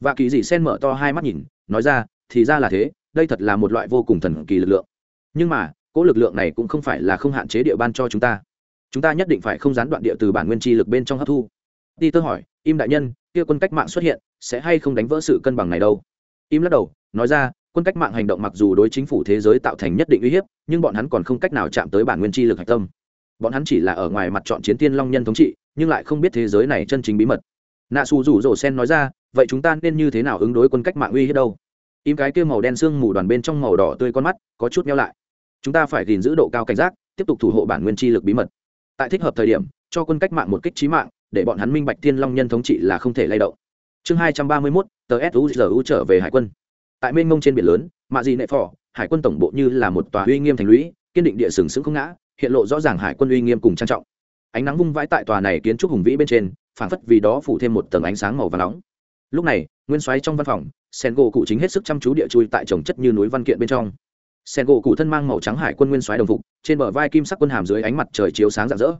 Và kỳ dị sen mở to hai mắt nhìn, nói ra, thì ra là thế, đây thật là một loại vô cùng thần kỳ lực lượng. Nhưng mà, cỗ lực lượng này cũng không phải là không hạn chế địa ban cho chúng ta. Chúng ta nhất định phải không gián đoạn địa từ bản nguyên chi lực bên trong hấp thu. Đi tơ hỏi, im đại nhân, kia quân cách mạng xuất hiện, sẽ hay không đánh vỡ sự cân bằng này đâu? Im lắc đầu, nói ra quân cách mạng hành động mặc dù đối chính phủ thế giới tạo thành nhất định uy hiếp, nhưng bọn hắn còn không cách nào chạm tới bản nguyên chi lực hạch tâm. Bọn hắn chỉ là ở ngoài mặt chọn chiến tiên long nhân thống trị, nhưng lại không biết thế giới này chân chính bí mật. Nạ xù rủ rổ sen nói ra, vậy chúng ta nên như thế nào ứng đối quân cách mạng uy hiếp đâu? Im cái kia màu đen sương mù đoàn bên trong màu đỏ tươi con mắt có chút nhau lại. Chúng ta phải gìn giữ độ cao cảnh giác, tiếp tục thủ hộ bản nguyên chi lực bí mật. Tại thích hợp thời điểm, cho quân cách mạng một kích trí mạng, để bọn hắn minh bạch thiên long nhân thống trị là không thể lay động. Chương hai trăm ba mươi mốt, tờ suzu trở về hải quân tại mênh mông trên biển lớn, mạ dị nệ phò, hải quân tổng bộ như là một tòa uy nghiêm thành lũy, kiên định địa sừng sững không ngã, hiện lộ rõ ràng hải quân uy nghiêm cùng trang trọng. Ánh nắng vung vãi tại tòa này kiến trúc hùng vĩ bên trên, phảng phất vì đó phủ thêm một tầng ánh sáng màu và nóng. Lúc này, nguyên xoáy trong văn phòng sen gỗ cụ chính hết sức chăm chú địa chui tại trồng chất như núi văn kiện bên trong. Sen gỗ cụ thân mang màu trắng hải quân nguyên xoáy đồng phục, trên bờ vai kim sắc quân hàm dưới ánh mặt trời chiếu sáng rạng rỡ.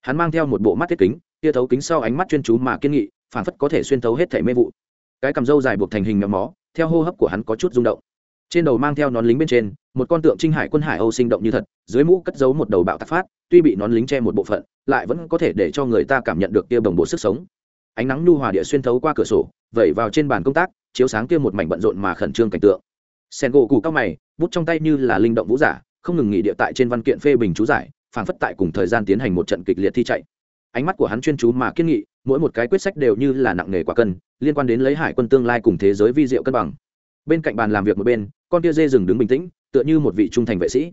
Hắn mang theo một bộ mắt thiết kính, tia thấu kính sau ánh mắt chuyên chú mà kiên nghị, phảng phất có thể xuyên thấu hết thể mê vụ. Cái cầm râu dài buộc thành hình nhóm mó theo hô hấp của hắn có chút rung động. Trên đầu mang theo nón lính bên trên, một con tượng trinh hải quân hải âu sinh động như thật, dưới mũ cất giấu một đầu bạo tạc phát, tuy bị nón lính che một bộ phận, lại vẫn có thể để cho người ta cảm nhận được kia bồng bộ sức sống. Ánh nắng nhu hòa địa xuyên thấu qua cửa sổ, vẩy vào trên bàn công tác, chiếu sáng kia một mảnh bận rộn mà khẩn trương cảnh tượng. Sen gỗ cụ cao mày, bút trong tay như là linh động vũ giả, không ngừng nghỉ địa tại trên văn kiện phê bình chú giải phản phất tại cùng thời gian tiến hành một trận kịch liệt thi chạy ánh mắt của hắn chuyên chú mà kiên nghị, mỗi một cái quyết sách đều như là nặng nề quả cân, liên quan đến lấy hải quân tương lai cùng thế giới vi diệu cân bằng. Bên cạnh bàn làm việc một bên, con tia dê rừng đứng bình tĩnh, tựa như một vị trung thành vệ sĩ.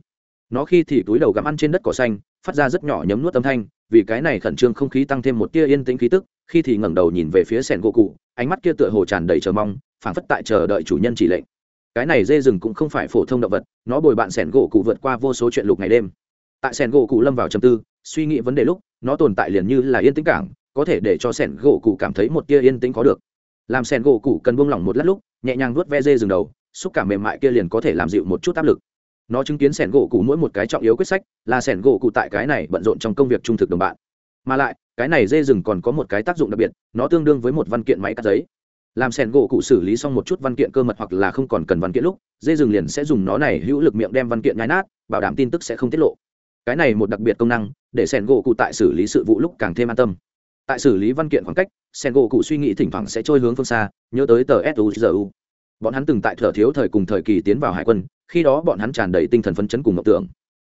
Nó khi thì túi đầu gặm ăn trên đất cỏ xanh, phát ra rất nhỏ nhấm nuốt âm thanh, vì cái này khẩn trương không khí tăng thêm một tia yên tĩnh khí tức, khi thì ngẩng đầu nhìn về phía sẻn gỗ cụ, ánh mắt kia tựa hồ tràn đầy chờ mong, phảng phất tại chờ đợi chủ nhân chỉ lệnh. Cái này dê rừng cũng không phải phổ thông động vật, nó bồi bạn sẻn gỗ cụ vượt qua vô số chuyện lục ngày đêm. Tại sẻn gỗ cụ lâm vào trầm tư, suy nghĩ vấn đề lúc nó tồn tại liền như là yên tĩnh cảng, có thể để cho sẻn gỗ cụ cảm thấy một tia yên tĩnh có được. Làm sẻn gỗ cụ cần buông lỏng một lát lúc, nhẹ nhàng vuốt ve dê rừng đầu, xúc cảm mềm mại kia liền có thể làm dịu một chút áp lực. Nó chứng kiến sẻn gỗ cụ mỗi một cái trọng yếu quyết sách, là sẻn gỗ cụ tại cái này bận rộn trong công việc trung thực đồng bạn. Mà lại, cái này dê rừng còn có một cái tác dụng đặc biệt, nó tương đương với một văn kiện máy cắt giấy. Làm sẻn gỗ cụ xử lý xong một chút văn kiện cơ mật hoặc là không còn cần văn kiện lúc, dê rừng liền sẽ dùng nó này hữu lực miệng đem văn kiện nhái nát, bảo đảm tin tức sẽ không tiết lộ cái này một đặc biệt công năng, để sẻn gỗ cụ tại xử lý sự vụ lúc càng thêm an tâm. Tại xử lý văn kiện khoảng cách sẻn gỗ cụ suy nghĩ thỉnh thoảng sẽ trôi hướng phương xa, nhớ tới tờ suzu bọn hắn từng tại thở thiếu thời cùng thời kỳ tiến vào hải quân, khi đó bọn hắn tràn đầy tinh thần phấn chấn cùng ngọc tưởng.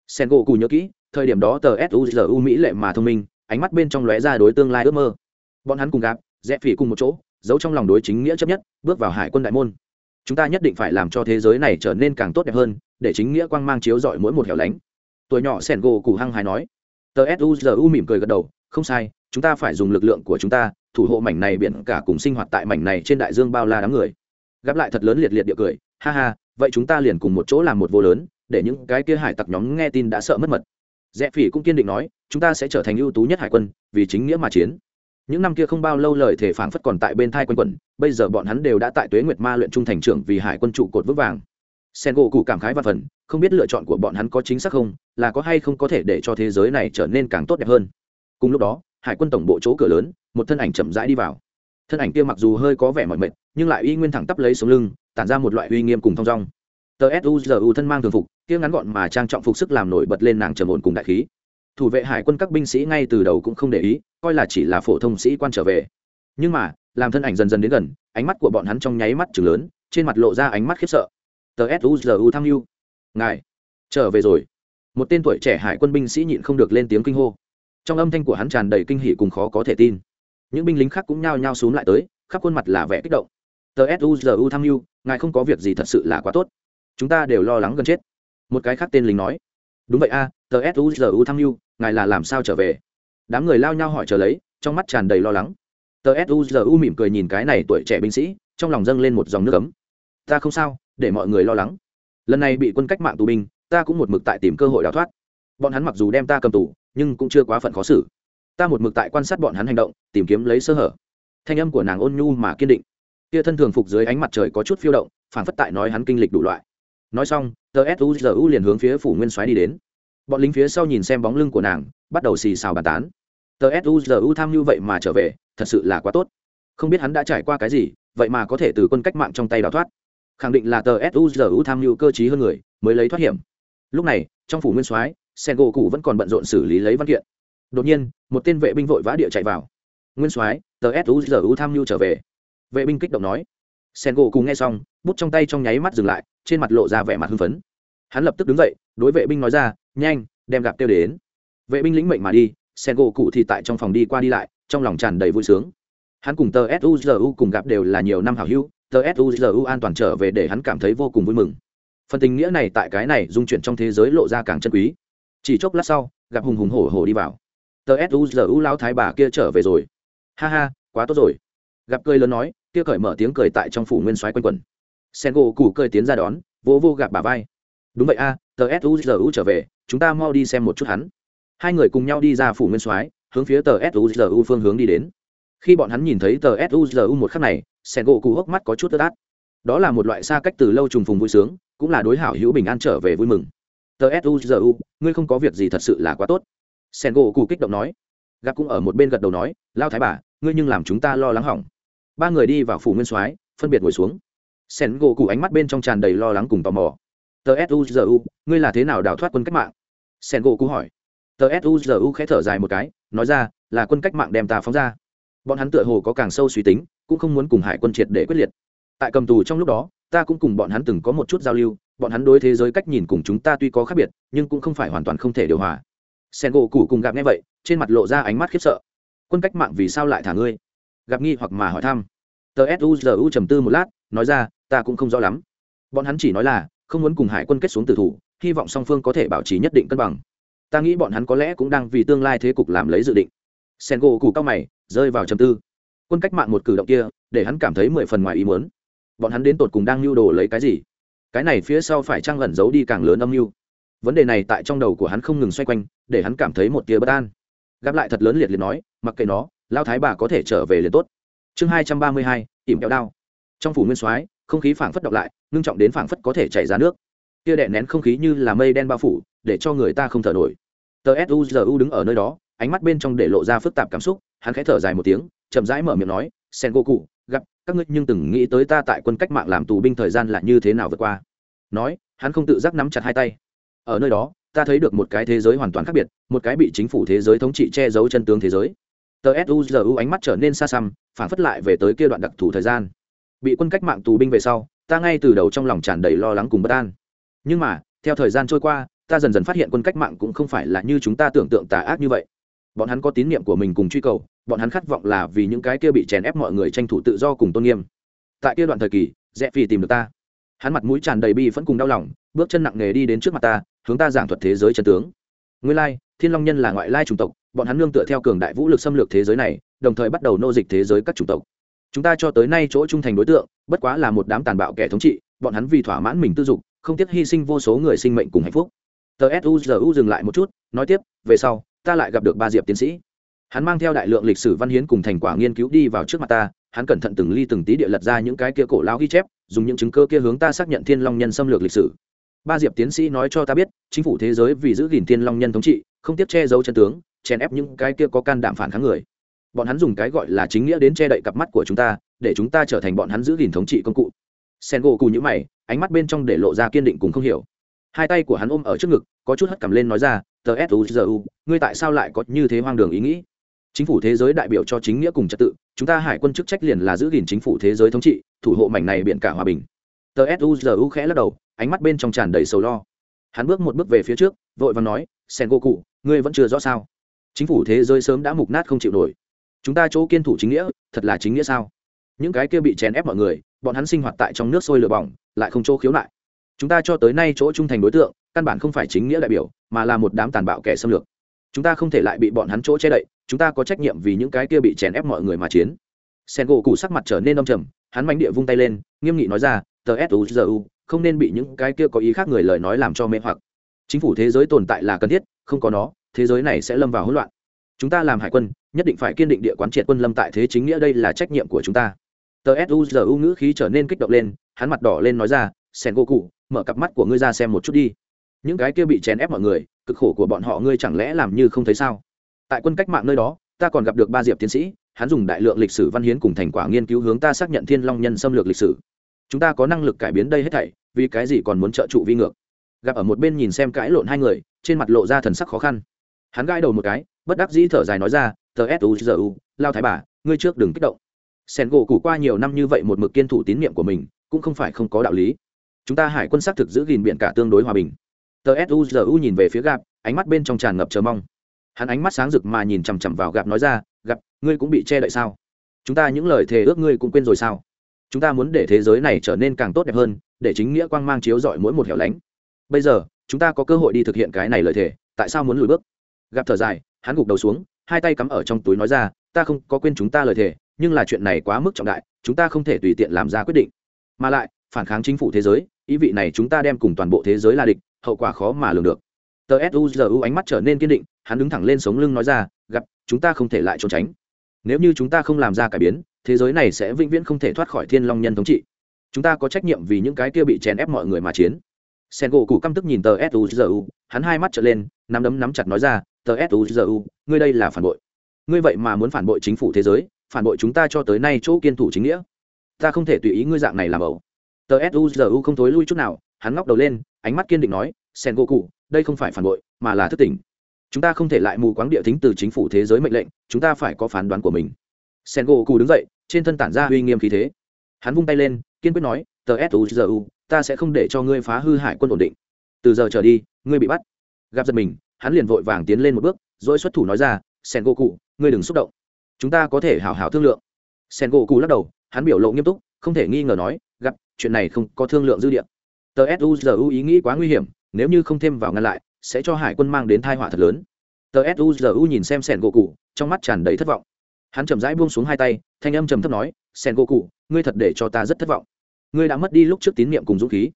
Sen gỗ cụ nhớ kỹ, thời điểm đó tờ suzu mỹ lệ mà thông minh, ánh mắt bên trong lóe ra đối tương lai ước mơ. Bọn hắn cùng gặp, rẽ phỉ cùng một chỗ, giấu trong lòng đối chính nghĩa chấp nhất, bước vào hải quân đại môn. Chúng ta nhất định phải làm cho thế giới này trở nên càng tốt đẹp hơn, để chính nghĩa quang mang chiếu rọi mỗi một hẻo lánh tuổi nhỏ sẻn gỗ cụ hăng hải nói. Tờ suzu mỉm cười gật đầu, không sai, chúng ta phải dùng lực lượng của chúng ta thủ hộ mảnh này biển cả cùng sinh hoạt tại mảnh này trên đại dương bao la đám người. Gặp lại thật lớn liệt liệt địa cười, ha ha, vậy chúng ta liền cùng một chỗ làm một vô lớn, để những cái kia hải tặc nhóm nghe tin đã sợ mất mật. Rẽ phỉ cũng kiên định nói, chúng ta sẽ trở thành ưu tú nhất hải quân, vì chính nghĩa mà chiến. Những năm kia không bao lâu lời thể phảng phất còn tại bên thai quân quẩn bây giờ bọn hắn đều đã tại tuế nguyệt ma luyện trung thành trưởng vì hải quân trụ cột vững vàng sen gỗ cụ cảm khái và phần, không biết lựa chọn của bọn hắn có chính xác không, là có hay không có thể để cho thế giới này trở nên càng tốt đẹp hơn. Cùng lúc đó, hải quân tổng bộ chỗ cửa lớn, một thân ảnh chậm rãi đi vào. Thân ảnh kia mặc dù hơi có vẻ mỏi mệt, nhưng lại uy nguyên thẳng tắp lấy sống lưng, tản ra một loại uy nghiêm cùng thong dong. Tờ suzu thân mang thường phục, kia ngắn gọn mà trang trọng phục sức làm nổi bật lên nàng trầm ổn cùng đại khí. Thủ vệ hải quân các binh sĩ ngay từ đầu cũng không để ý, coi là chỉ là phổ thông sĩ quan trở về. Nhưng mà, làm thân ảnh dần dần đến gần, ánh mắt của bọn hắn trong nháy mắt chừng lớn, trên mặt lộ ra ánh mắt khiếp sợ tờ suzu tham mưu. Ngài, trở về rồi. Một tên tuổi trẻ hải quân binh sĩ nhịn không được lên tiếng kinh hô. Trong âm thanh của hắn tràn đầy kinh hỉ cùng khó có thể tin. Những binh lính khác cũng nhao nhao xuống lại tới, khắp khuôn mặt là vẻ kích động. Tờ suzu tham mưu, ngài không có việc gì thật sự là quá tốt. Chúng ta đều lo lắng gần chết. Một cái khác tên lính nói. Đúng vậy a, tờ suzu tham mưu, ngài là làm sao trở về? Đám người lao nhau hỏi chờ lấy, trong mắt tràn đầy lo lắng. Tờ suzu mỉm cười nhìn cái này tuổi trẻ binh sĩ, trong lòng dâng lên một dòng nước ấm. Ta không sao để mọi người lo lắng. Lần này bị quân cách mạng tù binh, ta cũng một mực tại tìm cơ hội đào thoát. Bọn hắn mặc dù đem ta cầm tù, nhưng cũng chưa quá phận khó xử. Ta một mực tại quan sát bọn hắn hành động, tìm kiếm lấy sơ hở. Thanh âm của nàng ôn nhu mà kiên định. Kia thân thường phục dưới ánh mặt trời có chút phiêu động phản phất tại nói hắn kinh lịch đủ loại. Nói xong, tờ suzu liền hướng phía phủ nguyên soái đi đến. Bọn lính phía sau nhìn xem bóng lưng của nàng, bắt đầu xì xào bàn tán. Tờ suzu tham như vậy mà trở về, thật sự là quá tốt. Không biết hắn đã trải qua cái gì, vậy mà có thể từ quân cách mạng trong tay đào thoát khẳng định là tờ suzu tham mưu cơ t hơn người, mới lấy thoát hiểm. Lúc này, trong phủ nguyên soái sen gỗ cụ vẫn còn bận rộn xử lý lấy văn kiện. Đột nhiên, một tên vệ binh vội vã địa chạy vào. Nguyên soái, tờ suzu tham mưu trở về. Vệ binh kích động nói. Sen gỗ cụ nghe xong, bút trong tay trong nháy mắt dừng lại, trên mặt lộ ra vẻ mặt hưng phấn. Hắn lập tức đứng dậy, đối vệ binh nói ra, nhanh, đem gặp tiêu đến. Vệ binh lĩnh mệnh mà đi sen gỗ cụ thì tại trong phòng đi qua đi lại, trong lòng tràn đầy vui sướng. Hắn cùng tờ suzu cùng gặp đều là nhiều năm hảo hữu tờ suzu an toàn trở về để hắn cảm thấy vô cùng vui mừng. Phần tình nghĩa này tại cái này dung chuyển trong thế giới lộ ra càng chân quý. Chỉ chốc lát sau, gặp hùng hùng hổ hổ đi vào. Tờ suzu lao thái bà kia trở về rồi. Ha ha, quá tốt rồi. Gặp cười lớn nói, kia cởi mở tiếng cười tại trong phủ nguyên soái quanh quẩn. Sen gỗ củ cười tiến ra đón, vỗ vô gặp bà vai. Đúng vậy a, tờ suzu trở về, chúng ta mau đi xem một chút hắn. Hai người cùng nhau đi ra phủ nguyên soái, hướng phía tờ suzu phương hướng đi đến. Khi bọn hắn nhìn thấy tờ suzu một khắc này sen gỗ cụ hốc mắt có chút tơ tát đó là một loại xa cách từ lâu trùng phùng vui sướng, cũng là đối hảo hữu bình an trở về vui mừng. Tờ suzu ngươi không có việc gì thật sự là quá tốt. Sen gỗ cụ kích động nói. Gặp cũng ở một bên gật đầu nói lao thái bà, ngươi nhưng làm chúng ta lo lắng hỏng. Ba người đi vào phủ nguyên soái, phân biệt ngồi xuống. Sen gỗ cụ ánh mắt bên trong tràn đầy lo lắng cùng tò mò. Tờ suzu ngươi là thế nào đào thoát quân cách mạng? Sen gỗ cụ hỏi. Tờ suzu khẽ thở dài một cái, nói ra, là quân cách mạng đem ta phóng ra bọn hắn tựa hồ có càng sâu suy tính, cũng không muốn cùng hải quân triệt để quyết liệt. Tại cầm tù trong lúc đó, ta cũng cùng bọn hắn từng có một chút giao lưu, bọn hắn đối thế giới cách nhìn cùng chúng ta tuy có khác biệt, nhưng cũng không phải hoàn toàn không thể điều hòa. Sen gỗ cụ cùng gặp nghe vậy, trên mặt lộ ra ánh mắt khiếp sợ. Quân cách mạng vì sao lại thả ngươi? Gặp nghi hoặc mà hỏi thăm. Tờ suzu trầm tư một lát, nói ra, ta cũng không rõ lắm. Bọn hắn chỉ nói là, không muốn cùng hải quân kết xuống tử thủ, hy vọng song phương có thể bảo trì nhất định cân bằng. Ta nghĩ bọn hắn có lẽ cũng đang vì tương lai thế cục làm lấy dự định sen gỗ cụ cao mày, rơi vào trầm tư. Quân cách mạng một cử động kia, để hắn cảm thấy mười phần ngoài ý muốn. Bọn hắn đến tột cùng đang lưu đồ lấy cái gì? Cái này phía sau phải trang ẩn giấu đi càng lớn âm mưu? Vấn đề này tại trong đầu của hắn không ngừng xoay quanh, để hắn cảm thấy một tia bất an. Gặp lại thật lớn liệt liệt nói, mặc kệ nó lao thái bà có thể trở về liền tốt. Chương hai trăm ba mươi hai, ỉm kẹo đao. Trong phủ nguyên soái, không khí phảng phất đọc lại, ngưng trọng đến phảng phất có thể chảy ra nước. Kia đè nén không khí như là mây đen bao phủ, để cho người ta không thở nổi. Tờ suzu đứng ở nơi đó ánh mắt bên trong để lộ ra phức tạp cảm xúc, hắn khẽ thở dài một tiếng, chậm rãi mở miệng nói sen go cụ gặp, các ngươi nhưng từng nghĩ tới ta tại quân cách mạng làm tù binh thời gian là như thế nào vượt qua? Nói, hắn không tự giác nắm chặt hai tay. Ở nơi đó, ta thấy được một cái thế giới hoàn toàn khác biệt, một cái bị chính phủ thế giới thống trị che giấu chân tướng thế giới. Tờ suzu ánh mắt trở nên xa xăm, phản phất lại về tới kia đoạn đặc thù thời gian. Bị quân cách mạng tù binh về sau, ta ngay từ đầu trong lòng tràn đầy lo lắng cùng bất an. Nhưng mà, theo thời gian trôi qua, ta dần dần phát hiện quân cách mạng cũng không phải là như chúng ta tưởng tượng tà ác như vậy bọn hắn có tín nhiệm của mình cùng truy cầu, bọn hắn khát vọng là vì những cái kia bị chèn ép mọi người tranh thủ tự do cùng tôn nghiêm. Tại kia đoạn thời kỳ rẽ phi tìm được ta. Hắn mặt mũi tràn đầy bi vẫn cùng đau lòng, bước chân nặng nề đi đến trước mặt ta, hướng ta giảng thuật thế giới chân tướng. Nguyên lai, thiên long nhân là ngoại lai chủng tộc, bọn hắn nương tựa theo cường đại vũ lực xâm lược thế giới này, đồng thời bắt đầu nô dịch thế giới các chủng tộc. Chúng ta cho tới nay chỗ trung thành đối tượng, bất quá là một đám tàn bạo kẻ thống trị, bọn hắn vì thỏa mãn mình tư dục, không tiếc hy sinh vô số người sinh mệnh cùng hạnh phúc. Tờ suzu dừng lại một chút, nói tiếp, về sau ta lại gặp được ba diệp tiến sĩ. Hắn mang theo đại lượng lịch sử văn hiến cùng thành quả nghiên cứu đi vào trước mặt ta, hắn cẩn thận từng ly từng tí địa lật ra những cái kia cổ lao ghi chép, dùng những chứng cơ kia hướng ta xác nhận thiên long nhân xâm lược lịch sử. Ba diệp tiến sĩ nói cho ta biết, chính phủ thế giới vì giữ gìn thiên long nhân thống trị, không tiếp che giấu chân tướng, chèn ép những cái kia có can đảm phản kháng người. Bọn hắn dùng cái gọi là chính nghĩa đến che đậy cặp mắt của chúng ta, để chúng ta trở thành bọn hắn giữ gìn thống trị công cụ. Sen gỗ cù nhữ mày, ánh mắt bên trong để lộ ra kiên định cùng không hiểu. Hai tay của hắn ôm ở trước ngực, có chút hất cầm lên nói ra tờ suzu ngươi tại sao lại có như thế hoang đường ý nghĩ? Chính phủ thế giới đại biểu cho chính nghĩa cùng trật tự, chúng ta hải quân chức trách liền là giữ gìn chính phủ thế giới thống trị, thủ hộ mảnh này biển cả hòa bình. Tờ suzu khẽ lắc đầu, ánh mắt bên trong tràn đầy sầu lo. Hắn bước một bước về phía trước, vội và nói sen go cụ ngươi vẫn chưa rõ sao? Chính phủ thế giới sớm đã mục nát không chịu nổi. Chúng ta chỗ kiên thủ chính nghĩa, thật là chính nghĩa sao? Những cái kia bị chèn ép mọi người, bọn hắn sinh hoạt tại trong nước sôi lửa bỏng, lại không chỗ khiếu nại. Chúng ta cho tới nay chỗ trung thành đối tượng căn bản không phải chính nghĩa đại biểu, mà là một đám tàn bạo kẻ xâm lược. Chúng ta không thể lại bị bọn hắn chỗ che đậy, chúng ta có trách nhiệm vì những cái kia bị chèn ép mọi người mà chiến. Sen gỗ cụ sắc mặt trở nên đông trầm, hắn mánh địa vung tay lên, nghiêm nghị nói ra, tờ suzu không nên bị những cái kia có ý khác người lời nói làm cho mê hoặc. Chính phủ thế giới tồn tại là cần thiết, không có nó, thế giới này sẽ lâm vào hỗn loạn. Chúng ta làm hải quân, nhất định phải kiên định địa quán triệt quân lâm tại thế chính nghĩa đây là trách nhiệm của chúng ta. Tờ suzu ngữ khí trở nên kích động lên, hắn mặt đỏ lên nói ra sen gỗ cụ mở cặp mắt của ngươi ra xem một chút đi những cái kia bị chèn ép mọi người, cực khổ của bọn họ ngươi chẳng lẽ làm như không thấy sao? Tại quân cách mạng nơi đó, ta còn gặp được ba diệp tiến sĩ, hắn dùng đại lượng lịch sử văn hiến cùng thành quả nghiên cứu hướng ta xác nhận thiên long nhân xâm lược lịch sử. Chúng ta có năng lực cải biến đây hết thảy, vì cái gì còn muốn trợ trụ vi ngược? Gặp ở một bên nhìn xem cãi lộn hai người, trên mặt lộ ra thần sắc khó khăn. Hắn gãi đầu một cái, bất đắc dĩ thở dài nói ra tờ suzu lao thái bà, ngươi trước đừng kích động. Sen gỗ củ qua nhiều năm như vậy một mực kiên thủ tín nhiệm của mình, cũng không phải không có đạo lý. Chúng ta hải quân xác thực giữ gìn biển cả tương đối hòa bình tờ suzu nhìn về phía gạp, ánh mắt bên trong tràn ngập chờ mong. Hắn ánh mắt sáng rực mà nhìn chằm chằm vào gạp nói ra gặp ngươi cũng bị che đậy sao? Chúng ta những lời thề ước ngươi cũng quên rồi sao? Chúng ta muốn để thế giới này trở nên càng tốt đẹp hơn, để chính nghĩa quang mang chiếu rọi mỗi một hẻo lánh. Bây giờ, chúng ta có cơ hội đi thực hiện cái này lời thề, tại sao muốn lùi bước? Gặp thở dài, hắn gục đầu xuống, hai tay cắm ở trong túi nói ra, ta không có quên chúng ta lời thề, nhưng là chuyện này quá mức trọng đại, chúng ta không thể tùy tiện làm ra quyết định. Mà lại, phản kháng chính phủ thế giới, ý vị này chúng ta đem cùng toàn bộ thế giới là địch hậu quả khó mà lường được. Tờ suzu ánh mắt trở nên kiên định, hắn đứng thẳng lên sống lưng nói ra, gặp, chúng ta không thể lại trốn tránh. Nếu như chúng ta không làm ra cải biến, thế giới này sẽ vĩnh viễn không thể thoát khỏi thiên long nhân thống trị. Chúng ta có trách nhiệm vì những cái kia bị chèn ép mọi người mà chiến. Sen gỗ cụ căm tức nhìn tờ suzu hắn hai mắt trở lên, nắm đấm nắm chặt nói ra, tờ suzu ngươi đây là phản bội. Ngươi vậy mà muốn phản bội chính phủ thế giới, phản bội chúng ta cho tới nay chỗ kiên thủ chính nghĩa. Ta không thể tùy ý ngươi dạng này làm ẩu. Tờ suzu không thối lui chút nào, hắn ngóc đầu lên ánh mắt kiên định nói, sen gỗ cụ đây không phải phản bội, mà là thức tỉnh. Chúng ta không thể lại mù quáng địa tính từ chính phủ thế giới mệnh lệnh, chúng ta phải có phán đoán của mình. Sen gỗ cụ đứng dậy, trên thân tản ra uy nghiêm khí thế. Hắn vung tay lên, kiên quyết nói, tờ suzu ta sẽ không để cho ngươi phá hư hải quân ổn định. Từ giờ trở đi, ngươi bị bắt. Gặp giật mình, hắn liền vội vàng tiến lên một bước, rồi xuất thủ nói ra, sen gỗ cụ ngươi đừng xúc động. Chúng ta có thể hảo hảo thương lượng. Sen gỗ cụ lắc đầu, hắn biểu lộ nghiêm túc, không thể nghi ngờ nói, gặp, chuyện này không có thương lượng dư địa tsuzu ý nghĩ quá nguy hiểm, nếu như không thêm vào ngăn lại, sẽ cho hải quân mang đến thai họa thật lớn. Tsuzu nhìn xem sen gỗ cụ trong mắt tràn đầy thất vọng. Hắn chậm rãi buông xuống hai tay, thanh âm trầm thấp nói sen gỗ cụ ngươi thật để cho ta rất thất vọng. Ngươi đã mất đi lúc trước tín nhiệm cùng dũng khí.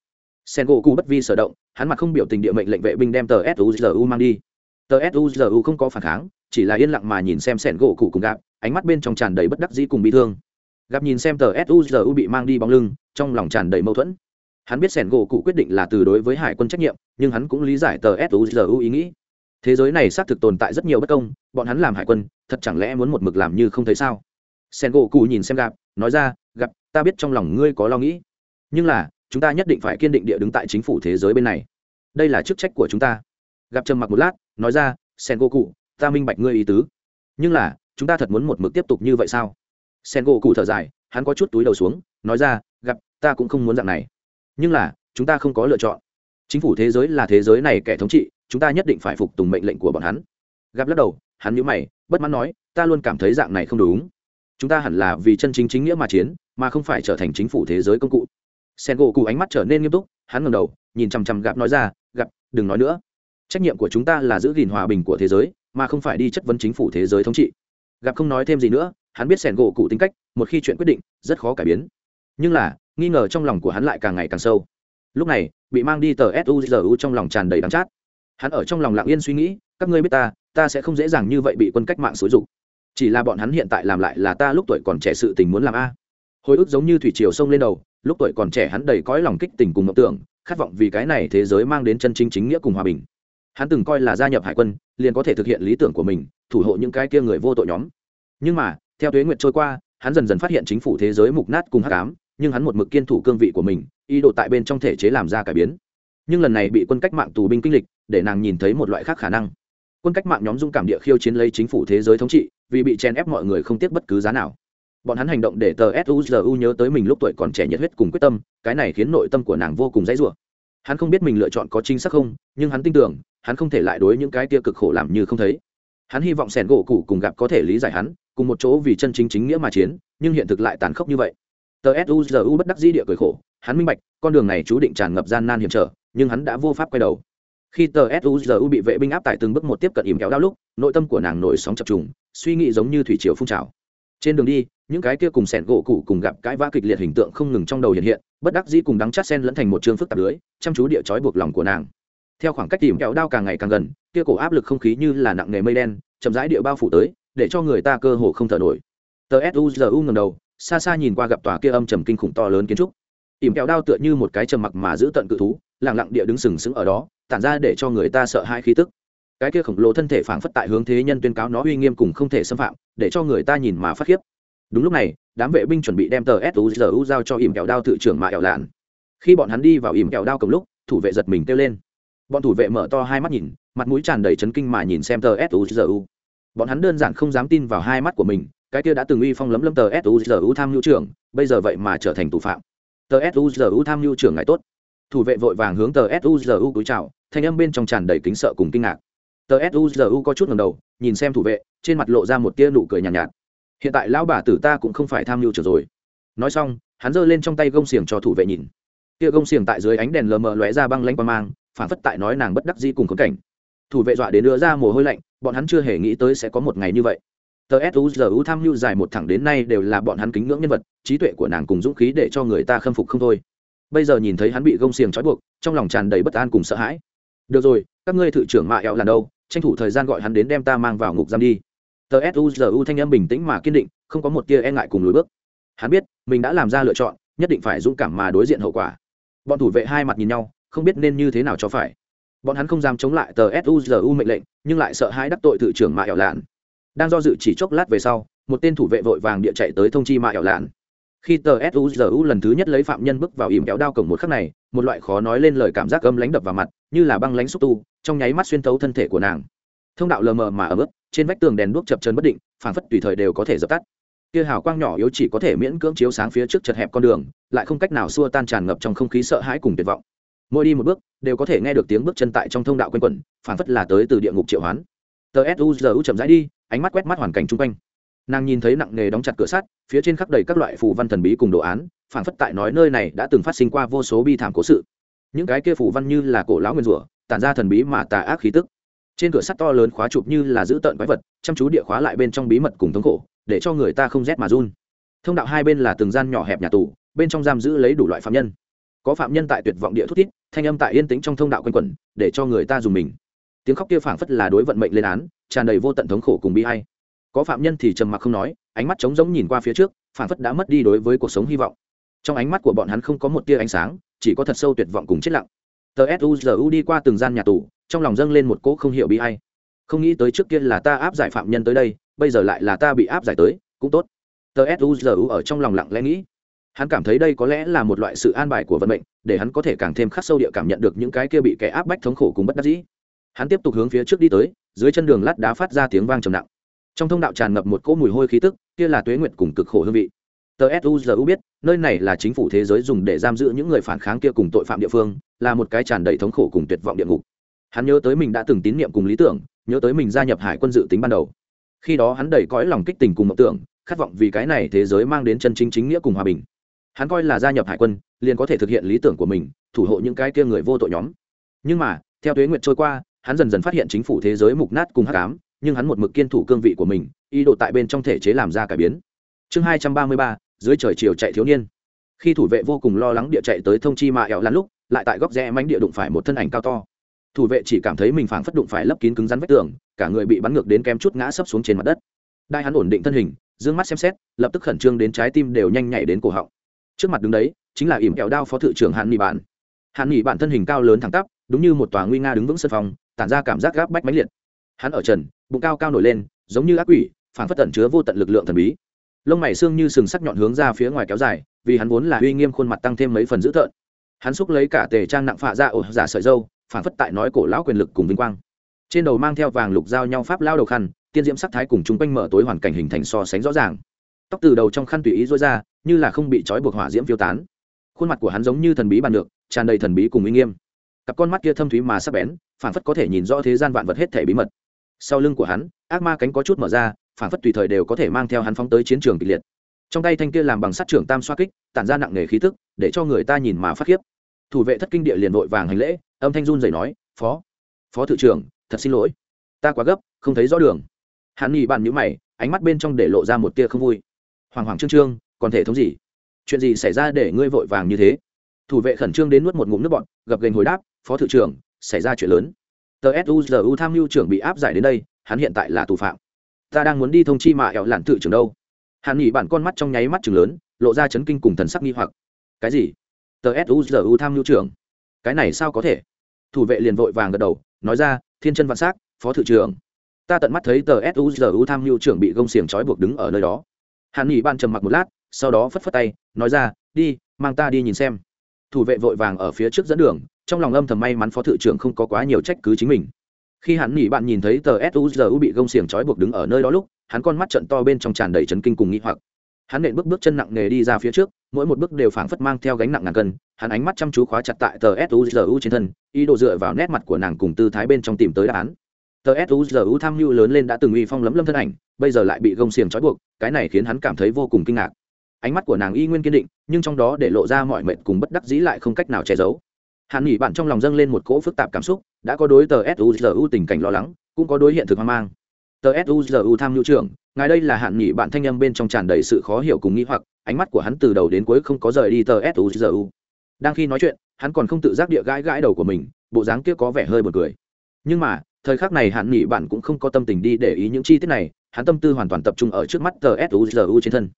Sen gỗ cụ bất vi sở động, hắn mặt không biểu tình địa mệnh lệnh vệ binh đem tờ suzu mang đi. Tờ suzu không có phản kháng, chỉ là yên lặng mà nhìn xem sen gỗ cụ cùng gạp ánh mắt bên trong tràn đầy bất đắc dĩ cùng bị thương. Gặp nhìn xem tờ suzu bị mang đi bóng lưng, trong lòng tràn đầy mâu thuẫn hắn biết sẻn gỗ cụ quyết định là từ đối với hải quân trách nhiệm, nhưng hắn cũng lý giải tờ suzu ý nghĩ. Thế giới này xác thực tồn tại rất nhiều bất công, bọn hắn làm hải quân, thật chẳng lẽ muốn một mực làm như không thấy sao? Sẻn gỗ cụ nhìn xem gặp nói ra gặp ta biết trong lòng ngươi có lo nghĩ, nhưng là, chúng ta nhất định phải kiên định địa đứng tại chính phủ thế giới bên này. Đây là chức trách của chúng ta. Gặp trầm mặc một lát, nói ra sen gỗ cụ, ta minh bạch ngươi ý tứ, nhưng là, chúng ta thật muốn một mực tiếp tục như vậy sao? Sen gỗ cụ thở dài, hắn có chút túi đầu xuống, nói ra gặp ta cũng không muốn dạng này nhưng là, chúng ta không có lựa chọn. Chính phủ thế giới là thế giới này kẻ thống trị, chúng ta nhất định phải phục tùng mệnh lệnh của bọn hắn. Gặp lắc đầu, hắn nhữ mày, bất mãn nói, ta luôn cảm thấy dạng này không đúng. Chúng ta hẳn là vì chân chính chính nghĩa mà chiến, mà không phải trở thành chính phủ thế giới công cụ. Sen gỗ cụ ánh mắt trở nên nghiêm túc, hắn ngầm đầu, nhìn chằm chằm gặp nói ra, gặp, đừng nói nữa. Trách nhiệm của chúng ta là giữ gìn hòa bình của thế giới, mà không phải đi chất vấn chính phủ thế giới thống trị. Gặp không nói thêm gì nữa, hắn biết sẻn gỗ cụ tính cách, một khi chuyện quyết định, rất khó cải biến. Nhưng là nghi ngờ trong lòng của hắn lại càng ngày càng sâu. Lúc này, bị mang đi tờ suzu trong lòng tràn đầy đắng chát. Hắn ở trong lòng lặng yên suy nghĩ, các ngươi biết ta ta sẽ không dễ dàng như vậy bị quân cách mạng xúi dục. Chỉ là bọn hắn hiện tại làm lại là ta lúc tuổi còn trẻ sự tình muốn làm a. Hồi ức giống như thủy triều sông lên đầu, lúc tuổi còn trẻ hắn đầy cõi lòng kích tình cùng mộng tưởng, khát vọng vì cái này thế giới mang đến chân chính chính nghĩa cùng hòa bình. Hắn từng coi là gia nhập hải quân, liền có thể thực hiện lý tưởng của mình, thủ hộ những cái kia người vô tội nhóm. Nhưng mà, theo tuế nguyệt trôi qua, hắn dần dần phát hiện chính phủ thế giới mục nát cùng hắc ám nhưng hắn một mực kiên thủ cương vị của mình, ý đồ tại bên trong thể chế làm ra cải biến. Nhưng lần này bị quân cách mạng tù binh kinh lịch, để nàng nhìn thấy một loại khác khả năng. Quân cách mạng nhóm dung cảm địa khiêu chiến lấy chính phủ thế giới thống trị, vì bị chen ép mọi người không tiếc bất cứ giá nào. Bọn hắn hành động để tờ suzu nhớ tới mình lúc tuổi còn trẻ nhiệt huyết cùng quyết tâm, cái này khiến nội tâm của nàng vô cùng dãy rủa. Hắn không biết mình lựa chọn có chính xác không, nhưng hắn tin tưởng, hắn không thể lại đối những cái tia cực khổ làm như không thấy. Hắn hy vọng sẻn gỗ cụ cùng gặp có thể lý giải hắn, cùng một chỗ vì chân chính chính nghĩa mà chiến, nhưng hiện thực lại tàn khốc như vậy tờ suzu bất đắc dĩ địa cười khổ, hắn minh bạch, con đường này chú định tràn ngập gian nan hiểm trở, nhưng hắn đã vô pháp quay đầu. Khi tờ suzu bị vệ binh áp tải từng bước một tiếp cận ìm kéo đau lúc, nội tâm của nàng nổi sóng chập trùng, suy nghĩ giống như thủy triều phun trào. Trên đường đi, những cái kia cùng sẻn gỗ cụ cùng gặp cãi vã kịch liệt hình tượng không ngừng trong đầu hiện hiện, bất đắc dĩ cùng đắng chát sen lẫn thành một chương phức tạp lưới, chăm chú địa chói buộc lòng của nàng. Theo khoảng cách tìm kéo đao càng ngày càng gần, kia cổ áp lực không khí như là nặng nghề mây đen, chậm rãi địa bao phủ tới, để cho người ta cơ hồ không thở nổi. Tờ suzu ngầm đầu xa xa nhìn qua gặp tòa kia âm trầm kinh khủng to lớn kiến trúc. Ỉm kẹo đao tựa như một cái trầm mặc mà giữ tận cự thú lẳng lặng địa đứng sừng sững ở đó, tản ra để cho người ta sợ hai khí tức. Cái kia khổng lồ thân thể phảng phất tại hướng thế nhân tuyên cáo nó uy nghiêm cùng không thể xâm phạm, để cho người ta nhìn mà phát khiếp. Đúng lúc này, đám vệ binh chuẩn bị đem tờ suzu giao cho ỉm kẹo đao tự trưởng mạ ẻo lạn. Khi bọn hắn đi vào ỉm kẹo đao cầm lúc, thủ vệ giật mình kêu lên. Bọn thủ vệ mở to hai mắt nhìn, mặt mũi tràn đầy chấn kinh mà nhìn xem tờ suzu bọn hắn đơn giản không dám tin vào hai mắt của mình cái kia đã từng uy phong lấm lấm tờ suzu tham nhu trưởng bây giờ vậy mà trở thành thủ phạm. Tờ suzu tham nhu trưởng ngài tốt. Thủ vệ vội vàng hướng tờ suzu cúi chào thanh âm bên trong tràn đầy kính sợ cùng kinh ngạc. Tờ suzu có chút ngầm đầu nhìn xem thủ vệ trên mặt lộ ra một tia nụ cười nhàn nhạt, nhạt. Hiện tại lão bà tử ta cũng không phải tham nhu trưởng rồi. Nói xong hắn giơ lên trong tay gông xiềng cho thủ vệ nhìn. Tia gông xiềng tại dưới ánh đèn lờ mờ lóe ra băng lanh qua mang phản phất tại nói nàng bất đắc di cùng khốn cảnh. Thủ vệ dọa đến đưa ra mồ hôi lạnh bọn hắn chưa hề nghĩ tới sẽ có một ngày như vậy tờ suzu tham mưu dài một thẳng đến nay đều là bọn hắn kính ngưỡng nhân vật, trí tuệ của nàng cùng dũng khí để cho người ta khâm phục không thôi. Bây giờ nhìn thấy hắn bị gông xiềng trói buộc, trong lòng tràn đầy bất an cùng sợ hãi. Được rồi, các ngươi thự trưởng mạ ẹo là đâu? Tranh thủ thời gian gọi hắn đến đem ta mang vào ngục giam đi. Tờ suzu thanh âm bình tĩnh mà kiên định, không có một tia e ngại cùng lùi bước. Hắn biết, mình đã làm ra lựa chọn, nhất định phải dũng cảm mà đối diện hậu quả. Bọn thủ vệ hai mặt nhìn nhau, không biết nên như thế nào cho phải. Bọn hắn không dám chống lại tờ suzu mệnh lệnh, nhưng lại sợ hãi đắc tội thự trưởng mạ ẹo lạn đang do dự chỉ chốc lát về sau, một tên thủ vệ vội vàng địa chạy tới thông chi mạ ẻo lạn. Khi tờ suzu lần thứ nhất lấy phạm nhân bước vào ìm kéo đao cổng một khắc này, một loại khó nói lên lời cảm giác âm lánh đập vào mặt, như là băng lánh xúc tu, trong nháy mắt xuyên thấu thân thể của nàng. Thông đạo lờ mờ mà ấm mức trên vách tường đèn đuốc chập chân bất định, phảng phất tùy thời đều có thể dập tắt. Kia hào quang nhỏ yếu chỉ có thể miễn cưỡng chiếu sáng phía trước chật hẹp con đường, lại không cách nào xua tan tràn ngập trong không khí sợ hãi cùng tuyệt vọng. Mỗi đi một bước, đều có thể nghe được tiếng bước chân tại trong thông đạo quanh quẩn, phảng phất là tới từ địa ngục triệu hoán. Tờ suzu chậm rãi đi ánh mắt quét mắt hoàn cảnh chung quanh. Nàng nhìn thấy nặng nề đóng chặt cửa sắt, phía trên khắp đầy các loại phù văn thần bí cùng đồ án, phảng phất tại nói nơi này đã từng phát sinh qua vô số bi thảm cố sự. Những cái kia phù văn như là cổ lão nguyên rủa, tản ra thần bí mà tà ác khí tức. Trên cửa sắt to lớn khóa chụp như là giữ tợn quái vật, chăm chú địa khóa lại bên trong bí mật cùng thống khổ, để cho người ta không rét mà run. Thông đạo hai bên là từng gian nhỏ hẹp nhà tù, bên trong giam giữ lấy đủ loại phạm nhân. Có phạm nhân tại tuyệt vọng địa thút thít, thanh âm tại yên tĩnh trong thông đạo quanh quẩn, để cho người ta dùng mình. Tiếng khóc kia phảng phất là đối vận mệnh lên án tràn đầy vô tận thống khổ cùng bi hay có phạm nhân thì trầm mặc không nói, ánh mắt trống rỗng nhìn qua phía trước, phản phất đã mất đi đối với cuộc sống hy vọng. Trong ánh mắt của bọn hắn không có một tia ánh sáng, chỉ có thật sâu tuyệt vọng cùng chết lặng. Tờ suzu đi qua từng gian nhà tù, trong lòng dâng lên một cỗ không hiểu bi hay không nghĩ tới trước kia là ta áp giải phạm nhân tới đây, bây giờ lại là ta bị áp giải tới, cũng tốt. Tờ suzu ở trong lòng lặng lẽ nghĩ. Hắn cảm thấy đây có lẽ là một loại sự an bài của vận mệnh, để hắn có thể càng thêm khắc sâu địa cảm nhận được những cái kia bị kẻ áp bách thống khổ cùng bất đắc dĩ hắn tiếp tục hướng phía trước đi tới, dưới chân đường lát đá phát ra tiếng vang trầm nặng. Trong thông đạo tràn ngập một cỗ mùi hôi khí tức, kia là tuế nguyệt cùng cực khổ hương vị. Tờ suzu biết, nơi này là chính phủ thế giới dùng để giam giữ những người phản kháng kia cùng tội phạm địa phương, là một cái tràn đầy thống khổ cùng tuyệt vọng địa ngục. Hắn nhớ tới mình đã từng tín nhiệm cùng lý tưởng, nhớ tới mình gia nhập hải quân dự tính ban đầu. Khi đó hắn đầy cõi lòng kích tình cùng mộng tưởng, khát vọng vì cái này thế giới mang đến chân chính chính nghĩa cùng hòa bình. Hắn coi là gia nhập hải quân, liền có thể thực hiện lý tưởng của mình, thủ hộ những cái kia người vô tội nhóm. Nhưng mà, theo tuế nguyệt trôi qua hắn dần dần phát hiện chính phủ thế giới mục nát cùng hắc ám, nhưng hắn một mực kiên thủ cương vị của mình, ý đồ tại bên trong thể chế làm ra cải biến. Chương hai trăm ba mươi ba, dưới trời chiều chạy thiếu niên. Khi thủ vệ vô cùng lo lắng địa chạy tới thông chi mạ ẹo lăn lúc, lại tại góc rẽ mánh địa đụng phải một thân ảnh cao to. Thủ vệ chỉ cảm thấy mình phảng phất đụng phải lấp kín cứng rắn vách tường, cả người bị bắn ngược đến kém chút ngã sấp xuống trên mặt đất. Đai hắn ổn định thân hình d ư ơ n g mắt xem xét, lập tức khẩn trương đến trái tim đều nhanh nhảy đến cổ họng. Trước mặt đứng đấy, chính là ỉm kẹo đao phó thự trưởng Hàn nghị bạn. Hàn nghị bạn thân hình cao lớn thẳng tắp, đúng như một tòa nguy nga đứng vững sân phòng tản ra cảm giác gáp bách mãnh liệt. Hắn ở trần, bụng cao cao nổi lên, giống như ác quỷ phản phất tẩn chứa vô tận lực lượng thần bí. Lông mày xương như sừng sắc nhọn hướng ra phía ngoài kéo dài, vì hắn vốn là uy nghiêm khuôn mặt tăng thêm mấy phần dữ tợn. Hắn xúc lấy cả tề trang nặng phạ ra ổ giả sợi dâu phản phất tại nói cổ lão quyền lực cùng vinh quang. Trên đầu mang theo vàng lục giao nhau pháp lao đầu khăn, tiên diễm sắc thái cùng chúng quanh mở tối hoàn cảnh hình thành so sánh rõ ràng. Tóc từ đầu trong khăn tùy ý rối ra, như là không bị trói buộc hỏa diễm phiêu tán. Khuôn mặt của hắn giống như thần bí bàn được tràn đầy thần bí cùng uy nghiêm cặp con mắt kia thâm thúy mà sắc bén phản phất có thể nhìn rõ thế gian vạn vật hết thể bí mật. Sau lưng của hắn, ác ma cánh có chút mở ra phản phất tùy thời đều có thể mang theo hắn phóng tới chiến trường kịch liệt. Trong tay thanh kia làm bằng sắt trưởng tam xoa kích, tản ra nặng nề khí tức, để cho người ta nhìn mà phát khiếp. Thủ vệ thất kinh địa liền vội vàng hành lễ, âm thanh run dậy nói, phó phó thự trưởng, thật xin lỗi. Ta quá gấp, không thấy rõ đường. Hắn nghỉ bàn nhữ mày, ánh mắt bên trong để lộ ra một tia không vui. Hoàng hoàng trương trương, còn thể thống gì? Chuyện gì xảy ra để ngươi vội vàng như thế? Thủ vệ khẩn trương đến nuốt một ngụm nước bọn gập gành hồi đáp phó thự trưởng, xảy ra chuyện lớn. Tờ suzu tham mưu trưởng bị áp giải đến đây, hắn hiện tại là tù phạm. Ta đang muốn đi thông chi mà ẹo lặn thự trưởng đâu. Hàn nghỉ bản con mắt trong nháy mắt chừng lớn, lộ ra chấn kinh cùng thần sắc nghi hoặc. Cái gì? Tờ suzu tham mưu trưởng? Cái này sao có thể? Thủ vệ liền vội vàng gật đầu, nói ra, thiên chân vạn s á c phó thự trưởng. Ta tận mắt thấy tờ suzu tham mưu trưởng bị gông xiềng trói buộc đứng ở nơi đó. Hàn nghỉ ban trầm mặc một lát, sau đó phất phất tay, nói ra, đi, mang ta đi nhìn xem. Thủ vệ vội vàng ở phía trước dẫn đường trong lòng âm thầm may mắn phó thự trưởng không có quá nhiều trách cứ chính mình. Khi hắn nghỉ bạn nhìn thấy tờ suzu bị gông xiềng trói buộc đứng ở nơi đó lúc, hắn con mắt trận to bên trong tràn đầy chấn kinh cùng nghĩ hoặc. Hắn nện bước bước chân nặng nề đi ra phía trước, mỗi một bước đều phảng phất mang theo gánh nặng ngàn cân, hắn ánh mắt chăm chú khóa chặt tại tờ suzu trên thân, ý đồ dựa vào nét mặt của nàng cùng tư thái bên trong tìm tới đáp án. Tờ suzu tham mưu lớn lên đã từng uy phong lấm lâm thân ảnh, bây giờ lại bị gông xiềng trói buộc, cái này khiến hắn cảm thấy vô cùng kinh ngạc. Ánh mắt của nàng y nguyên kiên định, nhưng trong đó để lộ ra mọi mệnh cùng bất đắc dĩ lại không cách nào che giấu hàn nghỉ bạn trong lòng dâng lên một cỗ phức tạp cảm xúc đã có đối tờ suzu tình cảnh lo lắng cũng có đối hiện thực hoang mang. Tờ suzu tham nhu trưởng ngài đây là hạn nghỉ bạn thanh âm bên trong tràn đầy sự khó hiểu cùng nghĩ hoặc ánh mắt của hắn từ đầu đến cuối không có rời đi tờ suzu đang khi nói chuyện hắn còn không tự giác địa gãi gãi đầu của mình bộ dáng kia có vẻ hơi buồn cười. Nhưng mà thời khắc này hạn nghỉ bạn cũng không có tâm tình đi để ý những chi tiết này hắn tâm tư hoàn toàn tập trung ở trước mắt tờ suzu trên thân.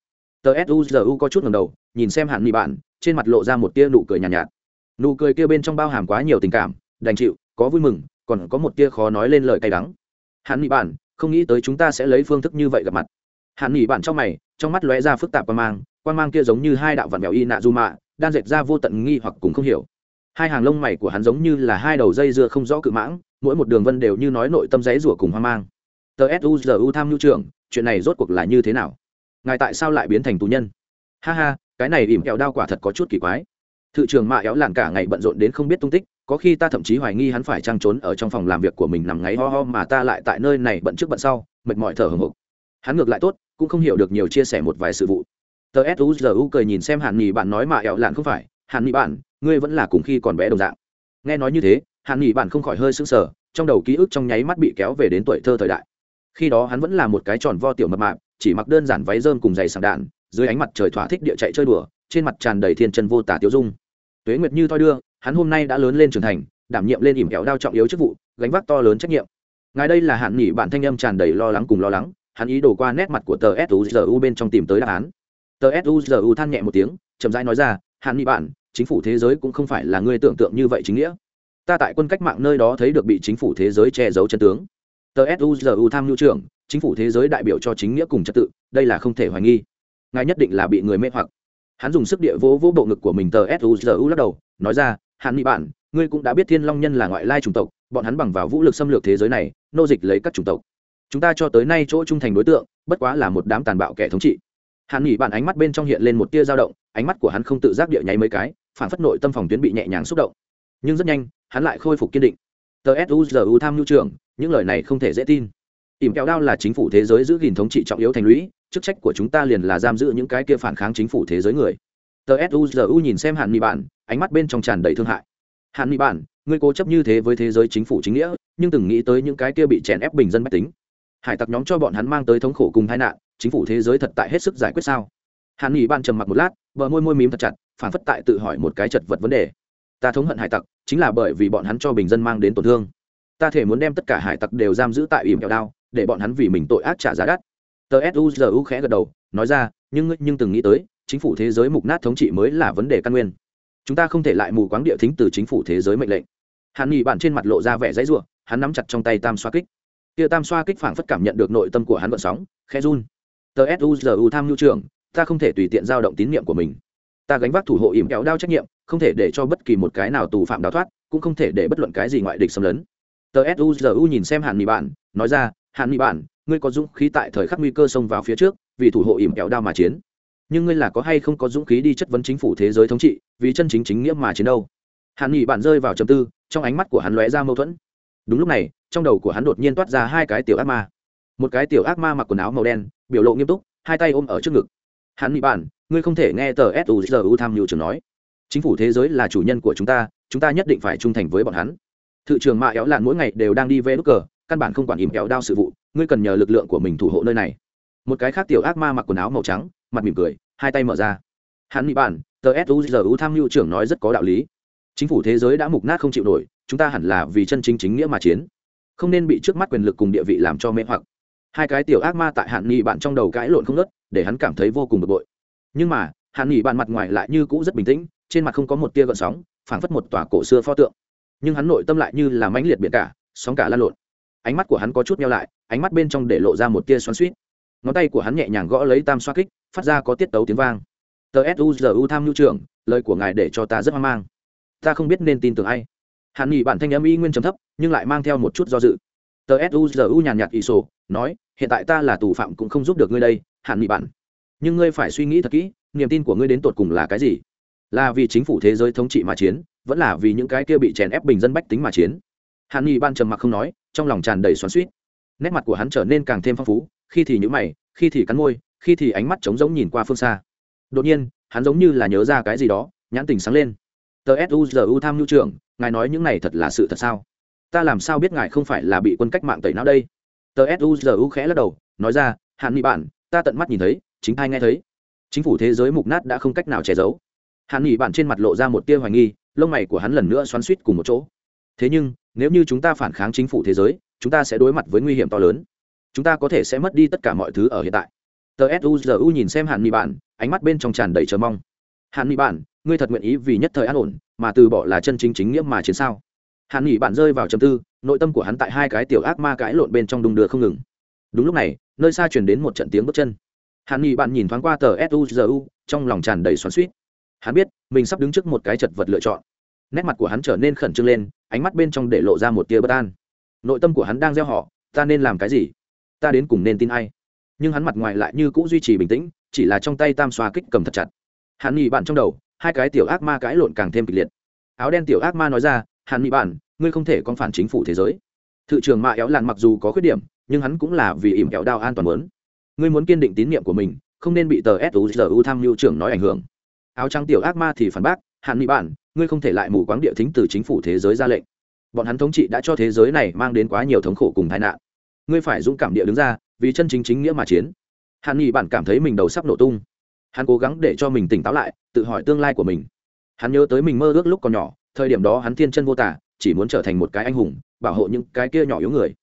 Tờ suzu có chút ngầm đầu nhìn xem hạn nghỉ bạn trên mặt lộ ra một tia nụ cười nhàn nhạt, nhạt nụ cười kia bên trong bao hàm quá nhiều tình cảm, đành chịu, có vui mừng, còn có một tia khó nói lên lời cay đắng. Hắn nghĩ bạn không nghĩ tới chúng ta sẽ lấy phương thức như vậy gặp mặt. Hắn nghĩ bạn trong mày, trong mắt lóe ra phức tạp quan mang quan mang kia giống như hai đạo vạn mèo y nạ du mạ đang dệt ra vô tận nghi hoặc cùng không hiểu. Hai hàng lông mày của hắn giống như là hai đầu dây dưa không rõ cự mãng, mỗi một đường vân đều như nói nội tâm giấy rủa cùng hoang mang. Tờ suzu tham nhu trưởng, chuyện này rốt cuộc là như thế nào? Ngài tại sao lại biến thành tù nhân? Ha ha, cái này ỉm kẹo đao quả thật có chút kỳ quái thự trường mạ éo làn cả ngày bận rộn đến không biết tung tích, có khi ta thậm chí hoài nghi hắn phải trăng trốn ở trong phòng làm việc của mình nằm ngáy ho ho mà ta lại tại nơi này bận trước bận sau, mệt mỏi thở hồng hộc. Hắn ngược lại tốt, cũng không hiểu được nhiều chia sẻ một vài sự vụ. Tờ suzu cười nhìn xem hàn nghỉ bạn nói mạ éo làn không phải, hàn nghỉ bạn ngươi vẫn là cùng khi còn bé đồng dạng. Nghe nói như thế, hàn nghỉ bạn không khỏi hơi sững sờ, trong đầu ký ức trong nháy mắt bị kéo về đến tuổi thơ thời đại. Khi đó hắn vẫn là một cái tròn vo tiểu mập mạp, chỉ mặc đơn giản váy rơm cùng giày sàng đạn, dưới ánh mặt trời thỏa thích địa chạy chơi đùa trên mặt tràn đầy thiên chân vô tả tiêu dung. Tuế nguyệt như thoi đưa, hắn hôm nay đã lớn lên trưởng thành, đảm nhiệm lên ỉm kẹo đao trọng yếu chức vụ, gánh vác to lớn trách nhiệm. Ngài đây là hạn nghỉ bạn thanh âm tràn đầy lo lắng cùng lo lắng, hắn ý đổ qua nét mặt của tờ suzu bên trong tìm tới đáp án. Tờ suzu than nhẹ một tiếng, chậm rãi nói ra, hạn nghỉ bạn, chính phủ thế giới cũng không phải là ngươi tưởng tượng như vậy chính nghĩa. Ta tại quân cách mạng nơi đó thấy được bị chính phủ thế giới che giấu chân tướng. Tờ suzu tham nhu trưởng, chính phủ thế giới đại biểu cho chính nghĩa cùng trật tự, đây là không thể hoài nghi. Ngài nhất định là bị người mê hoặc hắn dùng sức địa vỗ vỗ bộ ngực của mình tờ suzu lắc đầu, nói ra hắn bị bạn, ngươi cũng đã biết thiên long nhân là ngoại lai chủng tộc, bọn hắn bằng vào vũ lực xâm lược thế giới này, nô dịch lấy các chủng tộc. Chúng ta cho tới nay chỗ trung thành đối tượng, bất quá là một đám tàn bạo kẻ thống trị. Hắn nghị bạn ánh mắt bên trong hiện lên một tia dao động, ánh mắt của hắn không tự giác địa nháy mấy cái, phản phất nội tâm phòng tuyến bị nhẹ nhàng xúc động. Nhưng rất nhanh, hắn lại khôi phục kiên định. Tờ suzu tham nhu trưởng, những lời này không thể dễ tin. Ỉm kẹo đao là chính phủ thế giới giữ gìn thống trị trọng yếu thành lũy chức trách của chúng ta liền là giam giữ những cái kia phản kháng chính phủ thế giới người. Tờ suzu nhìn xem hạn mỹ bản, ánh mắt bên trong tràn đầy thương hại. Hạn mỹ bản, ngươi cố chấp như thế với thế giới chính phủ chính nghĩa, nhưng từng nghĩ tới những cái kia bị chèn ép bình dân mách tính. Hải tặc nhóm cho bọn hắn mang tới thống khổ cùng tai nạn, chính phủ thế giới thật tại hết sức giải quyết sao? Hàn mỹ bản trầm mặc một lát, bờ môi môi mím thật chặt, phản phất tại tự hỏi một cái chật vật vấn đề. Ta thống hận hải tặc, chính là bởi vì bọn hắn cho bình dân mang đến tổn thương. Ta thể muốn đem tất cả hải tặc đều giam giữ tại ỉm kẹo đao, để bọn hắn vì mình tội ác trả giá đắt tờ suzu khẽ gật đầu, nói ra, nhưng nhưng từng nghĩ tới, chính phủ thế giới mục nát thống trị mới là vấn đề căn nguyên. Chúng ta không thể lại mù quáng địa thính từ chính phủ thế giới mệnh lệnh. Hàn nghị bạn trên mặt lộ ra vẻ dãy ruộng hắn nắm chặt trong tay tam xoa kích. Kia tam xoa kích phảng phất cảm nhận được nội tâm của hắn vận sóng khe run. Tờ suzu tham nhu trường, ta không thể tùy tiện giao động tín nhiệm của mình. Ta gánh vác thủ hộ ỉm kéo đao trách nhiệm, không thể để cho bất kỳ một cái nào tù phạm đào thoát, cũng không thể để bất luận cái gì ngoại địch xâm lấn. Tờ suzu nhìn xem hàn mỹ bạn, nói ra, hàn mỹ bạn ngươi có dũng khí tại thời khắc nguy cơ xông vào phía trước, vì thủ hộ ỉm kéo đao mà chiến. Nhưng ngươi là có hay không có dũng khí đi chất vấn chính phủ thế giới thống trị, vì chân chính chính nghĩa mà chiến đâu? Hàn nghị bạn rơi vào trầm tư, trong ánh mắt của hắn lóe ra mâu thuẫn. Đúng lúc này, trong đầu của hắn đột nhiên toát ra hai cái tiểu ác ma. Một cái tiểu ác ma mặc quần áo màu đen, biểu lộ nghiêm túc, hai tay ôm ở trước ngực. Hắn nghị bản ngươi không thể nghe tờ suzu tham mưu trưởng nói. Chính phủ thế giới là chủ nhân của chúng ta chúng ta nhất định phải trung thành với bọn hắn. Thự trường mạ éo lạn mỗi ngày đều đang đi về đúc cờ, căn bản không quản ìm kéo đao sự vụ ngươi cần nhờ lực lượng của mình thủ hộ nơi này. Một cái khác tiểu ác ma mặc quần áo màu trắng, mặt mỉm cười, hai tay mở ra. Hắn nghị bản tờ suzu tham mưu trưởng nói rất có đạo lý. Chính phủ thế giới đã mục nát không chịu nổi, chúng ta hẳn là vì chân chính chính nghĩa mà chiến. Không nên bị trước mắt quyền lực cùng địa vị làm cho mê hoặc. Hai cái tiểu ác ma tại hạn nghị bạn trong đầu cãi lộn không nớt để hắn cảm thấy vô cùng bực bội. Nhưng mà hạn nghị bạn mặt ngoài lại như cũ rất bình tĩnh, trên mặt không có một tia gợn sóng, phảng phất một tòa cổ xưa pho tượng. Nhưng hắn nội tâm lại như là mãnh liệt biển cả, sóng cả lan lộn. Ánh mắt của hắn có chút meo lại ánh mắt bên trong để lộ ra một tia xoắn suýt. Ngón tay của hắn nhẹ nhàng gõ lấy tam xoa kích, phát ra có tiết tấu tiếng vang. Tờ suzu tham nhu trưởng, lời của ngài để cho ta rất hoang mang. Ta không biết nên tin tưởng ai. Hạn nghỉ bản thanh âm y nguyên trầm thấp, nhưng lại mang theo một chút do dự. Tờ suzu nhàn nhạt ỷ sổ, nói, hiện tại ta là tù phạm cũng không giúp được ngươi đây hạn nghỉ bản. Nhưng ngươi phải suy nghĩ thật kỹ, niềm tin của ngươi đến tột cùng là cái gì? Là vì chính phủ thế giới thống trị mà chiến, vẫn là vì những cái kia bị chèn ép bình dân bách tính mà chiến? Hạn nghị ban trầm mặc không nói, trong lòng tràn đầy xoắn suýt nét mặt của hắn trở nên càng thêm phong phú, khi thì nhữ mày, khi thì cắn môi, khi thì ánh mắt trống rỗng nhìn qua phương xa. Đột nhiên, hắn giống như là nhớ ra cái gì đó, nhãn tình sáng lên. Tờ suzu tham nhu trưởng, ngài nói những này thật là sự thật sao? Ta làm sao biết ngài không phải là bị quân cách mạng tẩy não đây? Tờ suzu khẽ lắc đầu, nói ra, hạn nghị bản ta tận mắt nhìn thấy, chính hai nghe thấy. Chính phủ thế giới mục nát đã không cách nào che giấu. Hạn nghị bản trên mặt lộ ra một tia hoài nghi, lông mày của hắn lần nữa xoắn suýt cùng một chỗ. Thế nhưng, nếu như chúng ta phản kháng chính phủ thế giới chúng ta sẽ đối mặt với nguy hiểm to lớn. Chúng ta có thể sẽ mất đi tất cả mọi thứ ở hiện tại. Tờ suzu nhìn xem Hàn nghị bản, ánh mắt bên trong tràn đầy chờ mong. Hàn nghị bản, ngươi thật nguyện ý vì nhất thời an ổn, mà từ bỏ là chân chính chính nghĩa mà chiến sao? Hàn nghị bản rơi vào trầm tư, nội tâm của hắn tại hai cái tiểu ác ma cãi lộn bên trong đùng đưa không ngừng. Đúng lúc này, nơi xa chuyển đến một trận tiếng bước chân. Hàn nghị bạn nhìn thoáng qua tờ suzu trong lòng tràn đầy xoắn suýt hắn biết, mình sắp đứng trước một cái chật vật lựa chọn. Nét mặt của hắn trở nên khẩn trương lên, ánh mắt bên trong để lộ ra một tia bất an nội tâm của hắn đang gieo họ, ta nên làm cái gì? Ta đến cùng nên tin ai? Nhưng hắn mặt ngoài lại như cũ duy trì bình tĩnh, chỉ là trong tay tam xoa kích cầm thật chặt. Hắn nghĩ bạn trong đầu, hai cái tiểu ác ma cãi lộn càng thêm kịch liệt. Áo đen tiểu ác ma nói ra, hắn nghĩ bạn, ngươi không thể con phản chính phủ thế giới. Thự trường mạ éo làn mặc dù có khuyết điểm, nhưng hắn cũng là vì ỉm kẹo đao an toàn lớn ngươi muốn kiên định tín nhiệm của mình, không nên bị tờ suzu tham mưu trưởng nói ảnh hưởng. Áo trắng tiểu ác ma thì phản bác hạn nghị bản ngươi không thể lại mù quáng địa thính từ chính phủ thế giới ra lệnh bọn hắn thống trị đã cho thế giới này mang đến quá nhiều thống khổ cùng tai nạn. Ngươi phải dũng cảm địa đứng ra, vì chân chính chính nghĩa mà chiến. Hàn nghị bạn cảm thấy mình đầu sắp nổ tung. Hắn cố gắng để cho mình tỉnh táo lại, tự hỏi tương lai của mình. Hắn nhớ tới mình mơ ước lúc còn nhỏ, thời điểm đó hắn thiên chân vô tả, chỉ muốn trở thành một cái anh hùng, bảo hộ những cái kia nhỏ yếu người.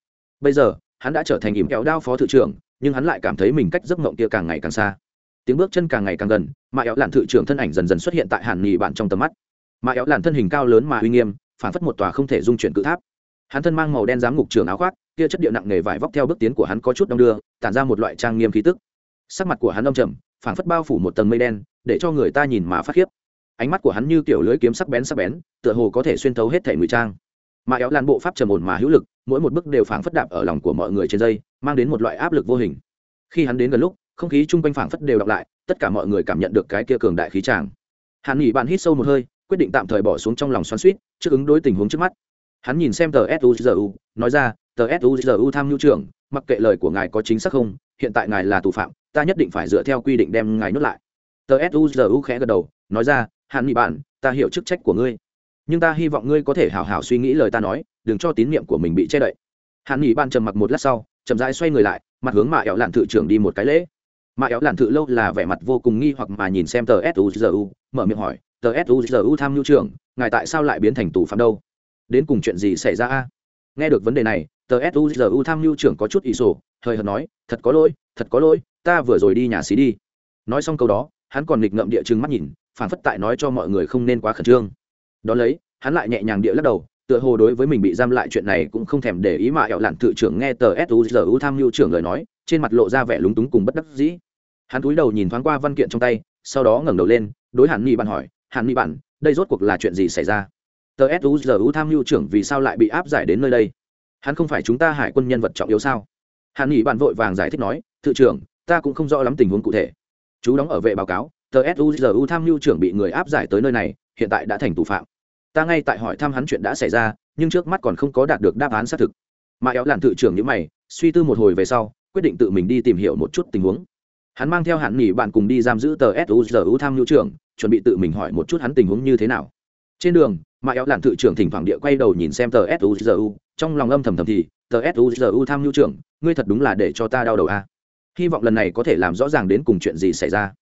Bây giờ, hắn đã trở thành ỉm kéo đao phó thự trưởng, nhưng hắn lại cảm thấy mình cách giấc mộng kia càng ngày càng xa. Tiếng bước chân càng ngày càng gần, mà éo làn thự trưởng thân ảnh dần dần xuất hiện tại hàn nghị bạn trong tầm mắt. Mà éo làn thân hình cao lớn mà uy nghiêm phản phất một tòa không thể dung chuyển cự tháp. Hắn thân mang màu đen giám ngục trường áo khoác, kia chất điệu nặng nề vải vóc theo bước tiến của hắn có chút đông đưa, tản ra một loại trang nghiêm khí tức. Sắc mặt của hắn đông trầm, phản phất bao phủ một tầng mây đen, để cho người ta nhìn mà phát khiếp. Ánh mắt của hắn như kiểu lưới kiếm sắc bén sắc bén, tựa hồ có thể xuyên thấu hết thể ngụy trang. Mà éo lan bộ pháp trầm ổn mà hữu lực, mỗi một bước đều phảng phất đạp ở lòng của mọi người trên dây, mang đến một loại áp lực vô hình. Khi hắn đến gần lúc, không khí chung quanh phảng phất đều đọc lại, tất cả mọi người cảm nhận được cái kia cường đại khí tràng. Hắn nghỉ bạn hít sâu một hơi quyết định tạm thời bỏ xuống trong lòng xoắn suýt, trước ứng đối tình huống trước mắt. Hắn nhìn xem tờ suzu nói ra, tờ suzu tham nhu trưởng, mặc kệ lời của ngài có chính xác không, hiện tại ngài là tù phạm, ta nhất định phải dựa theo quy định đem ngài nuốt lại. Tờ suzu khẽ gật đầu, nói ra hắn nghỉ bạn ta hiểu chức trách của ngươi, nhưng ta hy vọng ngươi có thể hào hào suy nghĩ lời ta nói, đừng cho tín nhiệm của mình bị che đậy. Hắn nghỉ bạn trầm mặc một lát sau, chậm rãi xoay người lại, mặt hướng mạ éo lạn thự trưởng đi một cái lễ. Mạ éo lạn thự lâu là vẻ mặt vô cùng nghi hoặc mà nhìn xem tờ suzu mở miệng hỏi tờ suzu tham nhu trưởng ngài tại sao lại biến thành tù phạm đâu? Đến cùng chuyện gì xảy ra a? Nghe được vấn đề này, tờ suzu tham nhu trưởng có chút ý sổ, hơi hợt nói, thật có lỗi, thật có lỗi, ta vừa rồi đi nhà xí đi. Nói xong câu đó, hắn còn nghịch ngậm địa chừng mắt nhìn phản phất tại nói cho mọi người không nên quá khẩn trương. Đ ó lấy, hắn lại nhẹ nhàng địa lắc đầu, tựa hồ đối với mình bị giam lại chuyện này cũng không thèm để ý mà hẹo lặn tự trưởng nghe tờ suzu tham mưu trưởng lời nói, trên mặt lộ ra vẻ lúng túng cùng bất đắc dĩ. Hắn cúi đầu nhìn thoáng qua văn kiện trong tay, sau đó ngẩng đầu lên, đối hẳn nghi bạn hỏi hàn nghị bản, đây rốt cuộc là chuyện gì xảy ra? Tờ suzu tham mưu trưởng vì sao lại bị áp giải đến nơi đây? Hắn không phải chúng ta hải quân nhân vật trọng yếu sao? Hàn nghị bạn vội vàng giải thích nói thự trưởng ta cũng không rõ lắm tình huống cụ thể. Chú đóng ở vệ báo cáo tờ suzu tham mưu trưởng bị người áp giải tới nơi này hiện tại đã thành tù phạm. Ta ngay tại hỏi thăm hắn chuyện đã xảy ra nhưng trước mắt còn không có đạt được đáp án xác thực. Mà éo làn thự trưởng như mày suy tư một hồi về sau quyết định tự mình đi tìm hiểu một chút tình huống hắn mang theo hạn nghỉ bạn cùng đi giam giữ tờ suzu tham nhu trưởng, chuẩn bị tự mình hỏi một chút hắn tình huống như thế nào. Trên đường, mà éo làn thự trưởng thỉnh thoảng địa quay đầu nhìn xem tờ suzu trong lòng âm thầm thầm thì, tờ suzu tham nhu trưởng, ngươi thật đúng là để cho ta đau đầu a. Hy vọng lần này có thể làm rõ ràng đến cùng chuyện gì xảy ra.